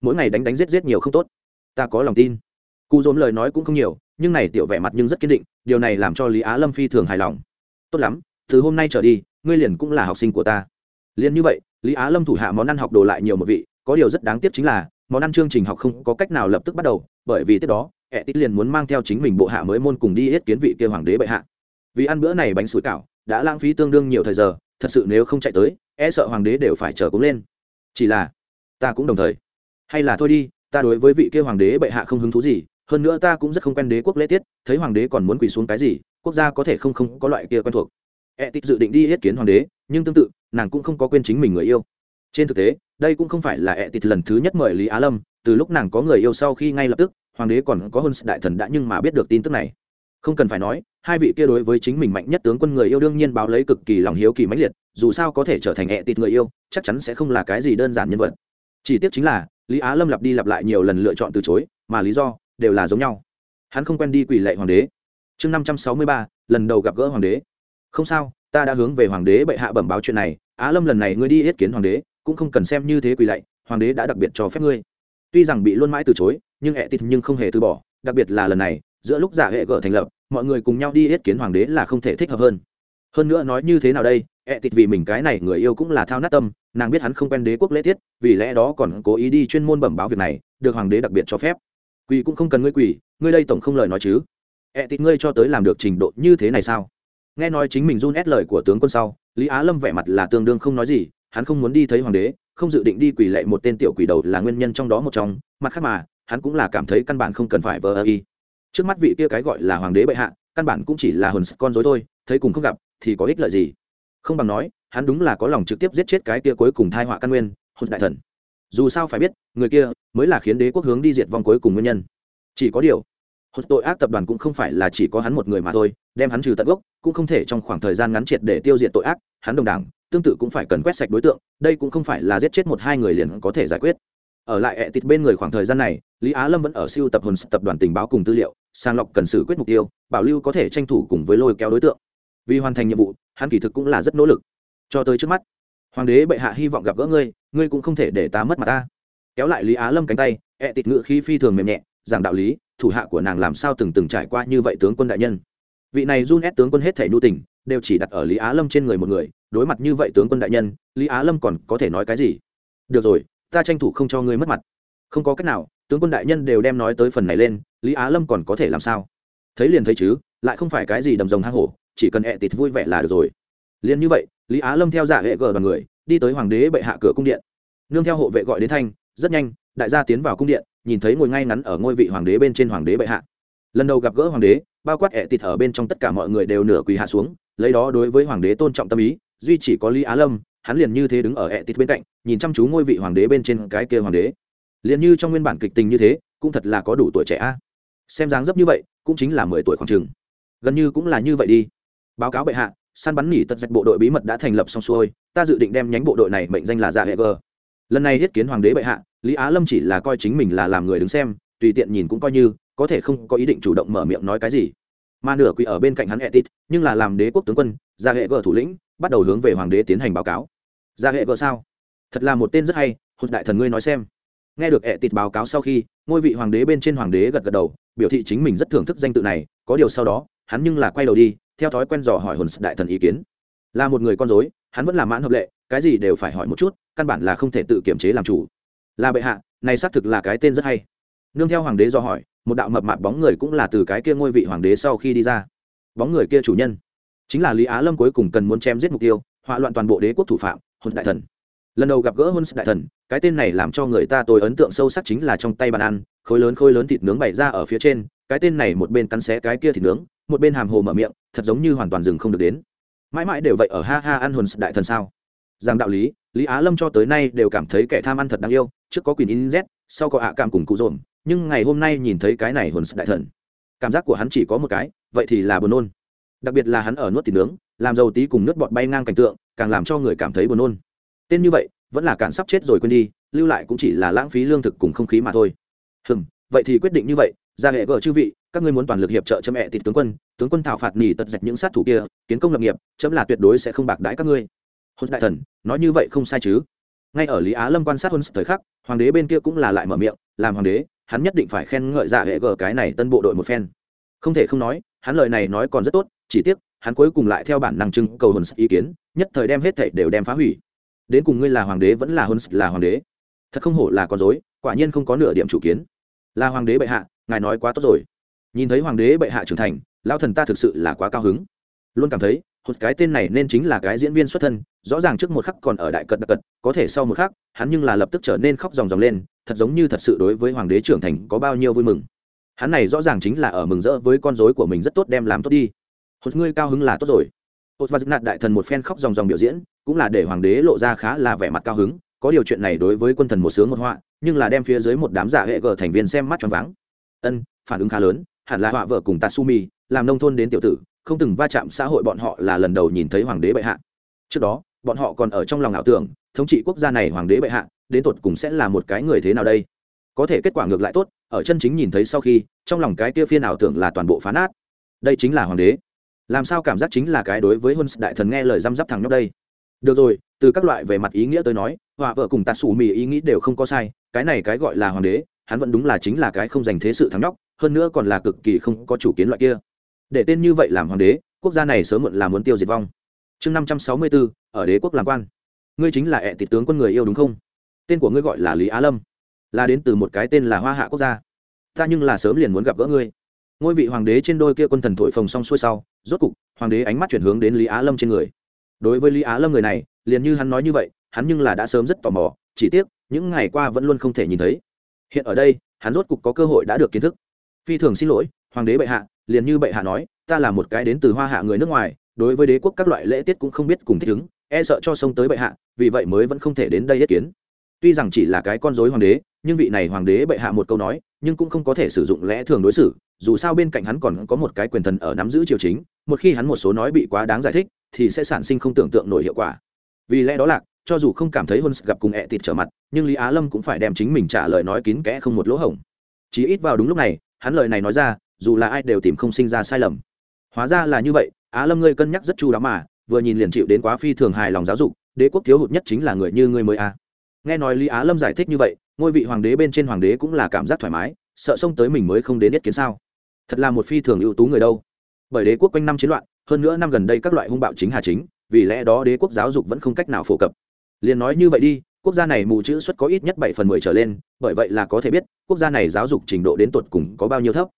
Mỗi ngày đánh đánh giết giết nhiều không tốt ta có lòng tin. Cụ dồn lời nói cũng không nhiều, nhưng này tiểu vẻ mặt nhưng rất kiên định, điều này làm cho lý á lâm phi thường hài lòng. Tốt lắm, từ hôm nay trở đi, ngươi liền cũng là học sinh của ta. Liền như vậy, lý á lâm thủ hạ món ăn học đồ lại nhiều một vị, có điều rất đáng tiếc chính là, món ăn chương trình học không có cách nào lập tức bắt đầu, bởi vì tiếp đó ẹ tít liền muốn mang theo chính mình bộ hạ mới môn cùng đi yết kiến vị kia hoàng đế bệ hạ. Vì ăn bữa này bánh sủi cảo, đã lãng phí tương đương nhiều thời giờ, thật sự nếu không chạy tới e sợ hoàng đế đều phải chờ cúng lên. Chỉ là, ta cũng đồng thời. Hay là thôi đi ta đối với vị kia hoàng đế bệ hạ không hứng thú gì, hơn nữa ta cũng rất không quen đế quốc lễ tiết, thấy hoàng đế còn muốn quỳ xuống cái gì, quốc gia có thể không không có loại kia quen thuộc. E tít dự định đi yết kiến hoàng đế, nhưng tương tự, nàng cũng không có quên chính mình người yêu. Trên thực tế, đây cũng không phải là e tít lần thứ nhất mời lý á lâm, từ lúc nàng có người yêu sau khi ngay lập tức, hoàng đế còn có hơn đại thần đã nhưng mà biết được tin tức này. Không cần phải nói, hai vị kia đối với chính mình mạnh nhất tướng quân người yêu đương nhiên báo lấy cực kỳ lòng hiếu kỳ mãnh liệt, dù sao có thể trở thành e ẹ tịt người yêu, chắc chắn sẽ không là cái gì đơn giản nhân vật. Chỉ tiếc chính là lý á lâm lặp đi lặp lại nhiều lần lựa chọn từ chối, mà lý do đều là giống nhau. Hắn không quen đi quỷ lệ hoàng đế. Chương năm trăm sáu mươi ba, lần đầu gặp gỡ hoàng đế. Không sao, ta đã hướng về hoàng đế bệ hạ bẩm báo chuyện này, á lâm lần này ngươi đi yết kiến hoàng đế, cũng không cần xem như thế quỳ lạy hoàng đế đã đặc biệt cho phép ngươi. Tuy rằng bị luôn mãi từ chối, nhưng ẹ tịt nhưng không hề từ bỏ, đặc biệt là lần này, giữa lúc giả hệ gở thành lập, mọi người cùng nhau đi yết kiến hoàng đế là không thể thích hợp hơn. Hơn nữa nói như thế nào đây ẹ tịt vì mình cái này người yêu cũng là thao nát tâm, nàng biết hắn không quen đế quốc lễ tiết, vì lẽ đó còn cố ý đi chuyên môn bẩm báo việc này, được hoàng đế đặc biệt cho phép. Quỳ cũng không cần ngươi quỳ, ngươi đây tổng không lời nói chứ. Ẹ tịt ngươi cho tới làm được trình độ như thế này sao? Nghe nói chính mình run ép lời của tướng quân sau, lý á lâm vẻ mặt là tương đương không nói gì, hắn không muốn đi thấy hoàng đế, không dự định đi quỳ lệ một tên tiểu quỷ đầu là nguyên nhân trong đó một trong, mặt khác mà, hắn cũng là cảm thấy căn bản không cần phải vờ ơ y. Trước mắt vị kia cái gọi là hoàng đế bệ hạ, căn bản cũng chỉ là hồn con dối thôi, thấy cùng không gặp, thì có ích lợi gì? Không bằng nói, hắn đúng là có lòng trực tiếp giết chết cái kia cuối cùng thai họa căn nguyên, hồn đại thần. Dù sao phải biết, người kia mới là khiến đế quốc hướng đi diệt vong cuối cùng nguyên nhân. Chỉ có điều hốt tội ác tập đoàn cũng không phải là chỉ có hắn một người mà thôi, đem hắn trừ tận gốc, cũng không thể trong khoảng thời gian ngắn triệt để tiêu diệt tội ác, hắn đồng đảng, tương tự cũng phải cần quét sạch đối tượng, đây cũng không phải là giết chết một hai người liền có thể giải quyết. Ở lại ẹ tịt bên người khoảng thời gian này, lý á lâm vẫn ở siêu tập hồn tập đoàn tình báo cùng tư liệu, sàng lọc cần xử quyết mục tiêu, bảo lưu có thể tranh thủ cùng với lôi kéo đối tượng. Vì hoàn thành nhiệm vụ hắn kỳ thực cũng là rất nỗ lực. Cho tới trước mắt, hoàng đế bệ hạ hy vọng gặp gỡ ngươi ngươi cũng không thể để ta mất mặt ta. Kéo lại lý á lâm cánh tay, ẹ tịt ngự khi phi thường mềm nhẹ, giảng đạo lý, thủ hạ của nàng làm sao từng từng trải qua như vậy tướng quân đại nhân. Vị này run ép tướng quân hết thể nhu tình, đều chỉ đặt ở lý á lâm trên người một người, đối mặt như vậy tướng quân đại nhân, lý á lâm còn có thể nói cái gì? Được rồi, ta tranh thủ không cho ngươi mất mặt. Không có cách nào, tướng quân đại nhân đều đem nói tới phần này lên, lý á lâm còn có thể làm sao? Thấy liền thấy chứ, lại không phải cái gì đầm rồng hang hổ chỉ cần ẹ tịt vui vẻ là được rồi. Liền như vậy, lý á lâm theo giả hệ gờ đoàn người, đi tới hoàng đế bệ hạ cửa cung điện. Nương theo hộ vệ gọi đến thanh, rất nhanh, đại gia tiến vào cung điện, nhìn thấy ngồi ngay ngắn ở ngôi vị hoàng đế bên trên hoàng đế bệ hạ. Lần đầu gặp gỡ hoàng đế, bao quát ẹ tịt ở bên trong tất cả mọi người đều nửa quỳ hạ xuống, lấy đó đối với hoàng đế tôn trọng tâm ý, duy chỉ có lý á lâm, hắn liền như thế đứng ở ẹ tịt bên cạnh, nhìn chăm chú ngôi vị hoàng đế bên trên cái kia hoàng đế. Liền như trong nguyên bản kịch tình như thế, cũng thật là có đủ tuổi trẻ a. Xem dáng dấp như vậy, cũng chính là mười tuổi khoảng chừng. Gần như cũng là như vậy đi báo cáo bệ hạ, săn bắn nỉ tật dạch bộ đội bí mật đã thành lập xong xuôi, ta dự định đem nhánh bộ đội này mệnh danh là dạ hệ gờ. lần này thiết kiến hoàng đế bệ hạ, lý á lâm chỉ là coi chính mình là làm người đứng xem, tùy tiện nhìn cũng coi như, có thể không có ý định chủ động mở miệng nói cái gì. Mà nửa quỷ ở bên cạnh hắn etit, nhưng là làm đế quốc tướng quân gia hệ gờ thủ lĩnh, bắt đầu hướng về hoàng đế tiến hành báo cáo. Gia hệ gờ sao? Thật là một tên rất hay, hụt đại thần ngươi nói xem. Nghe được etit báo cáo sau khi, ngôi vị hoàng đế bên trên hoàng đế gật gật đầu, biểu thị chính mình rất thưởng thức danh tự này, có điều sau đó hắn nhưng là quay đầu đi, theo thói quen dò hỏi hồn đại thần ý kiến. Là một người con dối, hắn vẫn là mãn hợp lệ, cái gì đều phải hỏi một chút, căn bản là không thể tự kiểm chế làm chủ. Là bệ hạ, này xác thực là cái tên rất hay. Nương theo hoàng đế do hỏi, một đạo mập mạp bóng người cũng là từ cái kia ngôi vị hoàng đế sau khi đi ra. Bóng người kia chủ nhân, chính là lý á lâm cuối cùng cần muốn chém giết mục tiêu, hỏa loạn toàn bộ đế quốc thủ phạm hôn đại thần. Lần đầu gặp gỡ hôn đại thần, cái tên này làm cho người ta tôi ấn tượng sâu sắc chính là trong tay bàn ăn, khối lớn khối lớn thịt nướng bày ra ở phía trên cái tên này một bên cắn xé cái kia thịt nướng, một bên hàm hồ mở miệng, thật giống như hoàn toàn dừng không được đến. Mãi mãi đều vậy ở ha ha ăn hồn đại thần sao? Rằng đạo lý lý á lâm cho tới nay đều cảm thấy kẻ tham ăn thật đáng yêu, trước có quyền in z, sau có ạ cảm cùng cụ dồn, nhưng ngày hôm nay nhìn thấy cái này hồn đại thần, cảm giác của hắn chỉ có một cái, vậy thì là buồn nôn. Đặc biệt là hắn ở nuốt thịt nướng, làm dầu tí cùng nước bọt bay ngang cảnh tượng, càng làm cho người cảm thấy buồn nôn. Tên như vậy, vẫn là cản sắp chết rồi quên đi, lưu lại cũng chỉ là lãng phí lương thực cùng không khí mà thôi. Hừm, vậy thì quyết định như vậy ra hệ gờ chư vị, các ngươi muốn toàn lực hiệp trợ chấm mẹ tịt tướng quân tướng quân thảo phạt nỉ tật dạch những sát thủ kia, kiến công lập nghiệp, chấm là tuyệt đối sẽ không bạc đãi các ngươi. Hôn đại thần, nói như vậy không sai chứ. Ngay ở lý á lâm quan sát hôn thời khắc, hoàng đế bên kia cũng là lại mở miệng, làm hoàng đế, hắn nhất định phải khen ngợi dạ hệ gờ cái này tân bộ đội một phen. Không thể không nói, hắn lời này nói còn rất tốt, chỉ tiếc, hắn cuối cùng lại theo bản năng trưng cầu hồn ý kiến, nhất thời đem hết thảy đều đem phá hủy. Đến cùng ngươi là hoàng đế vẫn là hôn là hoàng đế. Thật không hổ là con dối quả nhiên không có nửa điểm chủ kiến là hoàng đế bệ hạ, ngài nói quá tốt rồi. Nhìn thấy hoàng đế bệ hạ trưởng thành lao thần ta thực sự là quá cao hứng. Luôn cảm thấy hột cái tên này nên chính là cái diễn viên xuất thân, rõ ràng trước một khắc còn ở đại cật đặc cật có thể sau một khắc, hắn nhưng là lập tức trở nên khóc ròng ròng lên, thật giống như thật sự đối với hoàng đế trưởng thành có bao nhiêu vui mừng. Hắn này rõ ràng chính là ở mừng rỡ với con dối của mình rất tốt đem làm tốt đi. Hột ngươi cao hứng là tốt rồi. Hột và dựng nạt đại thần một phen khóc ròng ròng biểu diễn, cũng là để hoàng đế lộ ra khá là vẻ mặt cao hứng, có điều chuyện này đối với quân thần một sướng một họa nhưng là đem phía dưới một đám giả hệ gờ thành viên xem mắt choáng váng. Ân, phản ứng khá lớn, hẳn là họa vợ cùng tatsumi, làm nông thôn đến tiểu tử, không từng va chạm xã hội bọn họ là lần đầu nhìn thấy hoàng đế bệ hạ. Trước đó, bọn họ còn ở trong lòng ảo tưởng, thống trị quốc gia này hoàng đế bệ hạ, đến tột cùng sẽ là một cái người thế nào đây? Có thể kết quả ngược lại tốt, ở chân chính nhìn thấy sau khi, trong lòng cái kia phiên ảo tưởng là toàn bộ phá nát. Đây chính là hoàng đế. Làm sao cảm giác chính là cái đối với huân đại thần nghe lời răm rắp thằng nhóc đây? Được rồi, từ các loại về mặt ý nghĩa tới nói họa vợ cùng tạ sủ mì ý nghĩ đều không có sai, cái này cái gọi là hoàng đế, hắn vẫn đúng là chính là cái không dành thế sự thắng nhóc, hơn nữa còn là cực kỳ không có chủ kiến loại kia. Để tên như vậy làm hoàng đế, quốc gia này sớm muộn là muốn tiêu diệt vong. Chương năm trăm sáu mươi bốn ở đế quốc làm quan. Ngươi chính là ẹ tị tướng quân người yêu đúng không? Tên của ngươi gọi là lý á lâm. Là đến từ một cái tên là hoa hạ quốc gia. Ta nhưng là sớm liền muốn gặp gỡ ngươi. Ngôi vị hoàng đế trên đôi kia quân thần thổi phồng xong xuôi sau, rốt cục, hoàng đế ánh mắt chuyển hướng đến lý á lâm trên người. Đối với lý á lâm người này, liền như hắn nói như vậy hắn nhưng là đã sớm rất tò mò, chỉ tiếc, những ngày qua vẫn luôn không thể nhìn thấy. Hiện ở đây, hắn rốt cục có cơ hội đã được kiến thức. Phi thường xin lỗi, hoàng đế bệ hạ, liền như bệ hạ nói, ta là một cái đến từ hoa hạ người nước ngoài, đối với đế quốc các loại lễ tiết cũng không biết cùng thích ứng e sợ cho sông tới bệ hạ, vì vậy mới vẫn không thể đến đây yết kiến. Tuy rằng chỉ là cái con dối hoàng đế, nhưng vị này hoàng đế bệ hạ một câu nói, nhưng cũng không có thể sử dụng lẽ thường đối xử, dù sao bên cạnh hắn còn có một cái quyền thần ở nắm giữ triều chính, một khi hắn một số nói bị quá đáng giải thích, thì sẽ sản sinh không tưởng tượng nổi hiệu quả. Vì lẽ đó là cho dù không cảm thấy hôn gặp cùng ẹ tịt trở mặt, nhưng lý á lâm cũng phải đem chính mình trả lời nói kín kẽ không một lỗ hổng. Chỉ ít vào đúng lúc này, hắn lời này nói ra, dù là ai đều tìm không sinh ra sai lầm. Hóa ra là như vậy, á lâm ngươi cân nhắc rất chu đáo mà, vừa nhìn liền chịu đến quá phi thường hài lòng giáo dục, đế quốc thiếu hụt nhất chính là người như ngươi mới a. À. nghe nói lý á lâm giải thích như vậy, ngôi vị hoàng đế bên trên hoàng đế cũng là cảm giác thoải mái, sợ xông tới mình mới không đến nhất kiến sao. Thật là một phi thường ưu tú người đâu. Bởi đế quốc quanh năm chiến loạn, hơn nữa năm gần đây các loại hung bạo chính hà chính, vì lẽ đó đế quốc giáo dục vẫn không cách nào phổ cập liền nói như vậy đi, quốc gia này mù chữ xuất có ít nhất bảy phần mười trở lên, bởi vậy là có thể biết, quốc gia này giáo dục trình độ đến tột cùng có bao nhiêu thấp.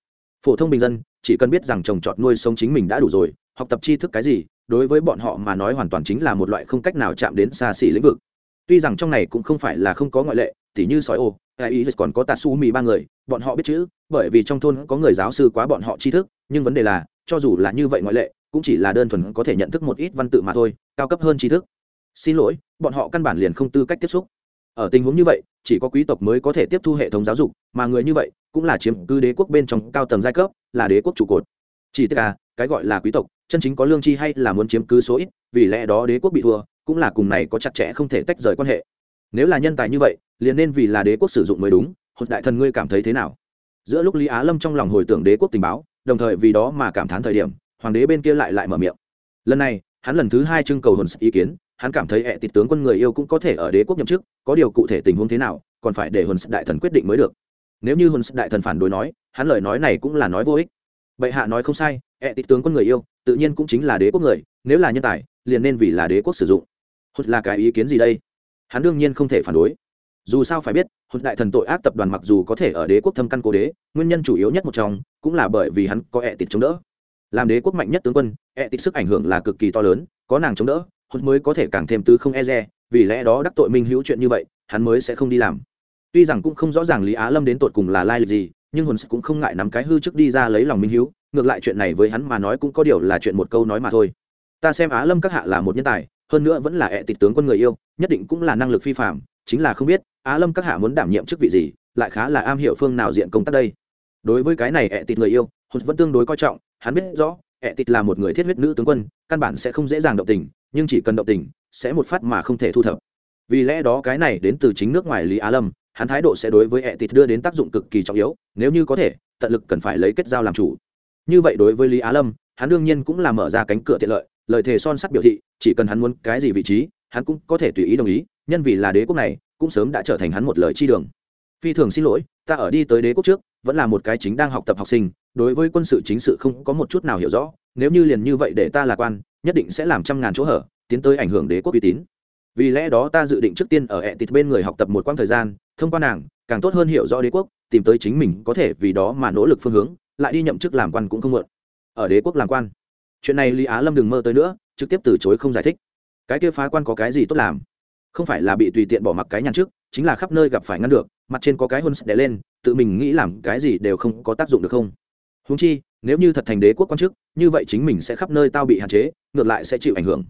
Phổ thông bình dân, chỉ cần biết rằng trồng trọt nuôi sống chính mình đã đủ rồi, học tập tri thức cái gì, đối với bọn họ mà nói hoàn toàn chính là một loại không cách nào chạm đến xa xỉ lĩnh vực. Tuy rằng trong này cũng không phải là không có ngoại lệ, tỉ như sói ô, ai ý còn có tatsu mì ba người, bọn họ biết chữ, bởi vì trong thôn có người giáo sư quá bọn họ tri thức, nhưng vấn đề là, cho dù là như vậy ngoại lệ, cũng chỉ là đơn thuần có thể nhận thức một ít văn tự mà thôi, cao cấp hơn tri thức xin lỗi, bọn họ căn bản liền không tư cách tiếp xúc. Ở tình huống như vậy, chỉ có quý tộc mới có thể tiếp thu hệ thống giáo dục, mà người như vậy cũng là chiếm cứ đế quốc bên trong cao tầng giai cấp, là đế quốc trụ cột. Chỉ tức là, cái gọi là quý tộc, chân chính có lương chi hay là muốn chiếm cứ số ít, vì lẽ đó đế quốc bị thua, cũng là cùng này có chặt chẽ không thể tách rời quan hệ. Nếu là nhân tài như vậy, liền nên vì là đế quốc sử dụng mới đúng, hột đại thần ngươi cảm thấy thế nào? Giữa lúc lý á lâm trong lòng hồi tưởng đế quốc tình báo, đồng thời vì đó mà cảm thán thời điểm, hoàng đế bên kia lại lại mở miệng. Lần này, hắn lần thứ hai trưng cầu hồn ý kiến hắn cảm thấy hệ tịt tướng quân người yêu cũng có thể ở đế quốc nhậm chức, có điều cụ thể tình huống thế nào, còn phải để hồn đại thần quyết định mới được. Nếu như hồn đại thần phản đối nói, hắn lời nói này cũng là nói vô ích. Bệ hạ nói không sai hệ tịt tướng quân người yêu, tự nhiên cũng chính là đế quốc người, nếu là nhân tài, liền nên vì là đế quốc sử dụng. Hốt là cái ý kiến gì đây? Hắn đương nhiên không thể phản đối. Dù sao phải biết hốt đại thần tội ác tập đoàn mặc dù có thể ở đế quốc thâm căn cố đế, nguyên nhân chủ yếu nhất một trong, cũng là bởi vì hắn có ẹ tịt chống đỡ. Làm đế quốc mạnh nhất tướng quân, ẹ tịt sức ảnh hưởng là cực kỳ to lớn, có nàng chống đỡ hốt mới có thể càng thêm tứ không e dè, vì lẽ đó đắc tội minh hữu chuyện như vậy, hắn mới sẽ không đi làm. Tuy rằng cũng không rõ ràng lý á lâm đến tột cùng là lai lịch gì, nhưng hồn cũng không ngại nắm cái hư trước đi ra lấy lòng minh hữu, ngược lại chuyện này với hắn mà nói cũng có điều là chuyện một câu nói mà thôi. Ta xem á lâm các hạ là một nhân tài, hơn nữa vẫn là ẹ tịch tướng quân người yêu, nhất định cũng là năng lực phi phạm chính là không biết, á lâm các hạ muốn đảm nhiệm chức vị gì, lại khá là am hiểu phương nào diện công tác đây. Đối với cái này ẹ tịch người yêu, hồn vẫn tương đối coi trọng, hắn biết rõ ẹ tịch là một người thiết huyết nữ tướng quân, căn bản sẽ không dễ dàng động tình nhưng chỉ cần động tình, sẽ một phát mà không thể thu thập. Vì lẽ đó cái này đến từ chính nước ngoài lý á lâm, hắn thái độ sẽ đối với ẹ tịt đưa đến tác dụng cực kỳ trọng yếu, nếu như có thể, tận lực cần phải lấy kết giao làm chủ. Như vậy đối với lý á lâm, hắn đương nhiên cũng là mở ra cánh cửa tiện lợi lợi thế son sắt biểu thị, chỉ cần hắn muốn cái gì vị trí, hắn cũng có thể tùy ý đồng ý, nhân vì là đế quốc này, cũng sớm đã trở thành hắn một lời chi đường. Phi thường xin lỗi, ta ở đi tới đế quốc trước, vẫn là một cái chính đang học tập học sinh, đối với quân sự chính sự không có một chút nào hiểu rõ, nếu như liền như vậy để ta lạc quan nhất định sẽ làm trăm ngàn chỗ hở, tiến tới ảnh hưởng đế quốc uy tín. Vì lẽ đó ta dự định trước tiên ở ẹ tịt bên người học tập một quãng thời gian, thông qua nàng, càng tốt hơn hiểu rõ đế quốc, tìm tới chính mình có thể vì đó mà nỗ lực phương hướng, lại đi nhậm chức làm quan cũng không mượn ở đế quốc làm quan. Chuyện này lý á lâm đừng mơ tới nữa, trực tiếp từ chối không giải thích. Cái kia phá quan có cái gì tốt làm? Không phải là bị tùy tiện bỏ mặc cái nhàn trước, chính là khắp nơi gặp phải ngăn được, mặt trên có cái hôn đè lên, tự mình nghĩ làm cái gì đều không có tác dụng được không? Húng chi nếu như thật thành đế quốc quan chức, như vậy chính mình sẽ khắp nơi tao bị hạn chế, ngược lại sẽ chịu ảnh hưởng.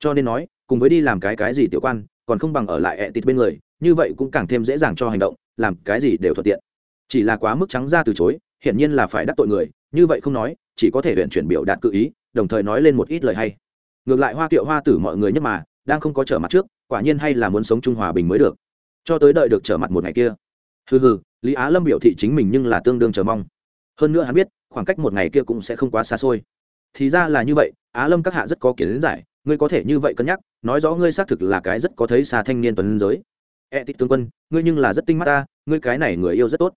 Cho nên nói, cùng với đi làm cái cái gì tiểu quan, còn không bằng ở lại ẹ tịt bên người, như vậy cũng càng thêm dễ dàng cho hành động, làm cái gì đều thuận tiện. Chỉ là quá mức trắng ra từ chối, hiển nhiên là phải đắc tội người, như vậy không nói, chỉ có thể huyện chuyển biểu đạt cự ý, đồng thời nói lên một ít lời hay. Ngược lại hoa kiệu hoa tử mọi người nhất mà, đang không có trở mặt trước, quả nhiên hay là muốn sống trung hòa bình mới được. Cho tới đợi được trở mặt một ngày kia. Hừ hừ, lý á lâm biểu thị chính mình nhưng là tương đương chờ mong. Hơn nữa hắn biết khoảng cách một ngày kia cũng sẽ không quá xa xôi. Thì ra là như vậy, á lâm các hạ rất có kiến giải, ngươi có thể như vậy cân nhắc, nói rõ ngươi xác thực là cái rất có thấy xa thanh niên tuấn giới. E tịch tướng quân, ngươi nhưng là rất tinh mắt ta, ngươi cái này người yêu rất tốt.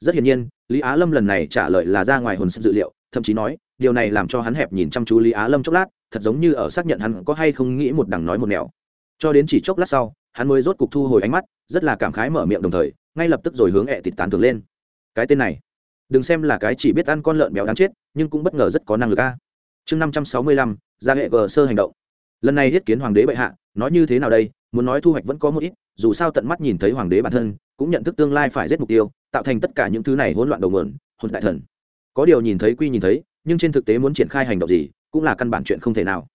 Rất hiển nhiên, lý á lâm lần này trả lời là ra ngoài hồn dự liệu, thậm chí nói, điều này làm cho hắn hẹp nhìn chăm chú lý á lâm chốc lát, thật giống như ở xác nhận hắn có hay không nghĩ một đằng nói một nẻo. Cho đến chỉ chốc lát sau, hắn mới rốt cục thu hồi ánh mắt, rất là cảm khái mở miệng đồng thời, ngay lập tức rồi hướng e ẹ tịt tán thường lên. Cái tên này đừng xem là cái chỉ biết ăn con lợn béo đáng chết, nhưng cũng bất ngờ rất có năng lực a. Chương năm trăm sáu mươi lăm, ra hệ gờ sơ hành động. Lần này thiết kiến hoàng đế bệ hạ, nói như thế nào đây? Muốn nói thu hoạch vẫn có một ít, dù sao tận mắt nhìn thấy hoàng đế bản thân, cũng nhận thức tương lai phải giết mục tiêu, tạo thành tất cả những thứ này hỗn loạn đầu mượn hồn đại thần. Có điều nhìn thấy quy nhìn thấy, nhưng trên thực tế muốn triển khai hành động gì, cũng là căn bản chuyện không thể nào.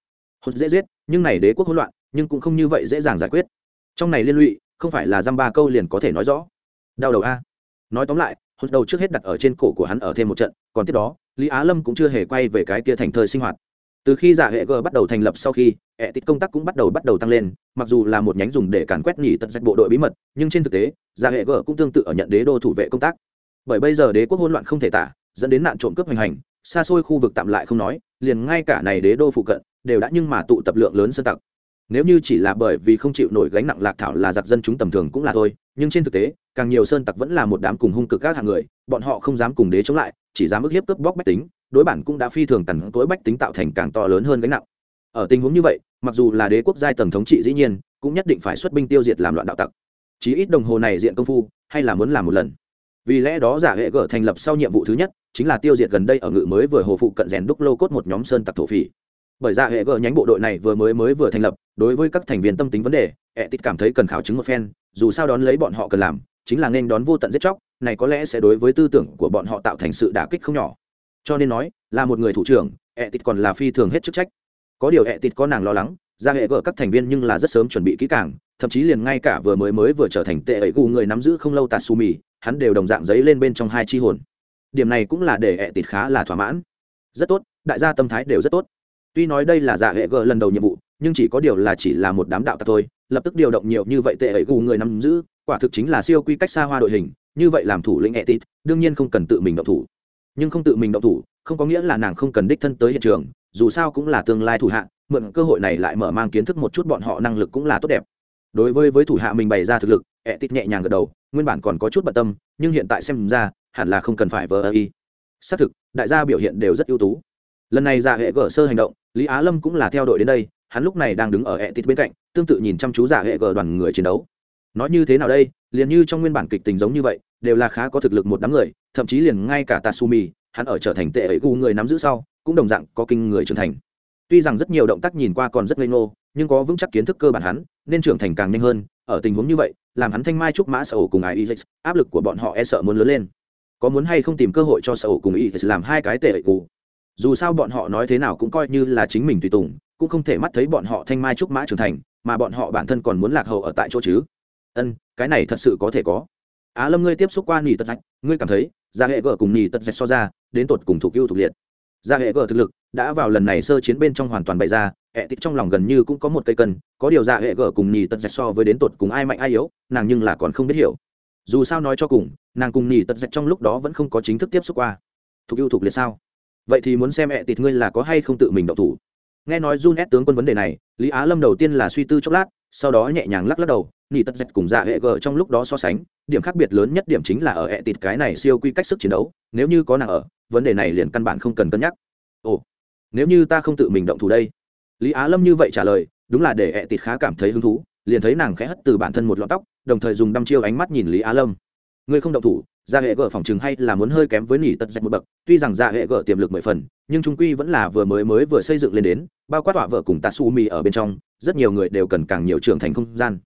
Hồn dễ giết, nhưng này đế quốc hỗn loạn, nhưng cũng không như vậy dễ dàng giải quyết. Trong này liên lụy, không phải là dăm ba câu liền có thể nói rõ. Đau đầu a. Nói tóm lại hốt đầu trước hết đặt ở trên cổ của hắn ở thêm một trận, còn tiếp đó, lý á lâm cũng chưa hề quay về cái kia thành thơi sinh hoạt. Từ khi dạ giả hệ g bắt đầu thành lập sau khi ẹ tít công tác cũng bắt đầu bắt đầu tăng lên, mặc dù là một nhánh dùng để càn quét nhỉ tận dạch bộ đội bí mật, nhưng trên thực tế dạ giả hệ g cũng tương tự ở nhận đế đô thủ vệ công tác. Bởi bây giờ đế quốc hỗn loạn không thể tả, dẫn đến nạn trộm cướp hành hành, xa xôi khu vực tạm lại không nói, liền ngay cả này đế đô phụ cận, đều đã nhưng mà tụ tập lượng lớn sơn tặc nếu như chỉ là bởi vì không chịu nổi gánh nặng lạc thảo là giặc dân chúng tầm thường cũng là thôi, nhưng trên thực tế, càng nhiều sơn tặc vẫn là một đám cùng hung cực các hạng người, bọn họ không dám cùng đế chống lại, chỉ dám ức hiếp cướp bóc bách tính, đối bản cũng đã phi thường tần tối bách tính tạo thành càng to lớn hơn gánh nặng. Ở tình huống như vậy, mặc dù là đế quốc giai tầng thống trị dĩ nhiên, cũng nhất định phải xuất binh tiêu diệt làm loạn đạo tặc. Chí ít đồng hồ này diện công phu, hay là muốn làm một lần. Vì lẽ đó giả hệ gở thành lập sau nhiệm vụ thứ nhất, chính là tiêu diệt gần đây ở ngự mới vừa hồ phụ cận rèn đúc lô cốt một nhóm sơn tặc thổ phỉ bởi ra hệ gờ nhánh bộ đội này vừa mới mới vừa thành lập, đối với các thành viên tâm tính vấn đề, ẹ tít cảm thấy cần khảo chứng một phen, dù sao đón lấy bọn họ cần làm, chính là nên đón vô tận giết chóc, này có lẽ sẽ đối với tư tưởng của bọn họ tạo thành sự đả kích không nhỏ. Cho nên nói, là một người thủ trưởng, ẹ tít còn là phi thường hết chức trách. Có điều ẹ tít có nàng lo lắng ra hệ gờ các thành viên nhưng là rất sớm chuẩn bị kỹ càng, thậm chí liền ngay cả vừa mới mới vừa trở thành tệ ấy gù người nắm giữ không lâu tatsumi hắn đều đồng dạng giấy lên bên trong hai chi hồn. Điểm này cũng là để ẹ tịt khá là thỏa mãn. Rất tốt, đại gia tâm thái đều rất tốt tuy nói đây là dạ hệ gờ lần đầu nhiệm vụ, nhưng chỉ có điều là chỉ là một đám đạo tặc thôi. Lập tức điều động nhiều như vậy tệ ấy gù người nắm giữ, quả thực chính là siêu quy cách xa hoa đội hình, như vậy làm thủ lĩnh etit, đương nhiên không cần tự mình động thủ. Nhưng không tự mình động thủ, không có nghĩa là nàng không cần đích thân tới hiện trường, dù sao cũng là tương lai thủ hạ, mượn cơ hội này lại mở mang kiến thức một chút bọn họ năng lực cũng là tốt đẹp. Đối với với thủ hạ mình bày ra thực lực, etit nhẹ nhàng gật đầu, nguyên bản còn có chút bận tâm, nhưng hiện tại xem ra, hẳn là không cần phải vờ ơ y. Xác thực, đại gia biểu hiện đều rất ưu tú lần này giả hệ gở sơ hành động lý á lâm cũng là theo đội đến đây hắn lúc này đang đứng ở ẹ tít bên cạnh tương tự nhìn chăm chú giả hệ gở đoàn người chiến đấu. Nói như thế nào đây liền như trong nguyên bản kịch tình giống như vậy đều là khá có thực lực một đám người thậm chí liền ngay cả tatsumi hắn ở trở thành tệ ấy gu người nắm giữ sau cũng đồng dạng có kinh người trưởng thành. Tuy rằng rất nhiều động tác nhìn qua còn rất ngây ngô nhưng có vững chắc kiến thức cơ bản hắn nên trưởng thành càng nhanh hơn ở tình huống như vậy làm hắn thanh mai trúc mã sở hữu cùng ai Isis, áp lực của bọn họ e sợ muốn lớn lên. Có muốn hay không tìm cơ hội cho sở hữu cùng Isis làm hai cái tệ ấy gu dù sao bọn họ nói thế nào cũng coi như là chính mình tùy tùng, cũng không thể mắt thấy bọn họ thanh mai trúc mã trưởng thành, mà bọn họ bản thân còn muốn lạc hậu ở tại chỗ chứ. Ân, cái này thật sự có thể có. Á lâm ngươi tiếp xúc qua nỉ tật rạch, ngươi cảm thấy, gia hệ gờ cùng nỉ tật rạch so ra, đến tột cùng thuộc ưu thuộc liệt. Gia hệ gờ thực lực đã vào lần này sơ chiến bên trong hoàn toàn bày ra, ẹ tịt trong lòng gần như cũng có một cây cân, có điều gia hệ gờ cùng nỉ tật rạch so với đến tột cùng ai mạnh ai yếu, nàng nhưng là còn không biết hiểu. Dù sao nói cho cùng, nàng cùng nỉ tật rạch trong lúc đó vẫn không có chính thức tiếp xúc qua. Thuộc ưu thuộc liệt sao? Vậy thì muốn xem ẹ tịt ngươi là có hay không tự mình động thủ. Nghe nói jun ép tướng quân vấn đề này, lý á lâm đầu tiên là suy tư chốc lát, sau đó nhẹ nhàng lắc lắc đầu, nỉ tật dạch cùng dạ hệ gờ trong lúc đó so sánh, điểm khác biệt lớn nhất điểm chính là ở ẹ tịt cái này siêu quy cách sức chiến đấu, nếu như có nàng ở, vấn đề này liền căn bản không cần cân nhắc. Ồ, nếu như ta không tự mình động thủ đây? Lý á lâm như vậy trả lời, đúng là để ẹ tịt khá cảm thấy hứng thú, liền thấy nàng khẽ hất từ bản thân một lọn tóc, đồng thời dùng đăm chiêu ánh mắt nhìn lý á lâm. Ngươi không động thủ gia hệ gở phòng chừng hay là muốn hơi kém với nỉ tật dạch một bậc, tuy rằng gia hệ gở tiềm lực mười phần, nhưng trung quy vẫn là vừa mới mới vừa xây dựng lên đến, bao quát tọa vợ cùng tatsumi ở bên trong, rất nhiều người đều cần càng nhiều trưởng thành không gian.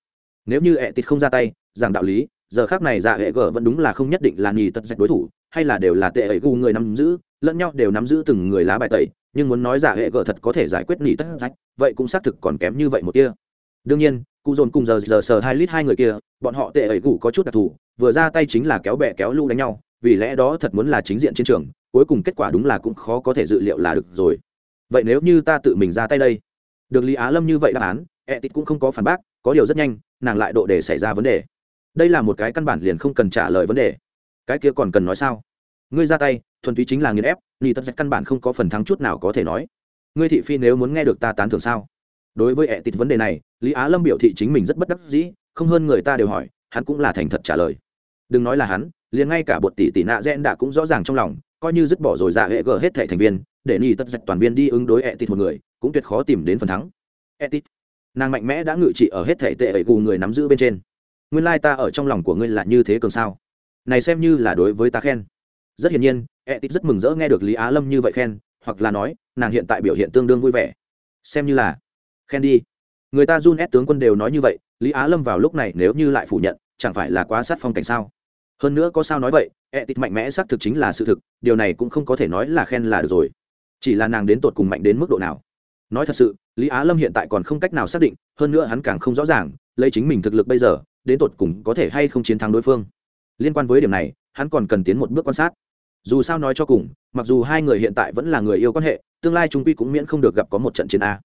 Nếu như ẹ tịt không ra tay rằng đạo lý, giờ khác này dạ hệ gở vẫn đúng là không nhất định là nhì tật dạch đối thủ, hay là đều là tệ ấy gu người nắm giữ, lẫn nhau đều nắm giữ từng người lá bài tẩy, nhưng muốn nói dạ hệ gở thật có thể giải quyết nhì tất dạch vậy cũng xác thực còn kém như vậy một kia đương nhiên, cụ dồn cùng giờ giờ sờ hai lít hai người kia bọn họ tệ ấy gu có chút đặc thù, vừa ra tay chính là kéo bè kéo lũ đánh nhau, vì lẽ đó thật muốn là chính diện chiến trường, cuối cùng kết quả đúng là cũng khó có thể dự liệu là được rồi. Vậy nếu như ta tự mình ra tay đây? Được lý á lâm như vậy đáp án e tít cũng không có phản bác, có điều rất nhanh, nàng lại độ để xảy ra vấn đề. Đây là một cái căn bản liền không cần trả lời vấn đề. Cái kia còn cần nói sao? Ngươi ra tay, thuần túy chính là nghiền ép ni tất căn bản không có phần thắng chút nào có thể nói. Ngươi thị phi nếu muốn nghe được ta tán thưởng sao? Đối với ẹ tịt vấn đề này, lý á lâm biểu thị chính mình rất bất đắc dĩ không hơn người ta đều hỏi, hắn cũng là thành thật trả lời. Đừng nói là hắn, liền ngay cả bột tỷ tỷ nạ rẽn đã cũng rõ ràng trong lòng, coi như dứt bỏ rồi dạ hệ gờ hết thẻ thành viên, để ni tất dạch toàn viên đi ứng đối ẹ tịt một người, cũng tuyệt khó tìm đến phần thắng. Ẹ tịt nàng mạnh mẽ đã ngự trị ở hết thẻ tệ ẩy gù người nắm giữ bên trên. Nguyên lai ta ở trong lòng của ngươi là như thế cường sao? Này xem như là đối với ta khen. Rất hiển nhiên e tít rất mừng rỡ nghe được lý á lâm như vậy khen, hoặc là nói, nàng hiện tại biểu hiện tương đương vui vẻ. Xem như là. Khen đi người ta run ép tướng quân đều nói như vậy, lý á lâm vào lúc này nếu như lại phủ nhận, chẳng phải là quá sát phong cảnh sao? Hơn nữa có sao nói vậy e tịt mạnh mẽ xác thực chính là sự thực, điều này cũng không có thể nói là khen là được rồi. Chỉ là nàng đến tột cùng mạnh đến mức độ nào? Nói thật sự, lý á lâm hiện tại còn không cách nào xác định, hơn nữa hắn càng không rõ ràng, lấy chính mình thực lực bây giờ, đến tột cùng có thể hay không chiến thắng đối phương. Liên quan với điểm này, hắn còn cần tiến một bước quan sát. Dù sao nói cho cùng, mặc dù hai người hiện tại vẫn là người yêu quan hệ, tương lai chúng quy cũng miễn không được gặp có một trận chiến a.